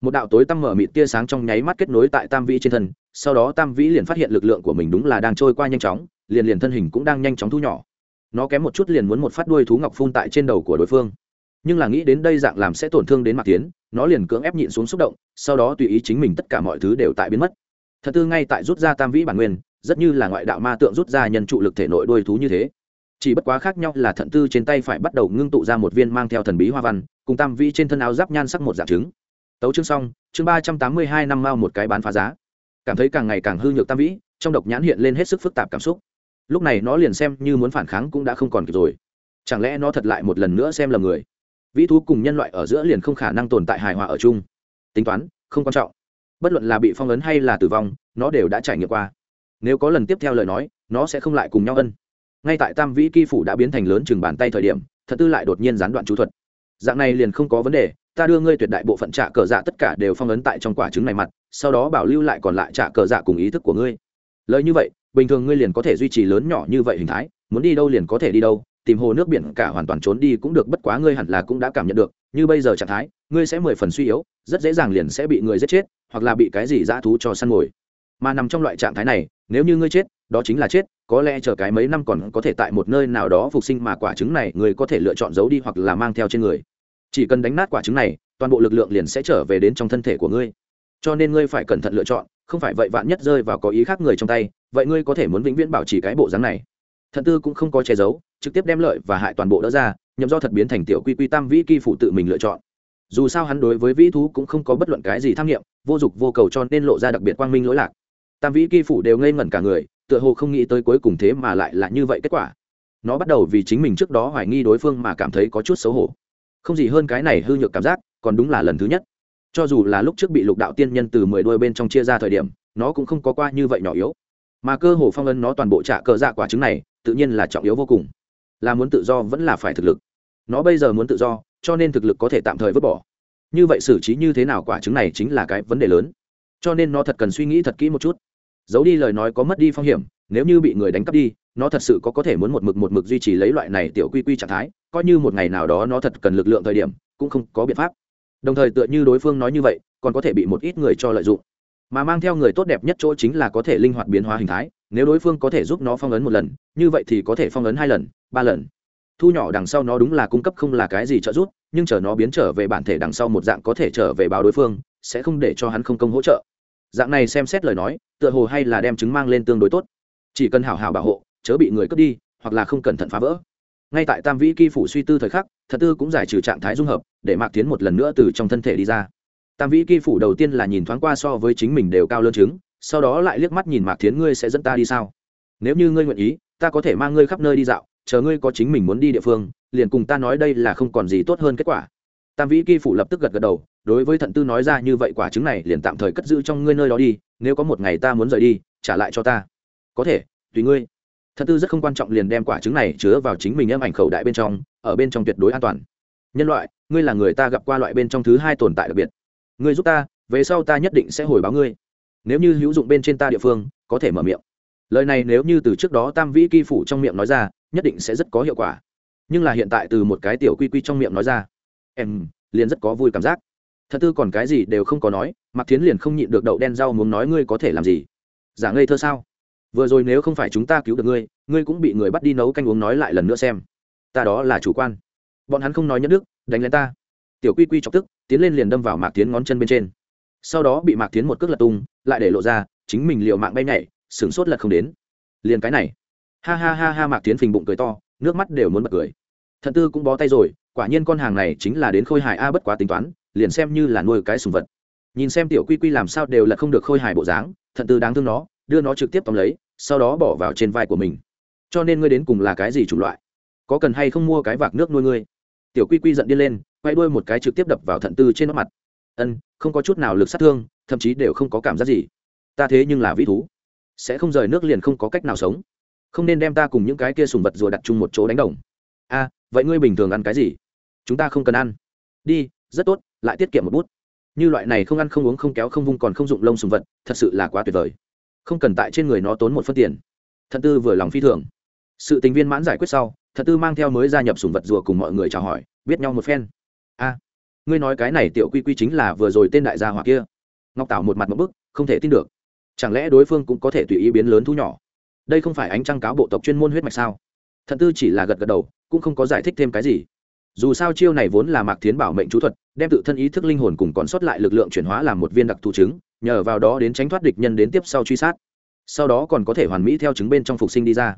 Một đạo tối tăm mở mịt tia sáng trong nháy mắt kết nối tại tam vĩ trên thân, sau đó tam vĩ liền phát hiện lực lượng của mình đúng là đang trôi qua nhanh chóng, liền liền thân hình cũng đang nhanh chóng thu nhỏ. Nó kém một chút liền muốn một phát đuôi thú ngọc phun tại trên đầu của đối phương nhưng là nghĩ đến đây dạng làm sẽ tổn thương đến mạc tiến, nó liền cưỡng ép nhịn xuống xúc động, sau đó tùy ý chính mình tất cả mọi thứ đều tại biến mất. Thật tư ngay tại rút ra tam vĩ bản nguyên, rất như là ngoại đạo ma tượng rút ra nhân trụ lực thể nội đôi thú như thế. Chỉ bất quá khác nhau là thận tư trên tay phải bắt đầu ngưng tụ ra một viên mang theo thần bí hoa văn, cùng tam vĩ trên thân áo giáp nhan sắc một dạng trứng. Tấu chương xong, chương ba trăm tám mươi hai năm mao một cái bán phá giá. Cảm thấy càng ngày càng hư nhược tam vĩ, trong độc nhãn hiện lên hết sức phức tạp cảm xúc. Lúc này nó liền xem như muốn phản kháng cũng đã không còn kịp rồi. Chẳng lẽ nó thật lại một lần nữa xem là người? Vĩ thú cùng nhân loại ở giữa liền không khả năng tồn tại hài hòa ở chung. Tính toán, không quan trọng. Bất luận là bị phong ấn hay là tử vong, nó đều đã trải nghiệm qua. Nếu có lần tiếp theo lời nói, nó sẽ không lại cùng nhau ân ngay tại tam vĩ kỳ phủ đã biến thành lớn chừng bàn tay thời điểm, thật tư lại đột nhiên gián đoạn chú thuật. Dạng này liền không có vấn đề, ta đưa ngươi tuyệt đại bộ phận trả cờ dạ tất cả đều phong ấn tại trong quả trứng này mặt, sau đó bảo lưu lại còn lại trả cờ dạ cùng ý thức của ngươi. Lời như vậy, bình thường ngươi liền có thể duy trì lớn nhỏ như vậy hình thái, muốn đi đâu liền có thể đi đâu tìm hồ nước biển cả hoàn toàn trốn đi cũng được, bất quá ngươi hẳn là cũng đã cảm nhận được, như bây giờ trạng thái, ngươi sẽ mười phần suy yếu, rất dễ dàng liền sẽ bị người giết chết, hoặc là bị cái gì dã thú cho săn ngồi mà nằm trong loại trạng thái này, nếu như ngươi chết, đó chính là chết, có lẽ chờ cái mấy năm còn có thể tại một nơi nào đó phục sinh mà quả trứng này ngươi có thể lựa chọn giấu đi hoặc là mang theo trên người. Chỉ cần đánh nát quả trứng này, toàn bộ lực lượng liền sẽ trở về đến trong thân thể của ngươi. Cho nên ngươi phải cẩn thận lựa chọn, không phải vậy vạn nhất rơi vào có ý khác người trong tay, vậy ngươi có thể muốn vĩnh viễn bảo trì cái bộ dáng này thận tư cũng không có che giấu, trực tiếp đem lợi và hại toàn bộ đỡ ra nhằm do thật biến thành tiểu quy quy tam vĩ kỳ phụ tự mình lựa chọn. Dù sao hắn đối với vĩ thú cũng không có bất luận cái gì tham nghiệm, vô dụng vô cầu cho nên lộ ra đặc biệt quang minh lỗi lạc. Tam vĩ kỳ phụ đều ngây ngẩn cả người, tựa hồ không nghĩ tới cuối cùng thế mà lại là như vậy kết quả. Nó bắt đầu vì chính mình trước đó hoài nghi đối phương mà cảm thấy có chút xấu hổ. Không gì hơn cái này hư nhược cảm giác, còn đúng là lần thứ nhất. Cho dù là lúc trước bị lục đạo tiên nhân từ mười đôi bên trong chia ra thời điểm, nó cũng không có qua như vậy nhỏ yếu mà cơ hồ phong ấn nó toàn bộ trả cờ dạ quả trứng này, tự nhiên là trọng yếu vô cùng. Là muốn tự do vẫn là phải thực lực. Nó bây giờ muốn tự do, cho nên thực lực có thể tạm thời vứt bỏ. Như vậy xử trí như thế nào quả trứng này chính là cái vấn đề lớn. Cho nên nó thật cần suy nghĩ thật kỹ một chút. Giấu đi lời nói có mất đi phong hiểm, nếu như bị người đánh cắp đi, nó thật sự có có thể muốn một mực một mực duy trì lấy loại này tiểu quy quy trạng thái, coi như một ngày nào đó nó thật cần lực lượng thời điểm, cũng không có biện pháp. Đồng thời tựa như đối phương nói như vậy, còn có thể bị một ít người cho lợi dụng mà mang theo người tốt đẹp nhất chỗ chính là có thể linh hoạt biến hóa hình thái, nếu đối phương có thể giúp nó phong ấn một lần, như vậy thì có thể phong ấn hai lần, ba lần. Thu nhỏ đằng sau nó đúng là cung cấp không là cái gì trợ giúp, nhưng chờ nó biến trở về bản thể đằng sau một dạng có thể trở về báo đối phương, sẽ không để cho hắn không công hỗ trợ. Dạng này xem xét lời nói, tựa hồ hay là đem chứng mang lên tương đối tốt. Chỉ cần hảo hảo bảo hộ, chớ bị người cướp đi, hoặc là không cẩn thận phá vỡ. Ngay tại tam vĩ kỳ phủ suy tư thời khắc, thật tư cũng giải trừ trạng thái dung hợp, để mạc tiến một lần nữa từ trong thân thể đi ra tam vĩ kỳ phủ đầu tiên là nhìn thoáng qua so với chính mình đều cao lơn chứng, sau đó lại liếc mắt nhìn mạc Thiến ngươi sẽ dẫn ta đi sao? Nếu như ngươi nguyện ý, ta có thể mang ngươi khắp nơi đi dạo, chờ ngươi có chính mình muốn đi địa phương, liền cùng ta nói đây là không còn gì tốt hơn kết quả. Tam vĩ kỳ phủ lập tức gật gật đầu, đối với thận tư nói ra như vậy quả trứng này liền tạm thời cất giữ trong ngươi nơi đó đi, nếu có một ngày ta muốn rời đi, trả lại cho ta. Có thể, tùy ngươi. Thận tư rất không quan trọng liền đem quả trứng này chứa vào chính mình âm ảnh khẩu đại bên trong, ở bên trong tuyệt đối an toàn. Nhân loại, ngươi là người ta gặp qua loại bên trong thứ hai tồn tại đặc biệt ngươi giúp ta, về sau ta nhất định sẽ hồi báo ngươi. Nếu như hữu dụng bên trên ta địa phương, có thể mở miệng. Lời này nếu như từ trước đó tam vĩ kỳ phủ trong miệng nói ra, nhất định sẽ rất có hiệu quả. Nhưng là hiện tại từ một cái tiểu quy quy trong miệng nói ra, em, liền rất có vui cảm giác. Thật tư còn cái gì đều không có nói mặc thiến liền không nhịn được đậu đen rau muốn nói ngươi có thể làm gì? Giả ngây thơ sao? Vừa rồi nếu không phải chúng ta cứu được ngươi ngươi cũng bị người bắt đi nấu canh uống nói lại lần nữa xem. Ta đó là chủ quan. Bọn hắn không nói nhất đức, đánh lên ta. Tiểu quy quy chọc tức tiến lên liền đâm vào mạc tiến ngón chân bên trên. Sau đó bị mạc tiến một cước lật tung, lại để lộ ra, chính mình liệu mạng bay nhảy, sửng sốt lật không đến. Liền cái này. Ha ha ha ha, mạc tiến phình bụng cười to, nước mắt đều muốn bật cười. Thận tư cũng bó tay rồi, quả nhiên con hàng này chính là đến khôi hài a bất quá tính toán, liền xem như là nuôi cái sùng vật. Nhìn xem tiểu quy quy làm sao đều là không được khôi hài bộ dáng, thận tư đáng thương nó, đưa nó trực tiếp tóm lấy, sau đó bỏ vào trên vai của mình. Cho nên ngươi đến cùng là cái gì chủng loại? Có cần hay không mua cái vạc nước nuôi ngươi? Tiểu quy quy giận điên lên, quay đuôi một cái trực tiếp đập vào thận tư trên nó mặt. Ân, không có chút nào lực sát thương, thậm chí đều không có cảm giác gì. Ta thế nhưng là vĩ thú. Sẽ không rời nước liền không có cách nào sống. Không nên đem ta cùng những cái kia sùng vật rùa đặt chung một chỗ đánh đồng. A, vậy ngươi bình thường ăn cái gì? Chúng ta không cần ăn. Đi, rất tốt, lại tiết kiệm một bút. Như loại này không ăn không uống không kéo không vung còn không dụng lông sùng vật, thật sự là quá tuyệt vời. Không cần tại trên người nó tốn một phân tiền. Thận tư vừa lòng phi thường. Sự tình viên mãn giải quyết sau Thật tư mang theo mới gia nhập sùng vật rùa cùng mọi người chào hỏi, biết nhau một phen. A, ngươi nói cái này tiểu quy quy chính là vừa rồi tên đại gia hỏa kia. Ngọc tảo một mặt một bức, không thể tin được. Chẳng lẽ đối phương cũng có thể tùy ý biến lớn thu nhỏ? Đây không phải ánh trăng cáo bộ tộc chuyên môn huyết mạch sao? Thật tư chỉ là gật gật đầu, cũng không có giải thích thêm cái gì. Dù sao chiêu này vốn là mạc thiến bảo mệnh chú thuật, đem tự thân ý thức linh hồn cùng còn sót lại lực lượng chuyển hóa làm một viên đặc thù chứng nhờ vào đó đến tránh thoát địch nhân đến tiếp sau truy sát. Sau đó còn có thể hoàn mỹ theo chứng bên trong phục sinh đi ra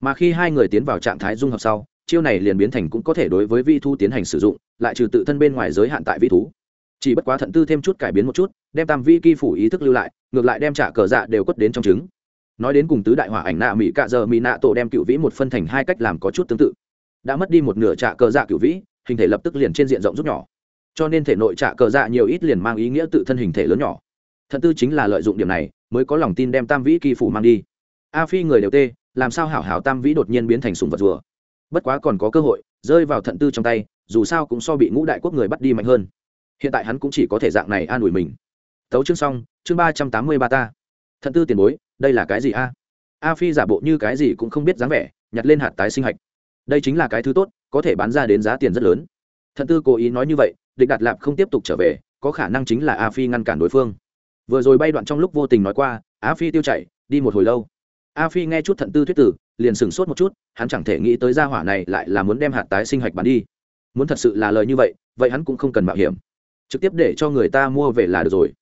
mà khi hai người tiến vào trạng thái dung hợp sau, chiêu này liền biến thành cũng có thể đối với vi thu tiến hành sử dụng, lại trừ tự thân bên ngoài giới hạn tại vi thú. Chỉ bất quá thận tư thêm chút cải biến một chút, đem tam vi kỳ phủ ý thức lưu lại, ngược lại đem trả cờ dạ đều quất đến trong trứng. Nói đến cùng tứ đại hỏa ảnh nạ mỹ cạ giờ mỹ nạ tổ đem cựu vĩ một phân thành hai cách làm có chút tương tự. Đã mất đi một nửa trả cờ dạ cựu vĩ, hình thể lập tức liền trên diện rộng rút nhỏ. Cho nên thể nội trả cờ dạ nhiều ít liền mang ý nghĩa tự thân hình thể lớn nhỏ. Thận tư chính là lợi dụng điểm này, mới có lòng tin đem tam vĩ kỳ phủ mang đi. A phi người đều tê làm sao hảo hảo tam vĩ đột nhiên biến thành sùng vật rùa? Bất quá còn có cơ hội, rơi vào thận tư trong tay, dù sao cũng so bị ngũ đại quốc người bắt đi mạnh hơn. Hiện tại hắn cũng chỉ có thể dạng này an ủi mình. Tấu chương xong, chương ba trăm tám mươi ba ta. Thận tư tiền bối, đây là cái gì a? A phi giả bộ như cái gì cũng không biết dáng vẻ, nhặt lên hạt tái sinh hạch. Đây chính là cái thứ tốt, có thể bán ra đến giá tiền rất lớn. Thận tư cố ý nói như vậy, địch đạt lạp không tiếp tục trở về, có khả năng chính là a phi ngăn cản đối phương. Vừa rồi bay đoạn trong lúc vô tình nói qua, a phi tiêu chạy, đi một hồi lâu a phi nghe chút thận tư thuyết tử, liền sửng sốt một chút, hắn chẳng thể nghĩ tới gia hỏa này lại là muốn đem hạt tái sinh hạch bán đi. Muốn thật sự là lời như vậy vậy hắn cũng không cần mạo hiểm. Trực tiếp để cho người ta mua về là được rồi.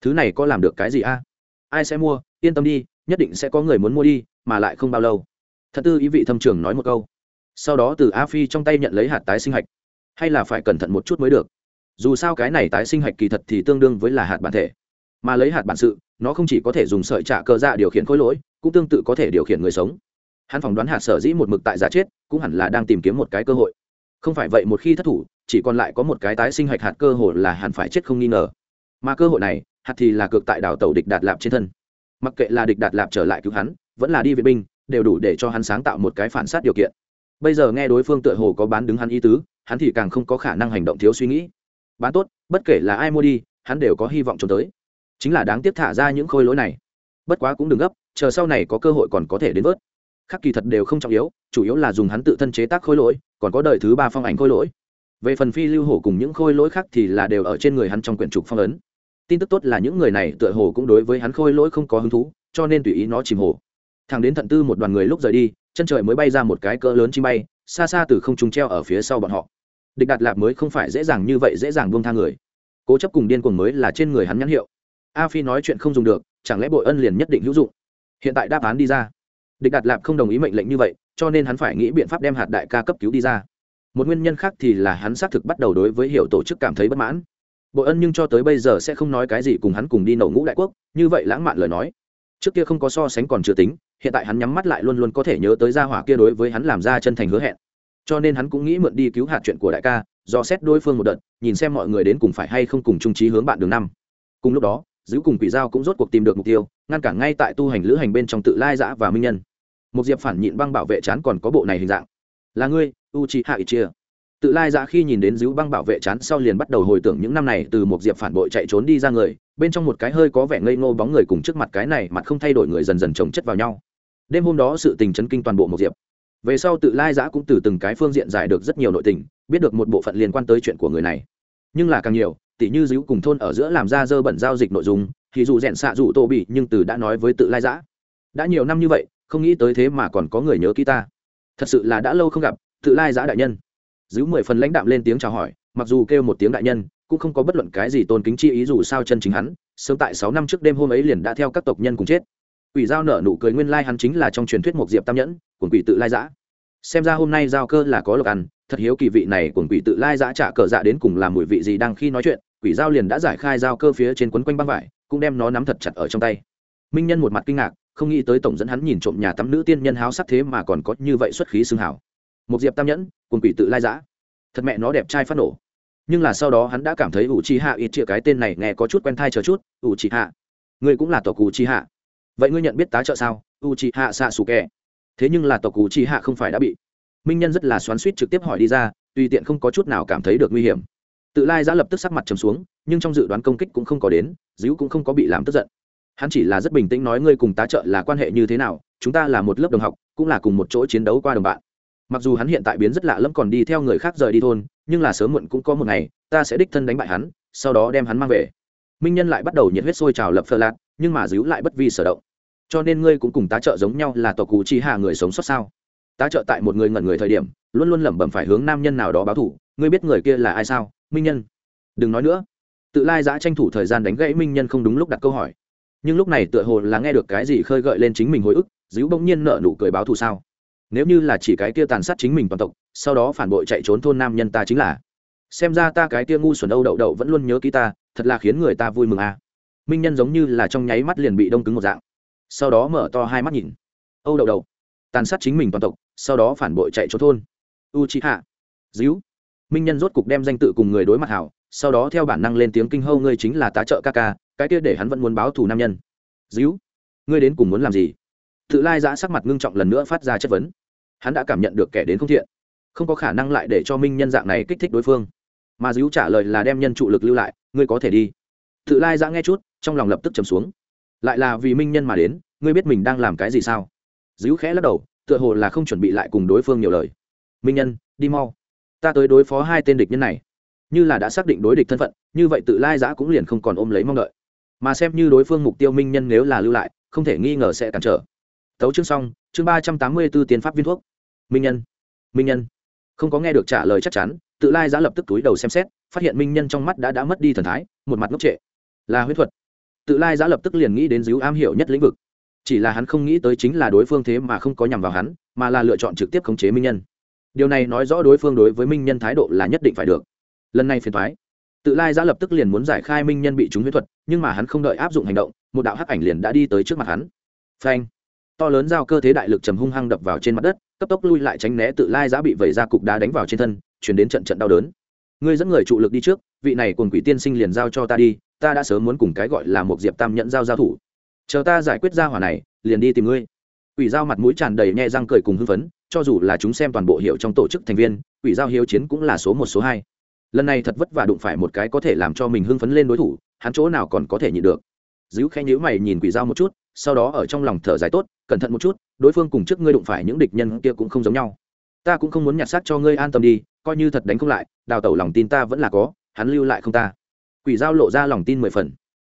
Thứ này có làm được cái gì a? Ai sẽ mua? Yên tâm đi, nhất định sẽ có người muốn mua đi, mà lại không bao lâu. Thật tư ý vị thâm trường nói một câu. Sau đó từ a phi trong tay nhận lấy hạt tái sinh hạch. Hay là phải cẩn thận một chút mới được. Dù sao cái này tái sinh hạch kỳ thật thì tương đương với là hạt bản thể. Mà lấy hạt bản sự, nó không chỉ có thể dùng sợi trạ cơ dạ điều khiển khối lỗi cũng tương tự có thể điều khiển người sống. Hắn phỏng đoán hạt sở dĩ một mực tại giả chết, cũng hẳn là đang tìm kiếm một cái cơ hội. Không phải vậy một khi thất thủ, chỉ còn lại có một cái tái sinh hạch hạt cơ hội là hẳn phải chết không nghi ngờ. Mà cơ hội này, hạt thì là cược tại đảo tàu địch đạt lạp trên thân. Mặc kệ là địch đạt lạp trở lại cứu hắn, vẫn là đi vệ binh, đều đủ để cho hắn sáng tạo một cái phản sát điều kiện. Bây giờ nghe đối phương tựa hồ có bán đứng hắn ý tứ, hắn thì càng không có khả năng hành động thiếu suy nghĩ. Bán tốt, bất kể là ai mua đi, hắn đều có hy vọng trốn tới. Chính là đáng tiếc thả ra những khôi lỗi này. Bất quá cũng đừng gấp chờ sau này có cơ hội còn có thể đến vớt. Khắc kỳ thật đều không trọng yếu, chủ yếu là dùng hắn tự thân chế tác khôi lỗi, còn có đời thứ ba phong ảnh khôi lỗi. Về phần phi lưu hổ cùng những khôi lỗi khác thì là đều ở trên người hắn trong quyển trục phong ấn. Tin tức tốt là những người này tựa hồ cũng đối với hắn khôi lỗi không có hứng thú, cho nên tùy ý nó chìm hồ thằng đến thận tư một đoàn người lúc rời đi, chân trời mới bay ra một cái cỡ lớn chim bay, xa xa từ không trung treo ở phía sau bọn họ. Địch đạt lạp mới không phải dễ dàng như vậy dễ dàng buông tha người. Cố chấp cùng điên cuồng mới là trên người hắn nhãn hiệu. A phi nói chuyện không dùng được, chẳng lẽ bội ân liền nhất định hữu dụng? Hiện tại đáp án đi ra. Địch đạt lạp không đồng ý mệnh lệnh như vậy, cho nên hắn phải nghĩ biện pháp đem hạt đại ca cấp cứu đi ra. Một nguyên nhân khác thì là hắn xác thực bắt đầu đối với hiệu tổ chức cảm thấy bất mãn. Bội ân nhưng cho tới bây giờ sẽ không nói cái gì cùng hắn cùng đi nổ ngũ đại quốc, như vậy lãng mạn lời nói. Trước kia không có so sánh còn chưa tính, hiện tại hắn nhắm mắt lại luôn luôn có thể nhớ tới gia hỏa kia đối với hắn làm ra chân thành hứa hẹn. Cho nên hắn cũng nghĩ mượn đi cứu hạt chuyện của đại ca do xét đối phương một đợt, nhìn xem mọi người đến cùng phải hay không cùng trung trí hướng bạn đường năm. Cùng lúc đó, giữ cùng quỷ giao cũng rốt cuộc tìm được mục tiêu ngăn cản ngay tại tu hành lữ hành bên trong tự lai giã và minh nhân. Một diệp phản nhịn băng bảo vệ chán còn có bộ này hình dạng. Là ngươi u chi hạ ít chia tự lai giã khi nhìn đến giữ băng bảo vệ chán sau liền bắt đầu hồi tưởng những năm này từ một diệp phản bội chạy trốn đi ra người, bên trong một cái hơi có vẻ ngây ngô bóng người cùng trước mặt cái này mặt không thay đổi người dần dần chồng chất vào nhau. Đêm hôm đó sự tình chấn kinh toàn bộ một diệp. Về sau tự lai giã cũng từ từng cái phương diện giải được rất nhiều nội tình, biết được một bộ phận liên quan tới chuyện của người này. Nhưng là càng nhiều tỷ như díu cùng thôn ở giữa làm ra dơ bẩn giao dịch nội dung thì dù rèn xạ dù tô bị nhưng từ đã nói với tự lai giã. Đã nhiều năm như vậy, không nghĩ tới thế mà còn có người nhớ ký ta. Thật sự là đã lâu không gặp, tự lai giã đại nhân. Giữ mười phần lãnh đạm lên tiếng chào hỏi, mặc dù kêu một tiếng đại nhân, cũng không có bất luận cái gì tôn kính chi ý dù sao chân chính hắn, sớm tại sáu năm trước đêm hôm ấy liền đã theo các tộc nhân cùng chết. Quỷ giao nở nụ cười nguyên lai hắn chính là trong truyền thuyết một diệp tam nhẫn của quỷ tự lai giã. Xem ra hôm nay giao cơ là có lộc ăn, thật hiếu kỳ vị này của quỷ tự lai giã trả cờ dạ đến cùng làm mùi vị gì đang khi nói chuyện quỷ giao liền đã giải khai giao cơ phía trên quấn quanh băng vải, cũng đem nó nắm thật chặt ở trong tay. Minh nhân một mặt kinh ngạc, không nghĩ tới tổng dẫn hắn nhìn trộm nhà tắm nữ tiên nhân háo sắc thế mà còn có như vậy xuất khí xương hảo một diệp tam nhẫn cùng quỷ tự lai giã. Thật mẹ nó đẹp trai phát nổ. Nhưng là sau đó hắn đã cảm thấy ủ chi hạ ít chĩa cái tên này nghe có chút quen thai chờ chút, ủ chi hạ, ngươi cũng là tộc ủ chi hạ. Vậy ngươi nhận biết tá trợ sao? U chi hạ xạ xù kẻ. Thế nhưng là tộc ủ chi hạ không phải đã bị. Minh nhân rất là xoắn suýt trực tiếp hỏi đi ra, tùy tiện không có chút nào cảm thấy được nguy hiểm tự lai giã lập tức sắc mặt trầm xuống, nhưng trong dự đoán công kích cũng không có đến dữ cũng không có bị làm tức giận. Hắn chỉ là rất bình tĩnh nói, ngươi cùng tá trợ là quan hệ như thế nào? Chúng ta là một lớp đồng học, cũng là cùng một chỗ chiến đấu qua đồng bạn. Mặc dù hắn hiện tại biến rất lạ lẫm còn đi theo người khác rời đi thôn, nhưng là sớm muộn cũng có một ngày, ta sẽ đích thân đánh bại hắn, sau đó đem hắn mang về. Minh nhân lại bắt đầu nhiệt huyết sôi trào lập phơ lạc nhưng mà díu lại bất vi sở động. Cho nên ngươi cũng cùng tá trợ giống nhau là tộc cụ chi hạ người sống sót sao? Tá trợ tại một người ngẩn người thời điểm, luôn luôn lẩm bẩm phải hướng nam nhân nào đó báo thủ ngươi biết người kia là ai sao? Minh nhân. Đừng nói nữa. Tự lai giã tranh thủ thời gian đánh gãy minh nhân không đúng lúc đặt câu hỏi. Nhưng lúc này tựa hồ là nghe được cái gì khơi gợi lên chính mình hồi ức díu bỗng nhiên nợ nụ cười báo thù sao? Nếu như là chỉ cái kia tàn sát chính mình toàn tộc, sau đó phản bội chạy trốn thôn nam nhân ta chính là. Xem ra ta cái kia ngu xuẩn âu đậu đậu vẫn luôn nhớ ký ta, thật là khiến người ta vui mừng à. minh nhân giống như là trong nháy mắt liền bị đông cứng một dạng. Sau đó mở to hai mắt nhìn. Âu đậu đậu, tàn sát chính mình toàn tộc, sau đó phản bội chạy trốn thôn. U chi hạ díu minh nhân rốt cục đem danh tự cùng người đối mặt hảo, sau đó theo bản năng lên tiếng kinh hâu ngươi chính là tá trợ ca ca, cái kia để hắn vẫn muốn báo thù nam nhân. Díu, ngươi đến cùng muốn làm gì? Tự lai giã sắc mặt ngưng trọng lần nữa phát ra chất vấn. Hắn đã cảm nhận được kẻ đến không thiện, không có khả năng lại để cho minh nhân dạng này kích thích đối phương. Mà díu trả lời là đem nhân trụ lực lưu lại, ngươi có thể đi. Tự lai giã nghe chút, trong lòng lập tức chầm xuống. Lại là vì minh nhân mà đến, ngươi biết mình đang làm cái gì sao? Díu khẽ lắc đầu, tựa hồ là không chuẩn bị lại cùng đối phương nhiều lời. Minh nhân, đi mau ta tới đối phó hai tên địch nhân này. Như là đã xác định đối địch thân phận, như vậy tự lai giã cũng liền không còn ôm lấy mong đợi. Mà xem như đối phương mục tiêu minh nhân nếu là lưu lại, không thể nghi ngờ sẽ cản trở. Tấu chương xong, chương ba trăm tám mươi b ố tiến pháp viên thuốc. Minh nhân. Minh nhân. Không có nghe được trả lời chắc chắn, tự lai giã lập tức túi đầu xem xét, phát hiện minh nhân trong mắt đã đã mất đi thần thái, một mặt ngốc trệ. Là huyết thuật. Tự lai giã lập tức liền nghĩ đến dữ am hiểu nhất lĩnh vực. Chỉ là hắn không nghĩ tới chính là đối phương thế mà không có nhằm vào hắn, mà là lựa chọn trực tiếp khống chế minh nhân điều này nói rõ đối phương đối với minh nhân thái độ là nhất định phải được. Lần này phiền thoái tự lai giã lập tức liền muốn giải khai minh nhân bị trúng huyết thuật, nhưng mà hắn không đợi áp dụng hành động, một đạo hắc ảnh liền đã đi tới trước mặt hắn. Phanh. To lớn giao cơ thế đại lực trầm hung hăng đập vào trên mặt đất, cấp tốc lui lại tránh né tự lai giã bị vẩy ra cục đá đánh vào trên thân, chuyển đến trận trận đau đớn. Ngươi dẫn người trụ lực đi trước, vị này cùng quỷ tiên sinh liền giao cho ta đi, ta đã sớm muốn cùng cái gọi là một diệp tam nhận giao giao thủ. Chờ ta giải quyết ra hỏa này, liền đi tìm ngươi. Quỷ giao mặt mũi tràn đầy nhẹ răng cười cùng hưng phấn cho dù là chúng xem toàn bộ hiệu trong tổ chức thành viên, quỷ giao hiếu chiến cũng là số một, số hai. Lần này thật vất vả đụng phải một cái có thể làm cho mình hưng phấn lên đối thủ, hắn chỗ nào còn có thể nhịn được. Dữ khẽ nhữ mày nhìn quỷ giao một chút, sau đó ở trong lòng thở dài tốt, cẩn thận một chút, đối phương cùng trước ngươi đụng phải những địch nhân kia cũng không giống nhau. Ta cũng không muốn nhặt xác cho ngươi an tâm đi, coi như thật đánh không lại, đào tẩu lòng tin ta vẫn là có, hắn lưu lại không ta. Quỷ giao lộ ra lòng tin mười phần.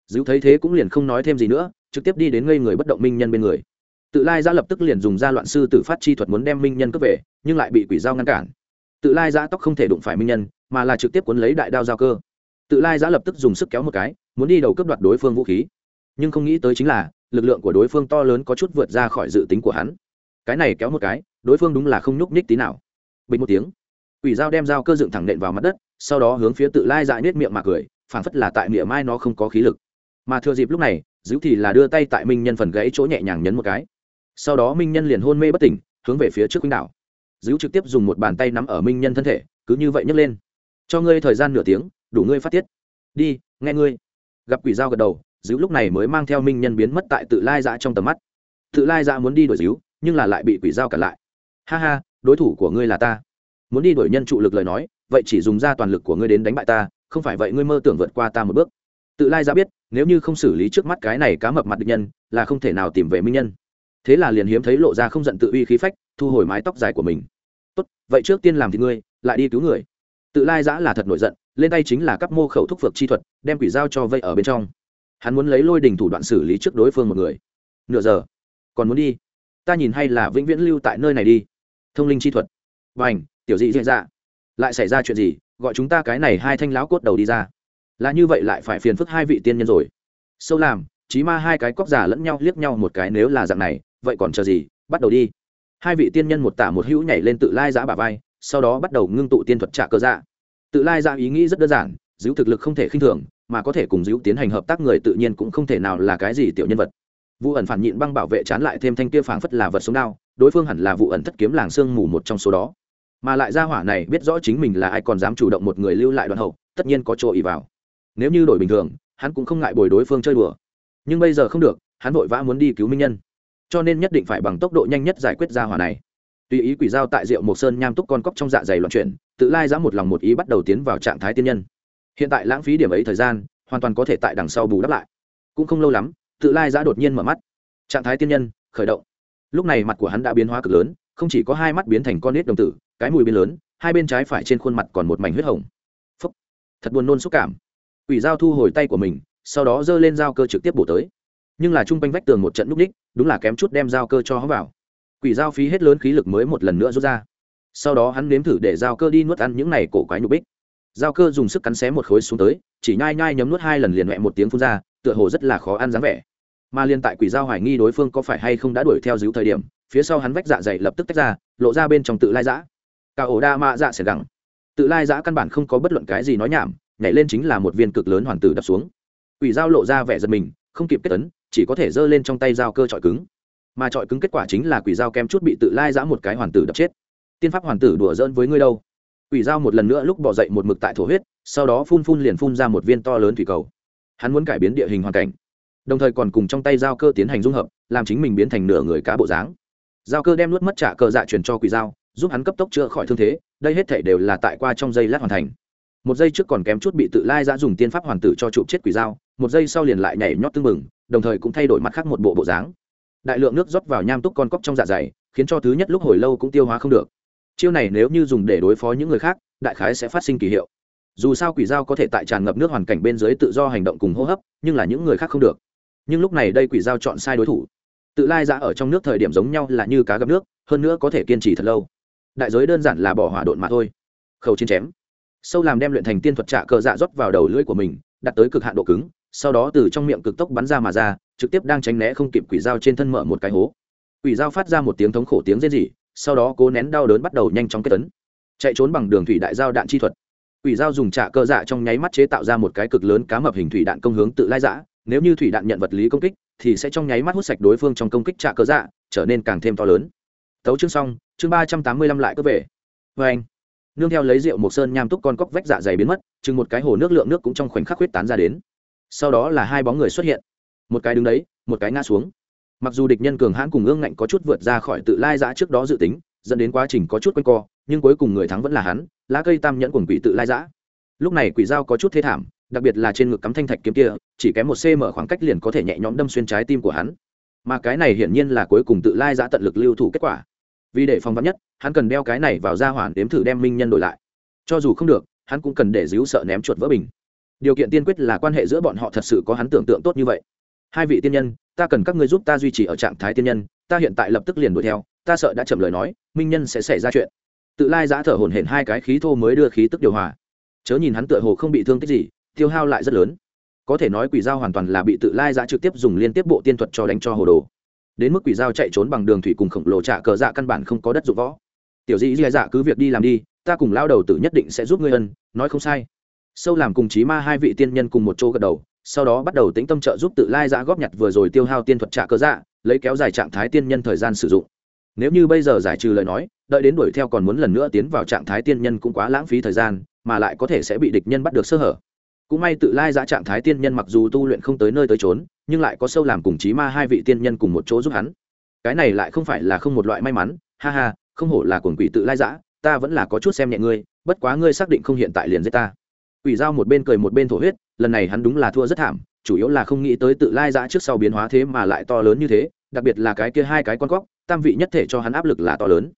Dữ thấy thế cũng liền không nói thêm gì nữa, trực tiếp đi đến ngây người bất động minh nhân bên người tự lai giã lập tức liền dùng ra loạn sư tử phát chi thuật muốn đem minh nhân cướp về, nhưng lại bị quỷ dao ngăn cản. Tự lai giã tóc không thể đụng phải minh nhân, mà là trực tiếp cuốn lấy đại đao giao cơ. Tự lai giã lập tức dùng sức kéo một cái, muốn đi đầu cướp đoạt đối phương vũ khí. Nhưng không nghĩ tới chính là, lực lượng của đối phương to lớn có chút vượt ra khỏi dự tính của hắn. Cái này kéo một cái, đối phương đúng là không nhúc nhích tí nào. Bình một tiếng, quỷ dao đem dao cơ dựng thẳng nện vào mặt đất, sau đó hướng phía tự lai dại nết miệng mà cười, phảng phất là tại miệng mai nó không có khí lực. Mà thừa dịp lúc này dữ thì là đưa tay tại minh nhân phần gãy chỗ nhẹ nhàng nhấn một cái sau đó minh nhân liền hôn mê bất tỉnh, hướng về phía trước quýnh đảo. Dữ trực tiếp dùng một bàn tay nắm ở minh nhân thân thể, cứ như vậy nhấc lên. Cho ngươi thời gian nửa tiếng, đủ ngươi phát tiết. Đi, nghe ngươi. Gặp quỷ dao gật đầu dữ lúc này mới mang theo minh nhân biến mất tại tự lai dã trong tầm mắt. Tự lai dã muốn đi đuổi dữ nhưng là lại bị quỷ dao cản lại. Ha ha, đối thủ của ngươi là ta. Muốn đi đuổi nhân trụ lực lời nói, vậy chỉ dùng ra toàn lực của ngươi đến đánh bại ta, không phải vậy ngươi mơ tưởng vượt qua ta một bước. Tự lai ra biết, nếu như không xử lý trước mắt cái này cá mập mặt địch nhân, là không thể nào tìm về minh nhân thế là liền hiếm thấy lộ ra không giận tự uy khí phách, thu hồi mái tóc dài của mình. Tốt, vậy trước tiên làm thì ngươi, lại đi cứu người. Tự lai giã là thật nổi giận, lên tay chính là các mô khẩu thúc phược chi thuật, đem quỷ dao cho vây ở bên trong. Hắn muốn lấy lôi đình thủ đoạn xử lý trước đối phương một người. Nửa giờ, còn muốn đi? Ta nhìn hay là vĩnh viễn lưu tại nơi này đi. Thông linh chi thuật. Và ảnh tiểu dị diễn ra dạ. lại xảy ra chuyện gì, gọi chúng ta cái này hai thanh láo cốt đầu đi ra. Là như vậy lại phải phiền phức hai vị tiên nhân rồi. Sâu làm, chí ma hai cái cóc giả lẫn nhau liếc nhau một cái nếu là dạng này vậy còn chờ gì, bắt đầu đi. Hai vị tiên nhân một tả một hữu nhảy lên tự lai giã bà vai, sau đó bắt đầu ngưng tụ tiên thuật trả cơ dạ. Tự lai ra ý nghĩ rất đơn giản, giữ thực lực không thể khinh thường, mà có thể cùng giữ tiến hành hợp tác người tự nhiên cũng không thể nào là cái gì tiểu nhân vật. Vụ ẩn phản nhịn băng bảo vệ chán lại thêm thanh kia phảng phất là vật sống đao đối phương hẳn là vụ ẩn thất kiếm làng sương mù một trong số đó. Mà lại ra hỏa này biết rõ chính mình là ai còn dám chủ động một người lưu lại đoạn hậu, tất nhiên có chỗ ý vào. Nếu như đổi bình thường, hắn cũng không ngại bồi đối phương chơi đùa. Nhưng bây giờ không được, hắn vội vã muốn đi cứu minh nhân cho nên nhất định phải bằng tốc độ nhanh nhất giải quyết ra hỏa này. Tùy ý quỷ dao tại rượu mộc sơn nham túc con cóc trong dạ dày loạn chuyển, tự lai ra một lòng một ý bắt đầu tiến vào trạng thái tiên nhân. Hiện tại lãng phí điểm ấy thời gian, hoàn toàn có thể tại đằng sau bù đắp lại. Cũng không lâu lắm, tự lai ra đột nhiên mở mắt. Trạng thái tiên nhân, khởi động. Lúc này mặt của hắn đã biến hóa cực lớn, không chỉ có hai mắt biến thành con nết đồng tử, cái mùi biến lớn, hai bên trái phải trên khuôn mặt còn một mảnh huyết hồng. Phúc. Thật buồn nôn xúc cảm. Quỷ dao thu hồi tay của mình, sau đó giơ lên dao cơ trực tiếp bổ tới nhưng là chung quanh vách tường một trận núp ních, đúng là kém chút đem dao cơ cho hắn vào. Quỷ dao phí hết lớn khí lực mới một lần nữa rút ra. Sau đó hắn nếm thử để dao cơ đi nuốt ăn những này cổ quái nhục bích. Dao cơ dùng sức cắn xé một khối xuống tới, chỉ nhai nhai nhấm nuốt hai lần liền mẹ một tiếng phun ra, tựa hồ rất là khó ăn dáng vẻ. Mà liên tại quỷ dao hoài nghi đối phương có phải hay không đã đuổi theo dữ thời điểm, phía sau hắn vách dạ dày lập tức tách ra, lộ ra bên trong tự lai giã. Cả ổ đa mạ dạ sẽ gẳng. Tự lai giã căn bản không có bất luận cái gì nói nhảm, nhảy lên chính là một viên cực lớn hoàn tử đập xuống. Quỷ dao lộ ra vẻ giật mình, không kịp kết tấn chỉ có thể giơ lên trong tay dao cơ trọi cứng. Mà trọi cứng kết quả chính là quỷ dao kem chút bị tự lai giã một cái hoàn tử đập chết. Tiên pháp hoàn tử đùa dỡn với ngươi đâu? Quỷ dao một lần nữa lúc bỏ dậy một mực tại thổ huyết, sau đó phun phun liền phun ra một viên to lớn thủy cầu. Hắn muốn cải biến địa hình hoàn cảnh, đồng thời còn cùng trong tay dao cơ tiến hành dung hợp, làm chính mình biến thành nửa người cá bộ dáng. Dao cơ đem nuốt mất trả cờ dạ truyền cho quỷ dao, giúp hắn cấp tốc chữa khỏi thương thế, đây hết thể đều là tại qua trong giây lát hoàn thành. Một giây trước còn kém chút bị tự lai giã dùng tiên pháp hoàn tử cho chụp chết quỷ dao, một giây sau liền lại nhảy nhót tưng mừng đồng thời cũng thay đổi mặt khác một bộ bộ dáng. Đại lượng nước rót vào nham túc con cóc trong dạ dày, khiến cho thứ nhất lúc hồi lâu cũng tiêu hóa không được. Chiêu này nếu như dùng để đối phó những người khác, đại khái sẽ phát sinh kỳ hiệu. Dù sao quỷ dao có thể tại tràn ngập nước hoàn cảnh bên dưới tự do hành động cùng hô hấp, nhưng là những người khác không được. Nhưng lúc này đây quỷ dao chọn sai đối thủ. Tự lai ra ở trong nước thời điểm giống nhau là như cá gặp nước, hơn nữa có thể kiên trì thật lâu. Đại giới đơn giản là bỏ hỏa độn mà thôi. Khẩu chiến chém. Sâu làm đem luyện thành tiên thuật trạ cờ dạ rót vào đầu lưỡi của mình, đặt tới cực hạn độ cứng sau đó từ trong miệng cực tốc bắn ra mà ra trực tiếp đang tránh né không kịp quỷ dao trên thân mở một cái hố. Quỷ dao phát ra một tiếng thống khổ tiếng rên rỉ sau đó cố nén đau đớn bắt đầu nhanh chóng kết tấn. Chạy trốn bằng đường thủy đại giao đạn chi thuật. Quỷ dao dùng trả cơ dạ trong nháy mắt chế tạo ra một cái cực lớn cá mập hình thủy đạn công hướng tự lai dã, nếu như thủy đạn nhận vật lý công kích thì sẽ trong nháy mắt hút sạch đối phương trong công kích trả cơ dạ trở nên càng thêm to lớn. Tấu chương xong chương ba trăm tám mươi lăm lại cơ về. Vê anh nương theo lấy rượu một sơn nham túc con cóc vách dạ dày biến mất chừng một cái hồ nước lượng nước cũng trong khoảnh khắc huyết tán ra đến sau đó là hai bóng người xuất hiện. Một cái đứng đấy, một cái ngã xuống. Mặc dù địch nhân cường hãn cùng ương ngạnh có chút vượt ra khỏi tự lai giã trước đó dự tính, dẫn đến quá trình có chút quanh co, nhưng cuối cùng người thắng vẫn là hắn, lá cây tam nhẫn quần quỷ tự lai giã. Lúc này quỷ dao có chút thế thảm, đặc biệt là trên ngực cắm thanh thạch kiếm kia, chỉ kém một cm khoảng cách liền có thể nhẹ nhõm đâm xuyên trái tim của hắn. Mà cái này hiển nhiên là cuối cùng tự lai giã tận lực lưu thủ kết quả. Vì để phòng vắn nhất, hắn cần đeo cái này vào ra hoàn đếm thử đem minh nhân đổi lại. Cho dù không được, hắn cũng cần để díu sợ ném chuột vỡ bình điều kiện tiên quyết là quan hệ giữa bọn họ thật sự có hắn tưởng tượng tốt như vậy. Hai vị tiên nhân, ta cần các ngươi giúp ta duy trì ở trạng thái tiên nhân, ta hiện tại lập tức liền đuổi theo, ta sợ đã chậm lời nói, minh nhân sẽ xảy ra chuyện. Tự lai giã thở hổn hển hai cái khí thô mới đưa khí tức điều hòa. Chớ nhìn hắn tựa hồ không bị thương tích gì, tiêu hao lại rất lớn. Có thể nói quỷ dao hoàn toàn là bị tự lai giã trực tiếp dùng liên tiếp bộ tiên thuật cho đánh cho hồ đồ. Đến mức quỷ dao chạy trốn bằng đường thủy cùng khổng lồ trả cờ dạ căn bản không có đất dụng võ. Tiểu dĩ dì dạ cứ việc đi làm đi, ta cùng lao đầu tử nhất định sẽ giúp ngươi ân, nói không sai sâu làm cùng chí ma hai vị tiên nhân cùng một chỗ gật đầu, sau đó bắt đầu tĩnh tâm trợ giúp tự lai giã góp nhặt vừa rồi tiêu hao tiên thuật trạ cơ dạ lấy kéo dài trạng thái tiên nhân thời gian sử dụng. Nếu như bây giờ giải trừ lời nói, đợi đến đuổi theo còn muốn lần nữa tiến vào trạng thái tiên nhân cũng quá lãng phí thời gian, mà lại có thể sẽ bị địch nhân bắt được sơ hở. Cũng may tự lai giã trạng thái tiên nhân mặc dù tu luyện không tới nơi tới trốn nhưng lại có sâu làm cùng chí ma hai vị tiên nhân cùng một chỗ giúp hắn. Cái này lại không phải là không một loại may mắn, ha ha, không hổ là cuồng quỷ tự lai giã, ta vẫn là có chút xem nhẹ ngươi, bất quá ngươi xác định không hiện tại liền giết ta quỷ dao một bên cười một bên thổ huyết, lần này hắn đúng là thua rất thảm, chủ yếu là không nghĩ tới tự lai giã trước sau biến hóa thế mà lại to lớn như thế, đặc biệt là cái kia hai cái con cóc, tam vị nhất thể cho hắn áp lực là to lớn.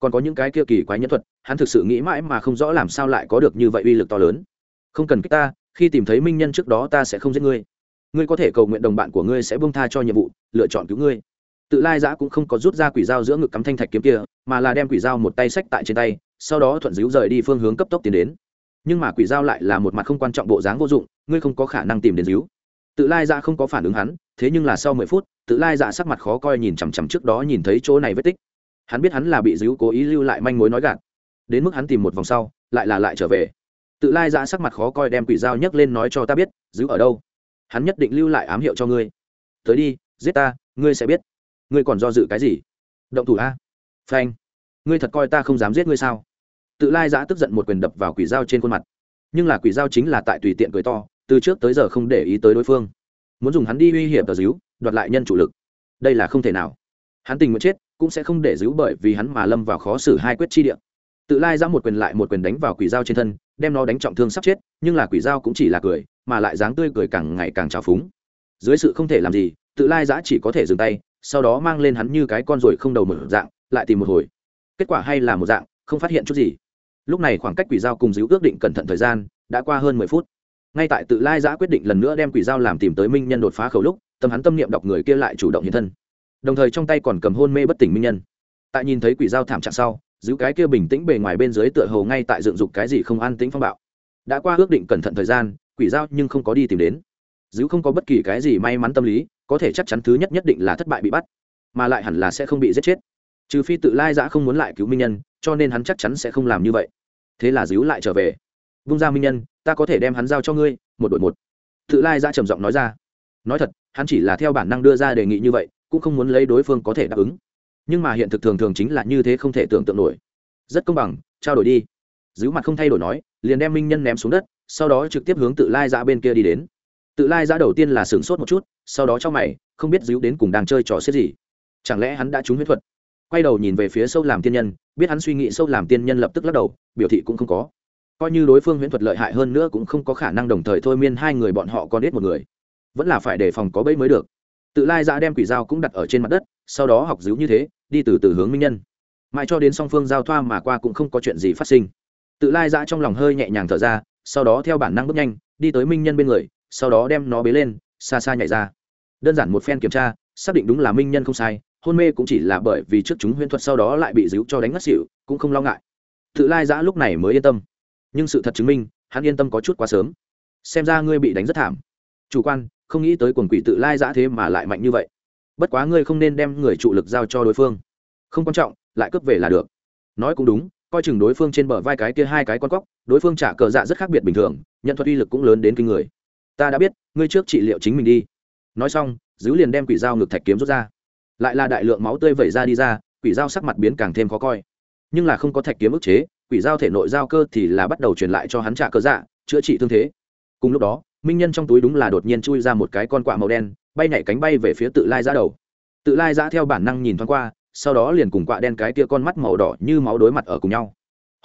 Còn có những cái kia kỳ quái nhân thuật, hắn thực sự nghĩ mãi mà không rõ làm sao lại có được như vậy uy lực to lớn. Không cần kích ta, khi tìm thấy minh nhân trước đó ta sẽ không giết ngươi. Ngươi có thể cầu nguyện đồng bạn của ngươi sẽ buông tha cho nhiệm vụ, lựa chọn cứu ngươi. Tự lai giã cũng không có rút ra quỷ dao giữa ngực cắm thanh thạch kiếm kia, mà là đem quỷ dao một tay sách tại trên tay, sau đó thuận díu rời đi phương hướng cấp tốc tiến đến nhưng mà quỷ dao lại là một mặt không quan trọng bộ dáng vô dụng, ngươi không có khả năng tìm đến díu. Tự lai dạ không có phản ứng hắn, thế nhưng là sau mười phút, tự lai dạ sắc mặt khó coi nhìn chằm chằm trước đó nhìn thấy chỗ này vết tích. Hắn biết hắn là bị díu cố ý lưu lại manh mối nói gạt. Đến mức hắn tìm một vòng sau, lại là lại trở về. Tự lai dạ sắc mặt khó coi đem quỷ dao nhấc lên nói cho ta biết, díu ở đâu? Hắn nhất định lưu lại ám hiệu cho ngươi. Tới đi, giết ta, ngươi sẽ biết. Ngươi còn do dự cái gì? Động thủ a. Phanh. Ngươi thật coi ta không dám giết ngươi sao? Tự lai giã tức giận một quyền đập vào quỷ dao trên khuôn mặt. Nhưng là quỷ dao chính là tại tùy tiện cười to, từ trước tới giờ không để ý tới đối phương. Muốn dùng hắn đi uy hiểm tờ díu, đoạt lại nhân chủ lực. Đây là không thể nào. Hắn tình nguyện chết, cũng sẽ không để díu bởi vì hắn mà lâm vào khó xử hai quyết chi địa. Tự lai Giã một quyền lại một quyền đánh vào quỷ dao trên thân, đem nó đánh trọng thương sắp chết, nhưng là quỷ dao cũng chỉ là cười, mà lại dáng tươi cười càng ngày càng trào phúng. Dưới sự không thể làm gì, tự lai giã chỉ có thể dừng tay, sau đó mang lên hắn như cái con ruồi không đầu mở dạng, lại tìm một hồi. Kết quả hay là một dạng, không phát hiện chút gì lúc này khoảng cách quỷ dao cùng díu ước định cẩn thận thời gian đã qua hơn mười phút. Ngay tại tự lai giã quyết định lần nữa đem quỷ dao làm tìm tới minh nhân đột phá khẩu lúc, tâm hắn tâm niệm đọc người kia lại chủ động hiện thân. Đồng thời trong tay còn cầm hôn mê bất tỉnh minh nhân. Tại nhìn thấy quỷ dao thảm trạng sau giữ cái kia bình tĩnh bề ngoài bên dưới tựa hồ ngay tại dựng dục cái gì không an tĩnh phong bạo. Đã qua ước định cẩn thận thời gian, quỷ dao nhưng không có đi tìm đến. Giữ không có bất kỳ cái gì may mắn tâm lý, có thể chắc chắn thứ nhất nhất định là thất bại bị bắt, mà lại hẳn là sẽ không bị giết chết. Trừ phi tự lai giã không muốn lại cứu minh nhân cho nên hắn chắc chắn sẽ không làm như vậy. Thế là díu lại trở về. Vung ra minh nhân, ta có thể đem hắn giao cho ngươi, một đội một. Tự lai ra trầm giọng nói ra. Nói thật, hắn chỉ là theo bản năng đưa ra đề nghị như vậy, cũng không muốn lấy đối phương có thể đáp ứng. Nhưng mà hiện thực thường thường chính là như thế không thể tưởng tượng nổi. Rất công bằng, trao đổi đi. Giữ mặt không thay đổi nói, liền đem minh nhân ném xuống đất, sau đó trực tiếp hướng tự lai ra bên kia đi đến. Tự lai ra đầu tiên là sửng sốt một chút, sau đó cho mày, không biết díu đến cùng đang chơi trò xếp gì. Chẳng lẽ hắn đã trúng huyết thuật? Quay đầu nhìn về phía sâu làm tiên nhân biết hắn suy nghĩ sâu làm tiên nhân lập tức lắc đầu, biểu thị cũng không có. Coi như đối phương huyễn thuật lợi hại hơn nữa cũng không có khả năng đồng thời thôi miên hai người bọn họ còn ít một người. Vẫn là phải đề phòng có bẫy mới được. Tự lai ra đem quỷ dao cũng đặt ở trên mặt đất, sau đó học dữ như thế, đi từ từ hướng minh nhân. Mãi cho đến song phương giao thoa mà qua cũng không có chuyện gì phát sinh. Tự lai giã trong lòng hơi nhẹ nhàng thở ra, sau đó theo bản năng bước nhanh, đi tới minh nhân bên người, sau đó đem nó bế lên, xa xa nhảy ra. Đơn giản một phen kiểm tra, xác định đúng là minh nhân không sai hôn mê cũng chỉ là bởi vì trước chúng huyễn thuật sau đó lại bị díu cho đánh ngất xỉu, cũng không lo ngại. Tự lai giã lúc này mới yên tâm. Nhưng sự thật chứng minh, hắn yên tâm có chút quá sớm. Xem ra ngươi bị đánh rất thảm. Chủ quan, không nghĩ tới quần quỷ tự lai giã thế mà lại mạnh như vậy. Bất quá ngươi không nên đem người trụ lực giao cho đối phương. Không quan trọng, lại cướp về là được. Nói cũng đúng, coi chừng đối phương trên bờ vai cái kia hai cái con cóc, đối phương trả cờ dạ rất khác biệt bình thường, nhận thuật uy lực cũng lớn đến kinh người. Ta đã biết, ngươi trước trị liệu chính mình đi. Nói xong, dữ liền đem quỷ dao ngực thạch kiếm rút ra lại là đại lượng máu tươi vẩy ra đi ra, quỷ dao sắc mặt biến càng thêm khó coi. Nhưng là không có thạch kiếm ức chế, quỷ dao thể nội giao cơ thì là bắt đầu truyền lại cho hắn trả cơ dạ chữa trị thương thế. Cùng lúc đó, minh nhân trong túi đúng là đột nhiên chui ra một cái con quạ màu đen, bay nhảy cánh bay về phía tự lai giã đầu. Tự lai giã theo bản năng nhìn thoáng qua, sau đó liền cùng quạ đen cái kia con mắt màu đỏ như máu đối mặt ở cùng nhau.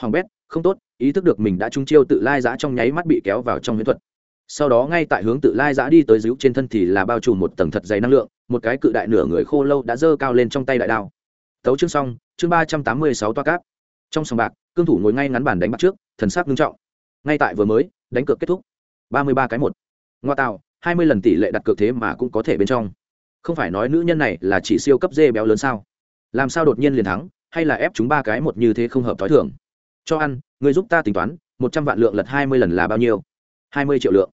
Hoàng bét, không tốt, ý thức được mình đã trung chiêu tự lai giã trong nháy mắt bị kéo vào trong huyễn thuật sau đó ngay tại hướng tự lai giã đi tới díu trên thân thì là bao trùm một tầng thật dày năng lượng, một cái cự đại nửa người khô lâu đã dơ cao lên trong tay đại đao. Tấu chương xong, chương ba trăm tám mươi sáu toa cáp. Trong sòng bạc, cương thủ ngồi ngay ngắn bàn đánh bắt trước, thần sắc nghiêm trọng. Ngay tại vừa mới, đánh cược kết thúc. Ba mươi ba cái một. Ngoa tạo, hai mươi lần tỷ lệ đặt cược thế mà cũng có thể bên trong. Không phải nói nữ nhân này là chỉ siêu cấp dê béo lớn sao? Làm sao đột nhiên liền thắng, hay là ép chúng ba cái một như thế không hợp t h o i thường? Cho ăn, người giúp ta tính toán, một trăm vạn lượng lật hai mươi lần là bao nhiêu? Hai mươi triệu lượng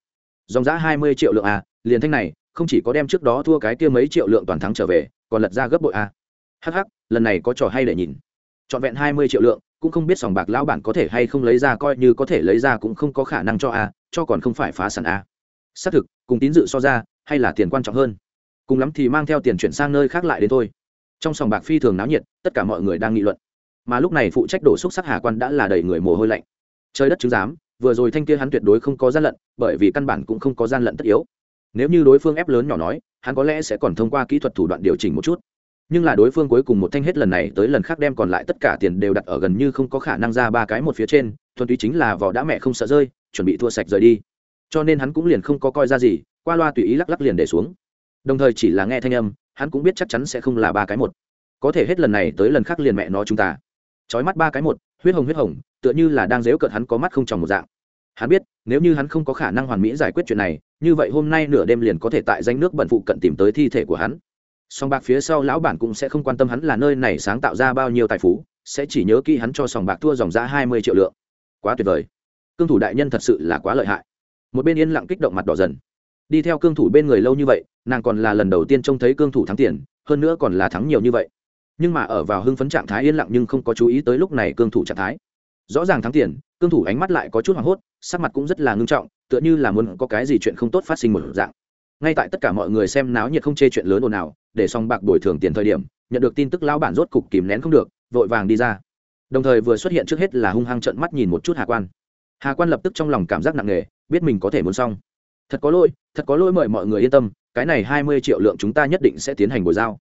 dòng giá hai mươi triệu lượng à liền thanh này, không chỉ có đem trước đó thua cái kia mấy triệu lượng toàn thắng trở về, còn lật ra gấp bội à. hh lần này có trò hay để nhìn. Trọn vẹn hai mươi triệu lượng, cũng không biết sòng bạc lão bản có thể hay không lấy ra coi như có thể lấy ra cũng không có khả năng cho a, cho còn không phải phá sản a. Xác thực, cùng tín dự so ra, hay là tiền quan trọng hơn. Cùng lắm thì mang theo tiền chuyển sang nơi khác lại đến thôi. Trong sòng bạc phi thường náo nhiệt, tất cả mọi người đang nghị luận. Mà lúc này phụ trách đổ xúc sắc hà quan đã là đầy người mồ hôi lạnh. Trời đất chứng giám vừa rồi thanh kia hắn tuyệt đối không có gian lận, bởi vì căn bản cũng không có gian lận tất yếu. Nếu như đối phương ép lớn nhỏ nói, hắn có lẽ sẽ còn thông qua kỹ thuật thủ đoạn điều chỉnh một chút. Nhưng là đối phương cuối cùng một thanh hết lần này tới lần khác đem còn lại tất cả tiền đều đặt ở gần như không có khả năng ra ba cái một phía trên, thuần túy chính là vỏ đã mẹ không sợ rơi, chuẩn bị thua sạch rời đi. Cho nên hắn cũng liền không có coi ra gì, qua loa tùy ý lắc lắc liền để xuống. Đồng thời chỉ là nghe thanh âm, hắn cũng biết chắc chắn sẽ không là ba cái một. Có thể hết lần này tới lần khác liền mẹ nó chúng ta. Trói mắt ba cái một huyết hồng huyết hồng, tựa như là đang dếu cợt hắn có mắt không tròng một dạng. Hắn biết, nếu như hắn không có khả năng hoàn mỹ giải quyết chuyện này, như vậy hôm nay nửa đêm liền có thể tại danh nước bận phụ cận tìm tới thi thể của hắn. Song bạc phía sau lão bản cũng sẽ không quan tâm hắn là nơi này sáng tạo ra bao nhiêu tài phú, sẽ chỉ nhớ kỹ hắn cho sòng bạc thua dòng ra hai mươi triệu lượng. Quá tuyệt vời. Cương thủ đại nhân thật sự là quá lợi hại. Một bên yên lặng kích động mặt đỏ dần. Đi theo cương thủ bên người lâu như vậy, nàng còn là lần đầu tiên trông thấy cương thủ thắng tiền, hơn nữa còn là thắng nhiều như vậy nhưng mà ở vào hưng phấn trạng thái yên lặng nhưng không có chú ý tới lúc này cương thủ trạng thái. Rõ ràng thắng tiền, cương thủ ánh mắt lại có chút hoảng hốt, sắc mặt cũng rất là ngưng trọng, tựa như là muốn có cái gì chuyện không tốt phát sinh một dạng. Ngay tại tất cả mọi người xem náo nhiệt không chê chuyện lớn ồn ào, để xong bạc bồi thường tiền thời điểm, nhận được tin tức lão bản rốt cục kìm nén không được, vội vàng đi ra. Đồng thời vừa xuất hiện trước hết là hung hăng trận mắt nhìn một chút hà quan. Hà quan lập tức trong lòng cảm giác nặng nề, biết mình có thể muốn xong. Thật có lỗi, thật có lỗi mời mọi người yên tâm, cái này hai mươi triệu lượng chúng ta nhất định sẽ tiến hành bồi giao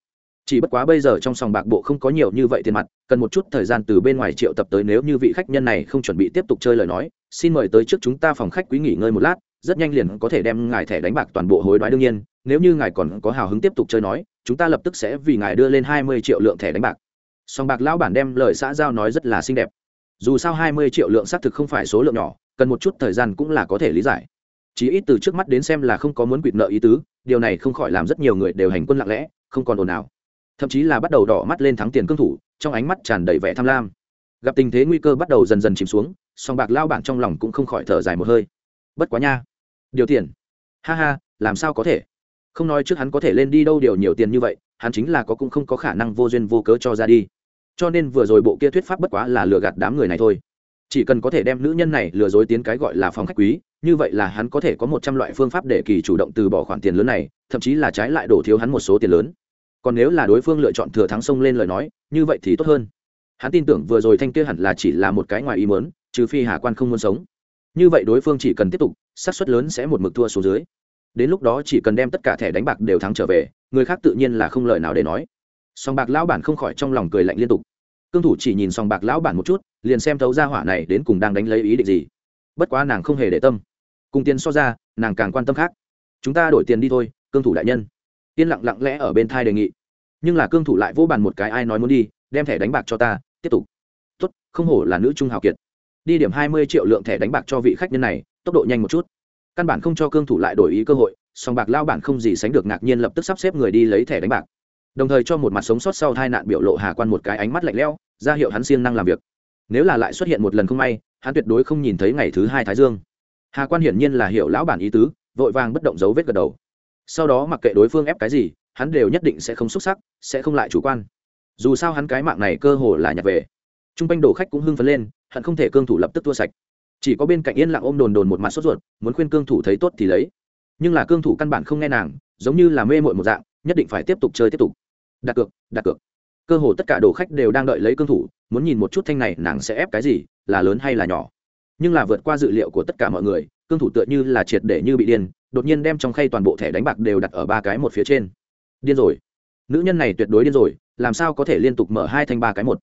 chỉ bất quá bây giờ trong sòng bạc bộ không có nhiều như vậy tiền mặt, cần một chút thời gian từ bên ngoài triệu tập tới nếu như vị khách nhân này không chuẩn bị tiếp tục chơi lời nói, xin mời tới trước chúng ta phòng khách quý nghỉ ngơi một lát, rất nhanh liền có thể đem ngài thẻ đánh bạc toàn bộ hối đoái đương nhiên, nếu như ngài còn có hào hứng tiếp tục chơi nói, chúng ta lập tức sẽ vì ngài đưa lên hai mươi triệu lượng thẻ đánh bạc. Sòng bạc lão bản đem lời xã giao nói rất là xinh đẹp. Dù sao hai mươi triệu lượng xác thực không phải số lượng nhỏ, cần một chút thời gian cũng là có thể lý giải. Chỉ ít từ trước mắt đến xem là không có muốn quỵt nợ ý tứ, điều này không khỏi làm rất nhiều người đều hành quân lặng lẽ, không còn ồn ào thậm chí là bắt đầu đỏ mắt lên thắng tiền cương thủ, trong ánh mắt tràn đầy vẻ tham lam. Gặp tình thế nguy cơ bắt đầu dần dần chìm xuống, song bạc lao bản trong lòng cũng không khỏi thở dài một hơi. Bất quá nha. Điều tiền. Ha ha, làm sao có thể? Không nói trước hắn có thể lên đi đâu điều nhiều tiền như vậy, hắn chính là có cũng không có khả năng vô duyên vô cớ cho ra đi. Cho nên vừa rồi bộ kia thuyết pháp bất quá là lừa gạt đám người này thôi. Chỉ cần có thể đem nữ nhân này lừa dối tiến cái gọi là phòng khách quý, như vậy là hắn có thể có một trăm loại phương pháp để kỳ chủ động từ bỏ khoản tiền lớn này, thậm chí là trái lại đổ thiếu hắn một số tiền lớn còn nếu là đối phương lựa chọn thừa thắng xông lên lời nói, như vậy thì tốt hơn. Hắn tin tưởng vừa rồi thanh kia hẳn là chỉ là một cái ngoài ý mớn trừ phi hà quan không muốn sống. Như vậy đối phương chỉ cần tiếp tục, xác suất lớn sẽ một mực thua xuống dưới. Đến lúc đó chỉ cần đem tất cả thẻ đánh bạc đều thắng trở về, người khác tự nhiên là không lời nào để nói. Song bạc lão bản không khỏi trong lòng cười lạnh liên tục. Cương thủ chỉ nhìn song bạc lão bản một chút, liền xem thấu ra hỏa này đến cùng đang đánh lấy ý định gì. Bất quá nàng không hề để tâm. Cùng tiền so ra, nàng càng quan tâm khác. Chúng ta đổi tiền đi thôi, cương thủ đại nhân yên lặng lặng lẽ ở bên thai đề nghị. Nhưng là cương thủ lại vô bàn một cái ai nói muốn đi, đem thẻ đánh bạc cho ta, tiếp tục. Tốt, không hổ là nữ trung hào kiệt. Đi điểm hai mươi triệu lượng thẻ đánh bạc cho vị khách nhân này, tốc độ nhanh một chút. Căn bản không cho cương thủ lại đổi ý cơ hội, song bạc lao bản không gì sánh được ngạc nhiên lập tức sắp xếp người đi lấy thẻ đánh bạc. Đồng thời cho một mặt sống sót sau tai nạn biểu lộ hà quan một cái ánh mắt lạnh lẽo, ra hiệu hắn siêng năng làm việc. Nếu là lại xuất hiện một lần không may, hắn tuyệt đối không nhìn thấy ngày thứ hai thái dương. Hà quan hiển nhiên là hiểu lão bản ý tứ, vội vàng bất động dấu vết gật đầu sau đó mặc kệ đối phương ép cái gì, hắn đều nhất định sẽ không xuất sắc, sẽ không lại chủ quan. Dù sao hắn cái mạng này cơ hồ là nhặt về. T r u n g quanh đổ khách cũng hưng phấn lên, hận không thể cương thủ lập tức tua sạch. Chỉ có bên cạnh yên lặng ôm đồn đồn một mặt sốt ruột, muốn khuyên cương thủ thấy tốt thì lấy. Nhưng là cương thủ căn bản không nghe nàng, giống như là mê mội một dạng, nhất định phải tiếp tục chơi tiếp tục. Đặt cược đặt cược. Cơ hồ tất cả đồ khách đều đang đợi lấy cương thủ, muốn nhìn một chút thanh này nàng sẽ ép cái gì, là lớn hay là nhỏ. Nhưng là vượt qua dự liệu của tất cả mọi người, cương thủ tựa như là triệt để như bị điên đột nhiên đem trong khay toàn bộ thẻ đánh bạc đều đặt ở ba cái một phía trên. Điên rồi. Nữ nhân này tuyệt đối điên rồi, làm sao có thể liên tục mở hai thanh ba cái một?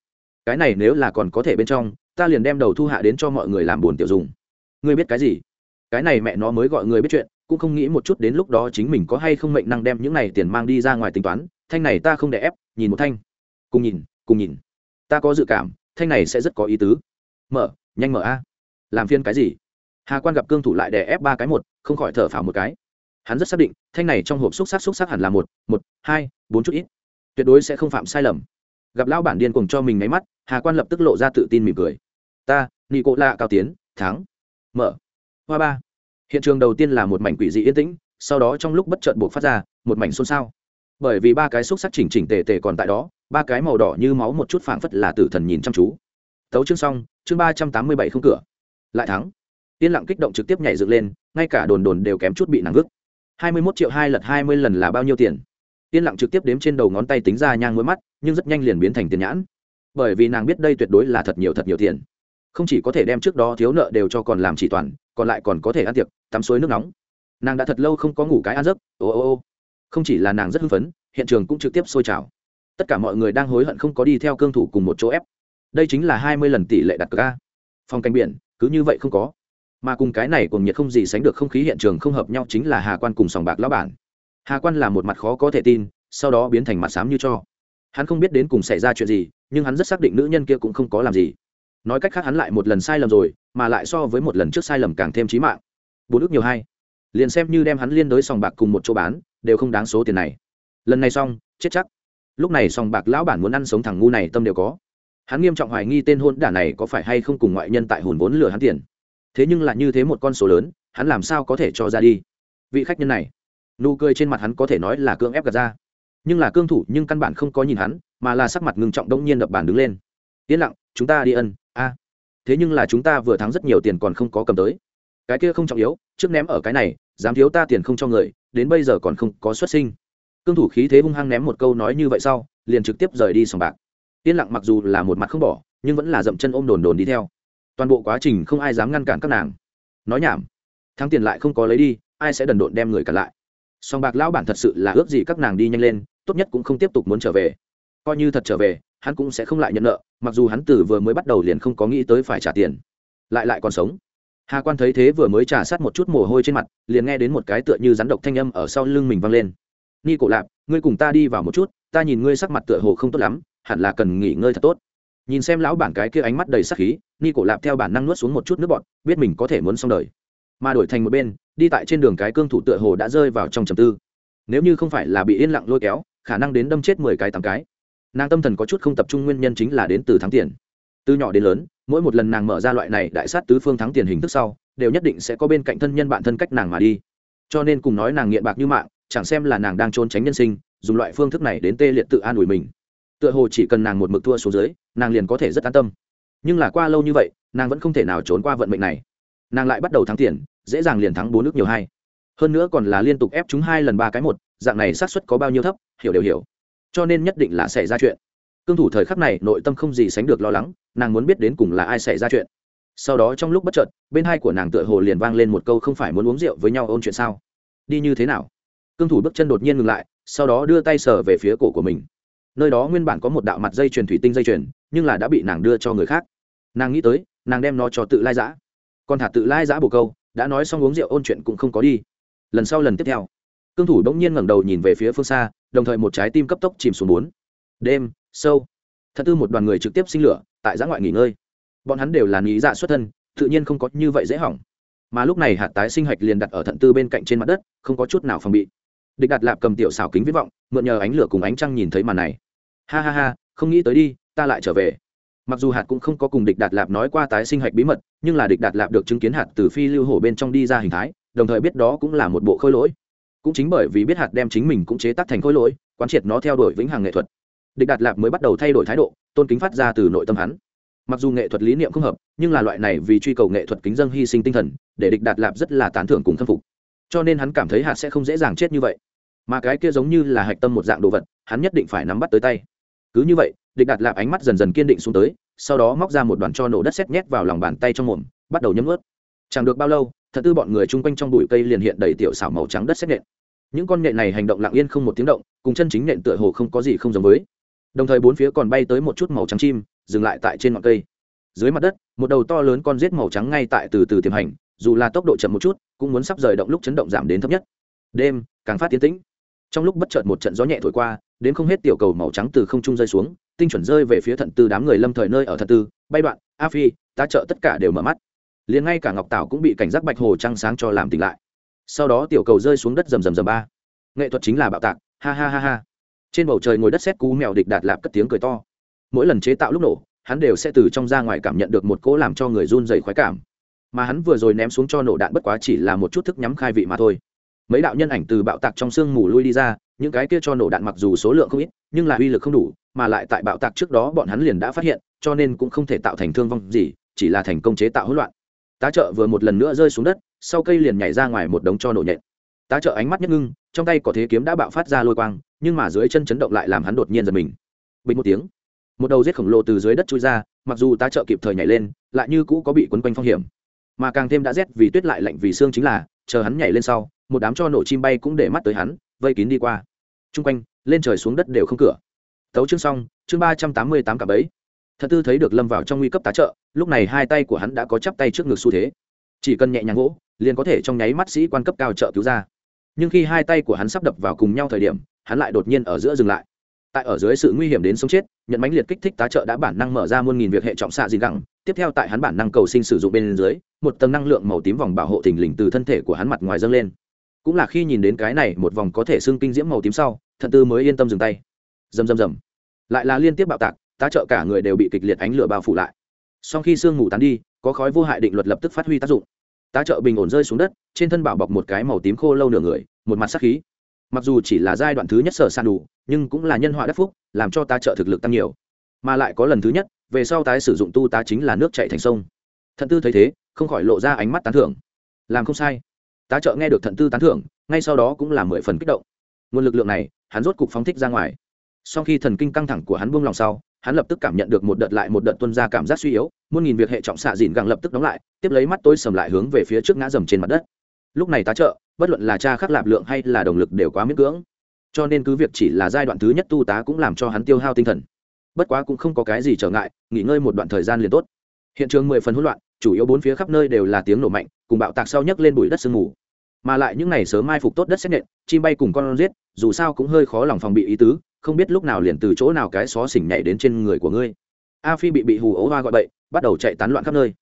Cái này nếu là còn có thể bên trong, ta liền đem đầu thu hạ đến cho mọi người làm buồn tiểu dùng. Ngươi biết cái gì? Cái này mẹ nó mới gọi người biết chuyện, cũng không nghĩ một chút đến lúc đó chính mình có hay không mệnh năng đem những này tiền mang đi ra ngoài tính toán, thanh này ta không để ép, nhìn một thanh. Cùng nhìn cùng nhìn. Ta có dự cảm, thanh này sẽ rất có ý tứ. Mở, nhanh mở a. Làm phiên cái gì? Hà quan gặp cương thủ lại đè ép ba cái một, không khỏi thở phào một cái. Hắn rất xác định, thanh này trong hộp xúc sắc xúc sắc hẳn là một một, hai, bốn chút ít. Tuyệt đối sẽ không phạm sai lầm. Gặp lão bản điên cùng cho mình nháy mắt, hà quan lập tức lộ ra tự tin mỉm cười. Ta, nị cộ lạ cao tiến, thắng. Mở. Hoa ba. Hiện trường đầu tiên là một mảnh quỷ dị yên tĩnh, sau đó trong lúc bất chợt buộc phát ra, một mảnh xôn xao. Bởi vì ba cái xúc sắc chỉnh chỉnh tề tề còn tại đó, ba cái màu đỏ như máu một chút phảng phất là tử thần nhìn chăm chú. Tấu chương xong, chương ba trăm tám mươi bảy không cửa. Lại thắng yên lặng kích động trực tiếp nhảy dựng lên, ngay cả đồn đồn đều kém chút bị nàng vứt. Hai mươi mốt triệu hai lật hai mươi lần là bao nhiêu tiền? Yên lặng trực tiếp đếm trên đầu ngón tay tính ra nhang mỗi mắt, nhưng rất nhanh liền biến thành tiền nhãn. Bởi vì nàng biết đây tuyệt đối là thật nhiều thật nhiều tiền. Không chỉ có thể đem trước đó thiếu nợ đều cho còn làm chỉ toàn, còn lại còn có thể ăn tiệc, tắm suối nước nóng. Nàng đã thật lâu không có ngủ cái ăn giấc. Ô ô ô. Không chỉ là nàng rất hưng phấn, hiện trường cũng trực tiếp sôi trào. Tất cả mọi người đang hối hận không có đi theo cương thủ cùng một chỗ ép. Đây chính là hai mươi lần tỷ lệ đặt cược a. Phòng canh biển, cứ như vậy không có mà cùng cái này cùng nhiệt không gì sánh được không khí hiện trường không hợp nhau chính là hà quan cùng sòng bạc lão bản. Hà quan là một mặt khó có thể tin, sau đó biến thành mặt xám như cho. Hắn không biết đến cùng xảy ra chuyện gì, nhưng hắn rất xác định nữ nhân kia cũng không có làm gì. Nói cách khác hắn lại một lần sai lầm rồi, mà lại so với một lần trước sai lầm càng thêm trí mạng. Bốn ước nhiều hay liền xem như đem hắn liên đối sòng bạc cùng một chỗ bán, đều không đáng số tiền này. Lần này xong, chết chắc. Lúc này sòng bạc lão bản muốn ăn sống thằng ngu này tâm đều có. Hắn nghiêm trọng hoài nghi tên hôn đả này có phải hay không cùng ngoại nhân tại hùn vốn lừa hắn tiền thế nhưng là như thế một con số lớn, hắn làm sao có thể cho ra đi? Vị khách nhân này, nụ cười trên mặt hắn có thể nói là cương ép gạt ra. Nhưng là cương thủ nhưng căn bản không có nhìn hắn, mà là sắc mặt ngừng trọng đống nhiên đập bàn đứng lên. Yên lặng, chúng ta đi ân, a. Thế nhưng là chúng ta vừa thắng rất nhiều tiền còn không có cầm tới. Cái kia không trọng yếu, trước ném ở cái này, dám thiếu ta tiền không cho người, đến bây giờ còn không có xuất sinh. Cương thủ khí thế hung hăng ném một câu nói như vậy sau, liền trực tiếp rời đi sòng bạc. Yên lặng mặc dù là một mặt không bỏ, nhưng vẫn là dậm chân ôm đồn đồn đi theo toàn bộ quá trình không ai dám ngăn cản các nàng. Nói nhảm. Thắng tiền lại không có lấy đi, ai sẽ đần độn đem người cả lại? Song bạc lão bản thật sự là ước gì các nàng đi nhanh lên, tốt nhất cũng không tiếp tục muốn trở về. Coi như thật trở về, hắn cũng sẽ không lại nhận nợ, mặc dù hắn từ vừa mới bắt đầu liền không có nghĩ tới phải trả tiền. Lại lại còn sống. Hà quan thấy thế vừa mới trả sát một chút mồ hôi trên mặt, liền nghe đến một cái tựa như rắn độc thanh âm ở sau lưng mình vang lên. Ni cổ lạp, ngươi cùng ta đi vào một chút, ta nhìn ngươi sắc mặt tựa hồ không tốt lắm, hẳn là cần nghỉ ngơi thật tốt nhìn xem lão bản cái kia ánh mắt đầy sắc khí, ni cổ lạp theo bản năng nuốt xuống một chút nước bọt, biết mình có thể muốn xong đời. Mà đổi thành một bên, đi tại trên đường cái cương thủ tựa hồ đã rơi vào trong trầm tư. Nếu như không phải là bị yên lặng lôi kéo, khả năng đến đâm chết mười cái tám cái. Nàng tâm thần có chút không tập trung nguyên nhân chính là đến từ thắng tiền. Từ nhỏ đến lớn, mỗi một lần nàng mở ra loại này đại sát tứ phương thắng tiền hình thức sau, đều nhất định sẽ có bên cạnh thân nhân bạn thân cách nàng mà đi. Cho nên cùng nói nàng nghiện bạc như mạng, chẳng xem là nàng đang trốn tránh nhân sinh, dùng loại phương thức này đến tê liệt tự an ủi mình tựa hồ chỉ cần nàng một mực thua xuống dưới, nàng liền có thể rất an tâm. Nhưng là qua lâu như vậy, nàng vẫn không thể nào trốn qua vận mệnh này. Nàng lại bắt đầu thắng tiền, dễ dàng liền thắng bốn nước nhiều hai. Hơn nữa còn là liên tục ép chúng hai lần ba cái một, dạng này xác suất có bao nhiêu thấp, hiểu đều hiểu. Cho nên nhất định là xảy ra chuyện. Cương thủ thời khắc này, nội tâm không gì sánh được lo lắng, nàng muốn biết đến cùng là ai xảy ra chuyện. Sau đó trong lúc bất chợt, bên hai của nàng tựa hồ liền vang lên một câu không phải muốn uống rượu với nhau ôn chuyện sao? Đi như thế nào? Cương thủ bước chân đột nhiên ngừng lại, sau đó đưa tay sờ về phía cổ của mình nơi đó nguyên bản có một đạo mặt dây chuyền thủy tinh dây chuyền, nhưng là đã bị nàng đưa cho người khác. Nàng nghĩ tới, nàng đem nó cho tự lai giã. Còn thả tự lai giã bồ câu, đã nói xong uống rượu ôn chuyện cũng không có đi. Lần sau lần tiếp theo, cương thủ đống nhiên ngẩng đầu nhìn về phía phương xa, đồng thời một trái tim cấp tốc chìm xuống bốn. Đêm, sâu. Thật tư một đoàn người trực tiếp sinh lửa, tại giã ngoại nghỉ ngơi. Bọn hắn đều là nghĩ dạ xuất thân, tự nhiên không có như vậy dễ hỏng. Mà lúc này hạt tái sinh hạch liền đặt ở thận tư bên cạnh trên mặt đất, không có chút nào phòng bị. Địch đặt lạp cầm tiểu xảo kính viết vọng, mượn nhờ ánh lửa cùng ánh trăng nhìn thấy màn này ha ha ha, không nghĩ tới đi, ta lại trở về. Mặc dù hạt cũng không có cùng địch đạt lạp nói qua tái sinh hạch bí mật, nhưng là địch đạt lạp được chứng kiến hạt từ phi lưu hổ bên trong đi ra hình thái, đồng thời biết đó cũng là một bộ khôi lỗi. Cũng chính bởi vì biết hạt đem chính mình cũng chế tác thành khôi lỗi, quán triệt nó theo đuổi vĩnh hằng nghệ thuật. Địch đạt lạp mới bắt đầu thay đổi thái độ, tôn kính phát ra từ nội tâm hắn. Mặc dù nghệ thuật lý niệm không hợp, nhưng là loại này vì truy cầu nghệ thuật kính dân hy sinh tinh thần, để địch đạt lạp rất là tán thưởng cùng khâm phục. Cho nên hắn cảm thấy hạt sẽ không dễ dàng chết như vậy. Mà cái kia giống như là hạch tâm một dạng đồ vật, hắn nhất định phải nắm bắt tới tay cứ như vậy, địch đạt lạp ánh mắt dần dần kiên định xuống tới, sau đó móc ra một đoàn cho nổ đất xét nhét vào lòng bàn tay trong mồm, bắt đầu nhấm ướt chẳng được bao lâu, thật tư bọn người chung quanh trong bụi cây liền hiện đầy tiểu xảo màu trắng đất xét nện những con nhện này hành động lặng yên không một tiếng động, cùng chân chính nện tựa hồ không có gì không giống với. Đồng thời bốn phía còn bay tới một chút màu trắng chim, dừng lại tại trên ngọn cây. Dưới mặt đất, một đầu to lớn con rết màu trắng ngay tại từ từ tiềm hành, dù là tốc độ chậm một chút, cũng muốn sắp rời động lúc chấn động giảm đến thấp nhất. Đêm, càng phát tiến tĩnh. Trong lúc bất chợt một trận gió nhẹ thổi qua đến không hết tiểu cầu màu trắng từ không trung rơi xuống, tinh chuẩn rơi về phía thận tư đám người lâm thời nơi ở thận tư, bay đoạn, a phi, ta trợ tất cả đều mở mắt. Liền ngay cả ngọc tảo cũng bị cảnh giác bạch hồ trăng sáng cho làm tỉnh lại. Sau đó tiểu cầu rơi xuống đất rầm rầm rầm ba. Nghệ thuật chính là bạo tạc, ha ha ha ha. Trên bầu trời ngồi đất xét cú mèo địch đạt lạp cất tiếng cười to. Mỗi lần chế tạo lúc nổ, hắn đều sẽ từ trong ra ngoài cảm nhận được một cỗ làm cho người run dày khoái cảm. Mà hắn vừa rồi ném xuống cho nổ đạn bất quá chỉ là một chút thức nhắm khai vị mà thôi. Mấy đạo nhân ảnh từ bạo tạc trong sương mù lui đi ra những cái kia cho nổ đạn mặc dù số lượng không ít, nhưng là uy lực không đủ, mà lại tại bạo tạc trước đó bọn hắn liền đã phát hiện, cho nên cũng không thể tạo thành thương vong gì, chỉ là thành công chế tạo hỗn loạn. Tá trợ vừa một lần nữa rơi xuống đất, sau cây liền nhảy ra ngoài một đống cho nổ nhện. Tá trợ ánh mắt nhất ngưng, trong tay có thế kiếm đã bạo phát ra lôi quang, nhưng mà dưới chân chấn động lại làm hắn đột nhiên giật mình. Bình một tiếng, một đầu rết khổng lồ từ dưới đất trôi ra, mặc dù tá trợ kịp thời nhảy lên, lại như cũ có bị quấn quanh phong hiểm. Mà càng thêm đã rét vì tuyết lại lạnh vì xương chính là, chờ hắn nhảy lên sau, một đám cho nổ chim bay cũng để mắt tới hắn vây kín đi qua. T r u n g quanh, lên trời xuống đất đều không cửa. Tấu chương xong, chương ba trăm tám mươi tám cặp ấy thật tư thấy được lâm vào trong nguy cấp tá trợ, lúc này hai tay của hắn đã có chắp tay trước ngực xu thế. Chỉ cần nhẹ nhàng gỗ liền có thể trong nháy mắt sĩ quan cấp cao trợ cứu ra. Nhưng khi hai tay của hắn sắp đập vào cùng nhau thời điểm, hắn lại đột nhiên ở giữa dừng lại. Tại ở dưới sự nguy hiểm đến sống chết, nhận mãnh liệt kích thích tá trợ đã bản năng mở ra muôn nghìn việc hệ trọng xạ gì gẳng. Tiếp theo tại hắn bản năng cầu sinh sử dụng bên dưới, một tầng năng lượng màu tím vòng bảo hộ thình lình từ thân thể của hắn mặt ngoài dâng lên cũng là khi nhìn đến cái này một vòng có thể xương kinh diễm màu tím sau, thận tư mới yên tâm dừng tay. Rầm rầm rầm. Lại là liên tiếp bạo tạc, tá trợ cả người đều bị kịch liệt ánh lửa bao phủ lại. Sau khi sương mù tán đi, có khói vô hại định luật lập tức phát huy tác dụng. Tá trợ bình ổn rơi xuống đất, trên thân bảo bọc một cái màu tím khô lâu nửa người, một mặt sắc khí. Mặc dù chỉ là giai đoạn thứ nhất sở san đủ, nhưng cũng là nhân họa đắc phúc, làm cho tá trợ thực lực tăng nhiều. Mà lại có lần thứ nhất, về sau tái sử dụng tu tá chính là nước chạy thành sông. Thận tư thấy thế, không khỏi lộ ra ánh mắt tán thưởng. Làm không sai tá trợ nghe được thận tư tán thưởng, ngay sau đó cũng là mười phần kích động. Nguồn lực lượng này, hắn rốt cục phóng thích ra ngoài. Sau khi thần kinh căng thẳng của hắn buông lòng sau, hắn lập tức cảm nhận được một đợt lại một đợt tuân ra cảm giác suy yếu, muôn nghìn việc hệ trọng xạ dìn gẳng lập tức đóng lại, tiếp lấy mắt tôi sầm lại hướng về phía trước ngã dầm trên mặt đất. Lúc này tá trợ, bất luận là cha khắc lạp lượng hay là đồng lực đều quá miễn cưỡng. Cho nên cứ việc chỉ là giai đoạn thứ nhất tu tá cũng làm cho hắn tiêu hao tinh thần. Bất quá cũng không có cái gì trở ngại, nghỉ ngơi một đoạn thời gian liền tốt. Hiện trường mười phần hỗn loạn chủ yếu bốn phía khắp nơi đều là tiếng nổ mạnh, cùng bạo tạc sau nhấc lên bụi đất sương mù. Mà lại những ngày sớm mai phục tốt đất xét nện, chim bay cùng con giết, dù sao cũng hơi khó lòng phòng bị ý tứ, không biết lúc nào liền từ chỗ nào cái xó xỉnh nhảy đến trên người của ngươi. A phi bị bị hù ấu hoa gọi bậy, bắt đầu chạy tán loạn khắp nơi.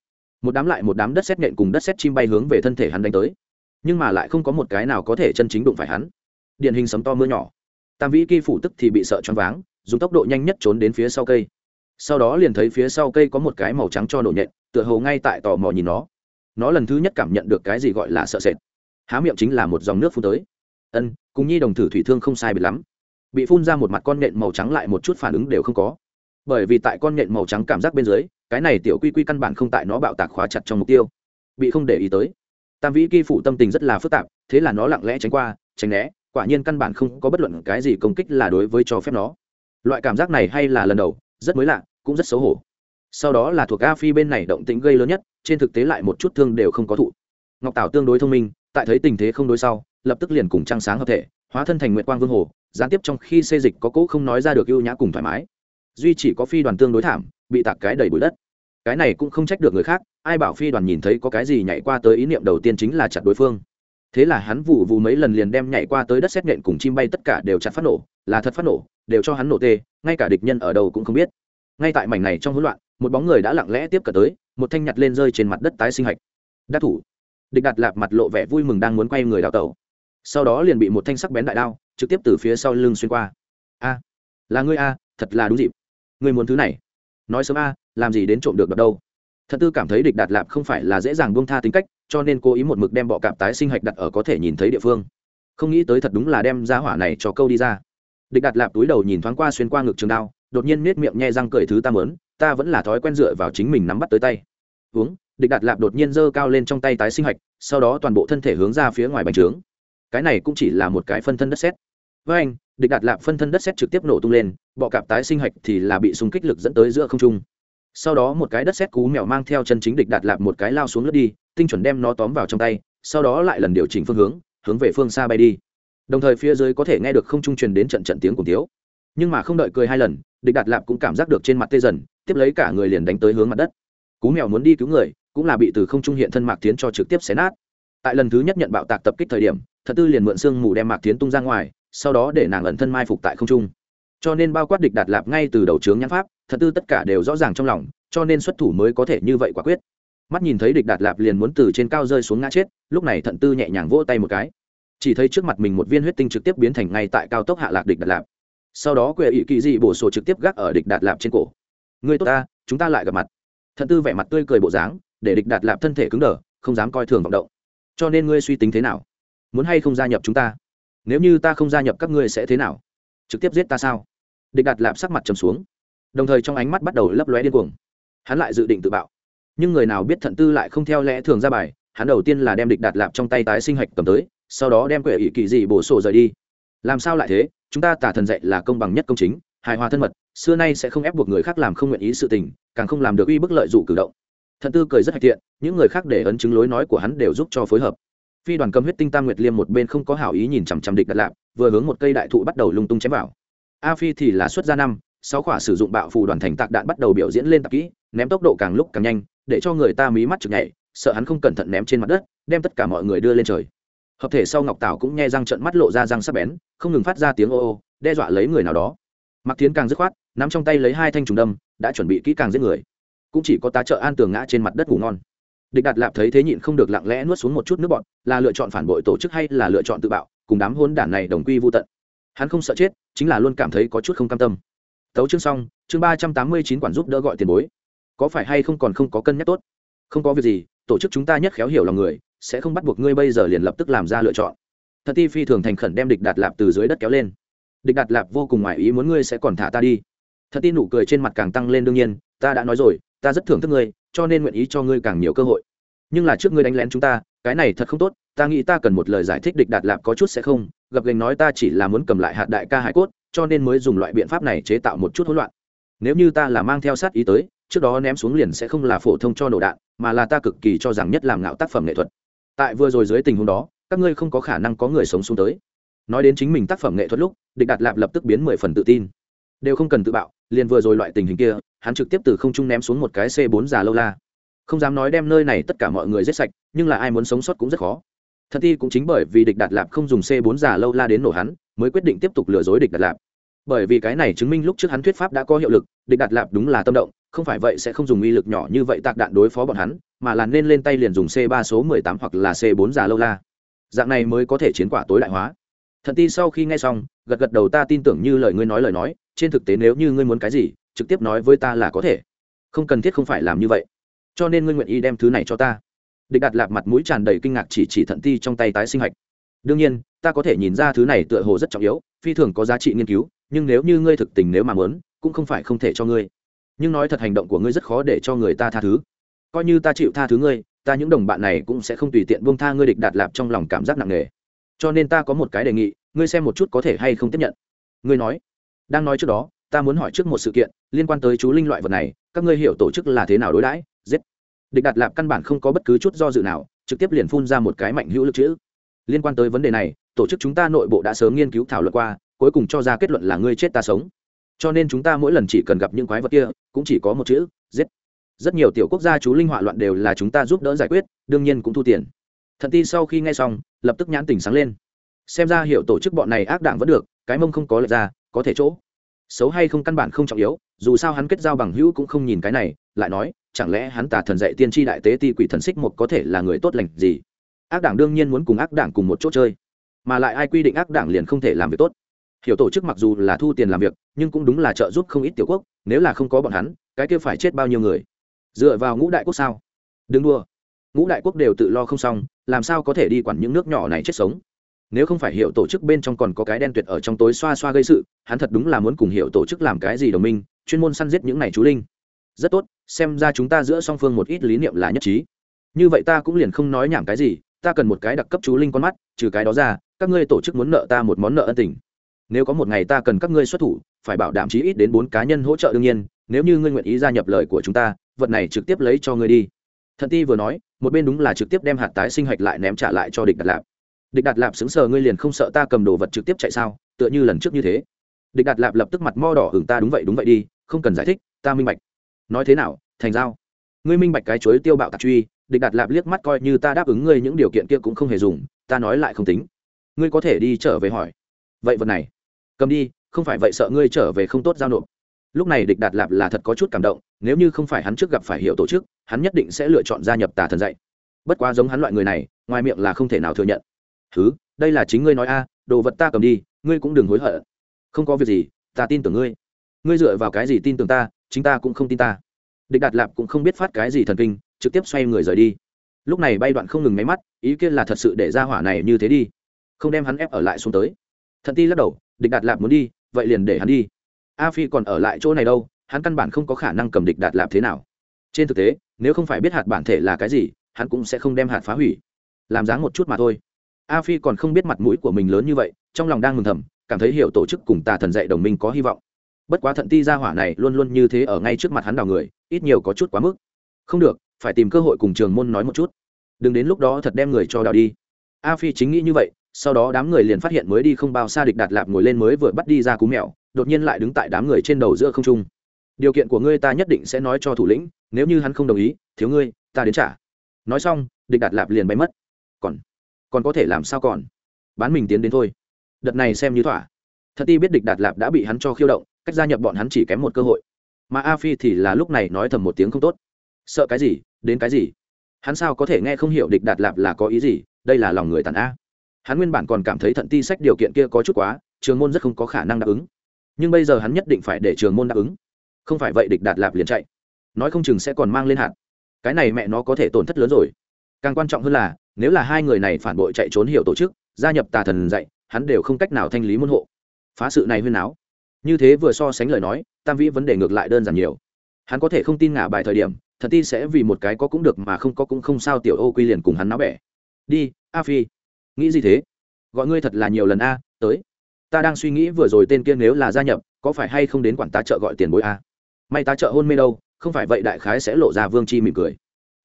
Một đám lại một đám đất xét nện cùng đất xét chim bay hướng về thân thể hắn đánh tới. Nhưng mà lại không có một cái nào có thể chân chính đụng phải hắn. Điển hình sấm to mưa nhỏ. Tam vĩ kỳ phủ tức thì bị sợ choáng váng, dùng tốc độ nhanh nhất trốn đến phía sau cây. Sau đó liền thấy phía sau cây có một cái màu trắng cho nổ nhện tựa hồ ngay tại tò mò nhìn nó. Nó lần thứ nhất cảm nhận được cái gì gọi là sợ sệt. Há miệng chính là một dòng nước phun tới. Ân, cùng nhi đồng thử thủy thương không sai biệt lắm. Bị phun ra một mặt con nện màu trắng lại một chút phản ứng đều không có. Bởi vì tại con nện màu trắng cảm giác bên dưới, cái này tiểu quy quy căn bản không tại nó bạo tạc khóa chặt trong mục tiêu. Bị không để ý tới. Tam vĩ kỳ phụ tâm tình rất là phức tạp, thế là nó lặng lẽ tránh qua, tránh né, quả nhiên căn bản không có bất luận cái gì công kích là đối với cho phép nó. Loại cảm giác này hay là lần đầu, rất mới lạ, cũng rất xấu hổ sau đó là thuộc a phi bên này động tĩnh gây lớn nhất, trên thực tế lại một chút thương đều không có thụ. Ngọc tảo tương đối thông minh, tại thấy tình thế không đối sau, lập tức liền cùng trăng sáng hợp thể, hóa thân thành nguyện quang vương hồ, gián tiếp trong khi xê dịch có cỗ không nói ra được ưu nhã cùng thoải mái. Duy chỉ có phi đoàn tương đối thảm, bị tạc cái đầy bụi đất. Cái này cũng không trách được người khác, ai bảo phi đoàn nhìn thấy có cái gì nhảy qua tới ý niệm đầu tiên chính là chặt đối phương. Thế là hắn vụ vụ mấy lần liền đem nhảy qua tới đất xét nện cùng chim bay tất cả đều chặt phát nổ, là thật phát nổ, đều cho hắn nổ tê, ngay cả địch nhân ở đâu cũng không biết. Ngay tại mảnh này trong hỗn loạn một bóng người đã lặng lẽ tiếp cận tới, một thanh nhặt lên rơi trên mặt đất tái sinh hạch. Đắc thủ. Địch đặt lạp mặt lộ vẻ vui mừng đang muốn quay người đào tẩu. Sau đó liền bị một thanh sắc bén đại đao, trực tiếp từ phía sau lưng xuyên qua. A, là ngươi a, thật là đúng dịp. Ngươi muốn thứ này. Nói sớm a, làm gì đến trộm được đập đâu? Thật tư cảm thấy địch đạt lạp không phải là dễ dàng buông tha tính cách, cho nên cố ý một mực đem bọ cạp tái sinh hạch đặt ở có thể nhìn thấy địa phương. Không nghĩ tới thật đúng là đem ra hỏa này cho câu đi ra. Địch đạt lạp túi đầu nhìn thoáng qua xuyên qua ngực trường đao, đột nhiên nết miệng nhe răng cười thứ ta mớn ta vẫn là thói quen dựa vào chính mình nắm bắt tới tay. Uống, địch đạt lạp đột nhiên giơ cao lên trong tay tái sinh hạch, sau đó toàn bộ thân thể hướng ra phía ngoài bành trướng. Cái này cũng chỉ là một cái phân thân đất xét với anh, địch đạt lạp phân thân đất xét trực tiếp nổ tung lên, bọ cạp tái sinh hạch thì là bị súng kích lực dẫn tới giữa không trung. Sau đó một cái đất xét cú mèo mang theo chân chính địch đạt lạp một cái lao xuống lướt đi, tinh chuẩn đem nó tóm vào trong tay, sau đó lại lần điều chỉnh phương hướng hướng về phương xa bay đi. Đồng thời phía dưới có thể nghe được không trung truyền đến trận trận tiếng cùng tiếu nhưng mà không đợi cười hai lần, địch đạt lạp cũng cảm giác được trên mặt tê dần, tiếp lấy cả người liền đánh tới hướng mặt đất. Cú mèo muốn đi cứu người, cũng là bị từ không trung hiện thân mạc tiến cho trực tiếp xé nát. Tại lần thứ nhất nhận bạo tạc tập kích thời điểm thật tư liền mượn xương mù đem mạc tiến tung ra ngoài, sau đó để nàng ẩn thân mai phục tại không trung. Cho nên bao quát địch đạt lạp ngay từ đầu trướng nhãn pháp thật tư tất cả đều rõ ràng trong lòng, cho nên xuất thủ mới có thể như vậy quả quyết. Mắt nhìn thấy địch đạt lạp liền muốn từ trên cao rơi xuống ngã chết, lúc này thận tư nhẹ nhàng vỗ tay một cái. Chỉ thấy trước mặt mình một viên huyết tinh trực tiếp biến thành ngay tại cao tốc hạ lạc địch đạt lạp sau đó quệ ỵ kỳ dị bổ sổ trực tiếp gác ở địch đạt lạp trên cổ. Người tốt ta, chúng ta lại gặp mặt. Thận tư vẻ mặt tươi cười bộ dáng, để địch đạt lạp thân thể cứng đờ, không dám coi thường vọng động. Cho nên ngươi suy tính thế nào? Muốn hay không gia nhập chúng ta? Nếu như ta không gia nhập, các ngươi sẽ thế nào? Trực tiếp giết ta sao? Địch đạt lạp sắc mặt trầm xuống. Đồng thời trong ánh mắt bắt đầu lấp lóe điên cuồng. Hắn lại dự định tự bạo. Nhưng người nào biết thận tư lại không theo lẽ thường ra bài, hắn đầu tiên là đem địch đạt lạp trong tay tái sinh hạch cầm tới, sau đó đem quệ ỷ kỳ dị bổ sổ rời đi. Làm sao lại thế? Chúng ta tả thần dạy là công bằng nhất công chính, hài hòa thân mật, xưa nay sẽ không ép buộc người khác làm không nguyện ý sự tình, càng không làm được uy bức lợi dụ cử động. Thần tư cười rất hạch tiện những người khác để ấn chứng lối nói của hắn đều giúp cho phối hợp. Phi đoàn cầm huyết tinh tam nguyệt liêm một bên không có hảo ý nhìn chằm chằm địch đặt lạp, vừa hướng một cây đại thụ bắt đầu lung tung chém vào. A phi thì là xuất gia năm, sáu khỏa sử dụng bạo phù đoàn thành tạc đạn bắt đầu biểu diễn lên tạc kỹ, ném tốc độ càng lúc càng nhanh, để cho người ta mí mắt chực nhảy, sợ hắn không cẩn thận ném trên mặt đất, đem tất cả mọi người đưa lên trời hợp thể sau ngọc tảo cũng nghe răng trận mắt lộ ra răng sắc bén, không ngừng phát ra tiếng ô ô, đe dọa lấy người nào đó. Mặc tiến càng dứt khoát, nắm trong tay lấy hai thanh trùng đâm, đã chuẩn bị kỹ càng giết người. Cũng chỉ có tá trợ an tường ngã trên mặt đất ngủ ngon. Địch đạt lạp thấy thế nhịn không được lặng lẽ nuốt xuống một chút nước bọn là lựa chọn phản bội tổ chức hay là lựa chọn tự bạo, cùng đám hôn đản này đồng quy vô tận. Hắn không sợ chết, chính là luôn cảm thấy có chút không cam tâm. Tấu chương xong, chương ba trăm tám mươi chín quản giúp đỡ gọi tiền bối. Có phải hay không còn không có cân nhắc tốt? Không có việc gì, tổ chức chúng ta nhất khéo hiểu lòng người sẽ không bắt buộc ngươi bây giờ liền lập tức làm ra lựa chọn. Thật ti phi thường thành khẩn đem địch đạt lạp từ dưới đất kéo lên. Địch đạt lạp vô cùng ngoại ý muốn ngươi sẽ còn thả ta đi. Thật ti nụ cười trên mặt càng tăng lên đương nhiên, ta đã nói rồi, ta rất thưởng thức ngươi, cho nên nguyện ý cho ngươi càng nhiều cơ hội. Nhưng là trước ngươi đánh lén chúng ta, cái này thật không tốt, ta nghĩ ta cần một lời giải thích địch đạt lạp có chút sẽ không, gặp gành nói ta chỉ là muốn cầm lại hạt đại ca hải cốt, cho nên mới dùng loại biện pháp này chế tạo một chút hỗn loạn. Nếu như ta là mang theo sát ý tới, trước đó ném xuống liền sẽ không là phổ thông cho nổ đạn, mà là ta cực kỳ cho rằng nhất làm ngạo tác phẩm nghệ thuật tại vừa rồi dưới tình huống đó, các ngươi không có khả năng có người sống xuống tới. Nói đến chính mình tác phẩm nghệ thuật lúc, địch đạt lạp lập tức biến mười phần tự tin. Đều không cần tự bạo, liền vừa rồi loại tình hình kia, hắn trực tiếp từ không trung ném xuống một cái c 4 già lâu la. Không dám nói đem nơi này tất cả mọi người giết sạch, nhưng là ai muốn sống sót cũng rất khó. Thật thi cũng chính bởi vì địch đạt lạp không dùng c 4 già lâu la đến nổ hắn, mới quyết định tiếp tục lừa dối địch đạt lạp bởi vì cái này chứng minh lúc trước hắn thuyết pháp đã có hiệu lực, địch đạt lạp đúng là tâm động, không phải vậy sẽ không dùng uy lực nhỏ như vậy tạc đạn đối phó bọn hắn, mà là nên lên tay liền dùng c ba số 18 hoặc là c bốn già lâu la. Dạng này mới có thể chiến quả tối đại hóa. Thần ti sau khi nghe xong, gật gật đầu ta tin tưởng như lời ngươi nói lời nói, trên thực tế nếu như ngươi muốn cái gì, trực tiếp nói với ta là có thể. Không cần thiết không phải làm như vậy. Cho nên ngươi nguyện ý đem thứ này cho ta. Địch đạt lạp mặt mũi tràn đầy kinh ngạc chỉ chỉ thận ti trong tay tái sinh hạch. Đương nhiên, ta có thể nhìn ra thứ này tựa hồ rất trọng yếu, phi thường có giá trị nghiên cứu nhưng nếu như ngươi thực tình nếu mà muốn, cũng không phải không thể cho ngươi. Nhưng nói thật hành động của ngươi rất khó để cho người ta tha thứ. Coi như ta chịu tha thứ ngươi, ta những đồng bạn này cũng sẽ không tùy tiện buông tha ngươi địch đạt lạp trong lòng cảm giác nặng nề. Cho nên ta có một cái đề nghị, ngươi xem một chút có thể hay không tiếp nhận. Ngươi nói, đang nói trước đó, ta muốn hỏi trước một sự kiện liên quan tới chú linh loại vật này, các ngươi hiểu tổ chức là thế nào đối đãi? Giết. Địch đạt lạp căn bản không có bất cứ chút do dự nào, trực tiếp liền phun ra một cái mạnh hữu lực chữ. Liên quan tới vấn đề này, tổ chức chúng ta nội bộ đã sớm nghiên cứu thảo luận qua cuối cùng cho ra kết luận là ngươi chết ta sống. Cho nên chúng ta mỗi lần chỉ cần gặp những quái vật kia, cũng chỉ có một chữ, giết. Rất nhiều tiểu quốc gia chú linh họa loạn đều là chúng ta giúp đỡ giải quyết, đương nhiên cũng thu tiền. Thần ti sau khi nghe xong, lập tức nhãn tỉnh sáng lên. Xem ra hiệu tổ chức bọn này ác đảng vẫn được, cái mông không có lệch ra, có thể chỗ. Xấu hay không căn bản không trọng yếu, dù sao hắn kết giao bằng hữu cũng không nhìn cái này, lại nói, chẳng lẽ hắn tà thần dạy tiên tri đại tế ti quỷ thần xích một có thể là người tốt lành gì? Ác đảng đương nhiên muốn cùng ác đảng cùng một chỗ chơi. Mà lại ai quy định ác đảng liền không thể làm việc tốt hiểu tổ chức mặc dù là thu tiền làm việc, nhưng cũng đúng là trợ giúp không ít tiểu quốc, nếu là không có bọn hắn, cái kia phải chết bao nhiêu người? Dựa vào ngũ đại quốc sao? Đừng đua ngũ đại quốc đều tự lo không xong, làm sao có thể đi quản những nước nhỏ này chết sống? Nếu không phải hiểu tổ chức bên trong còn có cái đen tuyệt ở trong tối xoa xoa gây sự, hắn thật đúng là muốn cùng hiểu tổ chức làm cái gì đồng minh, chuyên môn săn giết những này chú linh. Rất tốt, xem ra chúng ta giữa song phương một ít lý niệm là nhất trí. Như vậy ta cũng liền không nói nhảm cái gì, ta cần một cái đặc cấp chú linh con mắt, trừ cái đó ra, các ngươi tổ chức muốn nợ ta một món nợ ân tình nếu có một ngày ta cần các ngươi xuất thủ, phải bảo đảm chí ít đến bốn cá nhân hỗ trợ đương nhiên, nếu như ngươi nguyện ý gia nhập lời của chúng ta, vật này trực tiếp lấy cho ngươi đi. Thần ti vừa nói, một bên đúng là trực tiếp đem hạt tái sinh hạch lại ném trả lại cho địch đạt lạp. Địch đạt lạp xứng sờ ngươi liền không sợ ta cầm đồ vật trực tiếp chạy sao? Tựa như lần trước như thế. Địch đạt lạp lập tức mặt mo đỏ hưởng ta đúng vậy đúng vậy đi, không cần giải thích, ta minh bạch. Nói thế nào, thành giao? Ngươi minh bạch cái chuối tiêu bạo tạc truy. Địch đạt lạp liếc mắt coi như ta đáp ứng ngươi những điều kiện kia cũng không hề dùng, ta nói lại không tính. Ngươi có thể đi trở về hỏi. Vậy vật này cầm đi, không phải vậy sợ ngươi trở về không tốt giao nộp. Lúc này địch đạt lạp là thật có chút cảm động, nếu như không phải hắn trước gặp phải hiệu tổ chức, hắn nhất định sẽ lựa chọn gia nhập tà thần dạy. Bất quá giống hắn loại người này, ngoài miệng là không thể nào thừa nhận. Thứ đây là chính ngươi nói a, đồ vật ta cầm đi, ngươi cũng đừng hối hận. Không có việc gì, ta tin tưởng ngươi. Ngươi dựa vào cái gì tin tưởng ta, chính ta cũng không tin ta. Địch đạt lạp cũng không biết phát cái gì thần kinh, trực tiếp xoay người rời đi. Lúc này bay đoạn không ngừng máy mắt, ý kiến là thật sự để ra hỏa này như thế đi. Không đem hắn ép ở lại xuống tới. Thận ti lắc đầu địch đạt lạp muốn đi, vậy liền để hắn đi. A phi còn ở lại chỗ này đâu, hắn căn bản không có khả năng cầm địch đạt lạp thế nào. Trên thực tế, nếu không phải biết hạt bản thể là cái gì, hắn cũng sẽ không đem hạt phá hủy. Làm dáng một chút mà thôi. A phi còn không biết mặt mũi của mình lớn như vậy, trong lòng đang mừng thầm, cảm thấy hiểu tổ chức cùng tà thần dạy đồng minh có hy vọng. Bất quá thận ti ra hỏa này luôn luôn như thế ở ngay trước mặt hắn đào người, ít nhiều có chút quá mức. Không được, phải tìm cơ hội cùng trường môn nói một chút. Đừng đến lúc đó thật đem người cho đào đi. A phi chính nghĩ như vậy sau đó đám người liền phát hiện mới đi không bao xa địch đạt lạp ngồi lên mới vừa bắt đi ra cú mèo, đột nhiên lại đứng tại đám người trên đầu giữa không trung. Điều kiện của ngươi ta nhất định sẽ nói cho thủ lĩnh, nếu như hắn không đồng ý, thiếu ngươi, ta đến trả. Nói xong, địch đạt lạp liền bay mất. Còn còn có thể làm sao còn? Bán mình tiến đến thôi. Đợt này xem như thỏa. Thật ti biết địch đạt lạp đã bị hắn cho khiêu động, cách gia nhập bọn hắn chỉ kém một cơ hội. Mà a phi thì là lúc này nói thầm một tiếng không tốt. Sợ cái gì, đến cái gì? Hắn sao có thể nghe không hiểu địch đạt lạp là có ý gì, đây là lòng người tàn a hắn nguyên bản còn cảm thấy thận ti sách điều kiện kia có chút quá, trường môn rất không có khả năng đáp ứng. Nhưng bây giờ hắn nhất định phải để trường môn đáp ứng. Không phải vậy địch đạt lạp liền chạy. Nói không chừng sẽ còn mang lên hạt. Cái này mẹ nó có thể tổn thất lớn rồi. Càng quan trọng hơn là, nếu là hai người này phản bội chạy trốn hiểu tổ chức, gia nhập tà thần dạy, hắn đều không cách nào thanh lý môn hộ. Phá sự này huyên áo như thế vừa so sánh lời nói, tam vĩ vấn đề ngược lại đơn giản nhiều. Hắn có thể không tin ngả bài thời điểm thật ti sẽ vì một cái có cũng được mà không có cũng không sao tiểu ô quy liền cùng hắn náo bẻ. Đi, a phi nghĩ gì thế? Gọi ngươi thật là nhiều lần a, tới. Ta đang suy nghĩ vừa rồi tên kia nếu là gia nhập, có phải hay không đến quản tá trợ gọi tiền bối a? May ta trợ hôn mê đâu, không phải vậy đại khái sẽ lộ ra vương chi mỉm cười.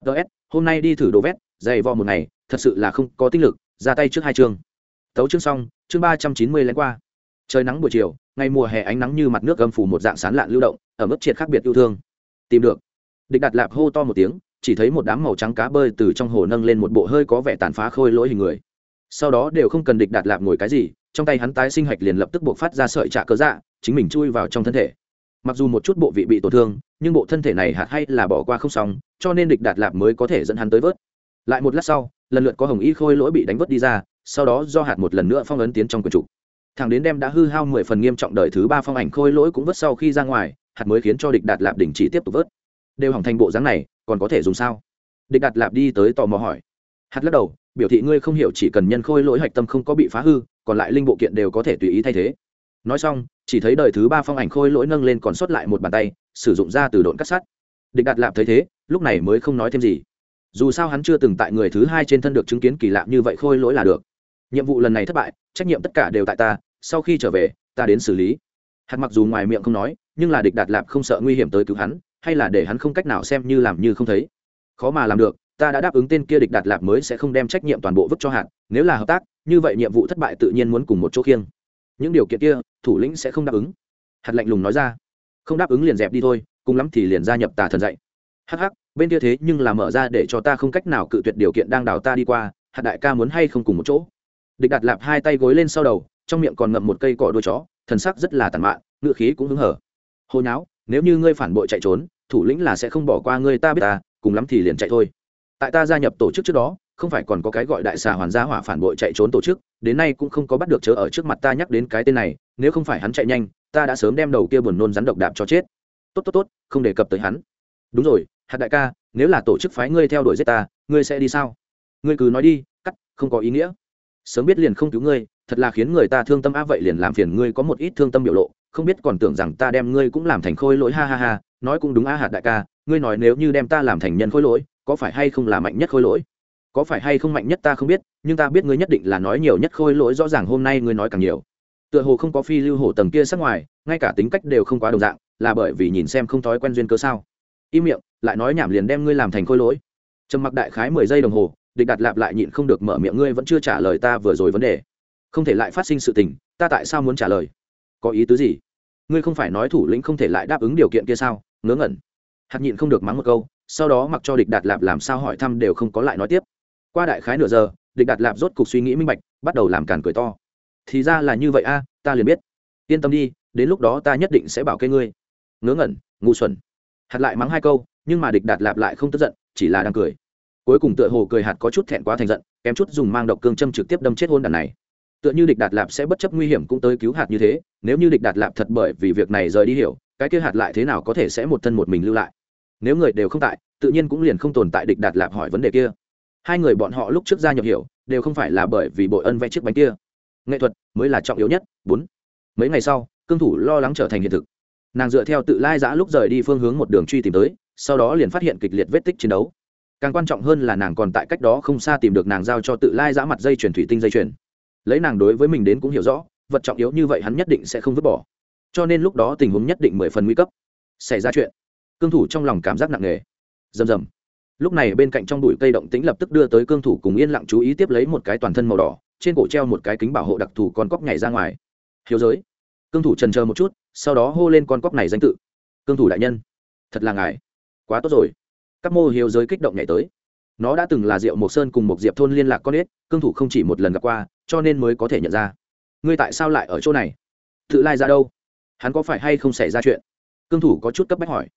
Ts hôm nay đi thử đồ vét, dày vò một ngày, thật sự là không có tinh lực, ra tay trước hai chương. Tấu chương xong, chương ba trăm chín mươi lén qua. Trời nắng buổi chiều, ngày mùa hè ánh nắng như mặt nước gầm phủ một dạng sán lạn lưu động, ở mức triệt khác biệt yêu thương. Tìm được. Địch đặt lạp hô to một tiếng, chỉ thấy một đám màu trắng cá bơi từ trong hồ nâng lên một bộ hơi có vẻ tàn phá khôi lỗi hình người sau đó đều không cần địch đạt lạp ngồi cái gì, trong tay hắn tái sinh hạch liền lập tức buộc phát ra sợi trạ cơ dạ chính mình chui vào trong thân thể. Mặc dù một chút bộ vị bị tổn thương, nhưng bộ thân thể này hạt hay là bỏ qua không xong, cho nên địch đạt lạp mới có thể dẫn hắn tới vớt. Lại một lát sau, lần lượt có hồng y khôi lỗi bị đánh vớt đi ra, sau đó do hạt một lần nữa phong ấn tiến trong quần trục thằng đến đem đã hư hao mười phần nghiêm trọng đời thứ ba phong ảnh khôi lỗi cũng vớt sau khi ra ngoài, hạt mới khiến cho địch đạt lạp đình chỉ tiếp tục vớt. Đều hỏng thành bộ dáng này, còn có thể dùng sao? Địch đạt lạp đi tới tò mò hỏi. Hạt lắc đầu biểu thị ngươi không hiểu chỉ cần nhân khôi lỗi hạch tâm không có bị phá hư, còn lại linh bộ kiện đều có thể tùy ý thay thế. Nói xong, chỉ thấy đời thứ ba phong ảnh khôi lỗi nâng lên còn sót lại một bàn tay, sử dụng ra từ độn cắt sắt. Địch đạt lạp thấy thế, lúc này mới không nói thêm gì. Dù sao hắn chưa từng tại người thứ hai trên thân được chứng kiến kỳ lạ như vậy khôi lỗi là được. Nhiệm vụ lần này thất bại, trách nhiệm tất cả đều tại ta, sau khi trở về, ta đến xử lý. Hạt mặc dù ngoài miệng không nói, nhưng là địch đạt lạp không sợ nguy hiểm tới cứu hắn, hay là để hắn không cách nào xem như làm như không thấy. Khó mà làm được ta đã đáp ứng tên kia địch đạt lạp mới sẽ không đem trách nhiệm toàn bộ vứt cho hạt nếu là hợp tác, như vậy nhiệm vụ thất bại tự nhiên muốn cùng một chỗ khiêng. Những điều kiện kia, thủ lĩnh sẽ không đáp ứng. Hạt lạnh lùng nói ra. Không đáp ứng liền dẹp đi thôi, cùng lắm thì liền gia nhập tà thần dạy. Hh bên kia thế nhưng là mở ra để cho ta không cách nào cự tuyệt điều kiện đang đào ta đi qua, hạt đại ca muốn hay không cùng một chỗ? Địch đạt lạp hai tay gối lên sau đầu, trong miệng còn ngậm một cây cỏ đuôi chó, thần sắc rất là tàn mạn, ngựa khí cũng hứng hở. Hồi nháo, nếu như ngươi phản bội chạy trốn, thủ lĩnh là sẽ không bỏ qua ngươi ta biết ta, cùng lắm thì liền chạy thôi tại ta gia nhập tổ chức trước đó, không phải còn có cái gọi đại xà hoàn gia hỏa phản bội chạy trốn tổ chức, đến nay cũng không có bắt được chớ ở trước mặt ta nhắc đến cái tên này, nếu không phải hắn chạy nhanh, ta đã sớm đem đầu kia buồn nôn rắn độc đạp cho chết. Tốt tốt tốt, không đề cập tới hắn. Đúng rồi, hạt đại ca, nếu là tổ chức phái ngươi theo đuổi giết ta, ngươi sẽ đi sao? Ngươi cứ nói đi, cắt, không có ý nghĩa. Sớm biết liền không cứu ngươi, thật là khiến người ta thương tâm á, vậy liền làm phiền ngươi có một ít thương tâm biểu lộ, không biết còn tưởng rằng ta đem ngươi cũng làm thành khôi lỗi, ha ha ha, nói cũng đúng a hạt đại ca, ngươi nói nếu như đem ta làm thành nhân khôi lỗi có phải hay không là mạnh nhất khôi lỗi? Có phải hay không mạnh nhất ta không biết, nhưng ta biết ngươi nhất định là nói nhiều nhất khôi lỗi rõ ràng hôm nay ngươi nói càng nhiều. Tựa hồ không có phi lưu hổ tầng kia sắc ngoài, ngay cả tính cách đều không quá đồng dạng, là bởi vì nhìn xem không thói quen duyên cơ sao? Im miệng, lại nói nhảm liền đem ngươi làm thành khôi lỗi. Trầm mặc đại khái mười giây đồng hồ, địch đặt lạp lại nhịn không được mở miệng ngươi vẫn chưa trả lời ta vừa rồi vấn đề. Không thể lại phát sinh sự tình, ta tại sao muốn trả lời? Có ý tứ gì? Ngươi không phải nói thủ lĩnh không thể lại đáp ứng điều kiện kia sao? Ngớ ngẩn. Hạt nhịn không được mắng một câu sau đó mặc cho địch đạt lạp làm sao hỏi thăm đều không có lại nói tiếp. Qua đại khái nửa giờ, địch đạt lạp rốt cục suy nghĩ minh bạch, bắt đầu làm càn cười to. Thì ra là như vậy a, ta liền biết. Yên tâm đi, đến lúc đó ta nhất định sẽ bảo kê ngươi. Ngớ ngẩn, ngu xuẩn. Hạt lại mắng hai câu, nhưng mà địch đạt lạp lại không tức giận, chỉ là đang cười. Cuối cùng tựa hồ cười hạt có chút thẹn quá thành giận, kém chút dùng mang độc cương châm trực tiếp đâm chết hôn đàn này. Tựa như địch đạt lạp sẽ bất chấp nguy hiểm cũng tới cứu hạt như thế, nếu như địch đạt lạp thật bởi vì việc này rời đi hiểu, cái kia hạt lại thế nào có thể sẽ một thân một mình lưu lại nếu người đều không tại, tự nhiên cũng liền không tồn tại địch đạt lạp hỏi vấn đề kia. Hai người bọn họ lúc trước gia nhập hiểu, đều không phải là bởi vì bội ân vẽ chiếc bánh kia. Nghệ thuật mới là trọng yếu nhất. Bốn, mấy ngày sau, cương thủ lo lắng trở thành hiện thực. Nàng dựa theo tự lai giã lúc rời đi phương hướng một đường truy tìm tới, sau đó liền phát hiện kịch liệt vết tích chiến đấu. Càng quan trọng hơn là nàng còn tại cách đó không xa tìm được nàng giao cho tự lai giã mặt dây chuyển thủy tinh dây chuyển lấy nàng đối với mình đến cũng hiểu rõ, vật trọng yếu như vậy hắn nhất định sẽ không vứt bỏ. Cho nên lúc đó tình huống nhất định mười phần nguy cấp. Xảy ra chuyện cương thủ trong lòng cảm giác nặng nề. Rầm rầm. Lúc này bên cạnh trong bụi cây động tĩnh lập tức đưa tới cương thủ cùng yên lặng chú ý tiếp lấy một cái toàn thân màu đỏ, trên cổ treo một cái kính bảo hộ đặc thù con cóc nhảy ra ngoài. Hiếu giới. Cương thủ trần chờ một chút, sau đó hô lên con cóc này danh tự. Cương thủ đại nhân, thật là ngài. Quá tốt rồi. Các mô hiếu giới kích động nhảy tới. Nó đã từng là diệu mộc sơn cùng một diệp thôn liên lạc con ếch, cương thủ không chỉ một lần gặp qua, cho nên mới có thể nhận ra. Ngươi tại sao lại ở chỗ này? Tự lai ra đâu? Hắn có phải hay không xảy ra chuyện? Cương thủ có chút cấp bách hỏi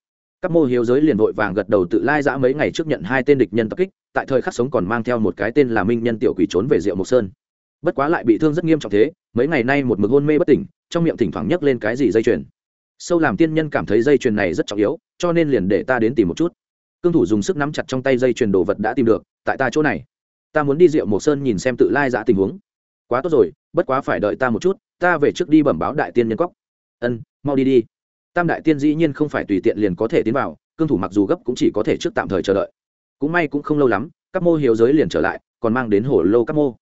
các mô hiếu giới liền vội vàng gật đầu tự lai giã mấy ngày trước nhận hai tên địch nhân tập kích, tại thời khắc sống còn mang theo một cái tên là minh nhân tiểu quỷ trốn về diệu mộc sơn. Bất quá lại bị thương rất nghiêm trọng thế, mấy ngày nay một mực hôn mê bất tỉnh, trong miệng thỉnh thoảng nhấc lên cái gì dây chuyền. Sâu làm tiên nhân cảm thấy dây chuyền này rất trọng yếu, cho nên liền để ta đến tìm một chút. Cương thủ dùng sức nắm chặt trong tay dây chuyền đồ vật đã tìm được, tại ta chỗ này. Ta muốn đi rượu mộc sơn nhìn xem tự lai giã tình huống. Quá tốt rồi, bất quá phải đợi ta một chút, ta về trước đi bẩm báo đại tiên nhân cóc ân, mau đi đi tam đại tiên dĩ nhiên không phải tùy tiện liền có thể tiến vào, cương thủ mặc dù gấp cũng chỉ có thể trước tạm thời chờ đợi. Cũng may cũng không lâu lắm các mô hiếu giới liền trở lại, còn mang đến hồ lô các mô.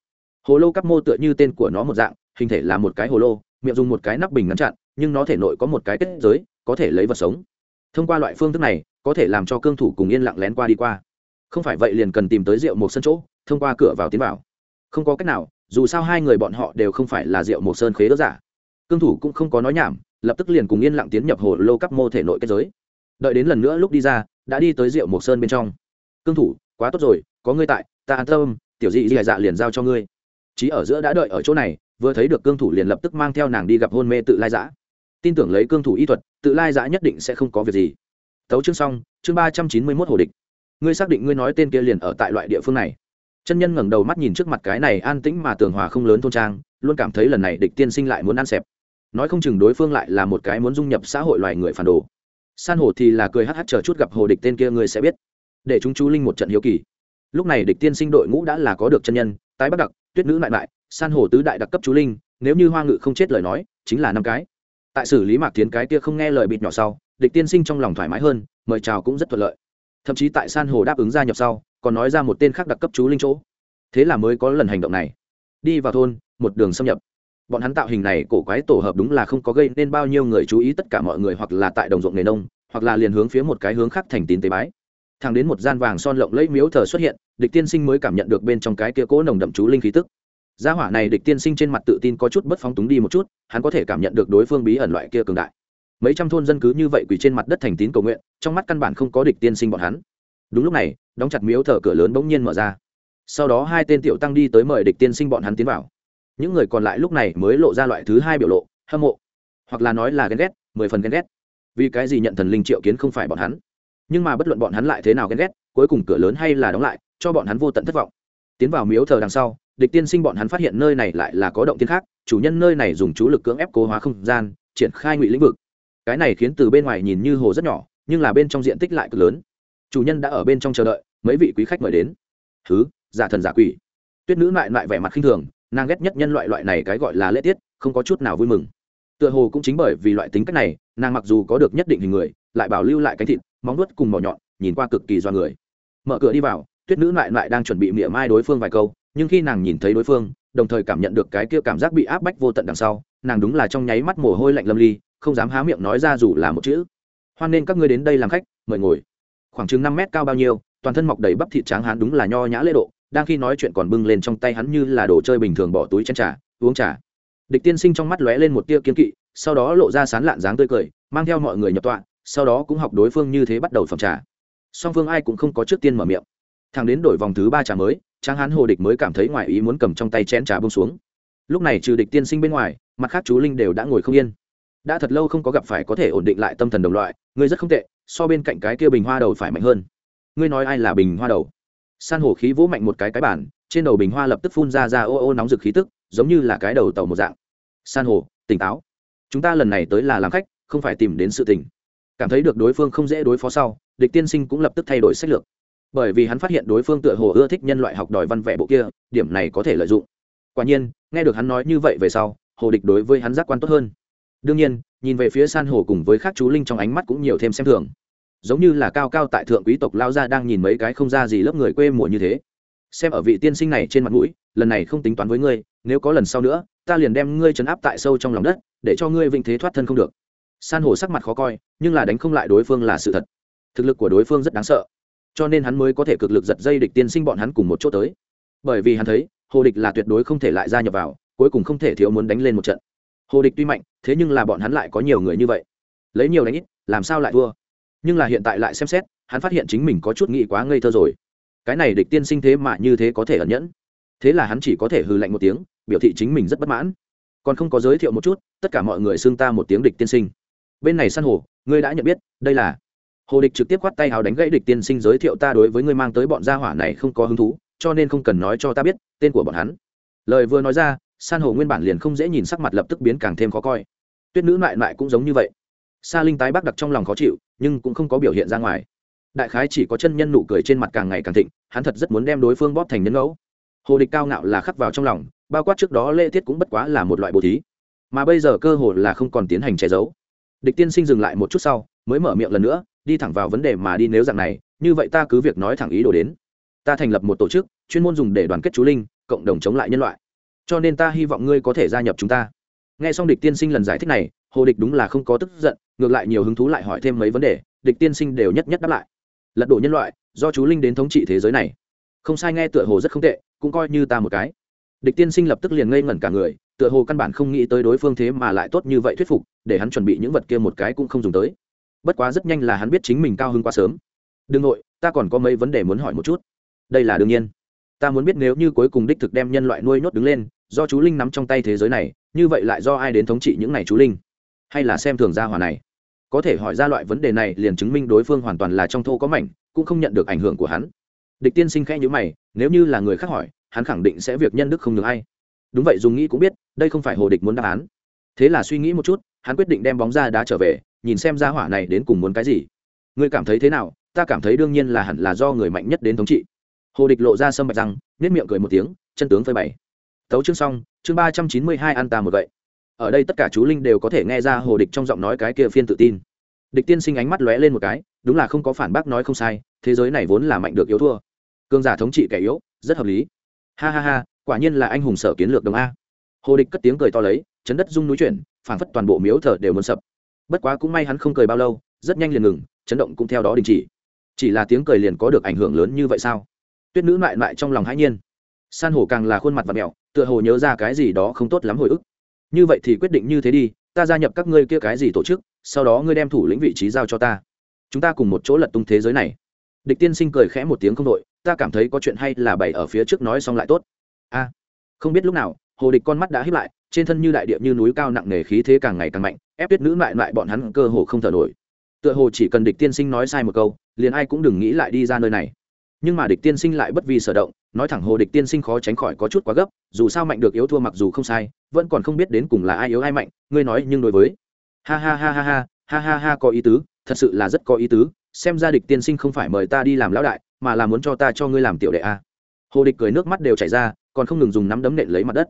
Hồ lô các mô tựa như tên của nó một dạng, hình thể là một cái hồ lô, miệng dùng một cái nắp bình ngăn chặn, nhưng nó thể nội có một cái kết giới, có thể lấy vật sống. Thông qua loại phương thức này, có thể làm cho cương thủ cùng yên lặng lén qua đi qua. Không phải vậy liền cần tìm tới rượu một sân chỗ, thông qua cửa vào tiến vào. Không có cách nào, dù sao hai người bọn họ đều không phải là rượu một sơn khế đỡ giả. Cương thủ cũng không có nói nhảm lập tức liền cùng yên lặng tiến nhập hồ lô các mô thể nội kết giới. Đợi đến lần nữa lúc đi ra, đã đi tới rượu một sơn bên trong. Cương thủ, quá tốt rồi, có ngươi tại, ta an tâm, tiểu dị dị dạ liền giao cho ngươi. Chí ở giữa đã đợi ở chỗ này, vừa thấy được cương thủ liền lập tức mang theo nàng đi gặp hôn mê tự lai giã. Tin tưởng lấy cương thủ y thuật, tự lai giã nhất định sẽ không có việc gì. Tấu chương xong, chương ba trăm chín mươi mốt hồ địch. Ngươi xác định ngươi nói tên kia liền ở tại loại địa phương này. Chân nhân ngẩng đầu mắt nhìn trước mặt cái này an tĩnh mà tường hòa không lớn thôn trang, luôn cảm thấy lần này địch tiên sinh lại muốn ăn xẹp nói không chừng đối phương lại là một cái muốn dung nhập xã hội loài người phản đồ. San hồ thì là cười hh chờ chút gặp hồ địch tên kia ngươi sẽ biết. Để chúng chú linh một trận hiếu kỳ. Lúc này địch tiên sinh đội ngũ đã là có được chân nhân, tái bắc đặc, tuyết nữ lại lại, san hồ tứ đại đặc cấp chú linh, nếu như hoa ngự không chết lời nói, chính là năm cái. Tại xử lý mạc tiến cái kia không nghe lời bịt nhỏ sau, địch tiên sinh trong lòng thoải mái hơn, mời chào cũng rất thuận lợi. Thậm chí tại san hồ đáp ứng gia nhập sau, còn nói ra một tên khác đặc cấp chú linh chỗ. Thế là mới có lần hành động này. Đi vào thôn, một đường xâm nhập bọn hắn tạo hình này cổ quái tổ hợp đúng là không có gây nên bao nhiêu người chú ý tất cả mọi người hoặc là tại đồng ruộng nghề nông, hoặc là liền hướng phía một cái hướng khác thành tín tế bái. Thang đến một gian vàng son lộng lẫy miếu thờ xuất hiện, địch tiên sinh mới cảm nhận được bên trong cái kia cố nồng đậm chú linh khí tức. Gia hỏa này địch tiên sinh trên mặt tự tin có chút bất phóng túng đi một chút, hắn có thể cảm nhận được đối phương bí ẩn loại kia cường đại. Mấy trăm thôn dân cứ như vậy quỳ trên mặt đất thành tín cầu nguyện, trong mắt căn bản không có địch tiên sinh bọn hắn. Đúng lúc này, đóng chặt miếu thờ cửa lớn bỗng nhiên mở ra. Sau đó hai tên tiểu tăng đi tới mời địch tiên sinh bọn hắn tiến vào những người còn lại lúc này mới lộ ra loại thứ hai biểu lộ, hâm mộ. Hoặc là nói là ghen ghét, mười phần ghen ghét. Vì cái gì nhận thần linh triệu kiến không phải bọn hắn? Nhưng mà bất luận bọn hắn lại thế nào ghen ghét, cuối cùng cửa lớn hay là đóng lại, cho bọn hắn vô tận thất vọng. Tiến vào miếu thờ đằng sau, địch tiên sinh bọn hắn phát hiện nơi này lại là có động tiên khác, chủ nhân nơi này dùng chú lực cưỡng ép cố hóa không gian, triển khai ngụy lĩnh vực. Cái này khiến từ bên ngoài nhìn như hồ rất nhỏ, nhưng là bên trong diện tích lại cực lớn. Chủ nhân đã ở bên trong chờ đợi, mấy vị quý khách mời đến. Thứ giả thần giả quỷ. Tuyết nữ lại lại vẻ mặt khinh thường nàng ghét nhất nhân loại loại này cái gọi là lễ tiết, không có chút nào vui mừng. Tựa hồ cũng chính bởi vì loại tính cách này, nàng mặc dù có được nhất định hình người, lại bảo lưu lại cái thịt, móng nuốt cùng mỏ nhọn, nhìn qua cực kỳ do người. Mở cửa đi vào, tuyết nữ lại lại đang chuẩn bị mỉa mai đối phương vài câu, nhưng khi nàng nhìn thấy đối phương, đồng thời cảm nhận được cái kia cảm giác bị áp bách vô tận đằng sau, nàng đúng là trong nháy mắt mồ hôi lạnh lâm ly, không dám há miệng nói ra dù là một chữ. Hoan nên các ngươi đến đây làm khách, mời ngồi. Khoảng chừng năm mét cao bao nhiêu, toàn thân mọc đầy bắp thịt trắng hán đúng là nho nhã lễ độ đang khi nói chuyện còn bưng lên trong tay hắn như là đồ chơi bình thường bỏ túi chén trà, uống trà. Địch tiên sinh trong mắt lóe lên một tia kiên kỵ, sau đó lộ ra sán lạn dáng tươi cười, mang theo mọi người nhập tọa, sau đó cũng học đối phương như thế bắt đầu phòng trà. Song phương ai cũng không có trước tiên mở miệng. Thằng đến đổi vòng thứ ba trà mới, tráng hán hồ địch mới cảm thấy ngoài ý muốn cầm trong tay chén trà bông xuống. Lúc này trừ địch tiên sinh bên ngoài, mặt khác chú linh đều đã ngồi không yên. Đã thật lâu không có gặp phải có thể ổn định lại tâm thần đồng loại ngươi rất không tệ, so bên cạnh cái kia bình hoa đầu phải mạnh hơn. Ngươi nói ai là bình hoa đầu? San hổ khí vỗ mạnh một cái cái bản trên đầu bình hoa lập tức phun ra ra ô ô nóng rực khí tức, giống như là cái đầu tàu một dạng. San hổ, tỉnh táo. Chúng ta lần này tới là làm khách, không phải tìm đến sự tình. Cảm thấy được đối phương không dễ đối phó sau, địch tiên sinh cũng lập tức thay đổi sách lược. Bởi vì hắn phát hiện đối phương tựa hồ ưa thích nhân loại học đòi văn vẻ bộ kia, điểm này có thể lợi dụng. Quả nhiên, nghe được hắn nói như vậy về sau, hồ địch đối với hắn giác quan tốt hơn. Đương nhiên, nhìn về phía san hồ cùng với các chú linh trong ánh mắt cũng nhiều thêm xem thường giống như là cao cao tại thượng quý tộc lao ra đang nhìn mấy cái không ra gì lớp người quê mùa như thế. Xem ở vị tiên sinh này trên mặt mũi, lần này không tính toán với ngươi, nếu có lần sau nữa, ta liền đem ngươi trấn áp tại sâu trong lòng đất, để cho ngươi vinh thế thoát thân không được. San hồ sắc mặt khó coi, nhưng là đánh không lại đối phương là sự thật. Thực lực của đối phương rất đáng sợ, cho nên hắn mới có thể cực lực giật dây địch tiên sinh bọn hắn cùng một chỗ tới. Bởi vì hắn thấy, hồ địch là tuyệt đối không thể lại gia nhập vào, cuối cùng không thể thiếu muốn đánh lên một trận. Hồ địch tuy mạnh, thế nhưng là bọn hắn lại có nhiều người như vậy. Lấy nhiều đánh ít, làm sao lại thua? Nhưng là hiện tại lại xem xét, hắn phát hiện chính mình có chút nghĩ quá ngây thơ rồi. Cái này địch tiên sinh thế mà như thế có thể ẩn nhẫn. Thế là hắn chỉ có thể hư lạnh một tiếng, biểu thị chính mình rất bất mãn. Còn không có giới thiệu một chút, tất cả mọi người xưng ta một tiếng địch tiên sinh. Bên này săn hồ, ngươi đã nhận biết, đây là hồ địch trực tiếp khoát tay hào đánh gãy địch tiên sinh giới thiệu ta đối với ngươi mang tới bọn gia hỏa này không có hứng thú, cho nên không cần nói cho ta biết tên của bọn hắn. Lời vừa nói ra, san hồ nguyên bản liền không dễ nhìn, sắc mặt lập tức biến càng thêm khó coi. Tuyết nữ lại lại cũng giống như vậy. Sa linh tái bác đặc trong lòng khó chịu nhưng cũng không có biểu hiện ra ngoài. Đại khái chỉ có chân nhân nụ cười trên mặt càng ngày càng thịnh, hắn thật rất muốn đem đối phương bóp thành nhân ngẫu. Hồ địch cao ngạo là khắc vào trong lòng, bao quát trước đó lễ tiết cũng bất quá là một loại bồ thí. Mà bây giờ cơ hội là không còn tiến hành che giấu. Địch tiên sinh dừng lại một chút sau, mới mở miệng lần nữa, đi thẳng vào vấn đề mà đi nếu dạng này, như vậy ta cứ việc nói thẳng ý đồ đến. Ta thành lập một tổ chức, chuyên môn dùng để đoàn kết chú linh, cộng đồng chống lại nhân loại. Cho nên ta hy vọng ngươi có thể gia nhập chúng ta. Nghe xong địch tiên sinh lần giải thích này, hồ địch đúng là không có tức giận ngược lại nhiều hứng thú lại hỏi thêm mấy vấn đề, địch tiên sinh đều nhất nhất đáp lại. Lật đổ nhân loại, do chú linh đến thống trị thế giới này. Không sai nghe tựa hồ rất không tệ, cũng coi như ta một cái. Địch tiên sinh lập tức liền ngây ngẩn cả người, tựa hồ căn bản không nghĩ tới đối phương thế mà lại tốt như vậy thuyết phục, để hắn chuẩn bị những vật kia một cái cũng không dùng tới. Bất quá rất nhanh là hắn biết chính mình cao hơn quá sớm. Đương nội, ta còn có mấy vấn đề muốn hỏi một chút. Đây là đương nhiên. Ta muốn biết nếu như cuối cùng đích thực đem nhân loại nuôi nhốt đứng lên, do chú linh nắm trong tay thế giới này, như vậy lại do ai đến thống trị những này chú linh? Hay là xem thường gia hòa này? Có thể hỏi ra loại vấn đề này liền chứng minh đối phương hoàn toàn là trong thô có mảnh, cũng không nhận được ảnh hưởng của hắn. Địch tiên sinh khẽ nhữ mày, nếu như là người khác hỏi, hắn khẳng định sẽ việc nhân đức không được ai. Đúng vậy dùng nghĩ cũng biết, đây không phải hồ địch muốn đáp án. Thế là suy nghĩ một chút, hắn quyết định đem bóng ra đá trở về, nhìn xem ra hỏa này đến cùng muốn cái gì. Ngươi cảm thấy thế nào? Ta cảm thấy đương nhiên là hẳn là do người mạnh nhất đến thống trị. Hồ địch lộ ra sâm bạch răng nếp miệng cười một tiếng, chân tướng phơi bày. Tấu chương xong, chương ba trăm chín mươi hai ăn ta một vậy ở đây tất cả chú linh đều có thể nghe ra hồ địch trong giọng nói cái kia phiên tự tin. Địch tiên sinh ánh mắt lóe lên một cái, đúng là không có phản bác nói không sai, thế giới này vốn là mạnh được yếu thua. Cương giả thống trị kẻ yếu, rất hợp lý. Ha ha ha, quả nhiên là anh hùng sở kiến lược đồng a. Hồ địch cất tiếng cười to lấy, chấn đất rung núi chuyển, phảng phất toàn bộ miếu thờ đều muốn sập. Bất quá cũng may hắn không cười bao lâu, rất nhanh liền ngừng, chấn động cũng theo đó đình chỉ. Chỉ là tiếng cười liền có được ảnh hưởng lớn như vậy sao? Tuyết nữ lại lại trong lòng hãi nhiên. San hổ càng là khuôn mặt và mẹo tựa hồ nhớ ra cái gì đó không tốt lắm hồi ức như vậy thì quyết định như thế đi, ta gia nhập các ngươi kia cái gì tổ chức, sau đó ngươi đem thủ lĩnh vị trí giao cho ta. Chúng ta cùng một chỗ lật tung thế giới này. Địch tiên sinh cười khẽ một tiếng không đội ta cảm thấy có chuyện hay là bày ở phía trước nói xong lại tốt. A, không biết lúc nào, hồ địch con mắt đã hiếp lại, trên thân như đại địa như núi cao nặng nề khí thế càng ngày càng mạnh, ép tuyết nữ lại lại bọn hắn cơ hồ không thở nổi. Tựa hồ chỉ cần địch tiên sinh nói sai một câu, liền ai cũng đừng nghĩ lại đi ra nơi này nhưng mà địch tiên sinh lại bất vi sở động, nói thẳng hồ địch tiên sinh khó tránh khỏi có chút quá gấp, dù sao mạnh được yếu thua mặc dù không sai, vẫn còn không biết đến cùng là ai yếu ai mạnh, ngươi nói nhưng đối với. Ha ha ha ha ha ha ha ha có ý tứ, thật sự là rất có ý tứ, xem ra địch tiên sinh không phải mời ta đi làm lão đại, mà là muốn cho ta cho ngươi làm tiểu đệ a. Hồ địch cười nước mắt đều chảy ra, còn không ngừng dùng nắm đấm nện lấy mặt đất.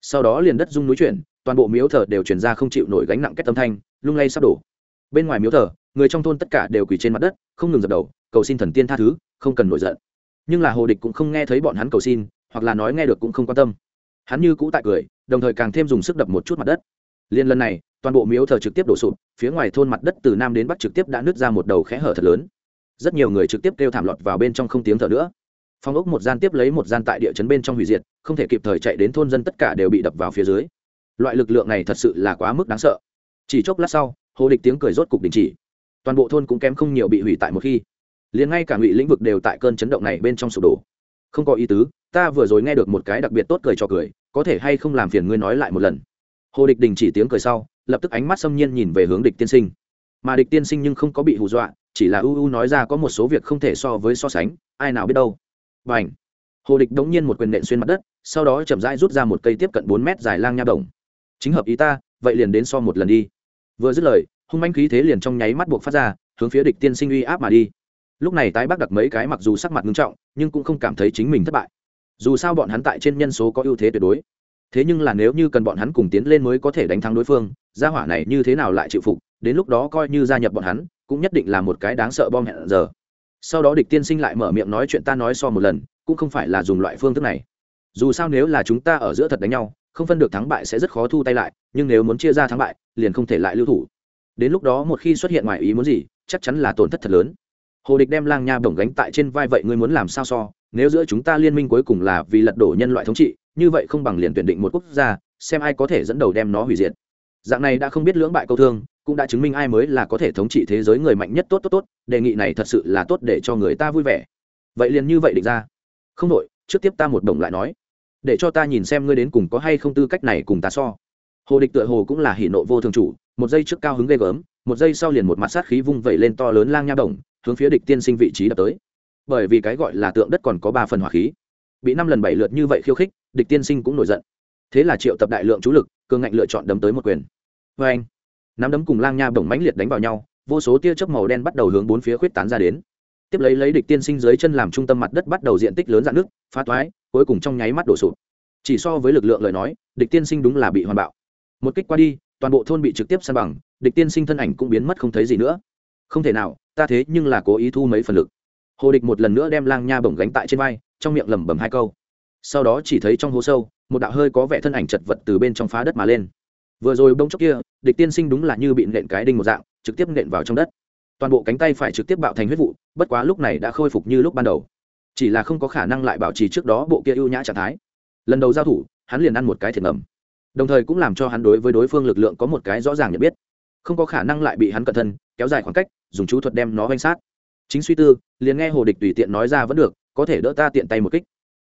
Sau đó liền đất rung núi chuyển, toàn bộ miếu thờ đều chuyển ra không chịu nổi gánh nặng kết tâm thanh, lung lay sắp đổ. Bên ngoài miếu thờ, người trong thôn tất cả đều quỳ trên mặt đất, không ngừng dập đầu cầu xin thần tiên tha thứ, không cần nổi giận. Nhưng là hồ địch cũng không nghe thấy bọn hắn cầu xin, hoặc là nói nghe được cũng không quan tâm. Hắn như cũ tại cười, đồng thời càng thêm dùng sức đập một chút mặt đất. Liên lần này, toàn bộ miếu thờ trực tiếp đổ sụp, phía ngoài thôn mặt đất từ nam đến bắc trực tiếp đã nứt ra một đầu khẽ hở thật lớn. Rất nhiều người trực tiếp kêu thảm lọt vào bên trong không tiếng thở nữa. Phong ốc một gian tiếp lấy một gian tại địa chấn bên trong hủy diệt, không thể kịp thời chạy đến thôn dân tất cả đều bị đập vào phía dưới. Loại lực lượng này thật sự là quá mức đáng sợ. Chỉ chốc lát sau, hồ địch tiếng cười rốt cục đình chỉ. Toàn bộ thôn cũng kém không nhiều bị hủy tại một khi liền ngay cả ngụy lĩnh vực đều tại cơn chấn động này bên trong sụp đổ. Không có ý tứ, ta vừa rồi nghe được một cái đặc biệt tốt cười cho cười, có thể hay không làm phiền ngươi nói lại một lần. Hồ địch đình chỉ tiếng cười sau, lập tức ánh mắt xâm nhiên nhìn về hướng địch tiên sinh. Mà địch tiên sinh nhưng không có bị hù dọa, chỉ là ưu ưu nói ra có một số việc không thể so với so sánh, ai nào biết đâu. Và ảnh hồ địch đống nhiên một quyền nện xuyên mặt đất, sau đó chậm rãi rút ra một cây tiếp cận bốn mét dài lang nha đồng. Chính hợp ý ta, vậy liền đến so một lần đi. Vừa dứt lời, hung manh khí thế liền trong nháy mắt buộc phát ra, hướng phía địch tiên sinh uy áp mà đi lúc này tái bắc đặc mấy cái mặc dù sắc mặt nghiêm trọng, nhưng cũng không cảm thấy chính mình thất bại. Dù sao bọn hắn tại trên nhân số có ưu thế tuyệt đối. Thế nhưng là nếu như cần bọn hắn cùng tiến lên mới có thể đánh thắng đối phương, gia hỏa này như thế nào lại chịu phục, đến lúc đó coi như gia nhập bọn hắn, cũng nhất định là một cái đáng sợ bom hẹn giờ. Sau đó địch tiên sinh lại mở miệng nói chuyện ta nói so một lần, cũng không phải là dùng loại phương thức này. Dù sao nếu là chúng ta ở giữa thật đánh nhau, không phân được thắng bại sẽ rất khó thu tay lại, nhưng nếu muốn chia ra thắng bại, liền không thể lại lưu thủ. Đến lúc đó một khi xuất hiện ngoài ý muốn gì, chắc chắn là tổn thất thật lớn hồ địch đem lang nha bổng gánh tại trên vai vậy ngươi muốn làm sao so? Nếu giữa chúng ta liên minh cuối cùng là vì lật đổ nhân loại thống trị, như vậy không bằng liền tuyển định một quốc gia, xem ai có thể dẫn đầu đem nó hủy diệt. Dạng này đã không biết lưỡng bại câu thương, cũng đã chứng minh ai mới là có thể thống trị thế giới người mạnh nhất tốt tốt tốt, đề nghị này thật sự là tốt để cho người ta vui vẻ. Vậy liền như vậy định ra. Không đội trước tiếp ta một đồng lại nói. Để cho ta nhìn xem ngươi đến cùng có hay không tư cách này cùng ta so. Hồ địch tựa hồ cũng là hỉ nộ vô thường chủ, một giây trước cao hứng ghê gớm, một giây sau liền một mặt sát khí vung vẩy lên to lớn lang nha đồng hướng phía địch tiên sinh vị trí đập tới. Bởi vì cái gọi là tượng đất còn có ba phần hỏa khí. Bị năm lần bảy lượt như vậy khiêu khích, địch tiên sinh cũng nổi giận. Thế là triệu tập đại lượng chú lực, cường ngạnh lựa chọn đấm tới một quyền. Vê anh, nắm đấm cùng lang nha bổng mãnh liệt đánh vào nhau, vô số tia chớp màu đen bắt đầu hướng bốn phía khuyết tán ra đến. Tiếp lấy lấy địch tiên sinh dưới chân làm trung tâm mặt đất bắt đầu diện tích lớn dạn nước, phá toái, cuối cùng trong nháy mắt đổ sụp. Chỉ so với lực lượng lời nói, địch tiên sinh đúng là bị hoàn bạo. Một kích qua đi, toàn bộ thôn bị trực tiếp san bằng, địch tiên sinh thân ảnh cũng biến mất không thấy gì nữa. Không thể nào ta thế nhưng là cố ý thu mấy phần lực. Hồ địch một lần nữa đem lang nha bổng gánh tại trên vai, trong miệng lẩm bẩm hai câu. Sau đó chỉ thấy trong hố sâu, một đạo hơi có vẻ thân ảnh chật vật từ bên trong phá đất mà lên. Vừa rồi bông chốc kia, địch tiên sinh đúng là như bị nện cái đinh một dạng, trực tiếp nện vào trong đất. Toàn bộ cánh tay phải trực tiếp bạo thành huyết vụ, bất quá lúc này đã khôi phục như lúc ban đầu. Chỉ là không có khả năng lại bảo trì trước đó bộ kia ưu nhã trạng thái. Lần đầu giao thủ, hắn liền ăn một cái thiệt ngầm. Đồng thời cũng làm cho hắn đối với đối phương lực lượng có một cái rõ ràng nhận biết. Không có khả năng lại bị hắn cẩn thân kéo dài khoảng cách, dùng chú thuật đem nó vanh sát. Chính suy tư, liền nghe hồ địch tùy tiện nói ra vẫn được, có thể đỡ ta tiện tay một kích.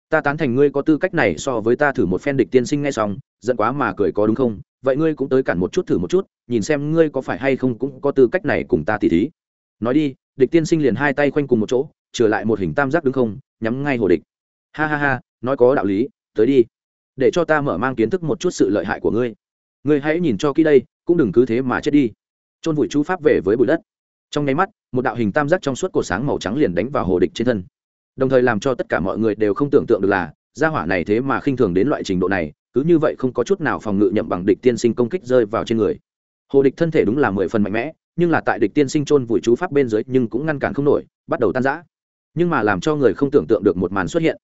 Ta tán thành ngươi có tư cách này so với ta thử một phen địch tiên sinh ngay xong, giận quá mà cười có đúng không? Vậy ngươi cũng tới cản một chút thử một chút, nhìn xem ngươi có phải hay không cũng có tư cách này cùng ta tỉ thí. Nói đi, địch tiên sinh liền hai tay khoanh cùng một chỗ, trở lại một hình tam giác đứng không, nhắm ngay hồ địch. Ha ha ha, nói có đạo lý, tới đi. Để cho ta mở mang kiến thức một chút sự lợi hại của ngươi. Ngươi hãy nhìn cho kỹ đây, cũng đừng cứ thế mà chết đi chôn vùi chú pháp về với bụi đất. Trong nháy mắt, một đạo hình tam giác trong suốt cổ sáng màu trắng liền đánh vào hồ địch trên thân. Đồng thời làm cho tất cả mọi người đều không tưởng tượng được là, gia hỏa này thế mà khinh thường đến loại trình độ này, cứ như vậy không có chút nào phòng ngự nhậm bằng địch tiên sinh công kích rơi vào trên người. Hồ địch thân thể đúng là mười phần mạnh mẽ, nhưng là tại địch tiên sinh chôn vùi chú pháp bên dưới nhưng cũng ngăn cản không nổi, bắt đầu tan rã. Nhưng mà làm cho người không tưởng tượng được một màn xuất hiện.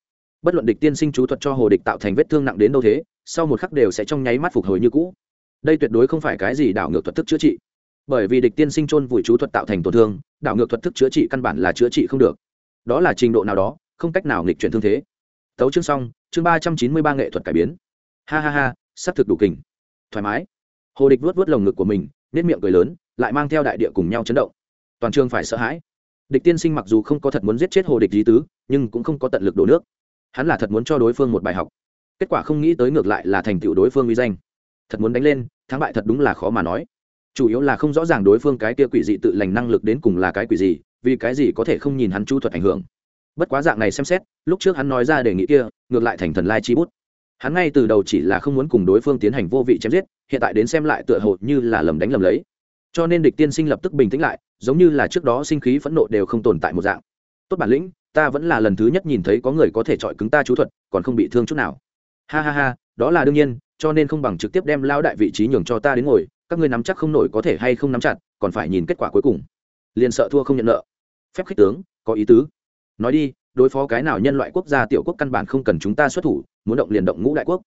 Bất luận địch tiên sinh chú thuật cho hồ địch tạo thành vết thương nặng đến đâu thế, sau một khắc đều sẽ trong nháy mắt phục hồi như cũ. Đây tuyệt đối không phải cái gì đảo ngược thuật thức chữa trị bởi vì địch tiên sinh chôn vùi chú thuật tạo thành tổn thương, đảo ngược thuật thức chữa trị căn bản là chữa trị không được. Đó là trình độ nào đó, không cách nào nghịch chuyển thương thế. Tấu chương xong, chương ba trăm chín mươi ba nghệ thuật cải biến. Ha ha ha s ắ c thực đủ kình. Thoải mái. Hồ địch vuốt vuốt lồng ngực của mình nết miệng cười lớn, lại mang theo đại địa cùng nhau chấn động. Toàn trường phải sợ hãi. Địch tiên sinh mặc dù không có thật muốn giết chết hồ địch lý tứ, nhưng cũng không có tận lực đổ nước. Hắn là thật muốn cho đối phương một bài học. Kết quả không nghĩ tới ngược lại là thành tựu đối phương uy danh. Thật muốn đánh lên, thắng bại thật đúng là khó mà nói chủ yếu là không rõ ràng đối phương cái kia quỷ dị tự lành năng lực đến cùng là cái quỷ gì, vì cái gì có thể không nhìn hắn chu thuật ảnh hưởng. Bất quá dạng này xem xét, lúc trước hắn nói ra đề nghị kia, ngược lại thành thần lai chi bút. Hắn ngay từ đầu chỉ là không muốn cùng đối phương tiến hành vô vị chém giết, hiện tại đến xem lại tựa hồ như là lầm đánh lầm lấy. Cho nên địch tiên sinh lập tức bình tĩnh lại, giống như là trước đó sinh khí phẫn nộ đều không tồn tại một dạng. Tốt bản lĩnh, ta vẫn là lần thứ nhất nhìn thấy có người có thể chọi cứng ta chú thuật, còn không bị thương chút nào. Ha ha ha, đó là đương nhiên, cho nên không bằng trực tiếp đem lao đại vị trí nhường cho ta đến ngồi các ngươi nắm chắc không nổi có thể hay không nắm chặt, còn phải nhìn kết quả cuối cùng. Liền sợ thua không nhận nợ. Phép khích tướng, có ý tứ. Nói đi, đối phó cái nào nhân loại quốc gia tiểu quốc căn bản không cần chúng ta xuất thủ, muốn động liền động ngũ đại quốc.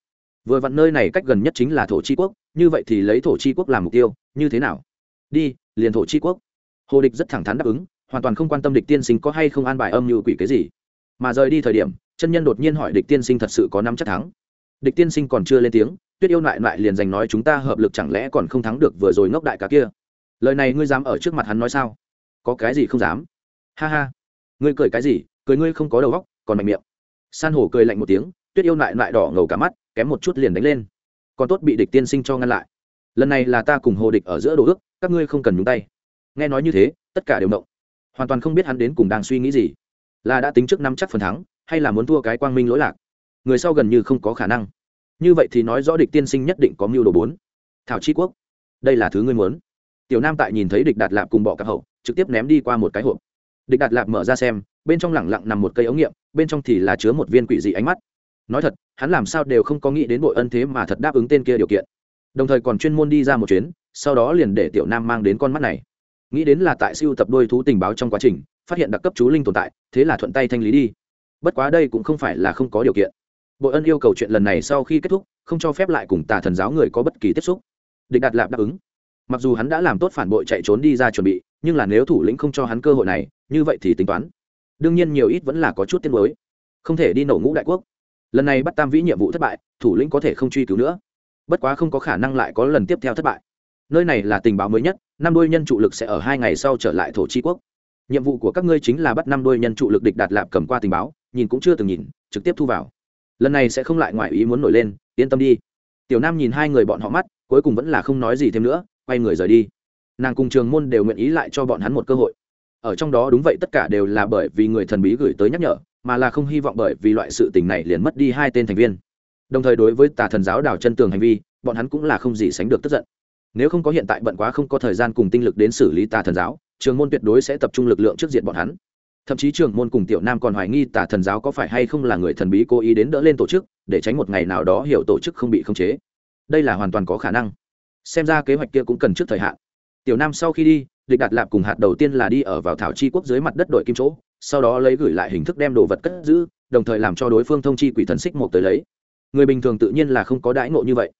Vừa vặn nơi này cách gần nhất chính là thổ chi quốc, như vậy thì lấy thổ chi quốc làm mục tiêu, như thế nào? Đi, liền thổ chi quốc. Hồ địch rất thẳng thắn đáp ứng, hoàn toàn không quan tâm địch tiên sinh có hay không an bài âm như quỷ cái gì. Mà rời đi thời điểm, chân nhân đột nhiên hỏi địch tiên sinh thật sự có năm chắc thắng. Địch tiên sinh còn chưa lên tiếng tuyết yêu lại lại liền giành nói chúng ta hợp lực chẳng lẽ còn không thắng được vừa rồi ngốc đại cả kia? Lời này ngươi dám ở trước mặt hắn nói sao? Có cái gì không dám? Ha ha. Ngươi cười cái gì? Cười ngươi không có đầu óc, còn mạnh miệng. San hổ cười lạnh một tiếng, tuyết yêu lại lại đỏ ngầu cả mắt, kém một chút liền đánh lên. Còn tốt bị địch tiên sinh cho ngăn lại. Lần này là ta cùng hồ địch ở giữa đồ ước, các ngươi không cần nhúng tay. Nghe nói như thế, tất cả đều động. Hoàn toàn không biết hắn đến cùng đang suy nghĩ gì. Là đã tính trước năm chắc phần thắng, hay là muốn thua cái quang minh lỗi lạc. Người sau gần như không có khả năng như vậy thì nói rõ địch tiên sinh nhất định có mưu đồ bốn. Thảo chi quốc, đây là thứ ngươi muốn. Tiểu nam tại nhìn thấy địch đạt lạp cùng bọ các hậu, trực tiếp ném đi qua một cái hộp. Địch đạt lạp mở ra xem, bên trong lẳng lặng nằm một cây ống nghiệm, bên trong thì là chứa một viên quỷ dị ánh mắt. Nói thật, hắn làm sao đều không có nghĩ đến bội ân thế mà thật đáp ứng tên kia điều kiện. Đồng thời còn chuyên môn đi ra một chuyến, sau đó liền để tiểu nam mang đến con mắt này. Nghĩ đến là tại siêu tập đôi thú tình báo trong quá trình, phát hiện đặc cấp chú linh tồn tại, thế là thuận tay thanh lý đi. Bất quá đây cũng không phải là không có điều kiện bội ân yêu cầu chuyện lần này sau khi kết thúc, không cho phép lại cùng tà thần giáo người có bất kỳ tiếp xúc. Địch đạt lạp đáp ứng. Mặc dù hắn đã làm tốt phản bội chạy trốn đi ra chuẩn bị, nhưng là nếu thủ lĩnh không cho hắn cơ hội này, như vậy thì tính toán. Đương nhiên nhiều ít vẫn là có chút tiên mới không thể đi nổ ngũ đại quốc. Lần này bắt tam vĩ nhiệm vụ thất bại, thủ lĩnh có thể không truy cứu nữa. Bất quá không có khả năng lại có lần tiếp theo thất bại. Nơi này là tình báo mới nhất, năm đôi nhân trụ lực sẽ ở hai ngày sau trở lại thổ tri quốc. Nhiệm vụ của các ngươi chính là bắt năm đôi nhân trụ lực địch đạt lạp cầm qua tình báo, nhìn cũng chưa từng nhìn, trực tiếp thu vào lần này sẽ không lại ngoại ý muốn nổi lên, yên tâm đi. Tiểu nam nhìn hai người bọn họ mắt, cuối cùng vẫn là không nói gì thêm nữa, quay người rời đi. Nàng cùng trường môn đều nguyện ý lại cho bọn hắn một cơ hội. Ở trong đó đúng vậy tất cả đều là bởi vì người thần bí gửi tới nhắc nhở, mà là không hy vọng bởi vì loại sự tình này liền mất đi hai tên thành viên. Đồng thời đối với tà thần giáo đào chân tường hành vi, bọn hắn cũng là không gì sánh được tức giận. Nếu không có hiện tại bận quá không có thời gian cùng tinh lực đến xử lý tà thần giáo, trường môn tuyệt đối sẽ tập trung lực lượng trước diện bọn hắn thậm chí trường môn cùng tiểu nam còn hoài nghi tà thần giáo có phải hay không là người thần bí cố ý đến đỡ lên tổ chức, để tránh một ngày nào đó hiểu tổ chức không bị khống chế. Đây là hoàn toàn có khả năng. Xem ra kế hoạch kia cũng cần trước thời hạn. Tiểu nam sau khi đi địch đạt lạp cùng hạt đầu tiên là đi ở vào thảo chi quốc dưới mặt đất đội kim chỗ, sau đó lấy gửi lại hình thức đem đồ vật cất giữ, đồng thời làm cho đối phương thông chi quỷ thần xích một tới lấy. Người bình thường tự nhiên là không có đãi ngộ như vậy.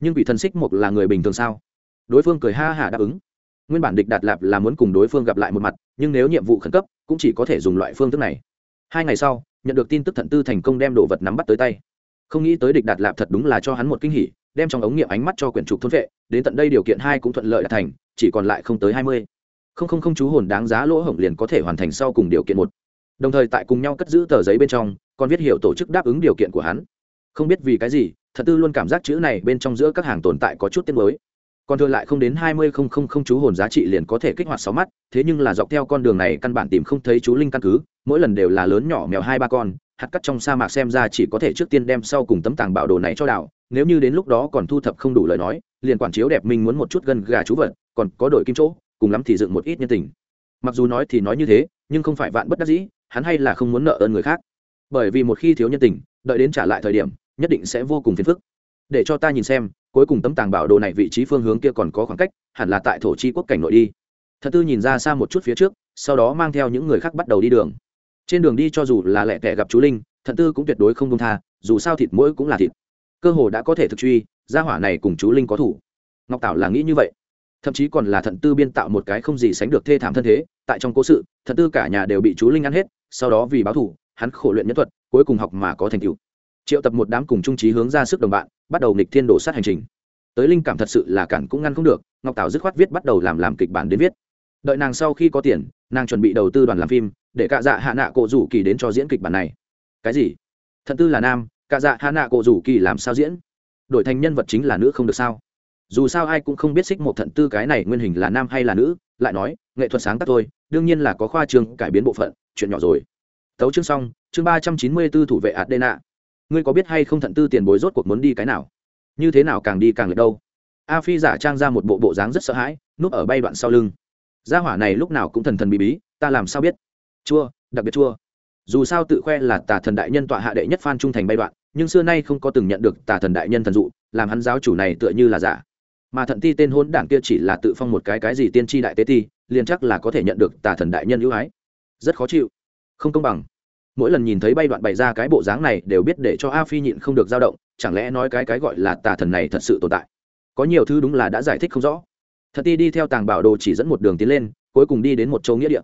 Nhưng quỷ thần xích một là người bình thường sao? Đối phương cười ha hả đáp ứng nguyên bản địch đạt lạp là muốn cùng đối phương gặp lại một mặt, nhưng nếu nhiệm vụ khẩn cấp, cũng chỉ có thể dùng loại phương thức này. Hai ngày sau, nhận được tin tức thận tư thành công đem đồ vật nắm bắt tới tay. Không nghĩ tới địch đạt lạp thật đúng là cho hắn một kinh hỉ, đem trong ống nghiệm ánh mắt cho quyển trục thôn vệ, đến tận đây điều kiện hai cũng thuận lợi đạt thành, chỉ còn lại không tới hai mươi. Không không không chú hồn đáng giá lỗ hổng liền có thể hoàn thành sau cùng điều kiện một. Đồng thời tại cùng nhau cất giữ tờ giấy bên trong, còn viết hiệu tổ chức đáp ứng điều kiện của hắn. Không biết vì cái gì thật tư luôn cảm giác chữ này bên trong giữa các hàng tồn tại có chút tiết mới còn thừa lại không đến hai mươi không không không chú hồn giá trị liền có thể kích hoạt sáu mắt, thế nhưng là dọc theo con đường này căn bản tìm không thấy chú linh căn cứ, mỗi lần đều là lớn nhỏ mèo hai ba con, hạt cắt trong sa mạc xem ra chỉ có thể trước tiên đem sau cùng tấm tàng bảo đồ này cho đảo nếu như đến lúc đó còn thu thập không đủ lời nói, liền quản chiếu đẹp mình muốn một chút gần gà chú vật, còn có đổi kim chỗ, cùng lắm thì dựng một ít nhân tình. Mặc dù nói thì nói như thế, nhưng không phải vạn bất đắc dĩ, hắn hay là không muốn nợ ơn người khác. Bởi vì một khi thiếu nhân tình, đợi đến trả lại thời điểm, nhất định sẽ vô cùng phiền phức. Để cho ta nhìn xem cuối cùng tấm tàng bảo đồ này vị trí phương hướng kia còn có khoảng cách, hẳn là tại thổ chi quốc cảnh nội đi. Thật tư nhìn ra xa một chút phía trước, sau đó mang theo những người khác bắt đầu đi đường. Trên đường đi cho dù là lẹ tẻ gặp chú linh thận tư cũng tuyệt đối không công tha, dù sao thịt mũi cũng là thịt. Cơ hồ đã có thể thực truy, gia hỏa này cùng chú linh có thủ. Ngọc tảo là nghĩ như vậy. Thậm chí còn là thận tư biên tạo một cái không gì sánh được thê thảm thân thế, tại trong cố sự thận tư cả nhà đều bị chú linh ăn hết, sau đó vì báo thủ hắn khổ luyện nhân thuật, cuối cùng học mà có thành tựu triệu tập một đám cùng trung trí hướng ra sức đồng bạn, bắt đầu nghịch thiên đổ sát hành trình. Tới linh cảm thật sự là cản cũng ngăn không được, ngọc tảo dứt khoát viết bắt đầu làm làm kịch bản đến viết. Đợi nàng sau khi có tiền, nàng chuẩn bị đầu tư đoàn làm phim, để cạ dạ hạ nạ cổ rủ kỳ đến cho diễn kịch bản này. Cái gì? Thận tư là nam, cạ dạ hạ nạ cổ rủ kỳ làm sao diễn? Đổi thành nhân vật chính là nữ không được sao? Dù sao ai cũng không biết xích một thận tư cái này nguyên hình là nam hay là nữ, lại nói, nghệ thuật sáng tác thôi, đương nhiên là có khoa trường cải biến bộ phận, chuyện nhỏ rồi. Tấu chương xong, chương ba trăm chín mươi b ố thủ vệ adena ngươi có biết hay không thận tư tiền bối rốt cuộc muốn đi cái nào? Như thế nào càng đi càng lệch đâu? A phi giả trang ra một bộ bộ dáng rất sợ hãi, núp ở bay đoạn sau lưng. Gia hỏa này lúc nào cũng thần thần bí bí, ta làm sao biết? Chua, đặc biệt chua. Dù sao tự khoe là tà thần đại nhân tọa hạ đệ nhất phan trung thành bay đoạn, nhưng xưa nay không có từng nhận được tà thần đại nhân thần dụ, làm hắn giáo chủ này tựa như là giả. Mà thận ti tên hôn đảng kia chỉ là tự phong một cái cái gì tiên tri đại tế ti, liền chắc là có thể nhận được tà thần đại nhân ưu ái. Rất khó chịu. Không công bằng mỗi lần nhìn thấy bay đoạn bày ra cái bộ dáng này đều biết để cho a phi nhịn không được dao động, chẳng lẽ nói cái cái gọi là tà thần này thật sự tồn tại? Có nhiều thứ đúng là đã giải thích không rõ. Thật ti đi theo tàng bảo đồ chỉ dẫn một đường tiến lên, cuối cùng đi đến một châu nghĩa địa.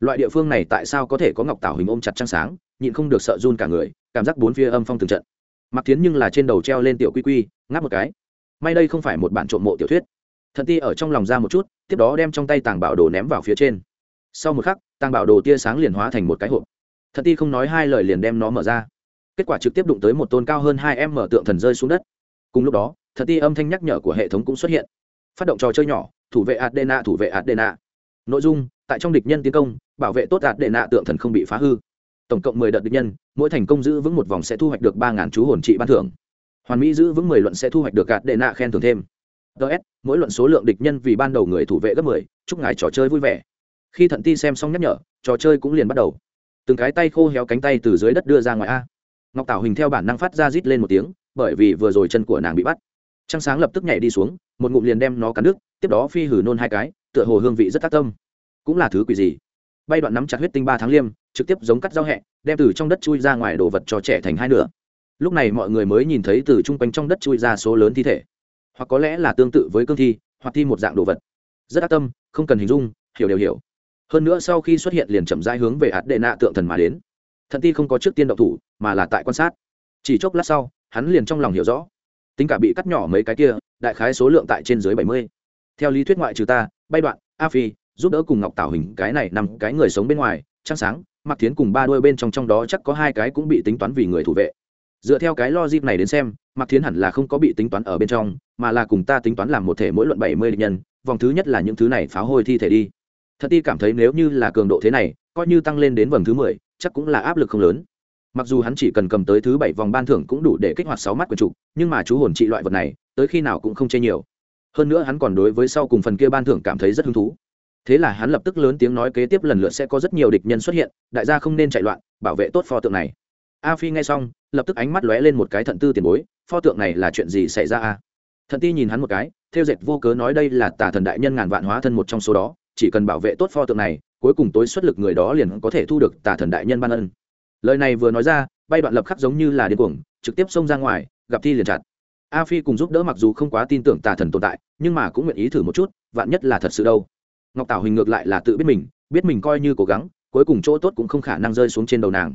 Loại địa phương này tại sao có thể có ngọc tảo hình ôm chặt trăng sáng, nhịn không được sợ run cả người, cảm giác bốn phía âm phong từng trận. Mặc tiến nhưng là trên đầu treo lên tiểu quy quy, ngáp một cái. May đây không phải một bản trộm mộ tiểu thuyết. Thật ti ở trong lòng ra một chút, tiếp đó đem trong tay tàng bảo đồ ném vào phía trên. Sau một khắc, tàng bảo đồ tia sáng liền hóa thành một cái hộp thần ti không nói hai lời liền đem nó mở ra. Kết quả trực tiếp đụng tới một tôn cao hơn hai em mở tượng thần rơi xuống đất. Cùng lúc đó thần ti âm thanh nhắc nhở của hệ thống cũng xuất hiện. Phát động trò chơi nhỏ, thủ vệ adena, thủ vệ adena. Nội dung, tại trong địch nhân tiến công, bảo vệ tốt adena tượng thần không bị phá hư. Tổng cộng mười đợt địch nhân, mỗi thành công giữ vững một vòng sẽ thu hoạch được ba ngàn chú hồn trị ban thưởng. Hoàn mỹ giữ vững mười luận sẽ thu hoạch được adena khen thưởng thêm. Ts mỗi luận số lượng địch nhân vì ban đầu người thủ vệ gấp mười, chúc ngài trò chơi vui vẻ. Khi thận ti xem xong nhắc nhở, trò chơi cũng liền bắt đầu từng cái tay khô héo cánh tay từ dưới đất đưa ra ngoài a. Ngọc tảo hình theo bản năng phát ra rít lên một tiếng, bởi vì vừa rồi chân của nàng bị bắt. Trăng sáng lập tức nhảy đi xuống, một ngụm liền đem nó cắn đứt, tiếp đó phi hử nôn hai cái, tựa hồ hương vị rất tác tâm. Cũng là thứ quỷ gì? Bay đoạn nắm chặt huyết tinh ba tháng liêm, trực tiếp giống cắt rau hẹ, đem từ trong đất chui ra ngoài đồ vật cho trẻ thành hai nửa. Lúc này mọi người mới nhìn thấy từ chung quanh trong đất chui ra số lớn thi thể. Hoặc có lẽ là tương tự với cương thi, hoặc thi một dạng đồ vật. Rất ác tâm, không cần hình dung, hiểu đều hiểu hơn nữa sau khi xuất hiện liền chậm rãi hướng về hạt đệ nạ tượng thần mà đến. Thần ti không có trước tiên động thủ, mà là tại quan sát. Chỉ chốc lát sau, hắn liền trong lòng hiểu rõ. Tính cả bị cắt nhỏ mấy cái kia, đại khái số lượng tại trên dưới bảy mươi. Theo lý thuyết ngoại trừ ta, bay đoạn, a phi, giúp đỡ cùng ngọc tảo hình cái này nằm cái người sống bên ngoài, trăng sáng mặc tiến cùng ba đôi bên trong trong đó chắc có hai cái cũng bị tính toán vì người thủ vệ. Dựa theo cái logic này đến xem mặc tiến hẳn là không có bị tính toán ở bên trong, mà là cùng ta tính toán làm một thể mỗi luận bảy mươi nhân, vòng thứ nhất là những thứ này phá hôi thi thể đi thật ti cảm thấy nếu như là cường độ thế này, coi như tăng lên đến vòng thứ mười, chắc cũng là áp lực không lớn. Mặc dù hắn chỉ cần cầm tới thứ bảy vòng ban thưởng cũng đủ để kích hoạt sáu mắt quần trục, nhưng mà chú hồn trị loại vật này, tới khi nào cũng không chê nhiều. Hơn nữa hắn còn đối với sau cùng phần kia ban thưởng cảm thấy rất hứng thú. Thế là hắn lập tức lớn tiếng nói kế tiếp lần lượt sẽ có rất nhiều địch nhân xuất hiện, đại gia không nên chạy loạn, bảo vệ tốt pho tượng này. A phi nghe xong, lập tức ánh mắt lóe lên một cái thận tư tiền bối, pho tượng này là chuyện gì xảy ra a? Thận ti nhìn hắn một cái, theo dệt vô cớ nói đây là tà thần đại nhân ngàn vạn hóa thân một trong số đó chỉ cần bảo vệ tốt pho tượng này, cuối cùng tối xuất lực người đó liền có thể thu được tà thần đại nhân ban ân. Lời này vừa nói ra, bay đoạn lập khắc giống như là điên cuồng, trực tiếp xông ra ngoài, gặp thi liền chặt. A phi cùng giúp đỡ mặc dù không quá tin tưởng tà thần tồn tại, nhưng mà cũng nguyện ý thử một chút, vạn nhất là thật sự đâu. Ngọc tảo hình ngược lại là tự biết mình biết mình coi như cố gắng, cuối cùng chỗ tốt cũng không khả năng rơi xuống trên đầu nàng.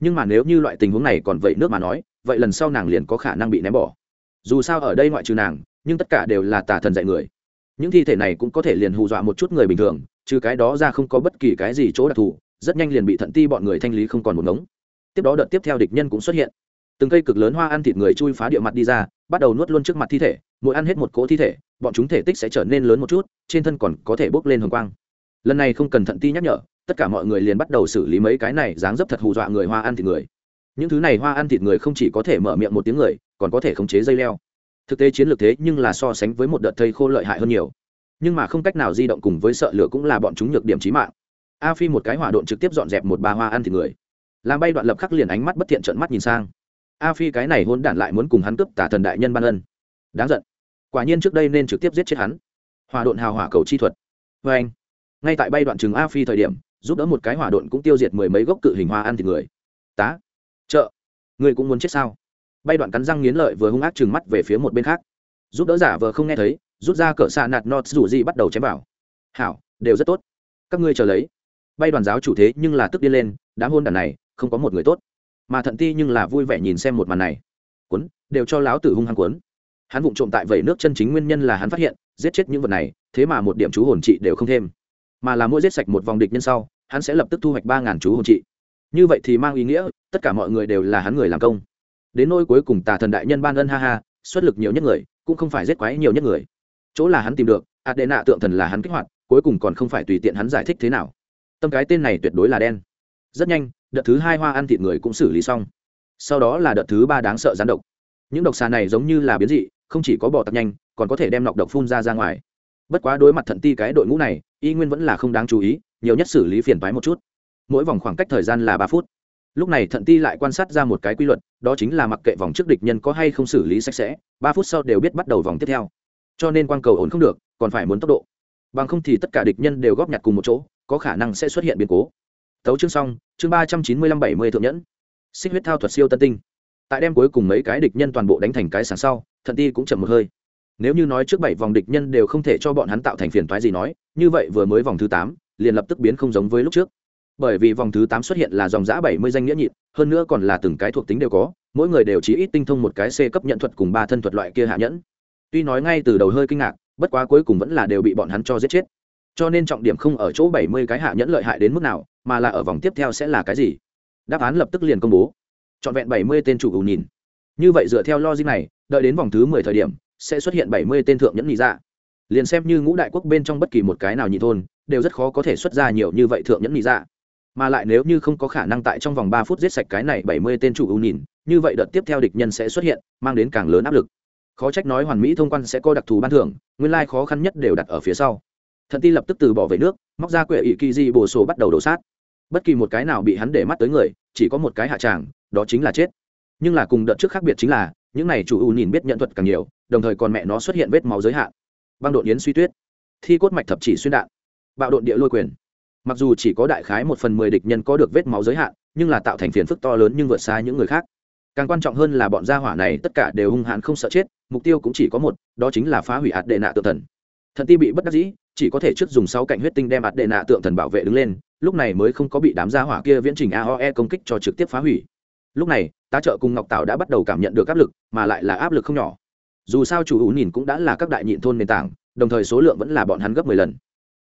Nhưng mà nếu như loại tình huống này còn vậy nước mà nói, vậy lần sau nàng liền có khả năng bị ném bỏ. Dù sao ở đây ngoại trừ nàng, nhưng tất cả đều là tà thần dạy người những thi thể này cũng có thể liền hù dọa một chút người bình thường, trừ cái đó ra không có bất kỳ cái gì chỗ đặc thù, rất nhanh liền bị thận ti bọn người thanh lý không còn một ngống. Tiếp đó đợt tiếp theo địch nhân cũng xuất hiện. Từng cây cực lớn hoa ăn thịt người chui phá địa mặt đi ra, bắt đầu nuốt luôn trước mặt thi thể, mỗi ăn hết một cỗ thi thể, bọn chúng thể tích sẽ trở nên lớn một chút, trên thân còn có thể bốc lên hồng quang. Lần này không cần thận ti nhắc nhở, tất cả mọi người liền bắt đầu xử lý mấy cái này dáng dấp thật hù dọa người hoa ăn thịt người. Những thứ này hoa ăn thịt người không chỉ có thể mở miệng một tiếng người, còn có thể khống chế dây leo thực tế chiến lược thế nhưng là so sánh với một đợt thây khô lợi hại hơn nhiều. Nhưng mà không cách nào di động cùng với sợ lửa cũng là bọn chúng nhược điểm trí mạng. A phi một cái hỏa độn trực tiếp dọn dẹp một bà hoa ăn thịt người. Làm bay đoạn lập khắc liền ánh mắt bất thiện trợn mắt nhìn sang. A phi cái này hôn đản lại muốn cùng hắn cướp tả thần đại nhân ban ân. Đáng giận. Quả nhiên trước đây nên trực tiếp giết chết hắn. Hòa độn hào hỏa cầu chi thuật. Vê anh ngay tại bay đoạn chừng a phi thời điểm giúp đỡ một cái hỏa độn cũng tiêu diệt mười mấy gốc cự hình hoa ăn thịt người. Tá trợ, người cũng muốn chết sao? Bay đoạn cắn răng nghiến lợi vừa hung ác chừng mắt về phía một bên khác. Giúp đỡ giả vờ không nghe thấy, rút ra cỡ xạ nạt nọt rủ gì bắt đầu chém vào. Hảo, đều rất tốt. Các ngươi chờ lấy. Bay đoàn giáo chủ thế nhưng là tức đi lên, đám hôn đàn này, không có một người tốt. Mà thận ti nhưng là vui vẻ nhìn xem một màn này. Cuốn, đều cho láo tử hung hăng cuốn. Hắn vụng trộm tại vẩy nước chân chính nguyên nhân là hắn phát hiện, giết chết những vật này, thế mà một điểm chú hồn trị đều không thêm. Mà là mỗi giết sạch một vòng địch nhân sau, hắn sẽ lập tức thu hoạch ba ngàn chú hồn trị. Như vậy thì mang ý nghĩa, tất cả mọi người đều là hắn người làm công đến nôi cuối cùng tà thần đại nhân ban ân ha ha, xuất lực nhiều nhất người, cũng không phải giết quái nhiều nhất người. Chỗ là hắn tìm được, ạt đệ nạ tượng thần là hắn kích hoạt, cuối cùng còn không phải tùy tiện hắn giải thích thế nào. Tâm cái tên này tuyệt đối là đen. Rất nhanh, đợt thứ hai hoa ăn thịt người cũng xử lý xong. Sau đó là đợt thứ ba đáng sợ gián độc. Những độc xà này giống như là biến dị, không chỉ có bỏ tặc nhanh, còn có thể đem nọc độc phun ra ra ngoài. Bất quá đối mặt thận ti cái đội ngũ này, y nguyên vẫn là không đáng chú ý, nhiều nhất xử lý phiền toái một chút. Mỗi vòng khoảng cách thời gian là ba phút lúc này thận ti lại quan sát ra một cái quy luật, đó chính là mặc kệ vòng trước địch nhân có hay không xử lý sạch sẽ, ba phút sau đều biết bắt đầu vòng tiếp theo. Cho nên quang cầu ổn không được, còn phải muốn tốc độ. Bằng không thì tất cả địch nhân đều góp nhặt cùng một chỗ, có khả năng sẽ xuất hiện biến cố. Tấu chương xong, chương ba trăm chín mươi lăm bảy mươi thượng nhẫn. Xích huyết thao thuật siêu tân tinh. Tại đêm cuối cùng mấy cái địch nhân toàn bộ đánh thành cái sáng sau, thận ti cũng chậm một hơi. Nếu như nói trước bảy vòng địch nhân đều không thể cho bọn hắn tạo thành phiền toái gì nói, như vậy vừa mới vòng thứ tám, liền lập tức biến không giống với lúc trước bởi vì vòng thứ tám xuất hiện là dòng giã bảy mươi danh nghĩa nhịn, hơn nữa còn là từng cái thuộc tính đều có, mỗi người đều chỉ ít tinh thông một cái c cấp nhận thuật cùng ba thân thuật loại kia hạ nhẫn. Tuy nói ngay từ đầu hơi kinh ngạc, bất quá cuối cùng vẫn là đều bị bọn hắn cho giết chết. Cho nên trọng điểm không ở chỗ bảy mươi cái hạ nhẫn lợi hại đến mức nào, mà là ở vòng tiếp theo sẽ là cái gì? Đáp án lập tức liền công bố. Trọn vẹn bảy mươi tên chủ ủ nhìn. Như vậy dựa theo logic này, đợi đến vòng thứ mười thời điểm, sẽ xuất hiện bảy mươi tên thượng nhẫn nhị ra liền xem như ngũ đại quốc bên trong bất kỳ một cái nào nhị thôn, đều rất khó có thể xuất ra nhiều như vậy thượng nhẫn nhị ra mà lại nếu như không có khả năng tại trong vòng ba phút giết sạch cái này bảy mươi tên chủ ưu nhìn, như vậy đợt tiếp theo địch nhân sẽ xuất hiện, mang đến càng lớn áp lực. Khó trách nói hoàn mỹ thông quan sẽ có đặc thù ban thưởng, nguyên lai khó khăn nhất đều đặt ở phía sau. Thần ti lập tức từ bỏ về nước, móc ra quệ ỵ kỳ di bổ sổ bắt đầu đổ sát. Bất kỳ một cái nào bị hắn để mắt tới người, chỉ có một cái hạ tràng, đó chính là chết. Nhưng là cùng đợt trước khác biệt chính là, những này chủ ưu nhìn biết nhận thuật càng nhiều, đồng thời còn mẹ nó xuất hiện vết máu giới hạn. Băng đột yến suy tuyết. Thi cốt mạch thập chỉ xuyên đạn. Bạo đột địa lôi quyền mặc dù chỉ có đại khái một phần mười địch nhân có được vết máu giới hạn, nhưng là tạo thành phiền phức to lớn nhưng vượt xa những người khác. Càng quan trọng hơn là bọn gia hỏa này tất cả đều hung hãn không sợ chết, mục tiêu cũng chỉ có một, đó chính là phá hủy hạt đệ nạ tượng thần. Thần ti bị bất đắc dĩ, chỉ có thể trước dùng sáu cạnh huyết tinh đem hạt đệ nạ tượng thần bảo vệ đứng lên, lúc này mới không có bị đám gia hỏa kia viễn trình aoe công kích cho trực tiếp phá hủy. Lúc này, tá trợ cùng ngọc tảo đã bắt đầu cảm nhận được áp lực, mà lại là áp lực không nhỏ. Dù sao chủ hữu nhìn cũng đã là các đại nhịn thôn nền tảng, đồng thời số lượng vẫn là bọn hắn gấp mười lần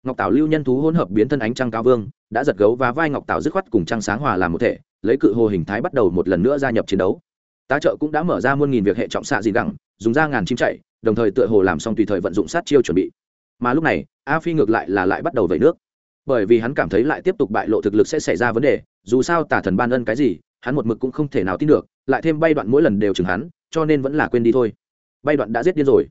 ngọc tảo lưu nhân thú hỗn hợp biến thân ánh trăng cao vương, đã giật gấu và vai ngọc tảo dứt khoát cùng trăng sáng hòa làm một thể, lấy cự hồ hình thái bắt đầu một lần nữa gia nhập chiến đấu. Tá trợ cũng đã mở ra muôn nghìn việc hệ trọng xạ dị đẳng dùng ra ngàn chim chạy, đồng thời tựa hồ làm xong tùy thời vận dụng sát chiêu chuẩn bị. Mà lúc này, a phi ngược lại là lại bắt đầu vẩy nước. Bởi vì hắn cảm thấy lại tiếp tục bại lộ thực lực sẽ xảy ra vấn đề, dù sao tả thần ban ân cái gì, hắn một mực cũng không thể nào tin được, lại thêm bay đoạn mỗi lần đều chừng hắn, cho nên vẫn là quên đi thôi. Bay đoạn đã giết điên rồi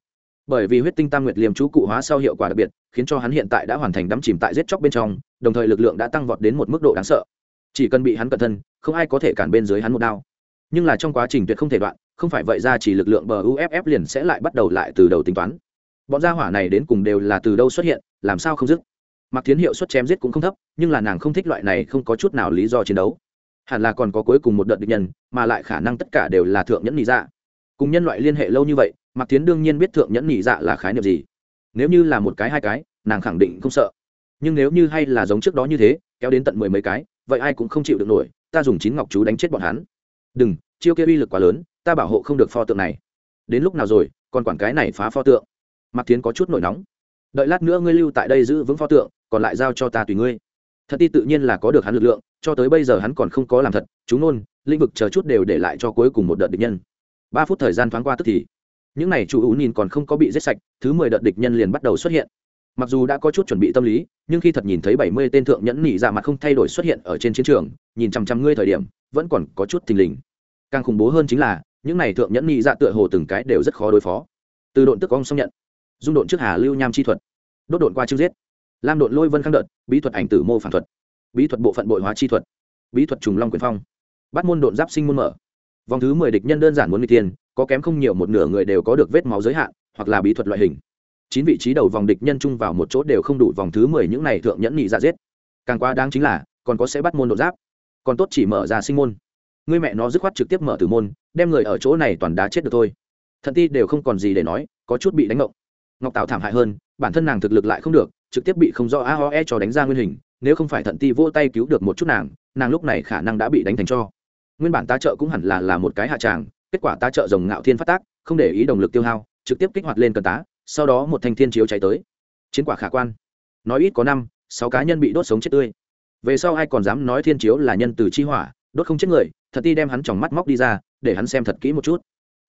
bởi vì huyết tinh tam nguyệt liềm chú cụ hóa sau hiệu quả đặc biệt, khiến cho hắn hiện tại đã hoàn thành đắm chìm tại giết chóc bên trong, đồng thời lực lượng đã tăng vọt đến một mức độ đáng sợ. Chỉ cần bị hắn cẩn thân, không ai có thể cản bên dưới hắn một đao. Nhưng là trong quá trình tuyệt không thể đoạn, không phải vậy ra chỉ lực lượng bờ uff liền sẽ lại bắt đầu lại từ đầu tính toán. Bọn gia hỏa này đến cùng đều là từ đâu xuất hiện, làm sao không dứt? Mặc tiến hiệu suất chém giết cũng không thấp, nhưng là nàng không thích loại này không có chút nào lý do chiến đấu. Hẳn là còn có cuối cùng một đợt địch nhân, mà lại khả năng tất cả đều là thượng nhẫn lý ra dạ. cùng nhân loại liên hệ lâu như vậy mạc tiến đương nhiên biết thượng nhẫn nhị dạ là khái niệm gì. Nếu như là một cái hai cái, nàng khẳng định không sợ. Nhưng nếu như hay là giống trước đó như thế, kéo đến tận mười mấy cái, vậy ai cũng không chịu được nổi, ta dùng chín ngọc chú đánh chết bọn hắn. Đừng, chiêu kia uy lực quá lớn, ta bảo hộ không được pho tượng này. Đến lúc nào rồi, còn quản cái này phá pho tượng? Mạc tiến có chút nổi nóng. Đợi lát nữa ngươi lưu tại đây giữ vững pho tượng, còn lại giao cho ta tùy ngươi. Thật ti tự nhiên là có được hắn lực lượng, cho tới bây giờ hắn còn không có làm thật. Chúng nôn, lĩnh vực chờ chút đều để lại cho cuối cùng một đợt địch nhân. Ba phút thời gian thoáng qua tức thì những này chủ ưu nhìn còn không có bị giết sạch, thứ mười đợt địch nhân liền bắt đầu xuất hiện. Mặc dù đã có chút chuẩn bị tâm lý, nhưng khi thật nhìn thấy bảy mươi tên thượng nhẫn nỉ dạ mặt không thay đổi xuất hiện ở trên chiến trường, nhìn chằm chằm ngươi thời điểm, vẫn còn có chút thình lình. Càng khủng bố hơn chính là, những này thượng nhẫn nỉ dạ tựa hồ từng cái đều rất khó đối phó. Từ độn tức ong xong nhận, dung độn trước hà lưu nham chi thuật, đốt độn qua chữ giết. Lam độn lôi vân khang đợt, bí thuật ảnh tử mô phản thuật, bí thuật bộ phận bội hóa chi thuật, bí thuật trùng long quyền phong, bắt môn độn giáp sinh môn mở. Vòng thứ mười địch nhân đơn giản muốn n g tiên có kém không nhiều một nửa người đều có được vết máu giới hạn, hoặc là bí thuật loại hình. Chín vị trí đầu vòng địch nhân chung vào một chỗ đều không đủ vòng thứ mười những này thượng nhẫn nhị dạ giết. Càng quá đáng chính là, còn có sẽ bắt môn đột giáp. Còn tốt chỉ mở ra sinh môn. Người mẹ nó dứt khoát trực tiếp mở từ môn, đem người ở chỗ này toàn đá chết được thôi. Thận ti đều không còn gì để nói, có chút bị đánh ngộng. Ngọc tạo thảm hại hơn, bản thân nàng thực lực lại không được, trực tiếp bị không do e cho đánh ra nguyên hình, nếu không phải thận ti vỗ tay cứu được một chút nàng nàng lúc này khả năng đã bị đánh thành cho. Nguyên bản tá trợ cũng hẳn là là một cái hạ tràng kết quả tá trợ rồng ngạo thiên phát tác, không để ý động lực tiêu hao, trực tiếp kích hoạt lên cần tá, sau đó một thanh thiên chiếu cháy tới. Chiến quả khả quan. Nói ít có năm, sáu cá nhân bị đốt sống chết tươi. Về sau ai còn dám nói thiên chiếu là nhân từ chi hỏa, đốt không chết người, thật ti đem hắn tròng mắt móc đi ra, để hắn xem thật kỹ một chút.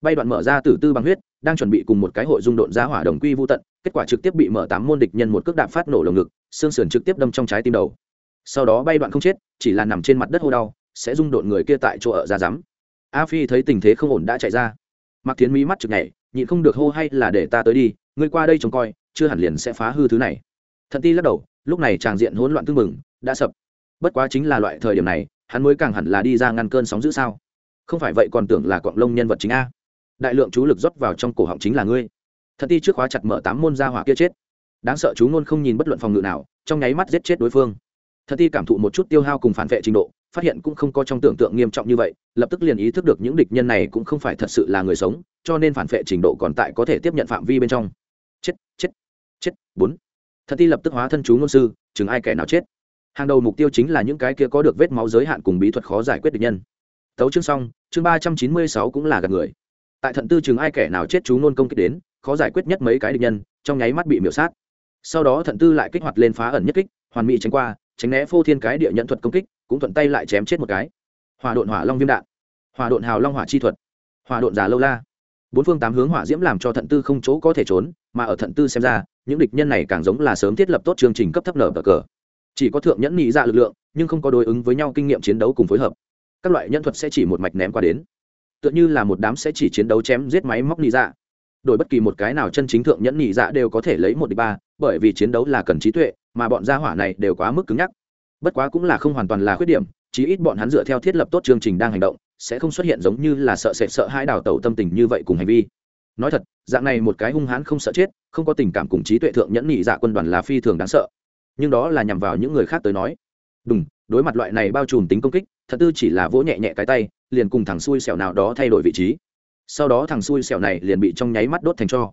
Bay đoạn mở ra tử tư bằng huyết, đang chuẩn bị cùng một cái hội dung độn ra hỏa đồng quy vô tận, kết quả trực tiếp bị mở tám môn địch nhân một cước đạp phát nổ lồng ngực, xương sườn trực tiếp đâm trong trái tim đầu. Sau đó bay đoạn không chết, chỉ là nằm trên mặt đất hô đau, sẽ dung độn người kia tại chỗ ở ra rắm a phi thấy tình thế không ổn đã chạy ra. Mặc thiến mỹ mắt chực nhảy, nhịn không được hô hay là để ta tới đi, ngươi qua đây trông coi, chưa hẳn liền sẽ phá hư thứ này. Thận ti lắc đầu, lúc này tràng diện hỗn loạn tương mừng đã sập. Bất quá chính là loại thời điểm này, hắn mới càng hẳn là đi ra ngăn cơn sóng giữ sao. Không phải vậy còn tưởng là cọng lông nhân vật chính a. Đại lượng chú lực rót vào trong cổ họng chính là ngươi. Thận ti trước khóa chặt mở tám môn ra hỏa kia chết. Đáng sợ chú ngôn không nhìn bất luận phòng ngự nào, trong nháy mắt giết chết đối phương. Thận ti cảm thụ một chút tiêu hao cùng phản vệ trình độ phát hiện cũng không có trong tưởng tượng nghiêm trọng như vậy, lập tức liền ý thức được những địch nhân này cũng không phải thật sự là người sống, cho nên phản vệ trình độ còn tại có thể tiếp nhận phạm vi bên trong. Chết chết chết, bốn. Thật ti lập tức hóa thân chú ngôn sư, chừng ai kẻ nào chết. Hàng đầu mục tiêu chính là những cái kia có được vết máu giới hạn cùng bí thuật khó giải quyết địch nhân. Tấu chương xong, chương ba trăm chín mươi sáu cũng là gần người. Tại thận tư chừng ai kẻ nào chết chú ngôn công kích đến, khó giải quyết nhất mấy cái địch nhân, trong nháy mắt bị miểu sát. Sau đó thận tư lại kích hoạt lên phá ẩn nhất kích, hoàn mỹ tránh qua, tránh né phô thiên cái địa nhận thuật công kích cũng thuận tay lại chém chết một cái. Hòa độn hỏa long viêm đạn. Hòa độn hào long hỏa chi thuật. Hòa độn giả lâu la. Bốn phương tám hướng hỏa diễm làm cho thận tư không chỗ có thể trốn, mà ở thận tư xem ra, những địch nhân này càng giống là sớm thiết lập tốt chương trình cấp thấp nở bờ cờ. Chỉ có thượng nhẫn nhị dạ lực lượng, nhưng không có đối ứng với nhau kinh nghiệm chiến đấu cùng phối hợp. Các loại nhân thuật sẽ chỉ một mạch ném qua đến. Tựa như là một đám sẽ chỉ chiến đấu chém giết máy móc nhị dạ. Đổi bất kỳ một cái nào chân chính thượng nhẫn nhị dạ đều có thể lấy một đi ba, bởi vì chiến đấu là cần trí tuệ, mà bọn gia hỏa này đều quá mức cứng nhắc bất quá cũng là không hoàn toàn là khuyết điểm, chí ít bọn hắn dựa theo thiết lập tốt chương trình đang hành động, sẽ không xuất hiện giống như là sợ sệt sợ hãi đào tẩu tâm tình như vậy cùng hành vi. Nói thật, dạng này một cái hung hãn không sợ chết, không có tình cảm cùng trí tuệ thượng nhẫn nhị dạ quân đoàn là phi thường đáng sợ. Nhưng đó là nhằm vào những người khác tới nói. Đúng đối mặt loại này bao trùm tính công kích, thật tư chỉ là vỗ nhẹ nhẹ cái tay, liền cùng thằng xui xẻo nào đó thay đổi vị trí. Sau đó thằng xui xẻo này liền bị trong nháy mắt đốt thành cho.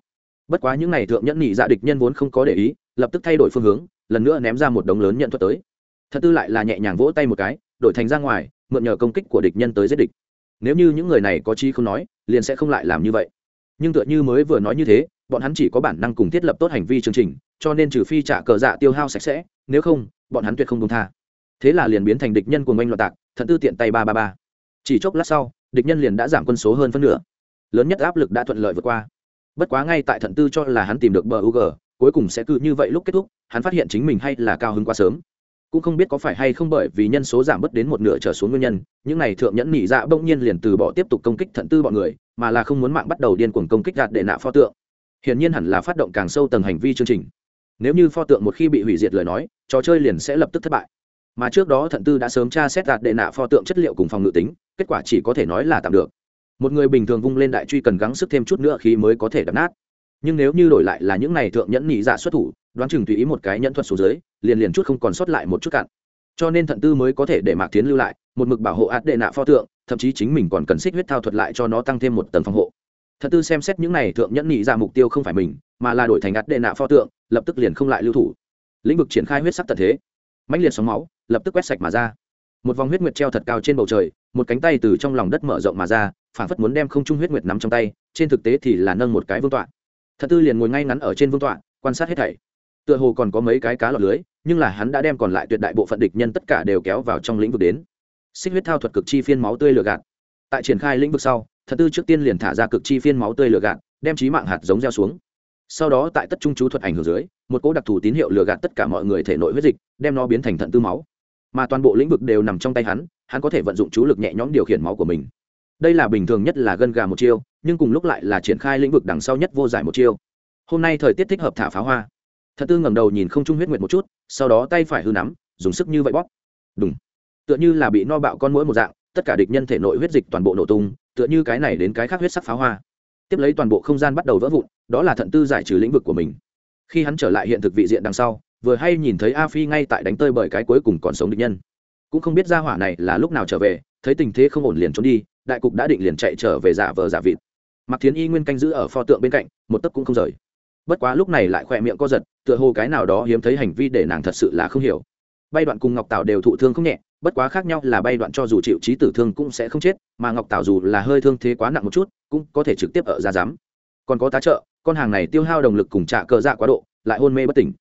Bất quá những n à y thượng nhẫn nhị dạ địch nhân vốn không có để ý, lập tức thay đổi phương hướng, lần nữa ném ra một đống lớn nhận thuật tới thật tư lại là nhẹ nhàng vỗ tay một cái, đổi thành ra ngoài, mượn nhờ công kích của địch nhân tới giết địch. Nếu như những người này có chi không nói, liền sẽ không lại làm như vậy. Nhưng tựa như mới vừa nói như thế, bọn hắn chỉ có bản năng cùng thiết lập tốt hành vi chương trình, cho nên trừ phi trả cờ dạ tiêu hao sạch sẽ, nếu không, bọn hắn tuyệt không công tha. Thế là liền biến thành địch nhân của oanh loạt tạc thận tư tiện tay ba ba ba. Chỉ chốc lát sau, địch nhân liền đã giảm quân số hơn phân nửa. Lớn nhất áp lực đã thuận lợi vượt qua. Bất quá ngay tại thận tư cho là hắn tìm được bờ u g cuối cùng sẽ cứ như vậy lúc kết thúc, hắn phát hiện chính mình hay là cao hứng quá sớm cũng không biết có phải hay không bởi vì nhân số giảm bớt đến một nửa trở xuống nguyên nhân, những này thượng nhẫn nhị dạ bỗng nhiên liền từ bỏ tiếp tục công kích thận tư bọn người, mà là không muốn mạng bắt đầu điên cuồng công kích gạt để nạ pho tượng. Hiển nhiên hẳn là phát động càng sâu tầng hành vi chương trình. Nếu như pho tượng một khi bị hủy diệt lời nói, trò chơi liền sẽ lập tức thất bại. Mà trước đó thận tư đã sớm tra xét gạt đệ nạ pho tượng chất liệu cùng phòng ngự tính, kết quả chỉ có thể nói là tạm được. Một người bình thường vung lên đại truy cần gắng sức thêm chút nữa khi mới có thể đập nát. Nhưng nếu như đổi lại là những này thượng nhẫn nhị dạ xuất thủ đoán chừng tùy ý một cái nhẫn thuật xuống dưới, liền liền chút không còn sót lại một chút cạn. Cho nên thận tư mới có thể để mạc tiến lưu lại, một mực bảo hộ át đệ nạ pho tượng, thậm chí chính mình còn cần xích huyết thao thuật lại cho nó tăng thêm một tầng phòng hộ. Thận tư xem xét những này thượng nhẫn nhị ra mục tiêu không phải mình, mà là đổi thành át đệ nạ pho tượng, lập tức liền không lại lưu thủ. Lĩnh vực triển khai huyết sắc tật thế. Mãnh liệt sóng máu, lập tức quét sạch mà ra. Một vòng huyết nguyệt treo thật cao trên bầu trời, một cánh tay từ trong lòng đất mở rộng mà ra phản phất muốn đem không trung huyết nguyệt nắm trong tay, trên thực tế thì là nâng một cái vương tọa. Thật tư liền ngồi ngay ngắn ở trên vương tọa, quan sát hết thảy tựa hồ còn có mấy cái cá lọt lưới, nhưng là hắn đã đem còn lại tuyệt đại bộ phận địch nhân tất cả đều kéo vào trong lĩnh vực đến. Xích huyết thao thuật cực chi phiên máu tươi lửa gạt. Tại triển khai lĩnh vực sau thật tư trước tiên liền thả ra cực chi phiên máu tươi lửa gạt, đem trí mạng hạt giống gieo xuống. Sau đó tại tất trung chú thuật ảnh hưởng dưới, một cỗ đặc thù tín hiệu lừa gạt tất cả mọi người thể nội huyết dịch, đem nó biến thành thận tư máu. Mà toàn bộ lĩnh vực đều nằm trong tay hắn hắn có thể vận dụng chú lực nhẹ nhõm điều khiển máu của mình. Đây là bình thường nhất là gân gà một chiêu, nhưng cùng lúc lại là triển khai lĩnh vực đằng sau nhất vô giải một chiêu. Hôm nay thời tiết thích hợp thả pháo hoa thật tư ngẩng đầu nhìn không trung huyết nguyệt một chút, sau đó tay phải hư nắm, dùng sức như vậy bóp. Đúng tựa như là bị no bạo con mũi một dạng, tất cả địch nhân thể nội huyết dịch toàn bộ nổ tung, tựa như cái này đến cái khác huyết sắc pháo hoa. Tiếp lấy toàn bộ không gian bắt đầu vỡ vụn, đó là thận tư giải trừ lĩnh vực của mình. Khi hắn trở lại hiện thực vị diện đằng sau, vừa hay nhìn thấy a phi ngay tại đánh tơi bởi cái cuối cùng còn sống địch nhân. Cũng không biết ra hỏa này là lúc nào trở về, thấy tình thế không ổn liền trốn đi, đại cục đã định liền chạy trở về giả vờ giả vịt. Mặc thiến y nguyên canh giữ ở pho tượng bên cạnh, một tấc cũng không rời bất quá lúc này lại khỏe miệng co giật, tựa hồ cái nào đó hiếm thấy hành vi để nàng thật sự là không hiểu. Bay đoạn cùng ngọc tảo đều thụ thương không nhẹ, bất quá khác nhau là bay đoạn cho dù chịu trí tử thương cũng sẽ không chết, mà ngọc tảo dù là hơi thương thế quá nặng một chút, cũng có thể trực tiếp ở ra giám. Còn có tá trợ, con hàng này tiêu hao đồng lực cùng trả cờ dạ quá độ, lại hôn mê bất tỉnh.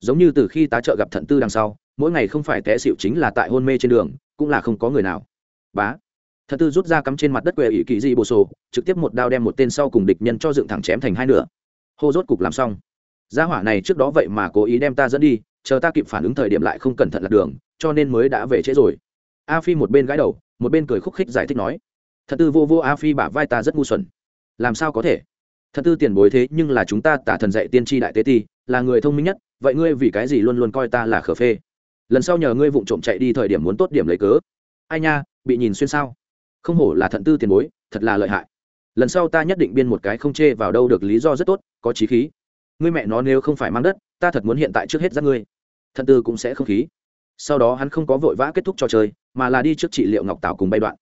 Giống như từ khi tá trợ gặp thận tư đằng sau, mỗi ngày không phải té xịu chính là tại hôn mê trên đường, cũng là không có người nào. Bá. Thận tư rút ra cắm trên mặt đất quệ ỷ kỳ di bồ sổ, trực tiếp một đao đem một tên sau cùng địch nhân cho dựng thẳng chém thành hai nửa hô rốt cục làm xong. Gia hỏa này trước đó vậy mà cố ý đem ta dẫn đi, chờ ta kịp phản ứng thời điểm lại không cẩn thận lạc đường, cho nên mới đã về trễ rồi. A phi một bên gãi đầu, một bên cười khúc khích giải thích nói, thật tư vô vô a phi bả vai ta rất ngu xuẩn. Làm sao có thể? Thật tư tiền bối thế nhưng là chúng ta tả thần dạy tiên tri đại tế ti, là người thông minh nhất, vậy ngươi vì cái gì luôn luôn coi ta là khờ phê? Lần sau nhờ ngươi vụng trộm chạy đi thời điểm muốn tốt điểm lấy cớ. Ai nha, bị nhìn xuyên sao? Không hổ là thận tư tiền bối, thật là lợi hại lần sau ta nhất định biên một cái không chê vào đâu được lý do rất tốt, có trí khí. Ngươi mẹ nó nếu không phải mang đất, ta thật muốn hiện tại trước hết ra ngươi. Thận tư cũng sẽ không khí. Sau đó hắn không có vội vã kết thúc trò chơi, mà là đi trước trị liệu ngọc tảo cùng bay đoạn.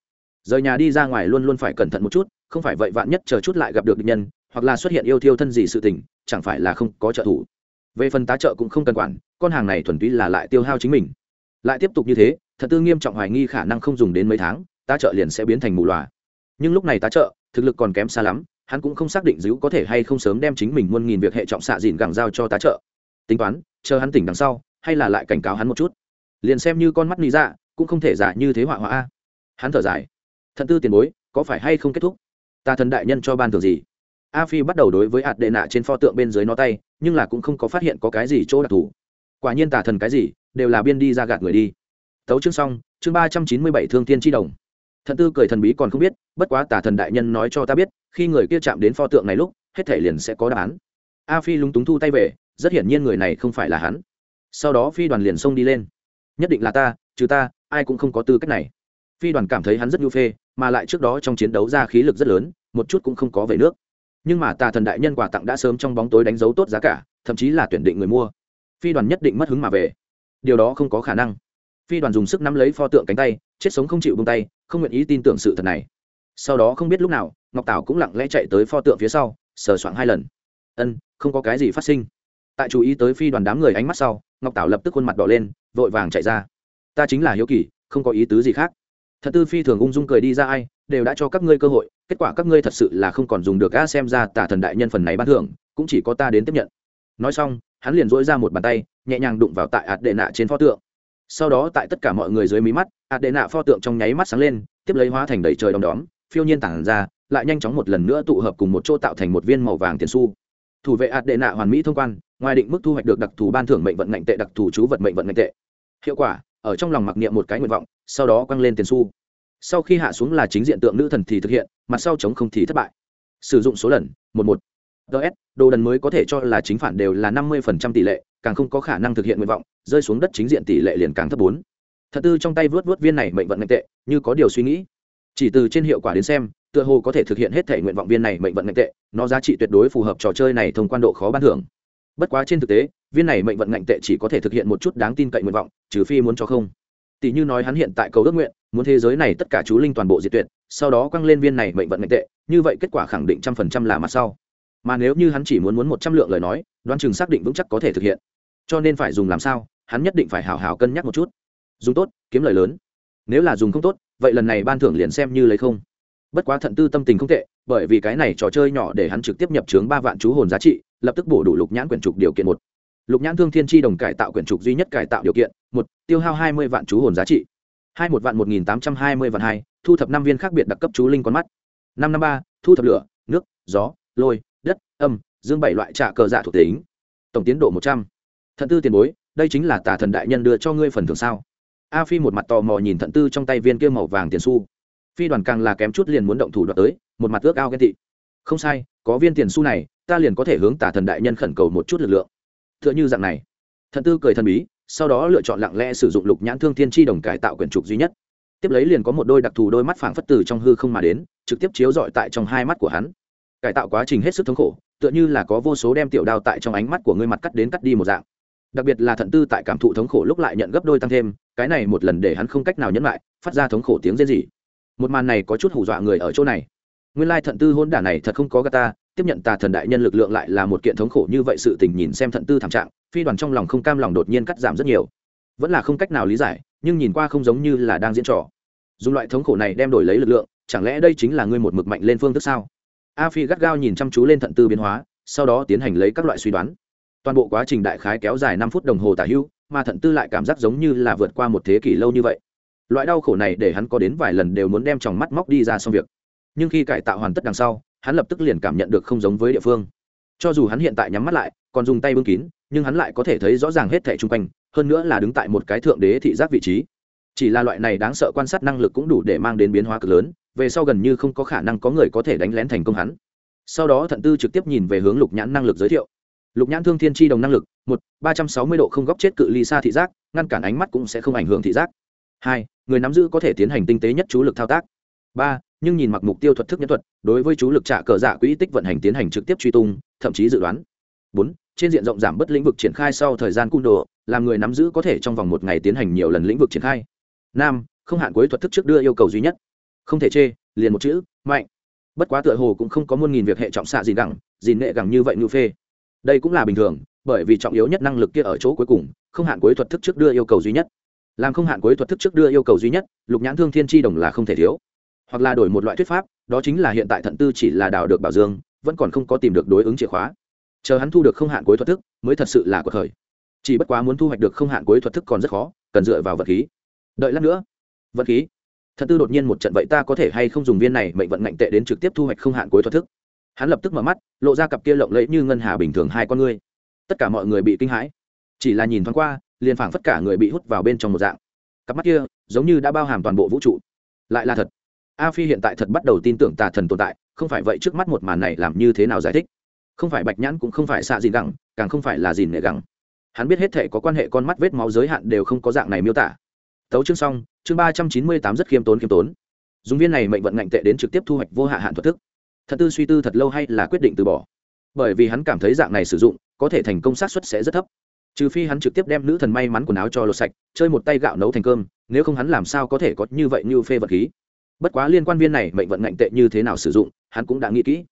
Rời nhà đi ra ngoài luôn luôn phải cẩn thận một chút, không phải vậy vạn nhất chờ chút lại gặp được địch nhân, hoặc là xuất hiện yêu thiêu thân gì sự tình, chẳng phải là không có trợ thủ. Về phần tá trợ cũng không cần quản, con hàng này thuần túy là lại tiêu hao chính mình. Lại tiếp tục như thế thật tư nghiêm trọng hoài nghi khả năng không dùng đến mấy tháng, tá trợ liền sẽ biến thành mù loà. Nhưng lúc này tá trợ thực lực còn kém xa lắm, hắn cũng không xác định dữ có thể hay không sớm đem chính mình muôn nghìn việc hệ trọng xạ dìn gẳng giao cho tá trợ. Tính toán, chờ hắn tỉnh đằng sau, hay là lại cảnh cáo hắn một chút. Liền xem như con mắt lý dạ cũng không thể giả như thế họa họa a. Hắn thở dài. Thận tư tiền bối, có phải hay không kết thúc? Ta thần đại nhân cho ban thường gì? A phi bắt đầu đối với hạt đệ nạ trên pho tượng bên dưới nó tay, nhưng là cũng không có phát hiện có cái gì chỗ đặc thù. Quả nhiên tà thần cái gì, đều là biên đi ra gạt người đi. Tấu chương xong, chương ba trăm chín mươi bảy thương tiên tri đồng thần tư cười thần bí còn không biết, bất quá tà thần đại nhân nói cho ta biết, khi người kia chạm đến pho tượng này lúc, hết thể liền sẽ có đáp án. A phi lúng túng thu tay về, rất hiển nhiên người này không phải là hắn. Sau đó phi đoàn liền xông đi lên. Nhất định là ta, trừ ta, ai cũng không có tư cách này. Phi đoàn cảm thấy hắn rất nhu phê, mà lại trước đó trong chiến đấu ra khí lực rất lớn, một chút cũng không có về nước. Nhưng mà tà thần đại nhân quà tặng đã sớm trong bóng tối đánh dấu tốt giá cả, thậm chí là tuyển định người mua. Phi đoàn nhất định mất hứng mà về. Điều đó không có khả năng. Phi đoàn dùng sức nắm lấy pho tượng cánh tay, chết sống không chịu bông tay không nguyện ý tin tưởng sự thật này. Sau đó không biết lúc nào, ngọc tảo cũng lặng lẽ chạy tới pho tượng phía sau, sờ soạng hai lần. Ân, không có cái gì phát sinh. Tại chú ý tới phi đoàn đám người ánh mắt sau, ngọc tảo lập tức khuôn mặt đỏ lên, vội vàng chạy ra. Ta chính là hiếu kỳ, không có ý tứ gì khác. Thật tư phi thường ung dung cười đi ra ai, đều đã cho các ngươi cơ hội, kết quả các ngươi thật sự là không còn dùng được a xem ra tả thần đại nhân phần này ban thưởng, cũng chỉ có ta đến tiếp nhận. Nói xong, hắn liền dỗi ra một bàn tay, nhẹ nhàng đụng vào tại ạt đệ nạ trên pho tượng sau đó tại tất cả mọi người dưới mí mắt ạt đệ nạ pho tượng trong nháy mắt sáng lên, tiếp lấy hóa thành đầy trời đom đóm, phiêu nhiên tản ra, lại nhanh chóng một lần nữa tụ hợp cùng một chỗ tạo thành một viên màu vàng tiền su thủ vệ ạt đệ nạ hoàn mỹ thông quan, ngoài định mức thu hoạch được đặc thù ban thưởng mệnh vận ngạnh tệ, đặc thù chú vật mệnh vận ngạnh tệ. Hiệu quả, ở trong lòng mặc niệm một cái nguyện vọng, sau đó quăng lên tiền su sau khi hạ xuống là chính diện tượng nữ thần thì thực hiện mặt sau chống không thì thất bại. Sử dụng số lần, một một. Ts đồ đần mới có thể cho là chính phản đều là năm mươi tỷ lệ càng không có khả năng thực hiện nguyện vọng, rơi xuống đất chính diện tỷ lệ liền càng thấp bốn. Thật tư trong tay vớt vớt viên này mệnh vận ngạch tệ, như có điều suy nghĩ. Chỉ từ trên hiệu quả đến xem, tựa hồ có thể thực hiện hết thể nguyện vọng viên này mệnh vận ngạch tệ, nó giá trị tuyệt đối phù hợp trò chơi này thông quan độ khó ban thưởng. Bất quá trên thực tế, viên này mệnh vận ngạnh tệ chỉ có thể thực hiện một chút đáng tin cậy nguyện vọng, trừ phi muốn cho không. Tỷ như nói hắn hiện tại cầu ước nguyện, muốn thế giới này tất cả chú linh toàn bộ diệt tuyệt, sau đó quăng lên viên này mệnh vận ngạnh tệ, như vậy kết quả khẳng định trăm phần trăm là mặt sau. Mà nếu như hắn chỉ muốn muốn một trăm lượng lời nói, đoán chừng xác định vững chắc có thể thực hiện cho nên phải dùng làm sao? Hắn nhất định phải hào hào cân nhắc một chút. Dùng tốt, kiếm lời lớn. Nếu là dùng không tốt, vậy lần này ban thưởng liền xem như lấy không. Bất quá thận tư tâm tình không tệ, bởi vì cái này trò chơi nhỏ để hắn trực tiếp nhập trướng ba vạn chú hồn giá trị, lập tức bổ đủ lục nhãn quyển trục điều kiện một. Lục nhãn thương thiên tri đồng cải tạo quyển trục duy nhất cải tạo điều kiện, một, tiêu hao hai mươi vạn chú hồn giá trị. Hai một vạn một nghìn tám trăm hai mươi vạn hai, thu thập năm viên khác biệt đặc cấp chú linh con mắt. Năm năm ba, thu thập lửa, nước, gió, lôi, đất, âm, dương bảy loại trạ cờ dạ thuộc tính. Tổng tiến độ một trăm thận tư tiền bối, đây chính là tà thần đại nhân đưa cho ngươi phần thưởng sao? A phi một mặt tò mò nhìn thận tư trong tay viên kia màu vàng tiền su phi đoàn càng là kém chút liền muốn động thủ đoạt tới, một mặt ước ao ghen tị. Không sai, có viên tiền su này, ta liền có thể hướng tà thần đại nhân khẩn cầu một chút lực lượng. T h ư ợ n h ư dạng này. Thận tư cười thần bí, sau đó lựa chọn lặng lẽ sử dụng lục nhãn thương thiên tri đồng cải tạo quyển trục duy nhất. Tiếp lấy liền có một đôi đặc thù đôi mắt phảng phất từ trong hư không mà đến, trực tiếp chiếu rọi tại trong hai mắt của hắn. Cải tạo quá trình hết sức thống khổ, tựa như là có vô số đem tiểu đao tại trong ánh mắt của ngươi mặt cắt đến cắt đi một dạng đặc biệt là thận tư tại cảm thụ thống khổ lúc lại nhận gấp đôi tăng thêm, cái này một lần để hắn không cách nào nhẫn lại, phát ra thống khổ tiếng rên rỉ. Một màn này có chút hù dọa người ở chỗ này. Nguyên lai thận tư hôn đả này thật không có gà ta, tiếp nhận tà thần đại nhân lực lượng lại là một kiện thống khổ như vậy sự tình nhìn xem thận tư thảm trạng, phi đoàn trong lòng không cam lòng đột nhiên cắt giảm rất nhiều. Vẫn là không cách nào lý giải, nhưng nhìn qua không giống như là đang diễn trò. Dùng loại thống khổ này đem đổi lấy lực lượng, chẳng lẽ đây chính là ngươi một mực mạnh lên phương thức sao? A phi gắt gao nhìn chăm chú lên thận tư biến hóa, sau đó tiến hành lấy các loại suy đoán toàn bộ quá trình đại khái kéo dài năm phút đồng hồ tả hưu, mà thận tư lại cảm giác giống như là vượt qua một thế kỷ lâu như vậy. Loại đau khổ này để hắn có đến vài lần đều muốn đem tròng mắt móc đi ra xong việc. Nhưng khi cải tạo hoàn tất đằng sau, hắn lập tức liền cảm nhận được không giống với địa phương. Cho dù hắn hiện tại nhắm mắt lại, còn dùng tay bưng kín, nhưng hắn lại có thể thấy rõ ràng hết thẻ chung quanh, hơn nữa là đứng tại một cái thượng đế thị giác vị trí. Chỉ là loại này đáng sợ quan sát năng lực cũng đủ để mang đến biến hóa cực lớn, về sau gần như không có khả năng có người có thể đánh lén thành công hắn. Sau đó thận tư trực tiếp nhìn về hướng lục nhãn năng lực giới thiệu lục nhãn thương thiên tri đồng năng lực, một, ba trăm sáu mươi độ không góc chết cự ly xa thị giác, ngăn cản ánh mắt cũng sẽ không ảnh hưởng thị giác. Hai, người nắm giữ có thể tiến hành tinh tế nhất chú lực thao tác. Ba, nhưng nhìn mặc mục tiêu thuật thức nhân thuật, đối với chú lực trả cờ dạ quỹ tích vận hành tiến hành trực tiếp truy tung, thậm chí dự đoán. Bốn, trên diện rộng giảm bớt lĩnh vực triển khai sau thời gian cung độ làm người nắm giữ có thể trong vòng một ngày tiến hành nhiều lần lĩnh vực triển khai. Năm, không hạn cuối thuật thức trước đưa yêu cầu duy nhất. Không thể chê, liền một chữ, mạnh. Bất quá tựa hồ cũng không có muôn nghìn việc hệ trọng xạ gì gẳng gì nệ gẳng như vậy như phê đây cũng là bình thường, bởi vì trọng yếu nhất năng lực kia ở chỗ cuối cùng, không hạn cuối thuật thức trước đưa yêu cầu duy nhất. Làm không hạn cuối thuật thức trước đưa yêu cầu duy nhất, lục nhãn thương thiên tri đồng là không thể thiếu. Hoặc là đổi một loại thuyết pháp, đó chính là hiện tại thận tư chỉ là đào được bảo dương, vẫn còn không có tìm được đối ứng chìa khóa. Chờ hắn thu được không hạn cuối thuật thức, mới thật sự là cuộc khởi. Chỉ bất quá muốn thu hoạch được không hạn cuối thuật thức còn rất khó, cần dựa vào vật khí. Đợi lát nữa. Vật khí. Thận tư đột nhiên một trận, vậy ta có thể hay không dùng viên này mệnh vận ngạnh tệ đến trực tiếp thu hoạch không hạn cuối thuật thức? Hắn lập tức mở mắt, lộ ra cặp kia lộng lẫy như ngân hà bình thường hai con ngươi. Tất cả mọi người bị kinh hãi. Chỉ là nhìn thoáng qua, liền phảng phất cả người bị hút vào bên trong một dạng. Cặp mắt kia, giống như đã bao hàm toàn bộ vũ trụ. Lại là thật. A phi hiện tại thật bắt đầu tin tưởng tà thần tồn tại, không phải vậy trước mắt một màn này làm như thế nào giải thích? Không phải bạch nhãn cũng không phải xạ gì gẳng, càng không phải là gì nệ gẳng. Hắn biết hết thể có quan hệ con mắt vết máu giới hạn đều không có dạng này miêu tả. Tấu chương xong, chương ba trăm chín mươi tám rất khiêm tốn khiêm tốn. Dùng viên này mệnh vận ngạnh tệ đến trực tiếp thu hoạch vô hạ hạn thuật thức thật tư suy tư thật lâu hay là quyết định từ bỏ? Bởi vì hắn cảm thấy dạng này sử dụng, có thể thành công sát suất sẽ rất thấp. Trừ phi hắn trực tiếp đem nữ thần may mắn quần áo cho lột sạch, chơi một tay gạo nấu thành cơm, nếu không hắn làm sao có thể có như vậy như phê vật khí. Bất quá liên quan viên này mệnh vận ngạnh tệ như thế nào sử dụng, hắn cũng đã nghĩ kỹ.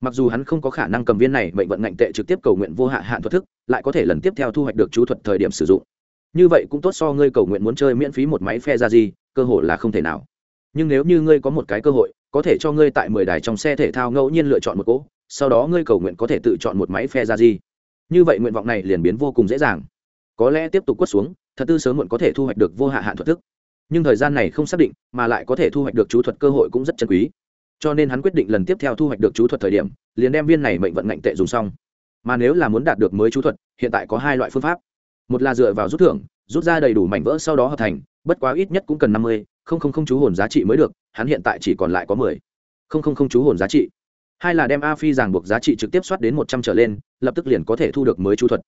Mặc dù hắn không có khả năng cầm viên này mệnh vận ngạnh tệ trực tiếp cầu nguyện vô hạ hạn thuật thức, lại có thể lần tiếp theo thu hoạch được chú thuật thời điểm sử dụng. Như vậy cũng tốt so ngươi cầu nguyện muốn chơi miễn phí một máy phe ra gì cơ hội là không thể nào nhưng nếu như ngươi có một cái cơ hội, có thể cho ngươi tại mười đài trong xe thể thao ngẫu nhiên lựa chọn một cỗ, sau đó ngươi cầu nguyện có thể tự chọn một máy phe ra gì như vậy nguyện vọng này liền biến vô cùng dễ dàng. Có lẽ tiếp tục quất xuống, thật tư sớm muộn có thể thu hoạch được vô hạ hạn thuật thức. Nhưng thời gian này không xác định, mà lại có thể thu hoạch được chú thuật cơ hội cũng rất chân quý. Cho nên hắn quyết định lần tiếp theo thu hoạch được chú thuật thời điểm, liền đem viên này mệnh vận ngạnh tệ dùng xong. Mà nếu là muốn đạt được mới chú thuật, hiện tại có hai loại phương pháp. Một là dựa vào rút thưởng, rút ra đầy đủ mảnh vỡ sau đó hợp thành, bất quá ít nhất cũng cần năm mươi không không không chú hồn giá trị mới được, hắn hiện tại chỉ còn lại có mười. Không không không chú hồn giá trị. Hai là đem a phi ràng buộc giá trị trực tiếp soát đến một trăm trở lên, lập tức liền có thể thu được mới chú thuật.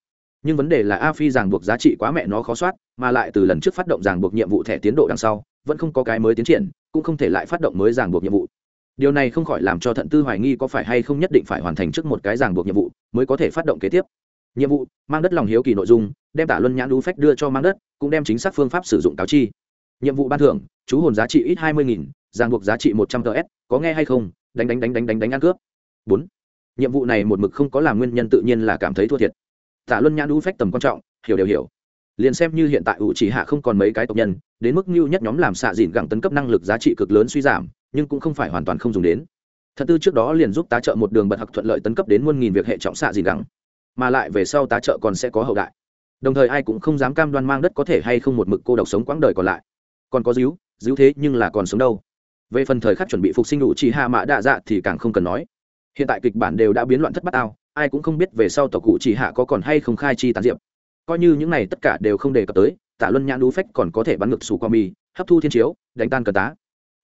Nhưng vấn đề là a phi ràng buộc giá trị quá mẹ nó khó soát, mà lại từ lần trước phát động ràng buộc nhiệm vụ thẻ tiến độ đằng sau, vẫn không có cái mới tiến triển, cũng không thể lại phát động mới ràng buộc nhiệm vụ. Điều này không khỏi làm cho thận tư hoài nghi có phải hay không nhất định phải hoàn thành trước một cái ràng buộc nhiệm vụ mới có thể phát động kế tiếp. Nhiệm vụ, mang đất lòng hiếu kỳ nội dung, đem tả luân nhãn đũ phách đưa cho mang đất, cũng đem chính xác phương pháp sử dụng cáo chi nhiệm vụ ban thưởng, chú hồn giá trị ít hai mươi nghìn, ràng buộc giá trị một trăm ts có nghe hay không? Đánh đánh đánh đánh đánh đánh ăn cướp. Bốn. Nhiệm vụ này một mực không có làm nguyên nhân tự nhiên là cảm thấy thua thiệt. Tả luân nhãn đũ phách tầm quan trọng, hiểu đều hiểu. Liền xem như hiện tại ủ chỉ hạ không còn mấy cái tộc nhân, đến mức mưu nhất nhóm làm xạ dìn gẳng tấn cấp năng lực giá trị cực lớn suy giảm, nhưng cũng không phải hoàn toàn không dùng đến. Thật tư trước đó liền giúp tá trợ một đường bật hặc thuận lợi tấn cấp đến muôn nghìn việc hệ trọng xạ dìn gẳng. Mà lại về sau tá trợ còn sẽ có hậu đại. Đồng thời ai cũng không dám cam đoan mang đất có thể hay không một mực cô độc sống quãng đời còn lại còn có díu díu thế nhưng là còn sống đâu. Về phần thời khắc chuẩn bị phục sinh đủ chỉ hạ mã đạ dạ thì càng không cần nói. Hiện tại kịch bản đều đã biến loạn thất bát ao, ai cũng không biết về sau tộc cụ chỉ hạ có còn hay không khai chi tán diệp. Coi như những này tất cả đều không đề cập tới, tạ luân nhãn đú phách còn có thể bắn ngực xù qua mì, hấp thu thiên chiếu, đánh tan cờ tá.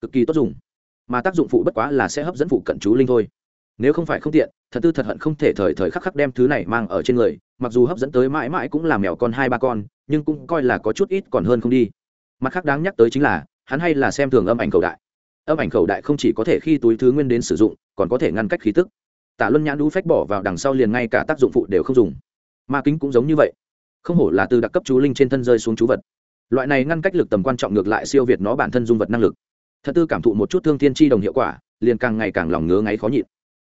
Cực kỳ tốt dùng. Mà tác dụng phụ bất quá là sẽ hấp dẫn phụ cận chú linh thôi. Nếu không phải không tiện, thật tư thật hận không thể thời thời khắc khắc đem thứ này mang ở trên người, mặc dù hấp dẫn tới mãi mãi cũng là mèo con hai ba con, nhưng cũng coi là có chút ít còn hơn không đi mặt khác đáng nhắc tới chính là, hắn hay là xem thường âm ảnh cầu đại. Âm ảnh khẩu đại không chỉ có thể khi túi thứ nguyên đến sử dụng, còn có thể ngăn cách khí tức. Tả luân nhãn đũ phách bỏ vào đằng sau liền ngay cả tác dụng phụ đều không dùng. Ma kính cũng giống như vậy. Không hổ là từ đặc cấp chú linh trên thân rơi xuống chú vật. Loại này ngăn cách lực tầm quan trọng ngược lại siêu việt nó bản thân dung vật năng lực. Thật tư cảm thụ một chút thương thiên tri đồng hiệu quả, liền càng ngày càng lòng ngứa ngáy khó nhịn.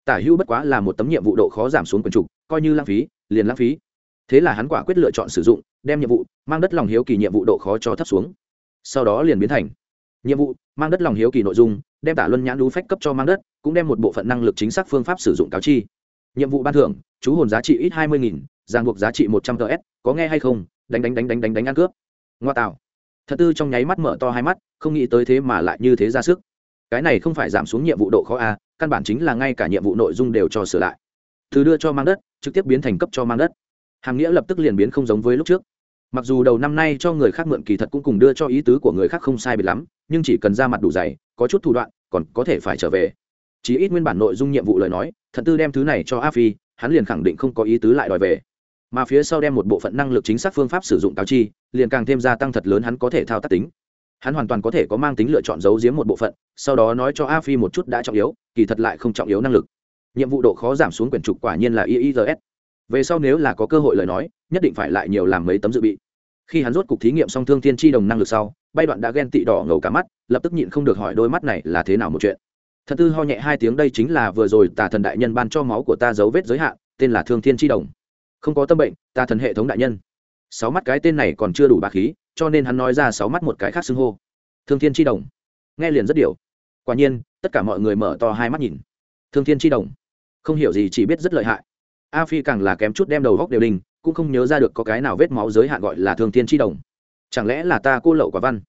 Tả hữu bất quá là một tấm nhiệm vụ độ khó giảm xuống quần trục, coi như lãng phí, liền lãng phí. Thế là hắn quả quyết lựa chọn sử dụng, đem nhiệm vụ, mang đất lòng hiếu kỳ nhiệm vụ độ khó cho thấp xuống sau đó liền biến thành. Nhiệm vụ, mang đất lòng hiếu kỳ nội dung, đem tả luân nhãn đú phách cấp cho mang đất, cũng đem một bộ phận năng lực chính xác phương pháp sử dụng cáo chi. Nhiệm vụ ban thưởng, chú hồn giá trị ít hai mươi nghìn, giang buộc giá trị một trăm ts có nghe hay không? Đánh đánh đánh đánh đánh đánh ăn cướp. Ngoa tạo. Thật tư trong nháy mắt mở to hai mắt, không nghĩ tới thế mà lại như thế ra sức. Cái này không phải giảm xuống nhiệm vụ độ khó a căn bản chính là ngay cả nhiệm vụ nội dung đều cho sửa lại. Từ đưa cho mang đất, trực tiếp biến thành cấp cho mang đất. Hàm nghĩa lập tức liền biến không giống với lúc trước mặc dù đầu năm nay cho người khác mượn kỳ thật cũng cùng đưa cho ý tứ của người khác không sai biệt lắm, nhưng chỉ cần ra mặt đủ dày, có chút thủ đoạn, còn có thể phải trở về. Chỉ ít nguyên bản nội dung nhiệm vụ lời nói thận tư đem thứ này cho a phi, hắn liền khẳng định không có ý tứ lại đòi về. Mà phía sau đem một bộ phận năng lực chính xác phương pháp sử dụng cáo chi, liền càng thêm gia tăng thật lớn hắn có thể thao tác tính. Hắn hoàn toàn có thể có mang tính lựa chọn giấu giếm một bộ phận, sau đó nói cho a phi một chút đã trọng yếu, kỳ thật lại không trọng yếu năng lực. Nhiệm vụ độ khó giảm xuống quyển trục quả nhiên là iis về sau nếu là có cơ hội lời nói, nhất định phải lại nhiều làm mấy tấm dự bị khi hắn rốt cục thí nghiệm song thương thiên tri đồng năng lực sau, bay đoạn đã ghen tị đỏ ngầu cả mắt, lập tức nhịn không được hỏi đôi mắt này là thế nào một chuyện. Thật tư ho nhẹ hai tiếng, đây chính là vừa rồi tà thần đại nhân ban cho máu của ta dấu vết giới hạn, tên là thương thiên tri đồng. Không có tâm bệnh, tà thần hệ thống đại nhân. Sáu mắt cái tên này còn chưa đủ bà khí, cho nên hắn nói ra sáu mắt một cái khác xưng hô. Thương thiên tri đồng. Nghe liền rất điều. Quả nhiên, tất cả mọi người mở to hai mắt nhìn. Thương thiên tri đồng. Không hiểu gì, chỉ biết rất lợi hại. A phi càng là kém chút đem đầu góc đều đình cũng không nhớ ra được có cái nào vết máu giới hạn gọi là thương thiên tri đồng. Chẳng lẽ là ta cô lậu quả văn?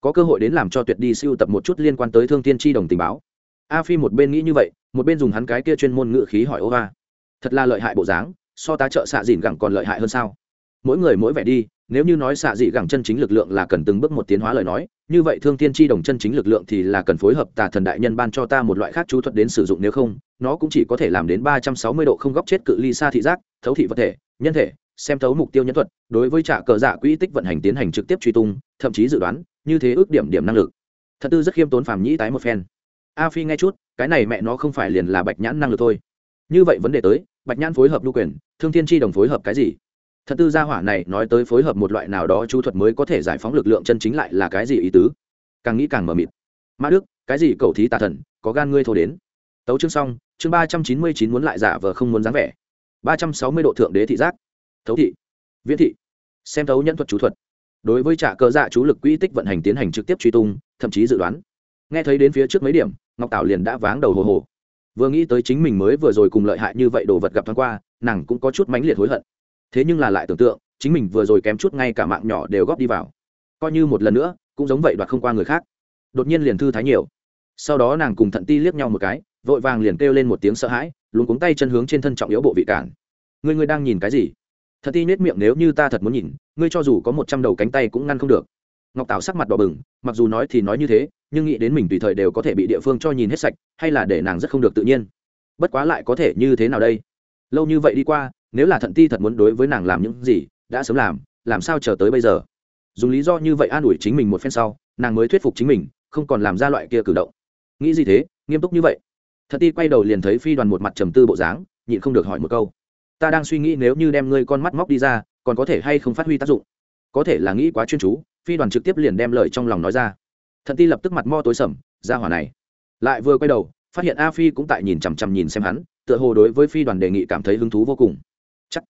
Có cơ hội đến làm cho tuyệt đi siêu tập một chút liên quan tới thương thiên tri đồng tình báo. A phi một bên nghĩ như vậy, một bên dùng hắn cái kia chuyên môn ngự khí hỏi ô va thật là lợi hại bộ dáng, so tá trợ xạ dìn gẳng còn lợi hại hơn sao? Mỗi người mỗi vẻ đi, nếu như nói xạ dị gẳng chân chính lực lượng là cần từng bước một tiến hóa lời nói, như vậy thương tiên tri đồng chân chính lực lượng thì là cần phối hợp tà thần đại nhân ban cho ta một loại khác chú thuật đến sử dụng nếu không, nó cũng chỉ có thể làm đến ba trăm sáu mươi độ không góc chết cự ly xa thị giác, thấu thị vật thể, nhân thể xem thấu mục tiêu nhân thuật, đối với trả cờ dạ quỹ tích vận hành tiến hành trực tiếp truy tung, thậm chí dự đoán, như thế ước điểm điểm năng lực. Thật tư rất khiêm tốn phàm nhĩ tái một phen. A phi nghe chút, cái này mẹ nó không phải liền là bạch nhãn năng lực thôi. Như vậy vấn đề tới, bạch nhãn phối hợp lưu quyền, thương thiên tri đồng phối hợp cái gì? Thật tư gia hỏa này nói tới phối hợp một loại nào đó chú thuật mới có thể giải phóng lực lượng chân chính lại là cái gì ý tứ? Càng nghĩ càng mờ mịt. Mã đức, cái gì cầu thí tà thần, có gan ngươi thô đến. Tấu chương xong, chương ba trăm chín mươi chín muốn lại giả vờ không muốn dáng vẻ. ba trăm sáu mươi độ thượng đế thị giác thấu thị, viễn thị, xem thấu nhân thuật chú thuật. Đối với trả cơ dạ chú lực quỹ tích vận hành tiến hành trực tiếp truy tung, thậm chí dự đoán. Nghe thấy đến phía trước mấy điểm, ngọc tảo liền đã váng đầu hồ hồ. Vừa nghĩ tới chính mình mới vừa rồi cùng lợi hại như vậy đồ vật gặp thoáng qua, nàng cũng có chút mãnh liệt hối hận. Thế nhưng là lại tưởng tượng, chính mình vừa rồi kém chút ngay cả mạng nhỏ đều góp đi vào. Coi như một lần nữa, cũng giống vậy đoạt không qua người khác. Đột nhiên liền thư thái nhiều. Sau đó nàng cùng thận ti liếc nhau một cái, vội vàng liền kêu lên một tiếng sợ hãi luôn cuống tay chân hướng trên thân trọng yếu bộ vị cản. Ngươi người đang nhìn cái gì? Thật ti nết miệng nếu như ta thật muốn nhìn, ngươi cho dù có một trăm đầu cánh tay cũng ngăn không được. Ngọc tảo sắc mặt đỏ bừng, mặc dù nói thì nói như thế, nhưng nghĩ đến mình tùy thời đều có thể bị địa phương cho nhìn hết sạch, hay là để nàng rất không được tự nhiên. Bất quá lại có thể như thế nào đây? Lâu như vậy đi qua, nếu là thận ti thật muốn đối với nàng làm những gì đã sớm làm làm sao chờ tới bây giờ? Dùng lý do như vậy an ủi chính mình một phen sau, nàng mới thuyết phục chính mình, không còn làm ra loại kia cử động. Nghĩ gì thế? Nghiêm túc như vậy. Thật ti quay đầu liền thấy phi đoàn một mặt trầm tư bộ dáng, nhịn không được hỏi một câu ta đang suy nghĩ nếu như đem ngươi con mắt móc đi ra, còn có thể hay không phát huy tác dụng? Có thể là nghĩ quá chuyên chú, phi đoàn trực tiếp liền đem lời trong lòng nói ra. Thận ti lập tức mặt mo tối sầm, ra hỏa này. Lại vừa quay đầu, phát hiện a phi cũng tại nhìn chằm chằm nhìn xem hắn, tựa hồ đối với phi đoàn đề nghị cảm thấy hứng thú vô cùng. Chắc.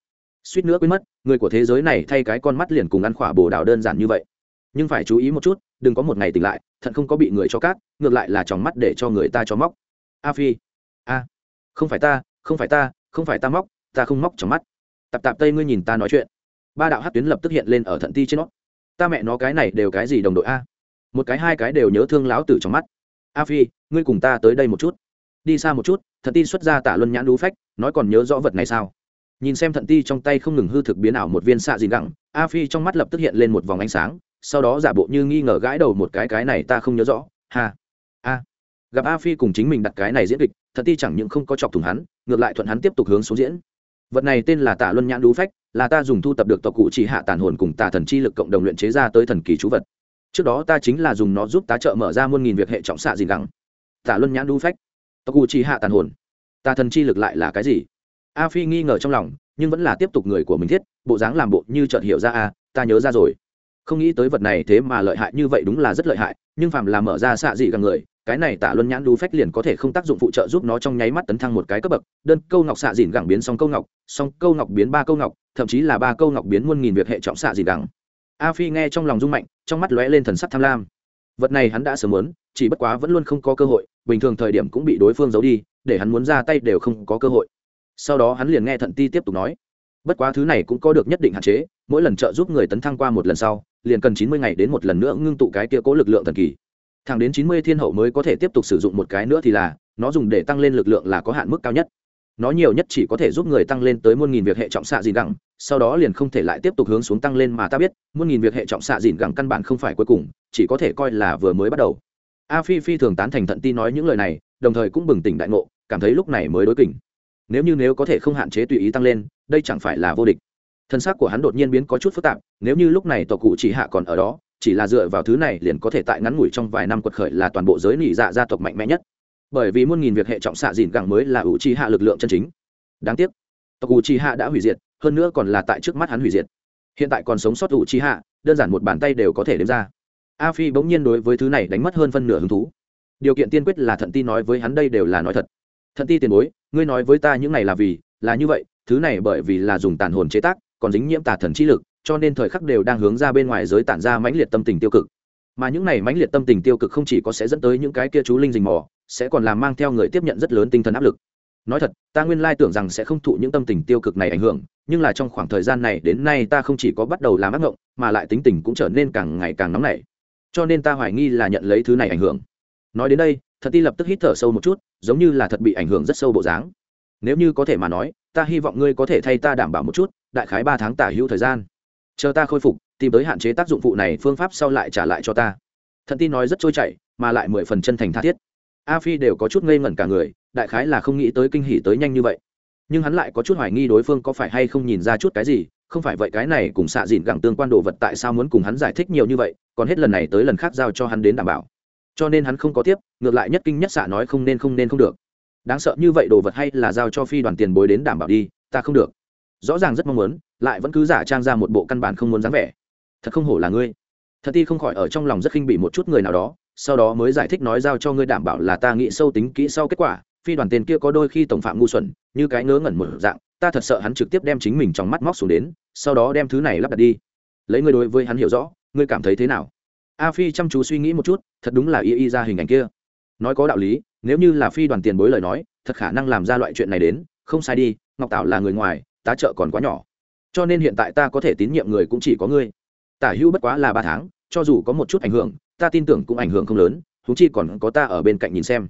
Suýt nữa quên mất, người của thế giới này thay cái con mắt liền cùng ăn khỏa bồ đào đơn giản như vậy. Nhưng phải chú ý một chút, đừng có một ngày tỉnh lại, thận không có bị người cho cát, ngược lại là tròng mắt để cho người ta cho móc. A phi. A. Không phải ta, không phải ta, không phải ta móc ta không móc trong mắt. Tạp tạp tây ngươi nhìn ta nói chuyện. Ba đạo hát tuyến lập tức hiện lên ở thận ti trên nó. Ta mẹ nó cái này đều cái gì đồng đội a? Một cái hai cái đều nhớ thương láo tử trong mắt. A phi, ngươi cùng ta tới đây một chút. Đi xa một chút, thận ti xuất ra tả luân nhãn đú phách, nói còn nhớ rõ vật này sao? Nhìn xem thận ti trong tay không ngừng hư thực biến ảo một viên xạ dìn gẳng, a phi trong mắt lập tức hiện lên một vòng ánh sáng, sau đó giả bộ như nghi ngờ gãi đầu một cái cái này ta không nhớ rõ. Ha. A. Gặp a phi cùng chính mình đặt cái này diễn kịch, thận ti chẳng những không có chọc thủng hắn, ngược lại thuận hắn tiếp tục hướng xuống diễn vật này tên là Tạ luân nhãn đú phách, là ta dùng thu tập được tộc cụ chỉ hạ tàn hồn cùng tà thần chi lực cộng đồng luyện chế ra tới thần kỳ chú vật. Trước đó ta chính là dùng nó giúp tá trợ mở ra muôn nghìn việc hệ trọng xạ dìn gẳng. Tạ luân nhãn đú phách. Tộc cụ chỉ hạ tàn hồn. Tà thần chi lực lại là cái gì? A phi nghi ngờ trong lòng, nhưng vẫn là tiếp tục người của mình thiết, bộ dáng làm bộ như chợt hiểu ra, a, ta nhớ ra rồi. Không nghĩ tới vật này thế mà lợi hại như vậy đúng là rất lợi hại, nhưng phàm là mở ra xạ dị gần người cái này tạ luân nhãn đu phách liền có thể không tác dụng phụ trợ giúp nó trong nháy mắt tấn thăng một cái cấp bậc, đơn câu ngọc xạ dìn gẳng biến song câu ngọc, song câu ngọc biến ba câu ngọc, thậm chí là ba câu ngọc biến muôn nghìn việc hệ trọng xạ dìn gẳng. A phi nghe trong lòng rung mạnh, trong mắt lóe lên thần sắc tham lam. Vật này hắn đã sớm muốn, chỉ bất quá vẫn luôn không có cơ hội, bình thường thời điểm cũng bị đối phương giấu đi, để hắn muốn ra tay đều không có cơ hội. Sau đó hắn liền nghe thận ti tiếp tục nói, bất quá thứ này cũng có được nhất định hạn chế, mỗi lần trợ giúp người tấn thăng qua một lần sau, liền cần chín mươi ngày đến một lần nữa ngưng tụ cái kia cố lực lượng thần kỳ thẳng đến chín mươi thiên hậu mới có thể tiếp tục sử dụng một cái nữa thì là, nó dùng để tăng lên lực lượng là có hạn mức cao nhất. Nó nhiều nhất chỉ có thể giúp người tăng lên tới muôn nghìn việc hệ trọng xạ dìn gẳng, sau đó liền không thể lại tiếp tục hướng xuống tăng lên mà ta biết muôn nghìn việc hệ trọng xạ dìn gẳng căn bản không phải cuối cùng, chỉ có thể coi là vừa mới bắt đầu. A phi phi thường tán thành thận ti nói những lời này, đồng thời cũng bừng tỉnh đại ngộ, cảm thấy lúc này mới đối kỉnh. Nếu như nếu có thể không hạn chế tùy ý tăng lên, đây chẳng phải là vô địch. Thân xác của hắn đột nhiên biến có chút phức tạp, nếu như lúc này tổ cụ chỉ hạ còn ở đó chỉ là dựa vào thứ này liền có thể tại ngắn ngủi trong vài năm quật khởi là toàn bộ giới nỉ dạ gia tộc mạnh mẽ nhất. Bởi vì muôn nghìn việc hệ trọng xạ dìn gẳng mới là ủ chi hạ lực lượng chân chính. Đáng tiếc, tộc ủ chi hạ đã hủy diệt, hơn nữa còn là tại trước mắt hắn hủy diệt. Hiện tại còn sống sót ủ chi hạ, đơn giản một bàn tay đều có thể đếm ra. A phi bỗng nhiên đối với thứ này đánh mất hơn phân nửa hứng thú. Điều kiện tiên quyết là thận ti nói với hắn đây đều là nói thật. Thận ti tiền bối, ngươi nói với ta những này là vì, là như vậy, thứ này bởi vì là dùng tàn hồn chế tác, còn dính nhiễm tà thần chi lực cho nên thời khắc đều đang hướng ra bên ngoài giới tản ra mãnh liệt tâm tình tiêu cực. Mà những này mãnh liệt tâm tình tiêu cực không chỉ có sẽ dẫn tới những cái kia chú linh rình mò, sẽ còn làm mang theo người tiếp nhận rất lớn tinh thần áp lực. Nói thật, ta nguyên lai tưởng rằng sẽ không thụ những tâm tình tiêu cực này ảnh hưởng, nhưng là trong khoảng thời gian này đến nay ta không chỉ có bắt đầu làm ác ngộng, mà lại tính tình cũng trở nên càng ngày càng nóng nảy. Cho nên ta hoài nghi là nhận lấy thứ này ảnh hưởng. Nói đến đây, thật ti lập tức hít thở sâu một chút, giống như là thật bị ảnh hưởng rất sâu bộ dáng. Nếu như có thể mà nói, ta hy vọng ngươi có thể thay ta đảm bảo một chút, đại khái ba tháng tả hữu thời gian chờ ta khôi phục, tìm tới hạn chế tác dụng phụ này, phương pháp sau lại trả lại cho ta. Thận tin nói rất trôi chảy, mà lại mười phần chân thành tha thiết. A phi đều có chút ngây ngẩn cả người, đại khái là không nghĩ tới kinh hỉ tới nhanh như vậy. Nhưng hắn lại có chút hoài nghi đối phương có phải hay không nhìn ra chút cái gì, không phải vậy cái này cùng xạ dịn gẳng tương quan đồ vật tại sao muốn cùng hắn giải thích nhiều như vậy, còn hết lần này tới lần khác giao cho hắn đến đảm bảo. Cho nên hắn không có tiếp, ngược lại nhất kinh nhất xạ nói không nên không nên không được. Đáng sợ như vậy đồ vật hay là giao cho phi đoàn tiền bối đến đảm bảo đi, ta không được. Rõ ràng rất mong muốn lại vẫn cứ giả trang ra một bộ căn bản không muốn dáng vẻ. Thật không hổ là ngươi. Thật ti không khỏi ở trong lòng rất khinh bị một chút người nào đó, sau đó mới giải thích nói giao cho ngươi đảm bảo là ta nghĩ sâu tính kỹ sau kết quả, phi đoàn tiền kia có đôi khi tổng phạm ngu xuẩn, như cái ngớ ngẩn một dạng, ta thật sợ hắn trực tiếp đem chính mình trong mắt móc xuống đến, sau đó đem thứ này lắp đặt đi. Lấy ngươi đối với hắn hiểu rõ, ngươi cảm thấy thế nào? A phi chăm chú suy nghĩ một chút, thật đúng là y y ra hình ảnh kia. Nói có đạo lý, nếu như là phi đoàn tiền bối lời nói, thật khả năng làm ra loại chuyện này đến, không sai đi, ngọc tảo là người ngoài, tá trợ còn quá nhỏ cho nên hiện tại ta có thể tín nhiệm người cũng chỉ có ngươi. Tả hữu bất quá là ba tháng, cho dù có một chút ảnh hưởng, ta tin tưởng cũng ảnh hưởng không lớn thú chi còn có ta ở bên cạnh nhìn xem.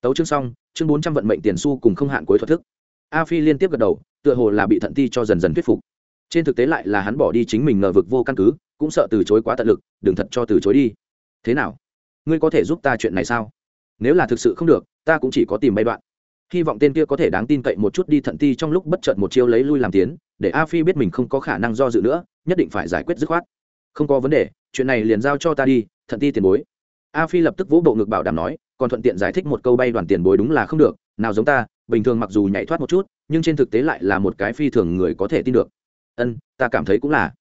Tấu chương xong, chương bốn trăm vận mệnh tiền su cùng không hạn cuối thoát thức. A phi liên tiếp gật đầu, tựa hồ là bị thận ti cho dần dần thuyết phục. Trên thực tế lại là hắn bỏ đi chính mình ngờ vực vô căn cứ, cũng sợ từ chối quá tận lực, đừng thật cho từ chối đi. Thế nào? Ngươi có thể giúp ta chuyện này sao? Nếu là thực sự không được, ta cũng chỉ có tìm bay đoạn. Hy vọng tên kia có thể đáng tin cậy một chút đi thận ti trong lúc bất chợt một chiêu lấy lui làm tiến để a phi biết mình không có khả năng do dự nữa, nhất định phải giải quyết dứt khoát. Không có vấn đề, chuyện này liền giao cho ta đi, thận ti tiền bối. A phi lập tức vỗ bộ ngực bảo đảm nói, còn thuận tiện giải thích một câu bay đoàn tiền bối đúng là không được, nào giống ta, bình thường mặc dù nhảy thoát một chút, nhưng trên thực tế lại là một cái phi thường người có thể tin được. Ân, ta cảm thấy cũng là.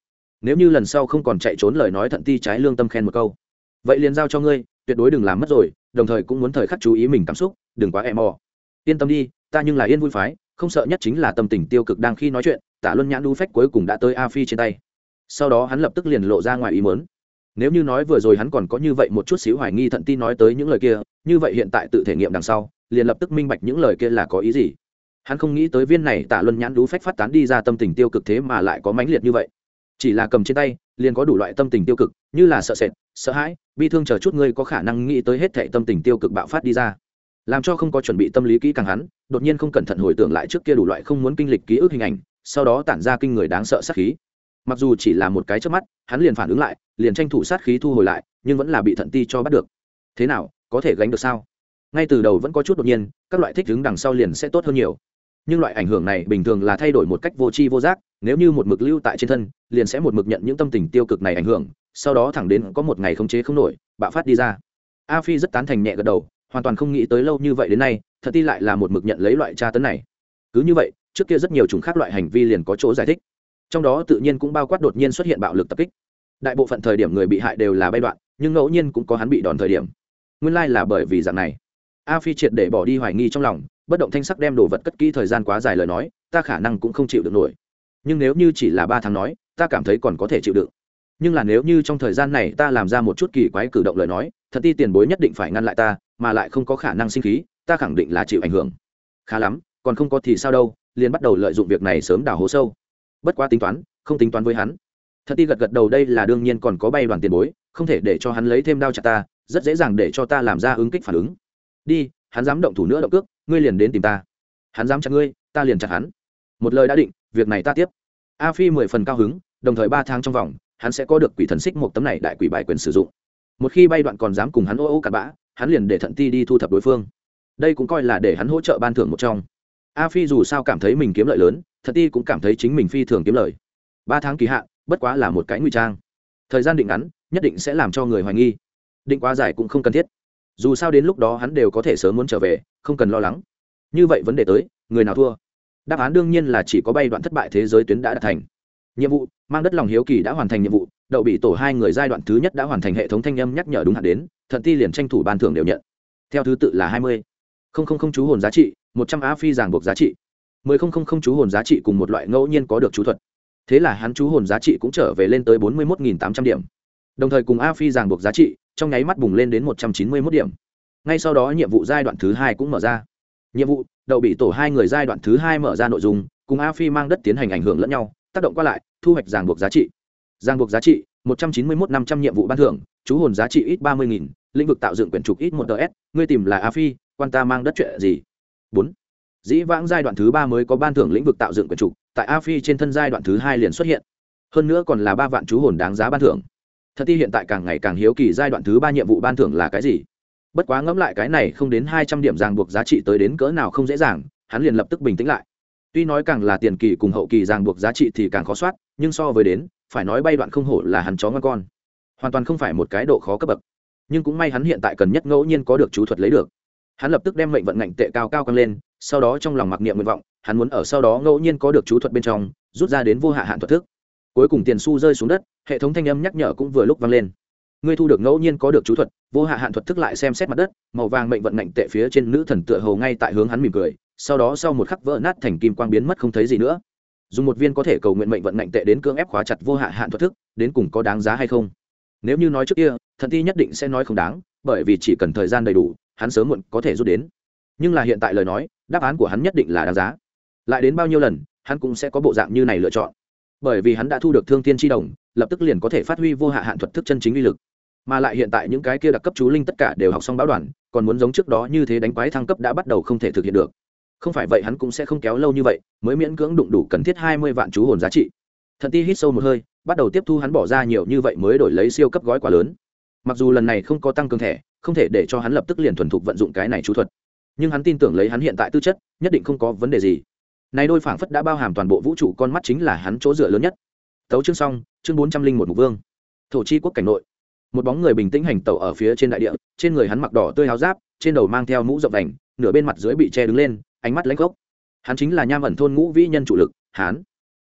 Nếu như lần sau không còn chạy trốn lời nói thận ti trái lương tâm khen một câu, vậy liền giao cho ngươi, tuyệt đối đừng làm mất rồi, đồng thời cũng muốn thời khắc chú ý mình cảm xúc, đừng quá e mò. Yên tâm đi, ta nhưng là yên vui phái không sợ nhất chính là tâm tình tiêu cực đang khi nói chuyện, tả luân nhãn đu phách cuối cùng đã tới a phi trên tay. Sau đó hắn lập tức liền lộ ra ngoài ý mớn nếu như nói vừa rồi hắn còn có như vậy một chút xíu hoài nghi thận tin nói tới những lời kia, như vậy hiện tại tự thể nghiệm đằng sau, liền lập tức minh bạch những lời kia là có ý gì. Hắn không nghĩ tới viên này tả luân nhãn đú phách phát tán đi ra tâm tình tiêu cực thế mà lại có mãnh liệt như vậy. Chỉ là cầm trên tay, liền có đủ loại tâm tình tiêu cực, như là sợ sệt, sợ hãi, bi thương chờ chút ngươi có khả năng nghĩ tới hết thệ tâm tình tiêu cực bạo phát đi ra làm cho không có chuẩn bị tâm lý kỹ càng hắn, đột nhiên không cẩn thận hồi tưởng lại trước kia đủ loại không muốn kinh lịch ký ức hình ảnh, sau đó tản ra kinh người đáng sợ sát khí. Mặc dù chỉ là một cái trước mắt, hắn liền phản ứng lại, liền tranh thủ sát khí thu hồi lại, nhưng vẫn là bị thận ti cho bắt được. Thế nào, có thể gánh được sao? Ngay từ đầu vẫn có chút đột nhiên, các loại thích ứng đằng sau liền sẽ tốt hơn nhiều. Nhưng loại ảnh hưởng này bình thường là thay đổi một cách vô tri vô giác, nếu như một mực lưu tại trên thân, liền sẽ một mực nhận những tâm tình tiêu cực này ảnh hưởng, sau đó thẳng đến có một ngày không chế không nổi, bạo phát đi ra. A phi rất tán thành nhẹ gật đầu hoàn toàn không nghĩ tới lâu như vậy đến nay, thật ti lại là một mực nhận lấy loại tra tấn này. Cứ như vậy, trước kia rất nhiều chủng khác loại hành vi liền có chỗ giải thích. Trong đó tự nhiên cũng bao quát đột nhiên xuất hiện bạo lực tập kích. Đại bộ phận thời điểm người bị hại đều là bay đoạn, nhưng ngẫu nhiên cũng có hắn bị đòn thời điểm. Nguyên lai、like、là bởi vì dạng này. A phi triệt để bỏ đi hoài nghi trong lòng, bất động thanh sắc đem đồ vật cất kỹ thời gian quá dài lời nói, ta khả năng cũng không chịu được nổi. Nhưng nếu như chỉ là ba tháng nói, ta cảm thấy còn có thể chịu đựng nhưng là nếu như trong thời gian này ta làm ra một chút kỳ quái cử động lời nói, thật ti tiền bối nhất định phải ngăn lại ta, mà lại không có khả năng sinh khí, ta khẳng định là chịu ảnh hưởng. Khá lắm, còn không có thì sao đâu, liền bắt đầu lợi dụng việc này sớm đào hố sâu. Bất quá tính toán, không tính toán với hắn. Thật ti gật gật đầu đây là đương nhiên còn có bay đoàn tiền bối, không thể để cho hắn lấy thêm đao chặt ta, rất dễ dàng để cho ta làm ra ứng kích phản ứng. Đi, hắn dám động thủ nữa động cước, ngươi liền đến tìm ta. Hắn dám chặt ngươi, ta liền chặt hắn. Một lời đã định, việc này ta tiếp. A phi mười phần cao hứng, đồng thời ba tháng trong vòng hắn sẽ có được quỷ thần xích một tấm này đại quỷ bài quyền sử dụng. Một khi bay đoạn còn dám cùng hắn ô ô cặn bã, hắn liền để thận ti đi thu thập đối phương. Đây cũng coi là để hắn hỗ trợ ban thưởng một trong. A phi dù sao cảm thấy mình kiếm lợi lớn, thận ti cũng cảm thấy chính mình phi thường kiếm lợi. Ba tháng kỳ hạn, bất quá là một cái nguy trang. Thời gian định ngắn, nhất định sẽ làm cho người hoài nghi. Định quá dài cũng không cần thiết. Dù sao đến lúc đó hắn đều có thể sớm muốn trở về, không cần lo lắng. Như vậy vấn đề tới, người nào thua? Đáp án đương nhiên là chỉ có bay đoạn thất bại thế giới tuyến đã đạt thành nhiệm vụ, mang đất lòng hiếu kỳ đã hoàn thành nhiệm vụ, đậu bị tổ hai người giai đoạn thứ nhất đã hoàn thành hệ thống thanh âm nhắc nhở đúng hạn đến, thận ti liền tranh thủ ban thưởng đều nhận. Theo thứ tự là hai mươi. Không không không chú hồn giá trị, một trăm á phi giảng buộc giá trị. Mười không không không chú hồn giá trị cùng một loại ngẫu nhiên có được chú thuật. Thế là hắn chú hồn giá trị cũng trở về lên tới bốn mươi một tám trăm điểm. Đồng thời cùng a phi giảng buộc giá trị, trong nháy mắt bùng lên đến một trăm chín mươi mốt điểm. Ngay sau đó nhiệm vụ giai đoạn thứ hai cũng mở ra. Nhiệm vụ, đậu bị tổ hai người giai đoạn thứ hai mở ra nội dung, cùng a phi mang đất tiến hành ảnh hưởng lẫn nhau tác động qua lại, thu hoạch ràng buộc giá trị. Ràng buộc giá trị, một trăm chín mươi một năm trăm nhiệm vụ ban thưởng, chú hồn giá trị ít ba mươi nghìn, lĩnh vực tạo dựng quyển trục ít một ts ngươi tìm là a phi, quan ta mang đất chuyện gì? bốn. Dĩ vãng giai đoạn thứ ba mới có ban thưởng lĩnh vực tạo dựng quyển trục, tại a phi trên thân giai đoạn thứ hai liền xuất hiện. Hơn nữa còn là ba vạn chú hồn đáng giá ban thưởng. Thật ti hiện tại càng ngày càng hiếu kỳ giai đoạn thứ ba nhiệm vụ ban thưởng là cái gì? Bất quá ngẫm lại cái này không đến hai trăm điểm ràng buộc giá trị tới đến cỡ nào không dễ dàng, hắn liền lập tức bình tĩnh lại tuy nói càng là tiền kỳ cùng hậu kỳ ràng buộc giá trị thì càng khó soát, nhưng so với đến, phải nói bay đoạn không hổ là hắn chó ngon con. Hoàn toàn không phải một cái độ khó cấp bậc. Nhưng cũng may hắn hiện tại cần nhất ngẫu nhiên có được chú thuật lấy được. Hắn lập tức đem mệnh vận ngạnh tệ cao cao căng lên, sau đó trong lòng mặc niệm nguyện vọng, hắn muốn ở sau đó ngẫu nhiên có được chú thuật bên trong, rút ra đến vô hạ hạn thuật thức. Cuối cùng tiền su rơi xuống đất, hệ thống thanh âm nhắc nhở cũng vừa lúc vang lên. Ngươi thu được ngẫu nhiên có được chú thuật, vô hạ hạn thuật thức lại xem xét mặt đất, màu vàng mệnh vận ngạnh tệ phía trên nữ thần tựa hầu ngay tại hướng hắn mỉm cười sau đó sau một khắc vỡ nát thành kim quang biến mất không thấy gì nữa. Dùng một viên có thể cầu nguyện mệnh vận mạnh tệ đến cưỡng ép khóa chặt vô hạ hạn thuật thức, đến cùng có đáng giá hay không? Nếu như nói trước kia, thần ti nhất định sẽ nói không đáng, bởi vì chỉ cần thời gian đầy đủ, hắn sớm muộn có thể rút đến. Nhưng là hiện tại lời nói, đáp án của hắn nhất định là đáng giá. Lại đến bao nhiêu lần, hắn cũng sẽ có bộ dạng như này lựa chọn. Bởi vì hắn đã thu được thương thiên tri đồng, lập tức liền có thể phát huy vô hạ hạn thuật thức chân chính uy lực. Mà lại hiện tại những cái kia đặc cấp chú linh tất cả đều học xong báo đoàn, còn muốn giống trước đó như thế đánh quái thăng cấp đã bắt đầu không thể thực hiện được không phải vậy hắn cũng sẽ không kéo lâu như vậy, mới miễn cưỡng đụng đủ cần thiết hai mươi vạn chú hồn giá trị. Thần ti hít sâu một hơi, bắt đầu tiếp thu hắn bỏ ra nhiều như vậy mới đổi lấy siêu cấp gói quá lớn. Mặc dù lần này không có tăng cường thẻ, không thể để cho hắn lập tức liền thuần thục vận dụng cái này chú thuật. Nhưng hắn tin tưởng lấy hắn hiện tại tư chất, nhất định không có vấn đề gì. Này đôi phảng phất đã bao hàm toàn bộ vũ trụ con mắt chính là hắn chỗ dựa lớn nhất. Tấu chương xong, chương bốn trăm linh một mục vương. Thổ chi quốc cảnh nội. Một bóng người bình tĩnh hành tẩu ở phía trên đại địa, trên người hắn mặc đỏ tươi háo giáp, trên đầu mang theo mũ rộng đành, nửa bên mặt dưới bị che đứng lên ánh mắt lãnh gốc. Hắn chính là nham ẩn thôn ngũ vĩ nhân trụ lực, hán.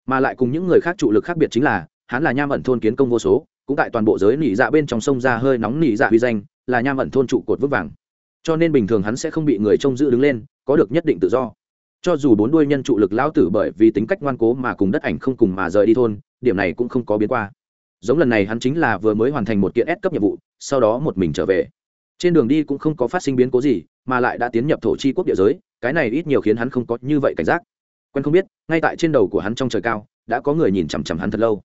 Mà lại cùng những người khác trụ lực khác biệt chính là, hắn là nham ẩn thôn kiến công vô số, cũng tại toàn bộ giới nỉ dạ bên trong sông ra hơi nóng nỉ dạ huy danh, là nham ẩn thôn trụ cột vững vàng. Cho nên bình thường hắn sẽ không bị người trông giữ đứng lên, có được nhất định tự do. Cho dù bốn đuôi nhân trụ lực lão tử bởi vì tính cách ngoan cố mà cùng đất ảnh không cùng mà rời đi thôn, điểm này cũng không có biến qua. Giống lần này hắn chính là vừa mới hoàn thành một kiện ép cấp nhiệm vụ, sau đó một mình trở về. Trên đường đi cũng không có phát sinh biến cố gì, mà lại đã tiến nhập thổ chi quốc địa giới cái này ít nhiều khiến hắn không có như vậy cảnh giác. Quen không biết, ngay tại trên đầu của hắn trong trời cao, đã có người nhìn chằm chằm hắn thật lâu.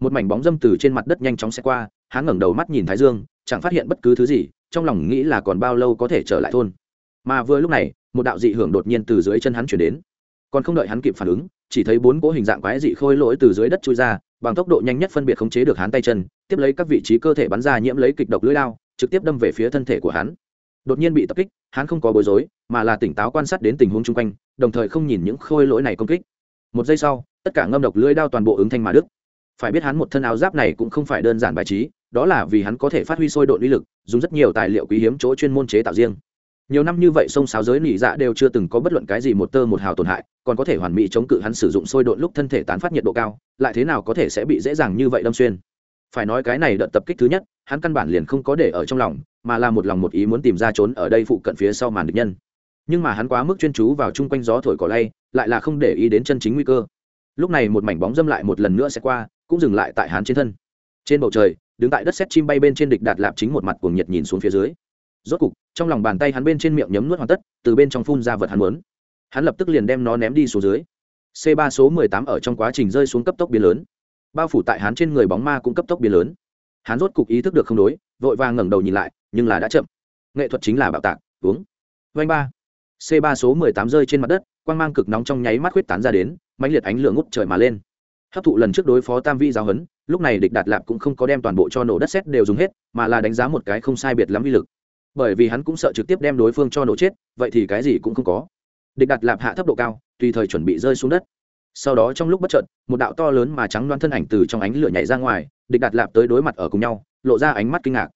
Một mảnh bóng dâm từ trên mặt đất nhanh chóng xe qua, hắn ngẩng đầu mắt nhìn thái dương, chẳng phát hiện bất cứ thứ gì, trong lòng nghĩ là còn bao lâu có thể trở lại thôn. Mà vừa lúc này, một đạo dị hưởng đột nhiên từ dưới chân hắn chuyển đến. Còn không đợi hắn kịp phản ứng, chỉ thấy bốn cỗ hình dạng quái dị khôi lỗi từ dưới đất chui ra, bằng tốc độ nhanh nhất phân biệt khống chế được hắn tay chân, tiếp lấy các vị trí cơ thể bắn ra nhiễm lấy kịch độc lưỡi lao trực tiếp đâm về phía thân thể của hắn. Đột nhiên bị tập kích hắn không có bối rối, mà là tỉnh táo quan sát đến tình huống chung quanh, đồng thời không nhìn những khôi lỗi này công kích. Một giây sau, tất cả ngâm độc lưỡi đao toàn bộ ứng thanh mà đức phải biết hắn một thân áo giáp này cũng không phải đơn giản bài trí, đó là vì hắn có thể phát huy sôi độ lý lực, dùng rất nhiều tài liệu quý hiếm chỗ chuyên môn chế tạo riêng. Nhiều năm như vậy sông sáo giới nỉ dạ đều chưa từng có bất luận cái gì một tơ một hào tổn hại, còn có thể hoàn mỹ chống cự hắn sử dụng sôi độn lúc thân thể tán phát nhiệt độ cao, lại thế nào có thể sẽ bị dễ dàng như vậy đâm xuyên. Phải nói cái này đợt tập kích thứ nhất, hắn căn bản liền không có để ở trong lòng mà là một lòng một ý muốn tìm ra trốn ở đây phụ cận phía sau màn địch nhân. Nhưng mà hắn quá mức chuyên chú vào chung quanh gió thổi cỏ lay, lại là không để ý đến chân chính nguy cơ. Lúc này một mảnh bóng dâm lại một lần nữa sẽ qua, cũng dừng lại tại hắn trên thân. Trên bầu trời, đứng tại đất xét chim bay bên trên địch đạt lạp chính một mặt cuồng nhiệt nhìn xuống phía dưới. Rốt cục, trong lòng bàn tay hắn bên trên miệng nhấm nuốt hoàn tất, từ bên trong phun ra vật hắn muốn. Hắn lập tức liền đem nó ném đi xuống dưới. C 3 số 18 ở trong quá trình rơi xuống cấp tốc biến lớn. Bao phủ tại hắn trên người bóng ma cũng cấp tốc biến lớn. Hắn rốt cục ý thức được không đối, vội vàng ngẩng đầu nhìn lại nhưng là đã chậm. Nghệ thuật chính là bạo tạc, uống. Vanh ba. C ba số mười tám rơi trên mặt đất, quang mang cực nóng trong nháy mắt huyết tán ra đến, mãnh liệt ánh lửa ngút trời mà lên. Hấp thụ lần trước đối phó tam vi giáo huấn, lúc này địch đạt lạp cũng không có đem toàn bộ cho nổ đất xét đều dùng hết, mà là đánh giá một cái không sai biệt lắm vi lực. Bởi vì hắn cũng sợ trực tiếp đem đối phương cho nổ chết, vậy thì cái gì cũng không có. Địch đạt lạp hạ thấp độ cao, tùy thời chuẩn bị rơi xuống đất. Sau đó trong lúc bất trợt một đạo to lớn mà trắng loan thân ảnh từ trong ánh lửa nhảy ra ngoài, địch đạt lạp tới đối mặt ở cùng nhau, lộ ra ánh mắt kinh ngạc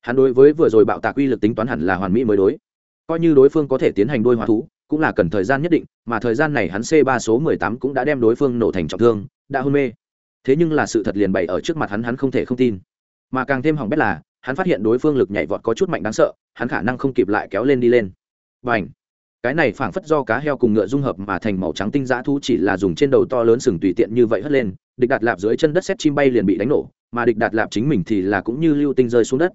hắn đối với vừa rồi bạo tạc uy lực tính toán hẳn là hoàn mỹ mới đối. Coi như đối phương có thể tiến hành đôi hóa thú, cũng là cần thời gian nhất định, mà thời gian này hắn c ba số mười tám cũng đã đem đối phương nổ thành trọng thương, đã hôn mê. Thế nhưng là sự thật liền bày ở trước mặt hắn hắn không thể không tin. Mà càng thêm hỏng bét là, hắn phát hiện đối phương lực nhảy vọt có chút mạnh đáng sợ, hắn khả năng không kịp lại kéo lên đi lên. Và ảnh cái này phảng phất do cá heo cùng ngựa dung hợp mà thành màu trắng tinh giã thu chỉ là dùng trên đầu to lớn sừng tùy tiện như vậy hất lên, địch đạt lạp dưới chân đất xét chim bay liền bị đánh nổ, mà địch đạt lạp chính mình thì là cũng như lưu tinh rơi xuống đất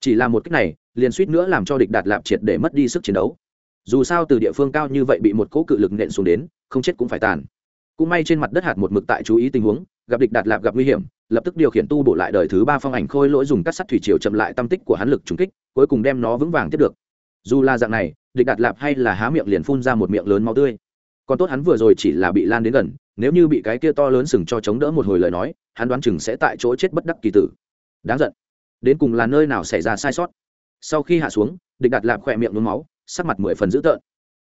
chỉ là một cách này, liền suýt nữa làm cho địch đạt lạp triệt để mất đi sức chiến đấu. Dù sao từ địa phương cao như vậy bị một cỗ cự lực nện xuống đến, không chết cũng phải tàn. Cũng may trên mặt đất hạt một mực tại chú ý tình huống, gặp địch đạt lạp gặp nguy hiểm, lập tức điều khiển tu bổ lại đời thứ ba phong ảnh khôi lỗi dùng cắt sắt thủy triều chậm lại tâm tích của hắn lực trúng kích, cuối cùng đem nó vững vàng tiếp được. Dù là dạng này, địch đạt lạp hay là há miệng liền phun ra một miệng lớn máu tươi. Còn tốt hắn vừa rồi chỉ là bị lan đến gần, nếu như bị cái kia to lớn sừng cho chống đỡ một hồi lời nói, hắn đoán chừng sẽ tại chỗ chết bất đắc kỳ tử. Đáng giận đến cùng là nơi nào xảy ra sai sót. Sau khi hạ xuống, địch đạt lạp khỏe miệng nôn máu, sắc mặt mười phần dữ tợn.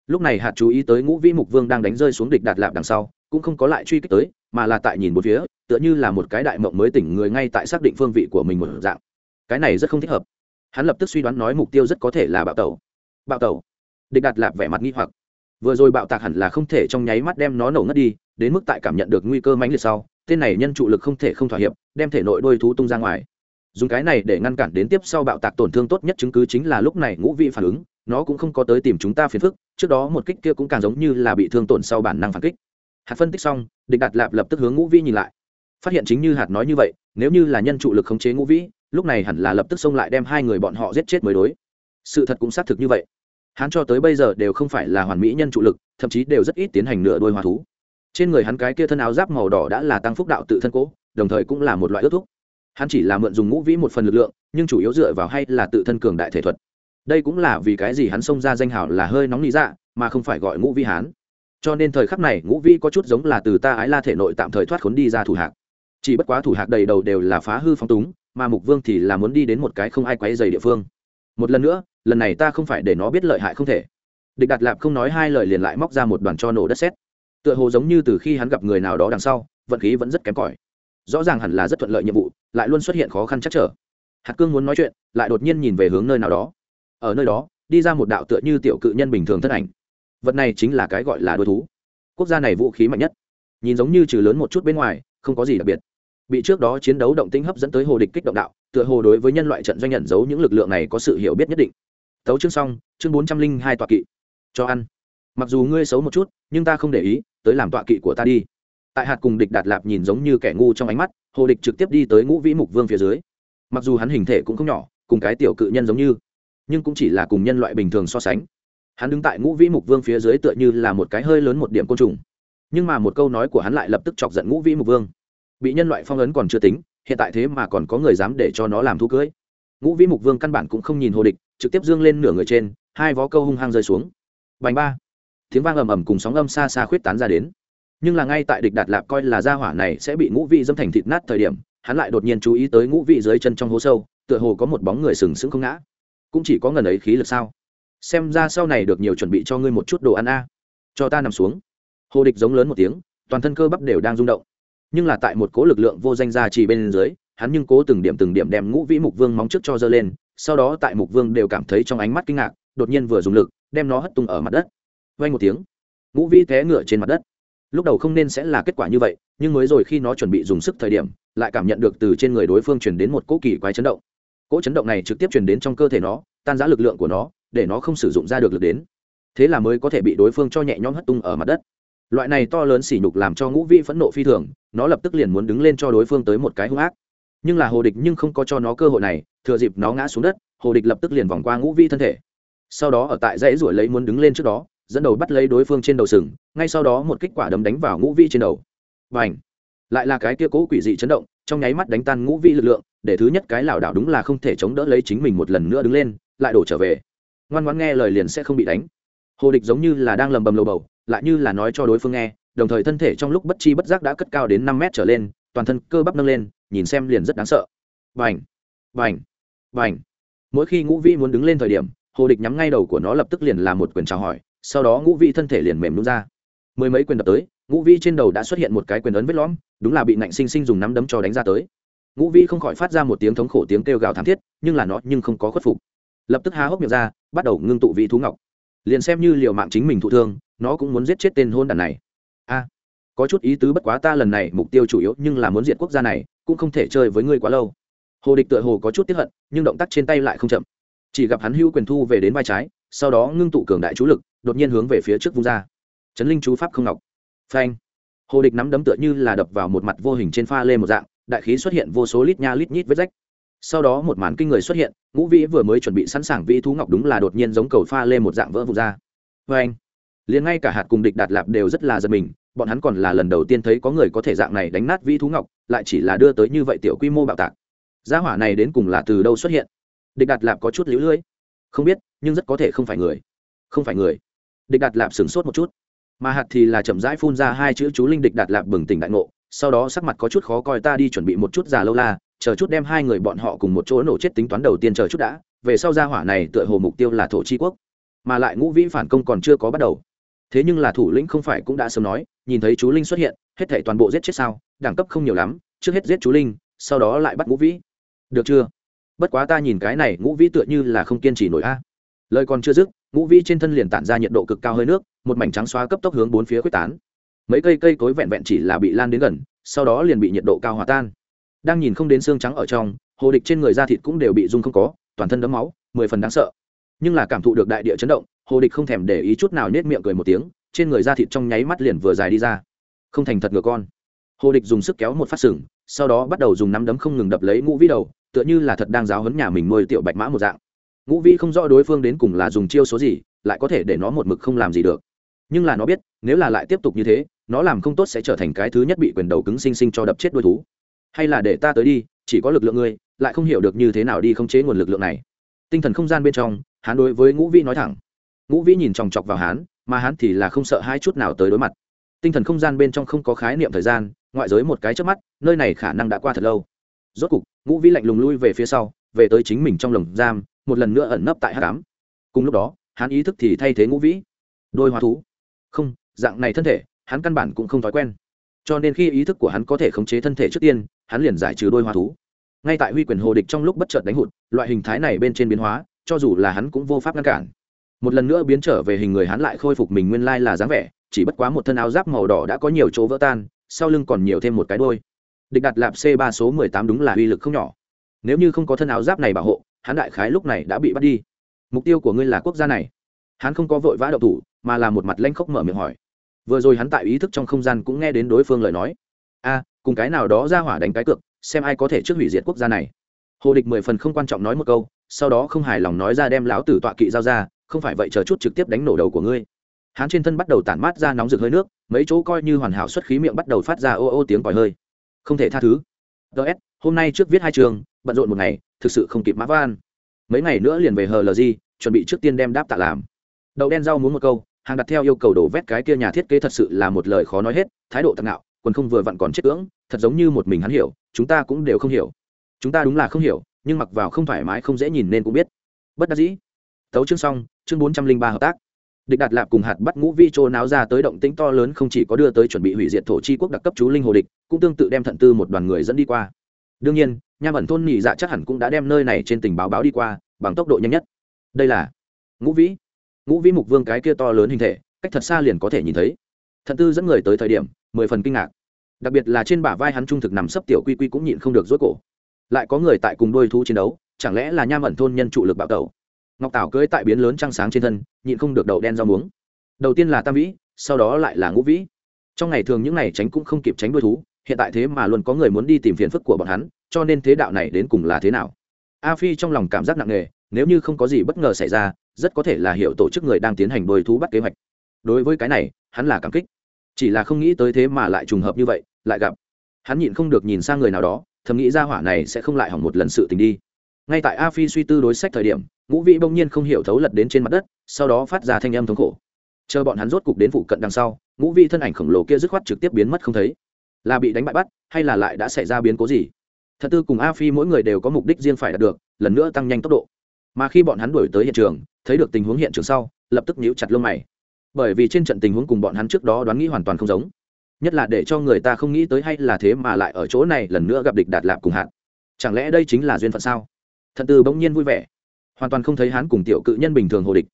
Lúc này hạt chú ý tới ngũ vĩ mục vương đang đánh rơi xuống địch đạt lạp đằng sau, cũng không có lại truy kích tới, mà là tại nhìn một phía, tựa như là một cái đại mộng mới tỉnh người ngay tại xác định phương vị của mình một dạng. Cái này rất không thích hợp. Hắn lập tức suy đoán nói mục tiêu rất có thể là bạo tẩu. Bạo tẩu? Địch đạt lạp vẻ mặt nghi hoặc. Vừa rồi bạo tạc hẳn là không thể trong nháy mắt đem nó nổ ngất đi, đến mức tại cảm nhận được nguy cơ mãnh liệt sau, tên này nhân trụ lực không thể không thỏa hiệp, đem thể nội đôi thú tung ra ngoài dùng cái này để ngăn cản đến tiếp sau bạo tạc tổn thương tốt nhất chứng cứ chính là lúc này ngũ vị phản ứng, nó cũng không có tới tìm chúng ta phiền phức, trước đó một kích kia cũng càng giống như là bị thương tổn sau bản năng phản kích. Hạt phân tích xong, địch đạt lạp lập tức hướng ngũ vĩ nhìn lại. Phát hiện chính như hạt nói như vậy, nếu như là nhân trụ lực khống chế ngũ vĩ lúc này hẳn là lập tức xông lại đem hai người bọn họ giết chết mới đối. Sự thật cũng xác thực như vậy. Hắn cho tới bây giờ đều không phải là hoàn mỹ nhân trụ lực, thậm chí đều rất ít tiến hành nửa đôi hòa thú. Trên người hắn cái kia thân áo giáp màu đỏ đã là tăng phúc đạo tự thân cố, đồng thời cũng là một loại ước thúc hắn chỉ là mượn dùng ngũ vĩ một phần lực lượng, nhưng chủ yếu dựa vào hay là tự thân cường đại thể thuật. Đây cũng là vì cái gì hắn xông ra danh hào là hơi nóng lý dạ mà không phải gọi ngũ vĩ hán. Cho nên thời khắc này, ngũ vĩ có chút giống là từ ta ái la thể nội tạm thời thoát khốn đi ra thủ hạc. Chỉ bất quá thủ hạc đầy đầu đều là phá hư phong túng, mà mục vương thì là muốn đi đến một cái không ai quấy dày địa phương. Một lần nữa, lần này ta không phải để nó biết lợi hại không thể. Địch đạt lạp không nói hai lời liền lại móc ra một đoàn cho nổ đất xét tựa hồ giống như từ khi hắn gặp người nào đó đằng sau, vận khí vẫn rất kém cỏi. Rõ ràng hẳn là rất thuận lợi nhiệm vụ lại luôn xuất hiện khó khăn chắc trở. Hạt cương muốn nói chuyện, lại đột nhiên nhìn về hướng nơi nào đó. Ở nơi đó, đi ra một đạo tựa như tiểu cự nhân bình thường thân ảnh. Vật này chính là cái gọi là đôi thú. Quốc gia này vũ khí mạnh nhất. Nhìn giống như trừ lớn một chút bên ngoài, không có gì đặc biệt. Bị trước đó chiến đấu động tĩnh hấp dẫn tới hồ địch kích động đạo, tựa hồ đối với nhân loại trận doanh nhận giấu những lực lượng này có sự hiểu biết nhất định. Tấu chương xong, chương bốn trăm linh hai tọa kỵ. Cho ăn. Mặc dù ngươi xấu một chút, nhưng ta không để ý, tới làm tọa kỵ của ta đi. Tại hạt cùng địch đạt lạp nhìn giống như kẻ ngu trong ánh mắt hồ địch trực tiếp đi tới ngũ vĩ mục vương phía dưới. Mặc dù hắn hình thể cũng không nhỏ, cùng cái tiểu cự nhân giống như, nhưng cũng chỉ là cùng nhân loại bình thường so sánh. Hắn đứng tại ngũ vĩ mục vương phía dưới tựa như là một cái hơi lớn một điểm côn trùng. Nhưng mà một câu nói của hắn lại lập tức chọc giận ngũ vĩ mục vương. Bị nhân loại phong ấn còn chưa tính, hiện tại thế mà còn có người dám để cho nó làm thu cưới. Ngũ vĩ mục vương căn bản cũng không nhìn hồ địch, trực tiếp dương lên nửa người trên, hai vó câu hung hăng rơi xuống. Bành ba! Tiếng vang ầm ầm cùng sóng âm xa xa khuyết tán ra đến nhưng là ngay tại địch đạt lạp coi là gia hỏa này sẽ bị ngũ vị dâm thành thịt nát thời điểm, hắn lại đột nhiên chú ý tới ngũ vị dưới chân trong hố sâu, tựa hồ có một bóng người sừng sững không ngã. Cũng chỉ có ngần ấy khí lực sao? Xem ra sau này được nhiều chuẩn bị cho ngươi một chút đồ ăn a. Cho ta nằm xuống. Hồ địch giống lớn một tiếng, toàn thân cơ bắp đều đang rung động. Nhưng là tại một cố lực lượng vô danh gia trì bên dưới, hắn nhưng cố từng điểm từng điểm đem ngũ vĩ mục vương móng trước cho dơ lên, sau đó tại mục vương đều cảm thấy trong ánh mắt kinh ngạc, đột nhiên vừa dùng lực, đem nó hất tung ở mặt đất. Vay một tiếng, ngũ vĩ té ngựa trên mặt đất lúc đầu không nên sẽ là kết quả như vậy, nhưng mới rồi khi nó chuẩn bị dùng sức thời điểm, lại cảm nhận được từ trên người đối phương chuyển đến một cỗ kỳ quái chấn động. Cỗ chấn động này trực tiếp chuyển đến trong cơ thể nó, tan giã lực lượng của nó, để nó không sử dụng ra được lực đến. Thế là mới có thể bị đối phương cho nhẹ nhõm hất tung ở mặt đất. Loại này to lớn sỉ nhục làm cho ngũ vị phẫn nộ phi thường, nó lập tức liền muốn đứng lên cho đối phương tới một cái hung ác. Nhưng là hồ địch nhưng không có cho nó cơ hội này, thừa dịp nó ngã xuống đất, hồ địch lập tức liền vòng qua ngũ vị thân thể. Sau đó ở tại dãy ruổi lấy muốn đứng lên trước đó dẫn đầu bắt lấy đối phương trên đầu sừng, ngay sau đó một kích quả đấm đánh vào ngũ vi trên đầu. Và ảnh lại là cái kia cố quỷ dị chấn động, trong nháy mắt đánh tan ngũ vi lực lượng, để thứ nhất cái lảo đảo đúng là không thể chống đỡ lấy chính mình một lần nữa đứng lên, lại đổ trở về. Ngoan ngoãn nghe lời liền sẽ không bị đánh. Hồ địch giống như là đang lầm bầm lầu bầu, lại như là nói cho đối phương nghe, đồng thời thân thể trong lúc bất chi bất giác đã cất cao đến năm mét trở lên, toàn thân cơ bắp nâng lên, nhìn xem liền rất đáng sợ. Vành vành vành mỗi khi ngũ vĩ muốn đứng lên thời điểm, hồ địch nhắm ngay đầu của nó lập tức liền làm một quyền chào hỏi sau đó ngũ vị thân thể liền mềm nút ra. Mười mấy quyền đập tới, ngũ vị trên đầu đã xuất hiện một cái quyền ấn vết lõm, đúng là bị nạnh sinh sinh dùng nắm đấm cho đánh ra tới. Ngũ vị không khỏi phát ra một tiếng thống khổ tiếng kêu gào thảm thiết, nhưng là nó nhưng không có khuất phục. Lập tức há hốc miệng ra, bắt đầu ngưng tụ vị thú ngọc. Liền xem như liều mạng chính mình thụ thương, nó cũng muốn giết chết tên hôn đàn này. A, có chút ý tứ bất quá ta lần này mục tiêu chủ yếu nhưng là muốn diệt quốc gia này, cũng không thể chơi với ngươi quá lâu. Hồ địch tựa hồ có chút tiếp hận, nhưng động tác trên tay lại không chậm. Chỉ gặp hắn hưu quyền thu về đến vai trái, sau đó ngưng tụ cường đại chú lực đột nhiên hướng về phía trước vung ra. Chấn linh chú pháp không ngọc. Phanh. Hồ địch nắm đấm tựa như là đập vào một mặt vô hình trên pha lê một dạng, đại khí xuất hiện vô số lít nha lít nhít vết rách. Sau đó một màn kinh người xuất hiện, ngũ vĩ vừa mới chuẩn bị sẵn sàng vĩ thú ngọc đúng là đột nhiên giống cầu pha lê một dạng vỡ vụt ra. Vê anh liền ngay cả hạt cùng địch đạt lạp đều rất là giật mình, bọn hắn còn là lần đầu tiên thấy có người có thể dạng này đánh nát vĩ thú ngọc, lại chỉ là đưa tới như vậy tiểu quy mô bạo tạc. Gia hỏa này đến cùng là từ đâu xuất hiện? Địch đạt lạp có chút lũ lưỡi không biết, nhưng rất có thể không phải người. Không phải người địch đạt lạp sửng sốt một chút. Mà hạt thì là chậm rãi phun ra hai chữ chú linh địch đạt lạp bừng tỉnh đại ngộ, sau đó sắc mặt có chút khó coi ta đi chuẩn bị một chút già lâu la, chờ chút đem hai người bọn họ cùng một chỗ nổ chết tính toán đầu tiên chờ chút đã, về sau gia hỏa này tựa hồ mục tiêu là thổ chi quốc. Mà lại ngũ vĩ phản công còn chưa có bắt đầu. Thế nhưng là thủ lĩnh không phải cũng đã sớm nói, nhìn thấy chú linh xuất hiện, hết thể toàn bộ giết chết sao, đẳng cấp không nhiều lắm, trước hết giết chú linh, sau đó lại bắt ngũ vĩ. Được chưa? Bất quá ta nhìn cái này, ngũ vĩ tựa như là không kiên trì nổi a lời còn chưa dứt, ngũ vĩ trên thân liền tản ra nhiệt độ cực cao hơi nước, một mảnh trắng xóa cấp tốc hướng bốn phía quyết tán. Mấy cây cây cối vẹn vẹn chỉ là bị lan đến gần, sau đó liền bị nhiệt độ cao hòa tan. Đang nhìn không đến xương trắng ở trong, hồ địch trên người da thịt cũng đều bị dung không có, toàn thân đấm máu, mười phần đáng sợ. Nhưng là cảm thụ được đại địa chấn động, hồ địch không thèm để ý chút nào nết miệng cười một tiếng, trên người da thịt trong nháy mắt liền vừa dài đi ra. Không thành thật ngựa con. Hồ địch dùng sức kéo một phát sừng, sau đó bắt đầu dùng nắm đấm không ngừng đập lấy ngũ vĩ đầu, tựa như là thật đang giáo hấn nhà mình nuôi tiểu bạch mã một dạng ngũ vĩ không rõ đối phương đến cùng là dùng chiêu số gì, lại có thể để nó một mực không làm gì được. Nhưng là nó biết, nếu là lại tiếp tục như thế, nó làm không tốt sẽ trở thành cái thứ nhất bị quyền đầu cứng sinh sinh cho đập chết đôi thú. Hay là để ta tới đi, chỉ có lực lượng ngươi, lại không hiểu được như thế nào đi khống chế nguồn lực lượng này. Tinh thần không gian bên trong hắn đối với ngũ vĩ nói thẳng. Ngũ vĩ nhìn chòng chọc vào hắn mà hắn thì là không sợ hai chút nào tới đối mặt. Tinh thần không gian bên trong không có khái niệm thời gian, ngoại giới một cái trước mắt, nơi này khả năng đã qua thật lâu. Rốt cục, ngũ vĩ lạnh lùng lui về phía sau, về tới chính mình trong lồng giam một lần nữa ẩn nấp tại hát cám. Cùng lúc đó, hắn ý thức thì thay thế ngũ vĩ. Đôi hóa thú. Không, dạng này thân thể, hắn căn bản cũng không thói quen. Cho nên khi ý thức của hắn có thể khống chế thân thể trước tiên, hắn liền giải trừ đôi hóa thú. Ngay tại huy quyền hồ địch trong lúc bất chợt đánh hụt, loại hình thái này bên trên biến hóa, cho dù là hắn cũng vô pháp ngăn cản. Một lần nữa biến trở về hình người hắn lại khôi phục mình nguyên lai là dáng vẻ, chỉ bất quá một thân áo giáp màu đỏ đã có nhiều chỗ vỡ tan, sau lưng còn nhiều thêm một cái đôi. Địch đặt lạp c ba số mười tám đúng là uy lực không nhỏ. Nếu như không có thân áo giáp này bảo hộ hắn đại khái lúc này đã bị bắt đi. Mục tiêu của ngươi là quốc gia này. Hắn không có vội vã đậu thủ, mà là một mặt lanh khóc mở miệng hỏi. Vừa rồi hắn tại ý thức trong không gian cũng nghe đến đối phương lời nói. A, cùng cái nào đó ra hỏa đánh cái cược, xem ai có thể trước hủy diệt quốc gia này. Hồ địch mười phần không quan trọng nói một câu, sau đó không hài lòng nói ra đem lão tử tọa kỵ giao ra, không phải vậy chờ chút trực tiếp đánh nổ đầu của ngươi. Hắn trên thân bắt đầu tản mát ra nóng rực hơi nước, mấy chỗ coi như hoàn hảo xuất khí miệng bắt đầu phát ra ô ô tiếng còi hơi. Không thể tha thứ. Ts hôm nay trước viết hai trường, bận rộn một ngày thực sự không kịp mã van. Mấy ngày nữa liền về hờ lg chuẩn bị trước tiên đem đáp tạ làm. Đậu đen rau muốn một câu, hàng đặt theo yêu cầu đổ vét cái kia nhà thiết kế thật sự là một lời khó nói hết, thái độ tạc nạo quần không vừa vặn còn chết cưỡng, thật giống như một mình hắn hiểu, chúng ta cũng đều không hiểu. Chúng ta đúng là không hiểu, nhưng mặc vào không thoải mái không dễ nhìn nên cũng biết. Bất đắc dĩ. Tấu chương xong, chương bốn trăm linh ba hợp tác. Địch đạt lạp cùng hạt bắt ngũ vi trô náo ra tới động tĩnh to lớn không chỉ có đưa tới chuẩn bị hủy diệt thổ chi quốc đặc cấp chú linh hồ địch, cũng tương tự đem thận tư một đoàn người dẫn đi qua đương nhiên, nham ẩn thôn nhị dạ chắc hẳn cũng đã đem nơi này trên tình báo báo đi qua, bằng tốc độ nhanh nhất. Đây là ngũ vĩ. Ngũ vĩ mục vương cái kia to lớn hình thể, cách thật xa liền có thể nhìn thấy. Thận tư dẫn người tới thời điểm, mười phần kinh ngạc. Đặc biệt là trên bả vai hắn trung thực nằm sấp tiểu quy quy cũng nhịn không được rối cổ. Lại có người tại cùng đôi thú chiến đấu, chẳng lẽ là nham ẩn thôn nhân trụ lực bạo tẩu? Ngọc tảo cưới tại biến lớn trăng sáng trên thân, nhịn không được đậu đen rau muống. Đầu tiên là tam vĩ, sau đó lại là ngũ vĩ. Trong ngày thường những ngày tránh cũng không kịp tránh đôi thú hiện tại thế mà luôn có người muốn đi tìm phiền phức của bọn hắn, cho nên thế đạo này đến cùng là thế nào? A phi trong lòng cảm giác nặng nề, nếu như không có gì bất ngờ xảy ra, rất có thể là hiệu tổ chức người đang tiến hành đôi thú bắt kế hoạch. Đối với cái này, hắn là cảm kích. Chỉ là không nghĩ tới thế mà lại trùng hợp như vậy, lại gặp. Hắn nhịn không được nhìn sang người nào đó, thầm nghĩ ra hỏa này sẽ không lại hỏng một lần sự tình đi. Ngay tại a phi suy tư đối sách thời điểm, ngũ vị bỗng nhiên không hiểu thấu lật đến trên mặt đất, sau đó phát ra thanh âm thống khổ. Chờ bọn hắn rốt cục đến phụ cận đằng sau, ngũ vị thân ảnh khổng lồ kia dứt khoát trực tiếp biến mất không thấy là bị đánh bại bắt, hay là lại đã xảy ra biến cố gì? Thật tư cùng a phi mỗi người đều có mục đích riêng phải đạt được, lần nữa tăng nhanh tốc độ. Mà khi bọn hắn đuổi tới hiện trường, thấy được tình huống hiện trường sau, lập tức nhíu chặt lông mày. Bởi vì trên trận tình huống cùng bọn hắn trước đó đoán nghĩ hoàn toàn không giống. Nhất là để cho người ta không nghĩ tới hay là thế mà lại ở chỗ này lần nữa gặp địch đạt lạp cùng hạn chẳng lẽ đây chính là duyên phận sao? Thận tư bỗng nhiên vui vẻ. Hoàn toàn không thấy hắn cùng tiểu cự nhân bình thường hồ địch.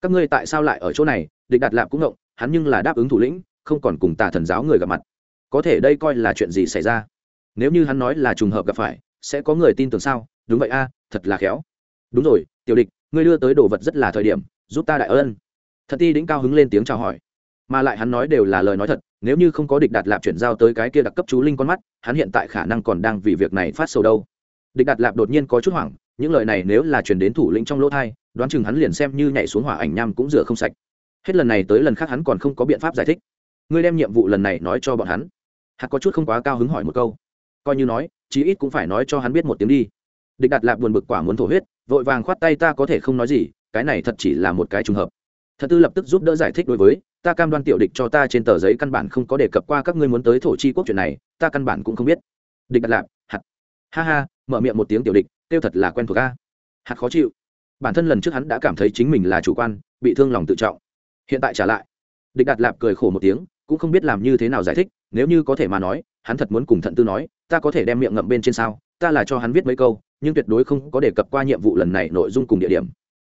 Các ngươi tại sao lại ở chỗ này? Địch đạt lạp cũng ngộng, hắn nhưng là đáp ứng thủ lĩnh, không còn cùng tà thần giáo người gặp mặt có thể đây coi là chuyện gì xảy ra? Nếu như hắn nói là trùng hợp gặp phải, sẽ có người tin tưởng sao? Đúng vậy a, thật là khéo. Đúng rồi, tiểu địch, ngươi đưa tới đồ vật rất là thời điểm, giúp ta đại ơn thật ti đĩnh cao hứng lên tiếng chào hỏi. Mà lại hắn nói đều là lời nói thật, nếu như không có địch đạt lạp chuyển giao tới cái kia đặc cấp chú linh con mắt, hắn hiện tại khả năng còn đang vì việc này phát sầu đâu. Địch đạt lạp đột nhiên có chút hoảng, những lời này nếu là chuyển đến thủ lĩnh trong lỗ thai đoán chừng hắn liền xem như nhảy xuống hỏa ảnh nham cũng rửa không sạch. Hết lần này tới lần khác hắn còn không có biện pháp giải thích. Ngươi đem nhiệm vụ lần này nói cho bọn hắn hạt có chút không quá cao hứng hỏi một câu. Coi như nói, chí ít cũng phải nói cho hắn biết một tiếng đi. Địch đạt lạp buồn bực quả muốn thổ huyết, vội vàng khoát tay ta có thể không nói gì, cái này thật chỉ là một cái trùng hợp. Thật tư lập tức giúp đỡ giải thích đối với, ta cam đoan tiểu địch cho ta trên tờ giấy căn bản không có đề cập qua các ngươi muốn tới thổ chi quốc chuyện này, ta căn bản cũng không biết. Địch đặt lạp, hạt. Ha ha, mở miệng một tiếng tiểu địch, kêu thật là quen thuộc ca hạt khó chịu. Bản thân lần trước hắn đã cảm thấy chính mình là chủ quan, bị thương lòng tự trọng. Hiện tại trả lại. Địch đạt lạp cười khổ một tiếng, cũng không biết làm như thế nào giải thích nếu như có thể mà nói, hắn thật muốn cùng thận tư nói, ta có thể đem miệng ngậm bên trên sao, ta là cho hắn viết mấy câu, nhưng tuyệt đối không có đề cập qua nhiệm vụ lần này nội dung cùng địa điểm.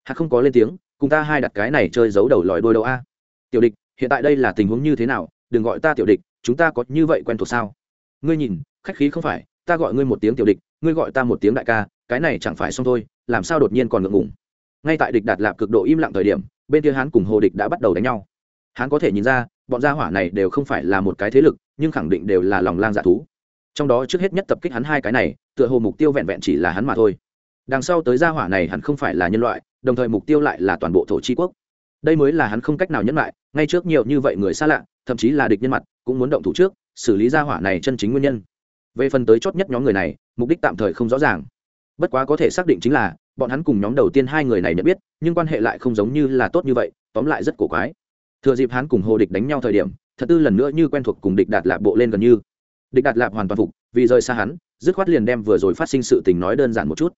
Hạt không có lên tiếng, cùng ta hai đặt cái này chơi giấu đầu lòi đôi đầu a. À? Tiểu địch, hiện tại đây là tình huống như thế nào, đừng gọi ta tiểu địch, chúng ta có như vậy quen thuộc sao? Ngươi nhìn, khách khí không phải, ta gọi ngươi một tiếng tiểu địch, ngươi gọi ta một tiếng đại ca, cái này chẳng phải xong thôi, làm sao đột nhiên còn ngượng ngùng? Ngay tại địch đạt lạp cực độ im lặng thời điểm, bên kia hán cùng hồ địch đã bắt đầu đánh nhau. Hán có thể nhìn ra bọn gia hỏa này đều không phải là một cái thế lực, nhưng khẳng định đều là lòng lang dạ thú. Trong đó trước hết nhất tập kích hắn hai cái này, tựa hồ mục tiêu vẹn vẹn chỉ là hắn mà thôi. Đằng sau tới gia hỏa này hắn không phải là nhân loại, đồng thời mục tiêu lại là toàn bộ thổ tri quốc. Đây mới là hắn không cách nào nhẫn lại, ngay trước nhiều như vậy người xa lạ, thậm chí là địch nhân mặt, cũng muốn động thủ trước, xử lý gia hỏa này chân chính nguyên nhân. Về phần tới chót nhất nhóm người này, mục đích tạm thời không rõ ràng. Bất quá có thể xác định chính là, bọn hắn cùng nhóm đầu tiên hai người này nhận biết, nhưng quan hệ lại không giống như là tốt như vậy, tóm lại rất cổ quái thừa dịp hắn cùng hồ địch đánh nhau thời điểm, thật tư lần nữa như quen thuộc cùng địch đạt lạp bộ lên gần như. Địch đạt lạp hoàn toàn phục, vì rời xa hắn, dứt khoát liền đem vừa rồi phát sinh sự tình nói đơn giản một chút.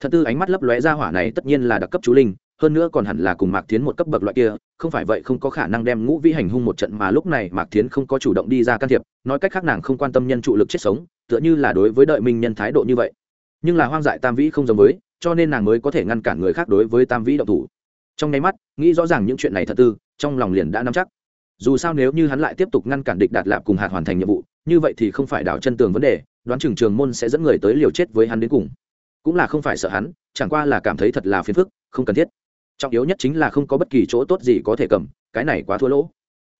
Thật tư ánh mắt lấp lóe ra hỏa này tất nhiên là đặc cấp chú linh, hơn nữa còn hẳn là cùng mạc thiến một cấp bậc loại kia, không phải vậy không có khả năng đem ngũ vĩ hành hung một trận mà lúc này mạc thiến không có chủ động đi ra can thiệp, nói cách khác nàng không quan tâm nhân trụ lực chết sống, tựa như là đối với đợi minh nhân thái độ như vậy. Nhưng là hoang dại tam vĩ không giống với, cho nên nàng mới có thể ngăn cản người khác đối với tam vĩ động thủ. Trong nháy mắt, nghĩ rõ ràng những chuyện này thật tư trong lòng liền đã nắm chắc. Dù sao nếu như hắn lại tiếp tục ngăn cản địch đạt lạp cùng hạt hoàn thành nhiệm vụ, như vậy thì không phải đảo chân tường vấn đề, đoán chừng trường môn sẽ dẫn người tới liều chết với hắn đến cùng. Cũng là không phải sợ hắn, chẳng qua là cảm thấy thật là phiền phức, không cần thiết. Trọng yếu nhất chính là không có bất kỳ chỗ tốt gì có thể cầm, cái này quá thua lỗ.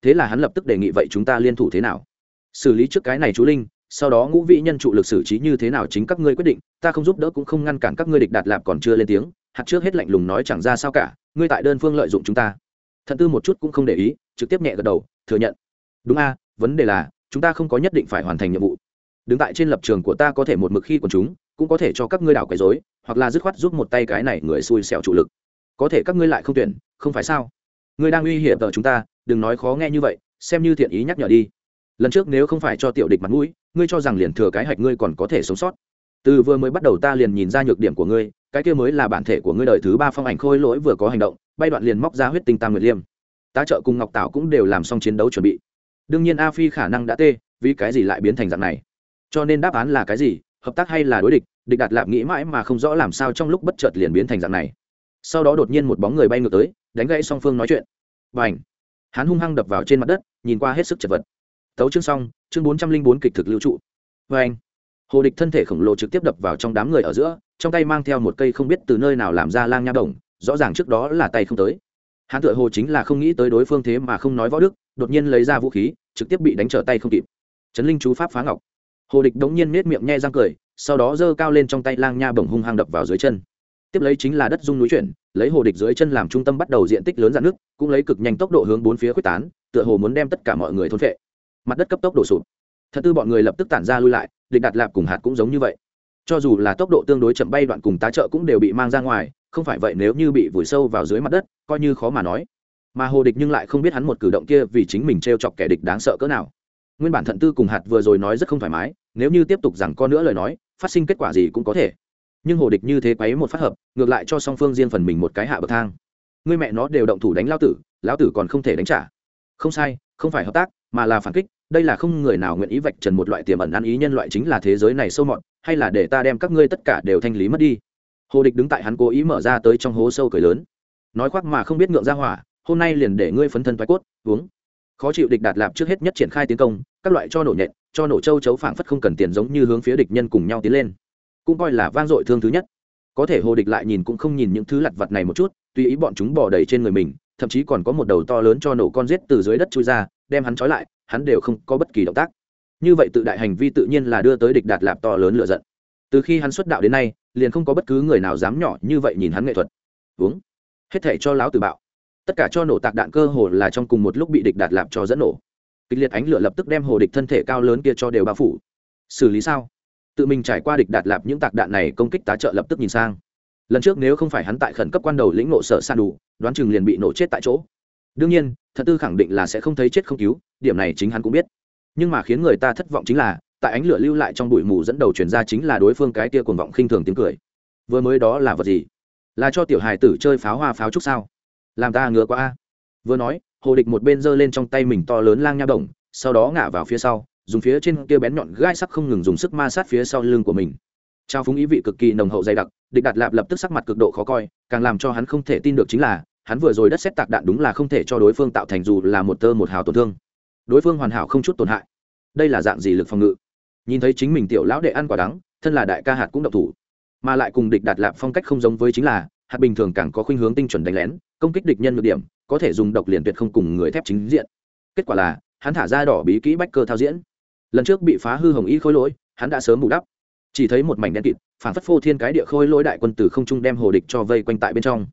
Thế là hắn lập tức đề nghị vậy chúng ta liên thủ thế nào? Xử lý trước cái này chú linh, sau đó ngũ vị nhân trụ lực xử trí như thế nào chính các ngươi quyết định, ta không giúp đỡ cũng không ngăn cản các ngươi địch đạt lạp còn chưa lên tiếng, hạt trước hết lạnh lùng nói chẳng ra sao cả, ngươi tại đơn phương lợi dụng chúng ta thận tư một chút cũng không để ý, trực tiếp nhẹ gật đầu, thừa nhận. Đúng a, vấn đề là, chúng ta không có nhất định phải hoàn thành nhiệm vụ. Đứng tại trên lập trường của ta có thể một mực khi của chúng, cũng có thể cho các ngươi đảo quấy dối hoặc là dứt khoát giúp một tay cái này người xui xẻo chủ lực. Có thể các ngươi lại không tuyển, không phải sao? Ngươi đang uy hiểm tờ chúng ta, đừng nói khó nghe như vậy, xem như thiện ý nhắc nhở đi. Lần trước nếu không phải cho tiểu địch mặt mũi, ngươi cho rằng liền thừa cái hạch ngươi còn có thể sống sót từ vừa mới bắt đầu ta liền nhìn ra nhược điểm của ngươi, cái kia mới là bản thể của ngươi đời thứ ba phong ảnh khôi lỗi vừa có hành động, bay đoạn liền móc ra huyết tinh tam nguyệt liêm. Tá trợ cùng ngọc tảo cũng đều làm xong chiến đấu chuẩn bị. Đương nhiên a phi khả năng đã tê, vì cái gì lại biến thành dạng này? Cho nên đáp án là cái gì? Hợp tác hay là đối địch? Địch đạt lạp nghĩ mãi mà không rõ làm sao trong lúc bất chợt liền biến thành dạng này. Sau đó đột nhiên một bóng người bay ngược tới, đánh gãy song phương nói chuyện. Và ảnh hắn hung hăng đập vào trên mặt đất, nhìn qua hết sức chật vật. Tấu chương xong, chương bốn trăm linh bốn kịch thực lưu trụ. Và anh hồ địch thân thể khổng lồ trực tiếp đập vào trong đám người ở giữa, trong tay mang theo một cây không biết từ nơi nào làm ra lang nha đồng, rõ ràng trước đó là tay không tới. Hắn tựa hồ chính là không nghĩ tới đối phương thế mà không nói võ đức, đột nhiên lấy ra vũ khí, trực tiếp bị đánh trở tay không kịp. Trấn linh chú pháp phá ngọc. Hồ địch đống nhiên nết miệng nhe răng cười, sau đó giơ cao lên trong tay lang nha bồng hung hăng đập vào dưới chân. Tiếp lấy chính là đất dung núi chuyển, lấy hồ địch dưới chân làm trung tâm bắt đầu diện tích lớn dạn nước, cũng lấy cực nhanh tốc độ hướng bốn phía quyết tán, tựa hồ muốn đem tất cả mọi người thôn vệ mặt đất cấp tốc đổ sụp. Thật tư bọn người lập tức tản ra lui lại địch đạt lạp cùng hạt cũng giống như vậy. Cho dù là tốc độ tương đối chậm bay đoạn cùng tá trợ cũng đều bị mang ra ngoài, không phải vậy nếu như bị vùi sâu vào dưới mặt đất, coi như khó mà nói. Mà hồ địch nhưng lại không biết hắn một cử động kia vì chính mình t r e o chọc kẻ địch đáng sợ cỡ nào. Nguyên bản thận tư cùng hạt vừa rồi nói rất không thoải mái, nếu như tiếp tục rằng con nữa lời nói, phát sinh kết quả gì cũng có thể. Nhưng hồ địch như thế quấy một phát hợp, ngược lại cho song phương riêng phần mình một cái hạ bậc thang. Người mẹ nó đều động thủ đánh lao tử, lão tử còn không thể đánh trả. Không sai, không phải hợp tác, mà là phản kích đây là không người nào nguyện ý vạch trần một loại tiềm ẩn ăn ý nhân loại chính là thế giới này sâu mọt, hay là để ta đem các ngươi tất cả đều thanh lý mất đi? Hồ địch đứng tại hắn cố ý mở ra tới trong hố sâu cười lớn. Nói khoác mà không biết ngượng ra hỏa, hôm nay liền để ngươi phấn thân thoái cốt, uống. Khó chịu địch đạt lạp trước hết nhất triển khai tiến công, các loại cho nổ nhện, cho nổ châu chấu phảng phất không cần tiền giống như hướng phía địch nhân cùng nhau tiến lên. Cũng coi là vang dội thương thứ nhất. Có thể hồ địch lại nhìn cũng không nhìn những thứ lặt vặt này một chút, tùy ý bọn chúng bỏ đầy trên người mình, thậm chí còn có một đầu to lớn cho nổ con rết từ dưới đất chui ra, đem hắn trói lại hắn đều không có bất kỳ động tác. Như vậy tự đại hành vi tự nhiên là đưa tới địch đạt lạp to lớn lựa giận. Từ khi hắn xuất đạo đến nay, liền không có bất cứ người nào dám nhỏ như vậy nhìn hắn nghệ thuật. Uống. Hết thể cho láo tự bạo. Tất cả cho nổ tạc đạn cơ hồ là trong cùng một lúc bị địch đạt lạp cho dẫn nổ. Kịch liệt ánh lửa lập tức đem hồ địch thân thể cao lớn kia cho đều bao phủ. Xử lý sao? Tự mình trải qua địch đạt lạp những tạc đạn này công kích tá trợ lập tức nhìn sang. Lần trước nếu không phải hắn tại khẩn cấp quan đầu lĩnh nộ sở san đủ, đoán chừng liền bị nổ chết tại chỗ đương nhiên thật tư khẳng định là sẽ không thấy chết không cứu, điểm này chính hắn cũng biết. Nhưng mà khiến người ta thất vọng chính là, tại ánh lửa lưu lại trong bụi mù dẫn đầu chuyển ra chính là đối phương cái kia cuồng vọng khinh thường tiếng cười. Vừa mới đó là vật gì? Là cho tiểu hài tử chơi pháo hoa pháo trúc sao? Làm ta ngứa quá a. Vừa nói, hồ địch một bên giơ lên trong tay mình to lớn lang nha đồng, sau đó ngả vào phía sau, dùng phía trên kia bén nhọn gai sắc không ngừng dùng sức ma sát phía sau lưng của mình. Trao phúng ý vị cực kỳ nồng hậu dày đặc, địch đạt lạp lập tức sắc mặt cực độ khó coi, càng làm cho hắn không thể tin được chính là hắn vừa rồi đất xét tạc đạn đúng là không thể cho đối phương tạo thành dù là một tơ một hào tổn thương. Đối phương hoàn hảo không chút tổn hại. Đây là dạng gì lực phòng ngự? Nhìn thấy chính mình tiểu lão đệ ăn quả đắng, thân là đại ca hạt cũng độc thủ. Mà lại cùng địch đạt lạp phong cách không giống với chính là, hạt bình thường càng có khuynh hướng tinh chuẩn đánh lén, công kích địch nhân ngược điểm, có thể dùng độc liền tuyệt không cùng người thép chính diện. Kết quả là, hắn thả ra đỏ bí kỹ bách cơ thao diễn. Lần trước bị phá hư hồng y khôi lỗi, hắn đã sớm bù đắp. Chỉ thấy một mảnh đen kịt phản phất phô thiên cái địa khôi lỗi đại quân từ không trung đem hồ địch cho vây quanh tại bên trong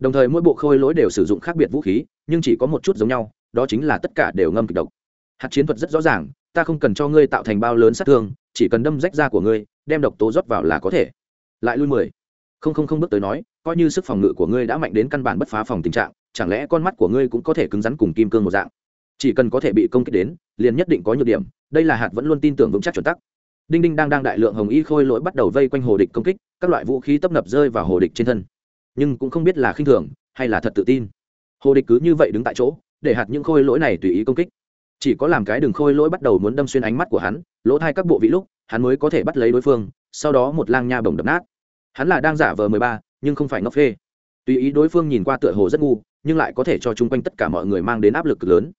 đồng thời mỗi bộ khôi lỗi đều sử dụng khác biệt vũ khí, nhưng chỉ có một chút giống nhau, đó chính là tất cả đều ngâm kịch độc. Hạt chiến thuật rất rõ ràng, ta không cần cho ngươi tạo thành bao lớn sát thương, chỉ cần đâm rách da của ngươi, đem độc tố rót vào là có thể. Lại lui mười. Không không không bước tới nói, coi như sức phòng ngự của ngươi đã mạnh đến căn bản bất phá phòng tình trạng, chẳng lẽ con mắt của ngươi cũng có thể cứng rắn cùng kim cương một dạng? Chỉ cần có thể bị công kích đến, liền nhất định có nhược điểm, đây là hạt vẫn luôn tin tưởng vững chắc chuẩn tắc. Đinh đinh đang đang đại lượng hồng y khôi lỗi bắt đầu vây quanh hồ địch công kích, các loại vũ khí tấp nập rơi vào hồ địch trên thân nhưng cũng không biết là khinh thường hay là thật tự tin. Hồ địch cứ như vậy đứng tại chỗ, để hạt những khôi lỗi này tùy ý công kích. Chỉ có làm cái đường khôi lỗi bắt đầu muốn đâm xuyên ánh mắt của hắn, lỗ thai các bộ vị lúc, hắn mới có thể bắt lấy đối phương, sau đó một lang nha bồng đập nát. Hắn là đang giả vờ mười ba, nhưng không phải ngốc phê. Tùy ý đối phương nhìn qua tựa hồ rất ngu, nhưng lại có thể cho chung quanh tất cả mọi người mang đến áp lực lớn.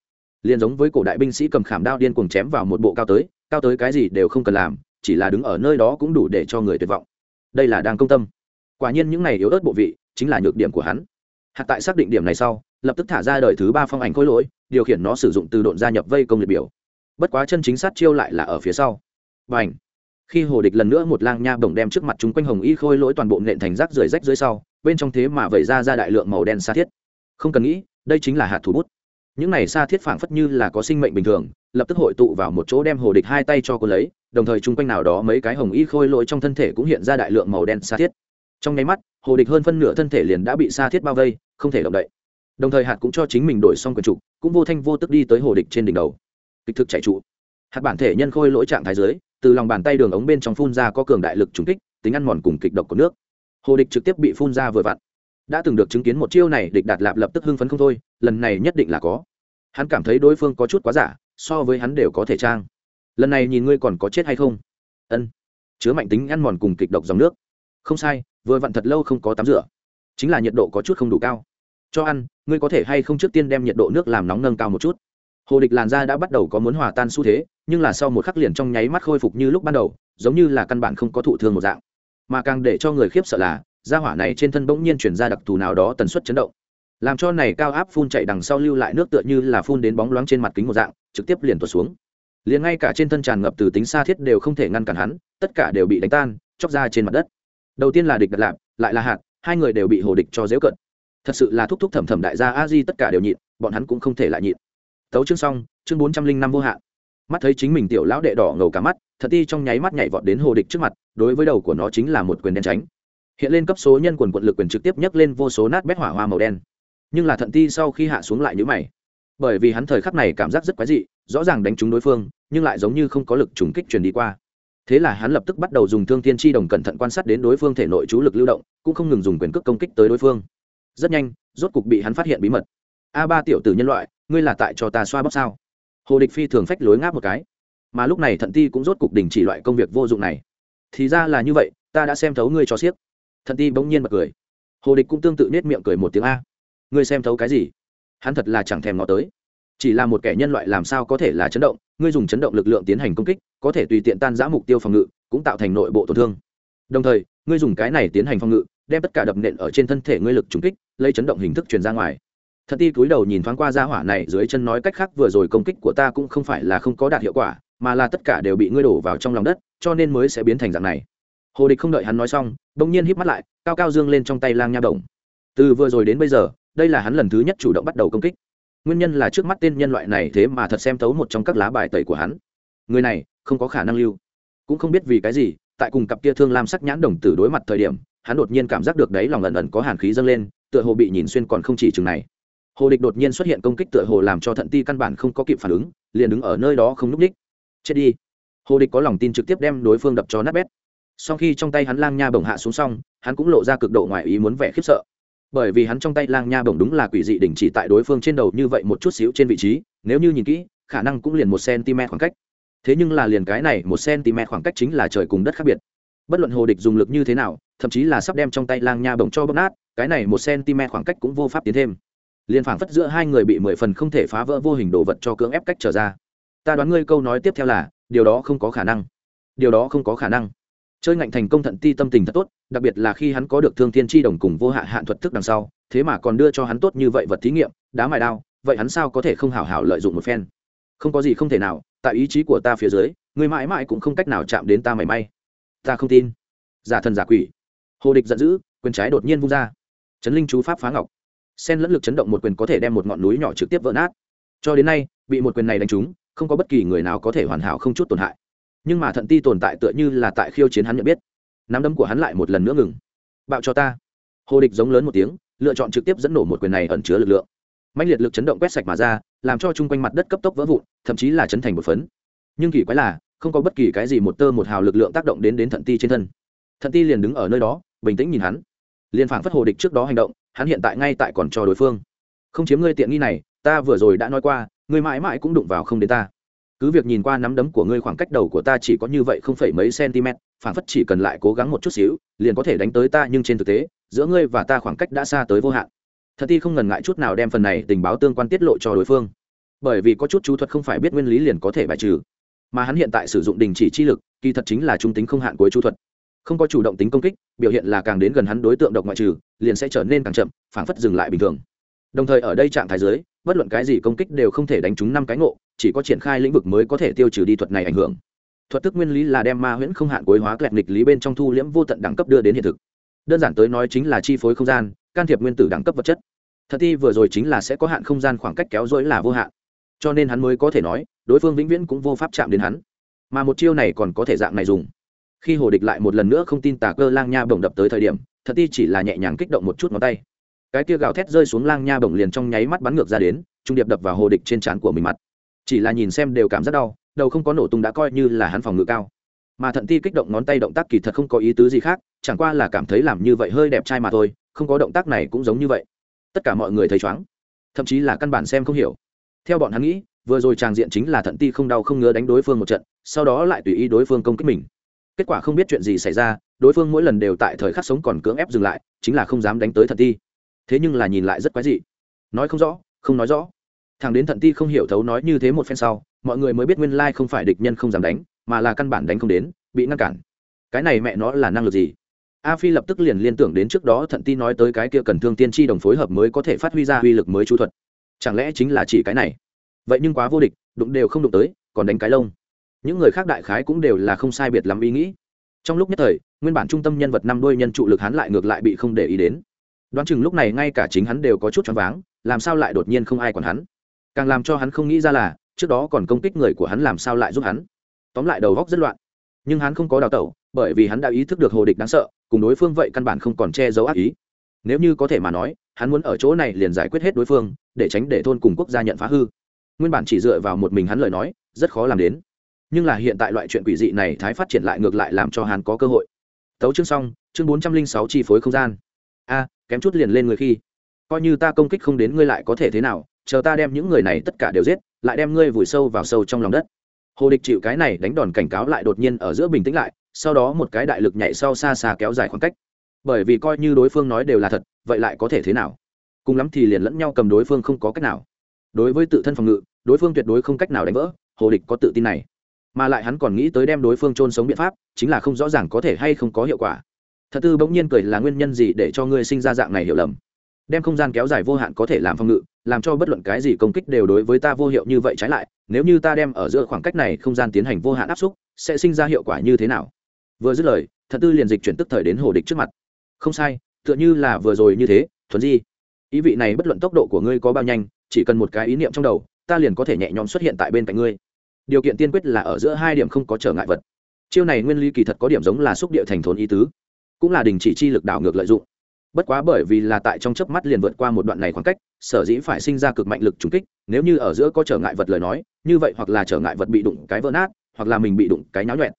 Liền giống với cổ đại binh sĩ cầm khảm đao điên cuồng chém vào một bộ cao tới cao tới cái gì đều không cần làm, chỉ là đứng ở nơi đó cũng đủ để cho người tuyệt vọng. Đây là đang công tâm. Quả nhiên những này yếu ớt bộ vị chính là nhược điểm của hắn. Hạt tại xác định điểm này sau, lập tức thả ra đời thứ ba phong ảnh khối lỗi, điều khiển nó sử dụng từ độn gia nhập vây công liệt biểu. Bất quá chân chính sát chiêu lại là ở phía sau. Và ảnh khi hồ địch lần nữa một lang nha bổng đem trước mặt chúng quanh hồng y khôi lỗi toàn bộ nện thành rác rưởi rách dưới sau, bên trong thế mà vẩy ra ra đại lượng màu đen sa thiết. Không cần nghĩ, đây chính là hạt thủ bút. Những này sa thiết phảng phất như là có sinh mệnh bình thường, lập tức hội tụ vào một chỗ đem hồ địch hai tay cho cô lấy, đồng thời chung quanh nào đó mấy cái hồng y khôi lỗi trong thân thể cũng hiện ra đại lượng màu đen sa thiết trong nháy mắt, hồ địch hơn phân nửa thân thể liền đã bị sa thiết bao vây, không thể động đậy. Đồng thời hạt cũng cho chính mình đổi xong quần trụ cũng vô thanh vô tức đi tới hồ địch trên đỉnh đầu. Kịch thực chạy trụ. Hạt bản thể nhân khôi lỗi trạng thái dưới, từ lòng bàn tay đường ống bên trong phun ra có cường đại lực trùng kích, tính ăn mòn cùng kịch độc của nước. Hồ địch trực tiếp bị phun ra vừa vặn. Đã từng được chứng kiến một chiêu này, địch đạt lạp lập tức hưng phấn không thôi, lần này nhất định là có. Hắn cảm thấy đối phương có chút quá giả, so với hắn đều có thể trang. Lần này nhìn ngươi còn có chết hay không? Ân. Chứa mạnh tính ăn mòn cùng kịch độc dòng nước. Không sai vừa vặn thật lâu không có tắm rửa. Chính là nhiệt độ có chút không đủ cao. Cho ăn, ngươi có thể hay không trước tiên đem nhiệt độ nước làm nóng nâng cao một chút. Hồ địch làn da đã bắt đầu có muốn hòa tan xu thế, nhưng là sau một khắc liền trong nháy mắt khôi phục như lúc ban đầu, giống như là căn bản không có thụ thương một dạng. Mà càng để cho người khiếp sợ là da hỏa này trên thân bỗng nhiên chuyển ra đặc thù nào đó tần suất chấn động. Làm cho này cao áp phun chạy đằng sau lưu lại nước tựa như là phun đến bóng loáng trên mặt kính một dạng, trực tiếp liền tuột xuống. Liền ngay cả trên thân tràn ngập từ tính xa thiết đều không thể ngăn cản hắn, tất cả đều bị đánh tan, chóc ra trên mặt đất đầu tiên là địch đặt lạp, lại là hạt, hai người đều bị hồ địch cho dễu cận. Thật sự là thúc thúc thẩm thẩm đại gia a di tất cả đều nhịn, bọn hắn cũng không thể lại nhịn. Tấu chương xong, chương bốn trăm linh năm vô hạn. Mắt thấy chính mình tiểu lão đệ đỏ ngầu cả mắt, thật ti trong nháy mắt nhảy vọt đến hồ địch trước mặt, đối với đầu của nó chính là một quyền đen tránh. Hiện lên cấp số nhân quần quận lực quyền trực tiếp nhấc lên vô số nát bét hỏa hoa màu đen. Nhưng là thận ti sau khi hạ xuống lại nhữ mày. Bởi vì hắn thời khắc này cảm giác rất quái dị, rõ ràng đánh trúng đối phương, nhưng lại giống như không có lực trùng kích truyền đi qua thế là hắn lập tức bắt đầu dùng thương thiên tri đồng cẩn thận quan sát đến đối phương thể nội chú lực lưu động, cũng không ngừng dùng quyền cước công kích tới đối phương. Rất nhanh, rốt cục bị hắn phát hiện bí mật. A ba tiểu tử nhân loại, ngươi là tại cho ta xoa bóc sao? Hồ địch phi thường phách lối ngáp một cái. Mà lúc này thận ti cũng rốt cục đình chỉ loại công việc vô dụng này. Thì ra là như vậy, ta đã xem thấu ngươi cho xiếc. Thận ti bỗng nhiên bật cười. Hồ địch cũng tương tự nết miệng cười một tiếng a. Ngươi xem thấu cái gì? Hắn thật là chẳng thèm ngó tới chỉ là một kẻ nhân loại làm sao có thể là chấn động, ngươi dùng chấn động lực lượng tiến hành công kích, có thể tùy tiện tan giã mục tiêu phòng ngự, cũng tạo thành nội bộ tổn thương. Đồng thời, ngươi dùng cái này tiến hành phòng ngự, đem tất cả đập nện ở trên thân thể ngươi lực trúng kích, lấy chấn động hình thức truyền ra ngoài. Thật ti cúi đầu nhìn thoáng qua ra hỏa này dưới chân nói cách khác vừa rồi công kích của ta cũng không phải là không có đạt hiệu quả, mà là tất cả đều bị ngươi đổ vào trong lòng đất, cho nên mới sẽ biến thành dạng này. Hồ địch không đợi hắn nói xong, bỗng nhiên híp mắt lại, cao cao dương lên trong tay lang nha đồng. Từ vừa rồi đến bây giờ, đây là hắn lần thứ nhất chủ động bắt đầu công kích nguyên nhân là trước mắt tên nhân loại này thế mà thật xem thấu một trong các lá bài tẩy của hắn. Người này không có khả năng lưu. Cũng không biết vì cái gì, tại cùng cặp kia thương lam sắc nhãn đồng tử đối mặt thời điểm, hắn đột nhiên cảm giác được đấy lòng ẩn ẩn có hàn khí dâng lên, tựa hồ bị nhìn xuyên còn không chỉ chừng này. Hồ địch đột nhiên xuất hiện công kích tựa hồ làm cho thận ti căn bản không có kịp phản ứng, liền đứng ở nơi đó không n ú c ních. Chết đi. Hồ địch có lòng tin trực tiếp đem đối phương đập cho nát bét. Sau khi trong tay hắn lang nha bồng hạ xuống xong, hắn cũng lộ ra cực độ ngoài ý muốn vẻ khiếp sợ bởi vì hắn trong tay lang nha bổng đúng là quỷ dị đỉnh chỉ tại đối phương trên đầu như vậy một chút xíu trên vị trí, nếu như nhìn kỹ, khả năng cũng liền một cm khoảng cách. Thế nhưng là liền cái này một cm khoảng cách chính là trời cùng đất khác biệt. Bất luận hồ địch dùng lực như thế nào, thậm chí là sắp đem trong tay lang nha bổng cho bóp nát, cái này một cm khoảng cách cũng vô pháp tiến thêm. Liền phảng phất giữa hai người bị mười phần không thể phá vỡ vô hình đồ vật cho cưỡng ép cách trở ra. Ta đoán ngươi câu nói tiếp theo là, điều đó không có khả năng. Điều đó không có khả năng chơi ngạnh thành công thận ti tâm tình thật tốt, đặc biệt là khi hắn có được thương thiên tri đồng cùng vô hạ hạn thuật thức đằng sau, thế mà còn đưa cho hắn tốt như vậy vật thí nghiệm, đá mài đao, vậy hắn sao có thể không hảo hảo lợi dụng một phen? Không có gì không thể nào, tại ý chí của ta phía dưới, người mãi mãi cũng không cách nào chạm đến ta mảy may. Ta không tin. Giả thần giả quỷ. Hồ địch giận dữ, quyền trái đột nhiên vung ra. Chấn linh chú pháp phá ngọc. Sen lẫn lực chấn động một quyền có thể đem một ngọn núi nhỏ trực tiếp vỡ nát. Cho đến nay, bị một quyền này đánh trúng, không có bất kỳ người nào có thể hoàn hảo không chút tổn hại nhưng mà thận ti tồn tại tựa như là tại khiêu chiến hắn nhận biết. Nắm đấm của hắn lại một lần nữa ngừng. Bạo cho ta. Hồ địch giống lớn một tiếng, lựa chọn trực tiếp dẫn nổ một quyền này ẩn chứa lực lượng. Mạnh liệt lực chấn động quét sạch mà ra, làm cho chung quanh mặt đất cấp tốc vỡ vụn, thậm chí là chấn thành một phấn. Nhưng kỳ quái là, không có bất kỳ cái gì một tơ một hào lực lượng tác động đến đến thận ti trên thân. Thận ti liền đứng ở nơi đó, bình tĩnh nhìn hắn. Liền phảng phất hồ địch trước đó hành động, hắn hiện tại ngay tại còn cho đối phương. Không chiếm ngươi tiện nghi này, ta vừa rồi đã nói qua, ngươi mãi mãi cũng đụng vào không đến ta cứ việc nhìn qua nắm đấm của ngươi khoảng cách đầu của ta chỉ có như vậy không phải mấy cm phảng phất chỉ cần lại cố gắng một chút xíu liền có thể đánh tới ta nhưng trên thực tế giữa ngươi và ta khoảng cách đã xa tới vô hạn. Thật ti không ngần ngại chút nào đem phần này tình báo tương quan tiết lộ cho đối phương. Bởi vì có chút chú thuật không phải biết nguyên lý liền có thể bài trừ. Mà hắn hiện tại sử dụng đình chỉ chi lực kỳ thật chính là trung tính không hạn cuối chú thuật. Không có chủ động tính công kích biểu hiện là càng đến gần hắn đối tượng độc ngoại trừ liền sẽ trở nên càng chậm phảng phất dừng lại bình thường. Đồng thời ở đây trạng thái dưới, bất luận cái gì công kích đều không thể đánh trúng năm cái ngộ chỉ có triển khai lĩnh vực mới có thể tiêu trừ đi thuật này ảnh hưởng. Thuật thức nguyên lý là đem ma huyễn không hạn cuối hóa kẹt nghịch lý bên trong thu liễm vô tận đẳng cấp đưa đến hiện thực. Đơn giản tới nói chính là chi phối không gian, can thiệp nguyên tử đẳng cấp vật chất. Thật thi vừa rồi chính là sẽ có hạn không gian khoảng cách kéo dối là vô hạn. Cho nên hắn mới có thể nói, đối phương vĩnh viễn cũng vô pháp chạm đến hắn. Mà một chiêu này còn có thể dạng này dùng. Khi hồ địch lại một lần nữa không tin tà cơ lang nha bổng đập tới thời điểm, thật thi chỉ là nhẹ nhàng kích động một chút ngón tay. Cái kia gào thét rơi xuống lang nha bổng liền trong nháy mắt bắn ngược ra đến, trung điệp đập vào hồ địch trên trán của mình mặt chỉ là nhìn xem đều cảm giác đau, đầu không có nổ tung đã coi như là hắn phòng ngự cao. Mà thận ti kích động ngón tay động tác kỳ thật không có ý tứ gì khác, chẳng qua là cảm thấy làm như vậy hơi đẹp trai mà thôi, không có động tác này cũng giống như vậy. Tất cả mọi người thấy chóng thậm chí là căn bản xem không hiểu. Theo bọn hắn nghĩ, vừa rồi tràng diện chính là thận ti không đau không ngứa đánh đối phương một trận, sau đó lại tùy ý đối phương công kích mình. Kết quả không biết chuyện gì xảy ra, đối phương mỗi lần đều tại thời khắc sống còn cưỡng ép dừng lại, chính là không dám đánh tới thận ti. Thế nhưng là nhìn lại rất quái dị. Nói không rõ, không nói rõ thằng đến thận ti không hiểu thấu nói như thế một phen sau, mọi người mới biết nguyên lai không phải địch nhân không dám đánh, mà là căn bản đánh không đến, bị ngăn cản. Cái này mẹ nó là năng lực gì? A phi lập tức liền liên tưởng đến trước đó thận ti nói tới cái kia cần thương tiên tri đồng phối hợp mới có thể phát huy ra uy lực mới chú thuật. Chẳng lẽ chính là chỉ cái này? Vậy nhưng quá vô địch, đụng đều không đụng tới, còn đánh cái lông. Những người khác đại khái cũng đều là không sai biệt lắm ý nghĩ. Trong lúc nhất thời, nguyên bản trung tâm nhân vật năm đôi nhân trụ lực hắn lại ngược lại bị không để ý đến. Đoán chừng lúc này ngay cả chính hắn đều có chút choáng váng, làm sao lại đột nhiên không ai còn hắn? Càng làm cho hắn không nghĩ ra là, trước đó còn công kích người của hắn làm sao lại giúp hắn. Tóm lại đầu góc rất loạn. Nhưng hắn không có đào tẩu, bởi vì hắn đã ý thức được hồ địch đáng sợ, cùng đối phương vậy căn bản không còn che giấu ác ý. Nếu như có thể mà nói, hắn muốn ở chỗ này liền giải quyết hết đối phương, để tránh để thôn cùng quốc gia nhận phá hư. Nguyên bản chỉ dựa vào một mình hắn lời nói, rất khó làm đến. Nhưng là hiện tại loại chuyện quỷ dị này thái phát triển lại ngược lại làm cho hắn có cơ hội. Tấu chương xong, chương bốn trăm linh sáu chi phối không gian. A, kém chút liền lên người khi. Coi như ta công kích không đến ngươi lại có thể thế nào chờ ta đem những người này tất cả đều giết, lại đem ngươi vùi sâu vào sâu trong lòng đất. Hồ địch chịu cái này đánh đòn cảnh cáo lại đột nhiên ở giữa bình tĩnh lại, sau đó một cái đại lực nhảy sau xa xa kéo dài khoảng cách. Bởi vì coi như đối phương nói đều là thật, vậy lại có thể thế nào? Cùng lắm thì liền lẫn nhau cầm đối phương không có cách nào. Đối với tự thân phòng ngự, đối phương tuyệt đối không cách nào đánh vỡ, hồ địch có tự tin này. Mà lại hắn còn nghĩ tới đem đối phương trôn sống biện pháp, chính là không rõ ràng có thể hay không có hiệu quả. Thật tư bỗng nhiên cười là nguyên nhân gì để cho ngươi sinh ra dạng này hiểu lầm? Đem không gian kéo dài vô hạn có thể làm phòng ngự, làm cho bất luận cái gì công kích đều đối với ta vô hiệu như vậy trái lại, nếu như ta đem ở giữa khoảng cách này không gian tiến hành vô hạn áp xúc, sẽ sinh ra hiệu quả như thế nào? Vừa dứt lời, thật tư liền dịch chuyển tức thời đến hồ địch trước mặt. Không sai, tựa như là vừa rồi như thế thuần di. Ý vị này bất luận tốc độ của ngươi có bao nhanh, chỉ cần một cái ý niệm trong đầu, ta liền có thể nhẹ nhõm xuất hiện tại bên cạnh ngươi. Điều kiện tiên quyết là ở giữa hai điểm không có trở ngại vật. Chiêu này nguyên lý kỳ thật có điểm giống là xúc địa thành thốn ý tứ, cũng là đình chỉ chi lực đảo ngược lợi dụng bất quá bởi vì là tại trong chớp mắt liền vượt qua một đoạn này khoảng cách, sở dĩ phải sinh ra cực mạnh lực trúng kích, nếu như ở giữa có trở ngại vật lời nói, như vậy hoặc là trở ngại vật bị đụng cái vỡ nát, hoặc là mình bị đụng cái nháo nhuẹn.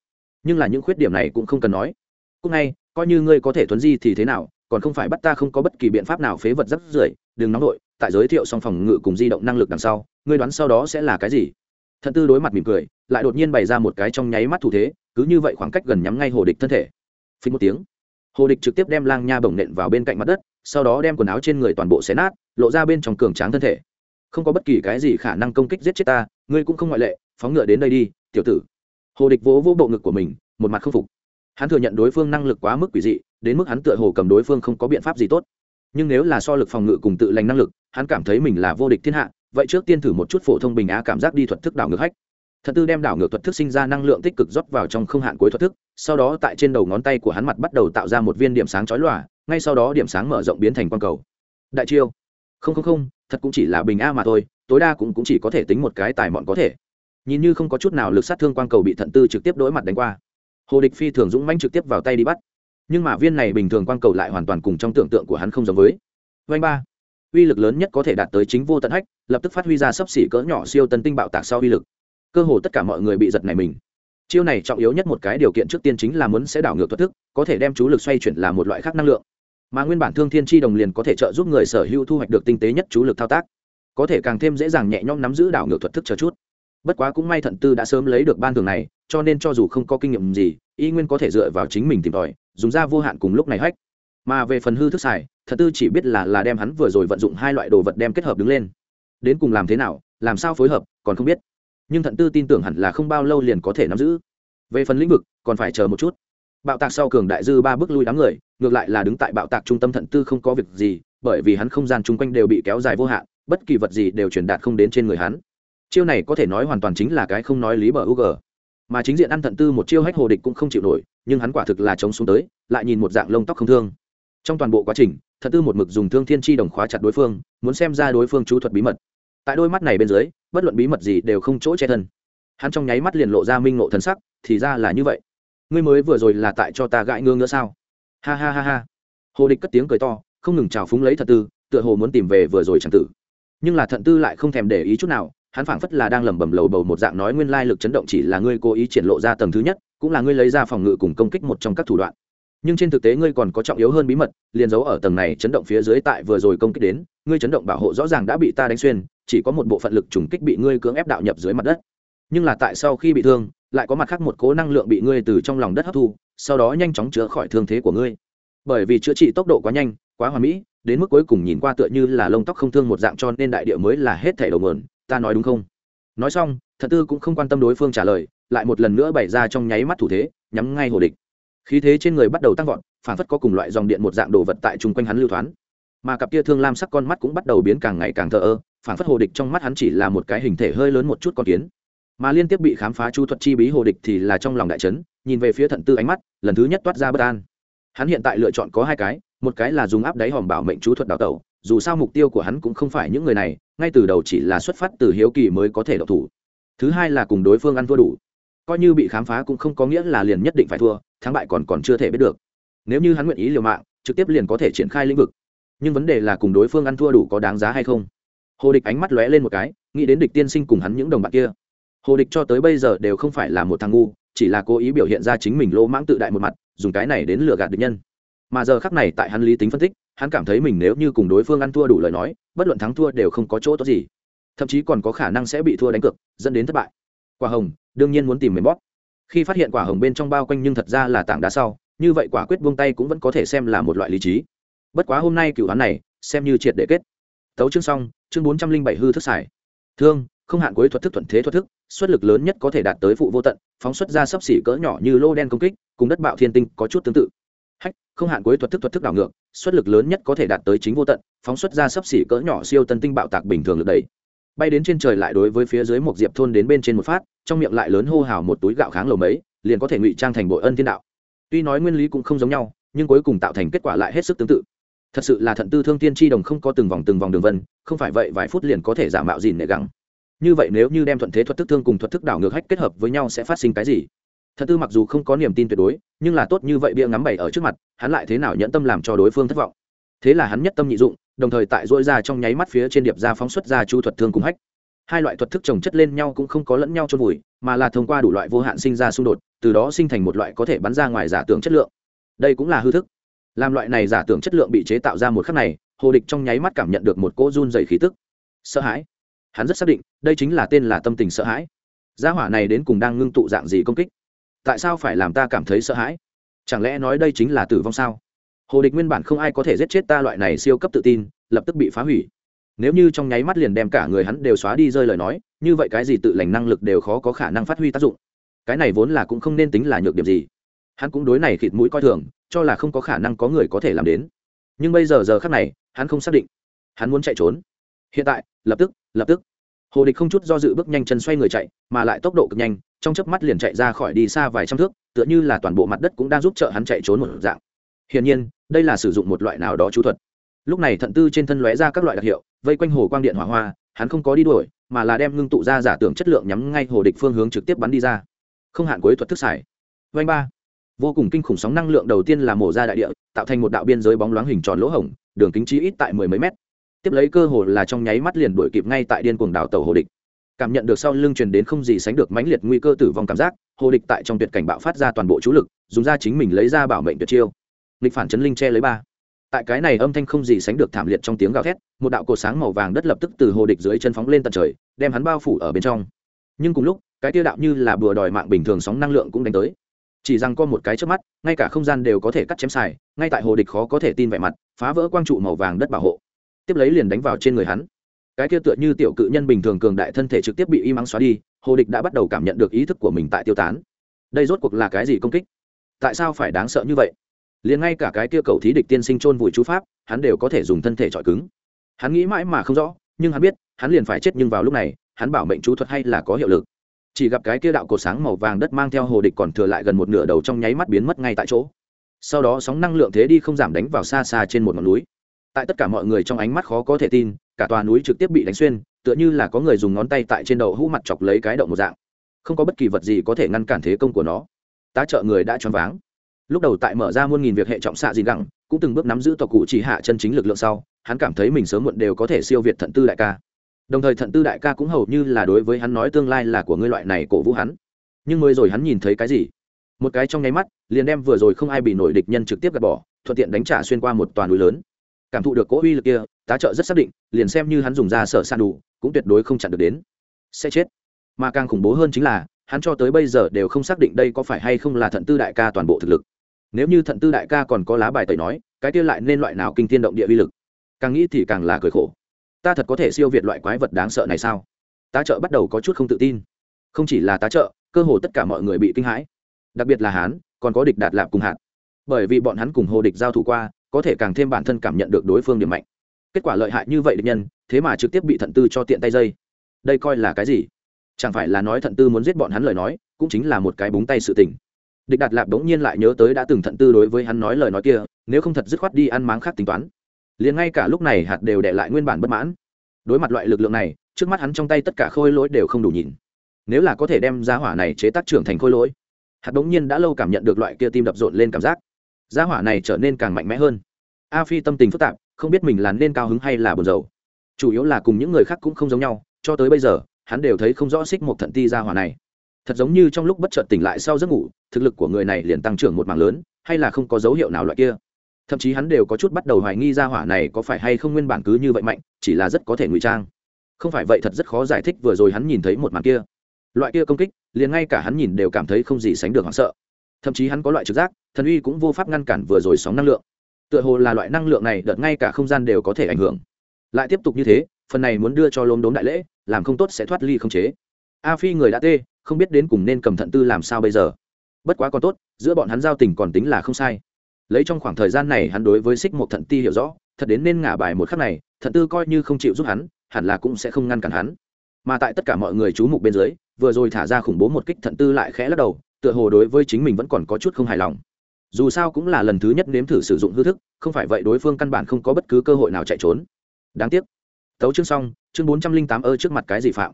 Nhưng là những khuyết điểm này cũng không cần nói. Cúc ngay, coi như ngươi có thể thuấn di thì thế nào, còn không phải bắt ta không có bất kỳ biện pháp nào phế vật rắc rưởi, đừng nóng nội tại giới thiệu xong phòng ngự cùng di động năng lực đằng sau, ngươi đoán sau đó sẽ là cái gì? Thận tư đối mặt mỉm cười, lại đột nhiên bày ra một cái trong nháy mắt thủ thế, cứ như vậy khoảng cách gần nhắm ngay hồ địch thân thể. Phí một tiếng hồ địch trực tiếp đem lang nha bổng nện vào bên cạnh mặt đất, sau đó đem quần áo trên người toàn bộ xé nát, lộ ra bên trong cường tráng thân thể. Không có bất kỳ cái gì khả năng công kích giết chết ta, ngươi cũng không ngoại lệ, phóng ngựa đến đây đi, tiểu tử. Hồ địch vỗ vỗ bộ ngực của mình, một mặt không phục. Hắn thừa nhận đối phương năng lực quá mức quỷ dị, đến mức hắn tựa hồ cầm đối phương không có biện pháp gì tốt. Nhưng nếu là so lực phòng ngự cùng tự lành năng lực, hắn cảm thấy mình là vô địch thiên hạ, vậy trước tiên thử một chút phổ thông bình á cảm giác đi thuật thức đảo ngược hách. Thật tư đem đảo ngược thuật thức sinh ra năng lượng tích cực rót vào trong không hạn cuối thuật thức sau đó tại trên đầu ngón tay của hắn mặt bắt đầu tạo ra một viên điểm sáng chói lòa ngay sau đó điểm sáng mở rộng biến thành quang cầu. Đại chiêu. Không không không thật cũng chỉ là bình a mà thôi tối đa cũng, cũng chỉ có thể tính một cái tài mọn có thể. Nhìn như không có chút nào lực sát thương quang cầu bị thận tư trực tiếp đối mặt đánh qua. Hồ địch phi thường dũng mãnh trực tiếp vào tay đi bắt. Nhưng mà viên này bình thường quang cầu lại hoàn toàn cùng trong tưởng tượng của hắn không giống với. Vanh ba. Uy lực lớn nhất có thể đạt tới chính vô tận hách lập tức phát huy ra sấp xỉ cỡ nhỏ siêu tân tinh bạo tạc sau uy lực. Cơ hồ tất cả mọi người bị giật này mình chiêu này trọng yếu nhất một cái điều kiện trước tiên chính là muốn sẽ đảo ngược thuật thức, có thể đem chú lực xoay chuyển là một loại khác năng lượng. Mà nguyên bản thương thiên chi đồng liền có thể trợ giúp người sở hữu thu hoạch được tinh tế nhất chú lực thao tác. Có thể càng thêm dễ dàng nhẹ nhõm nắm giữ đảo ngược thuật thức chờ chút. Bất quá cũng may thận tư đã sớm lấy được ban thường này, cho nên cho dù không có kinh nghiệm gì, y nguyên có thể dựa vào chính mình tìm tòi, dùng ra vô hạn cùng lúc này hách. Mà về phần hư thức xài, thận tư chỉ biết là là đem hắn vừa rồi vận dụng hai loại đồ vật đem kết hợp đứng lên. Đến cùng làm thế nào, làm sao phối hợp, còn không biết nhưng thận tư tin tưởng hẳn là không bao lâu liền có thể nắm giữ. Về phần lĩnh vực, còn phải chờ một chút. Bạo tạc sau cường đại dư ba bước lui đám người, ngược lại là đứng tại bạo tạc trung tâm thận tư không có việc gì, bởi vì hắn không gian chung quanh đều bị kéo dài vô hạn, bất kỳ vật gì đều truyền đạt không đến trên người hắn. Chiêu này có thể nói hoàn toàn chính là cái không nói lý bờ u g mà chính diện ăn thận tư một chiêu hách hồ địch cũng không chịu nổi, nhưng hắn quả thực là chống xuống tới, lại nhìn một dạng lông tóc không thương. Trong toàn bộ quá trình, thận tư một mực dùng thương thiên chi đồng khóa chặt đối phương, muốn xem ra đối phương chú thuật bí mật. Tại đôi mắt này bên dưới bất luận bí mật gì đều không chỗ che thân. Hắn trong nháy mắt liền lộ ra minh ngộ thần sắc, thì ra là như vậy. Ngươi mới vừa rồi là tại cho ta gãi ngương nữa sao? Ha ha ha ha. Hồ địch cất tiếng cười to, không ngừng trào phúng lấy thận tư, tựa hồ muốn tìm về vừa rồi chẳng tử. Nhưng là thận tư lại không thèm để ý chút nào, hắn phảng phất là đang lẩm bẩm lầu bầu một dạng nói nguyên lai lực chấn động chỉ là ngươi cố ý triển lộ ra tầng thứ nhất, cũng là ngươi lấy ra phòng ngự cùng công kích một trong các thủ đoạn nhưng trên thực tế ngươi còn có trọng yếu hơn bí mật, liền giấu ở tầng này chấn động phía dưới tại vừa rồi công kích đến, ngươi chấn động bảo hộ rõ ràng đã bị ta đánh xuyên, chỉ có một bộ phận lực trùng kích bị ngươi cưỡng ép đạo nhập dưới mặt đất. Nhưng là tại sau khi bị thương, lại có mặt khác một cố năng lượng bị ngươi từ trong lòng đất hấp thu, sau đó nhanh chóng chữa khỏi thương thế của ngươi. Bởi vì chữa trị tốc độ quá nhanh, quá hoàn mỹ, đến mức cuối cùng nhìn qua tựa như là lông tóc không thương một dạng cho nên đại địa mới là hết thể đầu mượn ta nói đúng không? Nói xong, thật tư cũng không quan tâm đối phương trả lời, lại một lần nữa bày ra trong nháy mắt thủ thế, nhắm ngay hồ địch khí thế trên người bắt đầu tăng vọt, phản phất có cùng loại dòng điện một dạng đồ vật tại chung quanh hắn lưu thoáng mà cặp kia thương lam sắc con mắt cũng bắt đầu biến càng ngày càng thờ ơ, phản phất hồ địch trong mắt hắn chỉ là một cái hình thể hơi lớn một chút con kiến. Mà liên tiếp bị khám phá chu thuật chi bí hồ địch thì là trong lòng đại trấn nhìn về phía thận tư ánh mắt, lần thứ nhất toát ra bất an. Hắn hiện tại lựa chọn có hai cái, một cái là dùng áp đáy hòm bảo mệnh chú thuật đào tẩu, dù sao mục tiêu của hắn cũng không phải những người này, ngay từ đầu chỉ là xuất phát từ hiếu kỳ mới có thể độc thủ. Thứ hai là cùng đối phương ăn thua đủ coi như bị khám phá cũng không có nghĩa là liền nhất định phải thua, thắng bại còn còn chưa thể biết được. Nếu như hắn nguyện ý liều mạng, trực tiếp liền có thể triển khai lĩnh vực. Nhưng vấn đề là cùng đối phương ăn thua đủ có đáng giá hay không? Hồ địch ánh mắt lóe lên một cái, nghĩ đến địch tiên sinh cùng hắn những đồng bạn kia. Hồ địch cho tới bây giờ đều không phải là một thằng ngu, chỉ là cố ý biểu hiện ra chính mình lỗ mãng tự đại một mặt, dùng cái này đến lừa gạt địch nhân. Mà giờ khắc này tại hắn lý tính phân tích, hắn cảm thấy mình nếu như cùng đối phương ăn thua đủ lời nói, bất luận thắng thua đều không có chỗ tốt gì. Thậm chí còn có khả năng sẽ bị thua đánh cược, dẫn đến thất bại quả hồng, đương nhiên muốn tìm mềm bóp. Khi phát hiện quả hồng bên trong bao quanh nhưng thật ra là tảng đá sau, như vậy quả quyết buông tay cũng vẫn có thể xem là một loại lý trí. Bất quá hôm nay cựu hắn này, xem như triệt để kết. Tấu chương xong, chương bốn trăm linh bảy hư thức xài. Thương, không hạn cuối thuật thức thuận thế thuật thức, xuất lực lớn nhất có thể đạt tới phụ vô tận, phóng xuất ra sấp xỉ cỡ nhỏ như lô đen công kích, cùng đất bạo thiên tinh có chút tương tự. Hách, không hạn cuối thuật thức thuật thức đảo ngược, xuất lực lớn nhất có thể đạt tới chính vô tận, phóng xuất ra sấp xỉ cỡ nhỏ siêu tân tinh bạo tạc bình thường lực đẩy bay đến trên trời lại đối với phía dưới một diệp thôn đến bên trên một phát, trong miệng lại lớn hô hào một túi gạo kháng lầu mấy, liền có thể ngụy trang thành bội ân thiên đạo. Tuy nói nguyên lý cũng không giống nhau, nhưng cuối cùng tạo thành kết quả lại hết sức tương tự. Thật sự là thận tư thương tiên tri đồng không có từng vòng từng vòng đường vân, không phải vậy vài phút liền có thể giả mạo gì nệ gắng. Như vậy nếu như đem thuận thế thuật thức thương cùng thuật thức đảo ngược hách kết hợp với nhau sẽ phát sinh cái gì? Thật tư mặc dù không có niềm tin tuyệt đối, nhưng là tốt như vậy bia ngắm bày ở trước mặt, hắn lại thế nào nhẫn tâm làm cho đối phương thất vọng? Thế là hắn nhất tâm nhị dụng đồng thời tại dỗi ra trong nháy mắt phía trên điệp ra phóng xuất ra chu thuật thương cùng hách. Hai loại thuật thức trồng chất lên nhau cũng không có lẫn nhau trôn vùi, mà là thông qua đủ loại vô hạn sinh ra xung đột, từ đó sinh thành một loại có thể bắn ra ngoài giả tưởng chất lượng. Đây cũng là hư thức. Làm loại này giả tưởng chất lượng bị chế tạo ra một khắc này, hồ địch trong nháy mắt cảm nhận được một cỗ run dày khí tức. Sợ hãi. Hắn rất xác định, đây chính là tên là tâm tình sợ hãi. Gia hỏa này đến cùng đang ngưng tụ dạng gì công kích? Tại sao phải làm ta cảm thấy sợ hãi? Chẳng lẽ nói đây chính là tử vong sao? Hồ địch nguyên bản không ai có thể giết chết ta loại này siêu cấp tự tin, lập tức bị phá hủy. Nếu như trong nháy mắt liền đem cả người hắn đều xóa đi rơi lời nói, như vậy cái gì tự lành năng lực đều khó có khả năng phát huy tác dụng. Cái này vốn là cũng không nên tính là nhược điểm gì. Hắn cũng đối này khịt mũi coi thường, cho là không có khả năng có người có thể làm đến. Nhưng bây giờ giờ khác này, hắn không xác định. Hắn muốn chạy trốn. Hiện tại, lập tức lập tức. Hồ địch không chút do dự bước nhanh chân xoay người chạy, mà lại tốc độ cực nhanh, trong chớp mắt liền chạy ra khỏi đi xa vài trăm thước, tựa như là toàn bộ mặt đất cũng đang giúp trợ hắn chạy trốn một dạng hiển nhiên, đây là sử dụng một loại nào đó chú thuật. Lúc này thận tư trên thân lóe ra các loại đặc hiệu, vây quanh hồ quang điện hỏa hoa, hắn không có đi đuổi, mà là đem ngưng tụ ra giả tưởng chất lượng nhắm ngay hồ địch phương hướng trực tiếp bắn đi ra. Không hạn cuối thuật thức xài. Vanh ba. Vô cùng kinh khủng sóng năng lượng đầu tiên là mổ ra đại địa, tạo thành một đạo biên giới bóng loáng hình tròn lỗ hổng, đường kính trí ít tại mười mấy mét. Tiếp lấy cơ hồ là trong nháy mắt liền đuổi kịp ngay tại điên cuồng đảo tàu hồ địch. Cảm nhận được sau lưng truyền đến không gì sánh được mãnh liệt nguy cơ tử vong cảm giác, hồ địch tại trong tuyệt cảnh bạo phát ra toàn bộ chú lực, dùng ra chính mình lấy ra bảo mệnh tuyệt chiêu nghịch phản chấn linh che lấy ba. Tại cái này âm thanh không gì sánh được thảm liệt trong tiếng gào thét, một đạo cột sáng màu vàng đất lập tức từ hồ địch dưới chân phóng lên tận trời, đem hắn bao phủ ở bên trong. Nhưng cùng lúc, cái tiêu đạo như là bừa đòi mạng bình thường sóng năng lượng cũng đánh tới. Chỉ rằng có một cái trước mắt, ngay cả không gian đều có thể cắt chém xài, ngay tại hồ địch khó có thể tin vẻ mặt, phá vỡ quang trụ màu vàng đất bảo hộ. Tiếp lấy liền đánh vào trên người hắn. Cái kia tựa như tiểu cự nhân bình thường cường đại thân thể trực tiếp bị y mắng xóa đi, hồ địch đã bắt đầu cảm nhận được ý thức của mình tại tiêu tán. Đây rốt cuộc là cái gì công kích? Tại sao phải đáng sợ như vậy? Liền ngay cả cái kia cầu thí địch tiên sinh chôn vùi chú pháp, hắn đều có thể dùng thân thể chọi cứng. Hắn nghĩ mãi mà không rõ, nhưng hắn biết, hắn liền phải chết nhưng vào lúc này, hắn bảo mệnh chú thuật hay là có hiệu lực. Chỉ gặp cái kia đạo cột sáng màu vàng đất mang theo hồ địch còn thừa lại gần một nửa đầu trong nháy mắt biến mất ngay tại chỗ. Sau đó sóng năng lượng thế đi không giảm đánh vào xa xa trên một ngọn núi. Tại tất cả mọi người trong ánh mắt khó có thể tin, cả tòa núi trực tiếp bị đánh xuyên, tựa như là có người dùng ngón tay tại trên đầu hũ mặt chọc lấy cái động một dạng. Không có bất kỳ vật gì có thể ngăn cản thế công của nó. Tá trợ người đã choáng váng lúc đầu tại mở ra muôn nghìn việc hệ trọng xạ gì gẳng, cũng từng bước nắm giữ tộc cụ chỉ hạ chân chính lực lượng sau, hắn cảm thấy mình sớm muộn đều có thể siêu việt thận tư đại ca. Đồng thời thận tư đại ca cũng hầu như là đối với hắn nói tương lai là của ngươi loại này cổ vũ hắn. Nhưng mới rồi hắn nhìn thấy cái gì? Một cái trong nháy mắt, liền đem vừa rồi không ai bị nổi địch nhân trực tiếp gạt bỏ, thuận tiện đánh trả xuyên qua một toàn núi lớn. Cảm thụ được cỗ uy lực kia, tá trợ rất xác định, liền xem như hắn dùng ra sở san đủ, cũng tuyệt đối không chặn được đến. Sẽ chết. Mà càng khủng bố hơn chính là, hắn cho tới bây giờ đều không xác định đây có phải hay không là thận tư đại ca toàn bộ thực lực nếu như thận tư đại ca còn có lá bài tẩy nói, cái kia lại nên loại nào kinh tiên động địa uy lực? Càng nghĩ thì càng là cười khổ. Ta thật có thể siêu việt loại quái vật đáng sợ này sao? Tá trợ bắt đầu có chút không tự tin. Không chỉ là tá trợ, cơ hồ tất cả mọi người bị kinh hãi. Đặc biệt là hán, còn có địch đạt lạp cùng hạt. Bởi vì bọn hắn cùng hồ địch giao thủ qua, có thể càng thêm bản thân cảm nhận được đối phương điểm mạnh. Kết quả lợi hại như vậy địch nhân, thế mà trực tiếp bị thận tư cho tiện tay dây. Đây coi là cái gì? Chẳng phải là nói thận tư muốn giết bọn hắn lời nói, cũng chính là một cái búng tay sự tình địch đạt lạp đống nhiên lại nhớ tới đã từng thận tư đối với hắn nói lời nói kia, nếu không thật dứt khoát đi ăn máng khác tính toán. Liền ngay cả lúc này hạt đều để lại nguyên bản bất mãn. Đối mặt loại lực lượng này, trước mắt hắn trong tay tất cả khôi lỗi đều không đủ nhìn. Nếu là có thể đem giá hỏa này chế tác trưởng thành khôi lỗi, hạt đống nhiên đã lâu cảm nhận được loại kia tim đập rộn lên cảm giác. Giá hỏa này trở nên càng mạnh mẽ hơn. A phi tâm tình phức tạp, không biết mình là nên cao hứng hay là buồn rầu. Chủ yếu là cùng những người khác cũng không giống nhau, cho tới bây giờ, hắn đều thấy không rõ xích một thận ti giá hỏa này thật giống như trong lúc bất chợt tỉnh lại sau giấc ngủ, thực lực của người này liền tăng trưởng một mảng lớn, hay là không có dấu hiệu nào loại kia. Thậm chí hắn đều có chút bắt đầu hoài nghi ra hỏa này có phải hay không nguyên bản cứ như vậy mạnh, chỉ là rất có thể ngụy trang. Không phải vậy thật rất khó giải thích, vừa rồi hắn nhìn thấy một màn kia. Loại kia công kích, liền ngay cả hắn nhìn đều cảm thấy không gì sánh được hoảng sợ. Thậm chí hắn có loại trực giác, thần uy cũng vô pháp ngăn cản vừa rồi sóng năng lượng. Tựa hồ là loại năng lượng này đợt ngay cả không gian đều có thể ảnh hưởng. Lại tiếp tục như thế, phần này muốn đưa cho lốm đốm đại lễ, làm không tốt sẽ thoát ly không chế. A phi người đã tê không biết đến cùng nên cầm thận tư làm sao bây giờ. Bất quá còn tốt, giữa bọn hắn giao tình còn tính là không sai. Lấy trong khoảng thời gian này hắn đối với xích một thận ti hiểu rõ, thật đến nên ngả bài một khắc này, thận tư coi như không chịu giúp hắn, hẳn là cũng sẽ không ngăn cản hắn. Mà tại tất cả mọi người chú mục bên dưới, vừa rồi thả ra khủng bố một kích thận tư lại khẽ lắc đầu, tựa hồ đối với chính mình vẫn còn có chút không hài lòng. Dù sao cũng là lần thứ nhất nếm thử sử dụng hư thức, không phải vậy đối phương căn bản không có bất cứ cơ hội nào chạy trốn. Đáng tiếc. Tấu chương xong, chương bốn trăm linh tám ơ trước mặt cái gì phạm?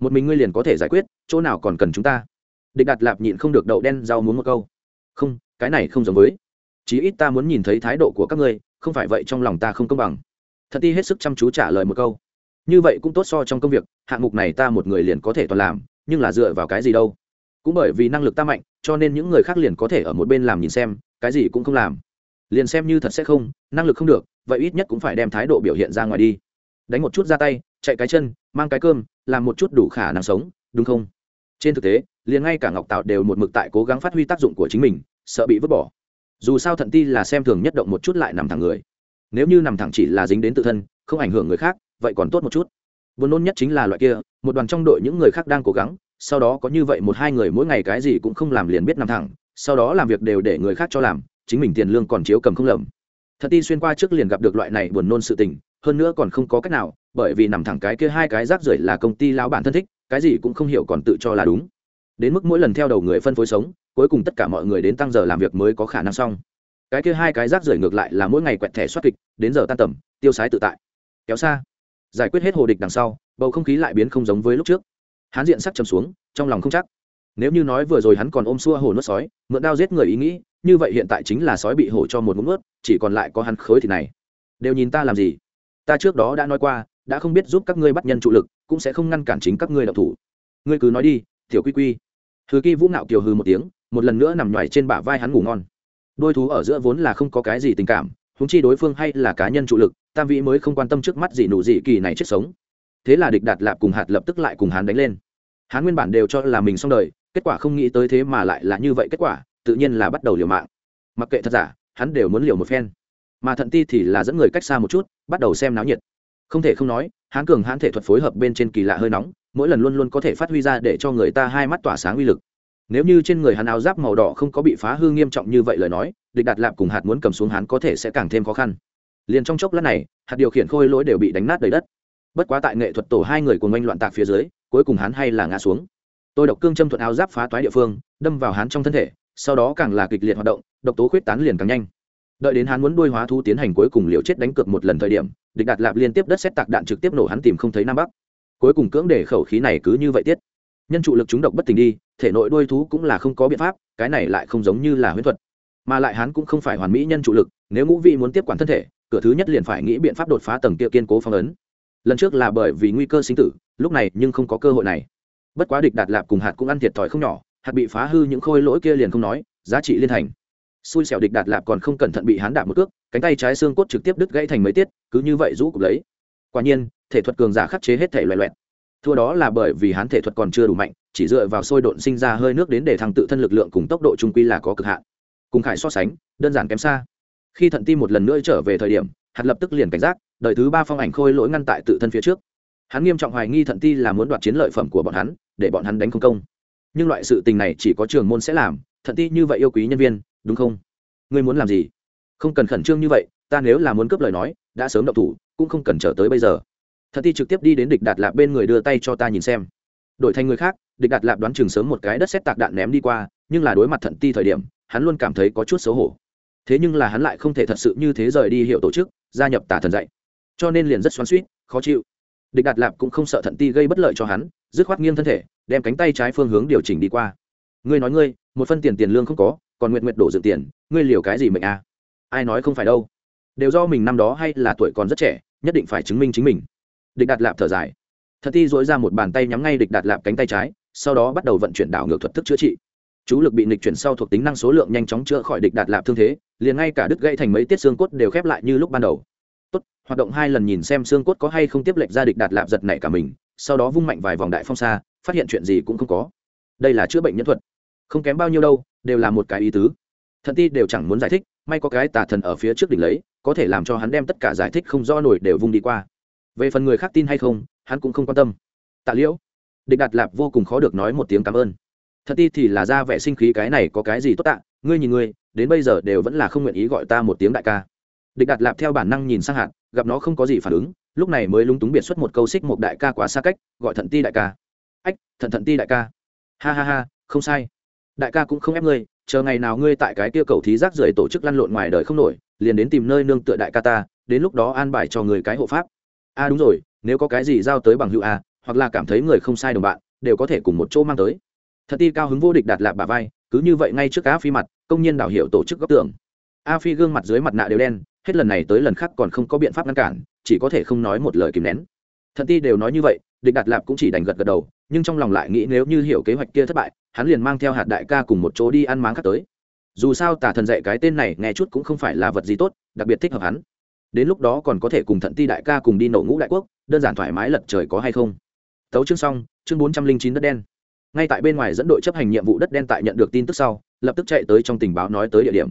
Một mình ngươi liền có thể giải quyết, chỗ nào còn cần chúng ta? Địch đặt lạp nhịn không được đậu đen rau muốn một câu. Không, cái này không giống với. Chí ít ta muốn nhìn thấy thái độ của các ngươi, không phải vậy trong lòng ta không công bằng. Thật ti hết sức chăm chú trả lời một câu. Như vậy cũng tốt so trong công việc, hạng mục này ta một người liền có thể toàn làm, nhưng là dựa vào cái gì đâu? Cũng bởi vì năng lực ta mạnh, cho nên những người khác liền có thể ở một bên làm nhìn xem, cái gì cũng không làm. Liền xem như thật sẽ không, năng lực không được, vậy ít nhất cũng phải đem thái độ biểu hiện ra ngoài đi. Đánh một chút ra tay, chạy cái chân, mang cái cơm làm một chút đủ khả năng sống, đúng không? Trên thực tế, liền ngay cả ngọc tạo đều một mực tại cố gắng phát huy tác dụng của chính mình, sợ bị vứt bỏ. Dù sao thận ti là xem thường nhất động một chút lại nằm thẳng người. Nếu như nằm thẳng chỉ là dính đến tự thân, không ảnh hưởng người khác, vậy còn tốt một chút. Buồn nôn nhất chính là loại kia, một đoàn trong đội những người khác đang cố gắng, sau đó có như vậy một hai người mỗi ngày cái gì cũng không làm liền biết nằm thẳng, sau đó làm việc đều để người khác cho làm, chính mình tiền lương còn chiếu cầm không lầm. Thật ti xuyên qua trước liền gặp được loại này buồn nôn sự tình, hơn nữa còn không có cách nào bởi vì nằm thẳng cái kia hai cái rác rưởi là công ty lão bản thân thích, cái gì cũng không hiểu còn tự cho là đúng. Đến mức mỗi lần theo đầu người phân phối sống, cuối cùng tất cả mọi người đến tăng giờ làm việc mới có khả năng xong. Cái kia hai cái rác rưởi ngược lại là mỗi ngày quẹt thẻ soát kịch, đến giờ tan tầm, tiêu sái tự tại. Kéo xa. Giải quyết hết hồ địch đằng sau, bầu không khí lại biến không giống với lúc trước. Hắn diện sắc trầm xuống, trong lòng không chắc. Nếu như nói vừa rồi hắn còn ôm xua hồ nuốt sói, mượn đao giết người ý nghĩ, như vậy hiện tại chính là sói bị hổ cho một ngụm ướt chỉ còn lại có hắn khối thì này. Đều nhìn ta làm gì? Ta trước đó đã nói qua đã không biết giúp các ngươi bắt nhân trụ lực, cũng sẽ không ngăn cản chính các ngươi đậu thủ. Ngươi cứ nói đi, tiểu quy quy. Hừ kỳ vũ nạo kiều hừ một tiếng, một lần nữa nằm nhoài trên bả vai hắn ngủ ngon. Đôi thú ở giữa vốn là không có cái gì tình cảm húng chi đối phương hay là cá nhân trụ lực, tam vĩ mới không quan tâm trước mắt gì nụ gì kỳ này chết sống. Thế là địch đạt lạp cùng hạt lập tức lại cùng hắn đánh lên. Hắn nguyên bản đều cho là mình xong đời, kết quả không nghĩ tới thế mà lại là như vậy kết quả, tự nhiên là bắt đầu liều mạng. Mặc kệ thật giả, hắn đều muốn liều một phen. Mà thận ti thì là dẫn người cách xa một chút, bắt đầu xem náo nhiệt không thể không nói hán cường hán thể thuật phối hợp bên trên kỳ lạ hơi nóng, mỗi lần luôn luôn có thể phát huy ra để cho người ta hai mắt tỏa sáng uy lực. Nếu như trên người hắn áo giáp màu đỏ không có bị phá hư nghiêm trọng như vậy lời nói, địch đạt lạp cùng hạt muốn cầm xuống hắn có thể sẽ càng thêm khó khăn. Liền trong chốc lát này, hạt điều khiển khôi lỗi đều bị đánh nát đầy đất. Bất quá tại nghệ thuật tổ hai người cùng oanh loạn tạc phía dưới, cuối cùng hắn hay là ngã xuống. Tôi độc cương châm thuận áo giáp phá toái địa phương, đâm vào hắn trong thân thể, sau đó càng là kịch liệt hoạt động, độc tố khuyết tán liền càng nhanh. Đợi đến hắn muốn đuôi hóa thu tiến hành cuối cùng liều chết đánh cược một lần thời điểm địch đạt lạp liên tiếp đất xét tạc đạn trực tiếp nổ hắn tìm không thấy nam bắc. Cuối cùng cưỡng để khẩu khí này cứ như vậy tiết. Nhân trụ lực chúng độc bất tỉnh đi, thể nội đuôi thú cũng là không có biện pháp, cái này lại không giống như là huyễn thuật. Mà lại hắn cũng không phải hoàn mỹ nhân trụ lực, nếu ngũ vị muốn tiếp quản thân thể, cửa thứ nhất liền phải nghĩ biện pháp đột phá tầng kia kiên cố phong ấn. Lần trước là bởi vì nguy cơ sinh tử, lúc này nhưng không có cơ hội này. Bất quá địch đạt lạp cùng hạt cũng ăn thiệt thòi không nhỏ, hạt bị phá hư những khôi lỗi kia liền không nói, giá trị liên thành xui xẻo địch đạt lạp còn không cẩn thận bị hắn đạp một cước, cánh tay trái xương cốt trực tiếp đứt gãy thành mấy tiết, cứ như vậy rũ cục lấy. Quả nhiên, thể thuật cường giả khắc chế hết thể loại loẹt. Thua đó là bởi vì hắn thể thuật còn chưa đủ mạnh, chỉ dựa vào sôi độn sinh ra hơi nước đến để thăng tự thân lực lượng cùng tốc độ trung quy là có cực hạn. Cùng khải so sánh, đơn giản kém xa. Khi thận tim một lần nữa trở về thời điểm, hạt lập tức liền cảnh giác, đợi thứ ba phong ảnh khôi lỗi ngăn tại tự thân phía trước. Hắn nghiêm trọng hoài nghi thận ti là muốn đoạt chiến lợi phẩm của bọn hắn, để bọn hắn đánh không công. Nhưng loại sự tình này chỉ có trường môn sẽ làm, thận ti như vậy yêu quý nhân viên đúng không? Ngươi muốn làm gì? Không cần khẩn trương như vậy, ta nếu là muốn cướp lời nói, đã sớm động thủ, cũng không cần chờ tới bây giờ. Thận ti trực tiếp đi đến địch đạt lạp bên người đưa tay cho ta nhìn xem. Đổi thành người khác, địch đạt lạp đoán chừng sớm một cái đất xét tạc đạn ném đi qua, nhưng là đối mặt thận ti thời điểm, hắn luôn cảm thấy có chút xấu hổ. Thế nhưng là hắn lại không thể thật sự như thế rời đi hiệu tổ chức, gia nhập tà thần dạy. Cho nên liền rất xoắn suýt khó chịu. Địch đạt lạp cũng không sợ thận ti gây bất lợi cho hắn, dứt khoát nghiêng thân thể, đem cánh tay trái phương hướng điều chỉnh đi qua. Ngươi nói ngươi, một phân tiền tiền lương không có còn nguyện nguyện đổ dựng tiền, ngươi liều cái gì mệnh à? Ai nói không phải đâu. Đều do mình năm đó hay là tuổi còn rất trẻ, nhất định phải chứng minh chính mình. Địch đạt lạp thở dài. Thật thi dỗi ra một bàn tay nhắm ngay địch đạt lạp cánh tay trái, sau đó bắt đầu vận chuyển đảo ngược thuật thức chữa trị. Chú lực bị nịch chuyển sau thuộc tính năng số lượng nhanh chóng chữa khỏi địch đạt lạp thương thế, liền ngay cả đứt gãy thành mấy tiết xương cốt đều khép lại như lúc ban đầu. Tốt, hoạt động hai lần nhìn xem xương cốt có hay không tiếp lệnh ra địch đạt lạp giật nảy cả mình, sau đó vung mạnh vài vòng đại phong xa, phát hiện chuyện gì cũng không có. Đây là chữa bệnh nhân thuật không kém bao nhiêu đâu, đều là một cái ý tứ. Thần ti đều chẳng muốn giải thích, may có cái tà thần ở phía trước đỉnh lấy, có thể làm cho hắn đem tất cả giải thích không do nổi đều vung đi qua. Về phần người khác tin hay không, hắn cũng không quan tâm. Tạ liễu, địch đạt lạp vô cùng khó được nói một tiếng cảm ơn. Thật ti thì là ra vẻ sinh khí cái này có cái gì tốt tạ, ngươi nhìn ngươi, đến bây giờ đều vẫn là không nguyện ý gọi ta một tiếng đại ca. Địch đạt lạp theo bản năng nhìn sang hạt, gặp nó không có gì phản ứng, lúc này mới lúng túng biệt xuất một câu xích một đại ca quá xa cách, gọi thận ti đại ca. Ách, thận thận ti đại ca. Ha ha ha, không sai đại ca cũng không ép ngươi, chờ ngày nào ngươi tại cái kia cầu thí rác rưởi tổ chức lăn lộn ngoài đời không nổi, liền đến tìm nơi nương tựa đại ca ta, đến lúc đó an bài cho người cái hộ pháp. A à đúng rồi, nếu có cái gì giao tới bằng hữu a hoặc là cảm thấy người không sai đồng bạn, đều có thể cùng một chỗ mang tới. Thật ti cao hứng vô địch đạt lạp bà vai, cứ như vậy ngay trước a phi mặt, công nhân đảo hiệu tổ chức góc tường. A phi gương mặt dưới mặt nạ đều đen, hết lần này tới lần khác còn không có biện pháp ngăn cản, chỉ có thể không nói một lời kìm nén. Thật ti đều nói như vậy, địch đạt lạp cũng chỉ đành gật gật đầu nhưng trong lòng lại nghĩ nếu như hiểu kế hoạch kia thất bại, hắn liền mang theo hạt đại ca cùng một chỗ đi ăn máng khác tới. Dù sao tà thần dạy cái tên này nghe chút cũng không phải là vật gì tốt, đặc biệt thích hợp hắn. Đến lúc đó còn có thể cùng thận ti đại ca cùng đi nổ ngũ đại quốc, đơn giản thoải mái lật trời có hay không? Tấu chương xong, chương bốn trăm linh chín đất đen. Ngay tại bên ngoài dẫn đội chấp hành nhiệm vụ đất đen tại nhận được tin tức sau, lập tức chạy tới trong tình báo nói tới địa điểm.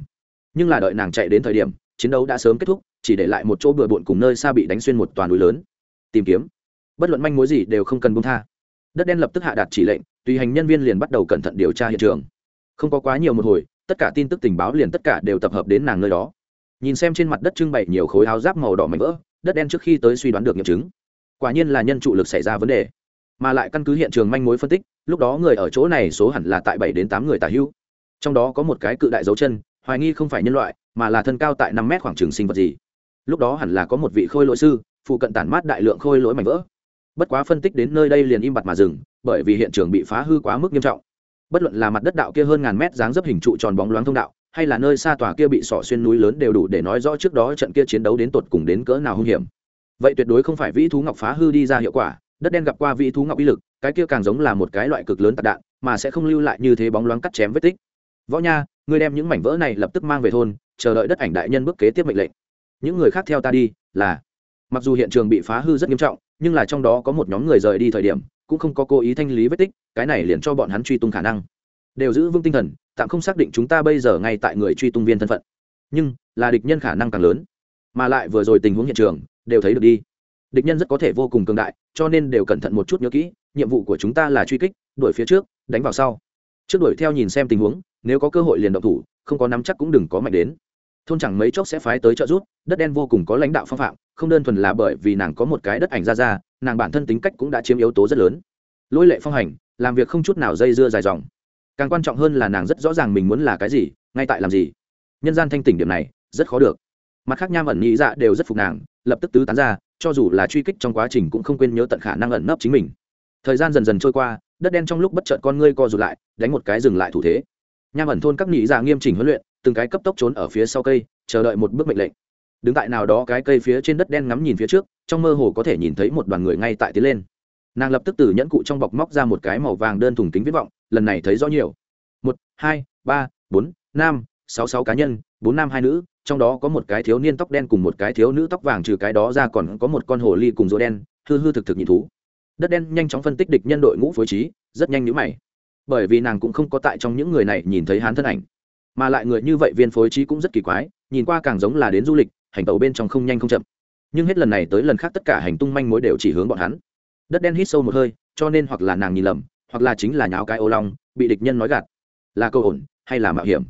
Nhưng là đợi nàng chạy đến thời điểm, chiến đấu đã sớm kết thúc, chỉ để lại một chỗ bừa bộn cùng nơi xa bị đánh xuyên một toàn núi lớn. Tìm kiếm. Bất luận manh mối gì đều không cần bông tha đất đen lập tức hạ đạt chỉ lệnh, tùy hành nhân viên liền bắt đầu cẩn thận điều tra hiện trường. Không có quá nhiều một hồi, tất cả tin tức tình báo liền tất cả đều tập hợp đến nàng nơi đó. Nhìn xem trên mặt đất trưng bày nhiều khối áo giáp màu đỏ mảnh vỡ, đất đen trước khi tới suy đoán được nghiệm chứng. Quả nhiên là nhân trụ lực xảy ra vấn đề. Mà lại căn cứ hiện trường manh mối phân tích, lúc đó người ở chỗ này số hẳn là tại bảy đến tám người tả hữu. Trong đó có một cái cự đại dấu chân, hoài nghi không phải nhân loại, mà là thân cao tại năm mét khoảng trường sinh vật gì. Lúc đó hẳn là có một vị khôi lỗi sư, phụ cận tản mát đại lượng khôi lỗi mảnh vỡ bất quá phân tích đến nơi đây liền im bặt mà dừng, bởi vì hiện trường bị phá hư quá mức nghiêm trọng. Bất luận là mặt đất đạo kia hơn ngàn mét dáng dấp hình trụ tròn bóng loáng thông đạo, hay là nơi xa tòa kia bị sỏ xuyên núi lớn đều đủ để nói rõ trước đó trận kia chiến đấu đến tột cùng đến cỡ nào hung hiểm. Vậy tuyệt đối không phải vĩ thú ngọc phá hư đi ra hiệu quả, đất đen gặp qua vĩ thú ngọc uy lực, cái kia càng giống là một cái loại cực lớn tạc đạn, mà sẽ không lưu lại như thế bóng loáng cắt chém vết tích. Võ nha, ngươi đem những mảnh vỡ này lập tức mang về thôn, chờ đợi đất ảnh đại nhân bước kế tiếp mệnh lệnh. Những người khác theo ta đi, là, mặc dù hiện trường bị phá hư rất nghiêm trọng nhưng là trong đó có một nhóm người rời đi thời điểm, cũng không có cố ý thanh lý vết tích, cái này liền cho bọn hắn truy tung khả năng. Đều giữ vững tinh thần, tạm không xác định chúng ta bây giờ ngay tại người truy tung viên thân phận. Nhưng, là địch nhân khả năng càng lớn. Mà lại vừa rồi tình huống hiện trường, đều thấy được đi. Địch nhân rất có thể vô cùng cường đại, cho nên đều cẩn thận một chút nhớ kỹ, nhiệm vụ của chúng ta là truy kích, đuổi phía trước, đánh vào sau. Trước đuổi theo nhìn xem tình huống, nếu có cơ hội liền động thủ, không có nắm chắc cũng đừng có mạnh đến. Thôn chẳng mấy chốc sẽ phái tới trợ giúp, đất đen vô cùng có lãnh đạo phong phạm không đơn thuần là bởi vì nàng có một cái đất ảnh ra ra, nàng bản thân tính cách cũng đã chiếm yếu tố rất lớn. Lỗi lệ phong hành, làm việc không chút nào dây dưa dài dòng. Càng quan trọng hơn là nàng rất rõ ràng mình muốn là cái gì, ngay tại làm gì. Nhân gian thanh tỉnh điểm này, rất khó được. Mặt khác nham ẩn nghĩ dạ đều rất phục nàng, lập tức tứ tán ra, cho dù là truy kích trong quá trình cũng không quên nhớ tận khả năng ẩn nấp chính mình. Thời gian dần dần trôi qua, đất đen trong lúc bất chợt con ngươi co rụt lại, đánh một cái dừng lại thủ thế. Nham ẩn thôn các nghĩ dạ nghiêm chỉnh huấn luyện, từng cái cấp tốc trốn ở phía sau cây, chờ đợi một bước mệnh lệnh đứng tại nào đó cái cây phía trên đất đen ngắm nhìn phía trước, trong mơ hồ có thể nhìn thấy một đoàn người ngay tại tiến lên. Nàng lập tức từ nhẫn cụ trong bọc móc ra một cái màu vàng đơn thùng kính viết vọng, lần này thấy rõ nhiều. Một, hai, ba, bốn, năm, sáu sáu cá nhân, bốn nam, hai nữ, trong đó có một cái thiếu niên tóc đen cùng một cái thiếu nữ tóc vàng trừ cái đó ra còn có một con hồ ly cùng rô đen, hư hư thực thực nhị thú. Đất đen nhanh chóng phân tích địch nhân đội ngũ phối trí, rất nhanh nhữ mày. Bởi vì nàng cũng không có tại trong những người này nhìn thấy hán thân ảnh, mà lại người như vậy viên phối trí cũng rất kỳ quái, nhìn qua càng giống là đến du lịch hành tàu bên trong không nhanh không chậm. Nhưng hết lần này tới lần khác tất cả hành tung manh mối đều chỉ hướng bọn hắn. Đất đen hít sâu một hơi, cho nên hoặc là nàng nhìn lầm, hoặc là chính là nháo cái ô long, bị địch nhân nói gạt. Là câu ổn, hay là mạo hiểm?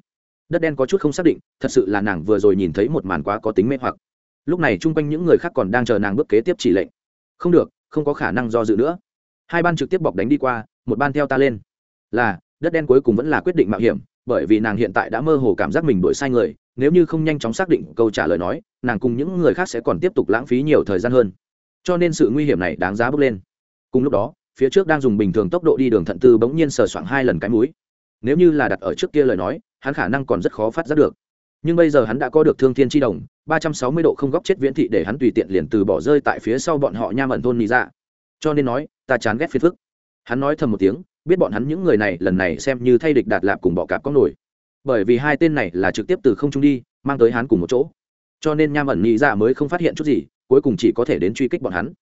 Đất đen có chút không xác định, thật sự là nàng vừa rồi nhìn thấy một màn quá có tính mê hoặc. Lúc này chung quanh những người khác còn đang chờ nàng bước kế tiếp chỉ lệnh. Không được, không có khả năng do dự nữa. Hai ban trực tiếp bọc đánh đi qua, một ban theo ta lên. Là, đất đen cuối cùng vẫn là quyết định mạo hiểm, bởi vì nàng hiện tại đã mơ hồ cảm giác mình đổi sai người nếu như không nhanh chóng xác định câu trả lời nói, nàng cùng những người khác sẽ còn tiếp tục lãng phí nhiều thời gian hơn. Cho nên sự nguy hiểm này đáng giá bước lên. Cùng lúc đó, phía trước đang dùng bình thường tốc độ đi đường thận tư bỗng nhiên sờ soạng hai lần cái mũi. Nếu như là đặt ở trước kia lời nói, hắn khả năng còn rất khó phát giác được. Nhưng bây giờ hắn đã có được thương thiên tri đồng, ba trăm sáu mươi độ không góc chết viễn thị để hắn tùy tiện liền từ bỏ rơi tại phía sau bọn họ nham ẩn thôn nị dạ. Cho nên nói, ta chán ghét phiền phức. Hắn nói thầm một tiếng, biết bọn hắn những người này lần này xem như thay địch đạt lạp cùng bọ cạp có nổi bởi vì hai tên này là trực tiếp từ không trung đi, mang tới hắn cùng một chỗ. Cho nên nham ẩn nhị dạ mới không phát hiện chút gì, cuối cùng chỉ có thể đến truy kích bọn hắn.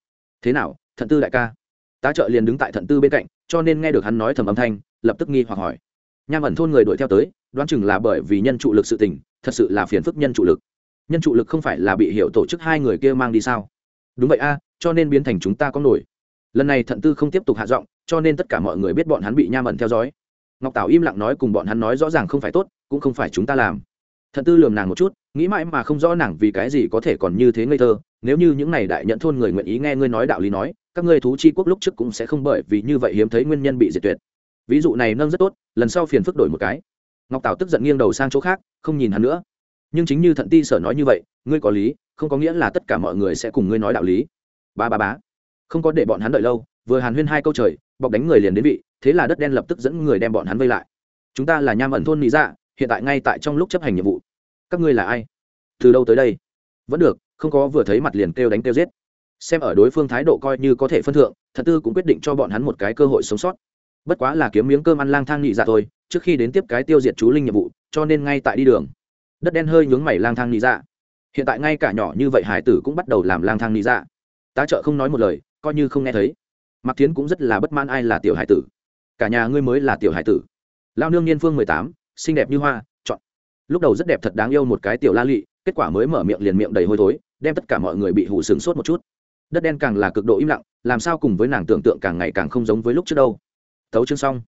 Thế nào, thận tư đại ca? Tá trợ liền đứng tại thận tư bên cạnh, cho nên nghe được hắn nói thầm âm thanh, lập tức nghi hoặc hỏi. Nham ẩn thôn người đuổi theo tới, đoán chừng là bởi vì nhân trụ lực sự tình, thật sự là phiền phức nhân trụ lực. Nhân trụ lực không phải là bị hiệu tổ chức hai người kia mang đi sao? Đúng vậy a, cho nên biến thành chúng ta có nổi. Lần này thận tư không tiếp tục hạ giọng, cho nên tất cả mọi người biết bọn hắn bị nham ẩn theo dõi ngọc tảo im lặng nói cùng bọn hắn nói rõ ràng không phải tốt, cũng không phải chúng ta làm. Thận tư lườm nàng một chút, nghĩ mãi mà không rõ nàng vì cái gì có thể còn như thế ngây thơ, nếu như những này đại nhận thôn người nguyện ý nghe ngươi nói đạo lý nói, các ngươi thú chi quốc lúc trước cũng sẽ không bởi vì như vậy hiếm thấy nguyên nhân bị diệt tuyệt. Ví dụ này nâng rất tốt, lần sau phiền phức đổi một cái. Ngọc tảo tức giận nghiêng đầu sang chỗ khác, không nhìn hắn nữa. Nhưng chính như thận ti sở nói như vậy, ngươi có lý, không có nghĩa là tất cả mọi người sẽ cùng ngươi nói đạo lý. Ba ba bá không có để bọn hắn đợi lâu, vừa hàn huyên hai câu trời, bọc đánh người liền đến vị thế là đất đen lập tức dẫn người đem bọn hắn vây lại. Chúng ta là nham ẩn thôn lý dạ hiện tại ngay tại trong lúc chấp hành nhiệm vụ. Các ngươi là ai? Từ đâu tới đây? Vẫn được, không có vừa thấy mặt liền kêu đánh kêu giết. Xem ở đối phương thái độ coi như có thể phân thượng, thật tư cũng quyết định cho bọn hắn một cái cơ hội sống sót. Bất quá là kiếm miếng cơm ăn lang thang nhị dạ thôi, trước khi đến tiếp cái tiêu diệt chú linh nhiệm vụ, cho nên ngay tại đi đường. Đất đen hơi nhướng mày lang thang nhị dạ. Hiện tại ngay cả nhỏ như vậy hải tử cũng bắt đầu làm lang thang nhị dạ. Tá trợ không nói một lời, coi như không nghe thấy. Mặc tiến cũng rất là bất mãn ai là tiểu hải tử cả nhà ngươi mới là tiểu hải tử. Lao nương niên phương mười tám, xinh đẹp như hoa, chọn. Lúc đầu rất đẹp thật đáng yêu một cái tiểu la lị, kết quả mới mở miệng liền miệng đầy hôi thối, đem tất cả mọi người bị hủ sừng sốt một chút. Đất đen càng là cực độ im lặng, làm sao cùng với nàng tưởng tượng càng ngày càng không giống với lúc trước đâu. Tấu chương xong.